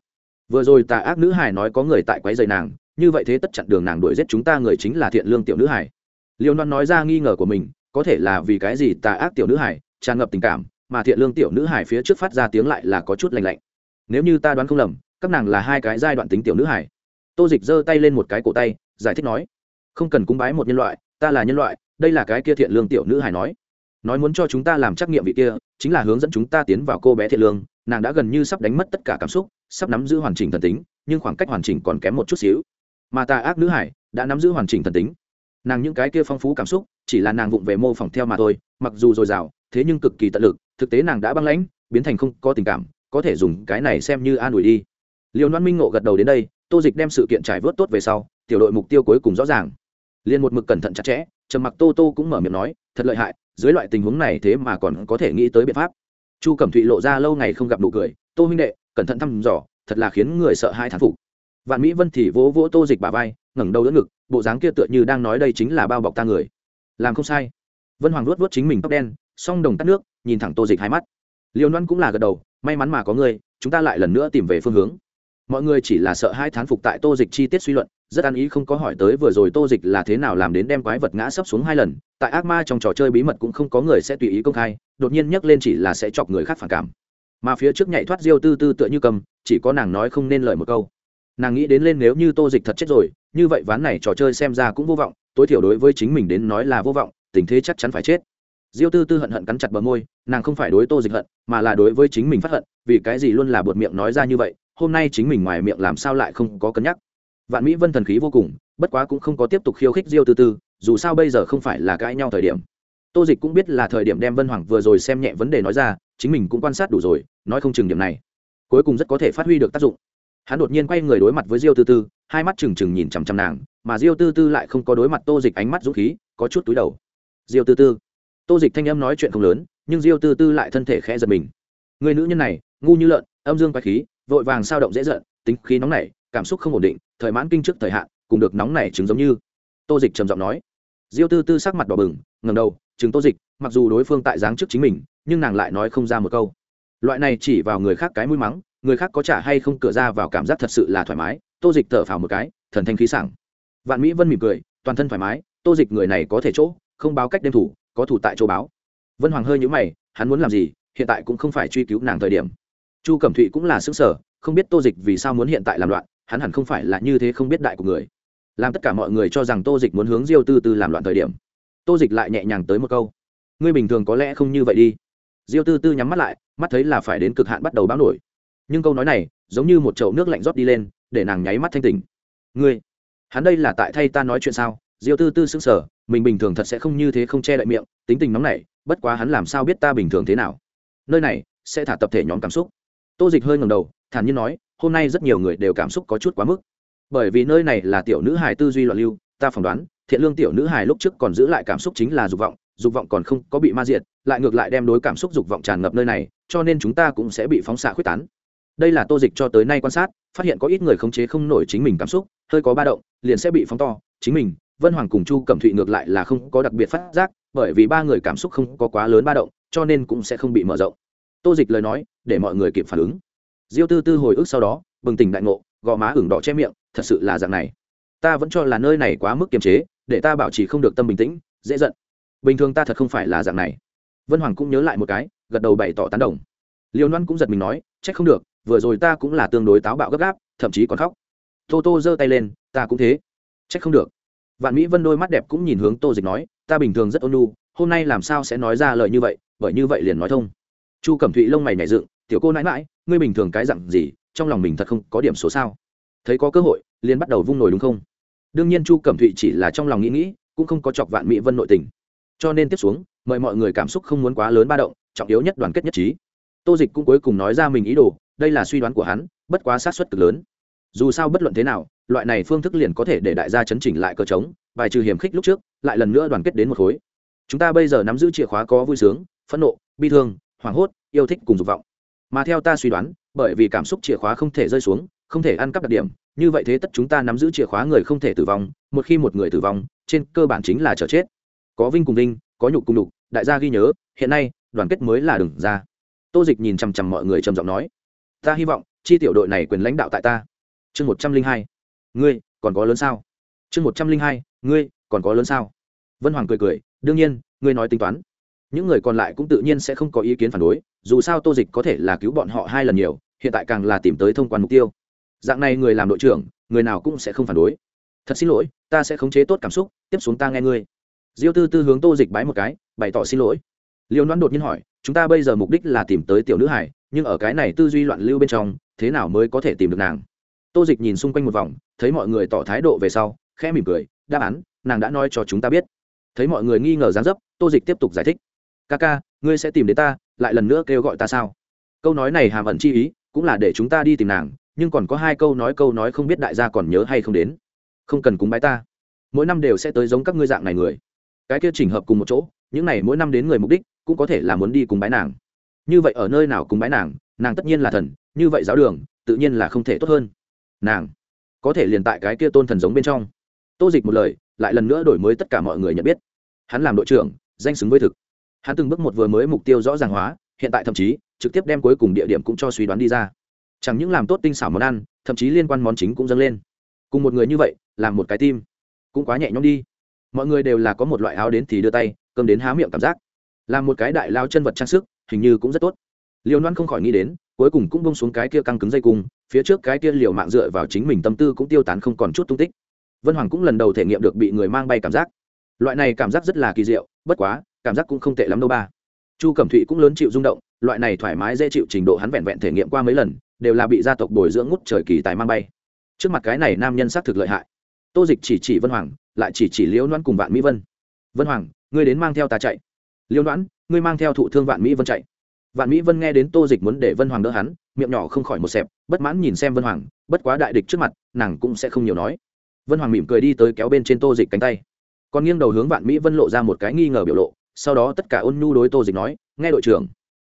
Vừa rồi tà ác nữ hải nói có người tại quái dày nàng, như vậy thế tất chặn đường nàng đuổi giết chúng ta người chính là thiện lương tiểu nữ hải. Liêu non nói ra nghi ngờ của mình, có thể là vì cái gì tà ác tiểu nữ hải, tràn ngập tình cảm, mà thiện lương tiểu nữ hải phía trước phát ra tiếng lại là có chút lành lạnh. Nếu như ta đoán không lầm, các nàng là hai cái giai đoạn tính tiểu nữ hải. Tô dịch giơ tay lên một cái cổ tay, giải thích nói, không cần cúng bái một nhân loại ta là nhân loại, đây là cái kia thiện lương tiểu nữ hải nói. Nói muốn cho chúng ta làm trắc nghiệm vị kia, chính là hướng dẫn chúng ta tiến vào cô bé thiện lương, nàng đã gần như sắp đánh mất tất cả cảm xúc, sắp nắm giữ hoàn chỉnh thần tính, nhưng khoảng cách hoàn chỉnh còn kém một chút xíu. Mà tà ác nữ hải đã nắm giữ hoàn chỉnh thần tính. Nàng những cái kia phong phú cảm xúc, chỉ là nàng vụng về mô phỏng theo mà thôi, mặc dù dồi dào, thế nhưng cực kỳ tận lực, thực tế nàng đã băng lãnh, biến thành không có tình cảm, có thể dùng cái này xem như an ủi đi. Liều loan minh ngộ gật đầu đến đây, tô dịch đem sự kiện trải vớt tốt về sau, tiểu đội mục tiêu cuối cùng rõ ràng liền một mực cẩn thận chặt chẽ, trầm mặc tô tô cũng mở miệng nói, thật lợi hại, dưới loại tình huống này thế mà còn có thể nghĩ tới biện pháp. Chu cẩm thụy lộ ra lâu ngày không gặp nụ cười, tô huynh đệ, cẩn thận thăm dò, thật là khiến người sợ hai thán phục. Vạn mỹ vân thì vỗ vỗ tô dịch bà vai, ngẩng đầu đỡ ngực, bộ dáng kia tựa như đang nói đây chính là bao bọc ta người. Làm không sai. Vân hoàng luốt luốt chính mình tóc đen, song đồng tắt nước, nhìn thẳng tô dịch hai mắt. Liêu noan cũng là gật đầu, may mắn mà có người chúng ta lại lần nữa tìm về phương hướng. Mọi người chỉ là sợ hai thán phục tại tô dịch chi tiết suy luận rất ăn ý không có hỏi tới vừa rồi tô dịch là thế nào làm đến đem quái vật ngã sấp xuống hai lần, tại ác ma trong trò chơi bí mật cũng không có người sẽ tùy ý công khai, đột nhiên nhắc lên chỉ là sẽ chọc người khác phản cảm. Mà phía trước nhảy thoát diêu tư tư tựa như cầm, chỉ có nàng nói không nên lời một câu. Nàng nghĩ đến lên nếu như tô dịch thật chết rồi, như vậy ván này trò chơi xem ra cũng vô vọng, tối thiểu đối với chính mình đến nói là vô vọng, tình thế chắc chắn phải chết. Diêu tư tư hận hận cắn chặt bờ môi, nàng không phải đối tô dịch hận, mà là đối với chính mình phát hận, vì cái gì luôn là buột miệng nói ra như vậy, hôm nay chính mình ngoài miệng làm sao lại không có cân nhắc vạn mỹ vân thần khí vô cùng, bất quá cũng không có tiếp tục khiêu khích diêu tư tư, dù sao bây giờ không phải là cãi nhau thời điểm. Tô dịch cũng biết là thời điểm đem vân hoàng vừa rồi xem nhẹ vấn đề nói ra, chính mình cũng quan sát đủ rồi, nói không chừng điểm này, cuối cùng rất có thể phát huy được tác dụng. Hắn đột nhiên quay người đối mặt với diêu tư tư, hai mắt trừng trừng nhìn chằm chằm nàng, mà diêu tư tư lại không có đối mặt tô dịch ánh mắt dũng khí, có chút túi đầu. Diêu tư tư. Tô dịch thanh âm nói chuyện không lớn, nhưng diêu tư tư lại thân thể khẽ giật mình. Người nữ nhân này, ngu như lợn, âm dương quái khí, vội vàng sao động dễ giận, tính khí nóng nảy, cảm xúc không ổn định thời mãn kinh trước thời hạn, cùng được nóng nảy chứng giống như. Tô dịch trầm giọng nói. Diêu tư tư sắc mặt đỏ bừng ngầm đầu chứng tô dịch, mặc dù đối phương tại giáng trước chính mình, nhưng nàng lại nói không ra một câu. Loại này chỉ vào người khác cái mũi mắng, người khác có trả hay không cửa ra vào cảm giác thật sự là thoải mái. Tô dịch thở phào một cái, thần thanh khí sảng. Vạn mỹ vân mỉm cười, toàn thân thoải mái, tô dịch người này có thể chỗ, không báo cách đêm thủ, có thủ tại chỗ báo. Vân hoàng hơi nhữ mày, hắn muốn làm gì, hiện tại cũng không phải truy cứu nàng thời điểm. Chu cẩm thụy cũng là xứng sở không biết tô dịch vì sao muốn hiện tại làm loạn hắn hẳn không phải là như thế không biết đại của người. Làm tất cả mọi người cho rằng tô dịch muốn hướng diêu tư tư làm loạn thời điểm, tô dịch lại nhẹ nhàng tới một câu. Ngươi bình thường có lẽ không như vậy đi. Diêu tư tư nhắm mắt lại, mắt thấy là phải đến cực hạn bắt đầu báo nổi. Nhưng câu nói này, giống như một chậu nước lạnh rót đi lên, để nàng nháy mắt thanh tình ngươi, hắn đây là tại thay ta nói chuyện sao? Diêu tư tư sững sờ, mình bình thường thật sẽ không như thế không che đậy miệng, tính tình nóng nảy, bất quá hắn làm sao biết ta bình thường thế nào? Nơi này sẽ thả tập thể nhóm cảm xúc. Tô dịch hơi ngầm đầu, thản nhiên nói hôm nay rất nhiều người đều cảm xúc có chút quá mức. Bởi vì nơi này là tiểu nữ hài tư duy loạn lưu, ta phỏng đoán, thiện lương tiểu nữ hài lúc trước còn giữ lại cảm xúc chính là dục vọng dục vọng còn không có bị ma diệt, lại ngược lại đem đối cảm xúc dục vọng tràn ngập nơi này, cho nên chúng ta cũng sẽ bị phóng xạ khuyết tán. Đây là tô dịch cho tới nay quan sát, phát hiện có ít người khống chế không nổi chính mình cảm xúc, hơi có ba động, liền sẽ bị phóng to, chính mình, vân hoàng cùng chu cẩm thụy ngược lại là không có đặc biệt phát giác, bởi vì ba người cảm xúc không có quá lớn ba động, cho nên cũng sẽ không bị mở rộng. Tô dịch lời nói, để mọi người kịp phản ứng diêu tư tư hồi ức sau đó, bừng tỉnh đại ngộ, gò má ửng đỏ che miệng, thật sự là dạng này. Ta vẫn cho là nơi này quá mức kiềm chế, để ta bảo trì không được tâm bình tĩnh, dễ giận. Bình thường ta thật không phải là dạng này. Vân hoàng cũng nhớ lại một cái, gật đầu bày tỏ tán đồng. Liêu loan cũng giật mình nói chắc không được, vừa rồi ta cũng là tương đối táo bạo gấp gáp, thậm chí còn khóc. Tô tô giơ tay lên, ta cũng thế. Chắc không được. Vạn mỹ vân đôi mắt đẹp cũng nhìn hướng tô dịch nói, ta bình thường rất ôn nhu, hôm nay làm sao sẽ nói ra lời như vậy, bởi như vậy liền nói thông. Chu cẩm thụy lông mày nhảy dựng tiểu cô nãi mãi ngươi bình thường cái dặn gì, trong lòng mình thật không có điểm số sao? Thấy có cơ hội, liền bắt đầu vung nổi đúng không? Đương nhiên chu cẩm thụy chỉ là trong lòng nghĩ nghĩ, cũng không có chọc vạn mỹ vân nội tình. Cho nên tiếp xuống, mời mọi người cảm xúc không muốn quá lớn ba động, trọng yếu nhất đoàn kết nhất trí. Tô dịch cũng cuối cùng nói ra mình ý đồ, đây là suy đoán của hắn, bất quá sát xuất cực lớn. Dù sao bất luận thế nào, loại này phương thức liền có thể để đại gia chấn chỉnh lại cơ trống, bài trừ hiểm khích lúc trước, lại lần nữa đoàn kết đến một khối. Chúng ta bây giờ nắm giữ chìa khóa có vui sướng, phẫn nộ, bi thương, hoảng hốt, yêu thích cùng dục vọng mà theo ta suy đoán, bởi vì cảm xúc chìa khóa không thể rơi xuống, không thể ăn cắp đặc điểm, như vậy thế tất chúng ta nắm giữ chìa khóa người không thể tử vong, một khi một người tử vong, trên cơ bản chính là chờ chết. Có vinh cùng vinh, có nhục cùng nhục, đại gia ghi nhớ, hiện nay, đoàn kết mới là đừng ra. Tô dịch nhìn chằm chằm mọi người trầm giọng nói, ta hy vọng, chi tiểu đội này quyền lãnh đạo tại ta. Chương một trăm linh hai, ngươi, còn có lớn sao? Chương một trăm linh hai, ngươi, còn có lớn sao? Vân hoàng cười cười, đương nhiên, ngươi nói tính toán những người còn lại cũng tự nhiên sẽ không có ý kiến phản đối, dù sao tô dịch có thể là cứu bọn họ hai lần nhiều, hiện tại càng là tìm tới thông quan mục tiêu. Dạng này người làm đội trưởng, người nào cũng sẽ không phản đối. Thật xin lỗi, ta sẽ khống chế tốt cảm xúc, tiếp xuống ta nghe ngươi. Diêu tư tư hướng tô dịch bái một cái, bày tỏ xin lỗi. Liêu đoán đột nhiên hỏi, chúng ta bây giờ mục đích là tìm tới tiểu nữ hải, nhưng ở cái này tư duy loạn lưu bên trong, thế nào mới có thể tìm được nàng? Tô dịch nhìn xung quanh một vòng, thấy mọi người tỏ thái độ về sau, khẽ mỉm cười, đáp án, nàng đã nói cho chúng ta biết. Thấy mọi người nghi ngờ gián dấp, tô dịch tiếp tục giải thích ca ca, ngươi sẽ tìm đến ta, lại lần nữa kêu gọi ta sao? Câu nói này hàm ẩn chi ý, cũng là để chúng ta đi tìm nàng, nhưng còn có hai câu nói câu nói không biết đại gia còn nhớ hay không đến. Không cần cúng bái ta. Mỗi năm đều sẽ tới giống các ngươi dạng này người. Cái kia chỉnh hợp cùng một chỗ, những này mỗi năm đến người mục đích, cũng có thể là muốn đi cúng bái nàng. Như vậy ở nơi nào cúng bái nàng nàng tất nhiên là thần, như vậy giáo đường, tự nhiên là không thể tốt hơn. Nàng, có thể liền tại cái kia tôn thần giống bên trong. Tô dịch một lời, lại lần nữa đổi mới tất cả mọi người nhận biết. Hắn làm đội trưởng, danh xứng với thực hắn từng bước một vừa mới mục tiêu rõ ràng hóa, hiện tại thậm chí, trực tiếp đem cuối cùng địa điểm cũng cho suy đoán đi ra. Chẳng những làm tốt tinh xảo món ăn, thậm chí liên quan món chính cũng dâng lên. Cùng một người như vậy, làm một cái tim cũng quá nhẹ nhõm đi. Mọi người đều là có một loại áo đến thì đưa tay, cơm đến há miệng cảm giác. Làm một cái đại lao chân vật trang sức, hình như cũng rất tốt. Liều loan không khỏi nghĩ đến, cuối cùng cũng bông xuống cái kia căng cứng dây cung, phía trước cái kia liều mạng dựa vào chính mình tâm tư cũng tiêu tán không còn chút tung tích. Vân hoàng cũng lần đầu thể nghiệm được bị người mang bay cảm giác. Loại này cảm giác rất là kỳ diệu, bất quá cảm giác cũng không tệ lắm đâu ba. Chu cẩm thụy cũng lớn chịu rung động, loại này thoải mái dễ chịu trình độ hắn vẹn vẹn thể nghiệm qua mấy lần, đều là bị gia tộc bồi dưỡng ngút trời kỳ tài mang bay. Trước mặt cái này nam nhân xác thực lợi hại. Tô dịch chỉ chỉ vân hoàng, lại chỉ chỉ liễu đoán cùng vạn mỹ vân. Vân hoàng, ngươi đến mang theo ta chạy. Liễu đoán ngươi mang theo thụ thương vạn mỹ vân chạy. Vạn mỹ vân nghe đến tô dịch muốn để vân hoàng đỡ hắn, miệng nhỏ không khỏi một xẹp, bất mãn nhìn xem vân hoàng, bất quá đại địch trước mặt, nàng cũng sẽ không nhiều nói. Vân hoàng mỉm cười đi tới kéo bên trên tô dịch cánh tay. Còn nghiêng đầu hướng vạn mỹ vân lộ ra một cái nghi ngờ biểu lộ sau đó tất cả ôn nhu đối tô dịch nói, nghe đội trưởng.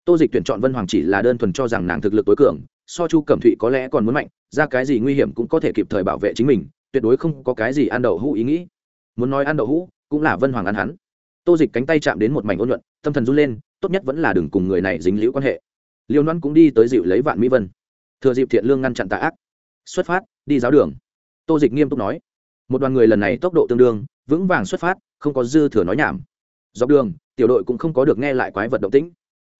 Tô dịch tuyển chọn vân hoàng chỉ là đơn thuần cho rằng nàng thực lực tối cường, so chu cẩm thụy có lẽ còn muốn mạnh, ra cái gì nguy hiểm cũng có thể kịp thời bảo vệ chính mình, tuyệt đối không có cái gì ăn đậu hũ ý nghĩ. Muốn nói ăn đậu hũ, cũng là vân hoàng ăn hắn. Tô dịch cánh tay chạm đến một mảnh ôn nhuận, tâm thần run lên, tốt nhất vẫn là đừng cùng người này dính liễu quan hệ. Liêu noan cũng đi tới dịu lấy vạn mỹ vân. Thừa dịp thiện lương ngăn chặn tạ ác, xuất phát, đi giáo đường. Tô dịch nghiêm túc nói, một đoàn người lần này tốc độ tương đương, vững vàng xuất phát, không có dư thừa nói nhảm dọc đường, tiểu đội cũng không có được nghe lại quái vật động tĩnh.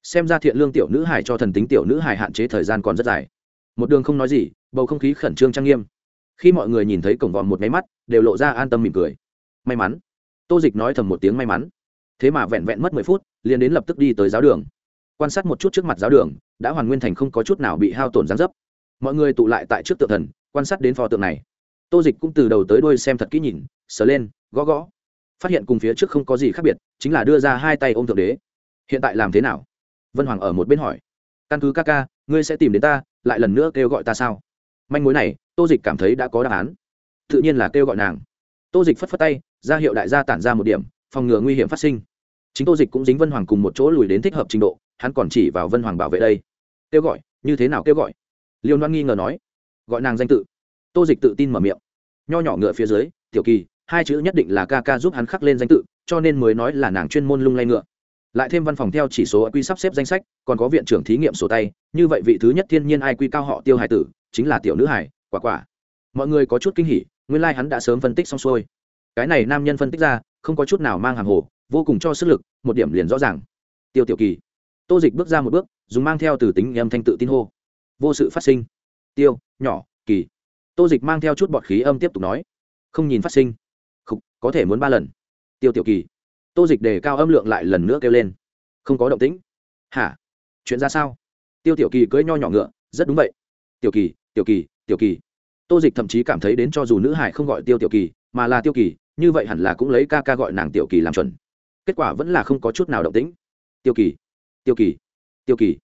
Xem ra thiện lương tiểu nữ hải cho thần tính tiểu nữ hải hạn chế thời gian còn rất dài. Một đường không nói gì, bầu không khí khẩn trương trang nghiêm. Khi mọi người nhìn thấy cổng vòm một máy mắt, đều lộ ra an tâm mỉm cười. May mắn. Tô dịch nói thầm một tiếng may mắn. Thế mà vẹn vẹn mất mười phút, liền đến lập tức đi tới giáo đường. Quan sát một chút trước mặt giáo đường, đã hoàn nguyên thành không có chút nào bị hao tổn gián dấp. Mọi người tụ lại tại trước tượng thần, quan sát đến pho tượng này. Tô dịch cũng từ đầu tới đuôi xem thật kỹ nhìn, sờ lên, gõ gõ phát hiện cùng phía trước không có gì khác biệt, chính là đưa ra hai tay ôm thượng đế. Hiện tại làm thế nào? Vân hoàng ở một bên hỏi. Căn cứ ca ca, ngươi sẽ tìm đến ta, lại lần nữa kêu gọi ta sao? Manh mối này, tô dịch cảm thấy đã có đáp án. Tự nhiên là kêu gọi nàng. Tô dịch phất phất tay, ra hiệu đại gia tản ra một điểm, phòng ngừa nguy hiểm phát sinh. Chính tô dịch cũng dính vân hoàng cùng một chỗ lùi đến thích hợp trình độ, hắn còn chỉ vào vân hoàng bảo vệ đây. Kêu gọi, như thế nào kêu gọi? Liêu loan nghi ngờ nói. Gọi nàng danh tự. Tô dịch tự tin mở miệng. Nho nhỏ ngựa phía dưới, tiểu kỳ hai chữ nhất định là ca ca giúp hắn khắc lên danh tự, cho nên mới nói là nàng chuyên môn lung lay ngựa. Lại thêm văn phòng theo chỉ số quy sắp xếp danh sách, còn có viện trưởng thí nghiệm sổ tay, như vậy vị thứ nhất thiên nhiên ai quy cao họ tiêu hải tử, chính là tiểu nữ hải, quả quả. Mọi người có chút kinh hỉ, nguyên lai、like、hắn đã sớm phân tích xong xuôi. Cái này nam nhân phân tích ra, không có chút nào mang hàng hồ, vô cùng cho sức lực, một điểm liền rõ ràng. Tiêu tiểu kỳ. Tô dịch bước ra một bước, dùng mang theo từ tính âm thanh tự tin hô. Vô sự phát sinh. Tiêu, nhỏ, kỳ. Tô dịch mang theo chút bọt khí âm tiếp tục nói. Không nhìn phát sinh có thể muốn ba lần. Tiêu tiểu kỳ, tô dịch đề cao âm lượng lại lần nữa kêu lên. Không có động tĩnh. Hả? Chuyện ra sao? Tiêu tiểu kỳ cưỡi nho nhỏ ngựa, rất đúng vậy. Tiểu kỳ tiểu kỳ tiểu kỳ. Tô dịch thậm chí cảm thấy đến cho dù nữ hải không gọi tiêu tiểu kỳ, mà là tiêu kỳ, như vậy hẳn là cũng lấy ca ca gọi nàng tiểu kỳ làm chuẩn. Kết quả vẫn là không có chút nào động tĩnh. Tiêu kỳ tiêu kỳ tiêu kỳ.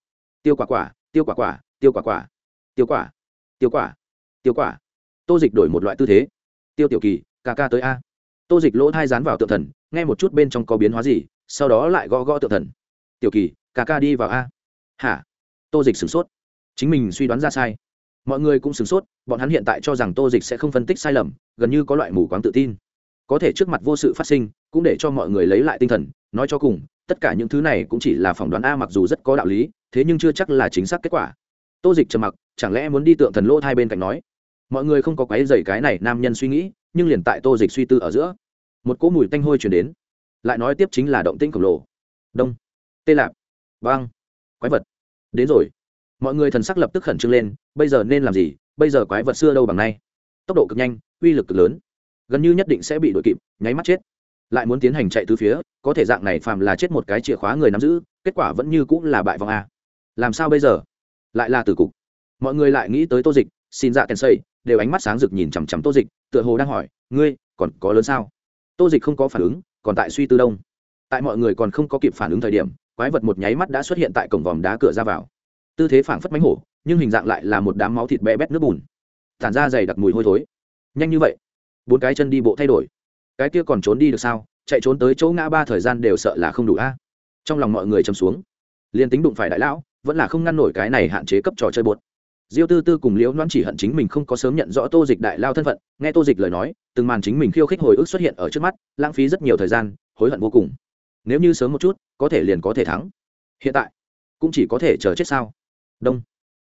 Tiêu quả quả, tiêu quả quả, tiêu quả quả. Tiêu quả tiêu quả tiêu quả. Tô dịch đổi một loại tư thế. Tiêu tiểu kỳ, ca ca tới a tô dịch lỗ thai dán vào tượng thần, nghe một chút bên trong có biến hóa gì, sau đó lại gõ gõ tượng thần. Tiểu kỳ, ca ca đi vào a. Hả? Tô dịch sửng sốt. Chính mình suy đoán ra sai. Mọi người cũng sửng sốt, bọn hắn hiện tại cho rằng tô dịch sẽ không phân tích sai lầm, gần như có loại mù quáng tự tin. Có thể trước mặt vô sự phát sinh, cũng để cho mọi người lấy lại tinh thần, nói cho cùng, tất cả những thứ này cũng chỉ là phỏng đoán a mặc dù rất có đạo lý, thế nhưng chưa chắc là chính xác kết quả. Tô dịch trầm mặc, chẳng lẽ muốn đi tượng thần lỗ hai bên cạnh nói? Mọi người không có quái dày cái này nam nhân suy nghĩ nhưng liền tại tô dịch suy tư ở giữa, một cỗ mùi tanh hôi chuyển đến, lại nói tiếp chính là động tĩnh khổng lồ. Đông, tê lạp, vang, quái vật. Đến rồi. Mọi người thần sắc lập tức khẩn trương lên, bây giờ nên làm gì, bây giờ quái vật xưa đâu bằng nay. Tốc độ cực nhanh, uy lực cực lớn. Gần như nhất định sẽ bị đội kịp, nháy mắt chết. Lại muốn tiến hành chạy từ phía, có thể dạng này phàm là chết một cái chìa khóa người nắm giữ, kết quả vẫn như cũng là bại vòng a. Làm sao bây giờ? Lại là tử cục. Mọi người lại nghĩ tới tô dịch, xin dạ kèn xây đều ánh mắt sáng rực nhìn chằm chằm tô dịch, tựa hồ đang hỏi, ngươi, còn có lớn sao? Tô dịch không có phản ứng, còn tại suy tư đông. Tại mọi người còn không có kịp phản ứng thời điểm, quái vật một nháy mắt đã xuất hiện tại cổng vòm đá cửa ra vào. Tư thế phảng phất mánh hổ, nhưng hình dạng lại là một đám máu thịt bé bét nước bùn. Tản ra dày đặc mùi hôi thối. Nhanh như vậy, bốn cái chân đi bộ thay đổi. Cái kia còn trốn đi được sao? Chạy trốn tới chỗ ngã ba thời gian đều sợ là không đủ a. Trong lòng mọi người trầm xuống. Liền tính đụng phải đại lão, vẫn là không ngăn nổi cái này hạn chế cấp trò chơi bột diêu tư tư cùng liễu loan chỉ hận chính mình không có sớm nhận rõ tô dịch đại lao thân phận, nghe tô dịch lời nói, từng màn chính mình khiêu khích hồi ức xuất hiện ở trước mắt, lãng phí rất nhiều thời gian, hối hận vô cùng. Nếu như sớm một chút, có thể liền có thể thắng. Hiện tại, cũng chỉ có thể chờ chết sao? Đông.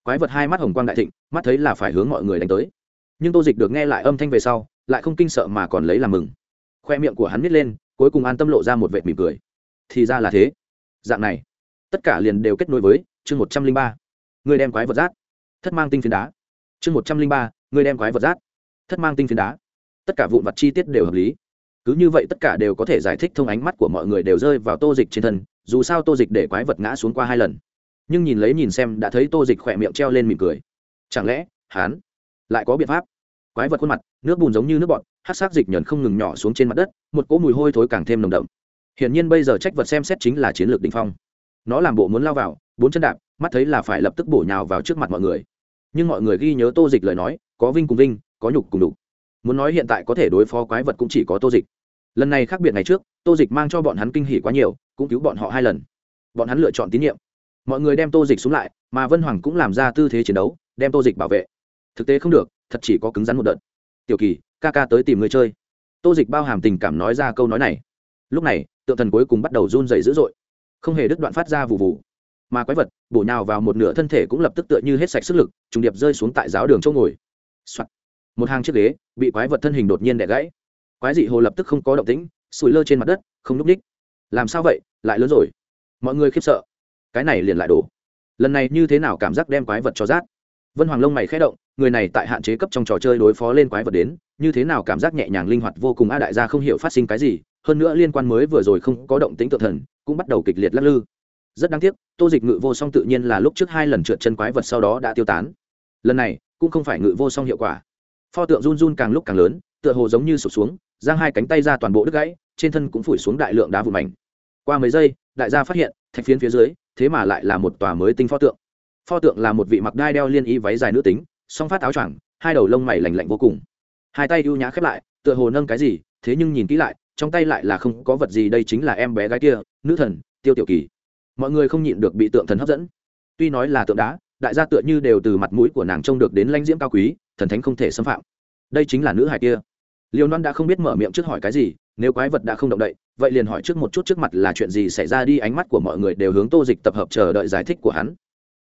Quái vật hai mắt hồng quang đại thịnh, mắt thấy là phải hướng mọi người đánh tới. Nhưng tô dịch được nghe lại âm thanh về sau, lại không kinh sợ mà còn lấy làm mừng. Khoe miệng của hắn nít lên, cuối cùng an tâm lộ ra một vệt mỉm cười. Thì ra là thế. Dạng này, tất cả liền đều kết nối với chương một trăm linh ba. Người đem quái vật rát thất mang tinh phiến đá. Chương một trăm linh ba, người đem quái vật rác thất mang tinh phiến đá. Tất cả vụn vặt chi tiết đều hợp lý. Cứ như vậy tất cả đều có thể giải thích thông ánh mắt của mọi người đều rơi vào tô dịch trên thân, dù sao tô dịch để quái vật ngã xuống qua hai lần. Nhưng nhìn lấy nhìn xem đã thấy tô dịch khỏe miệng treo lên mỉm cười. Chẳng lẽ hán lại có biện pháp? Quái vật khuôn mặt, nước bùn giống như nước bọt hát xác dịch nhờn không ngừng nhỏ xuống trên mặt đất, một cỗ mùi hôi thối càng thêm nồng đậm. Hiển nhiên bây giờ trách vật xem xét chính là chiến lược đ ỉ n h phong. Nó làm bộ muốn lao vào, bốn chân đạp, mắt thấy là phải lập tức bổ nhào vào trước mặt mọi người nhưng mọi người ghi nhớ tô dịch lời nói, có vinh cùng vinh, có nhục cùng đục muốn nói hiện tại có thể đối phó quái vật cũng chỉ có tô dịch. Lần này khác biệt ngày trước, tô dịch mang cho bọn hắn kinh hỉ quá nhiều, cũng cứu bọn họ hai lần. Bọn hắn lựa chọn tín nhiệm. Mọi người đem tô dịch xuống lại, mà vân hoàng cũng làm ra tư thế chiến đấu, đem tô dịch bảo vệ. Thực tế không được, thật chỉ có cứng rắn một đợt. Tiểu kỳ, ca ca tới tìm người chơi. Tô dịch bao hàm tình cảm nói ra câu nói này. Lúc này, tượng thần cuối cùng bắt đầu run dày dữ dội. Không hề đứt đoạn phát ra vụ vụ mà quái vật bổ nhào vào một nửa thân thể cũng lập tức tựa như hết sạch sức lực, trùng điệp rơi xuống tại giáo đường chỗ ngồi、Soạn. một hàng chiếc ghế bị quái vật thân hình đột nhiên đẻ gãy. Quái dị hồ lập tức không có động tĩnh, sủi lơ trên mặt đất, không núp đích làm sao vậy? Lại lớn rồi. Mọi người khiếp sợ. Cái này liền lại đổ. Lần này như thế nào cảm giác đem quái vật cho rát? Vân hoàng lông mày khẽ động, người này tại hạn chế cấp trong trò chơi đối phó lên quái vật đến, như thế nào cảm giác nhẹ nhàng linh hoạt vô cùng a đại gia không hiểu phát sinh cái gì, hơn nữa liên quan mới vừa rồi không có động tính tự thần, cũng bắt đầu kịch liệt lắc lư rất đáng tiếc, tô dịch ngự vô song tự nhiên là lúc trước hai lần trượt chân quái vật sau đó đã tiêu tán. Lần này, cũng không phải ngự vô song hiệu quả. Pho tượng run run càng lúc càng lớn, tựa hồ giống như sụp xuống, giang hai cánh tay ra toàn bộ đứt gãy, trên thân cũng phủi xuống đại lượng đá vụn mảnh. Qua mấy giây, đại gia phát hiện, thạch phiến phía dưới, thế mà lại là một tòa mới tinh pho tượng. Pho tượng là một vị mặc đai đeo liên y váy dài nữ tính, song phát áo choàng, hai đầu lông mày lành lạnh vô cùng. Hai tay ưu nhã khép lại, tựa hồ nâng cái gì, thế nhưng nhìn kỹ lại, trong tay lại là không có vật gì, đây chính là em bé gái kia, nữ thần, tiêu tiểu kỳ mọi người không nhịn được bị tượng thần hấp dẫn. Tuy nói là tượng đá, đại gia tựa như đều từ mặt mũi của nàng trông được đến lãnh diễm cao quý, thần thánh không thể xâm phạm. Đây chính là nữ hài kia. Liêu non đã không biết mở miệng trước hỏi cái gì, nếu quái vật đã không động đậy, vậy liền hỏi trước một chút trước mặt là chuyện gì xảy ra đi, ánh mắt của mọi người đều hướng tô dịch tập hợp chờ đợi giải thích của hắn.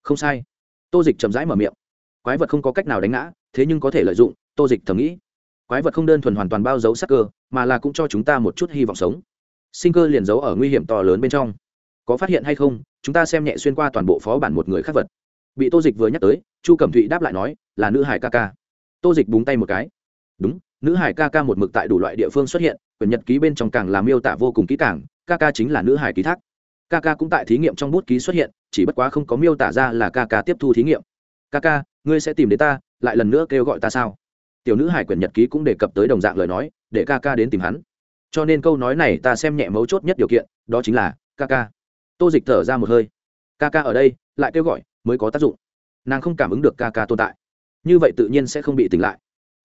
Không sai. Tô dịch chậm rãi mở miệng. Quái vật không có cách nào đánh ngã, thế nhưng có thể lợi dụng, tô dịch thầm nghĩ. Quái vật không đơn thuần hoàn toàn bao giấu sắc cơ, mà là cũng cho chúng ta một chút hy vọng sống. Sinh cơ liền giấu ở nguy hiểm to lớn bên trong có phát hiện hay không, chúng ta xem nhẹ xuyên qua toàn bộ phó bản một người khác vật. Bị tô dịch vừa nhắc tới, chu cẩm thụy đáp lại nói, là nữ hải ca ca. Tô dịch búng tay một cái. Đúng, nữ hải ca ca một mực tại đủ loại địa phương xuất hiện, quyển nhật ký bên trong càng làm miêu tả vô cùng kỹ càng, ca ca chính là nữ hải ký thác. Ca ca cũng tại thí nghiệm trong bút ký xuất hiện, chỉ bất quá không có miêu tả ra là ca ca tiếp thu thí nghiệm. Ca ca, ngươi sẽ tìm đến ta, lại lần nữa kêu gọi ta sao? Tiểu nữ hải quyển nhật ký cũng đề cập tới đồng dạng lời nói, để ca ca đến tìm hắn. Cho nên câu nói này ta xem nhẹ mấu chốt nhất điều kiện, đó chính là, ca ca tô dịch thở ra một hơi. Ca ca ở đây, lại kêu gọi, mới có tác dụng. Nàng không cảm ứng được ca ca tồn tại. Như vậy tự nhiên sẽ không bị tỉnh lại.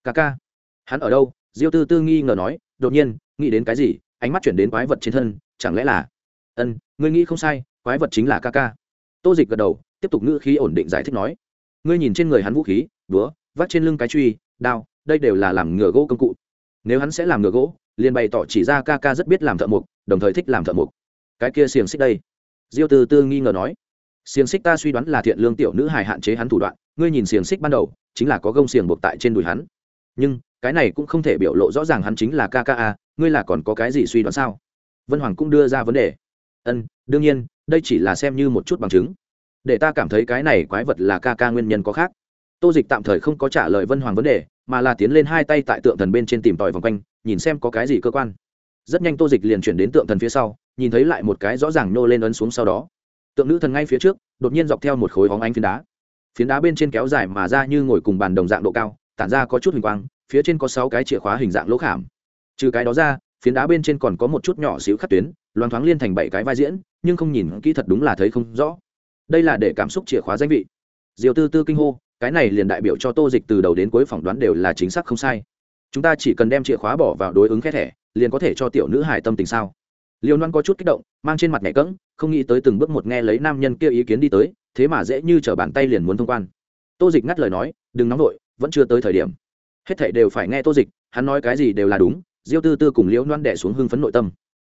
Ca ca, hắn ở đâu? Diêu tư tư nghi ngờ nói, đột nhiên, nghĩ đến cái gì? Ánh mắt chuyển đến quái vật trên thân, chẳng lẽ là? Ân, ngươi nghĩ không sai, quái vật chính là ca ca. Tô dịch gật đầu, tiếp tục ngữ khí ổn định giải thích nói. Ngươi nhìn trên người hắn vũ khí, búa vắt trên lưng cái truy, đao, đây đều là làm ngựa gỗ công cụ. Nếu hắn sẽ làm ngựa gỗ, liền bày tỏ chỉ ra ca ca rất biết làm thợ mộc, đồng thời thích làm thợ mộc. Cái kia xiềng xích đây diêu từ tư nghi ngờ nói, xiềng xích ta suy đoán là thiện lương tiểu nữ hài hạn chế hắn thủ đoạn, ngươi nhìn xiềng xích ban đầu, chính là có gông xiềng buộc tại trên đùi hắn. Nhưng, cái này cũng không thể biểu lộ rõ ràng hắn chính là kka a, ngươi là còn có cái gì suy đoán sao? Vân hoàng cũng đưa ra vấn đề, ân, đương nhiên, đây chỉ là xem như một chút bằng chứng. Để ta cảm thấy cái này quái vật là ca ca nguyên nhân có khác. Tô dịch tạm thời không có trả lời vân hoàng vấn đề, mà là tiến lên hai tay tại tượng thần bên trên tìm tòi vòng quanh, nhìn xem có cái gì cơ quan. Rất nhanh tô dịch liền chuyển đến tượng thần phía sau nhìn thấy lại một cái rõ ràng nô lên ấn xuống sau đó. Tượng nữ thần ngay phía trước, đột nhiên dọc theo một khối hóng ánh phiến đá. Phiến đá bên trên kéo dài mà ra như ngồi cùng bàn đồng dạng độ cao, tản ra có chút hình quang, phía trên có sáu cái chìa khóa hình dạng lỗ khảm. Trừ cái đó ra, phiến đá bên trên còn có một chút nhỏ xíu khắc tuyến loáng thoáng liên thành bảy cái vai diễn, nhưng không nhìn kỹ thật đúng là thấy không rõ. Đây là để cảm xúc chìa khóa danh vị. Diều tư tư kinh hô, cái này liền đại biểu cho tô dịch từ đầu đến cuối phỏng đoán đều là chính xác không sai. Chúng ta chỉ cần đem chìa khóa bỏ vào đối ứng khét thẻ, liền có thể cho tiểu nữ hải tâm tình sao? Liêu loan có chút kích động, mang trên mặt nhẹ cỡng không nghĩ tới từng bước một nghe lấy nam nhân kia ý kiến đi tới, thế mà dễ như t r ở bàn tay liền muốn thông quan. Tô dịch ngắt lời nói, đừng nóng vội, vẫn chưa tới thời điểm. Hết thảy đều phải nghe tô dịch, hắn nói cái gì đều là đúng. Diêu tư tư cùng liễu loan đẻ xuống hưng phấn nội tâm.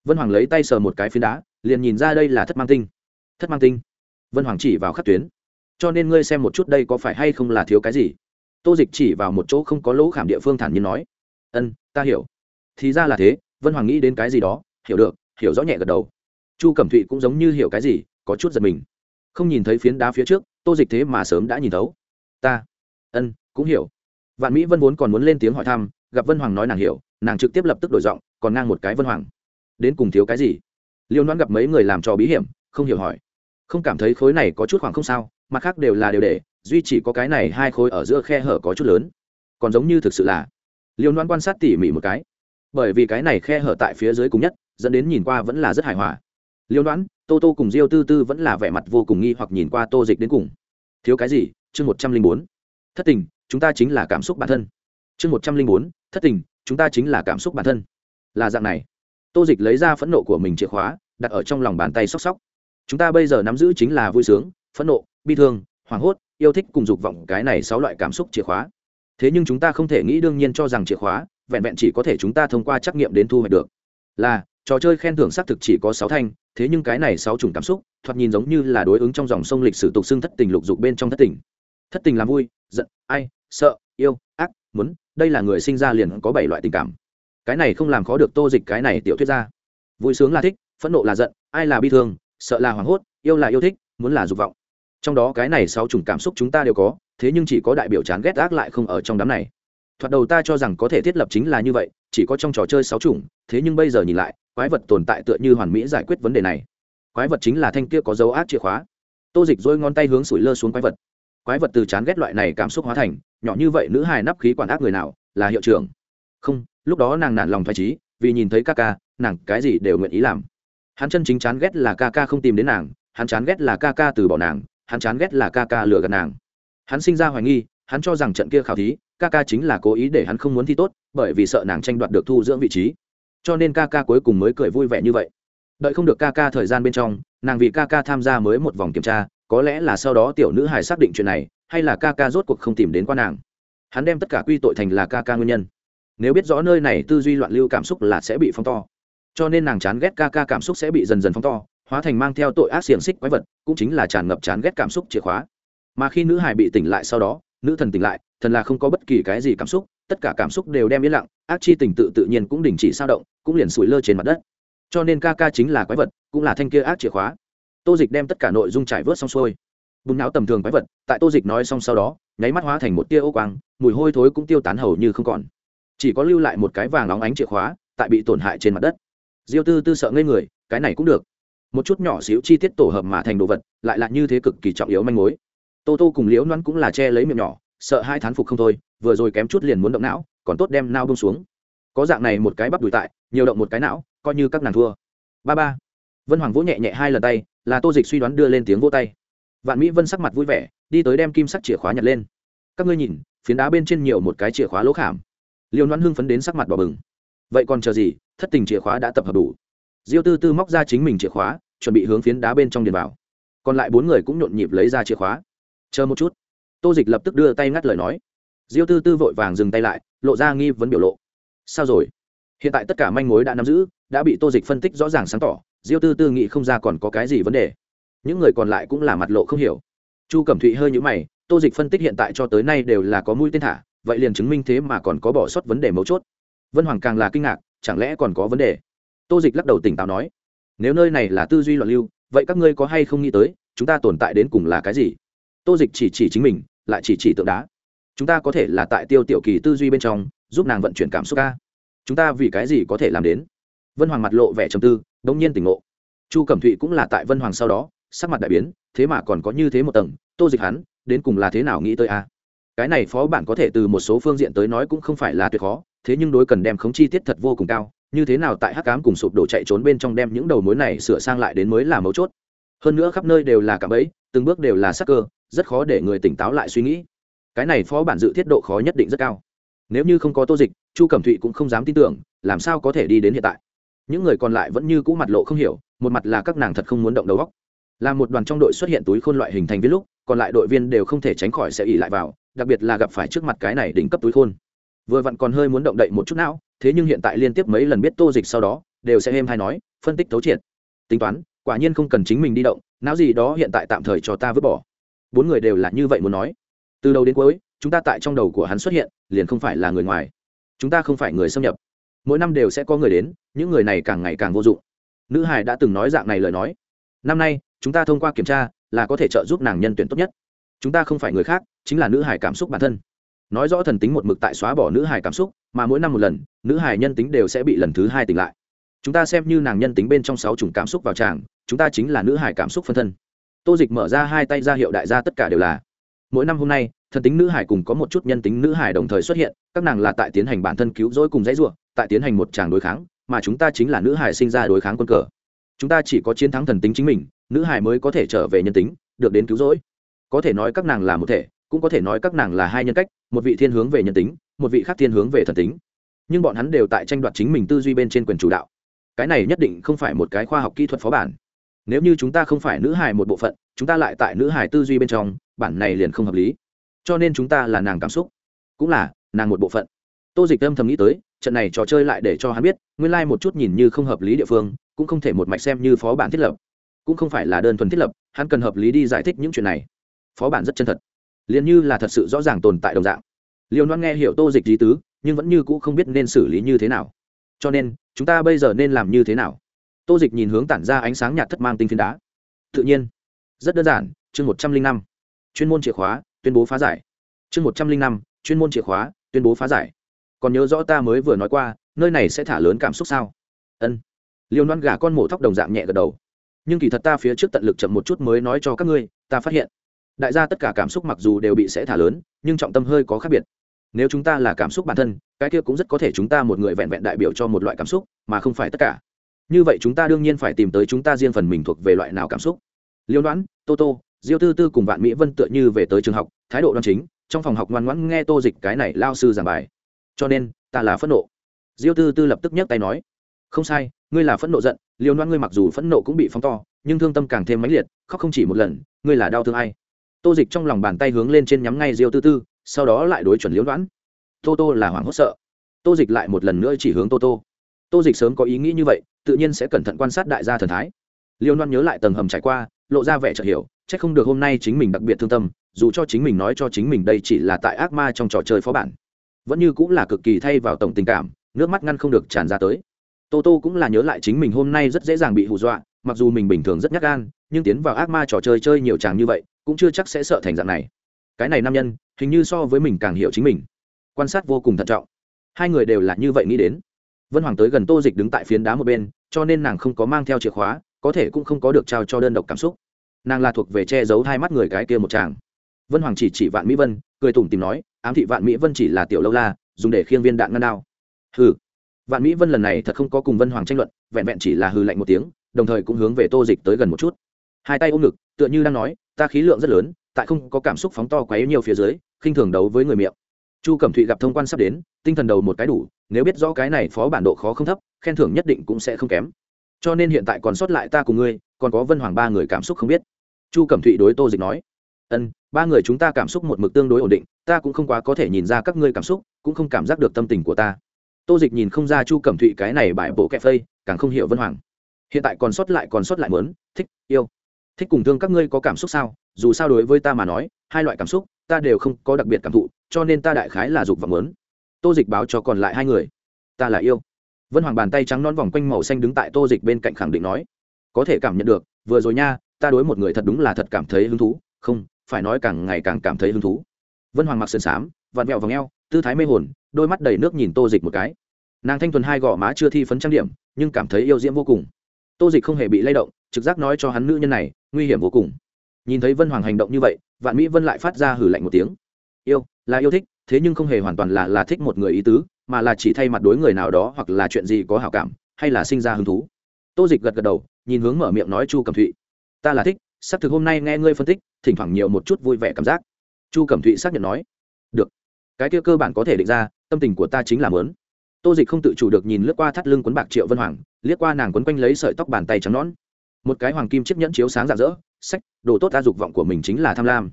Vân hoàng lấy tay sờ một cái phiến đá, liền nhìn ra đây là thất mang tinh. Thất mang tinh. Vân hoàng chỉ vào khắc tuyến. Cho nên ngươi xem một chút đây có phải hay không là thiếu cái gì? Tô dịch chỉ vào một chỗ không có lỗ khảm địa phương thản nhiên nói. Ân, ta hiểu. Thì ra là thế, vân hoàng nghĩ đến cái gì đó, hiểu được hiểu rõ nhẹ gật đầu. Chu cẩm thụy cũng giống như hiểu cái gì, có chút giật mình. Không nhìn thấy phiến đá phía trước, tô dịch thế mà sớm đã nhìn thấu. Ta, ân, cũng hiểu. Vạn mỹ vân vốn còn muốn lên tiếng hỏi thăm, gặp vân hoàng nói nàng hiểu, nàng trực tiếp lập tức đổi giọng, còn ngang một cái vân hoàng. Đến cùng thiếu cái gì? Liêu đoán gặp mấy người làm trò bí hiểm, không hiểu hỏi. Không cảm thấy khối này có chút khoảng không sao, mặt khác đều là đều để, duy chỉ có cái này hai khối ở giữa khe hở có chút lớn. Còn giống như thực sự là, liêu đoán quan sát tỉ mỉ một cái. Bởi vì cái này khe hở tại phía dưới cùng nhất dẫn đến nhìn qua vẫn là rất hài hòa. Liêu đoán tô tô cùng diêu tư tư vẫn là vẻ mặt vô cùng nghi hoặc nhìn qua tô dịch đến cùng. Thiếu cái gì? Chương một trăm linh bốn. Thất tình, chúng ta chính là cảm xúc bản thân. Chương một trăm linh bốn. Thất tình, chúng ta chính là cảm xúc bản thân. Là dạng này. Tô dịch lấy ra phẫn nộ của mình chìa khóa, đặt ở trong lòng bàn tay sóc sóc. Chúng ta bây giờ nắm giữ chính là vui sướng, phẫn nộ, bi thương, hoảng hốt, yêu thích cùng dục vọng cái này sáu loại cảm xúc chìa khóa. Thế nhưng chúng ta không thể nghĩ đương nhiên cho rằng chìa khóa vẹn vẹn chỉ có thể chúng ta thông qua trắc nghiệm đến thu hoạch được. Là trò chơi khen thưởng xác thực chỉ có sáu thanh, thế nhưng cái này sáu chủng cảm xúc, thoạt nhìn giống như là đối ứng trong dòng sông lịch sử tục xưng thất tình lục dục bên trong thất tình. Thất tình làm vui, giận, ai, sợ, yêu, ác, muốn, đây là người sinh ra liền có bảy loại tình cảm. Cái này không làm khó được tô dịch cái này tiểu thuyết ra. Vui sướng là thích, phẫn nộ là giận, ai là bi thương, sợ là hoảng hốt, yêu là yêu thích, muốn là dục vọng. Trong đó cái này sáu chủng cảm xúc chúng ta đều có, thế nhưng chỉ có đại biểu chán ghét ác lại không ở trong đám này thoạt đầu ta cho rằng có thể thiết lập chính là như vậy, chỉ có trong trò chơi sáu chủng, thế nhưng bây giờ nhìn lại, quái vật tồn tại tựa như hoàn mỹ giải quyết vấn đề này. Quái vật chính là thanh kia có dấu ác chìa khóa. Tô dịch dôi ngón tay hướng sủi lơ xuống quái vật. Quái vật từ chán ghét loại này cảm xúc hóa thành, nhỏ như vậy nữ hài nắp khí quản ác người nào, là hiệu trưởng. Không, lúc đó nàng nản lòng thoải trí vì nhìn thấy ca ca, nàng cái gì đều nguyện ý làm. Hắn chân chính chán ghét là ca ca không tìm đến nàng, hắn chán ghét là ca ca từ bỏ nàng, hắn chán ghét là ca ca lừa gạt nàng. Hắn sinh ra hoài nghi hắn cho rằng trận kia khảo thí ca ca chính là cố ý để hắn không muốn thi tốt, bởi vì sợ nàng tranh đoạt được thu dưỡng vị trí. Cho nên ca ca cuối cùng mới cười vui vẻ như vậy. Đợi không được ca ca thời gian bên trong, nàng vì ca ca tham gia mới một vòng kiểm tra, có lẽ là sau đó tiểu nữ hài xác định chuyện này, hay là ca ca rốt cuộc không tìm đến qua nàng. Hắn đem tất cả quy tội thành là ca ca nguyên nhân. Nếu biết rõ nơi này tư duy loạn lưu cảm xúc là sẽ bị phong to. Cho nên nàng chán ghét ca ca cảm xúc sẽ bị dần dần phong to, hóa thành mang theo tội ác xiềng xích quái vật, cũng chính là tràn ngập chán ghét cảm xúc chìa khóa. Mà khi nữ hài bị tỉnh lại sau đó nữ thần tỉnh lại, thần là không có bất kỳ cái gì cảm xúc, tất cả cảm xúc đều đem yên lặng, ác chi tình tự tự nhiên cũng đình chỉ sao động, cũng liền sủi lơ trên mặt đất. Cho nên ca ca chính là quái vật, cũng là thanh kia ác chìa khóa. Tô dịch đem tất cả nội dung trải vớt xong xuôi. Bùn não tầm thường quái vật, tại tô dịch nói xong sau đó, nháy mắt hóa thành một tia ô quang, mùi hôi thối cũng tiêu tán hầu như không còn. Chỉ có lưu lại một cái vàng óng ánh chìa khóa, tại bị tổn hại trên mặt đất. Diêu tư tư sợ ngây người, cái này cũng được. Một chút nhỏ xíu chi tiết tổ hợp mà thành đồ vật, lại là như thế cực kỳ trọng yếu manh mối tô tô cùng liễu noan cũng là che lấy miệng nhỏ, sợ hai thán phục không thôi, vừa rồi kém chút liền muốn động não, còn tốt đem nao bông xuống. Có dạng này một cái bắp đùi tại, nhiều động một cái não, coi như các nàng thua. Ba ba. Vân hoàng vỗ nhẹ nhẹ hai lần tay, là tô dịch suy đoán đưa lên tiếng vỗ tay. Vạn mỹ vân sắc mặt vui vẻ, đi tới đem kim sắc chìa khóa nhặt lên. Các ngươi nhìn, phiến đá bên trên nhiều một cái chìa khóa lỗ khảm. Liêu noan hưng phấn đến sắc mặt bỏ bừng. Vậy còn chờ gì, thất tình chìa khóa đã tập hợp đủ. Diêu tư tư móc ra chính mình chìa khóa, chuẩn bị hướng phiến đá bên trong điền vào. Còn lại bốn người cũng nhộn nhịp lấy ra chìa khóa chờ một chút. Tô dịch lập tức đưa tay ngắt lời nói. Diêu tư tư vội vàng dừng tay lại, lộ ra nghi vấn biểu lộ. Sao rồi? Hiện tại tất cả manh mối đã nắm giữ, đã bị tô dịch phân tích rõ ràng sáng tỏ, diêu tư tư nghĩ không ra còn có cái gì vấn đề. Những người còn lại cũng là mặt lộ không hiểu. Chu cẩm thụy hơi nhũ mày, tô dịch phân tích hiện tại cho tới nay đều là có mũi tên thả, vậy liền chứng minh thế mà còn có bỏ sót vấn đề mấu chốt. Vân hoàng càng là kinh ngạc, chẳng lẽ còn có vấn đề? Tô dịch lắc đầu tỉnh táo nói, nếu nơi này là tư duy loạn lưu, vậy các ngươi có hay không nghĩ tới, chúng ta tồn tại đến cùng là cái gì? Tô dịch chỉ chỉ chính mình, lại chỉ chỉ tượng đá. Chúng ta có thể là tại tiêu tiểu kỳ tư duy bên trong, giúp nàng vận chuyển cảm xúc ca. Chúng ta vì cái gì có thể làm đến? Vân hoàng mặt lộ vẻ trầm tư đ ỗ n g nhiên tỉnh ngộ. Chu cẩm thụy cũng là tại vân hoàng sau đó, sắc mặt đại biến, thế mà còn có như thế một tầng, tô dịch hắn, đến cùng là thế nào nghĩ tới a? Cái này phó bản có thể từ một số phương diện tới nói cũng không phải là tuyệt khó, thế nhưng đối cần đem khống chi tiết thật vô cùng cao, như thế nào tại hắc cám cùng sụp đổ chạy trốn bên trong đem những đầu mối này sửa sang lại đến mới là mấu chốt. Hơn nữa khắp nơi đều là cạm ấy từng bước đều là sắc cơ rất khó để người tỉnh táo lại suy nghĩ. Cái này phó bản dự thiết độ khó nhất định rất cao. Nếu như không có tô dịch, chu cẩm thụy cũng không dám tin tưởng, làm sao có thể đi đến hiện tại. Những người còn lại vẫn như cũ mặt lộ không hiểu, một mặt là các nàng thật không muốn động đầu góc là một đoàn trong đội xuất hiện túi khôn loại hình thành viên lúc, còn lại đội viên đều không thể tránh khỏi sẽ ỉ lại vào, đặc biệt là gặp phải trước mặt cái này đỉnh cấp túi khôn. Vừa vặn còn hơi muốn động đậy một chút não, thế nhưng hiện tại liên tiếp mấy lần biết tô dịch sau đó, đều sẽ êm hay nói, phân tích thấu triệt. Tính toán, quả nhiên không cần chính mình đi động, não gì đó hiện tại tạm thời cho ta vứt bỏ bốn người đều là như vậy muốn nói. Từ đầu đến cuối, chúng ta tại trong đầu của hắn xuất hiện, liền không phải là người ngoài. Chúng ta không phải người xâm nhập. Mỗi năm đều sẽ có người đến, những người này càng ngày càng vô dụng. Nữ hải đã từng nói dạng này lời nói. Năm nay, chúng ta thông qua kiểm tra, là có thể trợ giúp nàng nhân tuyển tốt nhất. Chúng ta không phải người khác, chính là nữ hải cảm xúc bản thân. Nói rõ thần tính một mực tại xóa bỏ nữ hải cảm xúc, mà mỗi năm một lần, nữ hải nhân tính đều sẽ bị lần thứ hai tỉnh lại. Chúng ta xem như nàng nhân tính bên trong sáu chủng cảm xúc vào tràng, chúng ta chính là nữ hải cảm xúc phân thân tô dịch mở ra hai tay ra hiệu đại gia tất cả đều là, mỗi năm hôm nay, thần tính nữ hải cùng có một chút nhân tính nữ hải đồng thời xuất hiện, các nàng là tại tiến hành bản thân cứu rỗi cùng dãy ruộng tại tiến hành một tràng đối kháng, mà chúng ta chính là nữ hải sinh ra đối kháng quân cờ. Chúng ta chỉ có chiến thắng thần tính chính mình, nữ hải mới có thể trở về nhân tính, được đến cứu rỗi. Có thể nói các nàng là một thể, cũng có thể nói các nàng là hai nhân cách, một vị thiên hướng về nhân tính, một vị khác thiên hướng về thần tính. Nhưng bọn hắn đều tại tranh đoạt chính mình tư duy bên trên quyền chủ đạo. Cái này nhất định không phải một cái khoa học kỹ thuật phó bản nếu như chúng ta không phải nữ hài một bộ phận, chúng ta lại tại nữ hài tư duy bên trong, bản này liền không hợp lý. Cho nên chúng ta là nàng cảm xúc, cũng là nàng một bộ phận. Tô dịch âm thầm nghĩ tới, trận này trò chơi lại để cho hắn biết, nguyên lai、like、một chút nhìn như không hợp lý địa phương, cũng không thể một mạch xem như phó bản thiết lập. Cũng không phải là đơn thuần thiết lập, hắn cần hợp lý đi giải thích những chuyện này. Phó bản rất chân thật, liền như là thật sự rõ ràng tồn tại đồng dạng. Liều loan nghe hiểu tô dịch lý tứ, nhưng vẫn như cũ không biết nên xử lý như thế nào. Cho nên, chúng ta bây giờ nên làm như thế nào? Tô dịch nhìn hướng tản ra ánh sáng nhạt thất mang tinh phiến đá. Tự nhiên. Rất đơn giản, chương một trăm linh năm. Chuyên môn chìa khóa, tuyên bố phá giải. Chương một trăm linh năm, chuyên môn chìa khóa, tuyên bố phá giải. Còn nhớ rõ ta mới vừa nói qua, nơi này sẽ thả lớn cảm xúc sao? Ân. Liều non gà con mổ thóc đồng dạng nhẹ gật đầu. Nhưng kỳ thật ta phía trước tận lực chậm một chút mới nói cho các ngươi, ta phát hiện. Đại gia tất cả cảm xúc mặc dù đều bị sẽ thả lớn, nhưng trọng tâm hơi có khác biệt. Nếu chúng ta là cảm xúc bản thân, cái kia cũng rất có thể chúng ta một người vẹn vẹn đại biểu cho một loại cảm xúc, mà không phải tất cả như vậy chúng ta đương nhiên phải tìm tới chúng ta riêng phần mình thuộc về loại nào cảm xúc. Liêu đoán tô tô, diêu tư tư cùng vạn mỹ vân tựa như về tới trường học, thái độ đoan chính, trong phòng học ngoan ngoãn nghe tô dịch cái này lao sư giảng bài. Cho nên, ta là phẫn nộ. Diêu tư tư lập tức nhấc tay nói, không sai, ngươi là phẫn nộ giận, liêu đoán ngươi mặc dù phẫn nộ cũng bị phóng to, nhưng thương tâm càng thêm mãnh liệt, khóc không chỉ một lần, ngươi là đau thương ai? Tô dịch trong lòng bàn tay hướng lên trên nhắm ngay diêu tư tư, sau đó lại đối chuẩn liêu đoán tô tô là hoảng hốt sợ. Tô dịch lại một lần nữa chỉ hướng tô tô. Tô dịch sớm có ý nghĩ như vậy tự nhiên sẽ cẩn thận quan sát đại gia thần thái. Liêu loan nhớ lại tầng hầm trải qua, lộ ra vẻ chợt hiểu c h ắ c không được hôm nay chính mình đặc biệt thương tâm, dù cho chính mình nói cho chính mình đây chỉ là tại ác ma trong trò chơi phó bản. Vẫn như cũng là cực kỳ thay vào tổng tình cảm, nước mắt ngăn không được tràn ra tới. Tô tô cũng là nhớ lại chính mình hôm nay rất dễ dàng bị hù dọa, mặc dù mình bình thường rất nhắc gan, nhưng tiến vào ác ma trò chơi chơi nhiều chàng như vậy, cũng chưa chắc sẽ sợ thành dạng này. Cái này nam nhân, hình như so với mình càng hiểu chính mình. Quan sát vô cùng thận trọng. Hai người đều là như vậy nghĩ đến vân hoàng tới gần tô dịch đứng tại phiến đá một bên, cho nên nàng không có mang theo chìa khóa, có thể cũng không có được trao cho đơn độc cảm xúc. Nàng là thuộc về che giấu hai mắt người cái kia một chàng. Vân hoàng chỉ chỉ vạn mỹ vân, cười tủm tìm nói, ám thị vạn mỹ vân chỉ là tiểu lâu la, dùng để khiêng viên đạn ngăn đao. Hừ. Vạn mỹ vân lần này thật không có cùng vân hoàng tranh luận, vẹn vẹn chỉ là hừ lạnh một tiếng, đồng thời cũng hướng về tô dịch tới gần một chút. Hai tay ôm ngực, tựa như đang nói, ta khí lượng rất lớn, tại không có cảm xúc phóng to quấy nhiều phía dưới, khinh thường đấu với người miệng chu cẩm thụy gặp thông quan sắp đến, tinh thần đầu một cái đủ, nếu biết rõ cái này phó bản độ khó không thấp, khen thưởng nhất định cũng sẽ không kém. Cho nên hiện tại còn sót lại ta cùng ngươi, còn có vân hoàng ba người cảm xúc không biết. Chu cẩm thụy đối tô dịch nói, ân, ba người chúng ta cảm xúc một mực tương đối ổn định, ta cũng không quá có thể nhìn ra các ngươi cảm xúc, cũng không cảm giác được tâm tình của ta. Tô dịch nhìn không ra chu cẩm thụy cái này bại bộ kẹp phây, càng không hiểu vân hoàng. Hiện tại còn sót lại, còn sót lại mớn thích, yêu, thích cùng thương các ngươi có cảm xúc sao? Dù sao đối với ta mà nói, hai loại cảm xúc ta đều không có đặc biệt cảm thụ, cho nên ta đại khái là dục và mớn tô dịch báo cho còn lại hai người. Ta là yêu. Vân hoàng bàn tay trắng non vòng quanh màu xanh đứng tại tô dịch bên cạnh khẳng định nói. Có thể cảm nhận được, vừa rồi nha, ta đối một người thật đúng là thật cảm thấy hứng thú. Không, phải nói càng ngày càng cảm thấy hứng thú. Vân hoàng mặc sườn xám, vặn vẹo vòng eo, tư thái mê hồn, đôi mắt đầy nước nhìn tô dịch một cái. Nàng thanh thuần hai gò má chưa thi phấn trang điểm, nhưng cảm thấy yêu diễm vô cùng. Tô dịch không hề bị lay động, trực giác nói cho hắn nữ nhân này, nguy hiểm vô cùng nhìn thấy vân hoàng hành động như vậy, vạn mỹ vân lại phát ra hử lạnh một tiếng. Yêu, là yêu thích, thế nhưng không hề hoàn toàn là là thích một người ý tứ, mà là chỉ thay mặt đối người nào đó hoặc là chuyện gì có hảo cảm, hay là sinh ra hứng thú. Tô dịch gật gật đầu, nhìn hướng mở miệng nói chu cẩm thụy. Ta là thích, xác thực hôm nay nghe ngươi phân tích, thỉnh thoảng nhiều một chút vui vẻ cảm giác. Chu cẩm thụy xác nhận nói. Được. Cái kia cơ bản có thể định ra, tâm tình của ta chính là mớn. Tô dịch không tự chủ được nhìn lướt qua thắt lưng quấn bạc triệu vân hoàng, liếc qua nàng quấn quanh lấy sợi tóc bàn tay trắng nón một cái hoàng kim chiếc nhẫn chiếu sáng rạng rỡ sách đồ tốt ta dục vọng của mình chính là tham lam.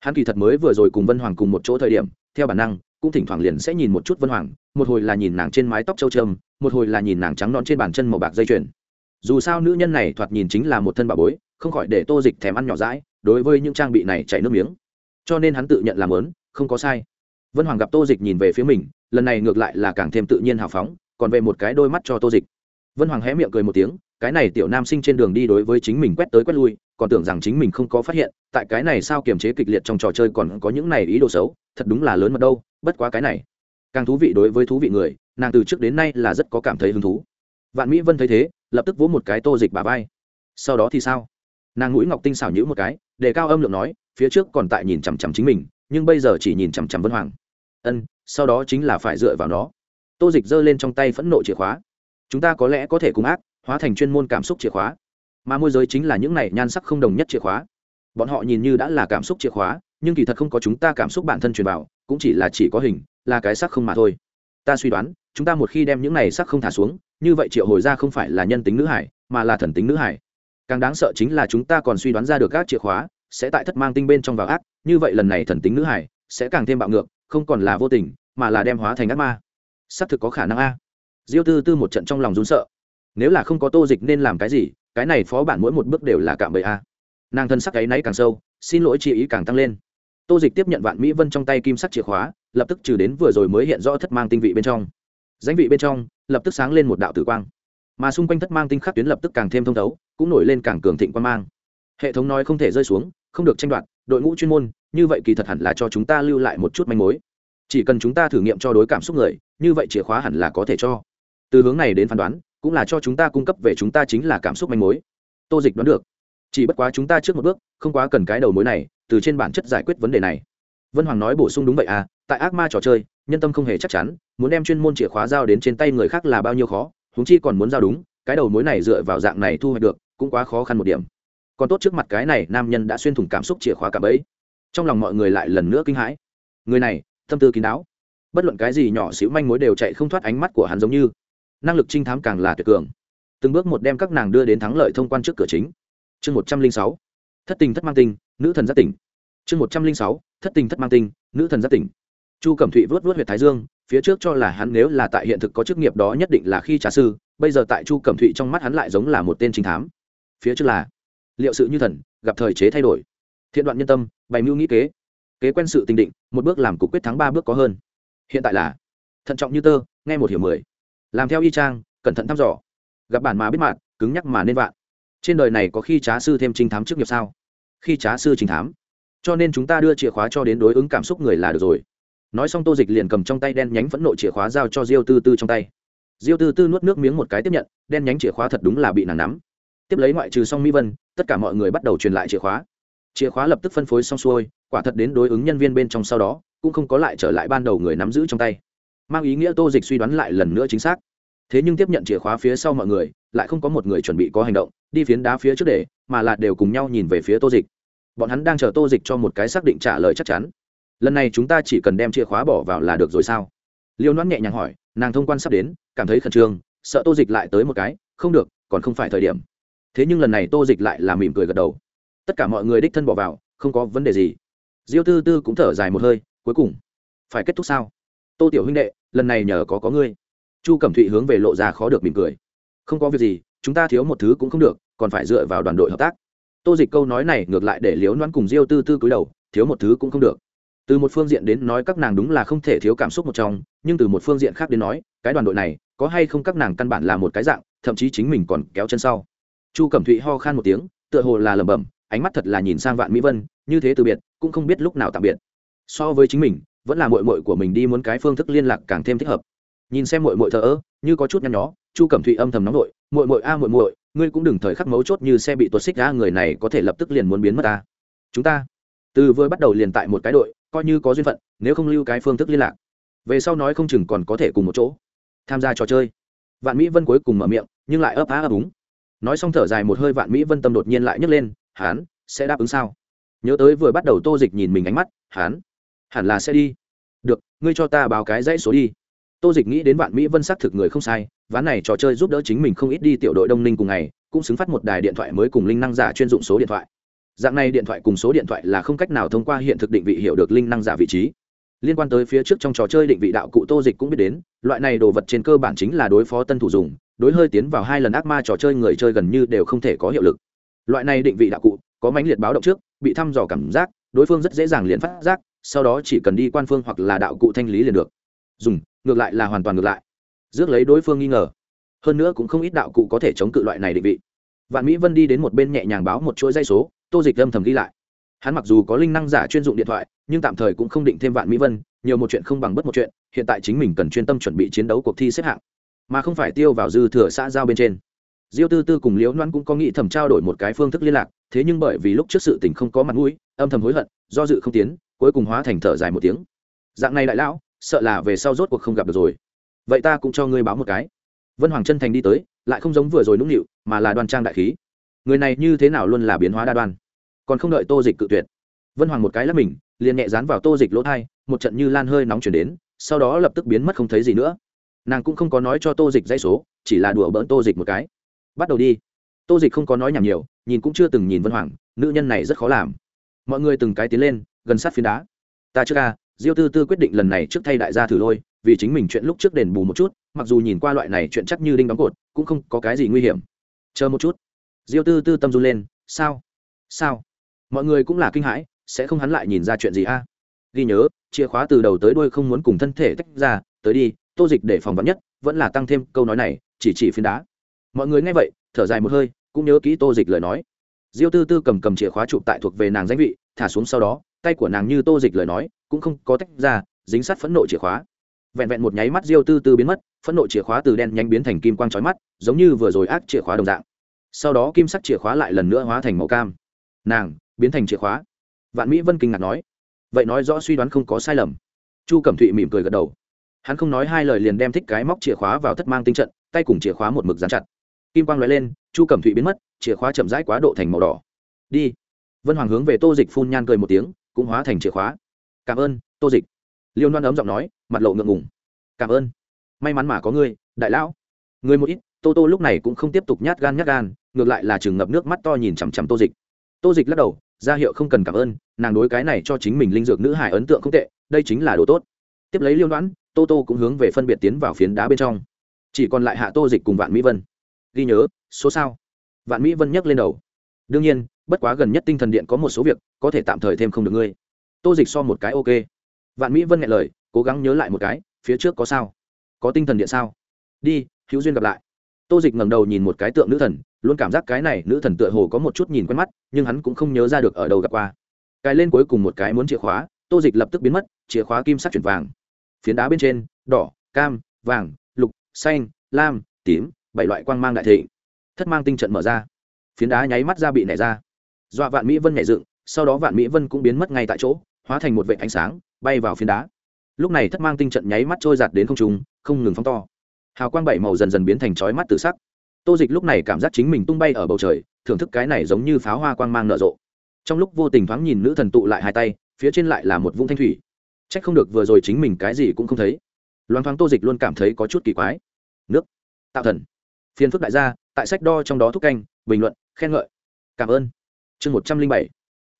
Hắn kỳ thật mới vừa rồi cùng vân hoàng cùng một chỗ thời điểm theo bản năng cũng thỉnh thoảng liền sẽ nhìn một chút vân hoàng một hồi là nhìn nàng trên mái tóc châu trơm, một hồi là nhìn nàng trắng nón trên bàn chân màu bạc dây chuyền. Dù sao nữ nhân này thoạt nhìn chính là một thân bà bối không khỏi để tô dịch thèm ăn nhỏ rãi đối với những trang bị này chảy nước miếng. Cho nên hắn tự nhận làm lớn không có sai. Vân hoàng gặp tô dịch nhìn về phía mình lần này ngược lại là càng thêm tự nhiên hào phóng còn về một cái đôi mắt cho tô dịch. Vân hoàng hé miệng cười một tiếng cái này tiểu nam sinh trên đường đi đối với chính mình quét tới quét lui, còn tưởng rằng chính mình không có phát hiện, tại cái này sao kiềm chế kịch liệt trong trò chơi còn có những này ý đồ xấu, thật đúng là lớn mật đâu, bất quá cái này. Càng thú vị đối với thú vị người, nàng từ trước đến nay là rất có cảm thấy hứng thú. Vạn mỹ vân thấy thế, lập tức vỗ một cái tô dịch bà vai. Sau đó thì sao? Nàng mũi ngọc tinh xảo nhữ một cái, để cao âm lượng nói, phía trước còn tại nhìn chằm chằm chính mình, nhưng bây giờ chỉ nhìn chằm chằm vân hoàng. Ân, sau đó chính là phải dựa vào nó. Tô dịch giơ lên trong tay phẫn nộ chìa khóa. Chúng ta có lẽ có thể cùng ác hóa thành chuyên môn cảm xúc chìa khóa. Mà môi giới chính là những này nhan sắc không đồng nhất chìa khóa. Bọn họ nhìn như đã là cảm xúc chìa khóa, nhưng kỳ thật không có chúng ta cảm xúc bản thân truyền vào, cũng chỉ là chỉ có hình, là cái sắc không mà thôi. Ta suy đoán, chúng ta một khi đem những này sắc không thả xuống, như vậy triệu hồi ra không phải là nhân tính nữ hải, mà là thần tính nữ hải. Càng đáng sợ chính là chúng ta còn suy đoán ra được các chìa khóa, sẽ tại thất mang tinh bên trong vào ác, như vậy lần này thần tính nữ hải sẽ càng thêm bạo ngược, không còn là vô tình, mà là đem hóa thành ác ma. Xác thực có khả năng a. Diêu tư tư một trận trong lòng rún sợ nếu là không có tô dịch nên làm cái gì, cái này phó bản mỗi một bước đều là cạm bẫy a. Nàng thân sắc ấy náy càng sâu, xin lỗi chị ý càng tăng lên. Tô dịch tiếp nhận vạn mỹ vân trong tay kim sắc chìa khóa, lập tức trừ đến vừa rồi mới hiện rõ thất mang tinh vị bên trong. Danh vị bên trong, lập tức sáng lên một đạo tử quang. Mà xung quanh thất mang tinh khắc tuyến lập tức càng thêm thông thấu, cũng nổi lên càng cường thịnh quan mang. Hệ thống nói không thể rơi xuống, không được tranh đoạt, đội ngũ chuyên môn, như vậy kỳ thật hẳn là cho chúng ta lưu lại một chút manh mối. Chỉ cần chúng ta thử nghiệm cho đối cảm xúc người, như vậy chìa khóa hẳn là có thể cho. Từ hướng này đến phán đoán cũng là cho chúng ta cung cấp về chúng ta chính là cảm xúc manh mối. Tô dịch đoán được. Chỉ bất quá chúng ta trước một bước, không quá cần cái đầu mối này, từ trên bản chất giải quyết vấn đề này. Vân hoàng nói bổ sung đúng vậy à tại ác ma trò chơi, nhân tâm không hề chắc chắn, muốn đem chuyên môn chìa khóa giao đến trên tay người khác là bao nhiêu khó húng chi còn muốn giao đúng, cái đầu mối này dựa vào dạng này thu hoạch được, cũng quá khó khăn một điểm. Còn tốt trước mặt cái này, nam nhân đã xuyên thủng cảm xúc chìa khóa cả bấy trong lòng mọi người lại lần nữa kinh hãi. Người này, tâm tư kín đáo. Bất luận cái gì nhỏ xíu manh mối đều chạy không thoát ánh mắt của hắn giống như năng lực trinh thám càng là tuyệt cường. Từng bước một đem các nàng đưa đến thắng lợi thông quan trước cửa chính. Chương một trăm linh sáu, thất tình thất mang tinh nữ thần giác tỉnh. Chương một trăm linh sáu, thất tình thất mang tinh nữ thần giác tỉnh. Chu cẩm thụy vớt vớt huyệt thái dương, phía trước cho là hắn nếu là tại hiện thực có chức nghiệp đó nhất định là khi trà sư, bây giờ tại chu cẩm thụy trong mắt hắn lại giống là một tên trinh thám. Phía trước là, liệu sự như thần, gặp thời chế thay đổi. Thiện đoạn nhân tâm, bày mưu nghĩ kế. Kế quen sự tình định, một bước làm cục quyết thắng ba bước có hơn. Hiện tại là, thận trọng như tơ, nghe một hiểu mười làm theo y trang cẩn thận thăm dò. Gặp bản mà biết mạng cứng nhắc mà nên vạn. Trên đời này có khi trá sư thêm trinh thám trước nghiệp sao? Khi trá sư trinh thám, cho nên chúng ta đưa chìa khóa cho đến đối ứng cảm xúc người là được rồi. Nói xong tô dịch liền cầm trong tay đen nhánh phẫn nộ chìa khóa giao cho diêu tư tư trong tay. Diêu tư tư nuốt nước miếng một cái tiếp nhận, đen nhánh chìa khóa thật đúng là bị nàng nắm. Tiếp lấy ngoại trừ xong mỹ vân, tất cả mọi người bắt đầu truyền lại chìa khóa. Chìa khóa lập tức phân phối xong xuôi, quả thật đến đối ứng nhân viên bên trong sau đó, cũng không có lại trở lại ban đầu người nắm giữ trong tay mang ý nghĩa tô dịch suy đoán lại lần nữa chính xác. Thế nhưng tiếp nhận chìa khóa phía sau mọi người, lại không có một người chuẩn bị có hành động, đi phiến đá phía trước để, mà là đều cùng nhau nhìn về phía tô dịch. Bọn hắn đang chờ tô dịch cho một cái xác định trả lời chắc chắn. Lần này chúng ta chỉ cần đem chìa khóa bỏ vào là được rồi sao? Liêu noãn nhẹ nhàng hỏi, nàng thông quan sắp đến, cảm thấy khẩn trương, sợ tô dịch lại tới một cái, không được, còn không phải thời điểm. Thế nhưng lần này tô dịch lại là mỉm cười gật đầu. Tất cả mọi người đích thân bỏ vào, không có vấn đề gì. Diêu tư tư cũng thở dài một hơi, cuối cùng, phải kết thúc sao? Tô tiểu huynh đệ lần này nhờ có có ngươi. Chu cẩm thụy hướng về lộ ra khó được mỉm cười. Không có việc gì, chúng ta thiếu một thứ cũng không được, còn phải dựa vào đoàn đội hợp tác. Tô dịch câu nói này ngược lại để liếu noan cùng diêu tư tư cúi đầu, thiếu một thứ cũng không được. Từ một phương diện đến nói các nàng đúng là không thể thiếu cảm xúc một trong, nhưng từ một phương diện khác đến nói, cái đoàn đội này, có hay không các nàng căn bản là một cái dạng, thậm chí chính mình còn kéo chân sau. Chu cẩm thụy ho khan một tiếng, tựa hồ là lẩm bẩm, ánh mắt thật là nhìn sang vạn mỹ vân, như thế từ biệt, cũng không biết lúc nào tạm biệt. So với chính mình vẫn là mội mội của mình đi muốn cái phương thức liên lạc càng thêm thích hợp. Nhìn xem mội mội thờ ơ, như có chút nhăn nhó, chu cẩm thụy âm thầm nóng nội mội mội a mội mội ngươi cũng đừng thời khắc mấu chốt như xe bị tuột xích ra người này có thể lập tức liền muốn biến mất ta chúng ta? Từ vừa bắt đầu liền tại một cái đội, coi như có duyên phận, nếu không lưu cái phương thức liên lạc. Về sau nói không chừng còn có thể cùng một chỗ tham gia trò chơi. Vạn mỹ vân cuối cùng mở miệng, nhưng lại ấp á ấp úng. Nói xong thở dài một hơi, vạn mỹ vân tâm đột nhiên lại nhấc lên, hán, sẽ đáp ứng sao? Nhớ tới vừa bắt đầu tô dịch nhìn mình ánh mắt, hán hẳn là sẽ đi. Được, ngươi cho ta báo cái dãy số đi. Tô dịch nghĩ đến vạn mỹ vân xác thực người không sai, ván này trò chơi giúp đỡ chính mình không ít đi tiểu đội đông ninh cùng ngày, cũng xứng phát một đài điện thoại mới cùng linh năng giả chuyên dụng số điện thoại. Dạng này điện thoại cùng số điện thoại là không cách nào thông qua hiện thực định vị hiểu được linh năng giả vị trí. Liên quan tới phía trước trong trò chơi định vị đạo cụ tô dịch cũng biết đến, loại này đồ vật trên cơ bản chính là đối phó tân thủ dùng, đối hơi tiến vào hai lần ác ma trò chơi người chơi gần như đều không thể có hiệu lực. Loại này định vị đạo cụ, có mãnh liệt báo động trước, bị thăm dò cảm giác đối phương rất dễ dàng liền phát giác, sau đó chỉ cần đi quan phương hoặc là đạo cụ thanh lý liền được. Dùng, ngược lại là hoàn toàn ngược lại. Rước lấy đối phương nghi ngờ. Hơn nữa cũng không ít đạo cụ có thể chống cự loại này định vị. Vạn mỹ vân đi đến một bên nhẹ nhàng báo một chuỗi dây số, tô dịch âm thầm ghi lại. Hắn mặc dù có linh năng giả chuyên dụng điện thoại, nhưng tạm thời cũng không định thêm vạn mỹ vân, nhiều một chuyện không bằng bất một chuyện, hiện tại chính mình cần chuyên tâm chuẩn bị chiến đấu cuộc thi xếp hạng. Mà không phải tiêu vào dư thừa xã giao bên trên. Diêu tư tư cùng liễu noan cũng có nghĩ thầm trao đổi một cái phương thức liên lạc thế nhưng bởi vì lúc trước sự tình không có mặt mũi, âm thầm hối hận, do dự không tiến, cuối cùng hóa thành thở dài một tiếng. Dạng này đại lão, sợ là về sau rốt cuộc không gặp được rồi. Vậy ta cũng cho ngươi báo một cái. Vân hoàng chân thành đi tới, lại không giống vừa rồi nũng nịu, mà là đoan trang đại khí. Người này như thế nào luôn là biến hóa đa đoan? Còn không đợi tô dịch cự tuyệt, vân hoàng một cái là mình, liền nhẹ dán vào tô dịch lỗ thai, một trận như lan hơi nóng chuyển đến, sau đó lập tức biến mất không thấy gì nữa. Nàng cũng không có nói cho tô dịch dây số, chỉ là đùa bỡn tô dịch một cái. Bắt đầu đi. Tô dịch không có nói nhảm nhiều nhìn cũng chưa từng nhìn vân hoàng, nữ nhân này rất khó làm. Mọi người từng cái tiến lên, gần sát phiến đá. Ta trước ca diêu tư tư quyết định lần này trước thay đại gia thử lôi, vì chính mình chuyện lúc trước đền bù một chút, mặc dù nhìn qua loại này chuyện chắc như đinh đóng cột, cũng không có cái gì nguy hiểm. Chờ một chút. Diêu tư tư tâm run lên, sao? Sao? Mọi người cũng là kinh hãi, sẽ không hắn lại nhìn ra chuyện gì a? Ghi nhớ, chìa khóa từ đầu tới đuôi không muốn cùng thân thể tách ra, tới đi, tô dịch để phòng vắn nhất, vẫn là tăng thêm câu nói này, chỉ chỉ phiến đá. Mọi người nghe vậy, thở dài một hơi cũng nhớ kỹ tô dịch lời nói. Diêu tư tư cầm cầm chìa khóa chụp tại thuộc về nàng danh vị, thả xuống sau đó, tay của nàng như tô dịch lời nói, cũng không có tách ra, dính sát phẫn nộ chìa khóa. Vẹn vẹn một nháy mắt diêu tư tư biến mất, phẫn nộ chìa khóa từ đen nhanh biến thành kim quang trói mắt, giống như vừa rồi ác chìa khóa đồng dạng. Sau đó kim sắc chìa khóa lại lần nữa hóa thành màu cam. Nàng, biến thành chìa khóa. Vạn mỹ vân kinh ngạc nói, vậy nói rõ suy đoán không có sai lầm. Chu cẩm thụy mỉm cười gật đầu. Hắn không nói hai lời liền đem thích cái móc chìa khóa vào thất mang tinh trận, tay cùng chìa khóa một mực dán chặt kim quang lóe lên, chu cẩm thụy biến mất, chìa khóa chậm rãi quá độ thành màu đỏ. Đi. Vân hoàng hướng về tô dịch phun nhan cười một tiếng, cũng hóa thành chìa khóa. Cảm ơn, tô dịch. Liêu loan ấm giọng nói, mặt lộ ngượng ngùng. Cảm ơn. May mắn mà có ngươi, đại lão. Người một ít. Tô tô lúc này cũng không tiếp tục nhát gan nhát gan, ngược lại là chừng ngập nước mắt to nhìn chằm chằm tô dịch. Tô dịch lắc đầu, ra hiệu không cần cảm ơn, nàng đối cái này cho chính mình linh dược nữ hải ấn tượng không tệ, đây chính là đồ tốt. Tiếp lấy liêu đoán tô tô cũng hướng về phân biệt tiến vào phiến đá bên trong. Chỉ còn lại hạ tô dịch cùng vạn mỹ vân ghi nhớ, số sao. Vạn mỹ vân nhấc lên đầu. Đương nhiên, bất quá gần nhất tinh thần điện có một số việc, có thể tạm thời thêm không được ngươi. Tô dịch so một cái ok. Vạn mỹ vân nghe lời, cố gắng nhớ lại một cái, phía trước có sao? Có tinh thần điện sao? Đi, hữu duyên gặp lại. Tô dịch ngẩng đầu nhìn một cái tượng nữ thần, luôn cảm giác cái này nữ thần tựa hồ có một chút nhìn quen mắt, nhưng hắn cũng không nhớ ra được ở đâu gặp qua. Cái lên cuối cùng một cái muốn chìa khóa, tô dịch lập tức biến mất, chìa khóa kim sắc chuyển vàng. Phiến đá bên trên, đỏ, cam, vàng, lục, xanh, lam, tím bảy loại quang mang đại thị thất mang tinh trận mở ra. Phiến đá nháy mắt ra bị nảy ra. Dọa vạn mỹ vân nhảy dựng, sau đó vạn mỹ vân cũng biến mất ngay tại chỗ, hóa thành một vệ ánh sáng, bay vào phiến đá. Lúc này thất mang tinh trận nháy mắt trôi giạt đến không trung, không ngừng phóng to. Hào quang bảy màu dần dần biến thành chói mắt từ sắc. Tô dịch lúc này cảm giác chính mình tung bay ở bầu trời, thưởng thức cái này giống như pháo hoa quang mang nở rộ. Trong lúc vô tình thoáng nhìn nữ thần tụ lại hai tay, phía trên lại là một vũng thanh thủy. Trách không được vừa rồi chính mình cái gì cũng không thấy. Loan thoáng tô dịch luôn cảm thấy có chút kỳ quái. Nước. Tạo thần phiên phức đại gia, tại sách đo trong đó thúc canh, bình luận, khen ngợi. Cảm ơn. Chương một trăm linh bảy,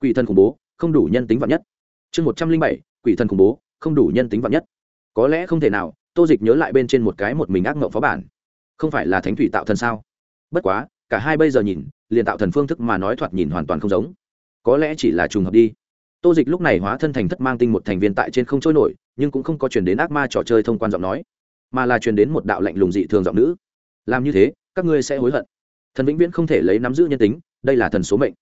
quỷ thần khủng bố, không đủ nhân tính vạn nhất. Chương một trăm linh bảy, quỷ thần khủng bố, không đủ nhân tính vạn nhất. Có lẽ không thể nào, tô dịch nhớ lại bên trên một cái một mình ác mộng phó bản. Không phải là thánh thủy tạo thần sao? Bất quá, cả hai bây giờ nhìn, liền tạo thần phương thức mà nói thoạt nhìn hoàn toàn không giống. Có lẽ chỉ là trùng hợp đi. Tô dịch lúc này hóa thân thành thất mang tinh một thành viên tại trên không trôi nổi, nhưng cũng không có chuyển đến ác ma trò chơi thông quan giọng nói, mà là chuyển đến một đạo lạnh lùng dị thường giọng nữ làm như thế, các ngươi sẽ hối hận. Thần vĩnh viễn không thể lấy nắm giữ nhân tính, đây là thần số mệnh.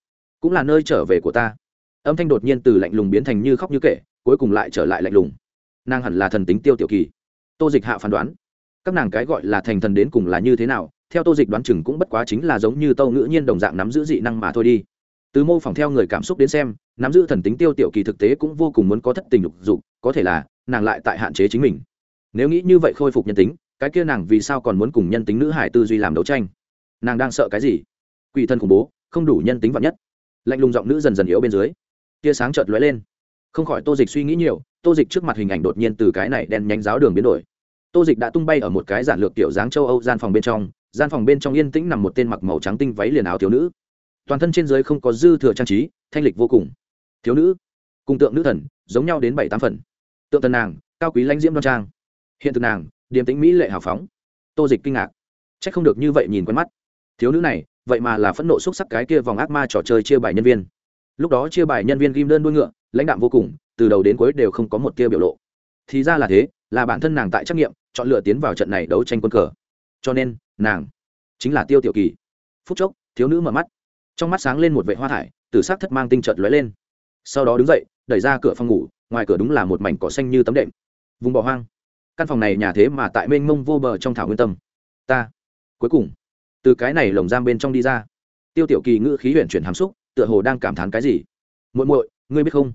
Cũng là nơi trở về của ta. Âm thanh đột nhiên từ lạnh lùng biến thành như khóc như kể, cuối cùng lại trở lại lạnh lùng. Nàng hẳn là thần tính tiêu tiểu kỳ. Tô dịch hạ phán đoán, các nàng cái gọi là thành thần đến cùng là như thế nào, theo tô dịch đoán chừng cũng bất quá chính là giống như tâu ngữ nhiên đồng dạng nắm giữ dị năng mà thôi đi. Từ mô phỏng theo người cảm xúc đến xem, nắm giữ thần tính tiêu tiểu kỳ thực tế cũng vô cùng muốn có thất tình lục dục, có thể là nàng lại tại hạn chế chính mình. Nếu nghĩ như vậy khôi phục nhân tính cái kia nàng vì sao còn muốn cùng nhân tính nữ hải tư duy làm đấu tranh? Nàng đang sợ cái gì? Quỷ thân khủng bố, không đủ nhân tính vạn nhất. Lạnh lùng giọng nữ dần dần yếu bên dưới. Tia sáng chợt lóe lên. Không khỏi tô dịch suy nghĩ nhiều, tô dịch trước mặt hình ảnh đột nhiên từ cái này đen nhánh giáo đường biến đổi. Tô dịch đã tung bay ở một cái giản lược kiểu dáng châu âu gian phòng bên trong, gian phòng bên trong yên tĩnh nằm một tên mặc màu trắng tinh váy liền áo thiếu nữ. Toàn thân trên giới không có dư thừa trang trí, thanh lịch vô cùng. Thiếu nữ, cùng tượng nữ thần, giống nhau đến bảy tám phần. Tượng thần nàng, cao quý lãnh diễm đoan trang. Hiện thực nàng điềm tĩnh mỹ lệ hào phóng. Tô dịch kinh ngạc. C h ắ c không được như vậy nhìn quen mắt. Thiếu nữ này, vậy mà là phẫn nộ xúc sắc cái kia vòng ác ma trò chơi chia bài nhân viên. Lúc đó chia bài nhân viên ghim đơn đuôi ngựa, lãnh đạm vô cùng, từ đầu đến cuối đều không có một tia biểu lộ. Thì ra là thế, là bản thân nàng tại trắc nghiệm, chọn lựa tiến vào trận này đấu tranh quân cờ. Cho nên, nàng chính là tiêu tiểu kỳ. Phúc chốc, thiếu nữ mở mắt. Trong mắt sáng lên một vệ hoa thải từ s ắ c thất mang tinh trợt lóe lên. Sau đó đứng dậy, đẩy ra cửa phòng ngủ, ngoài cửa đúng là một mảnh cỏ xanh như tấm đệm. Vùng bỏ hoang căn phòng này nhà thế mà tại mênh mông vô bờ trong thảo nguyên tâm. Ta, cuối cùng, từ cái này lồng giam bên trong đi ra. Tiêu tiểu kỳ ngữ khí huyện chuyển hàm xúc, tựa hồ đang cảm thán cái gì. Muội muội, ngươi biết không?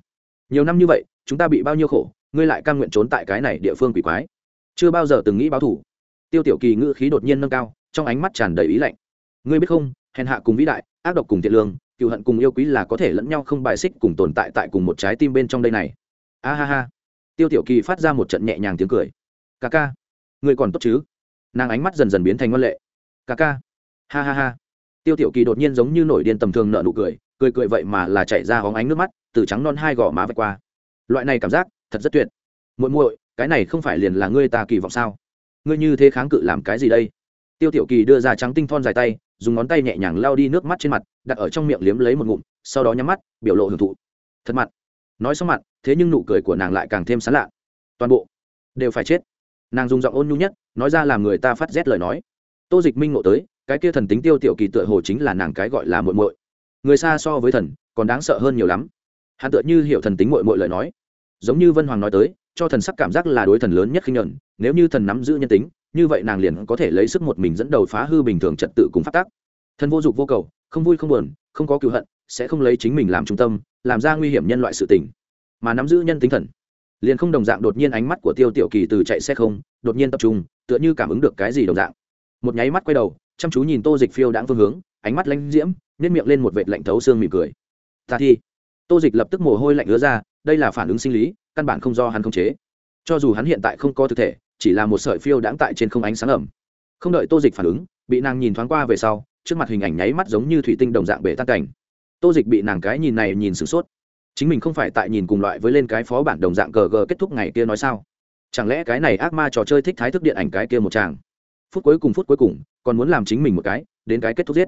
Nhiều năm như vậy, chúng ta bị bao nhiêu khổ, ngươi lại cam nguyện trốn tại cái này địa phương quỷ quái. Chưa bao giờ từng nghĩ báo thủ. Tiêu tiểu kỳ ngữ khí đột nhiên nâng cao, trong ánh mắt tràn đầy ý lạnh. Ngươi biết không, hèn hạ cùng vĩ đại, ác độc cùng thiện lương cựu hận cùng yêu quý là có thể lẫn nhau không bài xích cùng tồn tại tại cùng một trái tim bên trong đây này. A ha ha. Tiêu tiểu kỳ phát ra một trận nhẹ nhàng tiếng cười ca ca. Người còn tốt chứ? Nàng ánh mắt dần dần biến thành ngoan lệ. Ca ca. Ha ha ha. Tiêu tiểu kỳ đột nhiên giống như nổi điên tầm thường nợ nụ cười cười cười vậy mà là chạy ra hóng ánh nước mắt, từ trắng non hai gò má vạch qua. Loại này cảm giác, thật rất tuyệt. Muội muội, cái này không phải liền là ngươi ta kỳ vọng sao? Ngươi như thế kháng cự làm cái gì đây? Tiêu tiểu kỳ đưa ra trắng tinh thon dài tay, dùng ngón tay nhẹ nhàng lao đi nước mắt trên mặt, đặt ở trong miệng liếm lấy một ngụm, sau đó nhắm mắt, biểu lộ hưởng thụ. Thật mặn nói xong mặt, thế nhưng nụ cười của nàng lại càng thêm sán lạ. Toàn bộ đều phải chết nàng dùng giọng ôn nhu nhất, nói ra làm người ta phát rét lời nói. Tô dịch minh ngộ tới, cái kia thần tính tiêu tiểu kỳ tựa hồ chính là nàng cái gọi là muội muội. Người xa so với thần, còn đáng sợ hơn nhiều lắm. Hắn tựa như hiểu thần tính muội muội lời nói. Giống như vân hoàng nói tới, cho thần sắc cảm giác là đối thần lớn nhất khinh nhuận, nếu như thần nắm giữ nhân tính, như vậy nàng liền có thể lấy sức một mình dẫn đầu phá hư bình thường trật tự cùng phát tác. Thần vô dụng vô cầu, không vui không buồn, không có cựu hận, sẽ không lấy chính mình làm trung tâm, làm ra nguy hiểm nhân loại sự tình. Mà nắm giữ nhân tính thần liền không đồng dạng đột nhiên ánh mắt của tiêu tiểu kỳ từ chạy xe không, đột nhiên tập trung, tựa như cảm ứng được cái gì đồng dạng. Một nháy mắt quay đầu, chăm chú nhìn tô dịch phiêu đãng phương hướng, ánh mắt lanh diễm nếp miệng lên một vệt lạnh thấu xương mỉm cười. Ta thi. Tô dịch lập tức mồ hôi lạnh ứa ra, đây là phản ứng sinh lý, căn bản không do hắn khống chế. Cho dù hắn hiện tại không có thực thể, chỉ là một sợi phiêu đãng tại trên không ánh sáng ẩm. Không đợi tô dịch phản ứng, bị nàng nhìn thoáng qua về sau, trước mặt hình ảnh nháy mắt giống như thủy tinh đồng dạng bể tan cảnh. Tô dịch bị nàng cái nhìn này nhìn sửng sốt chính mình không phải tại nhìn cùng loại với lên cái phó bản đồng dạng cờ gờ kết thúc ngày kia nói sao? Chẳng lẽ cái này ác ma trò chơi thích thái thức điện ảnh cái kia một chàng phút cuối cùng phút cuối cùng, còn muốn làm chính mình một cái, đến cái kết thúc giết.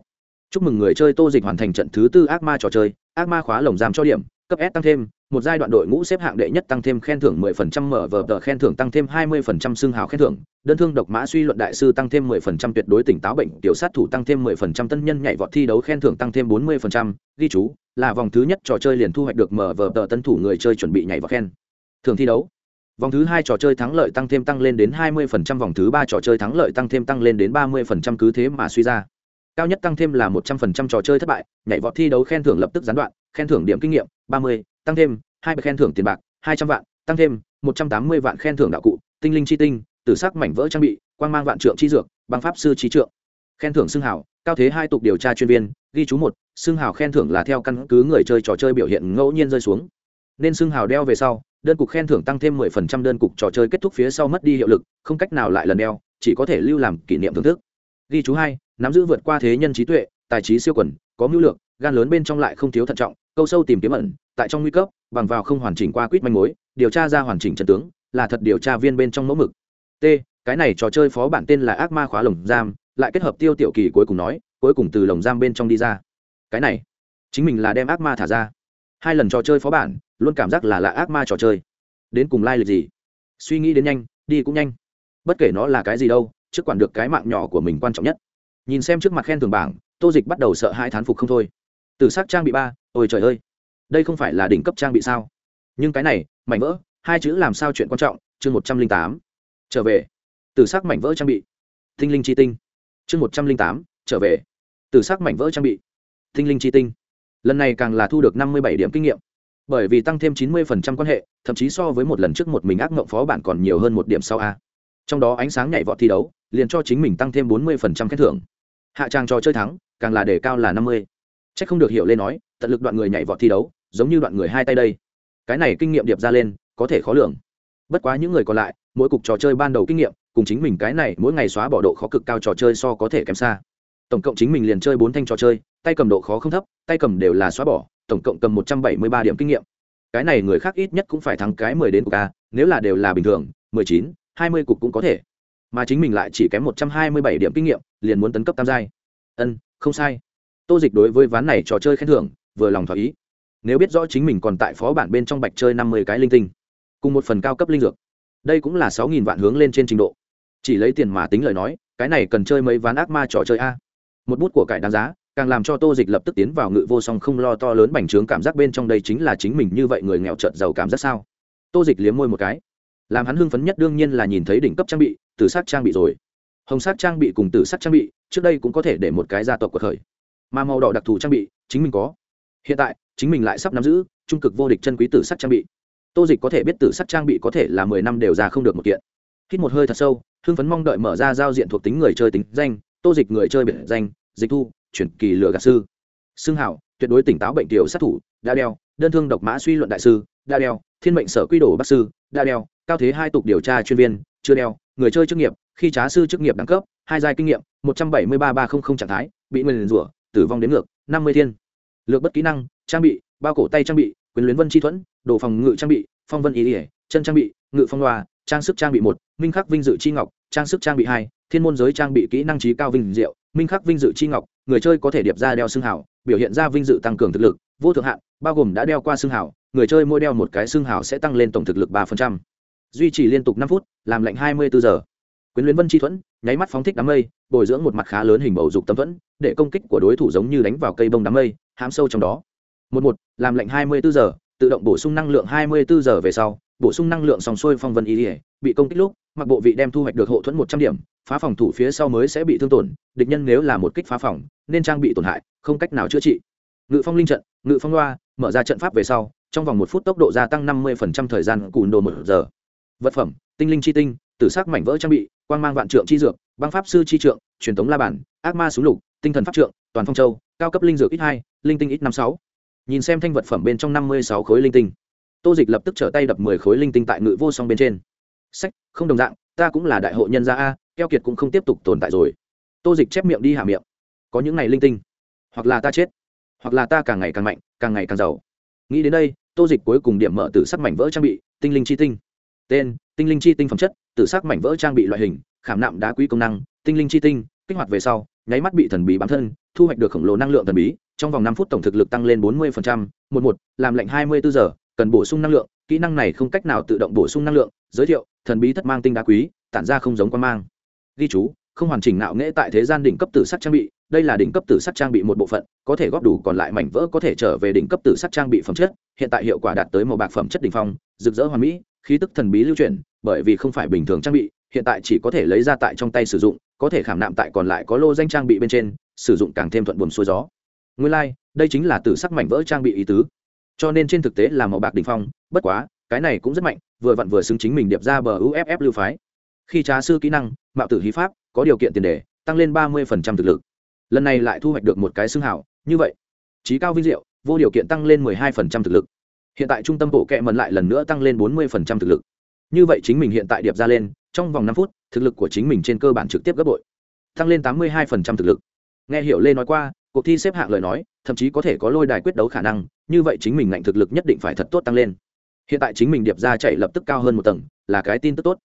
Chúc mừng người chơi tô dịch hoàn thành trận thứ tư ác ma trò chơi, ác ma khóa lồng giam cho điểm cấp s tăng thêm một giai đoạn đội ngũ xếp hạng đệ nhất tăng thêm khen thưởng 10% mở vở tờ khen thưởng tăng thêm 20% xương hào khen thưởng đơn thương độc mã suy luận đại sư tăng thêm 10% tuyệt đối tỉnh táo bệnh tiểu sát thủ tăng thêm 10% tân nhân nhảy vọt thi đấu khen thưởng tăng thêm 40%, ghi chú là vòng thứ nhất trò chơi liền thu hoạch được mở vở tờ tân thủ người chơi chuẩn bị nhảy vọt khen. Thưởng thi đấu vòng thứ hai trò chơi thắng lợi tăng thêm tăng lên đến 20%, vòng thứ ba trò chơi thắng lợi tăng thêm tăng lên đến 30% cứ thế mà suy ra cao nhất tăng thêm là 100% trò chơi thất bại nhảy vọt thi đấu khen thưởng lập tức gián đoạn khen thưởng điểm kinh nghiệm 30, tăng thêm hai khen thưởng tiền bạc hai trăm vạn tăng thêm một trăm tám mươi vạn khen thưởng đạo cụ tinh linh chi tinh tử sắc mảnh vỡ trang bị quang mang vạn trượng chi dược băng pháp sư trí trượng. Khen thưởng xưng hào cao thế hai tục điều tra chuyên viên ghi chú một xưng hào khen thưởng là theo căn cứ người chơi trò chơi biểu hiện ngẫu nhiên rơi xuống. Nên xưng hào đeo về sau đơn cục khen thưởng tăng thêm 10% đơn cục trò chơi kết thúc phía sau mất đi hiệu lực không cách nào lại lần đeo chỉ có thể lưu làm kỷ niệm thưởng thức. Ghi chú hai nắm giữ vượt qua thế nhân trí tuệ, tài trí siêu quần, có mưu lược, gan lớn bên trong lại không thiếu thận trọng, câu sâu tìm kiếm ẩn, tại trong nguy cấp, bằng vào không hoàn chỉnh qua quýt manh mối, điều tra ra hoàn chỉnh trận tướng, là thật điều tra viên bên trong mẫu mực. T, cái này trò chơi phó bản tên là ác ma khóa lồng giam, lại kết hợp tiêu tiểu kỳ cuối cùng nói, cuối cùng từ lồng giam bên trong đi ra. Cái này, chính mình là đem ác ma thả ra. Hai lần trò chơi phó bản, luôn cảm giác là lạ ác ma trò chơi. Đến cùng lai、like、lịch gì? Suy nghĩ đến nhanh, đi cũng nhanh. Bất kể nó là cái gì đâu, trước quản được cái mạng nhỏ của mình quan trọng nhất nhìn xem trước mặt khen thưởng bảng, tô dịch bắt đầu sợ hai thán phục không thôi. Từ s ắ c trang bị ba, ôi trời ơi, đây không phải là đỉnh cấp trang bị sao? Nhưng cái này, mảnh vỡ, hai chữ làm sao chuyện quan trọng, chương một trăm linh tám, trở về. Từ s ắ c mảnh vỡ trang bị tinh linh chi tinh, chương một trăm linh tám, trở về. Từ s ắ c mảnh vỡ trang bị tinh linh chi tinh. Lần này càng là thu được năm mươi bảy điểm kinh nghiệm. Bởi vì tăng thêm chín mươi quan hệ, thậm chí so với một lần trước một mình ác mộng phó bản còn nhiều hơn một điểm sau a. Trong đó ánh sáng nhảy vọt thi đấu, liền cho chính mình tăng thêm bốn mươi khen thưởng hạ trang trò chơi thắng, càng là đề cao là năm mươi. C c không được hiểu lên nói, tận lực đoạn người nhảy vọt thi đấu, giống như đoạn người hai tay đây. Cái này kinh nghiệm điệp ra lên, có thể khó lường. Bất quá những người còn lại, mỗi cục trò chơi ban đầu kinh nghiệm, cùng chính mình cái này mỗi ngày xóa bỏ độ khó cực cao trò chơi so có thể kém xa. Tổng cộng chính mình liền chơi bốn thanh trò chơi, tay cầm độ khó không thấp, tay cầm đều là xóa bỏ, tổng cộng cầm một trăm bảy mươi ba điểm kinh nghiệm. Cái này người khác ít nhất cũng phải thắng cái mười đến cục a, nếu là đều là bình thường, mười chín, hai mươi cục cũng có thể mà chính mình lại chỉ kém một trăm hai mươi bảy điểm kinh nghiệm, liền muốn tấn cấp tam giai. Ân, không sai. Tô dịch đối với ván này trò chơi khen thưởng, vừa lòng thỏa ý. Nếu biết rõ chính mình còn tại phó bản bên trong bạch chơi năm mươi cái linh tinh, cùng một phần cao cấp linh dược, đây cũng là sáu nghìn vạn hướng lên trên trình độ. Chỉ lấy tiền mà tính lời nói, cái này cần chơi mấy ván ác ma trò chơi a. Một bút của cải đáng giá, càng làm cho tô dịch lập tức tiến vào ngự vô song không lo to lớn bành trướng cảm giác bên trong đây chính là chính mình như vậy người nghèo trợt giàu cảm giác sao? Tô dịch liếm môi một cái làm hắn hưng phấn nhất đương nhiên là nhìn thấy đỉnh cấp trang bị từ sắc trang bị rồi. Hồng sắc trang bị cùng từ sắc trang bị, trước đây cũng có thể để một cái gia tộc cuộc khởi. Mà màu đỏ đặc thù trang bị, chính mình có. Hiện tại, chính mình lại sắp nắm giữ trung cực vô địch chân quý tử sắc trang bị. Tô dịch có thể biết tử sắc trang bị có thể là mười năm đều ra không được một kiện. Hít một hơi thật sâu, hưng phấn mong đợi mở ra giao diện thuộc tính người chơi tính danh, tô dịch người chơi biệt danh, dịch thu, chuyển kỳ lừa gạt sư. Xưng hảo, tuyệt đối tỉnh táo bệnh tiểu sát thủ, đa đeo, đơn thương độc mã suy luận đại sư đa đeo, thiên mệnh sở quy đồ bác sư, đa đeo, cao thế hai tục điều tra chuyên viên, chưa đeo, người chơi chức nghiệp, khi trá sư chức nghiệp đẳng cấp, hai giai kinh nghiệm, một trăm bảy mươi ba ba trăm linh trạng thái, bị nguyền rủa, tử vong đến ngược, năm mươi thiên. Lược bất kỹ năng, trang bị, bao cổ tay trang bị, quyền luyến vân chi thuẫn, đồ phòng ngự trang bị, phong vân ý ỉa, chân trang bị, ngự phong loa, trang sức trang bị một, minh khắc vinh dự chi ngọc, trang sức trang bị hai, thiên môn giới trang bị kỹ năng trí cao vinh diệu, minh khắc vinh dự chi ngọc, người chơi có thể điệp ra đeo xương hảo biểu hiện ra vinh dự tăng cường thực lực, vô thượng hạn, bao gồm đã đeo qua xương hảo người chơi mỗi đeo một cái xương hào sẽ tăng lên tổng thực lực 3%. duy trì liên tục 5 phút, làm lạnh hai mươi bốn giờ. Quyến luyến vân chi thuẫn, nháy mắt phóng thích đám mây, bồi dưỡng một mặt khá lớn hình bầu dục tâm thuẫn, để công kích của đối thủ giống như đánh vào cây bông đám mây, hãm sâu trong đó. Một một, làm lạnh hai mươi bốn giờ, tự động bổ sung năng lượng hai mươi bốn giờ về sau, bổ sung năng lượng sòng xuôi phong vân ý ỉa bị công kích lúc, mặc bộ vị đem thu hoạch được hộ thuẫn một trăm điểm, phá phòng thủ phía sau mới sẽ bị thương tổn, địch nhân nếu là một kích phá phòng, nên trang bị tổn hại, không cách nào chữa trị. Ngự phong linh trận, ngự phong loa mở ra trận pháp về sau, trong vòng một phút tốc độ gia tăng năm mươi thời gian cùn đồ một giờ. Vật phẩm, tinh linh chi tinh, tử sắc mảnh vỡ trang bị, quang mang vạn trượng chi dược, băng pháp sư chi trượng, truyền thống la bản ác ma súng lục, tinh thần pháp trượng, toàn phong châu, cao cấp linh dược ít hai, linh tinh ít năm sáu. Nhìn xem thanh vật phẩm bên trong năm mươi sáu khối linh tinh. Tô dịch lập tức trở tay đập mười khối linh tinh tại ngự vô song bên trên. Sách, không đồng dạng, ta cũng là đại hội nhân gia a, keo kiệt cũng không tiếp tục tồn tại rồi. Tô dịch chép miệng đi hạ miệng. Có những ngày linh tinh, hoặc là ta chết hoặc là ta càng ngày càng mạnh, càng ngày càng giàu. Nghĩ đến đây, tô dịch cuối cùng điểm mở từ sắc mảnh vỡ trang bị, tinh linh chi tinh. Tên, tinh linh chi tinh phẩm chất từ sắc mảnh vỡ trang bị loại hình, khảm nạm đá quý công năng, tinh linh chi tinh, kích hoạt về sau, nháy mắt bị thần bí bám thân, thu hoạch được khổng lồ năng lượng thần bí, trong vòng năm phút tổng thực lực tăng lên bốn mươi một một, làm lệnh hai mươi bốn giờ, cần bổ sung năng lượng, kỹ năng này không cách nào tự động bổ sung năng lượng, giới thiệu, thần bí thất mang tinh đá quý, tản ra không giống quan mang. Ghi chú, không hoàn chỉnh nạo nghễ tại thế gian đỉnh cấp tử sắc trang bị đây là đỉnh cấp tử sắc trang bị một bộ phận có thể góp đủ còn lại mảnh vỡ có thể trở về đỉnh cấp tử sắc trang bị phẩm chất hiện tại hiệu quả đạt tới màu bạc phẩm chất đỉnh phong rực rỡ hoàn mỹ khí tức thần bí lưu chuyển bởi vì không phải bình thường trang bị hiện tại chỉ có thể lấy ra tại trong tay sử dụng có thể khảm nạm tại còn lại có lô danh trang bị bên trên sử dụng càng thêm thuận buồm xuôi gió. Nguyên lai、like, đây chính là tử sắc mảnh vỡ trang bị ý tứ. Cho nên trên thực tế là màu bạc đỉnh phong bất quá cái này cũng rất mạnh vừa vặn vừa xứng chính mình điệp ra bờ uff lưu phái. Khi trá sư kỹ năng mạo tử hí pháp có điều kiện tiền đề tăng lên ba mươi thực lực lần này lại thu hoạch được một cái xương hảo như vậy, trí cao vinh diệu, vô điều kiện tăng lên mười hai thực lực. Hiện tại trung tâm bộ kệ mần lại lần nữa tăng lên bốn mươi thực lực. Như vậy chính mình hiện tại điệp ra lên, trong vòng năm phút, thực lực của chính mình trên cơ bản trực tiếp gấp bội, tăng lên tám mươi hai thực lực. Nghe hiểu lê nói qua, cuộc thi xếp hạng lời nói, thậm chí có thể có lôi đài quyết đấu khả năng, như vậy chính mình ngạnh thực lực nhất định phải thật tốt tăng lên. Hiện tại chính mình điệp ra chạy lập tức cao hơn một tầng, là cái tin tức tốt.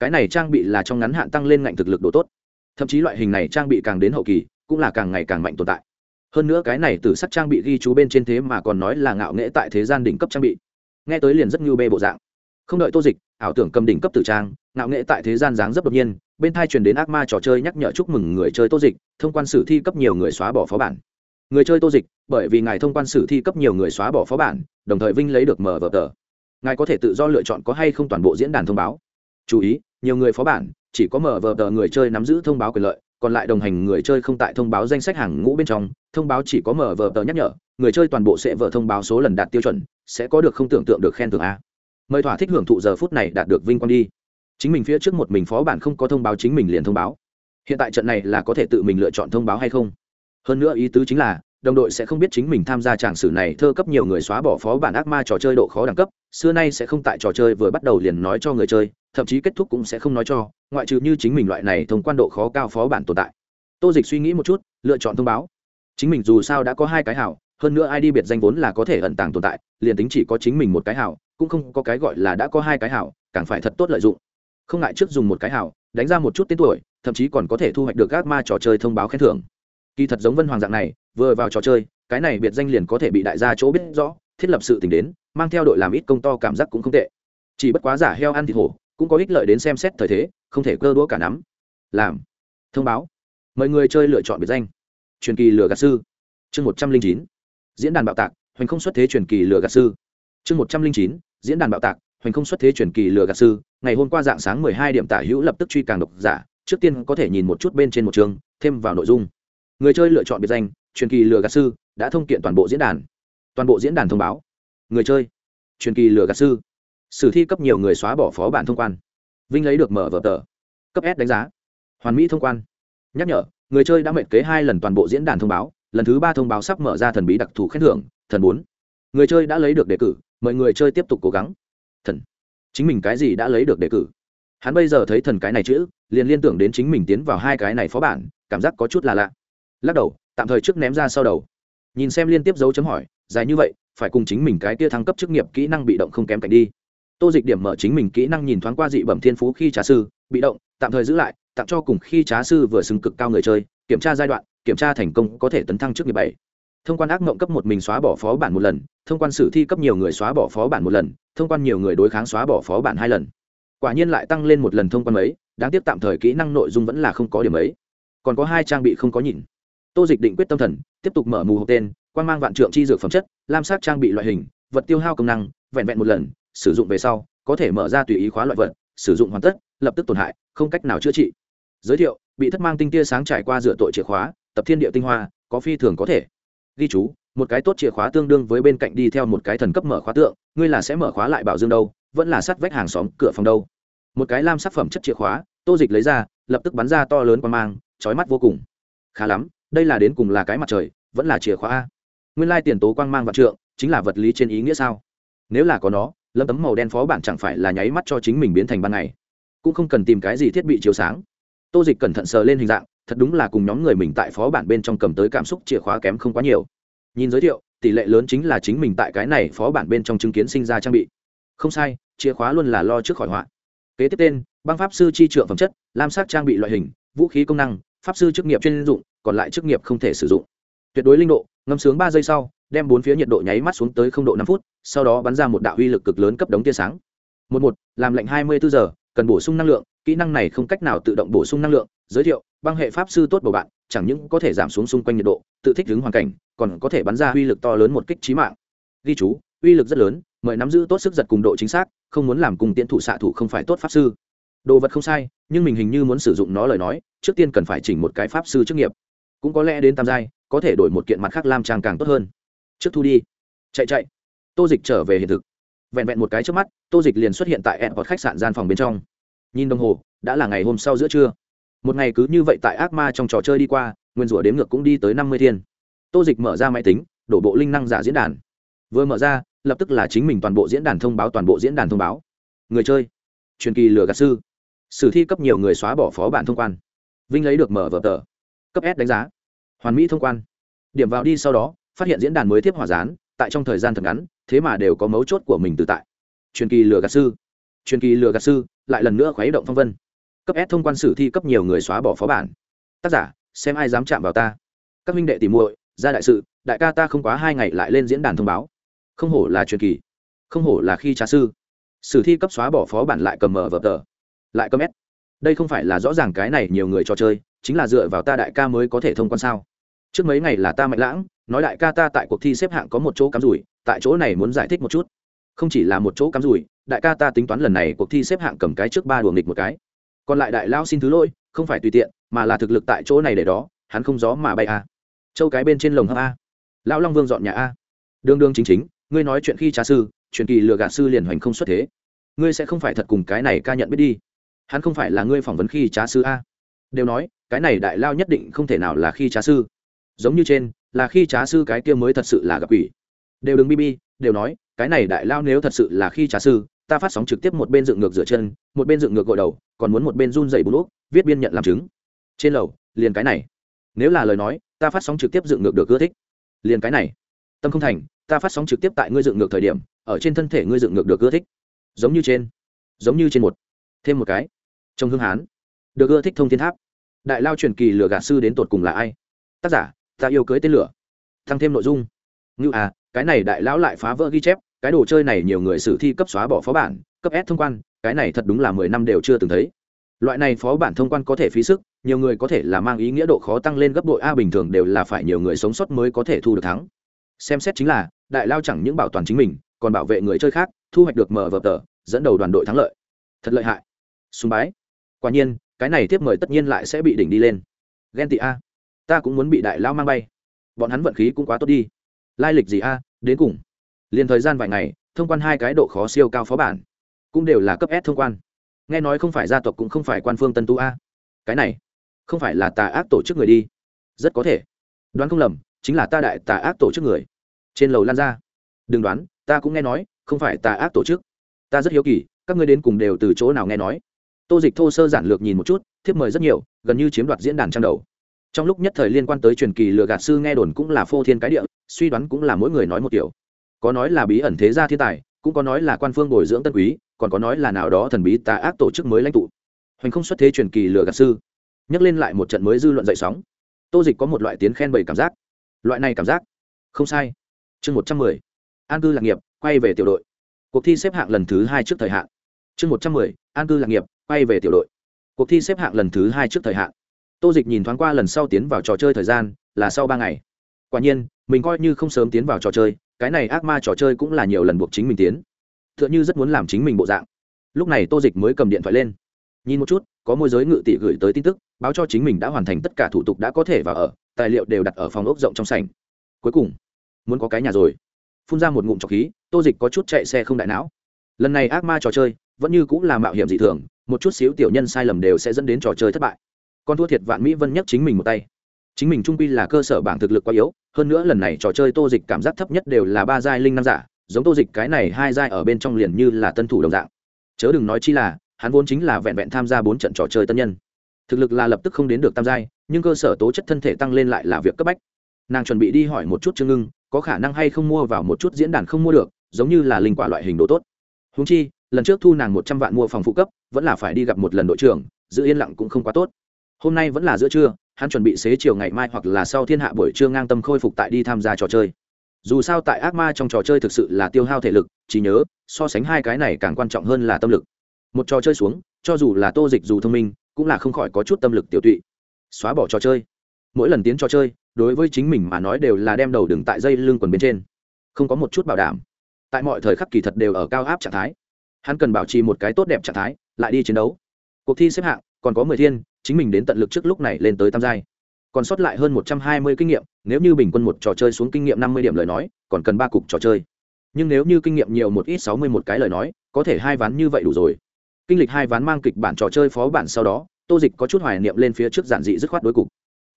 Cái này trang bị là trong ngắn hạn tăng lên ngạnh thực lực độ tốt. Thậm chí loại hình này trang bị càng đến hậu kỳ cũng là càng ngày càng mạnh tồn tại. Hơn nữa cái này từ sắc trang bị ghi chú bên trên thế mà còn nói là ngạo nghễ tại thế gian đỉnh cấp trang bị. Nghe tới liền rất như bê bộ dạng. Không đợi tô dịch, ảo tưởng cầm đỉnh cấp tử trang, ngạo nghệ tại thế gian dáng rất đột nhiên, bên thai truyền đến ác ma trò chơi nhắc nhở chúc mừng người chơi tô dịch, thông quan sử thi cấp nhiều người xóa bỏ phó bản. Người chơi tô dịch, bởi vì ngài thông quan sử thi cấp nhiều người xóa bỏ phó bản, đồng thời vinh lấy được mở vở tờ. Ngài có thể tự do lựa chọn có hay không toàn bộ diễn đàn thông báo. Chú ý, nhiều người phó bản, chỉ có mở vở tờ người chơi nắm giữ thông báo quyền lợi còn lại đồng hành người chơi không tại thông báo danh sách hàng ngũ bên trong, thông báo chỉ có mở vờ tờ nhắc nhở, người chơi toàn bộ sẽ vờ thông báo số lần đạt tiêu chuẩn, sẽ có được không tưởng tượng được khen thưởng a. Mời thỏa thích hưởng thụ giờ phút này đạt được vinh quang đi. Chính mình phía trước một mình phó bản không có thông báo chính mình liền thông báo. Hiện tại trận này là có thể tự mình lựa chọn thông báo hay không? Hơn nữa ý tứ chính là đồng đội sẽ không biết chính mình tham gia tràng sử này thơ cấp nhiều người xóa bỏ phó bản ác ma trò chơi độ khó đẳng cấp, xưa nay sẽ không tại trò chơi vừa bắt đầu liền nói cho người chơi, thậm chí kết thúc cũng sẽ không nói cho, ngoại trừ như chính mình loại này thông quan độ khó cao phó bản tồn tại. Tô dịch suy nghĩ một chút, lựa chọn thông báo. Chính mình dù sao đã có hai cái hảo, hơn nữa ai đi biệt danh vốn là có thể ẩn tàng tồn tại, liền tính chỉ có chính mình một cái hảo, cũng không có cái gọi là đã có hai cái hảo, càng phải thật tốt lợi dụng. Không ngại trước dùng một cái hảo, đánh ra một chút tên tuổi, thậm chí còn có thể thu hoạch được ác ma trò chơi thông báo khen thưởng kỳ thật giống vân hoàng dạng này, vừa vào trò chơi, cái này biệt danh liền có thể bị đại gia chỗ biết rõ, thiết lập sự t ì n h đến, mang theo đội làm ít công to cảm giác cũng không tệ. Chỉ bất quá giả heo ăn thịt hổ, cũng có ích lợi đến xem xét thời thế, không thể cơ đũa cả nắm. Làm. Thông báo. Mời người chơi lựa chọn biệt danh. Truyền kỳ lừa gạt sư. Chương một trăm linh chín. Diễn đàn bạo tạc, hoành không xuất thế truyền kỳ lừa gạt sư. Chương một trăm linh chín. Diễn đàn bạo tạc, hoành không xuất thế truyền kỳ lừa gạt sư. Ngày hôm qua dạng sáng mười hai điểm tả hữu lập tức truy càng độc giả, trước tiên có thể nhìn một chút bên trên một trường, thêm vào nội dung người chơi lựa chọn biệt danh, truyền kỳ lừa gạt sư, đã thông kiện toàn bộ diễn đàn. Toàn bộ diễn đàn thông báo. Người chơi, truyền kỳ lừa gạt sư. Sử thi cấp nhiều người xóa bỏ phó bản thông quan. Vinh lấy được mở vở tờ. Cấp s đánh giá. Hoàn mỹ thông quan. Nhắc nhở, người chơi đã mệnh kế hai lần toàn bộ diễn đàn thông báo, lần thứ ba thông báo sắp mở ra thần bí đặc thù khen thưởng, thần bốn. Người chơi đã lấy được đề cử mời người chơi tiếp tục cố gắng. Thần. Chính mình cái gì đã lấy được đề cử? Hắn bây giờ thấy thần cái này chữ, liền liên tưởng đến chính mình tiến vào hai cái này phó bản, cảm giác có chút là lạ lắc đầu tạm thời trước ném ra sau đầu. Nhìn xem liên tiếp dấu chấm hỏi dài như vậy phải cùng chính mình cái kia thăng cấp chức nghiệp kỹ năng bị động không kém cạnh đi. Tô dịch điểm mở chính mình kỹ năng nhìn thoáng qua dị bẩm thiên phú khi trá sư bị động tạm thời giữ lại tặng cho cùng khi trá sư vừa xứng cực cao người chơi kiểm tra giai đoạn kiểm tra thành công có thể tấn thăng trước nghiệp bảy. Thông quan ác mộng cấp một mình xóa bỏ phó bản một lần thông quan sử thi cấp nhiều người xóa bỏ phó bản một lần thông quan nhiều người đối kháng xóa bỏ phó bản hai lần. Quả nhiên lại tăng lên một lần thông quan ấy, đáng tiếc tạm thời kỹ năng nội dung vẫn là không có điểm ấy. Còn có hai trang bị không có nhìn tô dịch định quyết tâm thần, tiếp tục mở mù hộp tên quan mang vạn trượng chi dược phẩm chất, lam sắc trang bị loại hình, vật tiêu hao công năng, vẹn vẹn một lần, sử dụng về sau, có thể mở ra tùy ý khóa loại vật, sử dụng hoàn tất, lập tức tổn hại, không cách nào chữa trị. Giới thiệu, bị thất mang tinh tia sáng trải qua dựa tội chìa khóa, tập thiên địa tinh hoa, có phi thường có thể. Ghi chú, một cái tốt chìa khóa tương đương với bên cạnh đi theo một cái thần cấp mở khóa tượng, ngươi là sẽ mở khóa lại bảo dương đâu, vẫn là sắt vách hàng xóm cửa phòng đâu. Một cái lam sắc phẩm chất chìa khóa, tô dịch lấy ra, lập tức bắn ra to lớn qua mang trói mắt vô cùng. Khá lắm đây là đến cùng là cái mặt trời, vẫn là chìa khóa a. Nguyên lai tiền tố quang mang vạn trượng, chính là vật lý trên ý nghĩa sao? Nếu là có nó, lâm tấm màu đen phó bản chẳng phải là nháy mắt cho chính mình biến thành ban ngày. Cũng không cần tìm cái gì thiết bị chiếu sáng. Tô dịch cẩn thận sờ lên hình dạng, thật đúng là cùng nhóm người mình tại phó bản bên trong cầm tới cảm xúc chìa khóa kém không quá nhiều. Nhìn giới thiệu, tỷ lệ lớn chính là chính mình tại cái này phó bản bên trong chứng kiến sinh ra trang bị. Không sai, chìa khóa luôn là lo trước khỏi họa. Kế tiếp tên, băng pháp sư chi trượng phẩm chất, lam sắc trang bị loại hình, vũ khí công năng pháp sư chức nghiệp chuyên dụng, còn lại chức nghiệp không thể sử dụng. Tuyệt đối linh độ, ngâm sướng ba giây sau, đem bốn phía nhiệt độ nháy mắt xuống tới không độ năm phút, sau đó bắn ra một đạo uy lực cực lớn cấp đống tia sáng. Một một, làm lạnh hai mươi bốn giờ, cần bổ sung năng lượng, kỹ năng này không cách nào tự động bổ sung năng lượng, giới thiệu, băng hệ pháp sư tốt bầu bạn, chẳng những có thể giảm xuống xung quanh nhiệt độ, tự thích ứng hoàn cảnh, còn có thể bắn ra uy lực to lớn một kích trí mạng. Ghi chú, uy lực rất lớn, mời nắm giữ tốt sức giật cùng độ chính xác, không muốn làm cùng tiễn thủ xạ thủ không phải tốt pháp sư. Đồ vật không sai nhưng mình hình như muốn sử dụng nó lời nói, trước tiên cần phải chỉnh một cái pháp sư chức nghiệp. Cũng có lẽ đến tam giai, có thể đổi một kiện mặt khác lam trang càng tốt hơn. Trước thu đi. Chạy chạy. Tô dịch trở về hiện thực. Vẹn vẹn một cái trước mắt, tô dịch liền xuất hiện tại ed khách sạn gian phòng bên trong. Nhìn đồng hồ, đã là ngày hôm sau giữa trưa. Một ngày cứ như vậy tại ác ma trong trò chơi đi qua, nguyên rủa đếm ngược cũng đi tới năm mươi thiên. Tô dịch mở ra máy tính, đổ bộ linh năng giả diễn đàn. Vừa mở ra, lập tức là chính mình toàn bộ diễn đàn thông báo, toàn bộ diễn đàn thông báo. Người chơi. Truyền kỳ lừa gạt sư sử thi cấp nhiều người xóa bỏ phó bản thông quan. Vinh lấy được mở vở tờ. Cấp s đánh giá. Hoàn mỹ thông quan. Điểm vào đi sau đó, phát hiện diễn đàn mới tiếp hỏa gián, tại trong thời gian thật ngắn, thế mà đều có mấu chốt của mình tự tại. Truyền kỳ lừa gạt sư. Truyền kỳ lừa gạt sư, lại lần nữa khuấy động phong vân. Cấp s thông quan sử thi cấp nhiều người xóa bỏ phó bản. Tác giả, xem ai dám chạm vào ta. Các minh đệ tìm muội, ra đại sự, đại ca ta không quá hai ngày lại lên diễn đàn thông báo. Không hổ là truyền kỳ. Không hổ là khi trà sư. Sử thi cấp xóa bỏ phó bản lại cầm mở vở tờ lại cầm ép. Đây không phải là rõ ràng cái này nhiều người trò chơi, chính là dựa vào ta đại ca mới có thể thông quan sao. Trước mấy ngày là ta mạnh lãng, nói đại ca ta tại cuộc thi xếp hạng có một chỗ cắm rủi, tại chỗ này muốn giải thích một chút. Không chỉ là một chỗ cắm rủi, đại ca ta tính toán lần này cuộc thi xếp hạng cầm cái trước ba đùa nghịch một cái. Còn lại đại lao xin thứ lỗi, không phải tùy tiện, mà là thực lực tại chỗ này để đó, hắn không gió mà bay a châu cái bên trên lồng hấp a. Lão long vương dọn nhà a. Đương đương chính chính, ngươi nói chuyện khi trà sư truyền kỳ lừa gạt sư liền hoành không xuất thế. Ngươi sẽ không phải thật cùng cái này ca nhận biết đi hắn không phải là ngươi phỏng vấn khi trá sư a? Đều nói, cái này đại lao nhất định không thể nào là khi trá sư. Giống như trên, là khi trá sư cái kia mới thật sự là gặp quỷ. Đều đừng bb đều nói, cái này đại lao nếu thật sự là khi trá sư, ta phát sóng trực tiếp một bên dựng ngược rửa chân, một bên dựng ngược gội đầu, còn muốn một bên run dày bút úp, viết biên nhận làm chứng. Trên lầu, liền cái này. Nếu là lời nói, ta phát sóng trực tiếp dựng ngược được ưa thích. Liền cái này. Tâm không thành, ta phát sóng trực tiếp tại ngươi dựng ngược thời điểm, ở trên thân thể ngươi dựng ngược được ưa thích. Giống như trên. Giống như trên một thêm một cái. Trong hương hán, được ưa thích thông thiên tháp. Đại lao truyền kỳ lửa gạt sư đến tột cùng là ai? Tác giả, ta yêu cưới tên lửa. Thăng thêm nội dung. Như à cái này đại lão lại phá vỡ ghi chép, cái đồ chơi này nhiều người sử thi cấp xóa bỏ phó bản, cấp s thông quan, cái này thật đúng là mười năm đều chưa từng thấy. Loại này phó bản thông quan có thể phí sức, nhiều người có thể là mang ý nghĩa độ khó tăng lên gấp đội a bình thường đều là phải nhiều người sống sót mới có thể thu được thắng. Xem xét chính là, đại lao chẳng những bảo toàn chính mình, còn bảo vệ người chơi khác, thu hoạch được mở vở tờ, dẫn đầu đoàn đội thắng lợi. Thật lợi hại sùng bái. Quả nhiên, cái này tiếp mời tất nhiên lại sẽ bị đỉnh đi lên. Ghen tị a, ta cũng muốn bị đại lao mang bay. Bọn hắn vận khí cũng quá tốt đi. Lai lịch gì a, đến cùng. Liền thời gian vài ngày, thông quan hai cái độ khó siêu cao phó bản, cũng đều là cấp s thông quan. Nghe nói không phải gia tộc cũng không phải quan phương tân tu a. Cái này, không phải là tà ác tổ chức người đi. Rất có thể. Đoán không lầm, chính là ta đại tà ác tổ chức người. Trên lầu lan ra. Đừng đoán, ta cũng nghe nói, không phải tà ác tổ chức. Ta rất hiếu kỳ, các ngươi đến cùng đều từ chỗ nào nghe nói? Tô dịch thô sơ giản lược nhìn một chút, thiếp mời rất nhiều, gần như chiếm đoạt diễn đàn trang đầu. Trong lúc nhất thời liên quan tới truyền kỳ lừa gạt sư nghe đồn cũng là phô thiên cái địa, suy đoán cũng là mỗi người nói một kiểu. Có nói là bí ẩn thế gia thiên tài, cũng có nói là quan phương bồi dưỡng tân quý, còn có nói là nào đó thần bí tà ác tổ chức mới lãnh tụ. Hoành không xuất thế truyền kỳ lừa gạt sư. Nhắc lên lại một trận mới dư luận dậy sóng. Tô dịch có một loại tiếng khen bầy cảm giác. Loại này cảm giác? Không sai. Chương một trăm mười. An cư lạc nghiệp, quay về tiểu đội. Cuộc thi xếp hạng lần thứ hai trước thời hạn chương một trăm mười, an cư lạc nghiệp, quay về tiểu đội. Cuộc thi xếp hạng lần thứ hai trước thời hạn. Tô dịch nhìn thoáng qua lần sau tiến vào trò chơi thời gian, là sau ba ngày. Quả nhiên, mình coi như không sớm tiến vào trò chơi, cái này ác ma trò chơi cũng là nhiều lần buộc chính mình tiến. T h ư ợ n h ư rất muốn làm chính mình bộ dạng. Lúc này tô dịch mới cầm điện thoại lên. Nhìn một chút, có môi giới ngự tị gửi tới tin tức, báo cho chính mình đã hoàn thành tất cả thủ tục đã có thể vào ở, tài liệu đều đặt ở phòng ốc rộng trong sảnh. Cuối cùng, muốn có cái nhà rồi. Phun ra một ngụm trọc khí, tô dịch có chút chạy xe không đại não. Lần này ác ma trò chơi vẫn như cũng là mạo hiểm dị thường, một chút xíu tiểu nhân sai lầm đều sẽ dẫn đến trò chơi thất bại. Con thua thiệt vạn mỹ vân nhắc chính mình một tay. Chính mình trung quy là cơ sở bảng thực lực quá yếu, hơn nữa lần này trò chơi tô dịch cảm giác thấp nhất đều là ba giai linh năm giả, giống tô dịch cái này hai giai ở bên trong liền như là tân thủ đồng dạng. Chớ đừng nói chi là, hắn vốn chính là vẹn vẹn tham gia bốn trận trò chơi tân nhân. Thực lực là lập tức không đến được tam giai, nhưng cơ sở tố chất thân thể tăng lên lại là việc cấp bách. Nàng chuẩn bị đi hỏi một chút chương ngưng, có khả năng hay không mua vào một chút diễn đàn không mua được, giống như là linh quả loại hình đồ tốt. Húng chi lần trước thu nàng một trăm vạn mua phòng phụ cấp, vẫn là phải đi gặp một lần đội trưởng, giữ yên lặng cũng không quá tốt. Hôm nay vẫn là giữa trưa, hắn chuẩn bị xế chiều ngày mai hoặc là sau thiên hạ buổi trưa ngang tâm khôi phục tại đi tham gia trò chơi. Dù sao tại ác ma trong trò chơi thực sự là tiêu hao thể lực chỉ nhớ, so sánh hai cái này càng quan trọng hơn là tâm lực. Một trò chơi xuống, cho dù là tô dịch dù thông minh, cũng là không khỏi có chút tâm lực tiểu tụy. Xóa bỏ trò chơi. Mỗi lần tiến trò chơi, đối với chính mình mà nói đều là đem đầu đừng tại dây lưng quần bên trên. Không có một chút bảo đảm. Tại mọi thời khắc kỳ thật đều ở cao áp trạng thái hắn cần bảo trì một cái tốt đẹp trạng thái, lại đi chiến đấu. Cuộc thi xếp hạng, còn có mười thiên, chính mình đến tận lực trước lúc này lên tới tam giai. Còn sót lại hơn một trăm hai mươi kinh nghiệm, nếu như bình quân một trò chơi xuống kinh nghiệm năm mươi điểm lời nói, còn cần ba cục trò chơi. Nhưng nếu như kinh nghiệm nhiều một ít sáu mươi một cái lời nói, có thể hai ván như vậy đủ rồi. Kinh lịch hai ván mang kịch bản trò chơi phó bản sau đó, tô dịch có chút hoài niệm lên phía trước giản dị dứt khoát đối cục.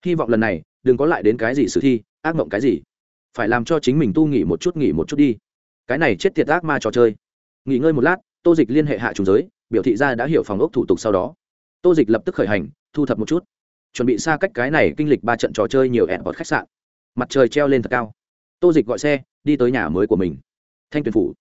Hy vọng lần này, đừng có lại đến cái gì sử thi, ác mộng cái gì. Phải làm cho chính mình tu nghỉ một chút, nghỉ một chút đi. Cái này chết tiệt ác ma trò chơi. Nghỉ ngơi một lát tô dịch liên hệ hạ trùng giới, biểu thị ra đã hiểu phòng ốc thủ tục sau đó. Tô dịch lập tức khởi hành, thu thập một chút. Chuẩn bị xa cách cái này kinh lịch ba trận trò chơi nhiều ẹn bọt khách sạn. Mặt trời treo lên thật cao. Tô dịch gọi xe, đi tới nhà mới của mình. Thanh tuyền phủ.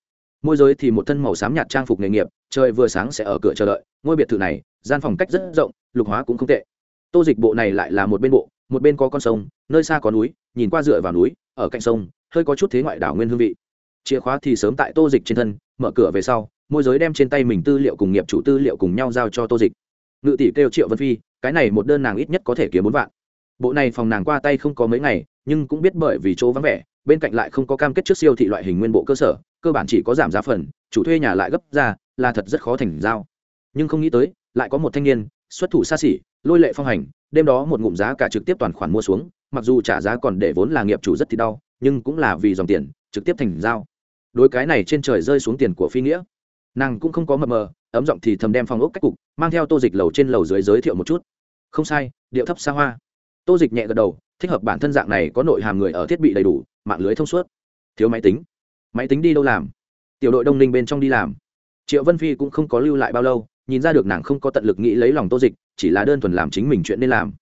Môi giới thì một thân màu xám nhạt trang phục nghề nghiệp, trời vừa sáng sẽ ở cửa chờ đợi. Ngôi biệt thự này, gian phòng cách rất rộng, lục hóa cũng không tệ. Tô dịch bộ này lại là một bên bộ, một bên có con sông, nơi xa có núi, nhìn qua dựa vào núi, ở cạnh sông, hơi có chút thế ngoại đảo nguyên hương vị. Chìa khóa thì sớm tại tô dịch trên thân, mở cửa về sau môi giới đem trên tay mình tư liệu cùng nghiệp chủ tư liệu cùng nhau giao cho tô dịch. Ngự tỷ kêu triệu vân phi, cái này một đơn nàng ít nhất có thể kiếm bốn vạn. Bộ này phòng nàng qua tay không có mấy ngày, nhưng cũng biết bởi vì chỗ vắng vẻ, bên cạnh lại không có cam kết trước siêu thị loại hình nguyên bộ cơ sở, cơ bản chỉ có giảm giá phần, chủ thuê nhà lại gấp ra, là thật rất khó thành giao. Nhưng không nghĩ tới, lại có một thanh niên, xuất thủ xa xỉ, lôi lệ phong hành, đêm đó một ngụm giá cả trực tiếp toàn khoản mua xuống, mặc dù trả giá còn để vốn là nghiệp chủ rất thì đau, nhưng cũng là vì dòng tiền, trực tiếp thành giao. Đối cái này trên trời rơi xuống tiền của phi nghĩa nàng cũng không có mập mờ, ấm giọng thì thầm đem phòng ốc cách cục, mang theo tô dịch lầu trên lầu dưới giới thiệu một chút. Không sai, điệu thấp xa hoa. Tô dịch nhẹ gật đầu, thích hợp bản thân dạng này có nội hàm người ở thiết bị đầy đủ, mạng lưới thông suốt. Thiếu máy tính. Máy tính đi đâu làm? Tiểu đội đông ninh bên trong đi làm. Triệu vân phi cũng không có lưu lại bao lâu, nhìn ra được nàng không có tận lực nghĩ lấy lòng tô dịch, chỉ là đơn thuần làm chính mình chuyện nên làm.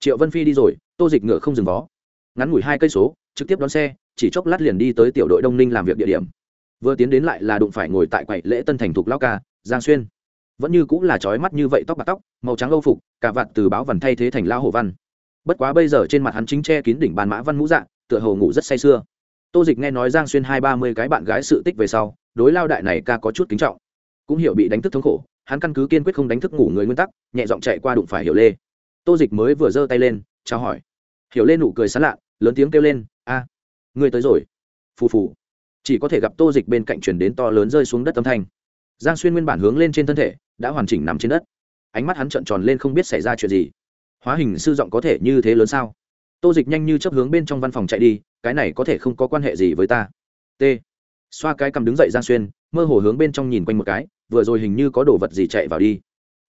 Triệu vân phi đi rồi, tô dịch ngựa không dừng vó. Ngắn ngủi hai cây số, trực tiếp đón xe, chỉ chốc lát liền đi tới tiểu đội đông ninh làm việc địa điểm vừa tiến đến lại là đụng phải ngồi tại quầy lễ tân thành thục lao ca, giang xuyên. Vẫn như cũng là trói mắt như vậy tóc bạc tóc, màu trắng âu phục cả vạt từ báo vằn thay thế thành lao hồ văn. Bất quá bây giờ trên mặt hắn chính che kín đỉnh bàn mã văn mũ dạng tựa hồ ngủ rất say sưa. Tô dịch nghe nói giang xuyên hai ba mươi cái bạn gái sự tích về sau, đối lao đại này ca có chút kính trọng. Cũng hiểu bị đánh thức thống khổ, hắn căn cứ kiên quyết không đánh thức ngủ người nguyên tắc, nhẹ giọng chạy qua đụng phải hiểu lê. Tô dịch mới vừa giơ tay lên, chào hỏi. Hiểu lê nụ cười sán lạ, lớn tiếng kêu lên, a người ngươi tới rồi. Phù phù chỉ có thể gặp tô dịch bên cạnh chuyển đến to lớn rơi xuống đất âm thanh. Giang xuyên nguyên bản hướng lên trên thân thể, đã hoàn chỉnh nằm trên đất. Ánh mắt hắn trợn tròn lên không biết xảy ra chuyện gì. Hóa hình sư giọng có thể như thế lớn sao? Tô dịch nhanh như chấp hướng bên trong văn phòng chạy đi, cái này có thể không có quan hệ gì với ta. T. Xoa cái cầm đứng dậy giang xuyên, mơ hồ hướng bên trong nhìn quanh một cái, vừa rồi hình như có đồ vật gì chạy vào đi.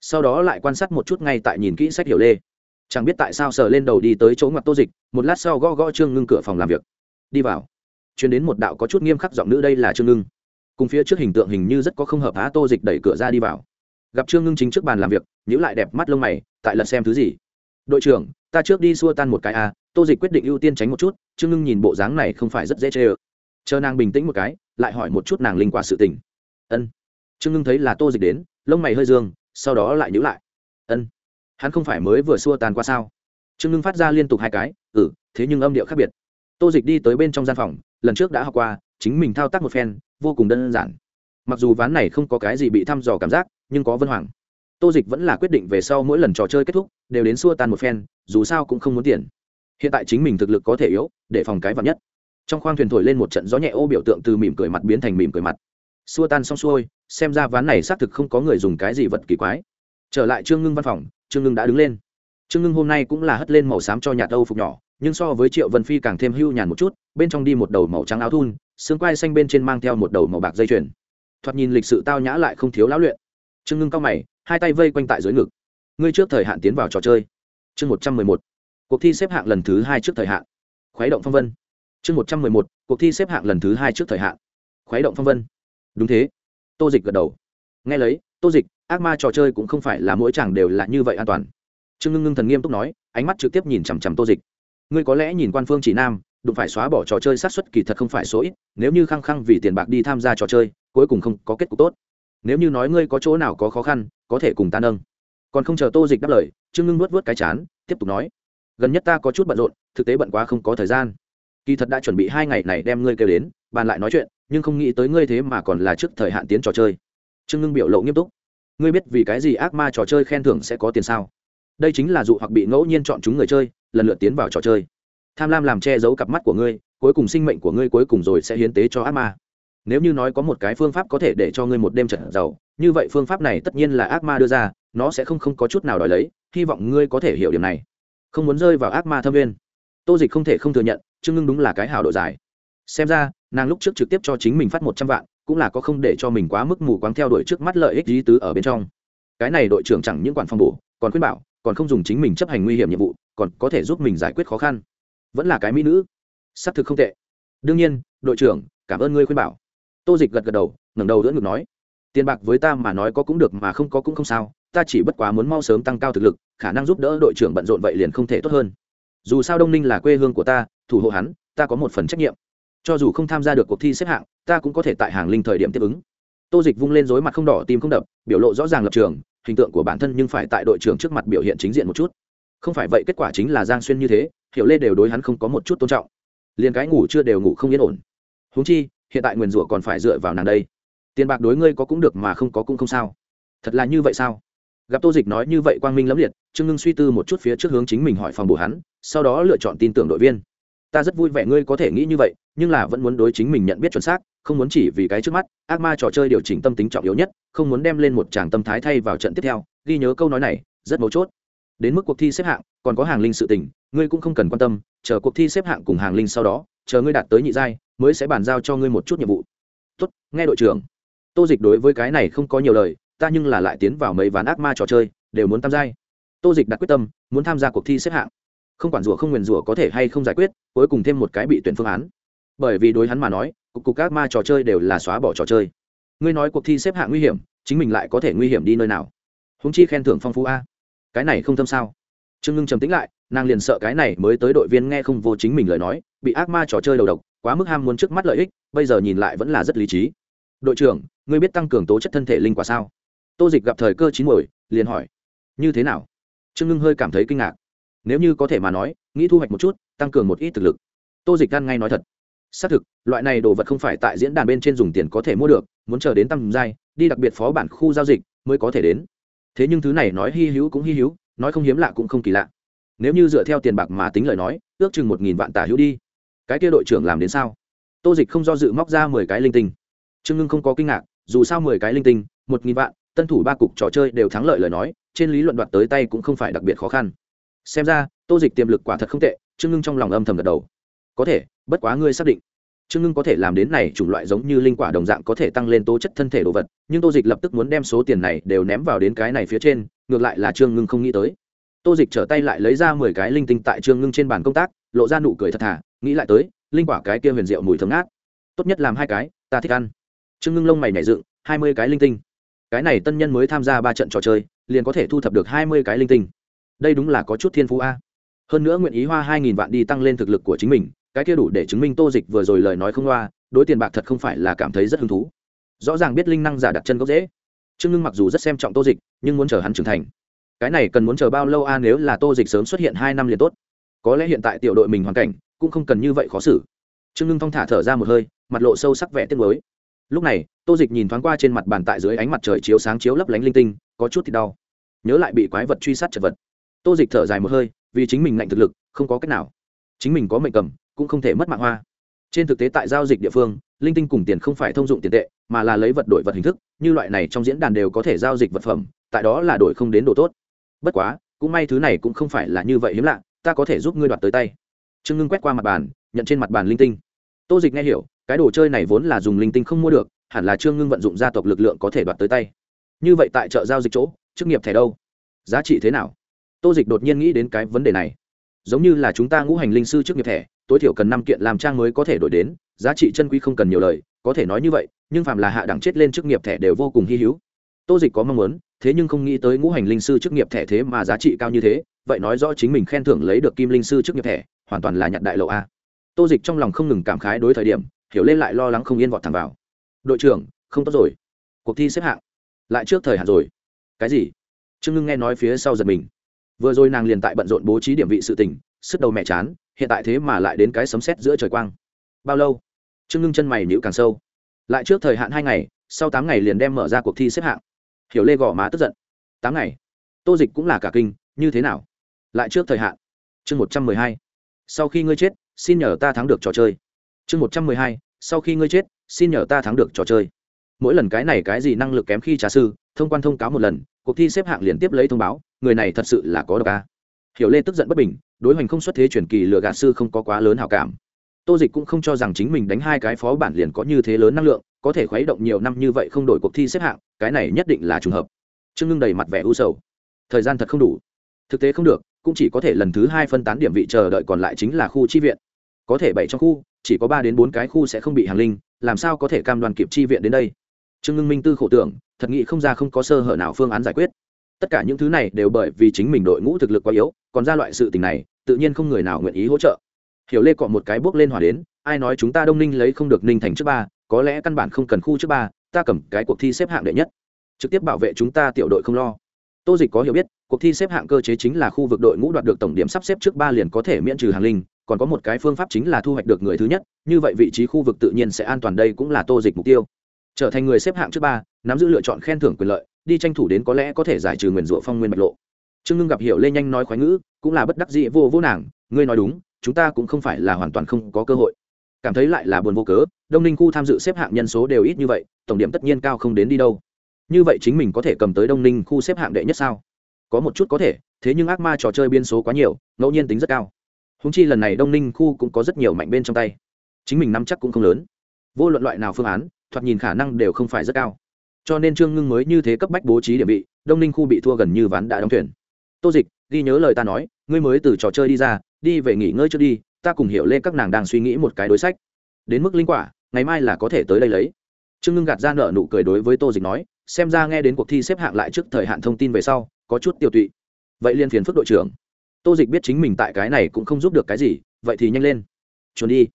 Sau đó lại quan sát một chút ngay tại nhìn kỹ sách hiểu lê. Chẳng biết tại sao sờ lên đầu đi tới chỗ ngoặt tô dịch, một lát sau gõ gõ trương ngưng cửa phòng làm việc. Đi vào chuyến đến một đạo có chút nghiêm khắc giọng nữ, đây là trương ngưng. Cùng phía trước hình tượng hình như rất có không hợp á tô dịch đẩy cửa ra đi vào. Gặp trương ngưng chính trước bàn làm việc nhữ lại đẹp mắt lông mày, tại lật xem thứ gì? Đội trưởng, ta trước đi xua tan một cái a tô dịch quyết định ưu tiên tránh một chút, trương ngưng nhìn bộ dáng này không phải rất dễ chê ơ. Chờ nàng bình tĩnh một cái, lại hỏi một chút nàng linh quả sự tình. Ân. Trương ngưng thấy là tô dịch đến, lông mày hơi dương, sau đó lại nhữ lại. Ân. Hắn không phải mới vừa xua tan qua sao? Trương ngưng phát ra liên tục hai cái ừ thế nhưng âm điệu khác biệt. Tô dịch đi tới bên trong gian phòng lần trước đã học qua, chính mình thao tác một phen, vô cùng đơn giản. Mặc dù ván này không có cái gì bị thăm dò cảm giác, nhưng có vân hoàng. Tô dịch vẫn là quyết định về sau mỗi lần trò chơi kết thúc, đều đến xua tan một phen, dù sao cũng không muốn tiền. Hiện tại chính mình thực lực có thể yếu, để phòng cái vặt nhất. Trong khoang thuyền thổi lên một trận gió nhẹ ô biểu tượng từ mỉm cười mặt biến thành mỉm cười mặt. Xua tan xong xuôi, xem ra ván này xác thực không có người dùng cái gì vật kỳ quái. Trở lại trương ngưng văn phòng, trương ngưng đã đứng lên. Trương ngưng hôm nay cũng là hất lên màu xám cho nhà tâu phục nhỏ nhưng so với triệu vân phi càng thêm hưu nhàn một chút, bên trong đi một đầu màu trắng áo thun, xương quai xanh bên trên mang theo một đầu màu bạc dây chuyền. Thoạt nhìn lịch sự tao nhã lại không thiếu lão luyện. Trương ngưng cao mày, hai tay vây quanh tại dưới ngực. Ngươi trước thời hạn tiến vào trò chơi. Chương một trăm mười một, cuộc thi xếp hạng lần thứ hai trước thời hạn. Khuấy động phong vân. Chương một trăm mười một, cuộc thi xếp hạng lần thứ hai trước thời hạn. Khuấy động phong vân. Đúng thế. Tô dịch gật đầu. Nghe lấy, tô dịch, ác ma trò chơi cũng không phải là mỗi chàng đều là như vậy an toàn. Trương ngưng ngưng thần nghiêm túc nói, ánh mắt trực tiếp nhìn chằm chằm tô dịch ngươi có lẽ nhìn quan phương chỉ nam, đụng phải xóa bỏ trò chơi sát xuất kỳ thật không phải số ít, nếu như khăng khăng vì tiền bạc đi tham gia trò chơi, cuối cùng không có kết cục tốt. Nếu như nói ngươi có chỗ nào có khó khăn, có thể cùng ta nâng. Còn không chờ tô dịch đáp lời, trương ngưng nuốt vớt cái chán, tiếp tục nói, gần nhất ta có chút bận rộn, thực tế bận quá không có thời gian. Kỳ thật đã chuẩn bị hai ngày này đem ngươi kêu đến, bàn lại nói chuyện, nhưng không nghĩ tới ngươi thế mà còn là trước thời hạn tiến trò chơi. Trương ngưng biểu lộ nghiêm túc, ngươi biết vì cái gì ác ma trò chơi khen thưởng sẽ có tiền sao? Đây chính là dụ hoặc bị ngẫu nhiên chọn chúng người chơi, lần lượt tiến vào trò chơi. Tham lam làm che giấu cặp mắt của ngươi, cuối cùng sinh mệnh của ngươi cuối cùng rồi sẽ hiến tế cho ác ma. Nếu như nói có một cái phương pháp có thể để cho ngươi một đêm trở giàu, như vậy phương pháp này tất nhiên là ác ma đưa ra, nó sẽ không không có chút nào đòi lấy, hy vọng ngươi có thể hiểu điểm này. Không muốn rơi vào ác ma thâm viên. Tô dịch không thể không thừa nhận, trương ngưng đúng là cái hảo độ dài. Xem ra, nàng lúc trước trực tiếp cho chính mình phát một trăm vạn, cũng là có không để cho mình quá mức mù quáng theo đuổi trước mắt lợi ích lý tứ ở bên trong. Cái này đội trưởng chẳng những quản phòng bổ, còn khuyên bảo còn không dùng chính mình chấp hành nguy hiểm nhiệm vụ, còn có thể giúp mình giải quyết khó khăn. Vẫn là cái mỹ nữ. Xác thực không tệ. Đương nhiên, đội trưởng, cảm ơn ngươi khuyên bảo. Tô dịch gật gật đầu, ngẩng đầu đỡ ngực nói, tiền bạc với ta mà nói có cũng được mà không có cũng không sao, ta chỉ bất quá muốn mau sớm tăng cao thực lực, khả năng giúp đỡ đội trưởng bận rộn vậy liền không thể tốt hơn. Dù sao đông ninh là quê hương của ta, thủ hộ hắn, ta có một phần trách nhiệm. Cho dù không tham gia được cuộc thi xếp hạng, ta cũng có thể tại hàng linh thời điểm tiếp ứng. Tô dịch vung lên dối mặt không đỏ, tim không đập, biểu lộ rõ ràng lập trường hình tượng của bản thân nhưng phải tại đội trưởng trước mặt biểu hiện chính diện một chút. Không phải vậy, kết quả chính là giang xuyên như thế, hiểu lê đều đối hắn không có một chút tôn trọng. Liền cái ngủ chưa đều ngủ không yên ổn. Húng chi, hiện tại nguyền rủa còn phải dựa vào nàng đây. Tiền bạc đối ngươi có cũng được mà không có cũng không sao. Thật là như vậy sao? Gặp tô dịch nói như vậy quang minh lẫm liệt, trương ngưng suy tư một chút phía trước hướng chính mình hỏi phòng bổ hắn, sau đó lựa chọn tin tưởng đội viên. Ta rất vui vẻ ngươi có thể nghĩ như vậy, nhưng là vẫn muốn đối chính mình nhận biết chuẩn xác không muốn chỉ vì cái trước mắt, ác ma trò chơi điều chỉnh tâm tính trọng yếu nhất, không muốn đem lên một tràng tâm thái thay vào trận tiếp theo. Ghi nhớ câu nói này, rất mấu chốt. Đến mức cuộc thi xếp hạng, còn có hàng linh sự tình, ngươi cũng không cần quan tâm, chờ cuộc thi xếp hạng cùng hàng linh sau đó, chờ ngươi đạt tới nhị giai, mới sẽ bàn giao cho ngươi một chút nhiệm vụ. Tốt, nghe đội trưởng. Tô dịch đối với cái này không có nhiều lời, ta nhưng là lại tiến vào mấy ván ác ma trò chơi, đều muốn tham gia tô dịch đặt quyết tâm, muốn tham gia cuộc thi xếp hạng. Không quản rủa không nguyền rủa có thể hay không giải quyết, cuối cùng thêm một cái bị tuyển phương án. Bởi vì đối hắn mà nói cục cục các ma trò chơi đều là xóa bỏ trò chơi. Ngươi nói cuộc thi xếp hạng nguy hiểm, chính mình lại có thể nguy hiểm đi nơi nào? Húng chi khen thưởng phong phú a. Cái này không thâm sao? Trương ngưng trầm tính lại, nàng liền sợ cái này mới tới đội viên nghe không vô chính mình lời nói, bị ác ma trò chơi đầu độc, quá mức ham muốn trước mắt lợi ích, bây giờ nhìn lại vẫn là rất lý trí. Đội trưởng, ngươi biết tăng cường tố chất thân thể linh quả sao? Tô dịch gặp thời cơ chín mồi liền hỏi. Như thế nào? Trương ngưng hơi cảm thấy kinh ngạc. Nếu như có thể mà nói, nghĩ thu hoạch một chút, tăng cường một ít thực lực. Tô dịch gan ngay nói thật xác thực, loại này đồ vật không phải tại diễn đàn bên trên dùng tiền có thể mua được, muốn chờ đến tầm giai, đi đặc biệt phó bản khu giao dịch mới có thể đến. Thế nhưng thứ này nói hy hữu cũng hy hữu, nói không hiếm lạ cũng không kỳ lạ. Nếu như dựa theo tiền bạc mà tính lời nói, ước chừng một nghìn vạn tả hữu đi. Cái kia đội trưởng làm đến sao? Tô dịch không do dự móc ra mười cái linh tinh. Trương ngưng không có kinh ngạc, dù sao mười cái linh tinh, một nghìn vạn, tân thủ ba cục trò chơi đều thắng lợi lời nói, trên lý luận đoạt tới tay cũng không phải đặc biệt khó khăn. Xem ra, tô dịch tiềm lực quả thật không tệ, trương ngưng trong lòng âm thầm gật đầu có thể, bất quá ngươi xác định. Trương ngưng có thể làm đến này chủng loại giống như linh quả đồng dạng có thể tăng lên tố chất thân thể đồ vật, nhưng tô dịch lập tức muốn đem số tiền này đều ném vào đến cái này phía trên, ngược lại là trương ngưng không nghĩ tới. Tô dịch trở tay lại lấy ra mười cái linh tinh tại trương ngưng trên bàn công tác, lộ ra nụ cười thật thà, nghĩ lại tới, linh quả cái kia huyền diệu mùi thơm ngát. Tốt nhất làm hai cái, ta thích ăn. Trương ngưng lông mày nhảy dựng, hai mươi cái linh tinh. Cái này tân nhân mới tham gia ba trận trò chơi, liền có thể thu thập được hai mươi cái linh tinh. Đây đúng là có chút thiên phú a. Hơn nữa nguyện ý hoa hai nghìn vạn đi tăng lên thực lực của chính mình cái kia đủ để chứng minh tô dịch vừa rồi lời nói không loa, đối tiền bạc thật không phải là cảm thấy rất hứng thú. Rõ ràng biết linh năng giả đặt chân gốc dễ. Trương ngưng mặc dù rất xem trọng tô dịch, nhưng muốn chờ hắn trưởng thành. Cái này cần muốn chờ bao lâu a? Nếu là tô dịch sớm xuất hiện hai năm liền tốt. Có lẽ hiện tại tiểu đội mình hoàn cảnh cũng không cần như vậy khó xử. Trương ngưng thong thả thở ra một hơi, mặt lộ sâu sắc vẻ tiết mới lúc này, tô dịch nhìn thoáng qua trên mặt bàn tại dưới ánh mặt trời chiếu sáng chiếu lấp lánh linh tinh, có chút thì đau. Nhớ lại bị quái vật truy sát chật vật. Tô dịch thở dài một hơi, vì chính mình ngạnh thực lực, không có cách nào. Chính mình có mệnh cầm cũng không thể mất mạng hoa. Trên thực tế tại giao dịch địa phương, linh tinh cùng tiền không phải thông dụng tiền tệ, mà là lấy vật đổi vật hình thức, như loại này trong diễn đàn đều có thể giao dịch vật phẩm, tại đó là đổi không đến đồ tốt. Bất quá, cũng may thứ này cũng không phải là như vậy hiếm lạ, ta có thể giúp ngươi đoạt tới tay. Trương ngưng quét qua mặt bàn, nhận trên mặt bàn linh tinh. Tô dịch nghe hiểu, cái đồ chơi này vốn là dùng linh tinh không mua được, hẳn là trương ngưng vận dụng gia tộc lực lượng có thể đoạt tới tay. Như vậy tại chợ giao dịch chỗ, chức nghiệp thẻ đâu? Giá trị thế nào? Tô dịch đột nhiên nghĩ đến cái vấn đề này. Giống như là chúng ta ngũ hành linh sư chức nghiệp thẻ tối thiểu cần năm kiện làm trang mới có thể đổi đến, giá trị chân quý không cần nhiều lời, có thể nói như vậy, nhưng phạm là hạ đẳng chết lên chức nghiệp thẻ đều vô cùng hy hữu. Tô dịch có mong muốn, thế nhưng không nghĩ tới ngũ hành linh sư chức nghiệp thẻ thế mà giá trị cao như thế, vậy nói rõ chính mình khen thưởng lấy được kim linh sư chức nghiệp thẻ, hoàn toàn là nhặt đại lộ a. Tô dịch trong lòng không ngừng cảm khái đối thời điểm, hiểu lên lại lo lắng không yên vọt thẳng vào. Đội trưởng, không tốt rồi. Cuộc thi xếp hạng. Lại trước thời hạn rồi. Cái gì? Trương ngưng nghe nói phía sau giật mình. Vừa rồi nàng liền tại bận rộn bố trí điểm vị sự tình, sức đầu mẹ chán hiện tại thế mà lại đến cái sấm sét giữa trời quang. Bao lâu? Trương ngưng chân mày nhịu càng sâu. Lại trước thời hạn hai ngày, sau tám ngày liền đem mở ra cuộc thi xếp hạng. Hiểu lê gò má tức giận. Tám ngày? Tô dịch cũng là cả kinh, như thế nào? Lại trước thời hạn. Chương một trăm mười hai. Sau khi ngươi chết, xin nhờ ta thắng được trò chơi. Chương một trăm mười hai. Sau khi ngươi chết, xin nhờ ta thắng được trò chơi. Mỗi lần cái này cái gì năng lực kém khi trà sư, thông quan thông cáo một lần, cuộc thi xếp hạng liền tiếp lấy thông báo, người này thật sự là có độc ca hiểu lê tức giận bất bình đối hoành không xuất thế chuyển kỳ lựa gạt sư không có quá lớn hảo cảm. Tô dịch cũng không cho rằng chính mình đánh hai cái phó bản liền có như thế lớn năng lượng, có thể khuấy động nhiều năm như vậy không đổi cuộc thi xếp hạng, cái này nhất định là trùng hợp. Trương ngưng đầy mặt vẻ u sầu. Thời gian thật không đủ. Thực tế không được, cũng chỉ có thể lần thứ hai phân tán điểm vị chờ đợi còn lại chính là khu chi viện. Có thể bảy trong khu, chỉ có ba đến bốn cái khu sẽ không bị hàng linh, làm sao có thể cam đoan kịp chi viện đến đây? Trương ngưng minh tư khổ tưởng, thật nghĩ không ra không có sơ hở nào phương án giải quyết. Tất cả những thứ này đều bởi vì chính mình đội ngũ thực lực quá yếu, còn ra loại sự tình này tự nhiên không người nào nguyện ý hỗ trợ. Hiểu lê cọ một cái bước lên hỏa đến, ai nói chúng ta đông ninh lấy không được ninh thành trước ba, có lẽ căn bản không cần khu trước ba, ta cầm cái cuộc thi xếp hạng đệ nhất. Trực tiếp bảo vệ chúng ta tiểu đội không lo. Tô dịch có hiểu biết, cuộc thi xếp hạng cơ chế chính là khu vực đội ngũ đoạt được tổng điểm sắp xếp trước ba liền có thể miễn trừ hàng linh, còn có một cái phương pháp chính là thu hoạch được người thứ nhất, như vậy vị trí khu vực tự nhiên sẽ an toàn, đây cũng là tô dịch mục tiêu. Trở thành người xếp hạng trước ba, nắm giữ lựa chọn khen thưởng quyền lợi, đi tranh thủ đến có lẽ có thể giải trừ nguyền rủa phong nguyên mạch lộ trương ngưng gặp hiểu lê nhanh nói khoái ngữ, cũng là bất đắc dĩ vô vô nàng, ngươi nói đúng, chúng ta cũng không phải là hoàn toàn không có cơ hội. Cảm thấy lại là buồn vô cớ, đông ninh khu tham dự xếp hạng nhân số đều ít như vậy, tổng điểm tất nhiên cao không đến đi đâu. Như vậy chính mình có thể cầm tới đông ninh khu xếp hạng đệ nhất sao? Có một chút có thể, thế nhưng ác ma trò chơi biên số quá nhiều, ngẫu nhiên tính rất cao. Húng chi lần này đông ninh khu cũng có rất nhiều mạnh bên trong tay. Chính mình nắm chắc cũng không lớn. Vô luận loại nào phương án, thoạt nhìn khả năng đều không phải rất cao. Cho nên trương ngưng mới như thế cấp bách bố trí địa vị, đông ninh khu bị thua gần như ván đã đóng thuyền tô dịch, ghi nhớ lời ta nói, ngươi mới từ trò chơi đi ra, đi về nghỉ ngơi trước đi, ta cùng hiểu lê các nàng đang suy nghĩ một cái đối sách. Đến mức linh quả, ngày mai là có thể tới đây lấy. Trương ngưng gạt ra nợ nụ cười đối với tô dịch nói, xem ra nghe đến cuộc thi xếp hạng lại trước thời hạn thông tin về sau, có chút tiêu tụy. Vậy liên phiền phức đội trưởng. Tô dịch biết chính mình tại cái này cũng không giúp được cái gì, vậy thì nhanh lên. Chuẩn đi.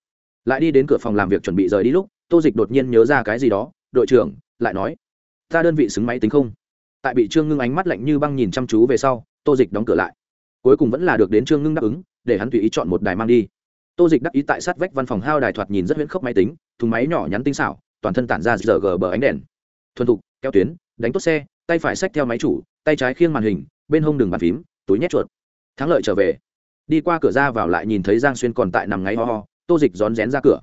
Lại đi đến cửa phòng làm việc chuẩn bị rời đi lúc, tô dịch đột nhiên nhớ ra cái gì đó, đội trưởng, lại nói, ta đơn vị xứng máy tính không? Tại bị trương ngưng ánh mắt lạnh như băng nhìn chăm chú về sau tô dịch đóng cửa lại. Cuối cùng vẫn là được đến trương ngưng đáp ứng, để hắn tùy ý chọn một đài mang đi. Tô dịch đắc ý tại sát vách văn phòng hao đài thoạt nhìn rất huyễn khốc máy tính, thùng máy nhỏ nhắn tinh xảo, toàn thân tản ra giờ gờ bờ ánh đèn. Thuần thục kéo tuyến, đánh tốt xe, tay phải xách theo máy chủ, tay trái khiêng màn hình, bên hông đường bàn phím, túi nhét chuột. Thắng lợi trở về. Đi qua cửa ra vào lại nhìn thấy giang xuyên còn tại nằm ngáy ho ho, tô dịch rón rén ra cửa.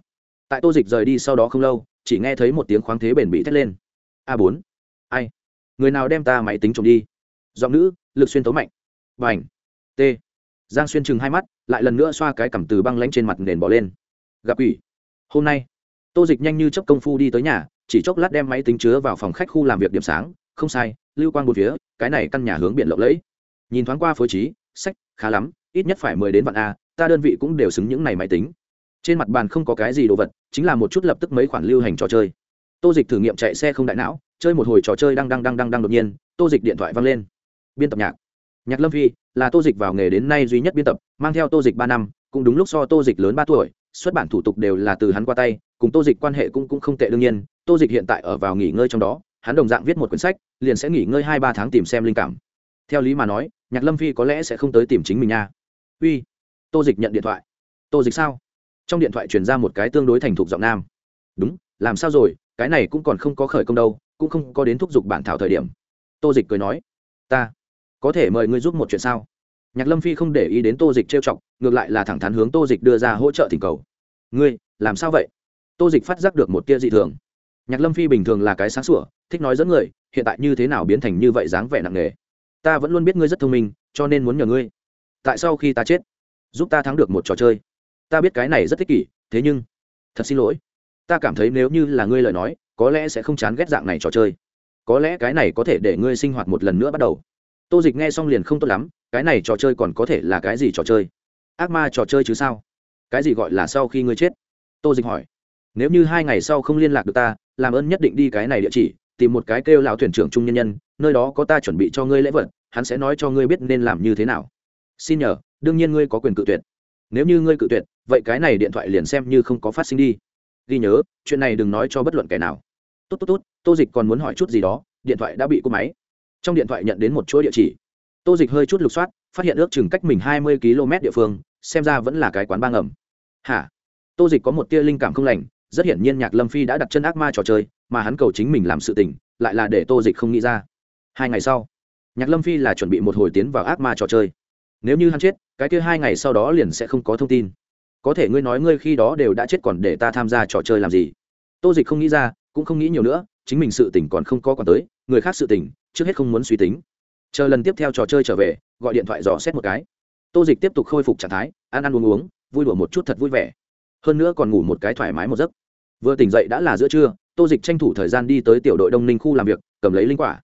Tại tô dịch rời đi sau đó không lâu, chỉ nghe thấy một tiếng khoáng thế bền bị thét lên. A bốn. Ai? Người nào đem ta máy tính trộm đi? Giọng nữ lực xuyên tấu mạnh. Và ảnh t. Giang xuyên chừng hai mắt, lại lần nữa xoa cái cằm từ băng lánh trên mặt nền bỏ lên. Gặp ủy. Hôm nay, tô dịch nhanh như chấp công phu đi tới nhà, chỉ chốc lát đem máy tính chứa vào phòng khách khu làm việc điểm sáng. Không sai, lưu quan một phía, cái này căn nhà hướng biển lộng lẫy. Nhìn thoáng qua phối trí, sách, khá lắm, ít nhất phải mười đến vạn a, ta đơn vị cũng đều xứng những này máy tính. Trên mặt bàn không có cái gì đồ vật, chính là một chút lập tức mấy khoản lưu hành trò chơi. Tô dịch thử nghiệm chạy xe không đại não, chơi một hồi trò chơi đang đang đang đang đang đột nhiên, tô dịch điện thoại văng lên biên tập nhạc. Nhạc lâm phi là tô dịch vào nghề đến nay duy nhất biên tập, mang theo tô dịch ba năm, cũng đúng lúc so tô dịch lớn ba tuổi, xuất bản thủ tục đều là từ hắn qua tay, cùng tô dịch quan hệ cũng cũng không tệ đương nhiên, tô dịch hiện tại ở vào nghỉ ngơi trong đó, hắn đồng dạng viết một quyển sách, liền sẽ nghỉ ngơi hai ba tháng tìm xem linh cảm. Theo lý mà nói, nhạc lâm phi có lẽ sẽ không tới tìm chính mình nha. Uy, tô dịch nhận điện thoại. Tô dịch sao? Trong điện thoại truyền ra một cái tương đối thành thục giọng nam. Đúng, làm sao rồi, cái này cũng còn không có khởi công đâu, cũng không có đến thúc giục bản thảo thời điểm. Tô dịch cười nói, ta có thể mời ngươi giúp một chuyện sao? Nhạc lâm phi không để ý đến tô dịch trêu chọc, ngược lại là thẳng thắn hướng tô dịch đưa ra hỗ trợ thỉnh cầu. Ngươi, làm sao vậy? Tô dịch phát giác được một tia dị thường. Nhạc lâm phi bình thường là cái sáng sủa, thích nói dẫn người, hiện tại như thế nào biến thành như vậy dáng vẻ nặng nề? Ta vẫn luôn biết ngươi rất thông minh, cho nên muốn nhờ ngươi. Tại sao khi ta chết, giúp ta thắng được một trò chơi? Ta biết cái này rất thích kỷ, thế nhưng, thật xin lỗi. Ta cảm thấy nếu như là ngươi lời nói, có lẽ sẽ không chán ghét dạng này trò chơi. Có lẽ cái này có thể để ngươi sinh hoạt một lần nữa bắt đầu tô dịch nghe xong liền không tốt lắm, cái này trò chơi còn có thể là cái gì trò chơi? Ác ma trò chơi chứ sao? Cái gì gọi là sau khi ngươi chết? Tô dịch hỏi. Nếu như hai ngày sau không liên lạc được ta, làm ơn nhất định đi cái này địa chỉ, tìm một cái kêu lão thuyền trưởng trung nhân nhân, nơi đó có ta chuẩn bị cho ngươi lễ vật, hắn sẽ nói cho ngươi biết nên làm như thế nào. Xin nhờ, đương nhiên ngươi có quyền cự tuyệt. Nếu như ngươi cự tuyệt, vậy cái này điện thoại liền xem như không có phát sinh đi. Ghi nhớ, chuyện này đừng nói cho bất luận kẻ nào. Tốt tốt tốt, tô dịch còn muốn hỏi chút gì đó, điện thoại đã bị cúp máy trong điện thoại nhận đến một chuỗi địa chỉ. Tô dịch hơi chút lục soát, phát hiện ước chừng cách mình hai mươi km địa phương, xem ra vẫn là cái quán ba ngầm. Hả? Tô dịch có một tia linh cảm không lành, rất hiển nhiên nhạc lâm phi đã đặt chân ác ma trò chơi, mà hắn cầu chính mình làm sự tình, lại là để tô dịch không nghĩ ra. Hai ngày sau, nhạc lâm phi là chuẩn bị một hồi tiến vào ác ma trò chơi. Nếu như hắn chết, cái kia hai ngày sau đó liền sẽ không có thông tin. Có thể ngươi nói ngươi khi đó đều đã chết còn để ta tham gia trò chơi làm gì? Tô dịch không nghĩ ra, cũng không nghĩ nhiều nữa, chính mình sự tỉnh còn không có còn tới, người khác sự tỉnh trước hết không muốn suy tính. Chờ lần tiếp theo trò chơi trở về, gọi điện thoại dò xét một cái. Tô dịch tiếp tục khôi phục trạng thái, ăn ăn uống uống, vui đùa một chút thật vui vẻ. Hơn nữa còn ngủ một cái thoải mái một giấc. Vừa tỉnh dậy đã là giữa trưa, tô dịch tranh thủ thời gian đi tới tiểu đội đông ninh khu làm việc, cầm lấy linh quả.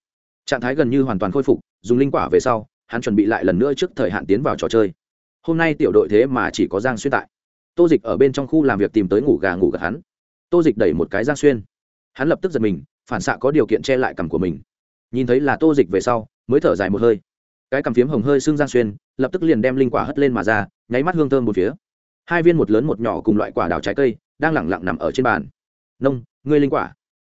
Trạng thái gần như hoàn toàn khôi phục, dùng linh quả về sau, hắn chuẩn bị lại lần nữa trước thời hạn tiến vào trò chơi. Hôm nay tiểu đội thế mà chỉ có giang xuyên tại. Tô dịch ở bên trong khu làm việc tìm tới ngủ gà ngủ gật hắn. Tô dịch đẩy một cái giang xuyên. Hắn lập tức giật mình, phản xạ có điều kiện che lại cằm của mình nhìn thấy là tô dịch về sau, mới thở dài một hơi. Cái cằm phiếm hồng hơi xương giang xuyên, lập tức liền đem linh quả hất lên mà ra, nháy mắt hương thơm một phía. Hai viên một lớn một nhỏ cùng loại quả đào trái cây, đang lẳng lặng nằm ở trên bàn. Nông, ngươi linh quả?